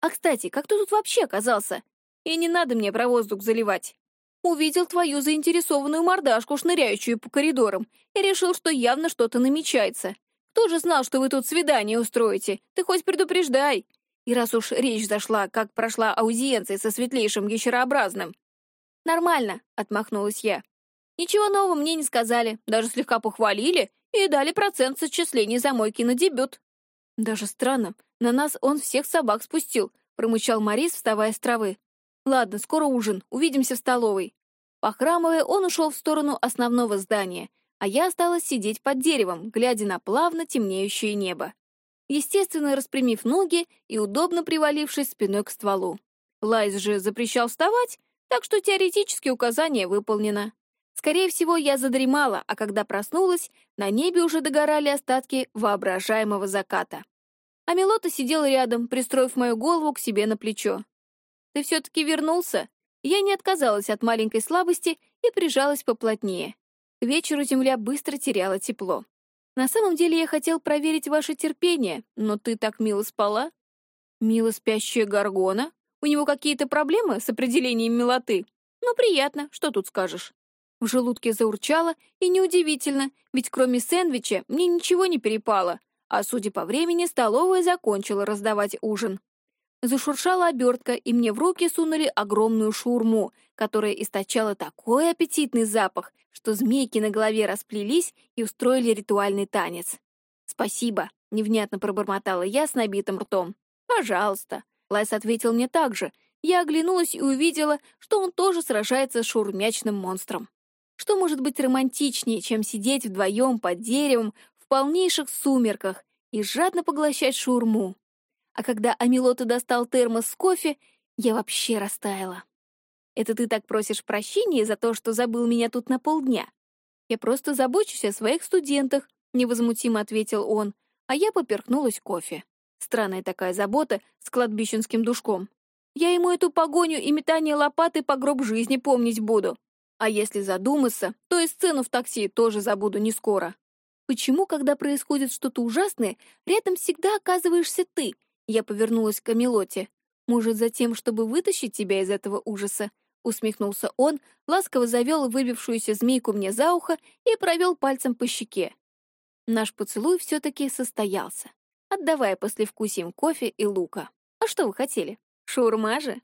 А, кстати, как ты тут вообще оказался? И не надо мне про воздух заливать. Увидел твою заинтересованную мордашку, шныряющую по коридорам, и решил, что явно что-то намечается. Кто же знал, что вы тут свидание устроите? Ты хоть предупреждай. И раз уж речь зашла, как прошла аудиенция со светлейшим ящерообразным. «Нормально», — отмахнулась я. Ничего нового мне не сказали, даже слегка похвалили и дали процент с отчислений за мой кинодебют. Даже странно, на нас он всех собак спустил, промычал Морис, вставая с травы. Ладно, скоро ужин, увидимся в столовой. Похрамывая, он ушел в сторону основного здания, а я осталась сидеть под деревом, глядя на плавно темнеющее небо. Естественно, распрямив ноги и удобно привалившись спиной к стволу. Лайс же запрещал вставать, так что теоретически указание выполнено. Скорее всего, я задремала, а когда проснулась, на небе уже догорали остатки воображаемого заката. А Мелота сидел рядом, пристроив мою голову к себе на плечо. «Ты все-таки вернулся?» Я не отказалась от маленькой слабости и прижалась поплотнее. К вечеру земля быстро теряла тепло. «На самом деле я хотел проверить ваше терпение, но ты так мило спала». «Мило спящая Гаргона? У него какие-то проблемы с определением милоты? Ну, приятно, что тут скажешь?» В желудке заурчало, и неудивительно, ведь кроме сэндвича мне ничего не перепало, а, судя по времени, столовая закончила раздавать ужин. Зашуршала обертка, и мне в руки сунули огромную шурму, которая источала такой аппетитный запах, что змейки на голове расплелись и устроили ритуальный танец. «Спасибо», — невнятно пробормотала я с набитым ртом. «Пожалуйста». Лайс ответил мне так же. Я оглянулась и увидела, что он тоже сражается с шурмячным монстром. Что может быть романтичнее, чем сидеть вдвоем под деревом в полнейших сумерках и жадно поглощать шурму? А когда Амилота достал термос с кофе, я вообще растаяла. Это ты так просишь прощения за то, что забыл меня тут на полдня? Я просто забочусь о своих студентах, невозмутимо ответил он, а я поперхнулась кофе. Странная такая забота с кладбищенским душком. Я ему эту погоню и метание лопаты по гроб жизни помнить буду. А если задуматься, то и сцену в такси тоже забуду не скоро. Почему, когда происходит что-то ужасное, рядом всегда оказываешься ты? Я повернулась к Камелоте. Может, за тем, чтобы вытащить тебя из этого ужаса?» Усмехнулся он, ласково завел выбившуюся змейку мне за ухо и провел пальцем по щеке. Наш поцелуй все-таки состоялся, отдавая послевкусием кофе и лука. А что вы хотели? Шаурма же?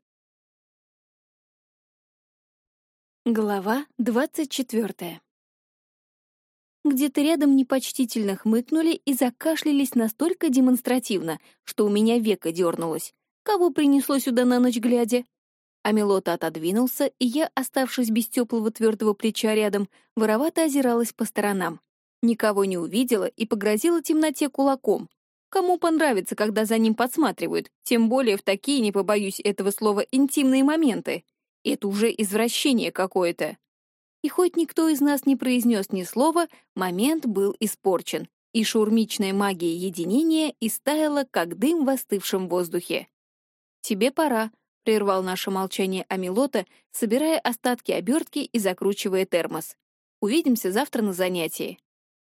Глава двадцать четвертая. Где-то рядом непочтительно хмыкнули и закашлялись настолько демонстративно, что у меня века дернулось. Кого принесло сюда на ночь глядя? Амелота отодвинулся, и я, оставшись без теплого твердого плеча рядом, воровато озиралась по сторонам. Никого не увидела и погрозила темноте кулаком. Кому понравится, когда за ним подсматривают, тем более в такие, не побоюсь этого слова, интимные моменты. Это уже извращение какое-то. И хоть никто из нас не произнес ни слова, момент был испорчен, и шурмичная магия единения истаяла, как дым в остывшем воздухе. «Тебе пора», — прервал наше молчание Амилота, собирая остатки обертки и закручивая термос. «Увидимся завтра на занятии».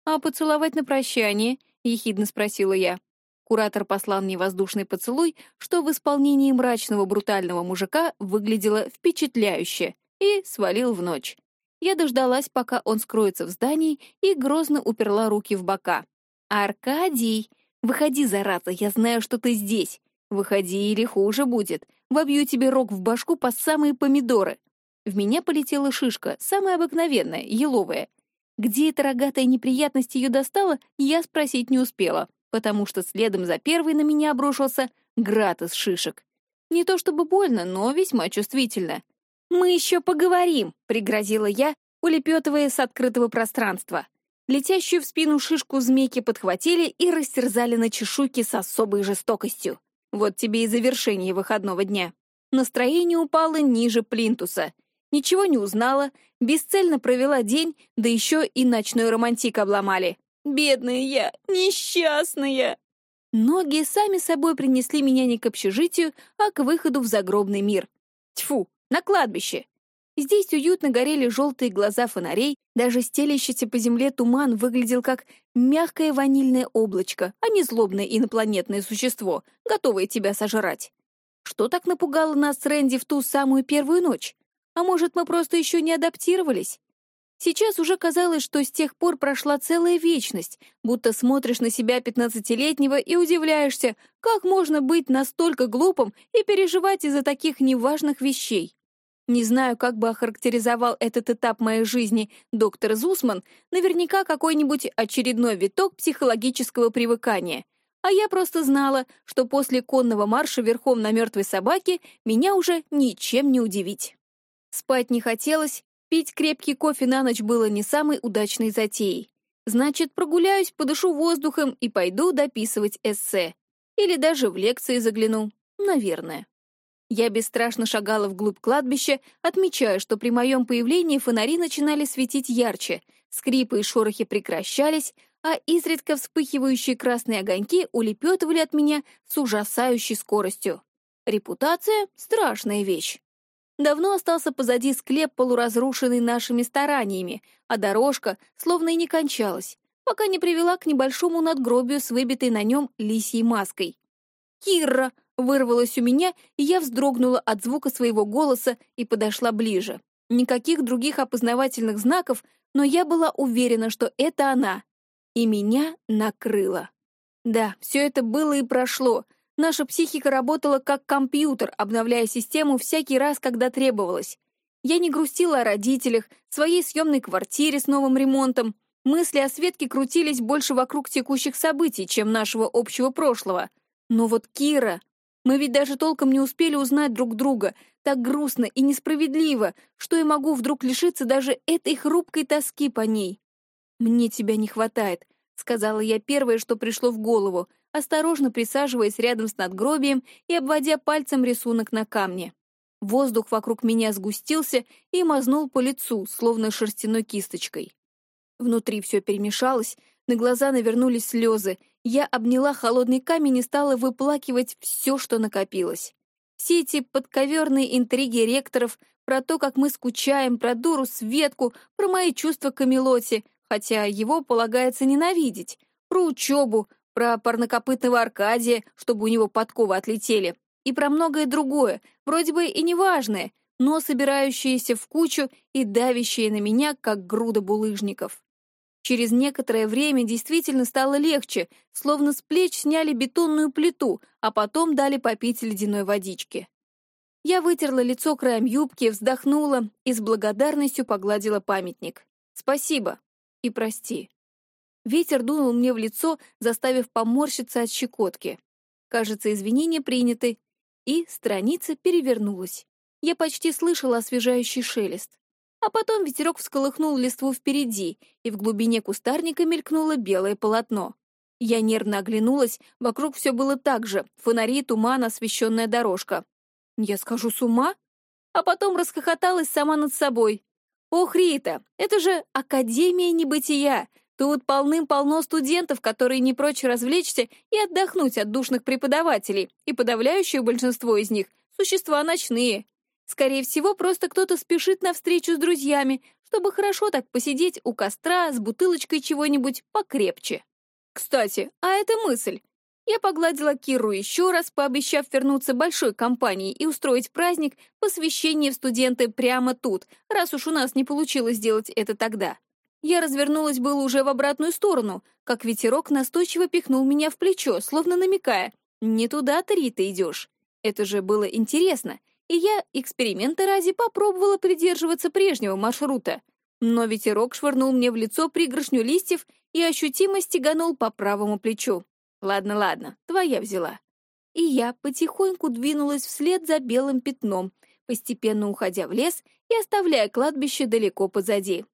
«А поцеловать на прощание?» — ехидно спросила я. Куратор послал мне воздушный поцелуй, что в исполнении мрачного брутального мужика выглядело впечатляюще, и свалил в ночь. Я дождалась, пока он скроется в здании, и грозно уперла руки в бока. «Аркадий! Выходи, зараза, я знаю, что ты здесь. Выходи, или хуже будет. Вобью тебе рог в башку по самые помидоры. В меня полетела шишка, самая обыкновенная, еловая. Где эта рогатая неприятность ее достала, я спросить не успела, потому что следом за первой на меня обрушился град из шишек. Не то чтобы больно, но весьма чувствительно. «Мы еще поговорим», — пригрозила я, улепетывая с открытого пространства. Летящую в спину шишку змейки подхватили и растерзали на чешуйки с особой жестокостью. Вот тебе и завершение выходного дня. Настроение упало ниже плинтуса. Ничего не узнала, бесцельно провела день, да еще и ночной романтик обломали. Бедная я, несчастная. Ноги сами собой принесли меня не к общежитию, а к выходу в загробный мир. Тьфу, на кладбище. Здесь уютно горели желтые глаза фонарей, даже стелящийся по земле туман выглядел как мягкое ванильное облачко, а не злобное инопланетное существо, готовое тебя сожрать. Что так напугало нас с Рэнди в ту самую первую ночь? А может, мы просто еще не адаптировались? Сейчас уже казалось, что с тех пор прошла целая вечность, будто смотришь на себя пятнадцатилетнего и удивляешься, как можно быть настолько глупым и переживать из-за таких неважных вещей. Не знаю, как бы охарактеризовал этот этап моей жизни доктор Зусман, наверняка какой-нибудь очередной виток психологического привыкания. А я просто знала, что после конного марша верхом на мертвой собаке меня уже ничем не удивить. Спать не хотелось, пить крепкий кофе на ночь было не самой удачной затеей. Значит, прогуляюсь, подышу воздухом и пойду дописывать эссе. Или даже в лекции загляну. Наверное. Я бесстрашно шагала вглубь кладбища, отмечая, что при моем появлении фонари начинали светить ярче, скрипы и шорохи прекращались, а изредка вспыхивающие красные огоньки улепетывали от меня с ужасающей скоростью. Репутация — страшная вещь. Давно остался позади склеп, полуразрушенный нашими стараниями, а дорожка словно и не кончалась, пока не привела к небольшому надгробию с выбитой на нем лисьей маской. «Кирра!» Вырвалось у меня, и я вздрогнула от звука своего голоса и подошла ближе. Никаких других опознавательных знаков, но я была уверена, что это она. И меня накрыло. Да, все это было и прошло. Наша психика работала как компьютер, обновляя систему всякий раз, когда требовалось. Я не грустила о родителях, своей съемной квартире с новым ремонтом. Мысли о Светке крутились больше вокруг текущих событий, чем нашего общего прошлого. Но вот Кира... Мы ведь даже толком не успели узнать друг друга. Так грустно и несправедливо, что я могу вдруг лишиться даже этой хрупкой тоски по ней. «Мне тебя не хватает», — сказала я первое, что пришло в голову, осторожно присаживаясь рядом с надгробием и обводя пальцем рисунок на камне. Воздух вокруг меня сгустился и мазнул по лицу, словно шерстяной кисточкой. Внутри все перемешалось, на глаза навернулись слезы, я обняла холодный камень и стала выплакивать все, что накопилось. Все эти подковерные интриги ректоров про то, как мы скучаем, про дуру Светку, про мои чувства к Камелоте, хотя его полагается ненавидеть, про учебу, про парнокопытного Аркадия, чтобы у него подковы отлетели, и про многое другое, вроде бы и неважное, но собирающееся в кучу и давящее на меня, как груда булыжников. Через некоторое время действительно стало легче, словно с плеч сняли бетонную плиту, а потом дали попить ледяной водички. Я вытерла лицо краем юбки, вздохнула и с благодарностью погладила памятник. «Спасибо и прости». Ветер дунул мне в лицо, заставив поморщиться от щекотки. Кажется, извинения приняты, и страница перевернулась. Я почти слышала освежающий шелест. А потом ветерок всколыхнул листву впереди, и в глубине кустарника мелькнуло белое полотно. Я нервно оглянулась, вокруг все было так же, фонари, туман, освещенная дорожка. Я скажу с ума? А потом расхохоталась сама над собой. Ох, Рита, это же Академия Небытия, Тут полным-полно студентов, которые не прочь развлечься и отдохнуть от душных преподавателей, и подавляющее большинство из них — существа ночные. Скорее всего, просто кто-то спешит на встречу с друзьями, чтобы хорошо так посидеть у костра с бутылочкой чего-нибудь покрепче. Кстати, а это мысль. Я погладила Киру еще раз, пообещав вернуться большой компанией и устроить праздник посвящения в студенты прямо тут, раз уж у нас не получилось сделать это тогда. Я развернулась было уже в обратную сторону, как ветерок настойчиво пихнул меня в плечо, словно намекая, «Не туда ты, Рита, идешь». Это же было интересно, и я, эксперимента ради, попробовала придерживаться прежнего маршрута. Но ветерок швырнул мне в лицо пригоршню листьев и ощутимо стеганул по правому плечу. «Ладно, ладно, твоя взяла». И я потихоньку двинулась вслед за белым пятном, постепенно уходя в лес и оставляя кладбище далеко позади.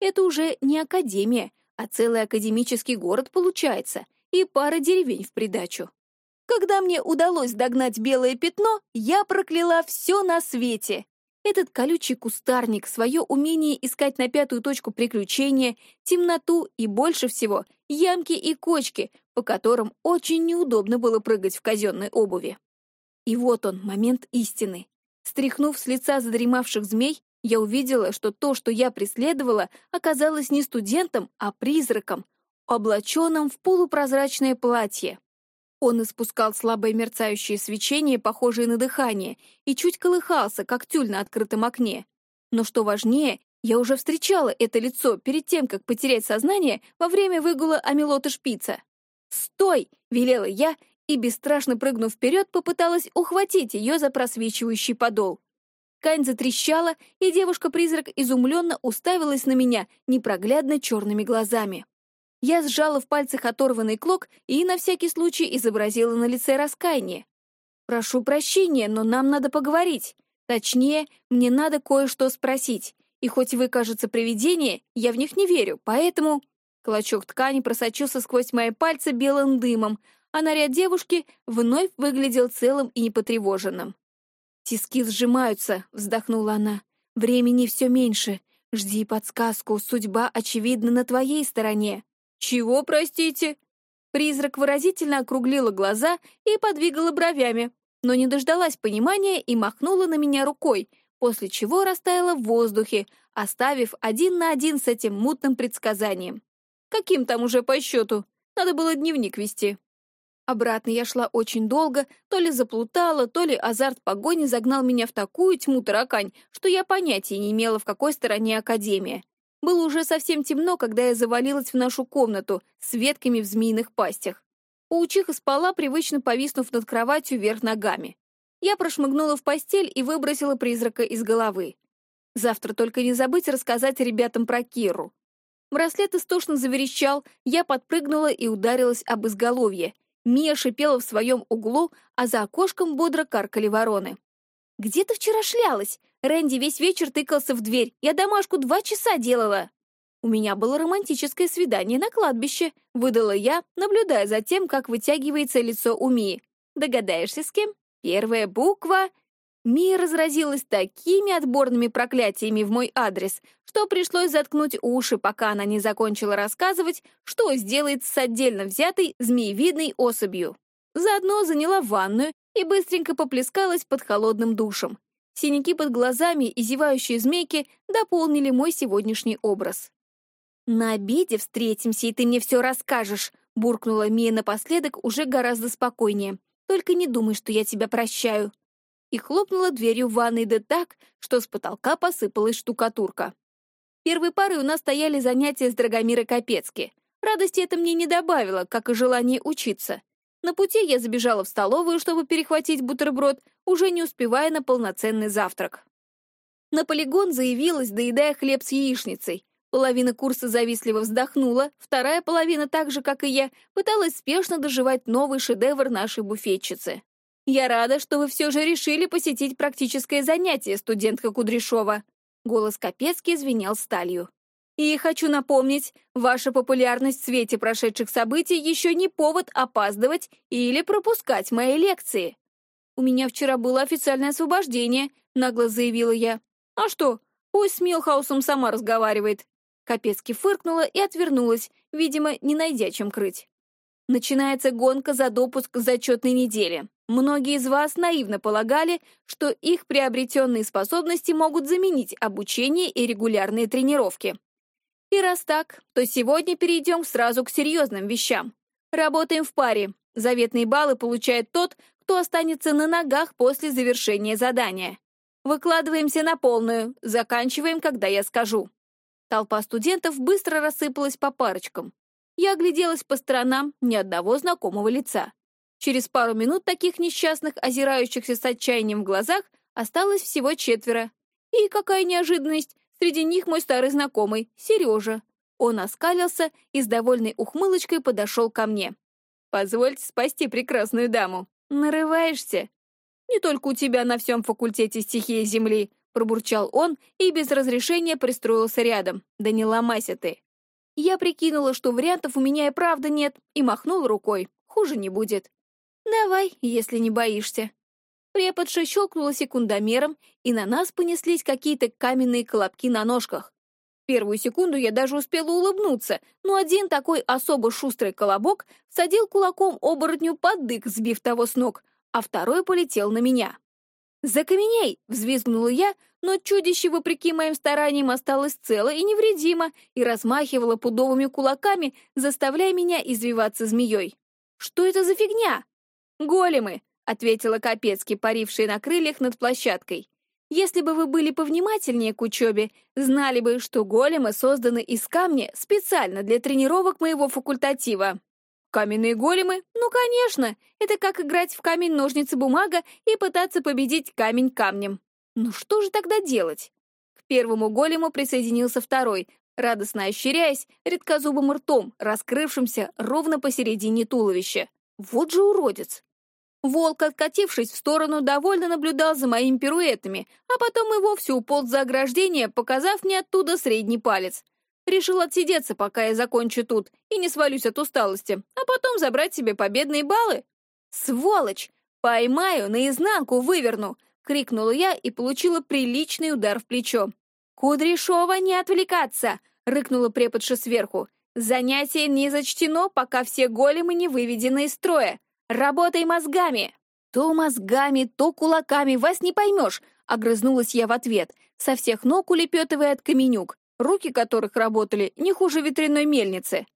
Это уже не академия, а целый академический город получается, и пара деревень в придачу. Когда мне удалось догнать белое пятно, я прокляла все на свете. Этот колючий кустарник, свое умение искать на пятую точку приключения, темноту и, больше всего, ямки и кочки, по которым очень неудобно было прыгать в казенной обуви. И вот он, момент истины. Стряхнув с лица задремавших змей, я увидела, что то, что я преследовала, оказалось не студентом, а призраком, облаченным в полупрозрачное платье. Он испускал слабое мерцающее свечение, похожее на дыхание, и чуть колыхался, как тюль на открытом окне. Но что важнее, я уже встречала это лицо перед тем, как потерять сознание во время выгула Амилота Шпица. «Стой!» — велела я, и, бесстрашно прыгнув вперед, попыталась ухватить ее за просвечивающий подол. Ткань затрещала, и девушка-призрак изумленно уставилась на меня непроглядно черными глазами. Я сжала в пальцах оторванный клок и на всякий случай изобразила на лице раскаяние. «Прошу прощения, но нам надо поговорить. Точнее, мне надо кое-что спросить. И хоть вы, кажется, привидение, я в них не верю, поэтому...» Клочок ткани просочился сквозь мои пальцы белым дымом, а наряд девушки вновь выглядел целым и непотревоженным. «Тиски сжимаются», — вздохнула она. «Времени все меньше. Жди подсказку, судьба, очевидно, на твоей стороне». «Чего, простите?» Призрак выразительно округлила глаза и подвигала бровями, но не дождалась понимания и махнула на меня рукой, после чего растаяла в воздухе, оставив один на один с этим мутным предсказанием. Каким там уже по счету? Надо было дневник вести. Обратно я шла очень долго, то ли заплутала, то ли азарт погони загнал меня в такую тьму таракань, что я понятия не имела, в какой стороне Академия. Было уже совсем темно, когда я завалилась в нашу комнату с ветками в змеиных пастях. Паучиха спала, привычно повиснув над кроватью вверх ногами. Я прошмыгнула в постель и выбросила призрака из головы. Завтра только не забыть рассказать ребятам про Киру. Браслет истошно заверещал, я подпрыгнула и ударилась об изголовье — Мия шипела в своем углу, а за окошком бодро каркали вороны. «Где ты вчера шлялась? Рэнди весь вечер тыкался в дверь. Я домашку два часа делала». «У меня было романтическое свидание на кладбище», — выдала я, наблюдая за тем, как вытягивается лицо у Мии. «Догадаешься, с кем? Первая буква...» Мия разразилась такими отборными проклятиями в мой адрес, что пришлось заткнуть уши, пока она не закончила рассказывать, что сделает с отдельно взятой змеевидной особью. Заодно заняла ванную и быстренько поплескалась под холодным душем. Синяки под глазами и зевающие змейки дополнили мой сегодняшний образ. «На обеде встретимся, и ты мне все расскажешь», — буркнула Мия напоследок уже гораздо спокойнее. Только не думай, что я тебя прощаю». И хлопнула дверью в ванной да так, что с потолка посыпалась штукатурка. Первой парой у нас стояли занятия с Драгомирой Капецки. Радости это мне не добавило, как и желание учиться. На пути я забежала в столовую, чтобы перехватить бутерброд, уже не успевая на полноценный завтрак. На полигон заявилась, доедая хлеб с яичницей. Половина курса завистливо вздохнула, вторая половина, так же, как и я, пыталась спешно доживать новый шедевр нашей буфетчицы. «Я рада, что вы все же решили посетить практическое занятие, студентка Кудряшова». Голос Капецки звенел сталью. «И хочу напомнить, ваша популярность в свете прошедших событий еще не повод опаздывать или пропускать мои лекции». «У меня вчера было официальное освобождение», — нагло заявила я. «А что, пусть с Милхаусом сама разговаривает». Капецки фыркнула и отвернулась, видимо, не найдя чем крыть. Начинается гонка за допуск к зачетной неделе. Многие из вас наивно полагали, что их приобретенные способности могут заменить обучение и регулярные тренировки. И раз так, то сегодня перейдем сразу к серьезным вещам. Работаем в паре. Заветные баллы получает тот, кто останется на ногах после завершения задания. Выкладываемся на полную, заканчиваем, когда я скажу. Толпа студентов быстро рассыпалась по парочкам. Я огляделась по сторонам, ни одного знакомого лица. Через пару минут таких несчастных, озирающихся с отчаянием в глазах, осталось всего четверо. И какая неожиданность, среди них мой старый знакомый, Сережа. Он оскалился и с довольной ухмылочкой подошел ко мне. «Позвольте спасти прекрасную даму. Нарываешься?» «Не только у тебя на всем факультете стихии Земли», пробурчал он и без разрешения пристроился рядом. «Да не ломайся ты». Я прикинула, что вариантов у меня и правда нет, и махнул рукой. Хуже не будет. «Давай, если не боишься». Преподша щелкнула секундомером, и на нас понеслись какие-то каменные колобки на ножках. Первую секунду я даже успела улыбнуться, но один такой особо шустрый колобок садил кулаком оборотню под дык, сбив того с ног, а второй полетел на меня. «Закаменей!» — взвизгнула я, но чудище, вопреки моим стараниям, осталось цело и невредимо и размахивало пудовыми кулаками, заставляя меня извиваться змеей. «Что это за фигня?» «Големы!» — ответила Капецки, парившая на крыльях над площадкой. «Если бы вы были повнимательнее к учебе, знали бы, что големы созданы из камня специально для тренировок моего факультатива». Каменные големы? Ну, конечно. Это как играть в камень-ножницы-бумага и пытаться победить камень камнем. Ну что же тогда делать? К первому голему присоединился второй, радостно ощеряясь редкозубым ртом, раскрывшимся ровно посередине туловища. Вот же уродец! Волк, откатившись в сторону, довольно наблюдал за моими пируэтами, а потом и вовсе уполз за ограждение, показав мне оттуда средний палец. Решил отсидеться, пока я закончу тут, и не свалюсь от усталости, а потом забрать себе победные баллы. «Сволочь! Поймаю, наизнанку выверну!» — крикнула я и получила приличный удар в плечо. «Кудряшова, не отвлекаться!» — рыкнула преподша сверху. «Занятие не зачтено, пока все големы не выведены из строя. Работай мозгами!» «То мозгами, то кулаками, вас не поймешь!» — огрызнулась я в ответ, со всех ног улепетывая от каменюк руки которых работали не хуже ветряной мельницы.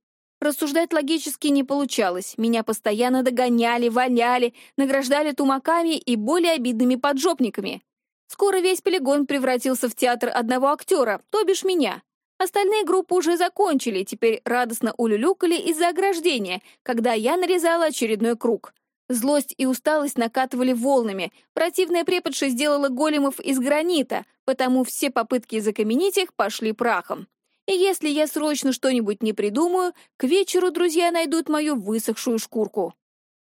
Рассуждать логически не получалось. Меня постоянно догоняли, валяли, награждали тумаками и более обидными поджопниками. Скоро весь полигон превратился в театр одного актера, то бишь меня. Остальные группы уже закончили, теперь радостно улюлюкали из-за ограждения, когда я нарезала очередной круг. Злость и усталость накатывали волнами. Противная преподша сделала големов из гранита, потому все попытки закаменить их пошли прахом. И если я срочно что-нибудь не придумаю, к вечеру друзья найдут мою высохшую шкурку.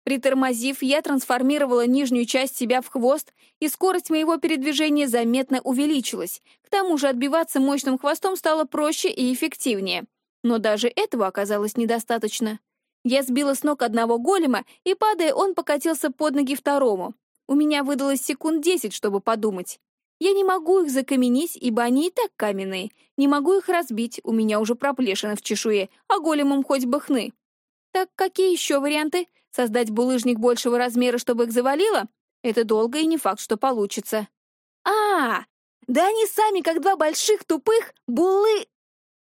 Притормозив, я трансформировала нижнюю часть себя в хвост, и скорость моего передвижения заметно увеличилась. К тому же отбиваться мощным хвостом стало проще и эффективнее. Но даже этого оказалось недостаточно. Я сбила с ног одного голема, и, падая, он покатился под ноги второму. У меня выдалось секунд десять, чтобы подумать. Я не могу их закаменить, ибо они и так каменные. Не могу их разбить, у меня уже проплешины в чешуе, а големом хоть бы хны. Так какие еще варианты? Создать булыжник большего размера, чтобы их завалило? Это долго и не факт, что получится. А, да они сами, как два больших тупых булы...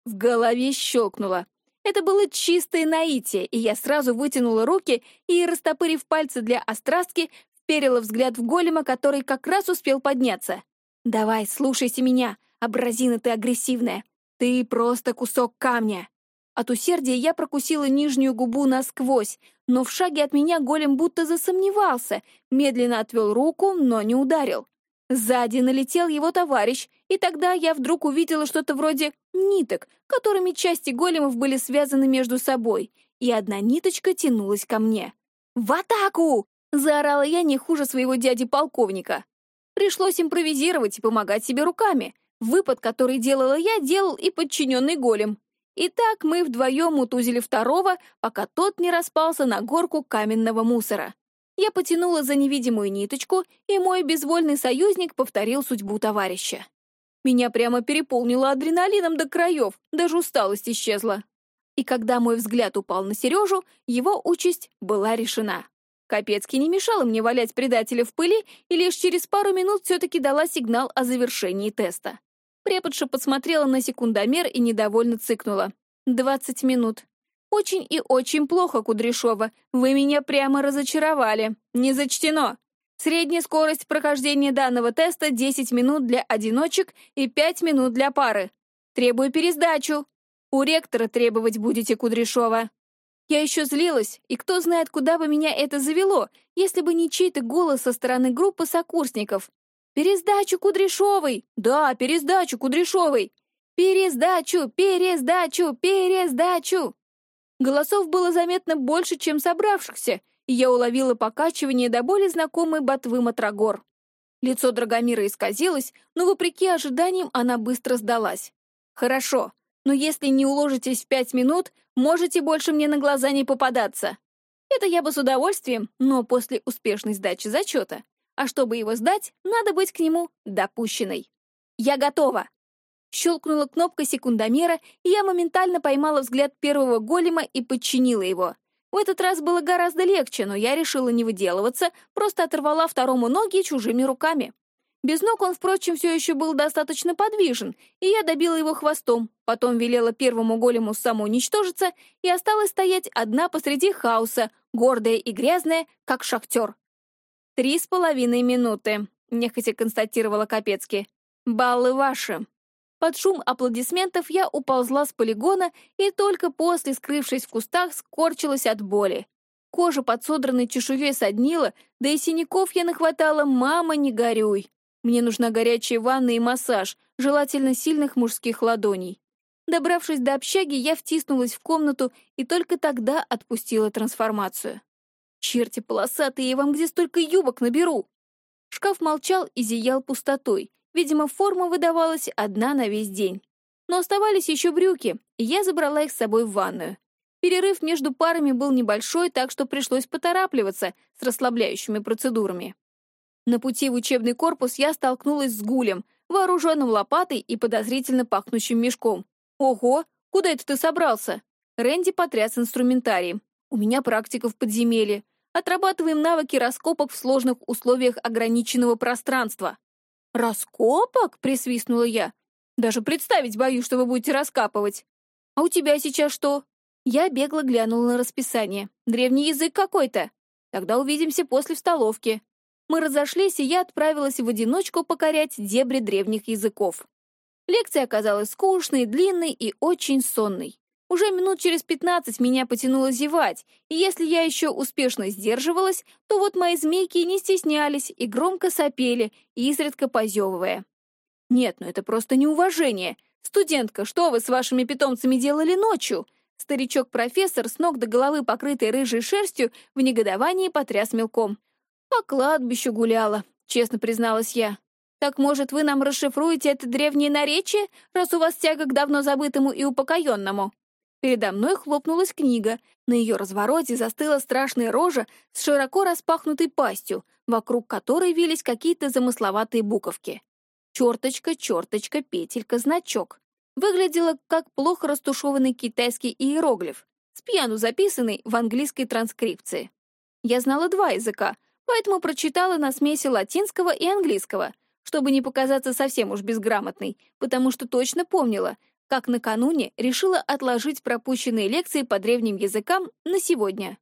В голове щелкнуло. Это было чистое наитие, и я сразу вытянула руки и, растопырив пальцы для острастки, вперила взгляд в голема, который как раз успел подняться. «Давай, слушайся меня, абразина ты агрессивная. Ты просто кусок камня». От усердия я прокусила нижнюю губу насквозь, но в шаге от меня голем будто засомневался, медленно отвел руку, но не ударил. Сзади налетел его товарищ, и тогда я вдруг увидела что-то вроде ниток, которыми части големов были связаны между собой, и одна ниточка тянулась ко мне. «В атаку!» — заорала я не хуже своего дяди-полковника. Пришлось импровизировать и помогать себе руками. Выпад, который делала я, делал и подчиненный голем. И так мы вдвоем утузили второго, пока тот не распался на горку каменного мусора. Я потянула за невидимую ниточку, и мой безвольный союзник повторил судьбу товарища. Меня прямо переполнило адреналином до краев, даже усталость исчезла. И когда мой взгляд упал на Сережу, его участь была решена. Капецкий не мешала мне валять предателя в пыли и лишь через пару минут все-таки дала сигнал о завершении теста. Преподша посмотрела на секундомер и недовольно цыкнула. «Двадцать минут. Очень и очень плохо, Кудряшова. Вы меня прямо разочаровали. Не зачтено. Средняя скорость прохождения данного теста 10 минут для одиночек и 5 минут для пары. Требую пересдачу. У ректора требовать будете, Кудряшова». Я еще злилась, и кто знает, куда бы меня это завело, если бы не чей-то голос со стороны группы сокурсников, «Пересдачу Кудряшовой! Да, пересдачу Кудряшовой! Пересдачу, пересдачу, пересдачу!» Голосов было заметно больше, чем собравшихся, и я уловила покачивание до боли знакомой ботвы Матрагор. Лицо Драгомира исказилось, но, вопреки ожиданиям, она быстро сдалась. «Хорошо, но если не уложитесь в пять минут, можете больше мне на глаза не попадаться. Это я бы с удовольствием, но после успешной сдачи зачета а чтобы его сдать, надо быть к нему допущенной. «Я готова!» Щелкнула кнопка секундомера, и я моментально поймала взгляд первого голема и подчинила его. В этот раз было гораздо легче, но я решила не выделываться, просто оторвала второму ноги чужими руками. Без ног он, впрочем, все еще был достаточно подвижен, и я добила его хвостом, потом велела первому голему самоуничтожиться и осталась стоять одна посреди хаоса, гордая и грязная, как шахтер. «Три с половиной минуты», — нехотя констатировала Капецки. «Баллы ваши». Под шум аплодисментов я уползла с полигона и только после, скрывшись в кустах, скорчилась от боли. Кожа под содранной чешуей соднила, да и синяков я нахватала «мама, не горюй». Мне нужна горячая ванна и массаж, желательно сильных мужских ладоней. Добравшись до общаги, я втиснулась в комнату и только тогда отпустила трансформацию. Черти полосатые, я вам где столько юбок наберу? Шкаф молчал и зиял пустотой. Видимо, форма выдавалась одна на весь день. Но оставались еще брюки, и я забрала их с собой в ванную. Перерыв между парами был небольшой, так что пришлось поторапливаться с расслабляющими процедурами. На пути в учебный корпус я столкнулась с гулем, вооруженным лопатой и подозрительно пахнущим мешком. «Ого, куда это ты собрался?» Рэнди потряс инструментарием. «У меня практика в подземелье. Отрабатываем навыки раскопок в сложных условиях ограниченного пространства. «Раскопок?» — присвистнула я. «Даже представить боюсь, что вы будете раскапывать. А у тебя сейчас что?» Я бегло глянула на расписание. «Древний язык какой-то. Тогда увидимся после в столовке». Мы разошлись, и я отправилась в одиночку покорять дебри древних языков. Лекция оказалась скучной, длинной и очень сонной. Уже минут через пятнадцать меня потянуло зевать, и если я еще успешно сдерживалась, то вот мои змейки не стеснялись и громко сопели, изредка позевывая. Нет, ну это просто неуважение. Студентка, что вы с вашими питомцами делали ночью? Старичок-профессор, с ног до головы покрытый рыжей шерстью, в негодовании потряс мелком. «По кладбищу гуляла», — честно призналась я. «Так, может, вы нам расшифруете это древнее наречие, раз у вас тяга к давно забытому и упокоенному?» Передо мной хлопнулась книга. На ее развороте застыла страшная рожа с широко распахнутой пастью, вокруг которой вились какие-то замысловатые буковки. Черточка, черточка, петелька, значок. Выглядело как плохо растушеванный китайский иероглиф, с пьяну записанный в английской транскрипции. Я знала два языка, поэтому прочитала на смеси латинского и английского, чтобы не показаться совсем уж безграмотной, потому что точно помнила, как накануне решила отложить пропущенные лекции по древним языкам на сегодня.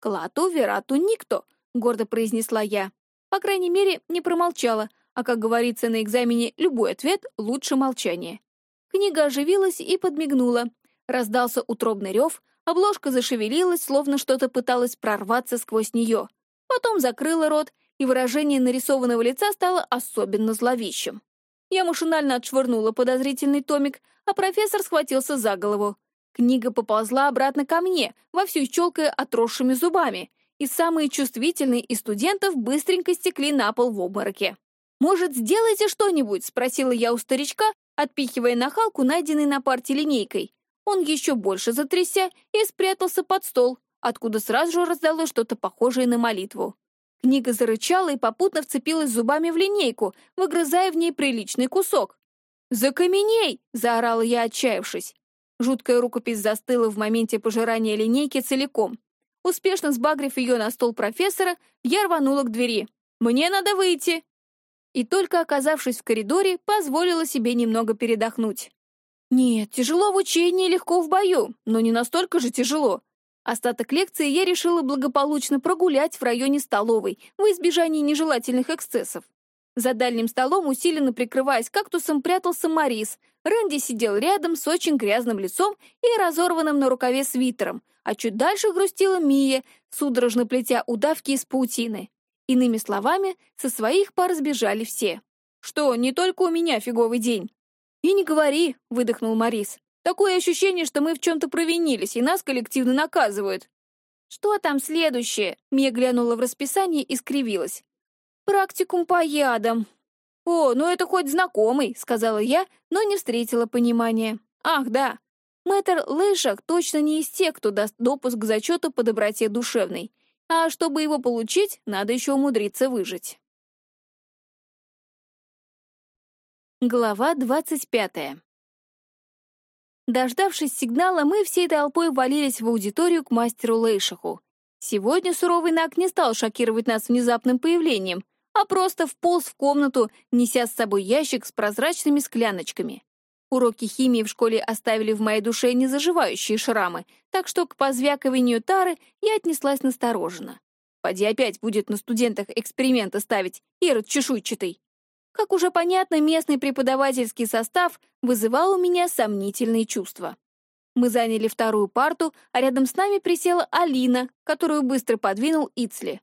«Клату, верату, никто», — гордо произнесла я. По крайней мере, не промолчала, а, как говорится на экзамене, любой ответ лучше молчания. Книга оживилась и подмигнула. Раздался утробный рев, обложка зашевелилась, словно что-то пыталось прорваться сквозь нее. Потом закрыла рот, и выражение нарисованного лица стало особенно зловещим. Я машинально отшвырнула подозрительный томик, а профессор схватился за голову. Книга поползла обратно ко мне, вовсю щелкая отросшими зубами, и самые чувствительные из студентов быстренько стекли на пол в обмороке. «Может, сделайте что-нибудь?» — спросила я у старичка, отпихивая нахалку, найденной на парте линейкой. Он еще больше затрясся и спрятался под стол, откуда сразу же раздалось что-то похожее на молитву. Книга зарычала и попутно вцепилась зубами в линейку, выгрызая в ней приличный кусок. «Закаменей!» — заорала я, отчаявшись. Жуткая рукопись застыла в моменте пожирания линейки целиком. Успешно сбагрив ее на стол профессора, я рванула к двери. «Мне надо выйти!» И только оказавшись в коридоре, позволила себе немного передохнуть. Нет, тяжело в учении, легко в бою, но не настолько же тяжело. Остаток лекции я решила благополучно прогулять в районе столовой, в избежании нежелательных эксцессов. За дальним столом, усиленно прикрываясь кактусом, прятался Марис. Рэнди сидел рядом с очень грязным лицом и разорванным на рукаве свитером, а чуть дальше грустила Мия, судорожно плетя удавки из паутины. Иными словами, со своих пар сбежали все. «Что, не только у меня фиговый день?» «И не говори», — выдохнул Марис. Такое ощущение, что мы в чем-то провинились, и нас коллективно наказывают. Что там следующее? Мия глянула в расписание и скривилась. Практикум по ядам. О, ну это хоть знакомый, сказала я, но не встретила понимания. Ах, да. Мэтр Лэшах точно не из тех, кто даст допуск к зачету по доброте душевной. А чтобы его получить, надо еще умудриться выжить. Глава двадцать пятая. Дождавшись сигнала, мы всей толпой валились в аудиторию к мастеру Лейшаху. Сегодня суровый Нак не стал шокировать нас внезапным появлением, а просто вполз в комнату, неся с собой ящик с прозрачными скляночками. Уроки химии в школе оставили в моей душе незаживающие шрамы, так что к позвякиванию тары я отнеслась настороженно. Поди опять будет на студентах эксперименты ставить, Ирод чешуйчатый. Как уже понятно, местный преподавательский состав вызывал у меня сомнительные чувства. Мы заняли вторую парту, а рядом с нами присела Алина, которую быстро подвинул Ицли.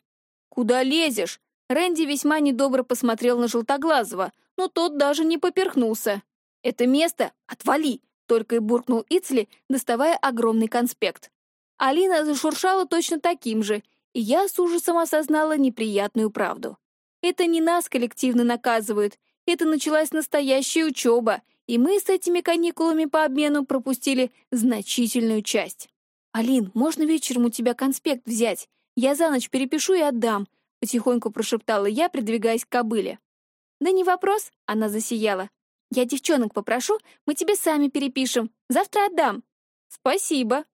«Куда лезешь?» Рэнди весьма недобро посмотрел на Желтоглазого, но тот даже не поперхнулся. «Это место? Отвали!» — только и буркнул Ицли, доставая огромный конспект. Алина зашуршала точно таким же, и я с ужасом осознала неприятную правду. Это не нас коллективно наказывают, это началась настоящая учеба, и мы с этими каникулами по обмену пропустили значительную часть. «Алин, можно вечером у тебя конспект взять? Я за ночь перепишу и отдам», — потихоньку прошептала я, придвигаясь к кобыле. «Да не вопрос», — она засияла. «Я девчонок попрошу, мы тебе сами перепишем. Завтра отдам». «Спасибо».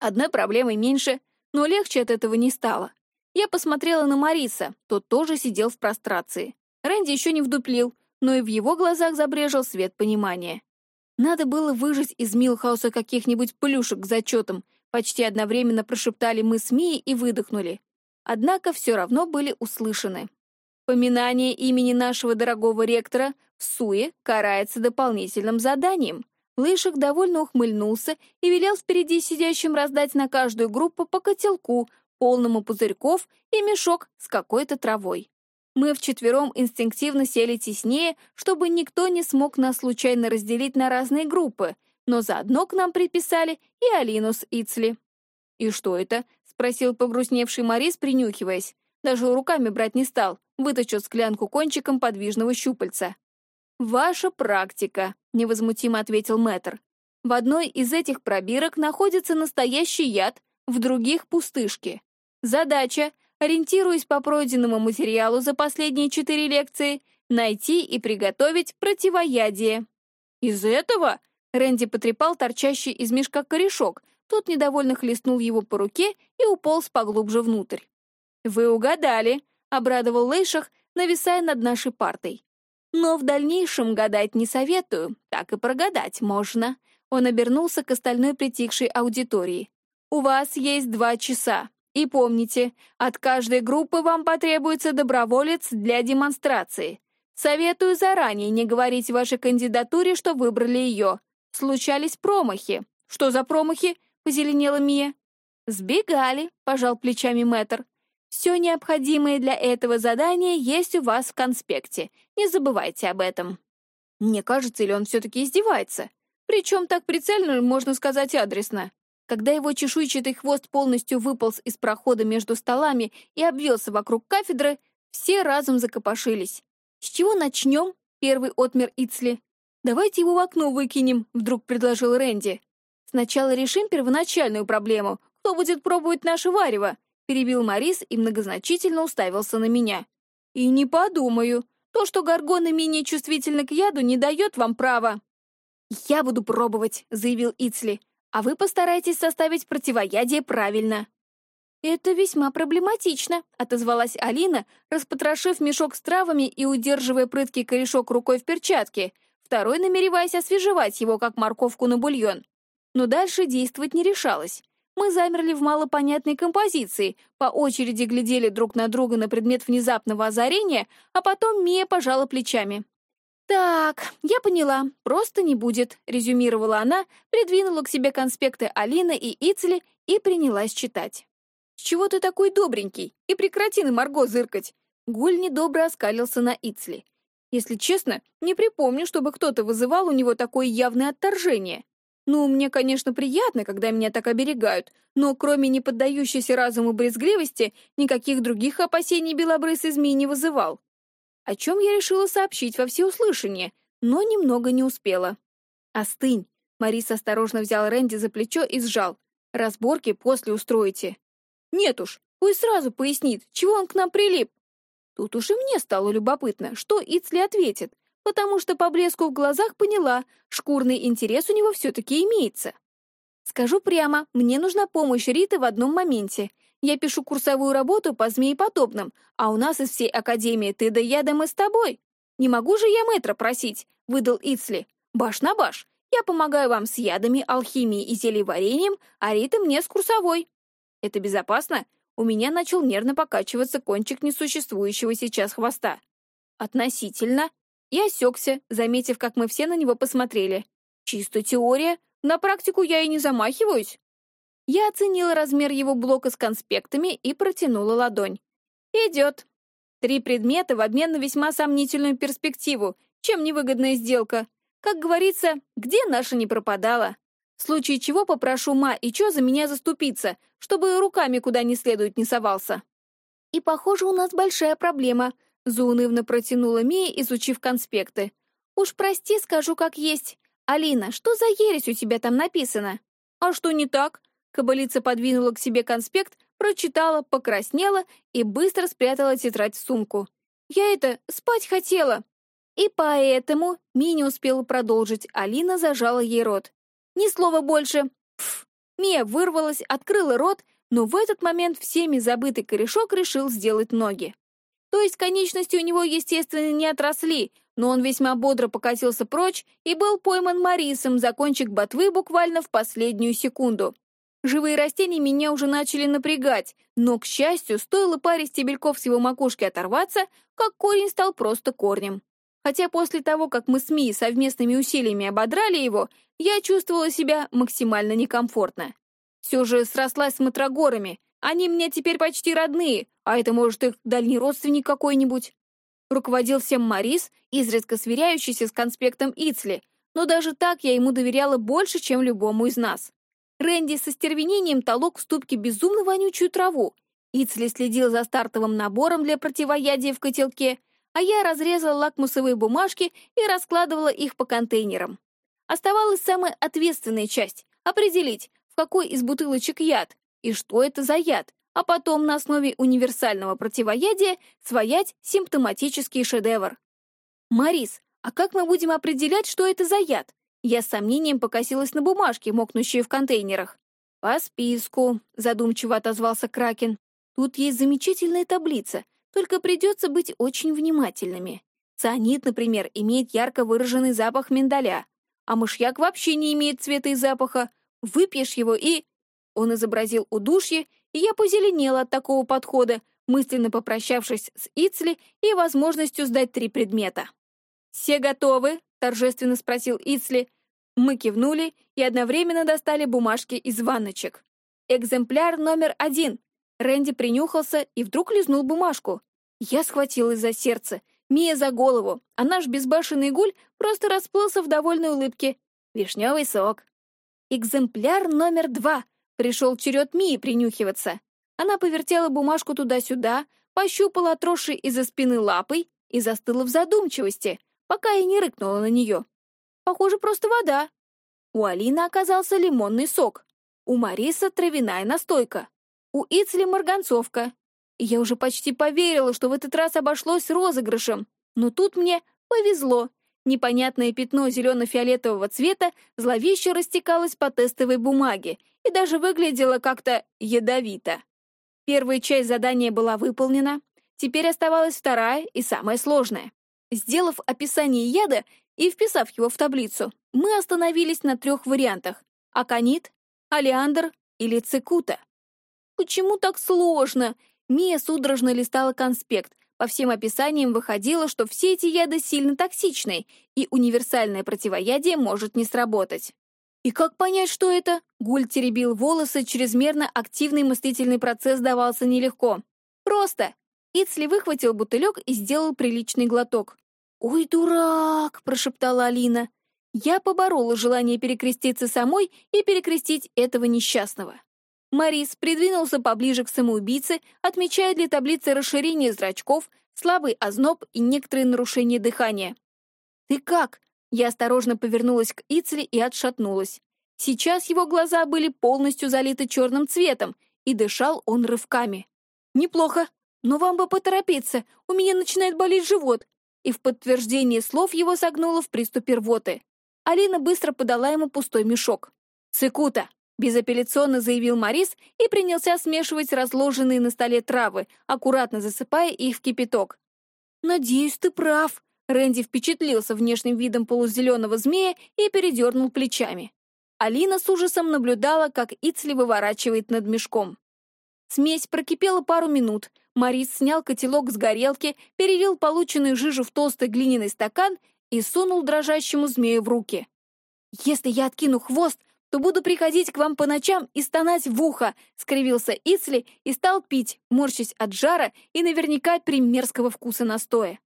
Одной проблемой меньше, но легче от этого не стало. Я посмотрела на Мариса, тот тоже сидел в прострации. Рэнди еще не вдуплил, но и в его глазах забрежил свет понимания. Надо было выжать из Милхауса каких-нибудь плюшек к зачетам, почти одновременно прошептали мы с Мией и выдохнули. Однако все равно были услышаны. Поминание имени нашего дорогого ректора в Суе карается дополнительным заданием. Лышек довольно ухмыльнулся и велел впереди сидящим раздать на каждую группу по котелку, полному пузырьков и мешок с какой-то травой. Мы вчетвером инстинктивно сели теснее, чтобы никто не смог нас случайно разделить на разные группы, но заодно к нам приписали и Алину с Ицли. «И что это?» — спросил погрустневший Морис, принюхиваясь. Даже руками брать не стал, вытащил склянку кончиком подвижного щупальца. «Ваша практика», — невозмутимо ответил мэтр. «В одной из этих пробирок находится настоящий яд, в других — пустышки. Задача, ориентируясь по пройденному материалу за последние четыре лекции, найти и приготовить противоядие. Из этого Рэнди потрепал торчащий из мешка корешок, тот недовольно хлестнул его по руке и уполз поглубже внутрь. «Вы угадали», — обрадовал Лейшах, нависая над нашей партой. «Но в дальнейшем гадать не советую, так и прогадать можно. Он обернулся к остальной притихшей аудитории. «У вас есть два часа. И помните, от каждой группы вам потребуется доброволец для демонстрации. Советую заранее не говорить вашей кандидатуре, что выбрали ее. Случались промахи. Что за промахи? Позеленела Мия. Сбегали, пожал плечами Мэтр. Все необходимое для этого задания есть у вас в конспекте. Не забывайте об этом. Мне кажется, или он все-таки издевается? Причем так прицельно, можно сказать, адресно. Когда его чешуйчатый хвост полностью выполз из прохода между столами и обвелся вокруг кафедры, все разом закопошились. «С чего начнем?» — первый отмер Ицли. «Давайте его в окно выкинем», — вдруг предложил Рэнди. «Сначала решим первоначальную проблему. Кто будет пробовать наше варево?» — перебил Морис и многозначительно уставился на меня. «И не подумаю. То, что горгоны менее чувствительны к яду, не дает вам права». «Я буду пробовать», — заявил Ицли а вы постарайтесь составить противоядие правильно». «Это весьма проблематично», — отозвалась Алина, распотрошив мешок с травами и удерживая прыткий корешок рукой в перчатке, второй намереваясь освежевать его, как морковку на бульон. Но дальше действовать не решалась. Мы замерли в малопонятной композиции, по очереди глядели друг на друга на предмет внезапного озарения, а потом Мия пожала плечами. «Так, я поняла, просто не будет», — резюмировала она, придвинула к себе конспекты Алины и Ицли и принялась читать. «С чего ты такой добренький? И прекрати на Марго зыркать!» Гуль недобро оскалился на Ицли. «Если честно, не припомню, чтобы кто-то вызывал у него такое явное отторжение. Ну, мне, конечно, приятно, когда меня так оберегают, но кроме неподдающейся разуму брезгливости, никаких других опасений белобрысый змей не вызывал о чем я решила сообщить во всеуслышание, но немного не успела. «Остынь!» — Марис осторожно взял Рэнди за плечо и сжал. «Разборки после устроите». «Нет уж, пусть сразу пояснит, чего он к нам прилип». Тут уж и мне стало любопытно, что Ицли ответит, потому что по блеску в глазах поняла, шкурный интерес у него все-таки имеется. Скажу прямо, мне нужна помощь Риты в одном моменте, я пишу курсовую работу по змееподобным, а у нас из всей академии ты да я да мы с тобой. Не могу же я мэтра просить», — выдал Ицли. «Баш на баш. Я помогаю вам с ядами, алхимией и зельеварением, а Рита мне с курсовой». «Это безопасно?» У меня начал нервно покачиваться кончик несуществующего сейчас хвоста. «Относительно». Я осекся, заметив, как мы все на него посмотрели. «Чисто теория. На практику я и не замахиваюсь». Я оценила размер его блока с конспектами и протянула ладонь. «Идет. Три предмета в обмен на весьма сомнительную перспективу. Чем невыгодная сделка? Как говорится, где наша не пропадала? В случае чего попрошу Ма и Чо за меня заступиться, чтобы руками куда не следует не совался». «И, похоже, у нас большая проблема», — заунывно протянула Мия, изучив конспекты. «Уж прости, скажу как есть. Алина, что за ересь у тебя там написано?» «А что не так?» Кобылица подвинула к себе конспект, прочитала, покраснела и быстро спрятала тетрадь в сумку. «Я это, спать хотела!» И поэтому Ми успела продолжить, Алина зажала ей рот. «Ни слова больше!» Пф! Мия вырвалась, открыла рот, но в этот момент всеми забытый корешок решил сделать ноги. То есть конечности у него, естественно, не отросли, но он весьма бодро покатился прочь и был пойман Марисом за кончик ботвы буквально в последнюю секунду. Живые растения меня уже начали напрягать, но, к счастью, стоило паре стебельков с его макушки оторваться, как корень стал просто корнем. Хотя после того, как мы с Ми совместными усилиями ободрали его, я чувствовала себя максимально некомфортно. Все же срослась с матрогорами, они мне теперь почти родные, а это, может, их дальний родственник какой-нибудь. Руководил всем Марис, изредка сверяющийся с конспектом Ицли, но даже так я ему доверяла больше, чем любому из нас. Рэнди со стервенением толок в ступке безумно вонючую траву. Ицли следил за стартовым набором для противоядия в котелке, а я разрезала лакмусовые бумажки и раскладывала их по контейнерам. Оставалась самая ответственная часть — определить, в какой из бутылочек яд и что это за яд, а потом на основе универсального противоядия своять симптоматический шедевр. «Марис, а как мы будем определять, что это за яд?» Я с сомнением покосилась на бумажки, мокнущие в контейнерах. «По списку», — задумчиво отозвался Кракен. «Тут есть замечательная таблица, только придется быть очень внимательными. Цианид, например, имеет ярко выраженный запах миндаля. А мышьяк вообще не имеет цвета и запаха. Выпьешь его и...» Он изобразил удушье, и я позеленела от такого подхода, мысленно попрощавшись с Ицли и возможностью сдать три предмета. «Все готовы?» — торжественно спросил Ицли. Мы кивнули и одновременно достали бумажки из ванночек. «Экземпляр номер один». Рэнди принюхался и вдруг лизнул бумажку. Я схватилась за сердце, Мия за голову, а наш безбашенный гуль просто расплылся в довольной улыбке. Вишневый сок. Экземпляр номер два. Пришел черед Мии принюхиваться. Она повертела бумажку туда-сюда, пощупала отросшей из-за спины лапой и застыла в задумчивости, пока я не рыкнула на нее. Похоже, просто вода. У Алины оказался лимонный сок. У Мариса травяная настойка. У Ицли марганцовка. И я уже почти поверила, что в этот раз обошлось розыгрышем. Но тут мне повезло. Непонятное пятно зелено-фиолетового цвета зловеще растекалось по тестовой бумаге и даже выглядело как-то ядовито. Первая часть задания была выполнена, теперь оставалась вторая и самая сложная. Сделав описание яда и вписав его в таблицу, мы остановились на трех вариантах — аконит, алиандр или цикута. Почему так сложно? Мия судорожно листала конспект. По всем описаниям выходило, что все эти яды сильно токсичны, и универсальное противоядие может не сработать. «И как понять, что это?» Гуль теребил волосы, чрезмерно активный мыслительный процесс давался нелегко. «Просто!» Ицли выхватил бутылек и сделал приличный глоток. «Ой, дурак!» — прошептала Алина. Я поборола желание перекреститься самой и перекрестить этого несчастного. Марис придвинулся поближе к самоубийце, отмечая для таблицы расширение зрачков, слабый озноб и некоторые нарушения дыхания. «Ты как?» Я осторожно повернулась к Ицли и отшатнулась. Сейчас его глаза были полностью залиты черным цветом, и дышал он рывками. «Неплохо, но вам бы поторопиться, у меня начинает болеть живот». И в подтверждение слов его согнуло в приступе рвоты. Алина быстро подала ему пустой мешок. «Цикута!» — безапелляционно заявил Морис и принялся смешивать разложенные на столе травы, аккуратно засыпая их в кипяток. «Надеюсь, ты прав», Рэнди впечатлился внешним видом полузеленого змея и передернул плечами. Алина с ужасом наблюдала, как Ицли выворачивает над мешком. Смесь прокипела пару минут. Морис снял котелок с горелки, перелил полученную жижу в толстый глиняный стакан и сунул дрожащему змею в руки. «Если я откину хвост, то буду приходить к вам по ночам и стонать в ухо», — скривился Ицли и стал пить, морщась от жара и наверняка примерского вкуса настоя.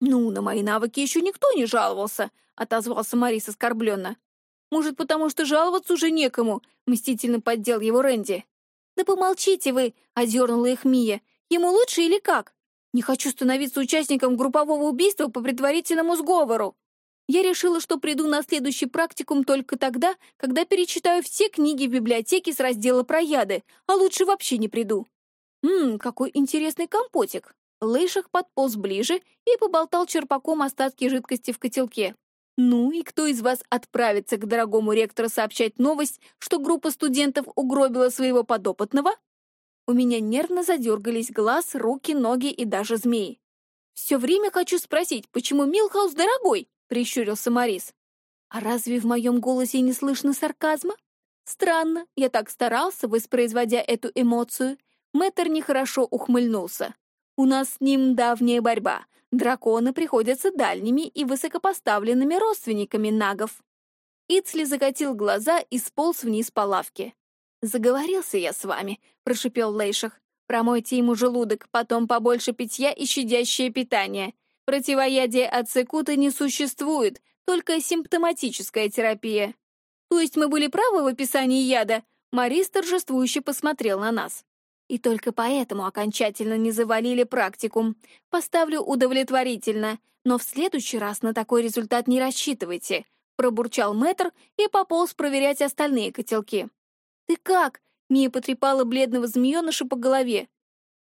«Ну, на мои навыки еще никто не жаловался», — отозвался Марис оскорбленно. «Может, потому что жаловаться уже некому?» — мстительно поддел его Рэнди. «Да помолчите вы!» — одернула их Мия. «Ему лучше или как? Не хочу становиться участником группового убийства по предварительному сговору. Я решила, что приду на следующий практикум только тогда, когда перечитаю все книги в библиотеке с раздела про яды, а лучше вообще не приду. Ммм, какой интересный компотик. Лейшах подполз ближе и поболтал черпаком остатки жидкости в котелке. «Ну и кто из вас отправится к дорогому ректору сообщать новость, что группа студентов угробила своего подопытного?» У меня нервно задергались глаз, руки, ноги и даже змеи. «Все время хочу спросить, почему Милхаус дорогой?» — прищурился Морис. «А разве в моем голосе не слышно сарказма?» «Странно, я так старался, воспроизводя эту эмоцию». Мэтр нехорошо ухмыльнулся. У нас с ним давняя борьба. Драконы приходятся дальними и высокопоставленными родственниками нагов. Ицли закатил глаза и сполз вниз по лавке. «Заговорился я с вами», — прошипел Лейшах. «Промойте ему желудок, потом побольше питья и щадящее питание. Противоядия от цикута не существует, только симптоматическая терапия». «То есть мы были правы в описании яда?» Марис торжествующе посмотрел на нас. И только поэтому окончательно не завалили практикум. Поставлю удовлетворительно, но в следующий раз на такой результат не рассчитывайте», — пробурчал мэтр и пополз проверять остальные котелки. «Ты как?» — Мия потрепала бледного змееныша по голове.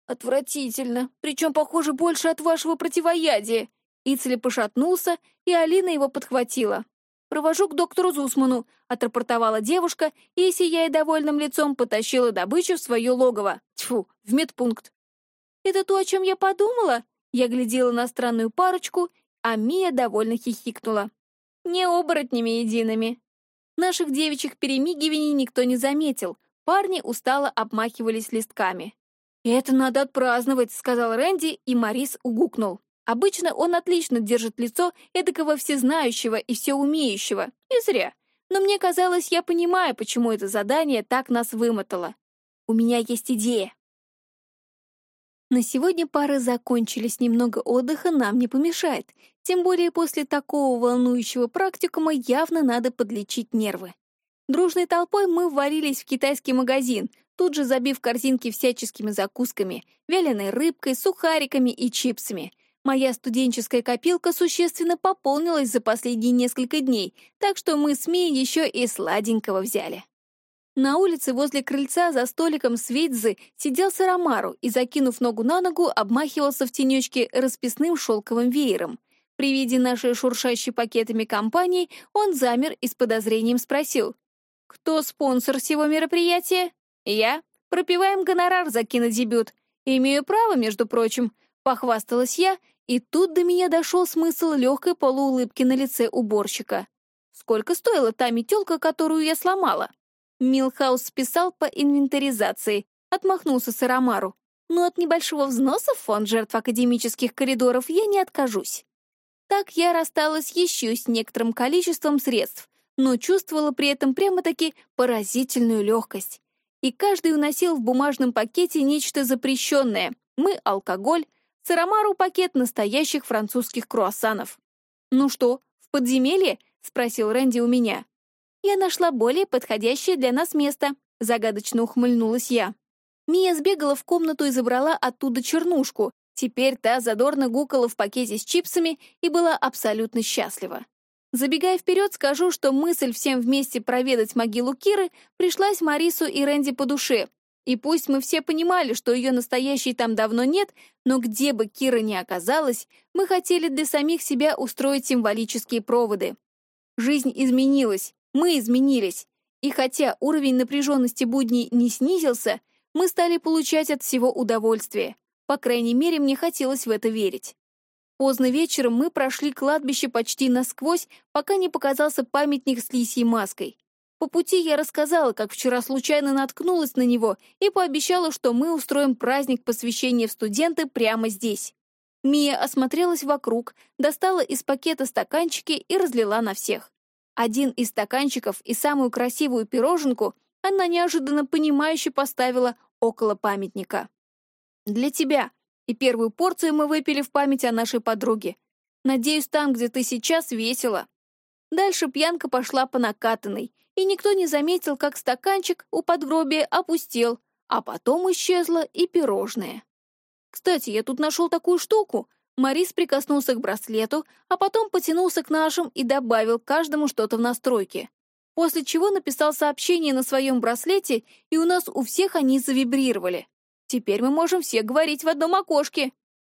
«Отвратительно, причем, похоже, больше от вашего противоядия». Ицели пошатнулся, и Алина его подхватила. «Провожу к доктору Зусману», — отрапортовала девушка и, сияя довольным лицом, потащила добычу в свое логово. Тьфу, в медпункт. «Это то, о чем я подумала?» Я глядела на странную парочку, а Мия довольно хихикнула. не оборотнями едиными. Наших девичьих перемигиваний никто не заметил, парни устало обмахивались листками. «Это надо отпраздновать», — сказал Рэнди, и Морис угукнул. Обычно он отлично держит лицо эдакого всезнающего и всеумеющего. И зря. Но мне казалось, я понимаю, почему это задание так нас вымотало. У меня есть идея. На сегодня пары закончились, немного отдыха нам не помешает. Тем более после такого волнующего практикума явно надо подлечить нервы. Дружной толпой мы ввалились в китайский магазин, тут же забив корзинки всяческими закусками, вяленой рыбкой, сухариками и чипсами. Моя студенческая копилка существенно пополнилась за последние несколько дней, так что мы с Мией еще и сладенького взяли. На улице возле крыльца за столиком с Ведзы сидел Сарамару и, закинув ногу на ногу, обмахивался в тенечке расписным шелковым веером. При виде нашей шуршащей пакетами компании он замер и с подозрением спросил. «Кто спонсор всего мероприятия?» «Я. Пропиваем гонорар за кинодебют. Имею право, между прочим», — похвасталась я, и тут до меня дошел смысл легкой полуулыбки на лице уборщика. «Сколько стоила та метелка, которую я сломала?» Милхаус списал по инвентаризации, отмахнулся Сарамару. Но от небольшого взноса в фонд жертв академических коридоров я не откажусь. Так я рассталась еще с некоторым количеством средств, но чувствовала при этом прямо-таки поразительную легкость. И каждый уносил в бумажном пакете нечто запрещенное. Мы — алкоголь, Сарамару — пакет настоящих французских круассанов. «Ну что, в подземелье?» — спросил Рэнди у меня. «Я нашла более подходящее для нас место», — загадочно ухмыльнулась я. Мия сбегала в комнату и забрала оттуда чернушку. Теперь та задорно гукала в пакете с чипсами и была абсолютно счастлива. Забегая вперед, скажу, что мысль всем вместе проведать могилу Киры пришлась Марису и Рэнди по душе. И пусть мы все понимали, что ее настоящей там давно нет, но где бы Кира ни оказалась, мы хотели для самих себя устроить символические проводы. Жизнь изменилась, мы изменились, и хотя уровень напряженности будней не снизился, мы стали получать от всего удовольствие. По крайней мере, мне хотелось в это верить. Поздно вечером мы прошли кладбище почти насквозь, пока не показался памятник с лисьей маской. По пути я рассказала, как вчера случайно наткнулась на него и пообещала, что мы устроим праздник посвящения в студенты прямо здесь. Мия осмотрелась вокруг, достала из пакета стаканчики и разлила на всех. Один из стаканчиков и самую красивую пироженку она неожиданно понимающе поставила около памятника. «Для тебя», и первую порцию мы выпили в память о нашей подруге. Надеюсь, там, где ты сейчас, весело. Дальше пьянка пошла по накатанной, и никто не заметил, как стаканчик у подгробия опустел, а потом исчезло и пирожное. Кстати, я тут нашел такую штуку. Марис прикоснулся к браслету, а потом потянулся к нашим и добавил каждому что-то в настройке. После чего написал сообщение на своем браслете, и у нас у всех они завибрировали. Теперь мы можем все говорить в одном окошке.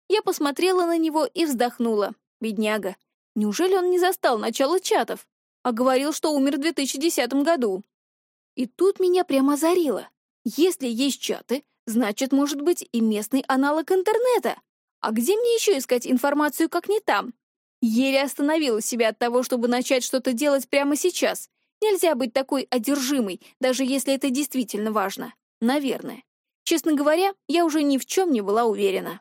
Я посмотрела на него и вздохнула. Бедняга. Неужели он не застал начало чатов? А говорил, что умер в 2010 году. И тут меня прямо озарило. Если есть чаты, значит, может быть и местный аналог интернета. А где мне еще искать информацию, как не там? Еле остановила себя от того, чтобы начать что-то делать прямо сейчас. Нельзя быть такой одержимой, даже если это действительно важно. Наверное. Честно говоря, я уже ни в чем не была уверена.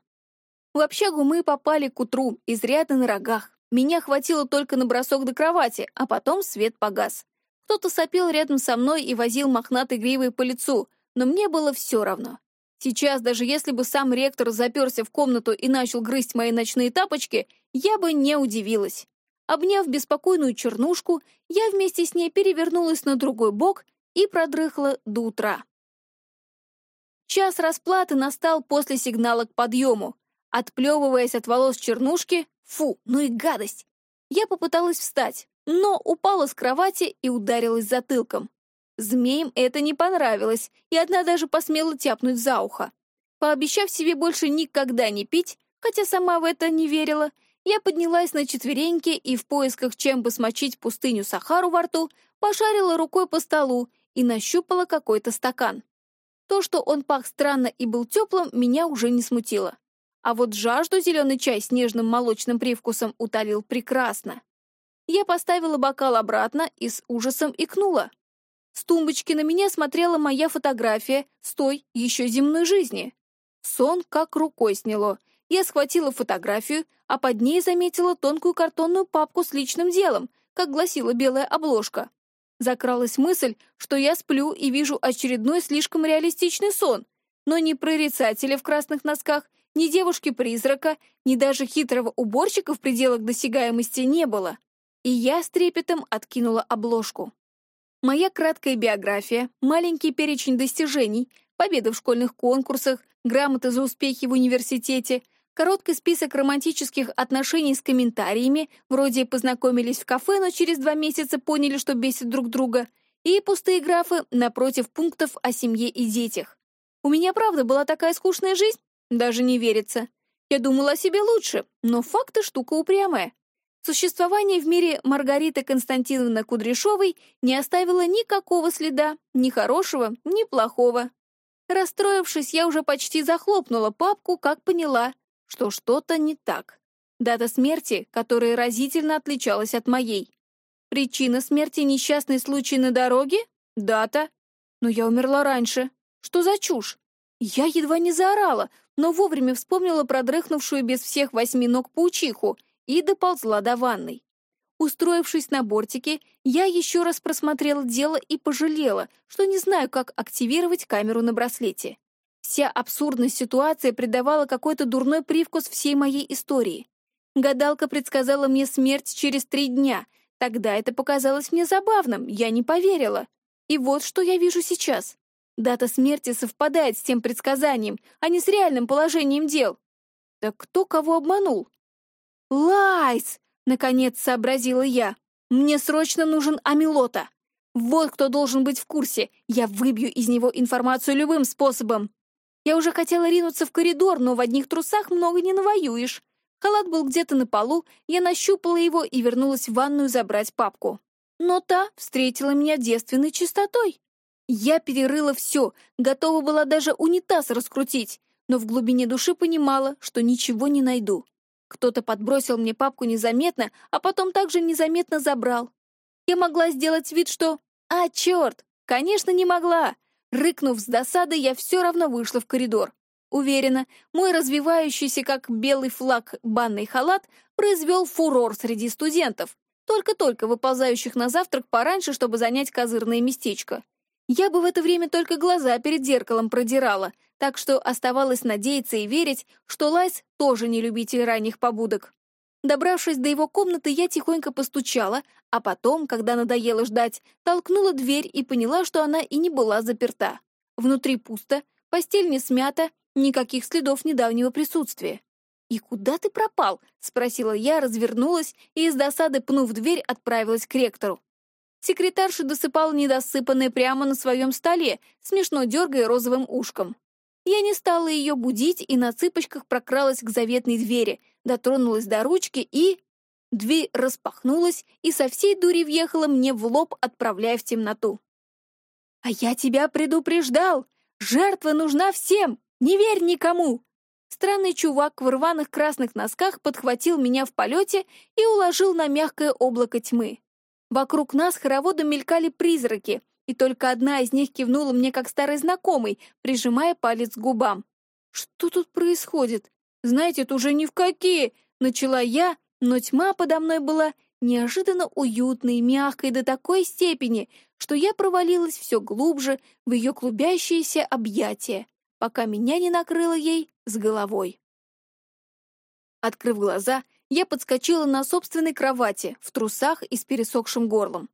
В общагу мы попали к утру, изрядно на рогах. Меня хватило только на бросок до кровати, а потом свет погас. Кто-то сопел рядом со мной и возил мохнатой гривой по лицу, но мне было все равно. Сейчас, даже если бы сам ректор заперся в комнату и начал грызть мои ночные тапочки, я бы не удивилась. Обняв беспокойную чернушку, я вместе с ней перевернулась на другой бок и продрыхла до утра. Час расплаты настал после сигнала к подъему. Отплевываясь от волос чернушки, фу, ну и гадость, я попыталась встать, но упала с кровати и ударилась затылком. Змеям это не понравилось, и одна даже посмела тяпнуть за ухо. Пообещав себе больше никогда не пить, хотя сама в это не верила, я поднялась на четвереньки и в поисках, чем бы смочить пустыню Сахару во рту, пошарила рукой по столу и нащупала какой-то стакан. То, что он пах странно и был теплым, меня уже не смутило. А вот жажду зеленый чай с нежным молочным привкусом утолил прекрасно. Я поставила бокал обратно и с ужасом икнула. С тумбочки на меня смотрела моя фотография с той еще земной жизни. Сон как рукой сняло. Я схватила фотографию, а под ней заметила тонкую картонную папку с личным делом, как гласила белая обложка. Закралась мысль, что я сплю и вижу очередной слишком реалистичный сон, но ни прорицателя в красных носках, ни девушки-призрака, ни даже хитрого уборщика в пределах досягаемости не было. И я с трепетом откинула обложку. Моя краткая биография, маленький перечень достижений, победы в школьных конкурсах, грамоты за успехи в университете, короткий список романтических отношений с комментариями, вроде познакомились в кафе, но через два месяца поняли, что бесит друг друга, и пустые графы напротив пунктов о семье и детях. У меня правда была такая скучная жизнь? Даже не верится. Я думала о себе лучше, но факты штука упрямая. Существование в мире Маргариты Константиновны Кудряшовой не оставило никакого следа, ни хорошего, ни плохого. Расстроившись, я уже почти захлопнула папку, как поняла, что что-то не так. Дата смерти, которая разительно отличалась от моей. Причина смерти — несчастный случай на дороге? Дата. Но я умерла раньше. Что за чушь? Я едва не заорала, но вовремя вспомнила продрыхнувшую без всех восьми ног паучиху и доползла до ванной. Устроившись на бортике, я еще раз просмотрела дело и пожалела, что не знаю, как активировать камеру на браслете. Вся абсурдность ситуации придавала какой-то дурной привкус всей моей истории. Гадалка предсказала мне смерть через три дня. Тогда это показалось мне забавным, я не поверила. И вот что я вижу сейчас. Дата смерти совпадает с тем предсказанием, а не с реальным положением дел. Так кто кого обманул? Лайс! Наконец сообразила я. Мне срочно нужен Амилота. Вот кто должен быть в курсе. Я выбью из него информацию любым способом. Я уже хотела ринуться в коридор, но в одних трусах много не навоюешь. Халат был где-то на полу, я нащупала его и вернулась в ванную забрать папку. Но та встретила меня девственной чистотой. Я перерыла все, готова была даже унитаз раскрутить, но в глубине души понимала, что ничего не найду. Кто-то подбросил мне папку незаметно, а потом также незаметно забрал. Я могла сделать вид, что... А, черт! Конечно, не могла! Рыкнув с досады, я все равно вышла в коридор. Уверена, мой развевающийся как белый флаг банный халат произвел фурор среди студентов, только-только выползающих на завтрак пораньше, чтобы занять козырное местечко. Я бы в это время только глаза перед зеркалом продирала, так что оставалось надеяться и верить, что Лайс тоже не любитель ранних побудок. Добравшись до его комнаты, я тихонько постучала, а потом, когда надоело ждать, толкнула дверь и поняла, что она и не была заперта. Внутри пусто, постель не смята, никаких следов недавнего присутствия. «И куда ты пропал?» — спросила я, развернулась и из досады, пнув дверь, отправилась к ректору. Секретарша досыпала недосыпанное прямо на своем столе, смешно дергая розовым ушком. Я не стала ее будить и на цыпочках прокралась к заветной двери, дотронулась до ручки и... Дверь распахнулась и со всей дури въехала мне в лоб, отправляя в темноту. «А я тебя предупреждал! Жертва нужна всем! Не верь никому!» Странный чувак в рваных красных носках подхватил меня в полете и уложил на мягкое облако тьмы. Вокруг нас хороводом мелькали призраки, и только одна из них кивнула мне как старый знакомый, прижимая палец к губам. «Что тут происходит? Знаете, это уже ни в какие!» Начала я, но тьма подо мной была неожиданно уютной, мягкой до такой степени, что я провалилась все глубже в ее клубящиеся объятия, пока меня не накрыло ей с головой. Открыв глаза, я подскочила на собственной кровати, в трусах и с пересохшим горлом.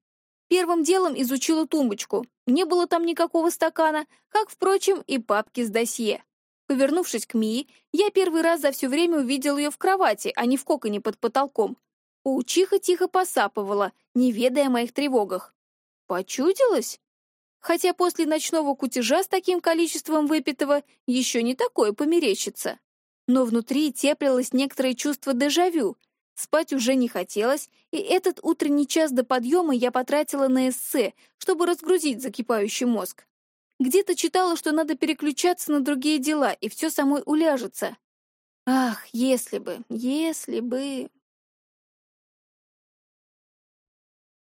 Первым делом изучила тумбочку. Не было там никакого стакана, как, впрочем, и папки с досье. Повернувшись к Мии, я первый раз за все время увидел ее в кровати, а не в коконе под потолком. Паучиха тихо посапывала, не ведая о моих тревогах. Почудилась? Хотя после ночного кутежа с таким количеством выпитого еще не такое померещится но внутри теплилось некоторое чувство дежавю. Спать уже не хотелось, и этот утренний час до подъема я потратила на эссе, чтобы разгрузить закипающий мозг. Где-то читала, что надо переключаться на другие дела, и все самой уляжется. Ах, если бы, если бы...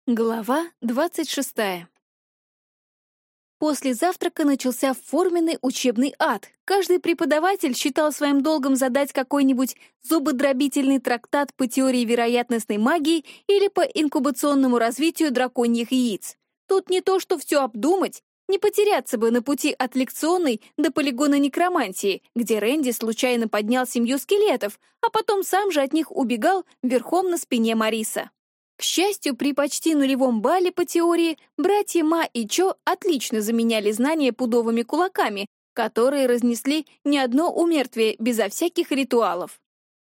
Глава двадцать шестая. После завтрака начался форменный учебный ад. Каждый преподаватель считал своим долгом задать какой-нибудь зубодробительный трактат по теории вероятностной магии или по инкубационному развитию драконьих яиц. Тут не то, что все обдумать, не потеряться бы на пути от лекционной до полигона некромантии, где Рэнди случайно поднял семью скелетов, а потом сам же от них убегал верхом на спине Мариса. К счастью, при почти нулевом балле по теории братья Ма и Чо отлично заменяли знания пудовыми кулаками, которые разнесли не одно умертвие безо всяких ритуалов.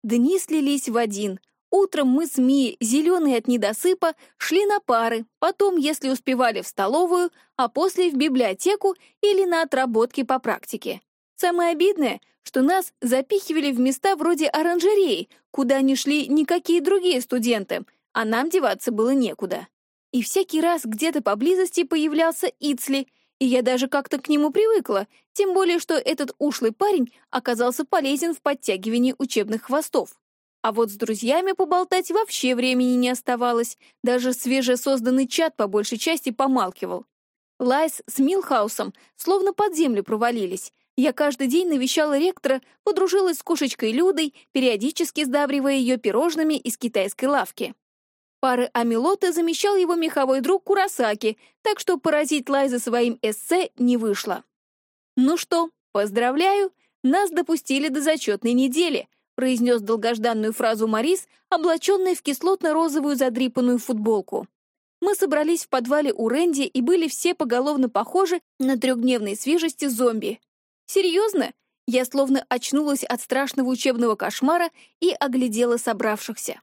Дни слились в один. Утром мы с Ми, зеленые от недосыпа, шли на пары, потом, если успевали, в столовую, а после в библиотеку или на отработки по практике. Самое обидное, что нас запихивали в места вроде оранжереи, куда не шли никакие другие студенты — а нам деваться было некуда. И всякий раз где-то поблизости появлялся Ицли, и я даже как-то к нему привыкла, тем более что этот ушлый парень оказался полезен в подтягивании учебных хвостов. А вот с друзьями поболтать вообще времени не оставалось, даже свежесозданный чат по большей части помалкивал. Лайс с Милхаусом словно под землю провалились. Я каждый день навещала ректора, подружилась с кошечкой Людой, периодически сдабривая ее пирожными из китайской лавки. Пары Амилоты замещал его меховой друг Курасаки, так что поразить Лайса своим эссе не вышло. «Ну что, поздравляю, нас допустили до зачетной недели», произнес долгожданную фразу Марис, облаченный в кислотно-розовую задрипанную футболку. Мы собрались в подвале у Рэнди и были все поголовно похожи на трехдневной свежести зомби. Серьезно? Я словно очнулась от страшного учебного кошмара и оглядела собравшихся.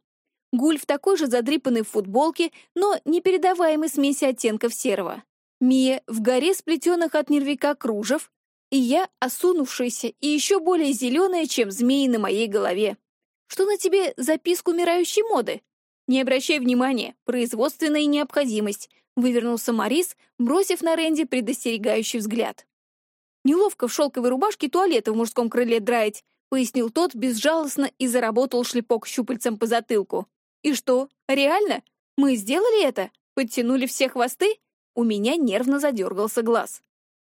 Гуль в такой же задрипанной футболке, но непередаваемой смеси оттенков серого. Мия в горе сплетенных от нервика кружев, и я, осунувшаяся и еще более зеленая, чем змеи на моей голове. Что на тебе записку умирающей моды? Не обращай внимания, производственная необходимость, вывернулся Марис, бросив на Рэнди предостерегающий взгляд. Неловко в шелковой рубашке туалеты в мужском крыле драить, пояснил тот безжалостно и заработал шлепок щупальцем по затылку. И что, реально? Мы сделали это? Подтянули все хвосты? У меня нервно задергался глаз.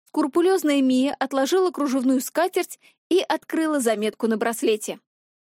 Скрупулезная Мия отложила кружевную скатерть и открыла заметку на браслете.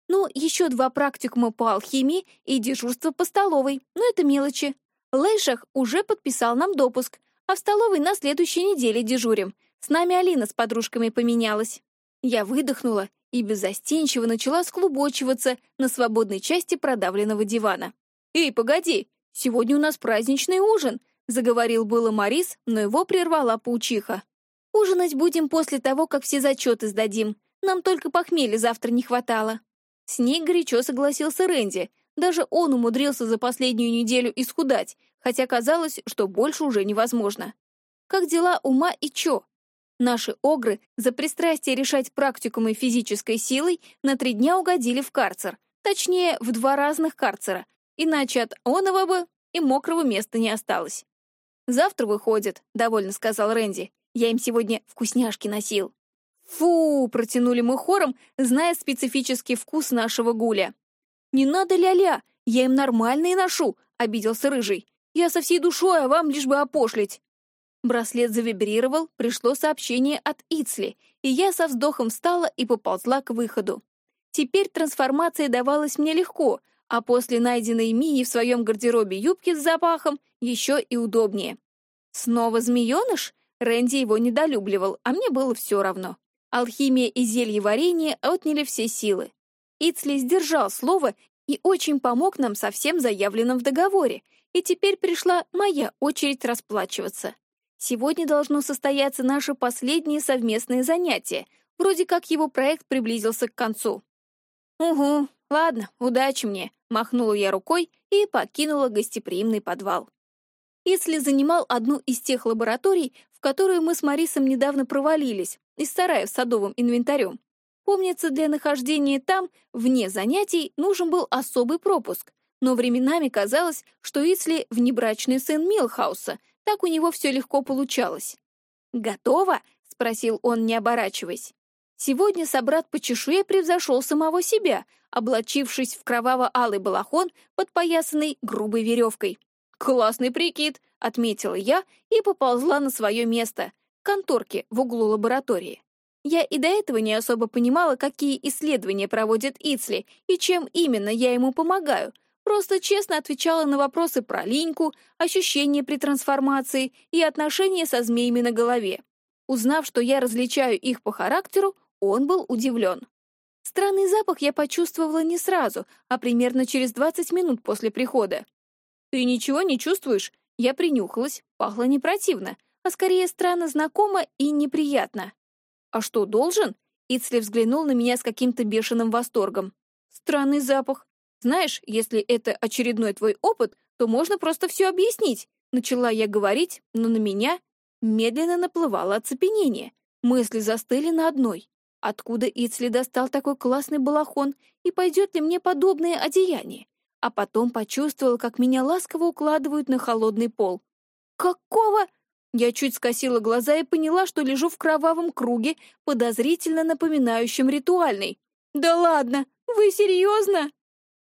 Ну, еще два практикума по алхимии и дежурство по столовой, но это мелочи. Лейшах уже подписал нам допуск, а в столовой на следующей неделе дежурим. С нами Алина с подружками поменялась. Я выдохнула и беззастенчиво начала склубочиваться на свободной части продавленного дивана. «Эй, погоди, сегодня у нас праздничный ужин», — заговорил было Марис, но его прервала паучиха. «Ужинать будем после того, как все зачеты сдадим. Нам только похмелья завтра не хватало». С ней горячо согласился Рэнди. Даже он умудрился за последнюю неделю исхудать, хотя казалось, что больше уже невозможно. «Как дела ума и чё?» Наши огры за пристрастие решать практикумы физической силой на три дня угодили в карцер. Точнее, в два разных карцера. Иначе от оного бы и мокрого места не осталось. «Завтра выходит», — довольно сказал Рэнди. «Я им сегодня вкусняшки носил». «Фу!» — протянули мы хором, зная специфический вкус нашего гуля. «Не надо ля-ля, я им нормальные ношу», — обиделся Рыжий. «Я со всей душой, а вам лишь бы опошлить». Браслет завибрировал, пришло сообщение от Ицли, и я со вздохом встала и поползла к выходу. Теперь трансформация давалась мне легко, а после найденной Мии в своем гардеробе юбки с запахом еще и удобнее. Снова змееныш? Рэнди его недолюбливал, а мне было все равно. Алхимия и зелье варенье отняли все силы. Ицли сдержал слово и очень помог нам со всем заявленным в договоре, и теперь пришла моя очередь расплачиваться. Сегодня должно состояться наше последнее совместное занятие. Вроде как его проект приблизился к концу. «Угу, ладно, удачи мне», — махнула я рукой и покинула гостеприимный подвал. Если занимал одну из тех лабораторий, в которую мы с Марисом недавно провалились, из сарая с садовым инвентарем. Помнится, для нахождения там, вне занятий, нужен был особый пропуск, но временами казалось, что Ицли — внебрачный сын Милхауса — так у него все легко получалось. «Готово?» — спросил он, не оборачиваясь. Сегодня собрат по чешуе превзошел самого себя, облачившись в кроваво-алый балахон, подпоясанный грубой веревкой. «Классный прикид», — отметила я и поползла на свое место — конторке в углу лаборатории. Я и до этого не особо понимала, какие исследования проводит Ицли и чем именно я ему помогаю. Просто честно отвечала на вопросы про линьку, ощущения при трансформации и отношения со змеями на голове. Узнав, что я различаю их по характеру, он был удивлен. Странный запах я почувствовала не сразу, а примерно через 20 минут после прихода. «Ты ничего не чувствуешь?» Я принюхалась, пахло не противно, а скорее странно знакомо и неприятно. «А что, должен?» Ицли взглянул на меня с каким-то бешеным восторгом. «Странный запах. Знаешь, если это очередной твой опыт, то можно просто все объяснить». Начала я говорить, но на меня медленно наплывало оцепенение. Мысли застыли на одной. Откуда Ицли достал такой классный балахон, и пойдет ли мне подобное одеяние? А потом почувствовал, как меня ласково укладывают на холодный пол. «Какого?» Я чуть скосила глаза и поняла, что лежу в кровавом круге, подозрительно напоминающем ритуальный. «Да ладно! Вы серьезно?»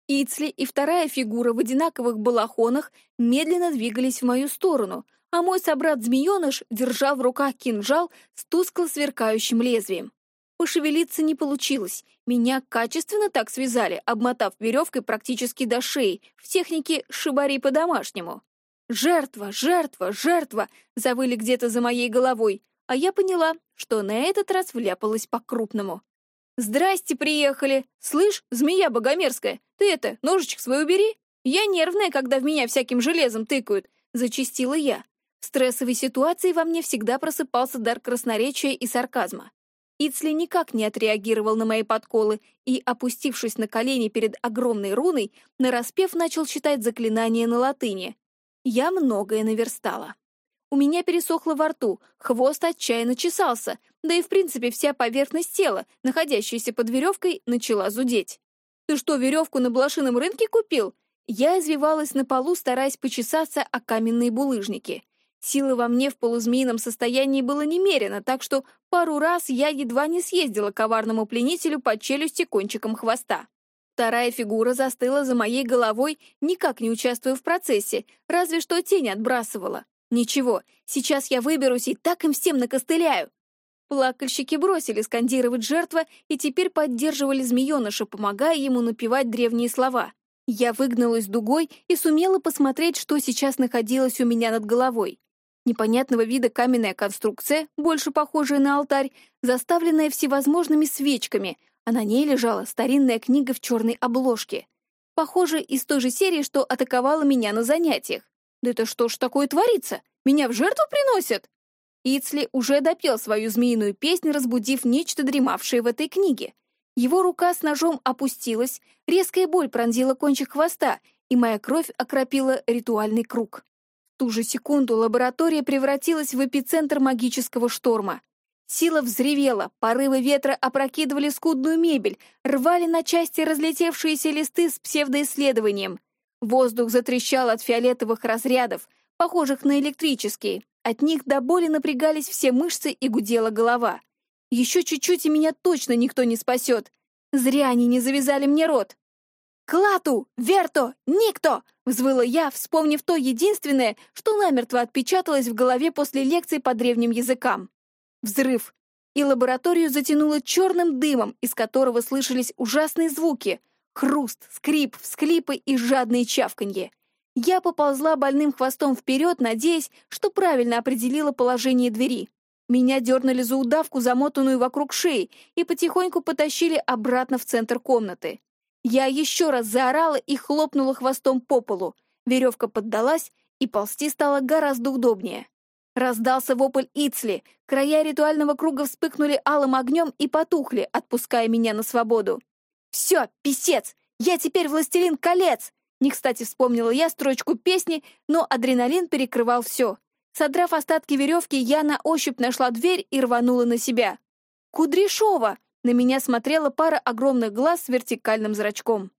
Ицли и вторая фигура в одинаковых балахонах медленно двигались в мою сторону, а мой собрат-змееныш держал в руках кинжал с тускло сверкающим лезвием. Пошевелиться не получилось. Меня качественно так связали, обмотав веревкой практически до шеи, в технике «шибари по-домашнему». «Жертва! Жертва! Жертва!» завыли где-то за моей головой, а я поняла, что на этот раз вляпалась по-крупному. «Здрасте, приехали! Слышь, змея богомерзкая, ты это, ножичек свой убери! Я нервная, когда в меня всяким железом тыкают!» — зачистила я. В стрессовой ситуации во мне всегда просыпался дар красноречия и сарказма. Ицли никак не отреагировал на мои подколы и, опустившись на колени перед огромной руной, нараспев начал читать заклинание на латыни. Я многое наверстала. У меня пересохло во рту, хвост отчаянно чесался, да и в принципе вся поверхность тела, находящаяся под веревкой, начала зудеть. «Ты что, веревку на блошином рынке купил?» Я извивалась на полу, стараясь почесаться о каменные булыжники. Силы во мне в полузмеином состоянии было немерено, так что пару раз я едва не съездила коварному пленителю под челюсти кончиком хвоста. Вторая фигура застыла за моей головой, никак не участвуя в процессе, разве что тень отбрасывала. Ничего, сейчас я выберусь и так им всем накостыляю. Плакальщики бросили скандировать жертва и теперь поддерживали змееныша, помогая ему напевать древние слова. Я выгналась дугой и сумела посмотреть, что сейчас находилось у меня над головой. Непонятного вида каменная конструкция, больше похожая на алтарь, заставленная всевозможными свечками — а на ней лежала старинная книга в черной обложке. Похоже, из той же серии, что атаковала меня на занятиях. Да это что ж такое творится? Меня в жертву приносят? Ицли уже допел свою змеиную песню, разбудив нечто дремавшее в этой книге. Его рука с ножом опустилась, резкая боль пронзила кончик хвоста, и моя кровь окропила ритуальный круг. В ту же секунду лаборатория превратилась в эпицентр магического шторма. Сила взревела, порывы ветра опрокидывали скудную мебель, рвали на части разлетевшиеся листы с псевдоисследованием. Воздух затрещал от фиолетовых разрядов, похожих на электрические. От них до боли напрягались все мышцы и гудела голова. Еще чуть-чуть, и меня точно никто не спасет. Зря они не завязали мне рот. «Клату! Верто! Никто!» — взвыла я, вспомнив то единственное, что намертво отпечаталось в голове после лекции по древним языкам. Взрыв. И лабораторию затянуло черным дымом, из которого слышались ужасные звуки. Хруст, скрип, всклипы и жадные чавканье. Я поползла больным хвостом вперед, надеясь, что правильно определила положение двери. Меня дернули за удавку, замотанную вокруг шеи, и потихоньку потащили обратно в центр комнаты. Я еще раз заорала и хлопнула хвостом по полу. Веревка поддалась, и ползти стало гораздо удобнее. Раздался вопль Ицли. Края ритуального круга вспыхнули алым огнем и потухли, отпуская меня на свободу. «Все, писец! Я теперь властелин колец!» Не кстати вспомнила я строчку песни, но адреналин перекрывал все. Содрав остатки веревки, я на ощупь нашла дверь и рванула на себя. «Кудряшова!» На меня смотрела пара огромных глаз с вертикальным зрачком.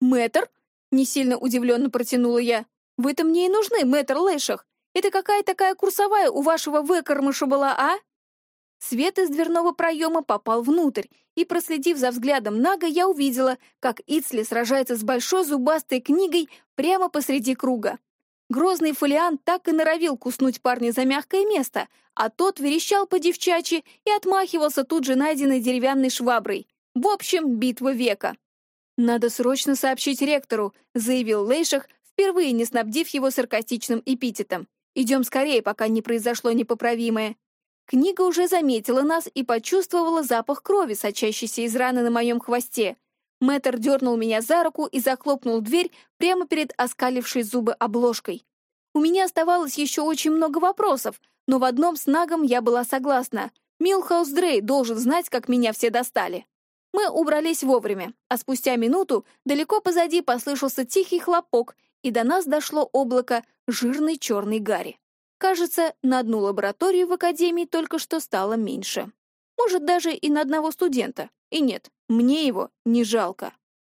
«Мэтр?» — не сильно удивленно протянула я. «Вы-то мне и нужны, мэтр Лэшах. Это какая такая курсовая у вашего выкормыша была, а?» Свет из дверного проема попал внутрь, и, проследив за взглядом Нага, я увидела, как Ицли сражается с большой зубастой книгой прямо посреди круга. Грозный фолиант так и норовил куснуть парня за мягкое место, а тот верещал по девчачьи и отмахивался тут же найденной деревянной шваброй. В общем, битва века. «Надо срочно сообщить ректору», — заявил Лейшах, впервые не снабдив его саркастичным эпитетом. «Идем скорее, пока не произошло непоправимое». Книга уже заметила нас и почувствовала запах крови, сочащейся из раны на моем хвосте. Мэтр дернул меня за руку и захлопнул дверь прямо перед оскалившей зубы обложкой. У меня оставалось еще очень много вопросов, но в одном с Нагом я была согласна. Милхаус Дрей должен знать, как меня все достали. Мы убрались вовремя, а спустя минуту далеко позади послышался тихий хлопок, и до нас дошло облако жирной черной гари. Кажется, на одну лабораторию в Академии только что стало меньше. Может, даже и на одного студента. И нет, мне его не жалко.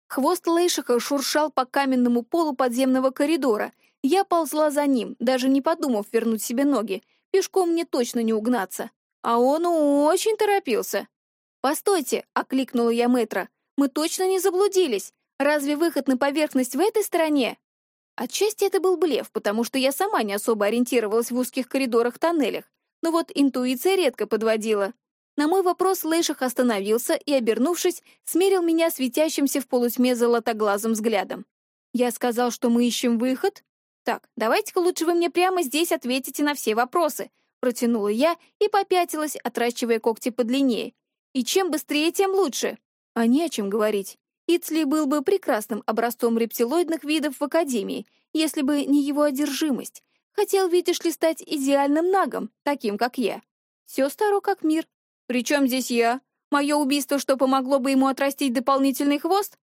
Хвост Лейшиха шуршал по каменному полу подземного коридора. Я ползла за ним, даже не подумав вернуть себе ноги. Пешком мне точно не угнаться. А он очень торопился. «Постойте!» — окликнула я мэтра. «Мы точно не заблудились. Разве выход на поверхность в этой стороне?» Отчасти это был блеф, потому что я сама не особо ориентировалась в узких коридорах-тоннелях, но вот интуиция редко подводила. На мой вопрос Лейшах остановился и, обернувшись, смерил меня светящимся в полутьме золотоглазым взглядом. «Я сказал, что мы ищем выход?» «Так, давайте-ка лучше вы мне прямо здесь ответите на все вопросы», протянула я и попятилась, отращивая когти подлиннее. «И чем быстрее, тем лучше». А не о чем говорить. Ицли был бы прекрасным образцом рептилоидных видов в Академии, если бы не его одержимость. Хотел, видишь ли, стать идеальным нагом, таким, как я. Все старо как мир. Причем здесь я? Мое убийство, что помогло бы ему отрастить дополнительный хвост?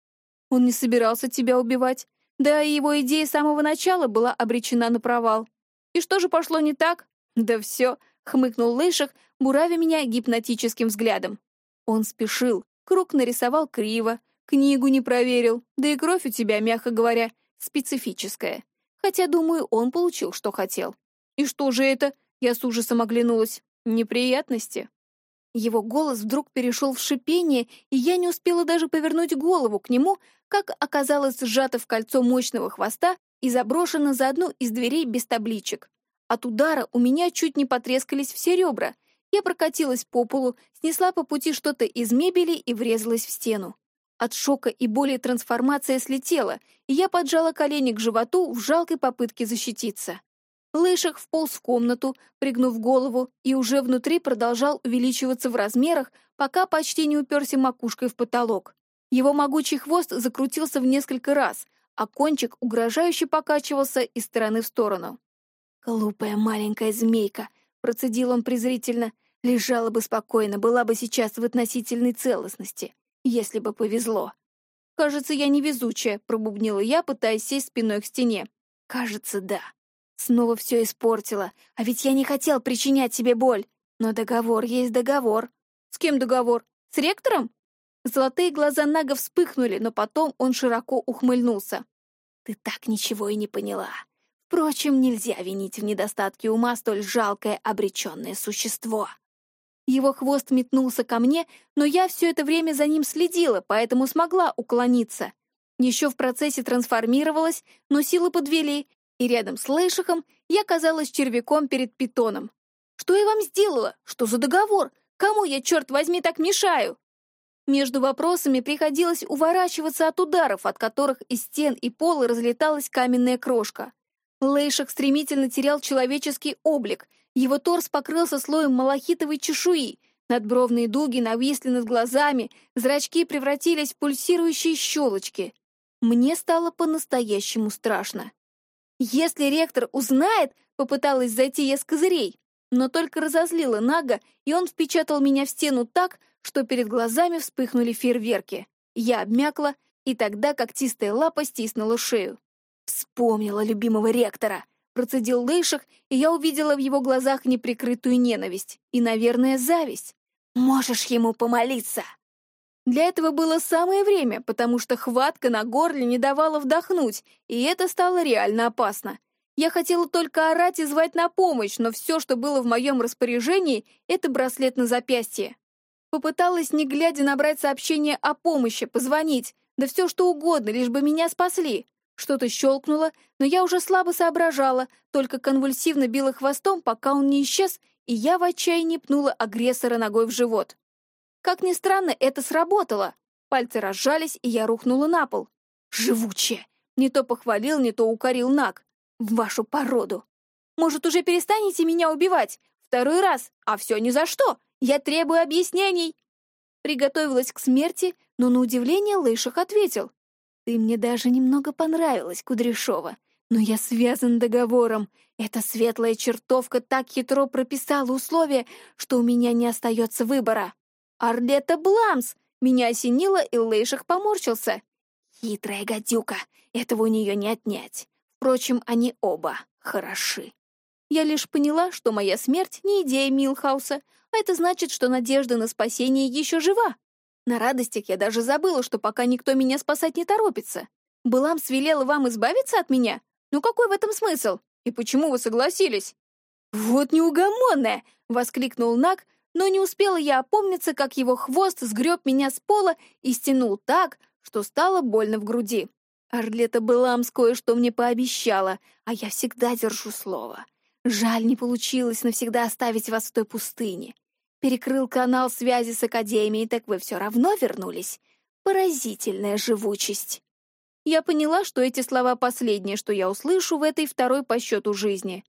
Он не собирался тебя убивать. Да и его идея с самого начала была обречена на провал. И что же пошло не так? Да все, хмыкнул Лейших, буравя меня гипнотическим взглядом. Он спешил, круг нарисовал криво, Книгу не проверил, да и кровь у тебя, мягко говоря, специфическая. Хотя, думаю, он получил, что хотел. И что же это? Я с ужасом оглянулась. Неприятности. Его голос вдруг перешел в шипение, и я не успела даже повернуть голову к нему, как оказалось сжато в кольцо мощного хвоста и заброшено за одну из дверей без табличек. От удара у меня чуть не потрескались все ребра. Я прокатилась по полу, снесла по пути что-то из мебели и врезалась в стену. От шока и боли трансформация слетела, и я поджала колени к животу в жалкой попытке защититься. Лышах вполз в комнату, пригнув голову, и уже внутри продолжал увеличиваться в размерах, пока почти не уперся макушкой в потолок. Его могучий хвост закрутился в несколько раз, а кончик угрожающе покачивался из стороны в сторону. «Глупая маленькая змейка», — процедил он презрительно, — «лежала бы спокойно, была бы сейчас в относительной целостности если бы повезло. «Кажется, я невезучая», — пробубнила я, пытаясь сесть спиной к стене. «Кажется, да. Снова все испортила. А ведь я не хотел причинять себе боль. Но договор есть договор». «С кем договор? С ректором?» Золотые глаза Нага вспыхнули, но потом он широко ухмыльнулся. «Ты так ничего и не поняла. Впрочем, нельзя винить в недостатке ума столь жалкое обреченное существо». Его хвост метнулся ко мне, но я все это время за ним следила, поэтому смогла уклониться. Еще в процессе трансформировалась, но силы подвели, и рядом с Лейшихом я казалась червяком перед питоном. «Что я вам сделала? Что за договор? Кому я, черт возьми, так мешаю?» Между вопросами приходилось уворачиваться от ударов, от которых из стен и пола разлеталась каменная крошка. Лейших стремительно терял человеческий облик, его торс покрылся слоем малахитовой чешуи, надбровные дуги нависли над глазами, зрачки превратились в пульсирующие щелочки. Мне стало по-настоящему страшно. Если ректор узнает, попыталась зайти я с козырей, но только разозлила Нага, и он впечатал меня в стену так, что перед глазами вспыхнули фейерверки. Я обмякла, и тогда когтистая лапа стиснула шею. Вспомнила любимого ректора — Процедил Лейших, и я увидела в его глазах неприкрытую ненависть и, наверное, зависть. «Можешь ему помолиться!» Для этого было самое время, потому что хватка на горле не давала вдохнуть, и это стало реально опасно. Я хотела только орать и звать на помощь, но все, что было в моем распоряжении, это браслет на запястье. Попыталась, не глядя, набрать сообщение о помощи, позвонить, да все что угодно, лишь бы меня спасли. Что-то щелкнуло, но я уже слабо соображала, только конвульсивно била хвостом, пока он не исчез, и я в отчаянии пнула агрессора ногой в живот. Как ни странно, это сработало. Пальцы разжались, и я рухнула на пол. Живучее! Не то похвалил, не то укорил Наг. В вашу породу. Может, уже перестанете меня убивать? Второй раз, а все ни за что. Я требую объяснений. Приготовилась к смерти, но на удивление Лейших ответил. Ты мне даже немного понравилась, Кудряшова. Но я связан договором. Эта светлая чертовка так хитро прописала условия, что у меня не остается выбора. Арлета Бламс! Меня осенило, и Лейших поморщился. Хитрая гадюка, этого у нее не отнять. Впрочем, они оба хороши. Я лишь поняла, что моя смерть не идея Милхауса, а это значит, что надежда на спасение еще жива. На радостях я даже забыла, что пока никто меня спасать не торопится. Былам свелела вам избавиться от меня? Ну какой в этом смысл? И почему вы согласились? «Вот неугомонная!» — воскликнул Нак, но не успела я опомниться, как его хвост сгреб меня с пола и стянул так, что стало больно в груди. Арлета Беламс кое-что мне пообещала, а я всегда держу слово. Жаль, не получилось навсегда оставить вас в той пустыне перекрыл канал связи с Академией, так вы все равно вернулись. Поразительная живучесть. Я поняла, что эти слова последние, что я услышу в этой второй по счету жизни.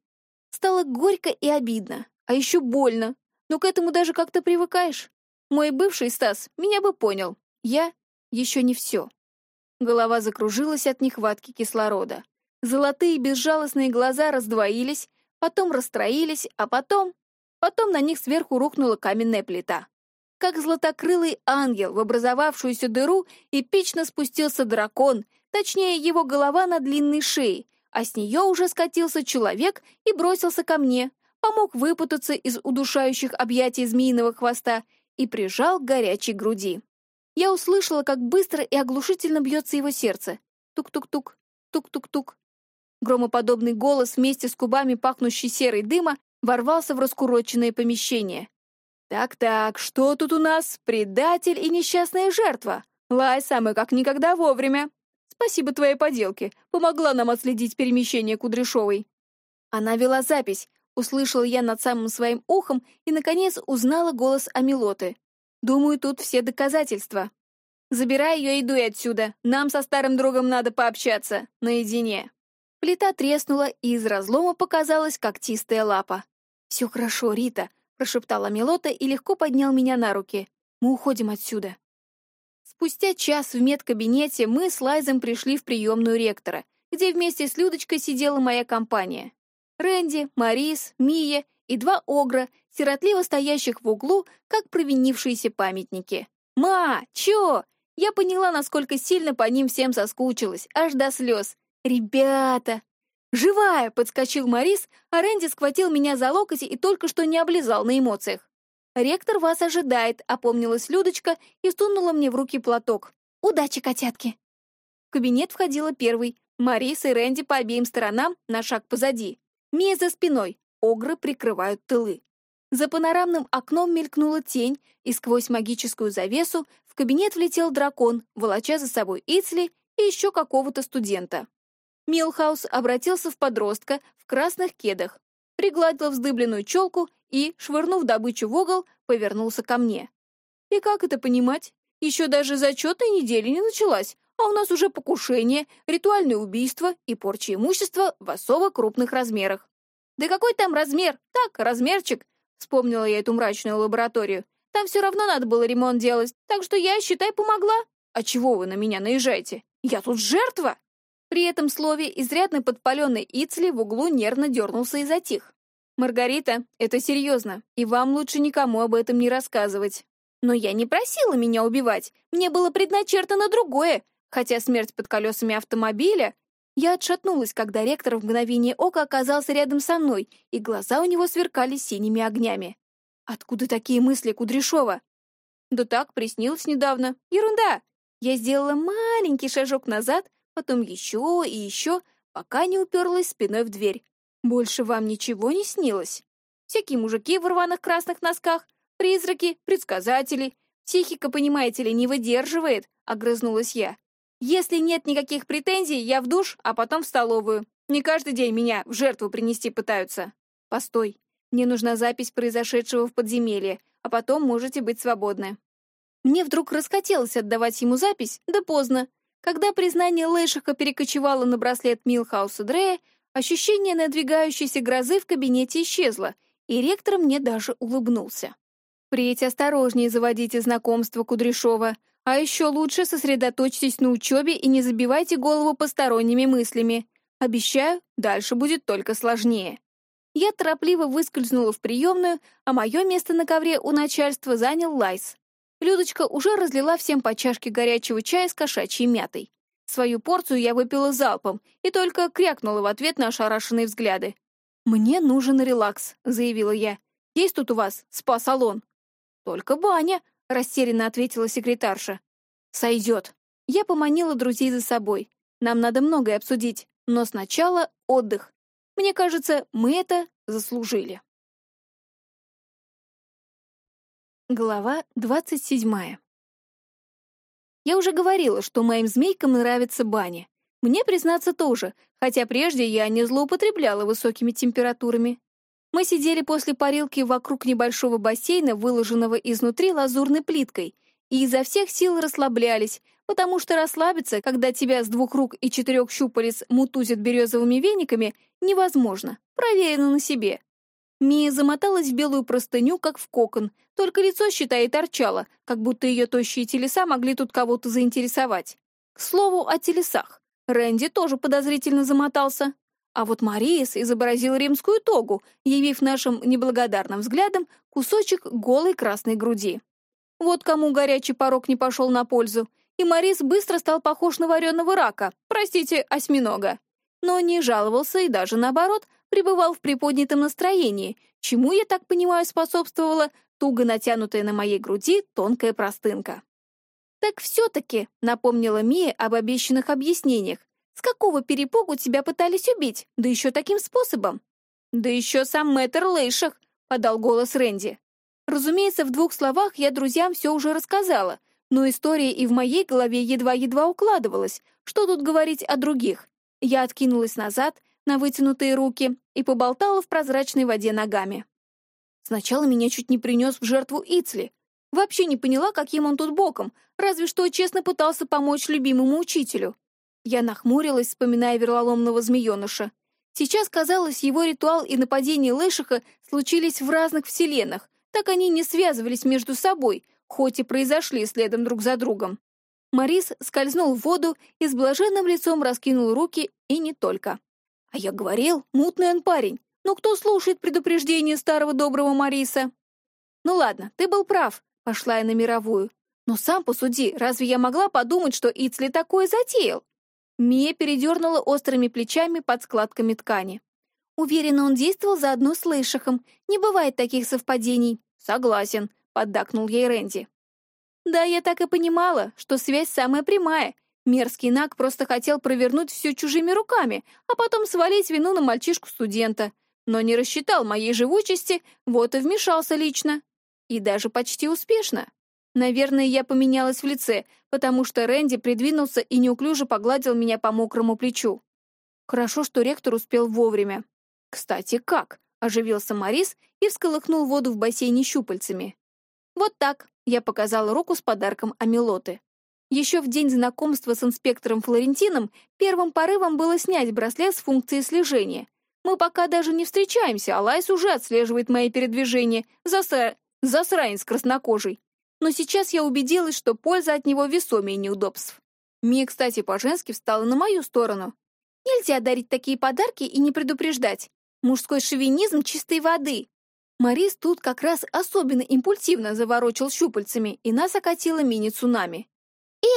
Стало горько и обидно, а еще больно. Но к этому даже как-то привыкаешь. Мой бывший Стас меня бы понял. Я еще не все. Голова закружилась от нехватки кислорода. Золотые безжалостные глаза раздвоились, потом расстроились, а потом Потом на них сверху рухнула каменная плита. Как златокрылый ангел в образовавшуюся дыру эпично спустился дракон, точнее его голова на длинной шее, а с нее уже скатился человек и бросился ко мне, помог выпутаться из удушающих объятий змеиного хвоста и прижал к горячей груди. Я услышала, как быстро и оглушительно бьется его сердце. Тук-тук-тук, тук-тук-тук. Громоподобный голос вместе с кубами, пахнущий серой дыма, ворвался в раскуроченное помещение. «Так-так, что тут у нас? Предатель и несчастная жертва. Лай самый как никогда вовремя. Спасибо твоей поделке, помогла нам отследить перемещение Кудряшовой». Она вела запись, услышала я над самым своим ухом и, наконец, узнала голос Амилоты. Думаю, тут все доказательства. Забирай ее и дуй отсюда. Нам со старым другом надо пообщаться. Наедине. Плита треснула, и из разлома показалась когтистая лапа. «Все хорошо, Рита», — прошептала Милота и легко поднял меня на руки. «Мы уходим отсюда». Спустя час в медкабинете мы с Лайзом пришли в приемную ректора, где вместе с Людочкой сидела моя компания. Рэнди, Марис, Мия и два огра, сиротливо стоящих в углу, как провинившиеся памятники. «Ма! Чё?» Я поняла, насколько сильно по ним всем соскучилась, аж до слез. «Ребята!» «Живая!» — подскочил Морис, а Рэнди схватил меня за локоть и только что не облизал на эмоциях. «Ректор вас ожидает», — опомнилась Людочка и сунула мне в руки платок. «Удачи, котятки!» В кабинет входила первый. Марис и Рэнди по обеим сторонам, на шаг позади. Мия за спиной. Огры прикрывают тылы. За панорамным окном мелькнула тень, и сквозь магическую завесу в кабинет влетел дракон, волоча за собой Ицли и еще какого-то студента. Милхаус обратился в подростка в красных кедах, пригладил вздыбленную челку и, швырнув добычу в угол, повернулся ко мне. И как это понимать? Еще даже зачетной недели не началась, а у нас уже покушение, ритуальное убийство и порча имущества в особо крупных размерах. «Да какой там размер? Так, размерчик!» Вспомнила я эту мрачную лабораторию. «Там все равно надо было ремонт делать, так что я, считай, помогла. А чего вы на меня наезжаете? Я тут жертва!» При этом слове изрядно подпаленный Ицли в углу нервно дернулся и затих. «Маргарита, это серьезно, и вам лучше никому об этом не рассказывать. Но я не просила меня убивать, мне было предначертано другое, хотя смерть под колесами автомобиля...» Я отшатнулась, когда ректор в мгновение ока оказался рядом со мной, и глаза у него сверкали синими огнями. «Откуда такие мысли, Кудряшова?» «Да так, приснилось недавно. Ерунда!» Я сделала маленький шажок назад, потом еще и еще, пока не уперлась спиной в дверь. Больше вам ничего не снилось? Всякие мужики в рваных красных носках, призраки, предсказатели. Психика, понимаете ли, не выдерживает, — огрызнулась я. Если нет никаких претензий, я в душ, а потом в столовую. Не каждый день меня в жертву принести пытаются. Постой. Мне нужна запись произошедшего в подземелье, а потом можете быть свободны. Мне вдруг расхотелось отдавать ему запись, да поздно. Когда признание Лэшиха перекочевало на браслет Милхауса Дрея, ощущение надвигающейся грозы в кабинете исчезло, и ректор мне даже улыбнулся. Впредь осторожнее заводите знакомство Кудряшова, а еще лучше сосредоточьтесь на учебе и не забивайте голову посторонними мыслями. Обещаю, дальше будет только сложнее. Я торопливо выскользнула в приемную, а мое место на ковре у начальства занял Лайс. Людочка уже разлила всем по чашке горячего чая с кошачьей мятой. Свою порцию я выпила залпом и только крякнула в ответ на ошарашенные взгляды. «Мне нужен релакс», — заявила я. «Есть тут у вас спа-салон?» «Только баня», — растерянно ответила секретарша. «Сойдет». Я поманила друзей за собой. Нам надо многое обсудить, но сначала отдых. Мне кажется, мы это заслужили. Глава двадцать седьмая. Я уже говорила, что моим змейкам нравится баня. Мне, признаться, тоже, хотя прежде я не злоупотребляла высокими температурами. Мы сидели после парилки вокруг небольшого бассейна, выложенного изнутри лазурной плиткой, и изо всех сил расслаблялись, потому что расслабиться, когда тебя с двух рук и четырех щупалец мутузят березовыми вениками, невозможно, проверено на себе. Мия замоталась в белую простыню, как в кокон, только лицо, считай, торчало, как будто ее тощие телеса могли тут кого-то заинтересовать. К слову о телесах. Рэнди тоже подозрительно замотался. А вот Мариес изобразил римскую тогу, явив нашим неблагодарным взглядом кусочек голой красной груди. Вот кому горячий порог не пошел на пользу, и Марис быстро стал похож на вареного рака, простите, осьминога. Но не жаловался и даже наоборот, пребывал в приподнятом настроении, чему, я так понимаю, способствовала туго натянутая на моей груди тонкая простынка. «Так все-таки», — напомнила Мия об обещанных объяснениях, «с какого перепугу тебя пытались убить, да еще таким способом?» «Да еще сам мэтр Лейшах», — подал голос Рэнди. Разумеется, в двух словах я друзьям все уже рассказала, но история и в моей голове едва-едва укладывалась. Что тут говорить о других? Я откинулась назад на вытянутые руки и поболтала в прозрачной воде ногами. Сначала меня чуть не принес в жертву Ицли. Вообще не поняла, каким он тут боком, разве что честно пытался помочь любимому учителю. Я нахмурилась, вспоминая верлоломного змееныша. Сейчас, казалось, его ритуал и нападение Лэшиха случились в разных вселенных, так они не связывались между собой, хоть и произошли следом друг за другом. Морис скользнул в воду и с блаженным лицом раскинул руки, и не только. А я говорил, мутный он парень. Но кто слушает предупреждение старого доброго Мариса? Ну ладно, ты был прав, пошла я на мировую. Но сам посуди, разве я могла подумать, что Ицли такое затеял? Мия передернула острыми плечами под складками ткани. Уверена, он действовал заодно с Лейшахом. Не бывает таких совпадений. Согласен, поддакнул ей Рэнди. Да, я так и понимала, что связь самая прямая, Мерзкий Наг просто хотел провернуть все чужими руками, а потом свалить вину на мальчишку-студента. Но не рассчитал моей живучести, вот и вмешался лично. И даже почти успешно. Наверное, я поменялась в лице, потому что Рэнди придвинулся и неуклюже погладил меня по мокрому плечу. Хорошо, что ректор успел вовремя. «Кстати, как?» — оживился Морис и всколыхнул воду в бассейне щупальцами. «Вот так», — я показала руку с подарком Амилоты. Еще в день знакомства с инспектором Флорентином первым порывом было снять браслет с функцией слежения. Мы пока даже не встречаемся, а Лайс уже отслеживает мои передвижения. Засра... Засранец краснокожий. Но сейчас я убедилась, что польза от него весомее неудобств. Мия, кстати, по-женски встала на мою сторону. Нельзя дарить такие подарки и не предупреждать. Мужской шовинизм чистой воды. Марис тут как раз особенно импульсивно заворочил щупальцами, и нас окатило мини-цунами.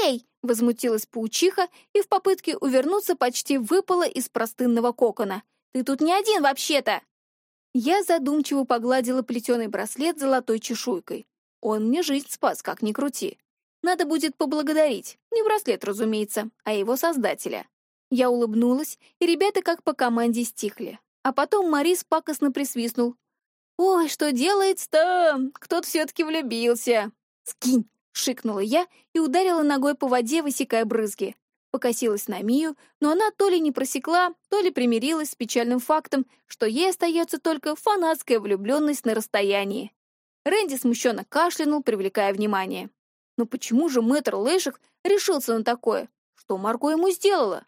«Эй!» — возмутилась паучиха и в попытке увернуться почти выпала из простынного кокона. «Ты тут не один вообще-то!» Я задумчиво погладила плетеный браслет золотой чешуйкой. Он мне жизнь спас, как ни крути. Надо будет поблагодарить. Не браслет, разумеется, а его создателя. Я улыбнулась, и ребята как по команде стихли. А потом Марис пакостно присвистнул. «Ой, что делается-то? Кто-то все-таки влюбился!» «Скинь!» — шикнула я и ударила ногой по воде, высекая брызги. Покосилась на Мию, но она то ли не просекла, то ли примирилась с печальным фактом, что ей остается только фанатская влюбленность на расстоянии. Рэнди смущенно кашлянул, привлекая внимание. Но почему же мэтр Лэшек решился на такое? Что Марго ему сделала?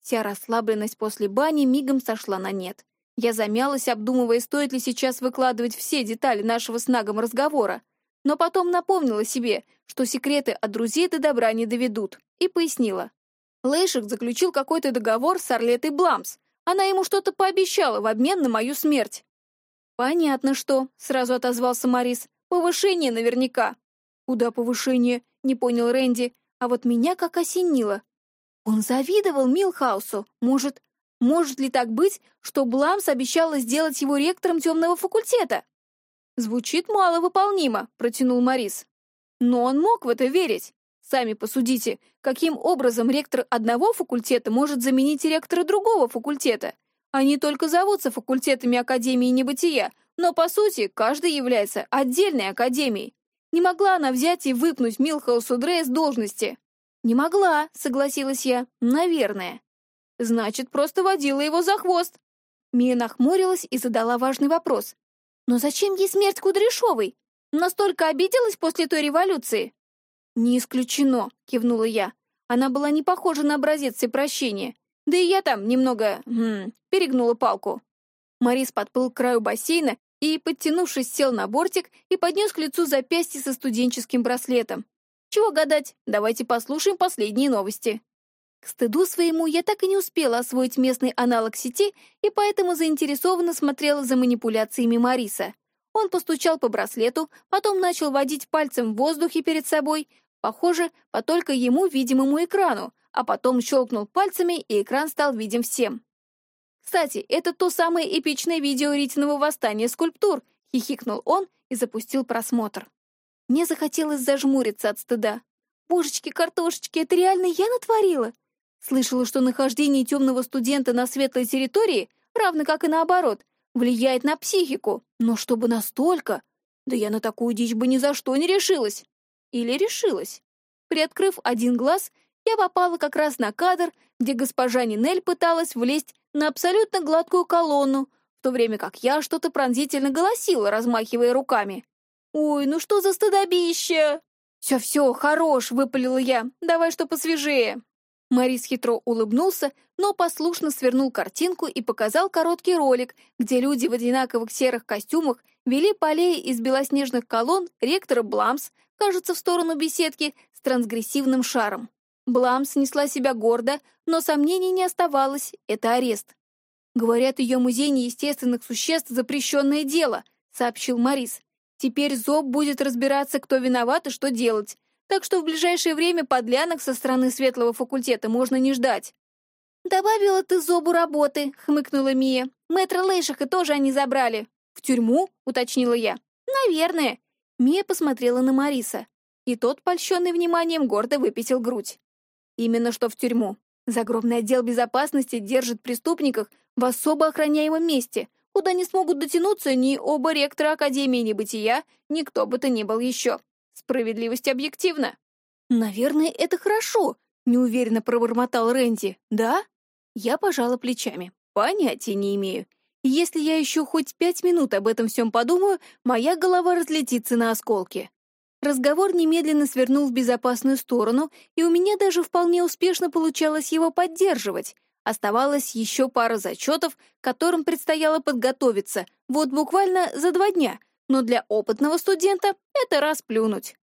Вся расслабленность после бани мигом сошла на нет. Я замялась, обдумывая, стоит ли сейчас выкладывать все детали нашего с Нагом разговора. Но потом напомнила себе, что секреты от друзей до добра не доведут, и пояснила. Лейшик заключил какой-то договор с Орлетой Бламс. Она ему что-то пообещала в обмен на мою смерть. «Понятно, что», — сразу отозвался Морис. «Повышение наверняка». «Куда повышение?» — не понял Рэнди. А вот меня как осенило. Он завидовал Милхаусу. Может, может ли так быть, что Бламс обещала сделать его ректором темного факультета? Звучит маловыполнимо, протянул Морис. Но он мог в это верить. Сами посудите, каким образом ректор одного факультета может заменить ректора другого факультета? Они только зовутся факультетами Академии Небытия, но, по сути, каждый является отдельной академией. Не могла она взять и выпнуть Милхаусу Дрея с должности. «Не могла», — согласилась я, — «наверное». Значит, просто водила его за хвост. Мия нахмурилась и задала важный вопрос. «Но зачем ей смерть Кудряшовой? Настолько обиделась после той революции?» «Не исключено», — кивнула я. Она была не похожа на образец всепрощения. Да и я там немного... Хм, перегнула палку. Морис подплыл к краю бассейна и, подтянувшись, сел на бортик и поднес к лицу запястье со студенческим браслетом. Чего гадать, давайте послушаем последние новости. К стыду своему я так и не успела освоить местный аналог сети и поэтому заинтересованно смотрела за манипуляциями Мариса. Он постучал по браслету, потом начал водить пальцем в воздухе перед собой, похоже, по только ему видимому экрану, а потом щелкнул пальцами, и экран стал видим всем. «Кстати, это то самое эпичное видео Ритиного восстания скульптур», — хихикнул он и запустил просмотр. Мне захотелось зажмуриться от стыда. «Божечки-картошечки, это реально я натворила?» Слышала, что нахождение темного студента на светлой территории, равно как и наоборот, влияет на психику. Но чтобы настолько... Да я на такую дичь бы ни за что не решилась. Или решилась. Приоткрыв один глаз, я попала как раз на кадр, где госпожа Нинель пыталась влезть на абсолютно гладкую колонну, в то время как я что-то пронзительно голосила, размахивая руками. «Ой, ну что за стыдобище!» «Все-все, хорош!» — выпалила я. «Давай что посвежее!» Морис хитро улыбнулся, но послушно свернул картинку и показал короткий ролик, где люди в одинаковых серых костюмах вели по аллее из белоснежных колонн ректора Бламс, кажется, в сторону беседки, с трансгрессивным шаром. Бламс несла себя гордо, но сомнений не оставалось — это арест. «Говорят, ее музей неестественных существ — запрещенное дело», — сообщил Морис. «Теперь ЗОБ будет разбираться, кто виноват и что делать так что в ближайшее время подлянок со стороны светлого факультета можно не ждать. «Добавила ты зобу работы», — хмыкнула Мия. «Мэтра Лейшиха тоже они забрали». «В тюрьму?» — уточнила я. «Наверное». Мия посмотрела на Мариса, и тот, польщенный вниманием, гордо выпятил грудь. «Именно что в тюрьму. Загробный отдел безопасности держит преступников в особо охраняемом месте, куда не смогут дотянуться ни оба ректора Академии Небытия, ни кто бы то ни был еще. Справедливость объективна. Наверное, это хорошо, неуверенно пробормотал Рэнди. Да? Я пожала плечами. Понятия не имею. Если я еще хоть пять минут об этом всем подумаю, моя голова разлетится на осколки. Разговор немедленно свернул в безопасную сторону, и у меня даже вполне успешно получалось его поддерживать. Оставалось еще пара зачетов, которым предстояло подготовиться, вот буквально за два дня — но для опытного студента это расплюнуть.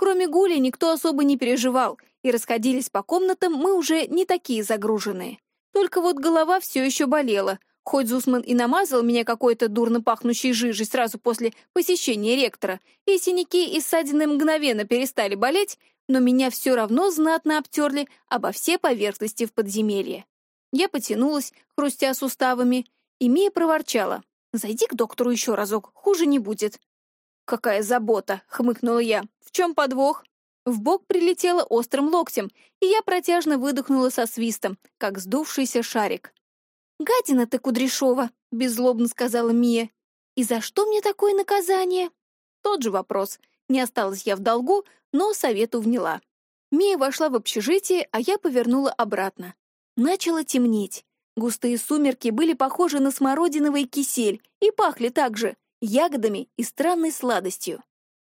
Кроме Гули никто особо не переживал, и расходились по комнатам мы уже не такие загруженные. Только вот голова все еще болела, хоть Зусман и намазал меня какой-то дурно пахнущей жижей сразу после посещения ректора, и синяки и ссадины мгновенно перестали болеть, но меня все равно знатно обтерли обо все поверхности в подземелье. Я потянулась, хрустя суставами, и Мия проворчала. Зайди к доктору еще разок, хуже не будет». «Какая забота!» — хмыкнула я. «В чем подвох?» В бок прилетела острым локтем, и я протяжно выдохнула со свистом, как сдувшийся шарик. «Гадина ты, Кудряшова!» — беззлобно сказала Мия. «И за что мне такое наказание?» Тот же вопрос. Не осталась я в долгу, но совету вняла. Мия вошла в общежитие, а я повернула обратно. Начало темнеть. Густые сумерки были похожи на смородиновый кисель и пахли также ягодами и странной сладостью.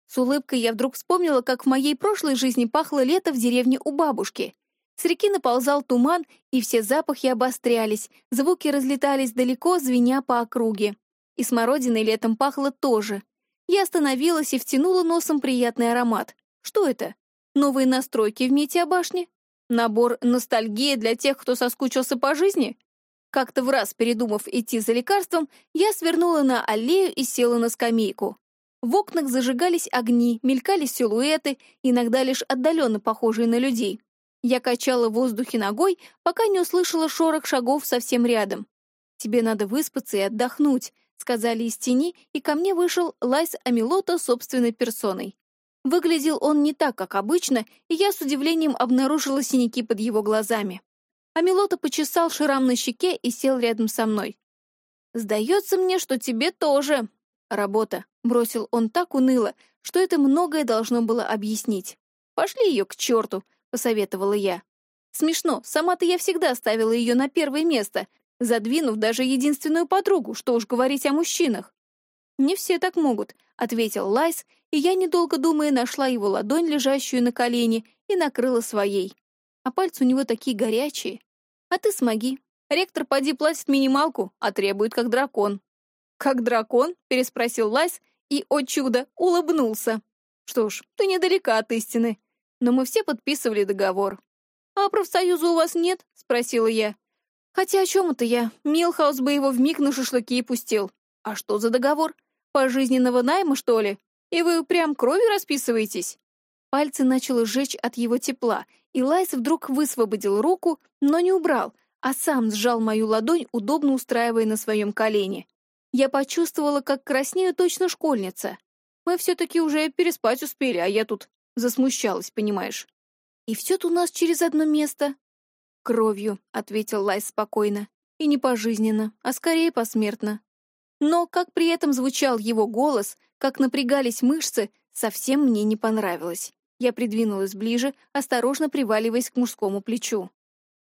С улыбкой я вдруг вспомнила, как в моей прошлой жизни пахло лето в деревне у бабушки. С реки наползал туман, и все запахи обострялись, звуки разлетались далеко, звеня по округе. И смородиной летом пахло тоже. Я остановилась и втянула носом приятный аромат. Что это? Новые настройки в Метеобашне? Набор ностальгии для тех, кто соскучился по жизни? Как-то в раз, передумав идти за лекарством, я свернула на аллею и села на скамейку. В окнах зажигались огни, мелькали силуэты, иногда лишь отдаленно похожие на людей. Я качала в воздухе ногой, пока не услышала шорох шагов совсем рядом. «Тебе надо выспаться и отдохнуть», — сказали из тени, и ко мне вышел Лайс Амилота собственной персоной. Выглядел он не так, как обычно, и я с удивлением обнаружила синяки под его глазами. Амилота почесал шрам на щеке и сел рядом со мной. «Сдается мне, что тебе тоже. Работа», — бросил он так уныло, что это многое должно было объяснить. «Пошли ее к черту», — посоветовала я. Смешно, сама-то я всегда ставила ее на первое место, задвинув даже единственную подругу, что уж говорить о мужчинах. «Не все так могут», — ответил Лайс, и я, недолго думая, нашла его ладонь, лежащую на колене, и накрыла своей а пальцы у него такие горячие. А ты смоги. Ректор поди платит минималку, а требует как дракон. «Как дракон?» — переспросил Лайс и, о чудо, улыбнулся. «Что ж, ты недалека от истины. Но мы все подписывали договор». «А профсоюза у вас нет?» — спросила я. «Хотя о чем это я? Милхаус бы его вмиг на шашлыки и пустил. А что за договор? Пожизненного найма, что ли? И вы прям кровью расписываетесь?» Пальцы начало жечь от его тепла, и Лайс вдруг высвободил руку, но не убрал, а сам сжал мою ладонь, удобно устраивая на своем колене. Я почувствовала, как краснею точно школьница. Мы все-таки уже переспать успели, а я тут засмущалась, понимаешь. И все-то у нас через одно место. Кровью, — ответил Лайс спокойно. И не пожизненно, а скорее посмертно. Но как при этом звучал его голос, как напрягались мышцы, совсем мне не понравилось. Я придвинулась ближе, осторожно приваливаясь к мужскому плечу.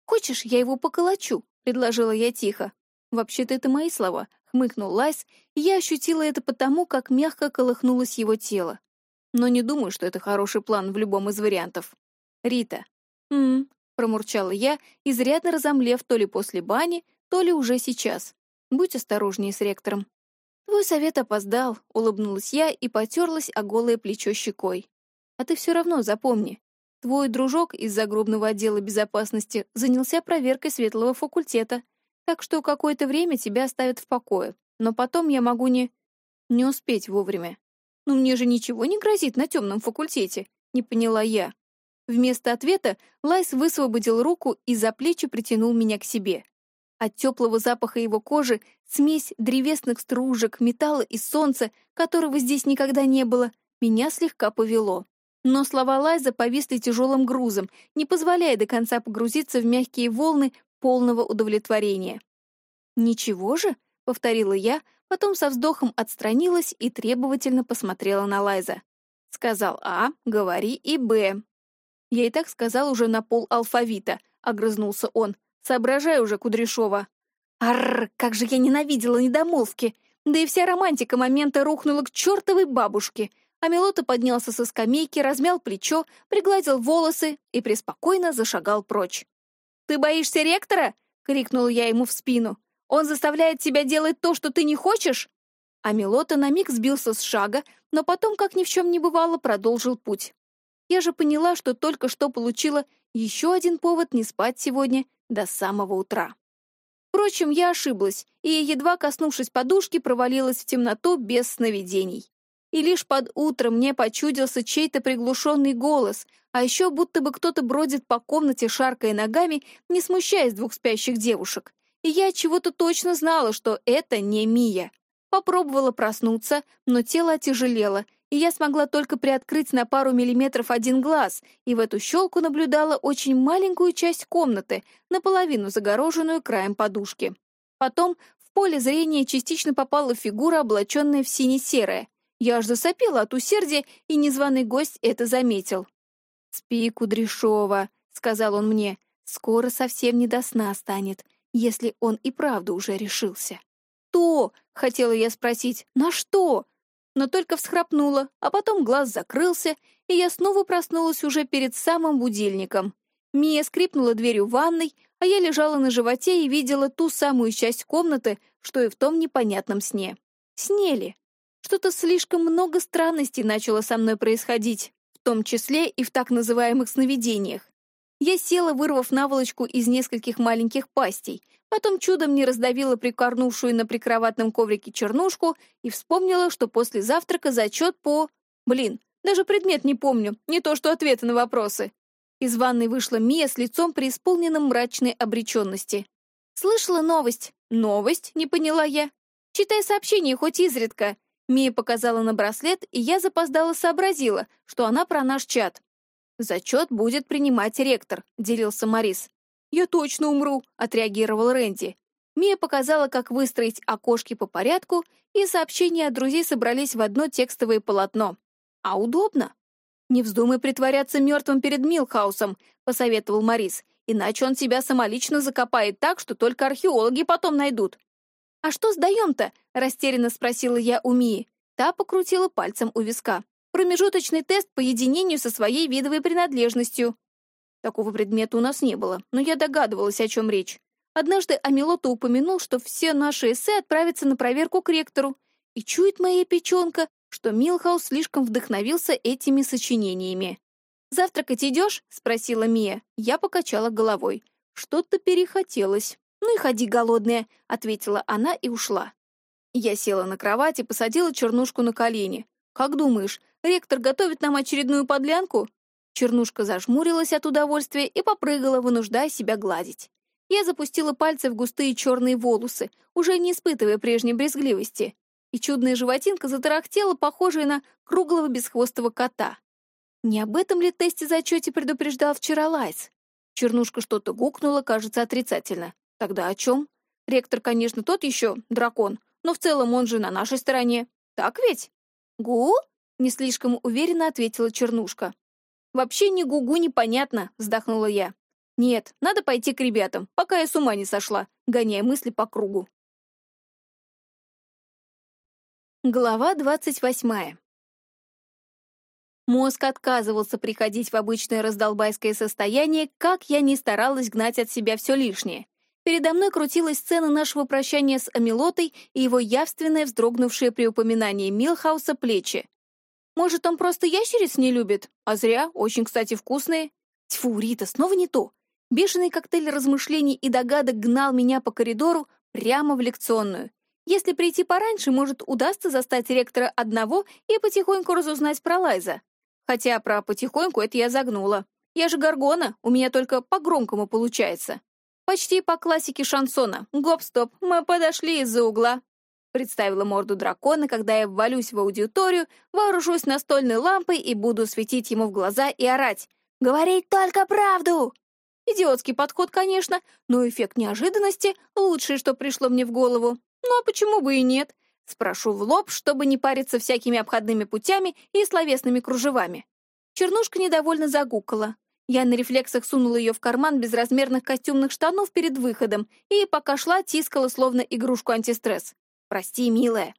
«Хочешь, я его поколочу?» — предложила я тихо. «Вообще-то это мои слова», — хмыкнул Лайс, и я ощутила это по тому, как мягко колыхнулось его тело. Но не думаю, что это хороший план в любом из вариантов. «Рита». «М-м», промурчала я, изрядно разомлев то ли после бани, то ли уже сейчас. «Будь осторожнее с ректором». «Твой совет опоздал», — улыбнулась я и потерлась о голое плечо щекой. А ты все равно запомни. Твой дружок из загробного отдела безопасности занялся проверкой светлого факультета, так что какое-то время тебя оставят в покое. Но потом я могу не... не успеть вовремя. Но мне же ничего не грозит на темном факультете, не поняла я. Вместо ответа Лайс высвободил руку и за плечи притянул меня к себе. От теплого запаха его кожи смесь древесных стружек, металла и солнца, которого здесь никогда не было, меня слегка повело. Но слова Лайза повисли тяжелым грузом, не позволяя до конца погрузиться в мягкие волны полного удовлетворения. «Ничего же?» — повторила я, потом со вздохом отстранилась и требовательно посмотрела на Лайза. Сказал А, говори и Б. Я и так сказал уже на пол алфавита, огрызнулся он. Соображай уже, Кудряшова. Арр, как же я ненавидела недомолвки! Да и вся романтика момента рухнула к чертовой бабушке — Амилота поднялся со скамейки, размял плечо, пригладил волосы и преспокойно зашагал прочь. «Ты боишься ректора?» — крикнул я ему в спину. «Он заставляет тебя делать то, что ты не хочешь?» Амилота на миг сбился с шага, но потом, как ни в чем не бывало, продолжил путь. Я же поняла, что только что получила еще один повод не спать сегодня до самого утра. Впрочем, я ошиблась, и, едва коснувшись подушки, провалилась в темноту без сновидений и лишь под утро мне почудился чей-то приглушенный голос, а еще будто бы кто-то бродит по комнате, шаркая ногами, не смущаясь двух спящих девушек. И я чего-то точно знала, что это не Мия. Попробовала проснуться, но тело отяжелело, и я смогла только приоткрыть на пару миллиметров один глаз, и в эту щелку наблюдала очень маленькую часть комнаты, наполовину загороженную краем подушки. Потом в поле зрения частично попала фигура, облаченная в сине-серое, я аж засопела от усердия, и незваный гость это заметил. «Спи, Кудряшова», — сказал он мне, — «скоро совсем не до сна станет, если он и правда уже решился». «То!» — хотела я спросить, «на что?» Но только всхрапнула, а потом глаз закрылся, и я снова проснулась уже перед самым будильником. Мия скрипнула дверью ванной, а я лежала на животе и видела ту самую часть комнаты, что и в том непонятном сне. Снели. Что-то слишком много странностей начало со мной происходить, в том числе и в так называемых сновидениях. Я села, вырвав наволочку из нескольких маленьких пастей, потом чудом не раздавила прикорнувшую на прикроватном коврике чернушку и вспомнила, что после завтрака зачет по... Блин, даже предмет не помню, не то что ответы на вопросы. Из ванной вышла Мия с лицом преисполненным мрачной обреченности. «Слышала новость?» «Новость?» — не поняла я. «Читай сообщение хоть изредка». Мия показала на браслет, и я запоздала сообразила, что она про наш чат. «Зачет будет принимать ректор», — делился Морис. «Я точно умру», — отреагировал Рэнди. Мия показала, как выстроить окошки по порядку, и сообщения от друзей собрались в одно текстовое полотно. А удобно. «Не вздумай притворяться мертвым перед Милхаусом», — посоветовал Морис, «иначе он тебя самолично закопает так, что только археологи потом найдут». «А что сдаем-то?» — растерянно спросила я у Мии. Та покрутила пальцем у виска. «Промежуточный тест по единению со своей видовой принадлежностью». Такого предмета у нас не было, но я догадывалась, о чем речь. Однажды Амилота упомянул, что все наши эссе отправятся на проверку к ректору. И чует моя печенка, что Милхаус слишком вдохновился этими сочинениями. «Завтракать идешь?» — спросила Мия. Я покачала головой. Что-то перехотелось. «Ну и ходи, голодная», — ответила она и ушла. Я села на кровать и посадила Чернушку на колени. «Как думаешь, ректор готовит нам очередную подлянку?» Чернушка зажмурилась от удовольствия и попрыгала, вынуждая себя гладить. Я запустила пальцы в густые черные волосы, уже не испытывая прежней брезгливости и чудная животинка затарахтела, похожая на круглого бесхвостого кота. Не об этом ли тесте зачете предупреждал вчера Лайс? Чернушка что-то гукнула, кажется, отрицательно. Тогда о чем? Ректор, конечно, тот еще дракон, но в целом он же на нашей стороне. Так ведь? Гу? Не слишком уверенно ответила Чернушка. Вообще ни гугу непонятно, вздохнула я. Нет, надо пойти к ребятам, пока я с ума не сошла, гоняя мысли по кругу. Глава двадцать восьмая. Мозг отказывался приходить в обычное раздолбайское состояние, как я ни старалась гнать от себя все лишнее. Передо мной крутилась сцена нашего прощания с Амилотой и его явственное вздрогнувшее при упоминании Милхауса плечи. Может, он просто ящериц не любит? А зря, очень, кстати, вкусные. Тьфу, Рита, снова не то. Бешеный коктейль размышлений и догадок гнал меня по коридору прямо в лекционную. Если прийти пораньше, может, удастся застать ректора одного и потихоньку разузнать про Лайза. Хотя про потихоньку это я загнула. Я же Гаргона, у меня только по-громкому получается. Почти по классике шансона. Гоп-стоп, мы подошли из-за угла. Представила морду дракона, когда я ввалюсь в аудиторию, вооружусь настольной лампой и буду светить ему в глаза и орать. «Говорить только правду!» Идиотский подход, конечно, но эффект неожиданности — лучшее, что пришло мне в голову. Ну а почему бы и нет? Спрошу в лоб, чтобы не париться всякими обходными путями и словесными кружевами. Чернушка недовольно загукала. Я на рефлексах сунула ее в карман безразмерных костюмных штанов перед выходом и, пока шла, тискала словно игрушку антистресс. «Прости, милая.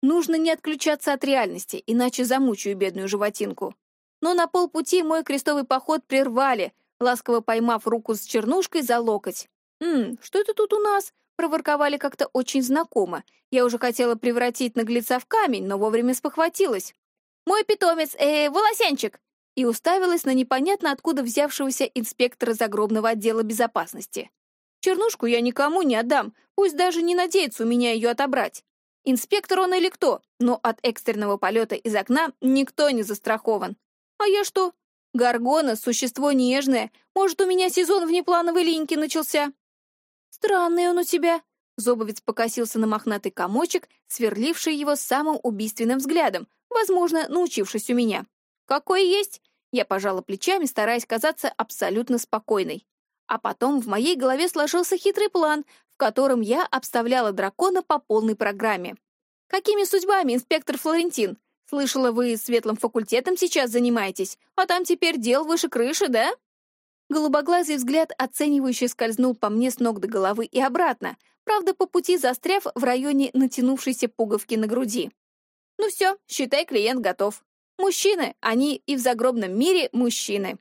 Нужно не отключаться от реальности, иначе замучаю бедную животинку». Но на полпути мой крестовый поход прервали, ласково поймав руку с чернушкой за локоть. «Ммм, что это тут у нас?» проворковали как-то очень знакомо. Я уже хотела превратить наглеца в камень, но вовремя спохватилась. «Мой питомец, э, волосянчик!» И уставилась на непонятно откуда взявшегося инспектора загробного отдела безопасности. «Чернушку я никому не отдам, пусть даже не надеется у меня ее отобрать. Инспектор он или кто, но от экстренного полета из окна никто не застрахован. А я что? Гаргона — существо нежное, может, у меня сезон внеплановой линьки начался?» «Странный он у тебя!» Зобовец покосился на мохнатый комочек, сверливший его самым убийственным взглядом, возможно, научившись у меня. «Какой есть?» Я пожала плечами, стараясь казаться абсолютно спокойной. А потом в моей голове сложился хитрый план, в котором я обставляла дракона по полной программе. «Какими судьбами, инспектор Флорентин?» Слышала, вы светлым факультетом сейчас занимаетесь, а там теперь дел выше крыши, да?» Голубоглазый взгляд оценивающе скользнул по мне с ног до головы и обратно, правда, по пути застряв в районе натянувшейся пуговки на груди. «Ну все, считай, клиент готов. Мужчины, они и в загробном мире мужчины».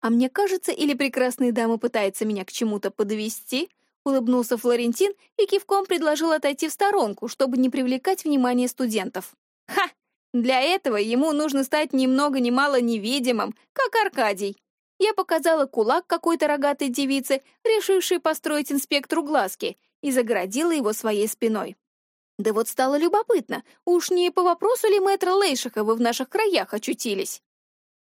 «А мне кажется, или прекрасная дама пытается меня к чему-то подвести?» Улыбнулся Флорентин и кивком предложил отойти в сторонку, чтобы не привлекать внимание студентов. «Ха! Для этого ему нужно стать ни много ни мало невидимым, как Аркадий. Я показала кулак какой-то рогатой девице, решившей построить инспектору глазки, и загородила его своей спиной. Да вот стало любопытно, уж не по вопросу ли мэтра Лейшиха вы в наших краях очутились?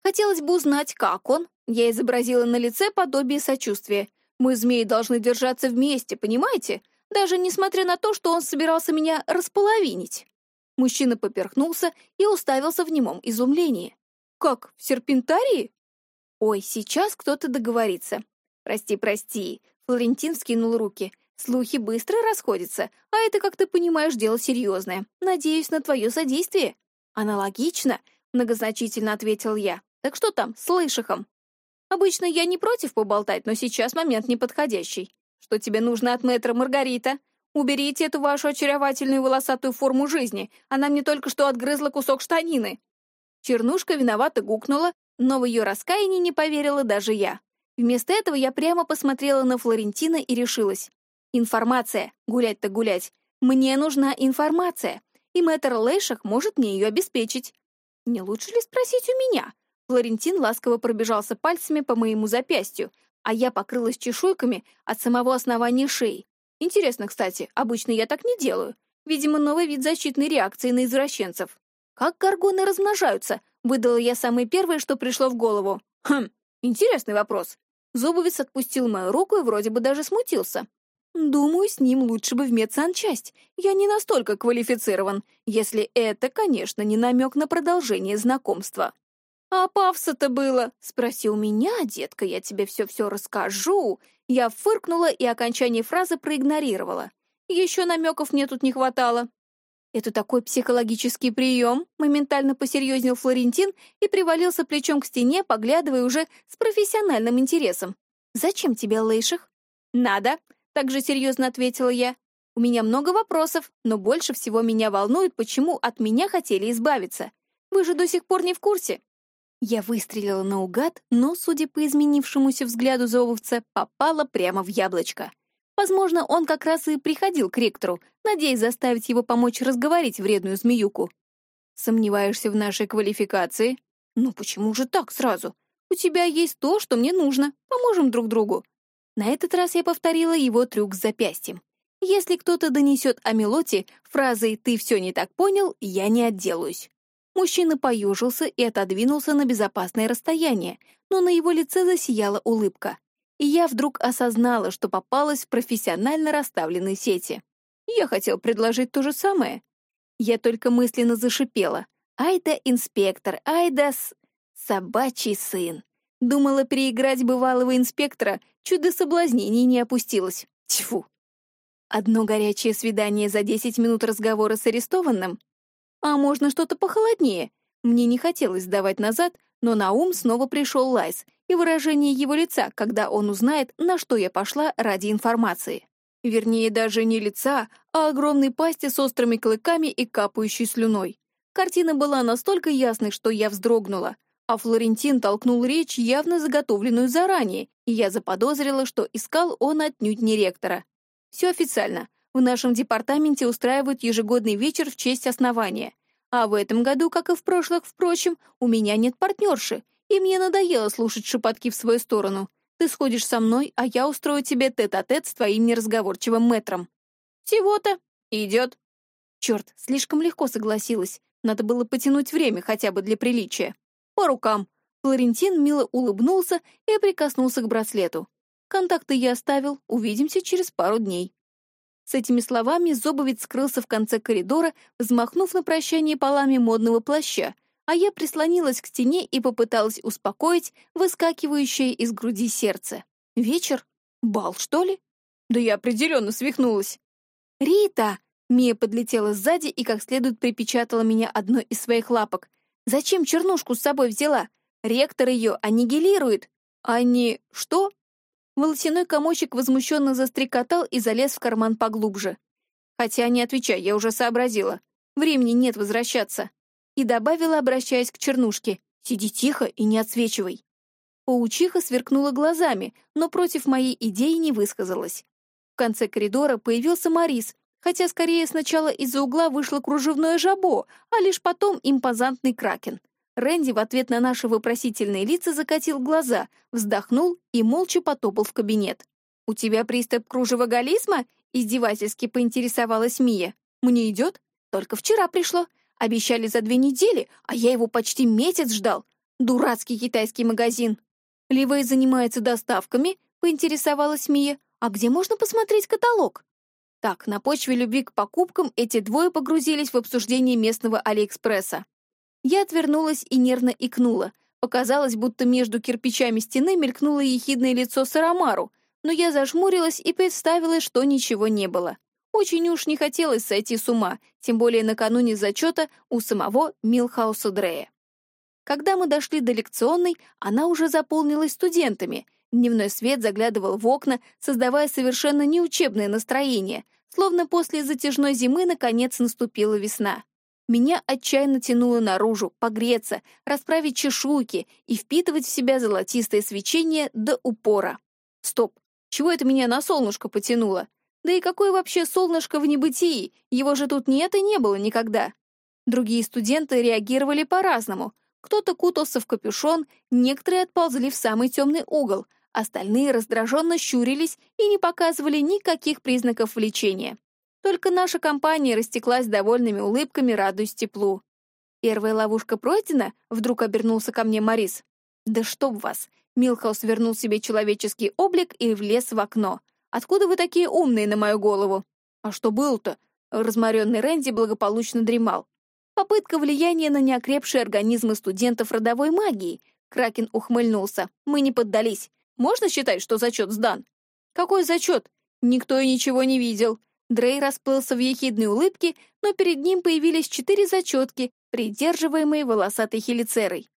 Хотелось бы узнать, как он. Я изобразила на лице подобие сочувствия. Мы, змеи, должны держаться вместе, понимаете? Даже несмотря на то, что он собирался меня располовинить. Мужчина поперхнулся и уставился в немом изумлении. «Как, в серпентарии?» «Ой, сейчас кто-то договорится». «Прости, прости», — Флорентин скинул руки. «Слухи быстро расходятся, а это, как ты понимаешь, дело серьезное. Надеюсь на твое содействие». «Аналогично», — многозначительно ответил я. «Так что там, с Лышихом?» «Обычно я не против поболтать, но сейчас момент неподходящий. Что тебе нужно от мэтра Маргарита? Уберите эту вашу очаровательную волосатую форму жизни. Она мне только что отгрызла кусок штанины». Чернушка виновато гукнула, но в ее раскаянии не поверила даже я. Вместо этого я прямо посмотрела на Флорентина и решилась. Информация. Гулять-то гулять. Мне нужна информация. И мэтр Лейшах может мне ее обеспечить. Не лучше ли спросить у меня? Флорентин ласково пробежался пальцами по моему запястью, а я покрылась чешуйками от самого основания шеи. Интересно, кстати, обычно я так не делаю. Видимо, новый вид защитной реакции на извращенцев. Как горгоны размножаются? Выдала я самое первое, что пришло в голову. Хм, интересный вопрос. Зубовец отпустил мою руку и вроде бы даже смутился. Думаю, с ним лучше бы в медсанчасть. Я не настолько квалифицирован, если это, конечно, не намек на продолжение знакомства. «А павса-то было?» — спросил меня, детка, я тебе все-все расскажу. Я фыркнула и окончание фразы проигнорировала. Еще намеков мне тут не хватало. «Это такой психологический прием», — моментально посерьезнел Флорентин и привалился плечом к стене, поглядывая уже с профессиональным интересом. «Зачем тебе, Лейших?» «Надо», — также серьезно ответила я. «У меня много вопросов, но больше всего меня волнует, почему от меня хотели избавиться. Вы же до сих пор не в курсе». Я выстрелила наугад, но, судя по изменившемуся взгляду золовца, попала прямо в яблочко. Возможно, он как раз и приходил к ректору, надеясь заставить его помочь разговорить вредную змеюку. «Сомневаешься в нашей квалификации?» «Ну почему же так сразу? У тебя есть то, что мне нужно. Поможем друг другу». На этот раз я повторила его трюк с запястьем. Если кто-то донесет о Мелоте фразой «ты все не так понял», я не отделаюсь. Мужчина поюжился и отодвинулся на безопасное расстояние, но на его лице засияла улыбка. И я вдруг осознала, что попалась в профессионально расставленные сети. Я хотел предложить то же самое. Я только мысленно зашипела. «Ай да инспектор, ай с... собачий сын!» Думала переиграть бывалого инспектора, чуть до соблазнений не опустилась. Тьфу! Одно горячее свидание за 10 минут разговора с арестованным а можно что-то похолоднее? Мне не хотелось сдавать назад, но на ум снова пришел Лайс и выражение его лица, когда он узнает, на что я пошла ради информации. Вернее, даже не лица, а огромной пасти с острыми клыками и капающей слюной. Картина была настолько ясной, что я вздрогнула, а Флорентин толкнул речь, явно заготовленную заранее, и я заподозрила, что искал он отнюдь не ректора. Все официально. В нашем департаменте устраивают ежегодный вечер в честь основания. А в этом году, как и в прошлых, впрочем, у меня нет партнерши, и мне надоело слушать шепотки в свою сторону. Ты сходишь со мной, а я устрою тебе тет-а-тет -тет с твоим неразговорчивым мэтром. Всего-то. Идет. Черт, слишком легко согласилась. Надо было потянуть время хотя бы для приличия. По рукам. Флорентин мило улыбнулся и прикоснулся к браслету. Контакты я оставил, увидимся через пару дней. С этими словами Зобовец скрылся в конце коридора, взмахнув на прощание полами модного плаща, а я прислонилась к стене и попыталась успокоить выскакивающее из груди сердце. Вечер? Бал, что ли? Да я определенно свихнулась. «Рита!» Мия подлетела сзади и как следует припечатала меня одной из своих лапок. «Зачем чернушку с собой взяла? Ректор ее аннигилирует!» «А не... что?» Волосяной комочек возмущенно застрекотал и залез в карман поглубже. «Хотя не отвечай, я уже сообразила. Времени нет возвращаться». И добавила, обращаясь к чернушке. «Сиди тихо и не отсвечивай». Паучиха сверкнула глазами, но против моей идеи не высказалась. В конце коридора появился Марис, хотя скорее сначала из-за угла вышло кружевное жабо, а лишь потом импозантный кракен. Рэнди в ответ на наши вопросительные лица закатил глаза, вздохнул и молча потопал в кабинет. «У тебя приступ кружевоголизма?» — издевательски поинтересовалась Мия. «Мне идет? Только вчера пришло. Обещали за две недели, а я его почти месяц ждал. Дурацкий китайский магазин». «Ливей занимается доставками?» — поинтересовалась Мия. «А где можно посмотреть каталог?» Так, на почве любви к покупкам эти двое погрузились в обсуждение местного Алиэкспресса. Я отвернулась и нервно икнула. Показалось, будто между кирпичами стены мелькнуло ехидное лицо Сарамару, но я зажмурилась и представила, что ничего не было. Очень уж не хотелось сойти с ума, тем более накануне зачета у самого Милхауса Дрея. Когда мы дошли до лекционной, она уже заполнилась студентами. Дневной свет заглядывал в окна, создавая совершенно неучебное настроение, словно после затяжной зимы наконец наступила весна. Меня отчаянно тянуло наружу, погреться, расправить чешуйки и впитывать в себя золотистое свечение до упора. Стоп, чего это меня на солнышко потянуло? Да и какое вообще солнышко в небытии? Его же тут нет и не было никогда. Другие студенты реагировали по-разному. Кто-то кутался в капюшон, некоторые отползли в самый темный угол, остальные раздраженно щурились и не показывали никаких признаков влечения. Только наша компания растеклась довольными улыбками, радуясь теплу. «Первая ловушка пройдена?» — вдруг обернулся ко мне Морис. «Да чтоб вас!» Милхаус вернул себе человеческий облик и влез в окно. «Откуда вы такие умные на мою голову?» «А что было-то?» Разморенный Рэнди благополучно дремал. Попытка влияния на неокрепшие организмы студентов родовой магии. Кракен ухмыльнулся. Мы не поддались. Можно считать, что зачет сдан? Какой зачет? Никто и ничего не видел. Дрей расплылся в ехидной улыбке, но перед ним появились четыре зачетки, придерживаемые волосатой хелицерой.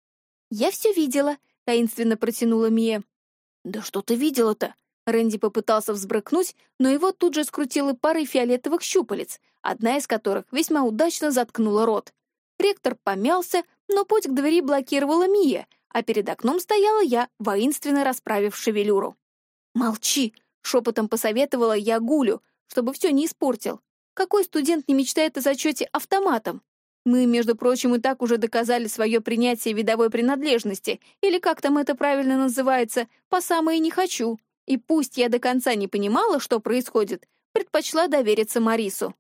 «Я все видела», — таинственно протянула Мия. «Да что ты видела-то?» Рэнди попытался взбрыкнуть, но его тут же скрутило парой фиолетовых щупалец, одна из которых весьма удачно заткнула рот. Ректор помялся, но путь к двери блокировала Мия, а перед окном стояла я, воинственно расправив шевелюру. «Молчи!» — шепотом посоветовала я Гулю, чтобы все не испортил. Какой студент не мечтает о зачете автоматом? Мы, между прочим, и так уже доказали свое принятие видовой принадлежности, или как там это правильно называется, по самое не хочу. И пусть я до конца не понимала, что происходит, предпочла довериться Марису.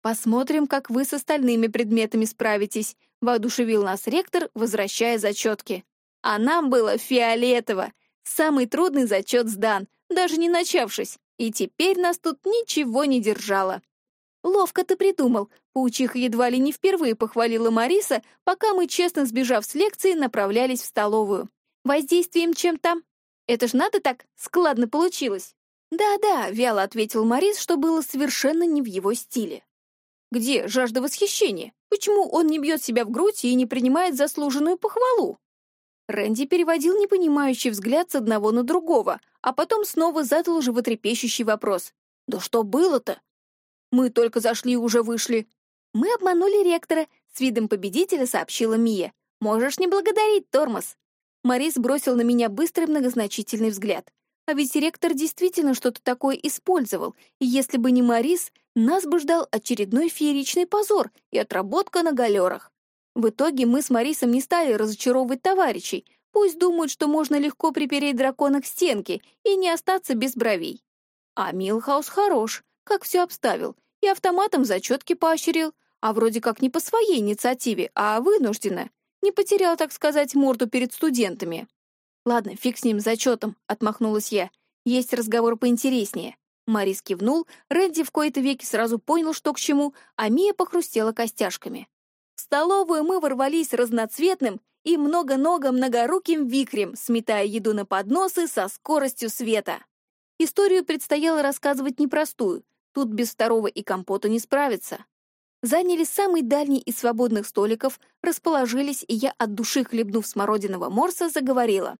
«Посмотрим, как вы с остальными предметами справитесь», — воодушевил нас ректор, возвращая зачетки. А нам было фиолетово. Самый трудный зачет сдан, даже не начавшись, и теперь нас тут ничего не держало. «Ловко ты придумал», — паучиха едва ли не впервые похвалила Мариса, пока мы, честно сбежав с лекции, направлялись в столовую. «Воздействием чем-то?» Это ж надо так складно получилось. «Да-да», — вяло ответил Морис, что было совершенно не в его стиле. «Где жажда восхищения? Почему он не бьет себя в грудь и не принимает заслуженную похвалу?» Рэнди переводил непонимающий взгляд с одного на другого, а потом снова задал животрепещущий вопрос. «Да что было-то?» «Мы только зашли и уже вышли». «Мы обманули ректора», — с видом победителя сообщила Мия. «Можешь не благодарить, Тормоз». Морис бросил на меня быстрый многозначительный взгляд. А ведь ректор действительно что-то такое использовал, и если бы не Морис, нас бы ждал очередной фееричный позор и отработка на галерах. В итоге мы с Марисом не стали разочаровывать товарищей, пусть думают, что можно легко припереть дракона к стенке и не остаться без бровей. А Милхаус хорош, как все обставил, и автоматом зачетки поощрил, а вроде как не по своей инициативе, а вынужденно. Не потерял, так сказать, морду перед студентами. Ладно, фиг с ним зачетом, отмахнулась я. Есть разговор поинтереснее. Марис кивнул, Рэдди в кои-то веки сразу понял, что к чему, а Мия похрустела костяшками. В столовую мы ворвались разноцветным и много-много-многоруким викрем, сметая еду на подносы со скоростью света. Историю предстояло рассказывать непростую, Тут без второго и компота не справиться. Заняли самый дальний из свободных столиков, расположились, и я, от души хлебнув смородиного морса, заговорила.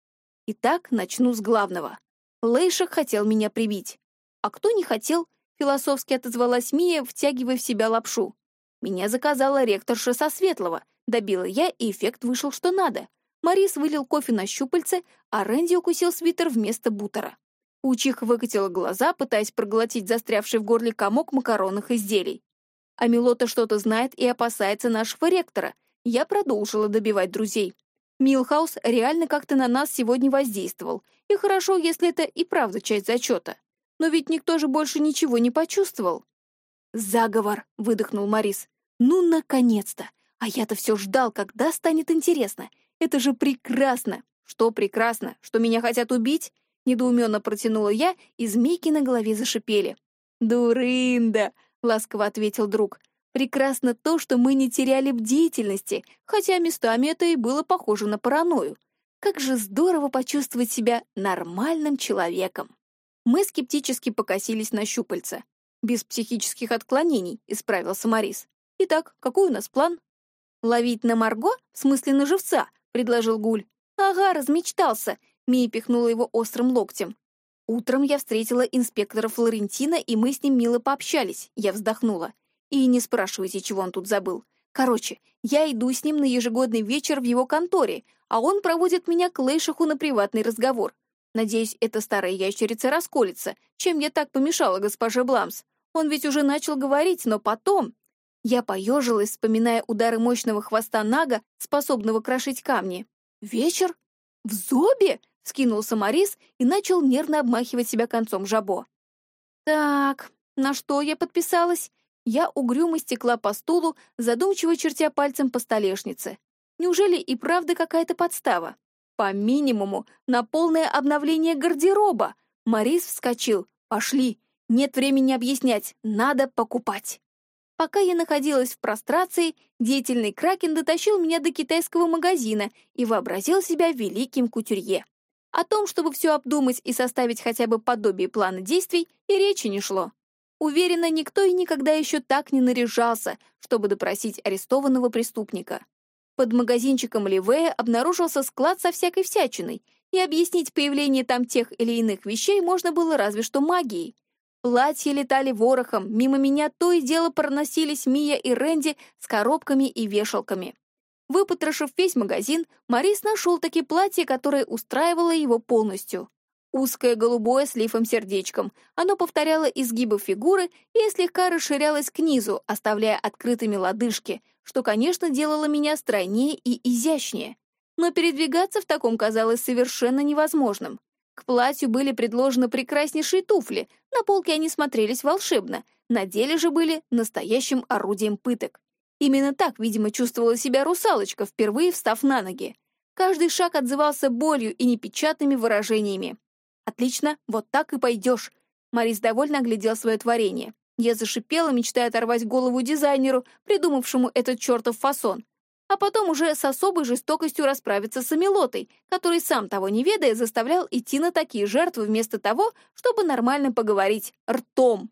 Итак, начну с главного. Лейшек хотел меня прибить. А кто не хотел, философски отозвалась Мия, втягивая в себя лапшу. Меня заказала ректорша со Светлого, добила я, и эффект вышел что надо. Марис вылил кофе на щупальце, а Рэнди укусил свитер вместо бутера. Учиха выкатила глаза, пытаясь проглотить застрявший в горле комок макаронных изделий. А Милота что-то знает и опасается нашего ректора. Я продолжила добивать друзей. Милхаус реально как-то на нас сегодня воздействовал, и хорошо, если это и правда часть зачета. Но ведь никто же больше ничего не почувствовал. «Заговор!» — выдохнул Морис. «Ну, наконец-то! А я-то все ждал, когда станет интересно. Это же прекрасно!» «Что прекрасно? Что меня хотят убить?» Недоуменно протянула я, и змейки на голове зашипели. «Дурында!» — ласково ответил друг. «Прекрасно то, что мы не теряли бдительности, хотя местами это и было похоже на паранойю. Как же здорово почувствовать себя нормальным человеком!» Мы скептически покосились на щупальца. «Без психических отклонений», — исправился Морис. «Итак, какой у нас план?» «Ловить на Марго? В смысле на живца?» — предложил Гуль. «Ага, размечтался!» — Мия пихнула его острым локтем. Утром я встретила инспектора Флорентина, и мы с ним мило пообщались. Я вздохнула. И не спрашивайте, чего он тут забыл. Короче, я иду с ним на ежегодный вечер в его конторе, а он проводит меня к Лейшиху на приватный разговор. Надеюсь, эта старая ящерица расколется, чем я так помешала госпоже Бламс. Он ведь уже начал говорить, но потом... Я поежилась, вспоминая удары мощного хвоста Нага, способного крошить камни. «Вечер? В Зобе?» Скинулся Морис и начал нервно обмахивать себя концом жабо. «Так, на что я подписалась?» Я угрюмо стекла по стулу, задумчиво чертя пальцем по столешнице. Неужели и правда какая-то подстава? По минимуму, на полное обновление гардероба. Морис вскочил. «Пошли! Нет времени объяснять, надо покупать!» Пока я находилась в прострации, деятельный Кракен дотащил меня до китайского магазина и вообразил себя великим кутюрье. О том, чтобы все обдумать и составить хотя бы подобие плана действий, и речи не шло. Уверена, никто и никогда еще так не наряжался, чтобы допросить арестованного преступника. Под магазинчиком Ливея обнаружился склад со всякой всячиной, и объяснить появление там тех или иных вещей можно было разве что магией. Платья летали ворохом, мимо меня то и дело проносились Мия и Рэнди с коробками и вешалками. Выпотрошив весь магазин, Морис нашел таки платье, которое устраивало его полностью. Узкое голубое с лифом-сердечком. Оно повторяло изгибы фигуры и слегка расширялось к низу, оставляя открытыми лодыжки, что, конечно, делало меня стройнее и изящнее. Но передвигаться в таком казалось совершенно невозможным. К платью были предложены прекраснейшие туфли, на полке они смотрелись волшебно, на деле же были настоящим орудием пыток. Именно так, видимо, чувствовала себя русалочка, впервые встав на ноги. Каждый шаг отзывался болью и непечатными выражениями. «Отлично, вот так и пойдешь!» Марис довольно оглядел свое творение. Я зашипела, мечтая оторвать голову дизайнеру, придумавшему этот чертов фасон. А потом уже с особой жестокостью расправиться с Амилотой, который, сам того не ведая, заставлял идти на такие жертвы вместо того, чтобы нормально поговорить ртом.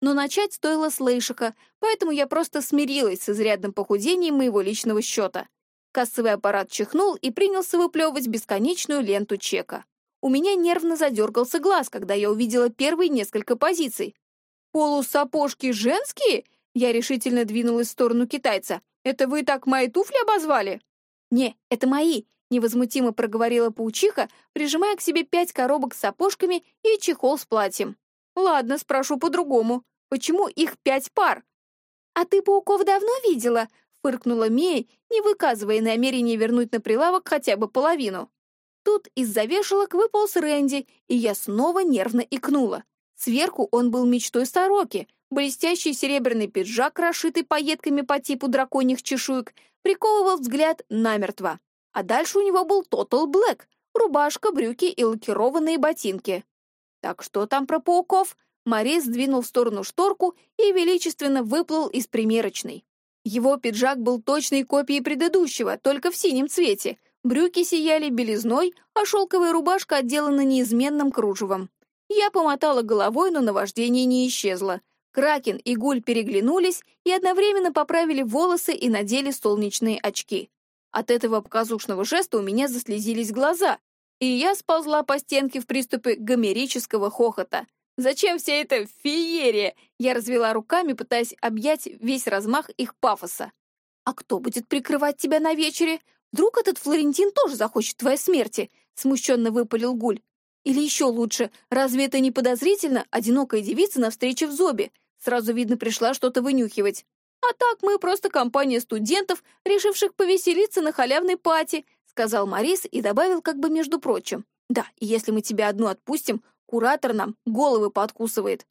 Но начать стоило с Лейшика, поэтому я просто смирилась с изрядным похудением моего личного счета. Кассовый аппарат чихнул и принялся выплевывать бесконечную ленту чека. У меня нервно задергался глаз, когда я увидела первые несколько позиций. «Полусапожки женские?» Я решительно двинулась в сторону китайца. «Это вы так мои туфли обозвали?» «Не, это мои», — невозмутимо проговорила паучиха, прижимая к себе пять коробок с сапожками и чехол с платьем. «Ладно, спрошу по-другому. Почему их пять пар? А ты пауков давно видела? Фыркнула Мия, не выказывая намерения вернуть на прилавок хотя бы половину. Тут из-за вешалок выполз Рэнди, и я снова нервно икнула. Сверху он был мечтой сороки. Блестящий серебряный пиджак, расшитый пайетками по типу драконьих чешуек, приковывал взгляд намертво. А дальше у него был Total Black — рубашка, брюки и лакированные ботинки. Так что там про пауков? Морис сдвинул в сторону шторку и величественно выплыл из примерочной. Его пиджак был точной копией предыдущего, только в синем цвете. Брюки сияли белизной, а шелковая рубашка отделана неизменным кружевом. Я помотала головой, но наваждение не исчезло. Кракен и Гуль переглянулись и одновременно поправили волосы и надели солнечные очки. От этого показушного жеста у меня заслезились глаза, и я сползла по стенке в приступе гомерического хохота. «Зачем вся эта феерия?» Я развела руками, пытаясь объять весь размах их пафоса. «А кто будет прикрывать тебя на вечере? Вдруг этот Флорентин тоже захочет твоей смерти?» Смущенно выпалил Гуль. «Или еще лучше, разве это не подозрительно, одинокая девица на встрече в Зобе? Сразу видно, пришла что-то вынюхивать. А так мы просто компания студентов, решивших повеселиться на халявной пати», сказал Марис и добавил как бы между прочим. «Да, и если мы тебя одну отпустим, куратор нам головы подкусывает».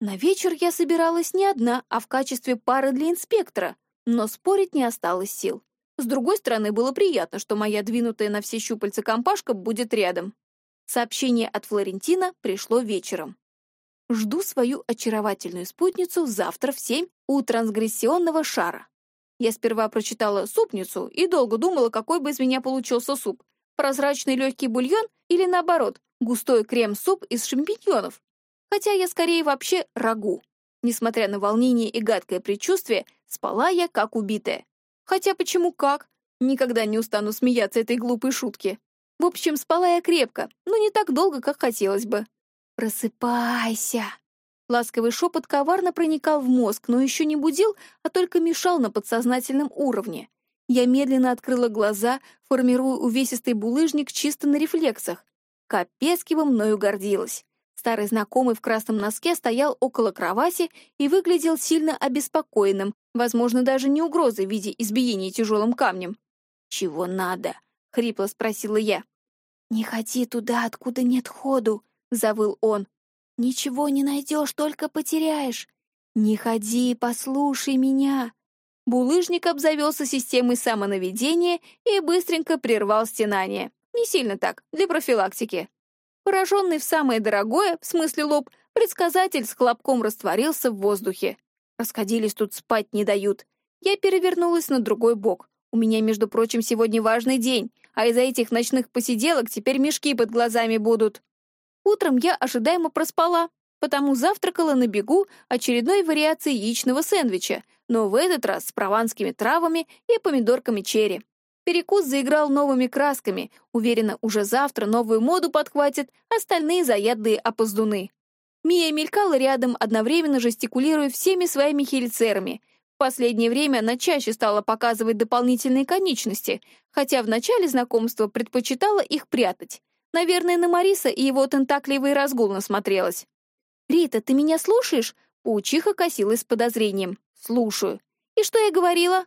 На вечер я собиралась не одна, а в качестве пары для инспектора, но спорить не осталось сил. С другой стороны, было приятно, что моя двинутая на все щупальца компашка будет рядом. Сообщение от Флорентина пришло вечером. Жду свою очаровательную спутницу завтра в семь у трансгрессионного шара. Я сперва прочитала супницу и долго думала, какой бы из меня получился суп. Прозрачный легкий бульон или, наоборот, густой крем-суп из шампиньонов. Хотя я скорее вообще рагу. Несмотря на волнение и гадкое предчувствие, спала я как убитая. Хотя почему как? Никогда не устану смеяться этой глупой шутки. В общем, спала я крепко, но не так долго, как хотелось бы. «Просыпайся!» Ласковый шепот коварно проникал в мозг, но еще не будил, а только мешал на подсознательном уровне. Я медленно открыла глаза, формируя увесистый булыжник чисто на рефлексах. Капецки бы мною гордилась. Старый знакомый в красном носке стоял около кровати и выглядел сильно обеспокоенным, возможно, даже не угрозой в виде избиения тяжелым камнем. «Чего надо?» — хрипло спросила я. «Не ходи туда, откуда нет ходу», — завыл он. «Ничего не найдешь, только потеряешь. Не ходи, послушай меня». Булыжник обзавелся системой самонаведения и быстренько прервал стенание. Не сильно так, для профилактики. Пораженный в самое дорогое, в смысле лоб, предсказатель с хлопком растворился в воздухе. Расходились тут спать не дают. Я перевернулась на другой бок. У меня, между прочим, сегодня важный день, а из-за этих ночных посиделок теперь мешки под глазами будут. Утром я ожидаемо проспала, потому завтракала на бегу очередной вариацией яичного сэндвича, но в этот раз с прованскими травами и помидорками черри. Перекус заиграл новыми красками, уверена, уже завтра новую моду подхватит остальные заядлые опоздуны. Мия мелькала рядом, одновременно жестикулируя всеми своими хелицерами. В последнее время она чаще стала показывать дополнительные конечности, хотя в начале знакомства предпочитала их прятать. Наверное, на Мариса и его тентакливый разгул насмотрелась. «Рита, ты меня слушаешь?» Паучиха косилась с подозрением. «Слушаю. И что я говорила?»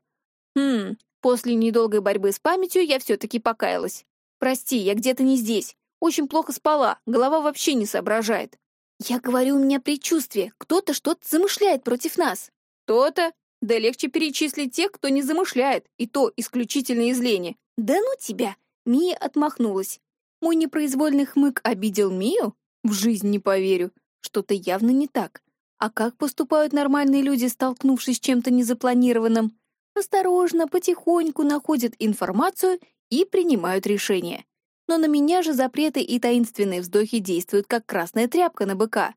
«Хм...» После недолгой борьбы с памятью я все-таки покаялась. «Прости, я где-то не здесь. Очень плохо спала, голова вообще не соображает». «Я говорю, у меня предчувствие. Кто-то что-то замышляет против нас». «То-то? Да легче перечислить тех, кто не замышляет, и то исключительно из лени». «Да ну тебя!» Мия отмахнулась. Мой непроизвольный хмык обидел Мию? В жизнь не поверю. Что-то явно не так. А как поступают нормальные люди, столкнувшись с чем-то незапланированным? Осторожно, потихоньку находят информацию и принимают решения. Но на меня же запреты и таинственные вздохи действуют как красная тряпка на быка.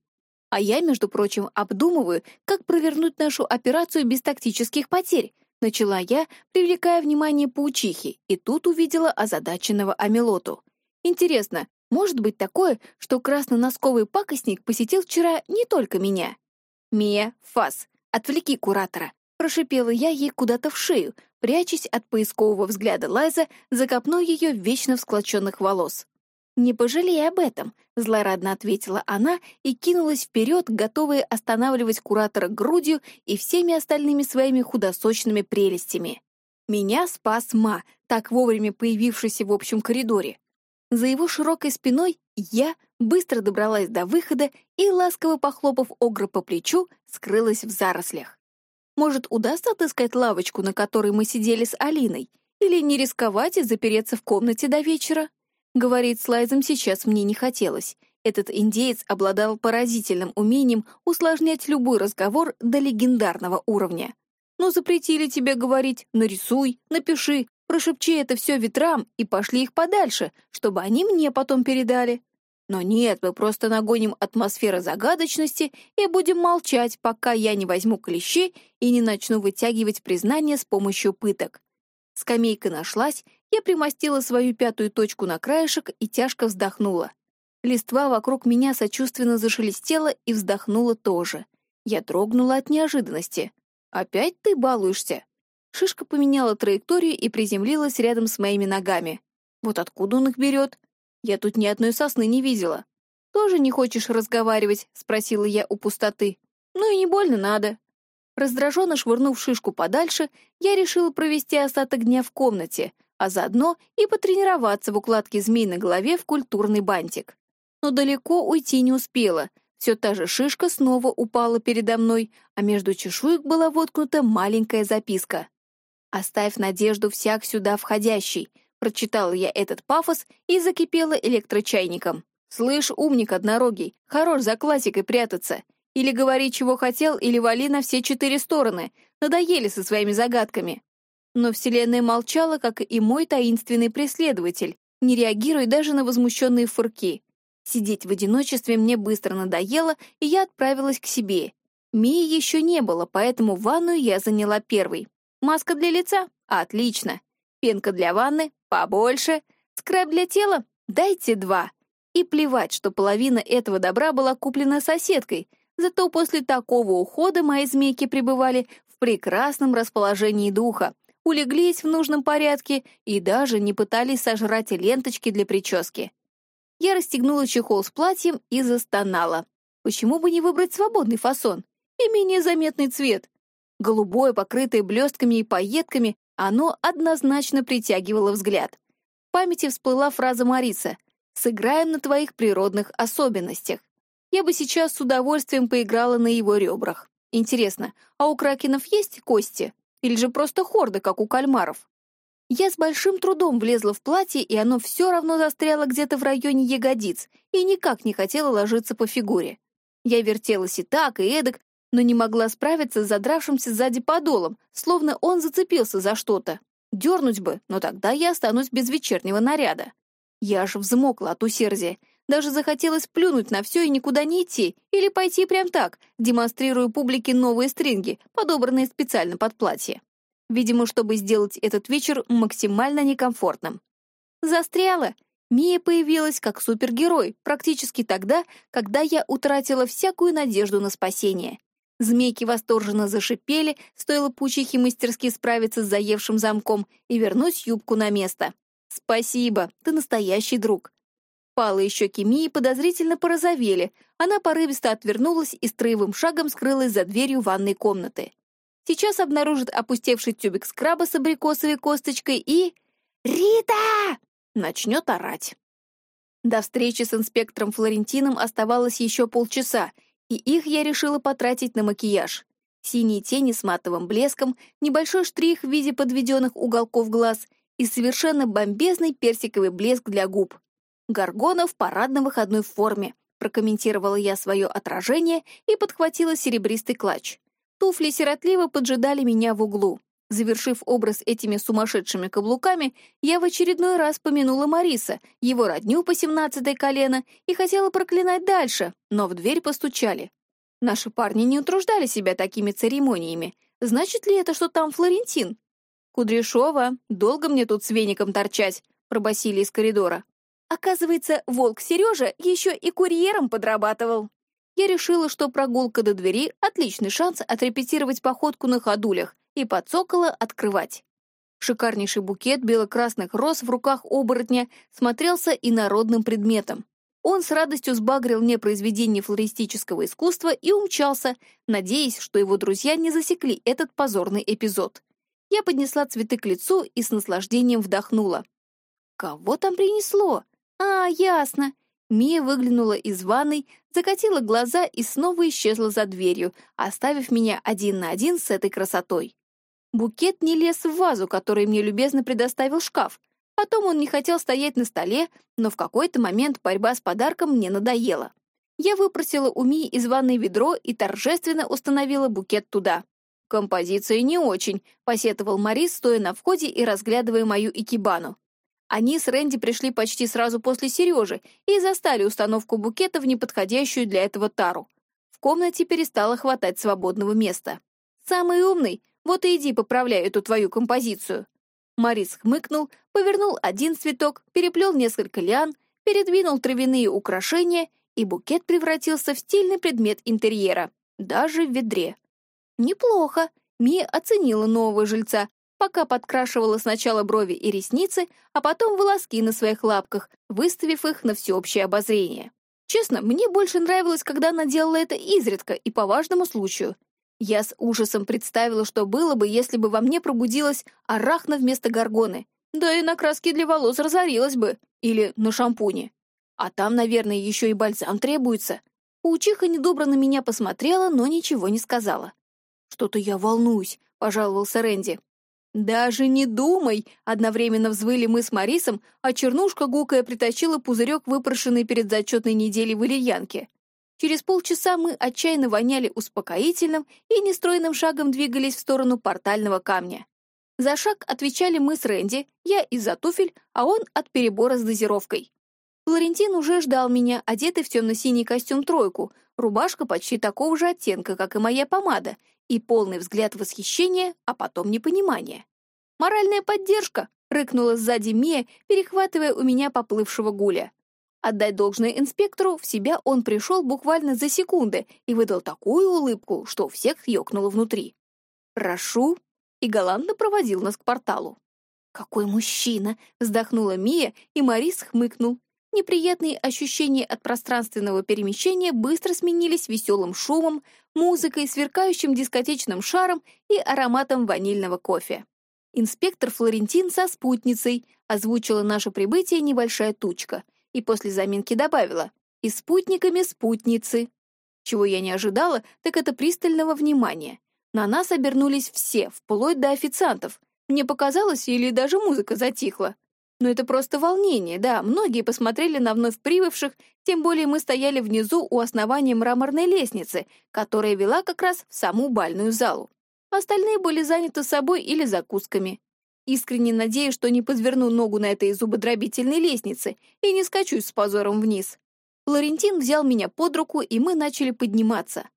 А я, между прочим, обдумываю, как провернуть нашу операцию без тактических потерь. Начала я, привлекая внимание паучихи, и тут увидела озадаченного Амелоту. Интересно, может быть такое, что красноносковый пакостник посетил вчера не только меня? «Мия, фас, отвлеки куратора», — прошипела я ей куда-то в шею, прячась от поискового взгляда Лайза за копной ее вечно всклоченных волос. «Не пожалей об этом», — злорадно ответила она и кинулась вперед, готовая останавливать куратора грудью и всеми остальными своими худосочными прелестями. Меня спас Ма, так вовремя появившийся в общем коридоре. За его широкой спиной я быстро добралась до выхода и, ласково похлопав Огра по плечу, скрылась в зарослях. Может, удастся отыскать лавочку, на которой мы сидели с Алиной, или не рисковать и запереться в комнате до вечера? Говорить с Лайзом сейчас мне не хотелось. Этот индеец обладал поразительным умением усложнять любой разговор до легендарного уровня. «Ну, запретили тебе говорить, нарисуй, напиши, Прошепчи это все ветрам и пошли их подальше, чтобы они мне потом передали. Но нет, мы просто нагоним атмосферу загадочности и будем молчать, пока я не возьму клещи и не начну вытягивать признание с помощью пыток. Скамейка нашлась, я примостила свою пятую точку на краешек и тяжко вздохнула. Листва вокруг меня сочувственно зашелестела и вздохнула тоже. Я дрогнула от неожиданности. «Опять ты балуешься?» Шишка поменяла траекторию и приземлилась рядом с моими ногами. Вот откуда он их берет? Я тут ни одной сосны не видела. «Тоже не хочешь разговаривать?» — спросила я у пустоты. «Ну и не больно надо». Раздраженно швырнув шишку подальше, я решила провести остаток дня в комнате, а заодно и потренироваться в укладке змей на голове в культурный бантик. Но далеко уйти не успела. Все та же шишка снова упала передо мной, а между чешуек была воткнута маленькая записка. «Оставь надежду всяк сюда входящий», прочитала я этот пафос и закипела электрочайником. «Слышь, умник однорогий, хорош за классикой прятаться. Или говори, чего хотел, или вали на все четыре стороны. Надоели со своими загадками». Но Вселенная молчала, как и мой таинственный преследователь, не реагируя даже на возмущенные фырки. Сидеть в одиночестве мне быстро надоело, и я отправилась к себе. Мии еще не было, поэтому ванную я заняла первой. Маска для лица? Отлично. Пенка для ванны? Побольше. Скраб для тела? Дайте два. И плевать, что половина этого добра была куплена соседкой, зато после такого ухода мои змейки пребывали в прекрасном расположении духа, улеглись в нужном порядке и даже не пытались сожрать ленточки для прически. Я расстегнула чехол с платьем и застонала. Почему бы не выбрать свободный фасон и менее заметный цвет? Голубое, покрытое блестками и пайетками, оно однозначно притягивало взгляд. В памяти всплыла фраза Мариса «Сыграем на твоих природных особенностях». Я бы сейчас с удовольствием поиграла на его ребрах. Интересно, а у кракенов есть кости? Или же просто хорды, как у кальмаров? Я с большим трудом влезла в платье, и оно все равно застряло где-то в районе ягодиц и никак не хотело ложиться по фигуре. Я вертелась и так, и эдак, но не могла справиться с задравшимся сзади подолом, словно он зацепился за что-то. Дернуть бы, но тогда я останусь без вечернего наряда. Я аж взмокла от усердия. Даже захотелось плюнуть на все и никуда не идти, или пойти прям так, демонстрируя публике новые стринги, подобранные специально под платье. Видимо, чтобы сделать этот вечер максимально некомфортным. Застряла. Мия появилась как супергерой практически тогда, когда я утратила всякую надежду на спасение. Змейки восторженно зашипели, стоило пучихе мастерски справиться с заевшим замком и вернуть юбку на место. «Спасибо, ты настоящий друг». Палые щеки Мии подозрительно порозовели. Она порывисто отвернулась и строевым шагом скрылась за дверью ванной комнаты. Сейчас обнаружит опустевший тюбик скраба с абрикосовой косточкой и... «Рита!» начнет орать. До встречи с инспектором Флорентином оставалось еще полчаса, и их я решила потратить на макияж. Синие тени с матовым блеском, небольшой штрих в виде подведенных уголков глаз и совершенно бомбезный персиковый блеск для губ. Гаргона в парадно-выходной форме, прокомментировала я свое отражение и подхватила серебристый клатч. Туфли сиротливо поджидали меня в углу. Завершив образ этими сумасшедшими каблуками, я в очередной раз помянула Мариса, его родню по семнадцатой колено, и хотела проклинать дальше, но в дверь постучали. Наши парни не утруждали себя такими церемониями. Значит ли это, что там Флорентин? «Кудряшова, долго мне тут с веником торчать», — пробасили из коридора. Оказывается, волк Сережа еще и курьером подрабатывал. Я решила, что прогулка до двери — отличный шанс отрепетировать походку на ходулях, и подсокола открывать. Шикарнейший букет бело-красных роз в руках оборотня смотрелся инородным предметом. Он с радостью сбагрил мне произведение флористического искусства и умчался, надеясь, что его друзья не засекли этот позорный эпизод. Я поднесла цветы к лицу и с наслаждением вдохнула. Кого там принесло? А, ясно. Мия выглянула из ванной, закатила глаза и снова исчезла за дверью, оставив меня один на один с этой красотой. Букет не лез в вазу, который мне любезно предоставил шкаф. Потом он не хотел стоять на столе, но в какой-то момент борьба с подарком мне надоела. Я выпросила у Мии из ванной ведро и торжественно установила букет туда. «Композиция не очень», — посетовал Марис, стоя на входе и разглядывая мою икебану. Они с Рэнди пришли почти сразу после Сережи и застали установку букета в неподходящую для этого тару. В комнате перестало хватать свободного места. «Самый умный, вот и иди поправляй эту твою композицию». Морис хмыкнул, повернул один цветок, переплел несколько лиан, передвинул травяные украшения, и букет превратился в стильный предмет интерьера, даже в ведре. Неплохо. Мия оценила нового жильца, пока подкрашивала сначала брови и ресницы, а потом волоски на своих лапках, выставив их на всеобщее обозрение. Честно, мне больше нравилось, когда она делала это изредка и по важному случаю. Я с ужасом представила, что было бы, если бы во мне пробудилась арахна вместо горгоны. Да и на краски для волос разорилась бы. Или на шампуне. А там, наверное, еще и бальзам требуется. Паучиха недобро на меня посмотрела, но ничего не сказала. «Что-то я волнуюсь», — пожаловался Рэнди. «Даже не думай!» — одновременно взвыли мы с Марисом, а чернушка гукая притащила пузырек, выпрошенный перед зачетной неделей валерьянки. Через полчаса мы отчаянно воняли успокоительным и нестройным шагом двигались в сторону портального камня. За шаг отвечали мы с Рэнди, я из-за туфель, а он от перебора с дозировкой. Флорентин уже ждал меня, одетый в темно-синий костюм-тройку, рубашка почти такого же оттенка, как и моя помада, и полный взгляд восхищения, а потом непонимания. «Моральная поддержка!» — рыкнула сзади Мия, перехватывая у меня поплывшего гуля. Отдать должное инспектору, в себя он пришел буквально за секунды и выдал такую улыбку, что всех ёкнуло внутри. «Прошу!» и галантно проводил нас к порталу. «Какой мужчина!» — вздохнула Мия, и Марис хмыкнул. Неприятные ощущения от пространственного перемещения быстро сменились веселым шумом, музыкой, сверкающим дискотечным шаром и ароматом ванильного кофе. Инспектор Флорентин со спутницей озвучила наше прибытие небольшая тучка и после заминки добавила «и спутниками спутницы». Чего я не ожидала, так это пристального внимания. На нас обернулись все, вплоть до официантов. Мне показалось, или даже музыка затихла. Но это просто волнение, да, многие посмотрели на вновь прибывших, тем более мы стояли внизу у основания мраморной лестницы, которая вела как раз в саму бальную залу. Остальные были заняты собой или закусками. Искренне надеюсь, что не подверну ногу на этой зубодробительной лестнице и не скачусь с позором вниз. Флорентин взял меня под руку, и мы начали подниматься.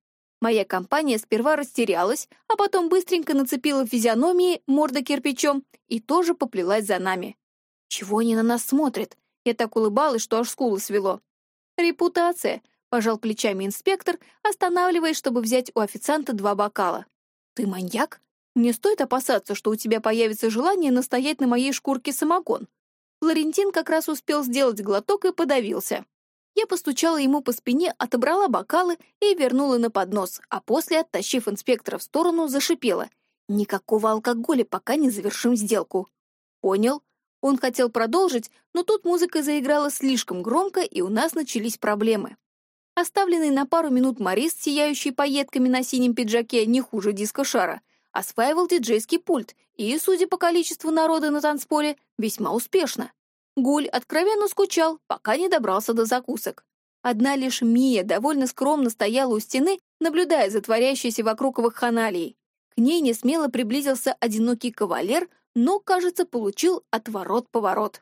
Моя компания сперва растерялась, а потом быстренько нацепила физиономии морда кирпичом и тоже поплелась за нами. Чего они на нас смотрят? Я так улыбалась, что аж скулы свело. Репутация, пожал плечами инспектор, останавливаясь, чтобы взять у официанта два бокала. Ты маньяк? Не стоит опасаться, что у тебя появится желание настоять на моей шкурке самогон. Флорентин как раз успел сделать глоток и подавился. Я постучала ему по спине, отобрала бокалы и вернула на поднос, а после, оттащив инспектора в сторону, зашипела. «Никакого алкоголя, пока не завершим сделку». «Понял», он хотел продолжить, но тут музыка заиграла слишком громко, и у нас начались проблемы. Оставленный на пару минут Морис, сияющий пайетками на синем пиджаке, не хуже диско-шара, осваивал диджейский пульт и, судя по количеству народа на танцполе, весьма успешно. Гуль откровенно скучал, пока не добрался до закусок. Одна лишь Мия довольно скромно стояла у стены, наблюдая за творящейся вокруг вакханалией. К ней не смело приблизился одинокий кавалер — но, кажется, получил отворот-поворот.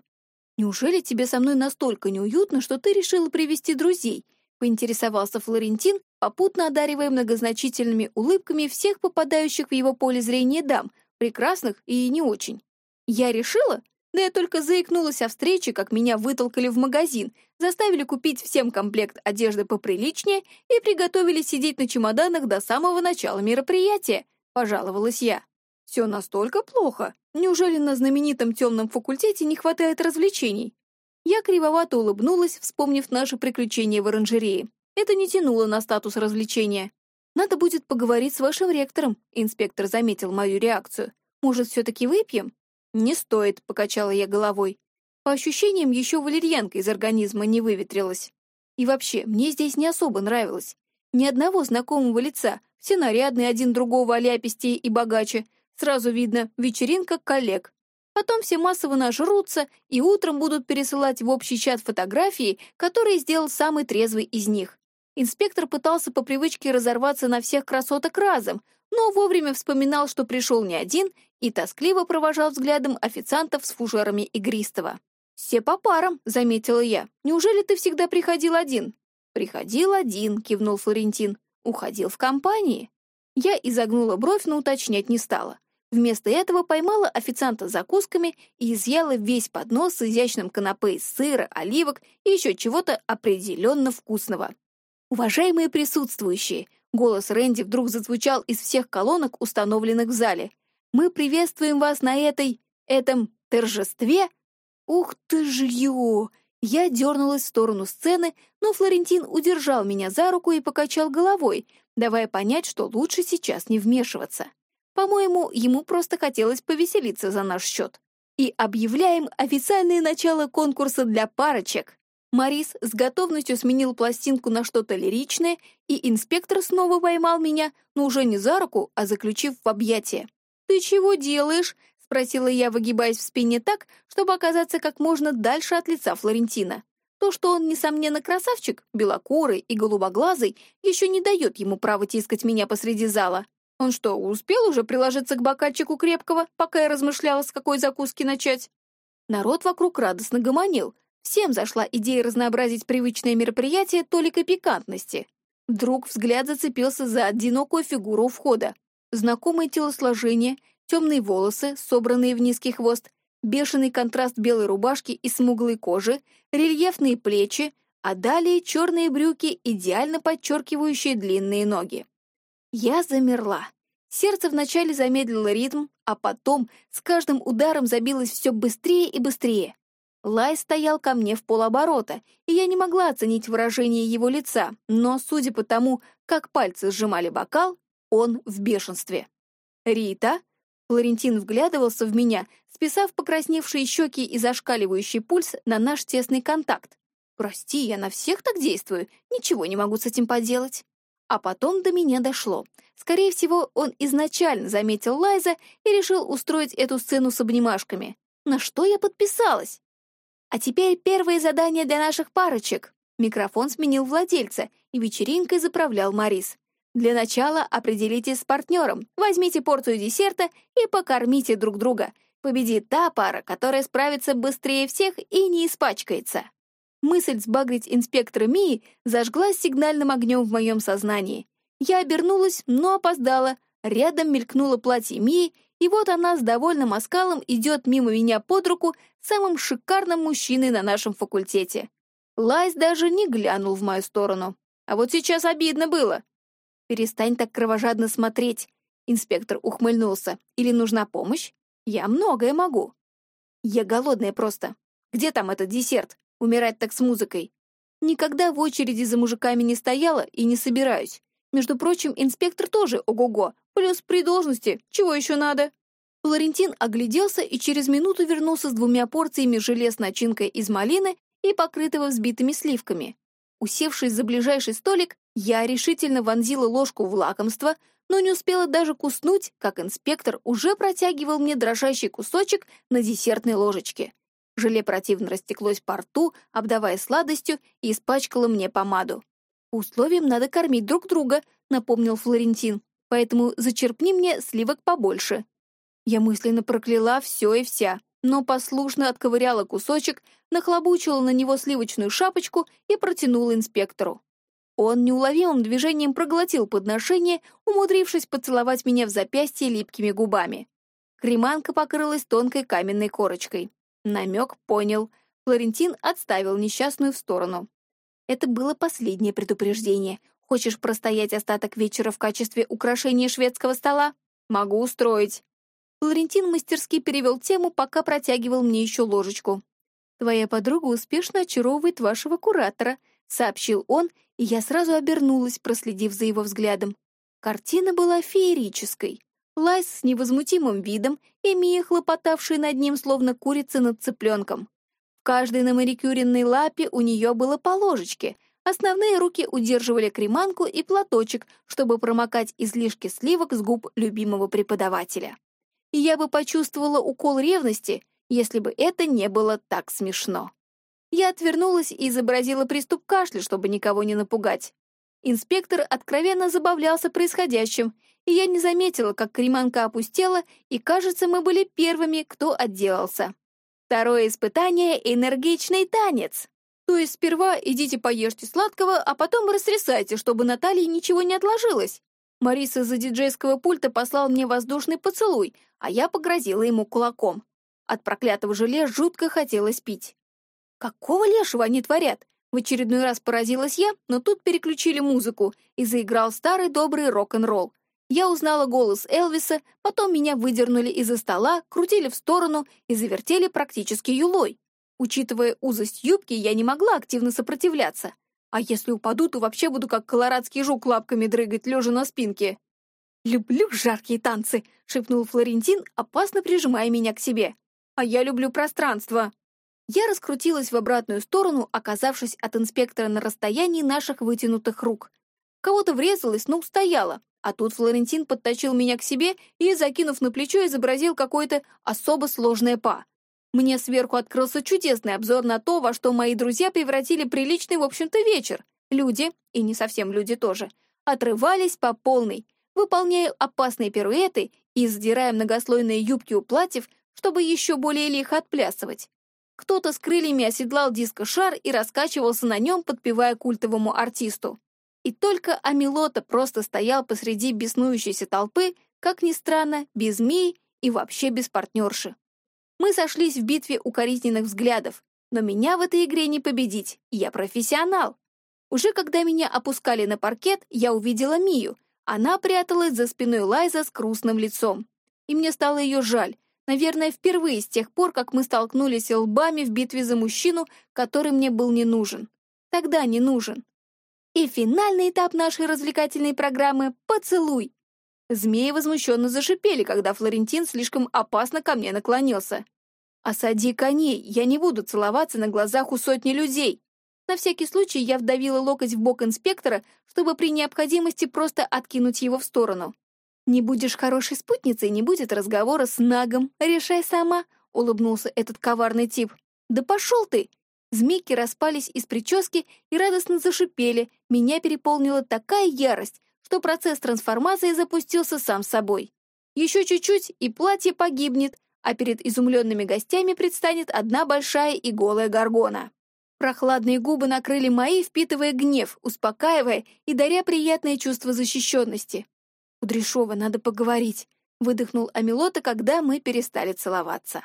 «Неужели тебе со мной настолько неуютно, что ты решила привести друзей?» — поинтересовался Флорентин, попутно одаривая многозначительными улыбками всех попадающих в его поле зрения дам, прекрасных и не очень. «Я решила?» Да я только заикнулась о встрече, как меня вытолкали в магазин, заставили купить всем комплект одежды поприличнее и приготовили сидеть на чемоданах до самого начала мероприятия, пожаловалась я. Все настолько плохо. Неужели на знаменитом темном факультете не хватает развлечений? Я кривовато улыбнулась, вспомнив наше приключение в оранжерее. Это не тянуло на статус развлечения. «Надо будет поговорить с вашим ректором», — инспектор заметил мою реакцию. «Может, все-таки выпьем?» «Не стоит», — покачала я головой. По ощущениям, еще валерьянка из организма не выветрилась. И вообще, мне здесь не особо нравилось. Ни одного знакомого лица, все нарядные, один другого оляпистее и богаче — Сразу видно, вечеринка коллег. Потом все массово нажрутся и утром будут пересылать в общий чат фотографии, которые сделал самый трезвый из них. Инспектор пытался по привычке разорваться на всех красоток разом, но вовремя вспоминал, что пришел не один, и тоскливо провожал взглядом официантов с фужерами игристого. «Все по парам», — заметила я. «Неужели ты всегда приходил один?» «Приходил один», — кивнул Флорентин. «Уходил в компании». Я изогнула бровь, но уточнять не стала. Вместо этого поймала официанта с закусками и изъяла весь поднос с изящным канапе из сыра, оливок и еще чего-то определенно вкусного. «Уважаемые присутствующие!» Голос Рэнди вдруг зазвучал из всех колонок, установленных в зале. «Мы приветствуем вас на этой... этом торжестве!» «Ух ты ж ё!» Я дернулась в сторону сцены, но Флорентин удержал меня за руку и покачал головой, давая понять, что лучше сейчас не вмешиваться. По-моему, ему просто хотелось повеселиться за наш счет. И объявляем официальное начало конкурса для парочек. Марис с готовностью сменил пластинку на что-то лиричное, и инспектор снова поймал меня, но уже не за руку, а заключив в объятия. «Ты чего делаешь?» — спросила я, выгибаясь в спине так, чтобы оказаться как можно дальше от лица Флорентина. То, что он, несомненно, красавчик, белокурый и голубоглазый, еще не дает ему права тискать меня посреди зала. Он что, успел уже приложиться к бокальчику крепкого, пока я размышляла, с какой закуски начать? Народ вокруг радостно гомонил. Всем зашла идея разнообразить привычное мероприятие толикой пикантности. Вдруг взгляд зацепился за одинокую фигуру у входа. Знакомое телосложение, темные волосы, собранные в низкий хвост, бешеный контраст белой рубашки и смуглой кожи, рельефные плечи, а далее черные брюки, идеально подчеркивающие длинные ноги. Я замерла. Сердце вначале замедлило ритм, а потом с каждым ударом забилось все быстрее и быстрее. Лай стоял ко мне в полоборота, и я не могла оценить выражение его лица, но, судя по тому, как пальцы сжимали бокал, он в бешенстве. «Рита?» Флорентин вглядывался в меня, списав покрасневшие щеки и зашкаливающий пульс на наш тесный контакт. «Прости, я на всех так действую, ничего не могу с этим поделать». А потом до меня дошло. Скорее всего, он изначально заметил Лайза и решил устроить эту сцену с обнимашками. На что я подписалась? А теперь первое задание для наших парочек. Микрофон сменил владельца, и вечеринкой заправлял Марис. Для начала определитесь с партнером, возьмите порцию десерта и покормите друг друга. Победит та пара, которая справится быстрее всех и не испачкается. Мысль сбагрить инспектора Мии зажглась сигнальным огнем в моем сознании. Я обернулась, но опоздала. Рядом мелькнуло платье Мии, и вот она с довольным оскалом идет мимо меня под руку самым шикарным мужчиной на нашем факультете. Лайс даже не глянул в мою сторону. А вот сейчас обидно было. «Перестань так кровожадно смотреть», — инспектор ухмыльнулся. «Или нужна помощь? Я многое могу». «Я голодная просто. Где там этот десерт?» Умирать так с музыкой. Никогда в очереди за мужиками не стояла и не собираюсь. Между прочим, инспектор тоже ого-го. Плюс при должности. Чего еще надо? Флорентин огляделся и через минуту вернулся с двумя порциями желе с начинкой из малины и покрытого взбитыми сливками. Усевшись за ближайший столик, я решительно вонзила ложку в лакомство, но не успела даже куснуть, как инспектор уже протягивал мне дрожащий кусочек на десертной ложечке. Желе противно растеклось по рту, обдавая сладостью и испачкало мне помаду. условиям надо кормить друг друга», — напомнил Флорентин. «Поэтому зачерпни мне сливок побольше». Я мысленно прокляла все и вся, но послушно отковыряла кусочек, нахлобучила на него сливочную шапочку и протянула инспектору. Он неуловимым движением проглотил подношение, умудрившись поцеловать меня в запястье липкими губами. Креманка покрылась тонкой каменной корочкой. Намек понял. Флорентин отставил несчастную в сторону. Это было последнее предупреждение. Хочешь простоять остаток вечера в качестве украшения шведского стола? Могу устроить. Флорентин мастерски перевел тему, пока протягивал мне еще ложечку. «Твоя подруга успешно очаровывает вашего куратора», — сообщил он, и я сразу обернулась, проследив за его взглядом. Картина была феерической. Лайс с невозмутимым видом и Мия, хлопотавшая над ним, словно курица над цыпленком. В каждой наманикюренной лапе у нее было по ложечке. Основные руки удерживали креманку и платочек, чтобы промокать излишки сливок с губ любимого преподавателя. И я бы почувствовала укол ревности, если бы это не было так смешно. Я отвернулась и изобразила приступ кашля, чтобы никого не напугать. Инспектор откровенно забавлялся происходящим, и я не заметила, как креманка опустела, и, кажется, мы были первыми, кто отделался. Второе испытание — энергичный танец. То есть сперва идите поешьте сладкого, а потом растрясайте, чтобы Наталье ничего не отложилось. Марис из-за диджейского пульта послал мне воздушный поцелуй, а я погрозила ему кулаком. От проклятого желе жутко хотелось пить. Какого лешего они творят? В очередной раз поразилась я, но тут переключили музыку, и заиграл старый добрый рок-н-ролл. Я узнала голос Элвиса, потом меня выдернули из-за стола, крутили в сторону и завертели практически юлой. Учитывая узость юбки, я не могла активно сопротивляться. А если упаду, то вообще буду как колорадский жук лапками дрыгать, лежа на спинке. «Люблю жаркие танцы», — шепнул Флорентин, опасно прижимая меня к себе. «А я люблю пространство». Я раскрутилась в обратную сторону, оказавшись от инспектора на расстоянии наших вытянутых рук. Кого-то врезалась, но устояла, а тут Флорентин подтащил меня к себе и, закинув на плечо, изобразил какое-то особо сложное па. Мне сверху открылся чудесный обзор на то, во что мои друзья превратили приличный, в общем-то, вечер. Люди, и не совсем люди тоже, отрывались по полной, выполняя опасные пируэты и задирая многослойные юбки у платьев, чтобы еще более лихо отплясывать. Кто-то с крыльями оседлал диско-шар и раскачивался на нем, подпевая культовому артисту. И только Амилота просто стоял посреди беснующейся толпы, как ни странно, без змей и вообще без партнерши. Мы сошлись в битве укоризненных взглядов, но меня в этой игре не победить, я профессионал. Уже когда меня опускали на паркет, я увидела Мию. Она пряталась за спиной Лайза с грустным лицом. И мне стало ее жаль. Наверное, впервые с тех пор, как мы столкнулись лбами в битве за мужчину, который мне был не нужен. Тогда не нужен. И финальный этап нашей развлекательной программы — поцелуй. Змеи возмущенно зашипели, когда Флорентин слишком опасно ко мне наклонился. «Осади коней, я не буду целоваться на глазах у сотни людей». На всякий случай я вдавила локоть в бок инспектора, чтобы при необходимости просто откинуть его в сторону. «Не будешь хорошей спутницей, не будет разговора с Нагом. Решай сама», — улыбнулся этот коварный тип. «Да пошел ты!» Змейки распались из прически и радостно зашипели. Меня переполнила такая ярость, что процесс трансформации запустился сам собой. Еще чуть-чуть, и платье погибнет, а перед изумленными гостями предстанет одна большая и голая горгона. Прохладные губы накрыли мои, впитывая гнев, успокаивая и даря приятное чувство защищенности. «Кудряшова, надо поговорить», — выдохнул Амилота, когда мы перестали целоваться.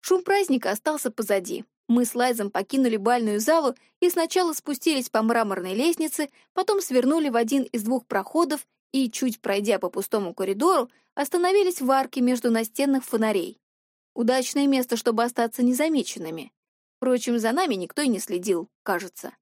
Шум праздника остался позади. Мы с Лайзом покинули бальную залу и сначала спустились по мраморной лестнице, потом свернули в один из двух проходов и, чуть пройдя по пустому коридору, остановились в арке между настенных фонарей. Удачное место, чтобы остаться незамеченными. Впрочем, за нами никто и не следил, кажется.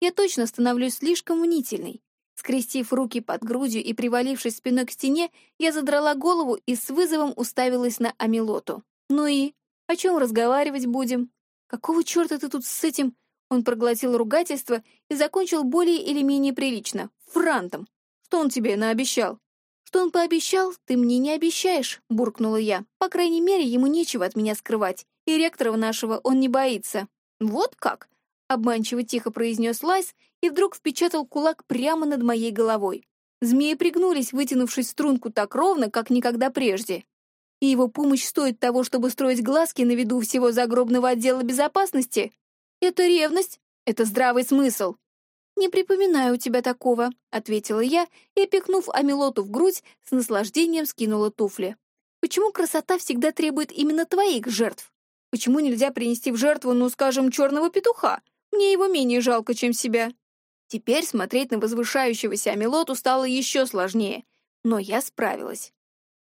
Я точно становлюсь слишком мнительной. Скрестив руки под грудью и привалившись спиной к стене, я задрала голову и с вызовом уставилась на Амилоту. «Ну и? О чем разговаривать будем?» «Какого черта ты тут с этим...» Он проглотил ругательство и закончил более или менее прилично. «Франтом! Что он тебе наобещал?» «Что он пообещал, ты мне не обещаешь», — буркнула я. «По крайней мере, ему нечего от меня скрывать, и ректора нашего он не боится». «Вот как?» — обманчиво тихо произнес Лайс и вдруг впечатал кулак прямо над моей головой. Змеи пригнулись, вытянувшись в струнку так ровно, как никогда прежде и его помощь стоит того, чтобы строить глазки на виду всего загробного отдела безопасности? Это ревность, это здравый смысл. «Не припоминаю у тебя такого», — ответила я и, пихнув Амилоту в грудь, с наслаждением скинула туфли. «Почему красота всегда требует именно твоих жертв? Почему нельзя принести в жертву, ну, скажем, черного петуха? Мне его менее жалко, чем себя». Теперь смотреть на возвышающегося Амилоту стало еще сложнее, но я справилась.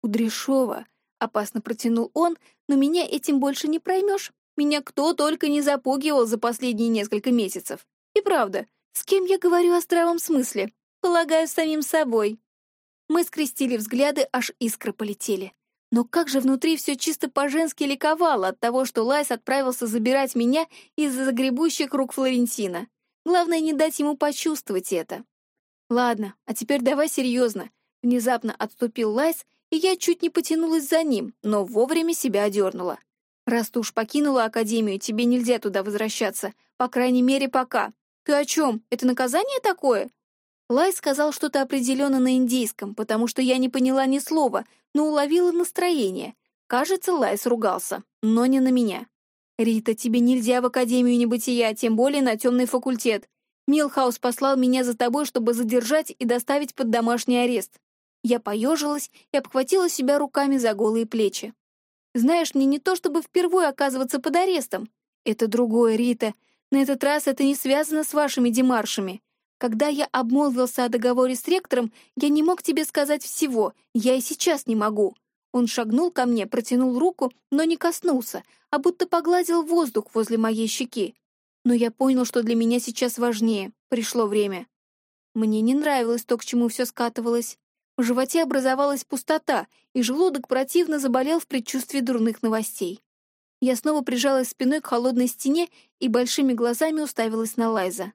«Кудряшова, Опасно протянул он, но меня этим больше не проймешь. Меня кто только не запугивал за последние несколько месяцев. И правда, с кем я говорю о здравом смысле? Полагаю, самим собой. Мы скрестили взгляды, аж искры полетели. Но как же внутри все чисто по-женски ликовало от того, что Лайс отправился забирать меня из-за загребущих рук Флорентина. Главное, не дать ему почувствовать это. Ладно, а теперь давай серьезно. Внезапно отступил Лайс и я чуть не потянулась за ним, но вовремя себя одернула. «Раз ты уж покинула Академию, тебе нельзя туда возвращаться, по крайней мере, пока. Ты о чем? Это наказание такое?» Лайс сказал что-то определенно на индийском, потому что я не поняла ни слова, но уловила настроение. Кажется, Лайс ругался, но не на меня. «Рита, тебе нельзя в Академию Небытия, тем более на темный факультет. Милхаус послал меня за тобой, чтобы задержать и доставить под домашний арест». Я поежилась и обхватила себя руками за голые плечи. «Знаешь, мне не то чтобы впервые оказываться под арестом. Это другое, Рита. На этот раз это не связано с вашими демаршами. Когда я обмолвился о договоре с ректором, я не мог тебе сказать всего, я и сейчас не могу. Он шагнул ко мне, протянул руку, но не коснулся, а будто погладил воздух возле моей щеки. Но я понял, что для меня сейчас важнее. Пришло время. Мне не нравилось то, к чему все скатывалось. В животе образовалась пустота, и желудок противно заболел в предчувствии дурных новостей. Я снова прижалась спиной к холодной стене и большими глазами уставилась на Лайза.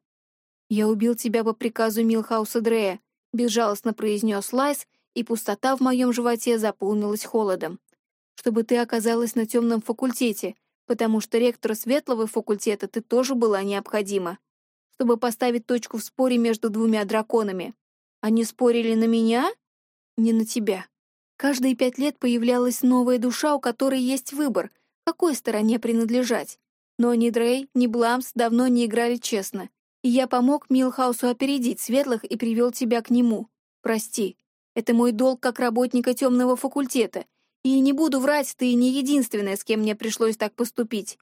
«Я убил тебя по приказу Милхауса Дрея», — безжалостно произнес Лайз, и пустота в моем животе заполнилась холодом. «Чтобы ты оказалась на темном факультете, потому что ректору светлого факультета ты тоже была необходима. Чтобы поставить точку в споре между двумя драконами. Они спорили на меня? Не на тебя. Каждые пять лет появлялась новая душа, у которой есть выбор, какой стороне принадлежать. Но ни Дрей, ни Бламс давно не играли честно, и я помог Милхаусу опередить светлых и привел тебя к нему. Прости. Это мой долг как работника темного факультета. И не буду врать, ты не единственная, с кем мне пришлось так поступить.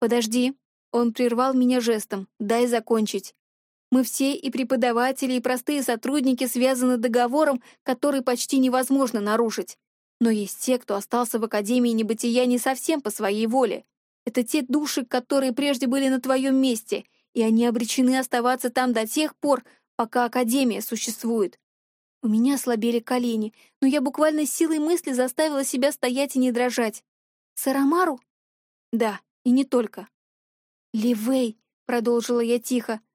Подожди. Он прервал меня жестом. Дай закончить. Мы все, и преподаватели, и простые сотрудники, связаны договором, который почти невозможно нарушить. Но есть те, кто остался в Академии Небытия не совсем по своей воле. Это те души, которые прежде были на твоем месте — и они обречены оставаться там до тех пор, пока Академия существует. У меня слабели колени, но я буквально силой мысли заставила себя стоять и не дрожать. «Сарамару?» «Да, и не только». «Ливей», — продолжила я тихо, —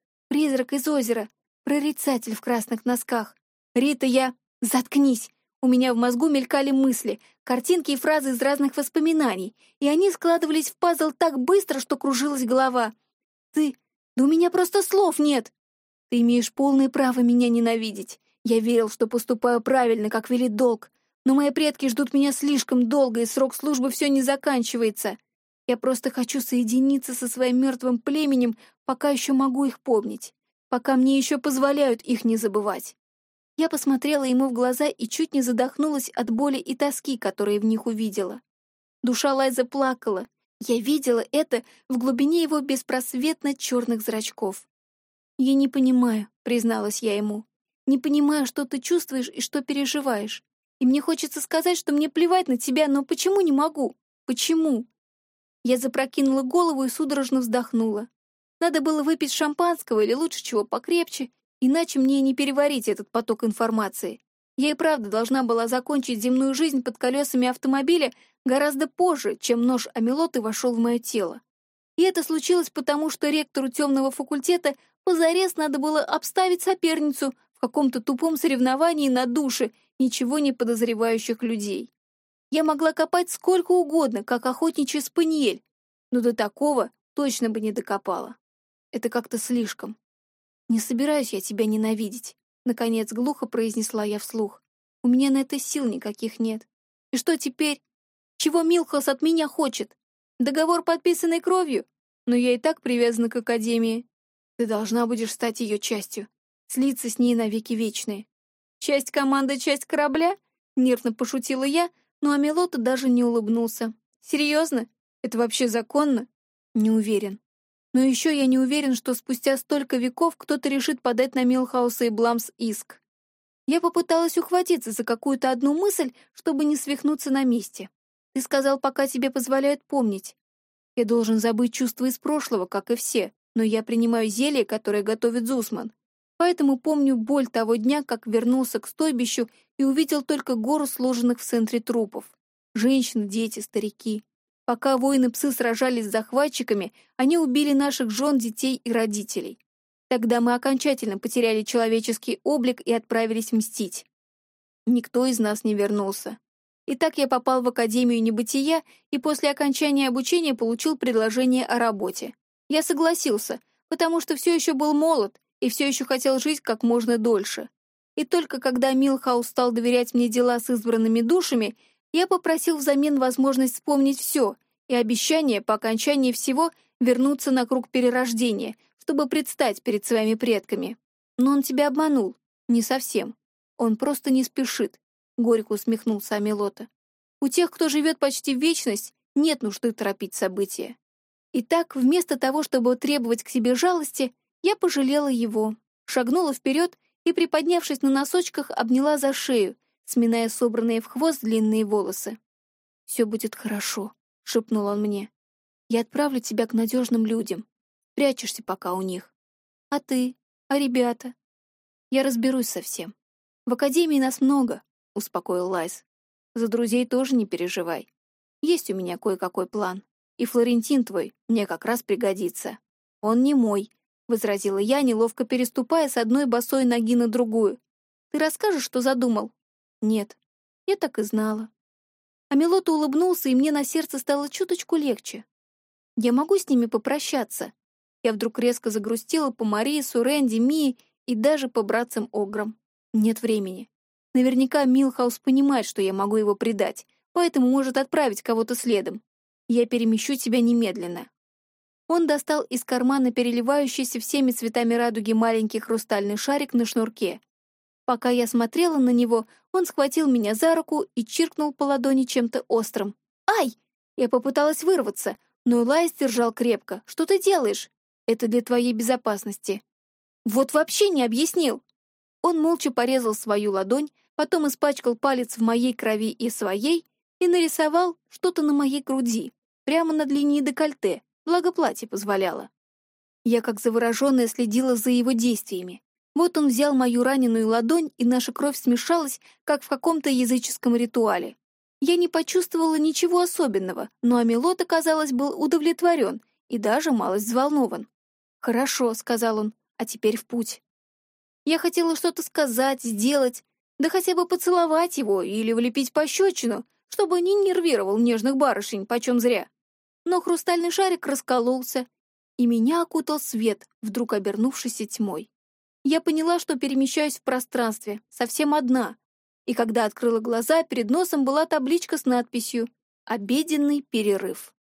«призрак из озера, прорицатель в красных носках. Рита, я... Заткнись!» У меня в мозгу мелькали мысли, картинки и фразы из разных воспоминаний, и они складывались в пазл так быстро, что кружилась голова. «Ты... Да у меня просто слов нет. Ты имеешь полное право меня ненавидеть. Я верил, что поступаю правильно, как велит долг. Но мои предки ждут меня слишком долго, и срок службы все не заканчивается. Я просто хочу соединиться со своим мертвым племенем, пока еще могу их помнить, пока мне еще позволяют их не забывать. Я посмотрела ему в глаза и чуть не задохнулась от боли и тоски, которые в них увидела. Душа Лайза плакала, я видела это в глубине его беспросветно черных зрачков. «Я не понимаю», — призналась я ему. «Не понимаю, что ты чувствуешь и что переживаешь. И мне хочется сказать, что мне плевать на тебя, но почему не могу? Почему?» Я запрокинула голову и судорожно вздохнула. Надо было выпить шампанского или лучше чего покрепче, иначе мне не переварить этот поток информации. Я и правда должна была закончить земную жизнь под колесами автомобиля гораздо позже, чем нож Амелоты вошел в мое тело. И это случилось потому, что ректору темного факультета позарез надо было обставить соперницу в каком-то тупом соревновании на душе ничего не подозревающих людей. Я могла копать сколько угодно, как охотничий спаниель, но до такого точно бы не докопала. Это как-то слишком. Не собираюсь я тебя ненавидеть. Наконец глухо произнесла я вслух. У меня на это сил никаких нет. И что теперь? Чего Милхос от меня хочет? Договор, подписанный кровью? Но я и так привязана к Академии. Ты должна будешь стать ее частью. Слиться с ней навеки вечные. Часть команды, часть корабля? Нервно пошутила я, но Амелота даже не улыбнулся. Серьезно? Это вообще законно? Не уверен. Но еще я не уверен, что спустя столько веков кто-то решит подать на Милхауса и Бламс иск. Я попыталась ухватиться за какую-то одну мысль, чтобы не свихнуться на месте. Ты сказал, пока тебе позволяют помнить. Я должен забыть чувства из прошлого, как и все, но я принимаю зелье, которое готовит Зусман. Поэтому помню боль того дня, как вернулся к стойбищу и увидел только гору сложенных в центре трупов. Женщины, дети, старики. Пока воины-псы сражались с захватчиками, они убили наших жен, детей и родителей. Тогда мы окончательно потеряли человеческий облик и отправились мстить. Никто из нас не вернулся. И так я попал в Академию Небытия и после окончания обучения получил предложение о работе. Я согласился, потому что все еще был молод и все еще хотел жить как можно дольше. И только когда Милхаус стал доверять мне дела с избранными душами, Я попросил взамен возможность вспомнить все и обещание по окончании всего вернуться на круг перерождения, чтобы предстать перед своими предками. Но он тебя обманул. Не совсем. Он просто не спешит, — горько усмехнулся Амилота. У тех, кто живет почти в вечность, нет нужды торопить события. Итак, вместо того, чтобы требовать к себе жалости, я пожалела его, шагнула вперед и, приподнявшись на носочках, обняла за шею, сминая собранные в хвост длинные волосы. «Все будет хорошо», — шепнул он мне. «Я отправлю тебя к надежным людям. Прячешься пока у них. А ты? А ребята? Я разберусь со всем. В академии нас много», — успокоил Лайс. «За друзей тоже не переживай. Есть у меня кое-какой план. И Флорентин твой мне как раз пригодится. Он не мой, — возразила я, неловко переступая с одной босой ноги на другую. «Ты расскажешь, что задумал?» «Нет». Я так и знала. Амилота улыбнулся, и мне на сердце стало чуточку легче. «Я могу с ними попрощаться?» Я вдруг резко загрустила по Марису, Рэнди, Мии и даже по братцам Ограм. Нет времени. Наверняка Милхаус понимает, что я могу его предать, поэтому может отправить кого-то следом. Я перемещу тебя немедленно. Он достал из кармана переливающийся всеми цветами радуги маленький хрустальный шарик на шнурке. Пока я смотрела на него, он схватил меня за руку и чиркнул по ладони чем-то острым. «Ай!» Я попыталась вырваться, но Лайс держал крепко. «Что ты делаешь?» «Это для твоей безопасности». «Вот вообще не объяснил!» Он молча порезал свою ладонь, потом испачкал палец в моей крови и своей и нарисовал что-то на моей груди, прямо над линией декольте, благо платье позволяло. Я как завороженная следила за его действиями. Вот он взял мою раненую ладонь, и наша кровь смешалась, как в каком-то языческом ритуале. Я не почувствовала ничего особенного, но Амилот, оказалось, был удовлетворен и даже малость взволнован. «Хорошо», — сказал он, — «а теперь в путь». Я хотела что-то сказать, сделать, да хотя бы поцеловать его или влепить пощечину, чтобы не нервировал нежных барышень, почем зря но хрустальный шарик раскололся, и меня окутал свет, вдруг обернувшийся тьмой. Я поняла, что перемещаюсь в пространстве, совсем одна, и когда открыла глаза, перед носом была табличка с надписью «Обеденный перерыв».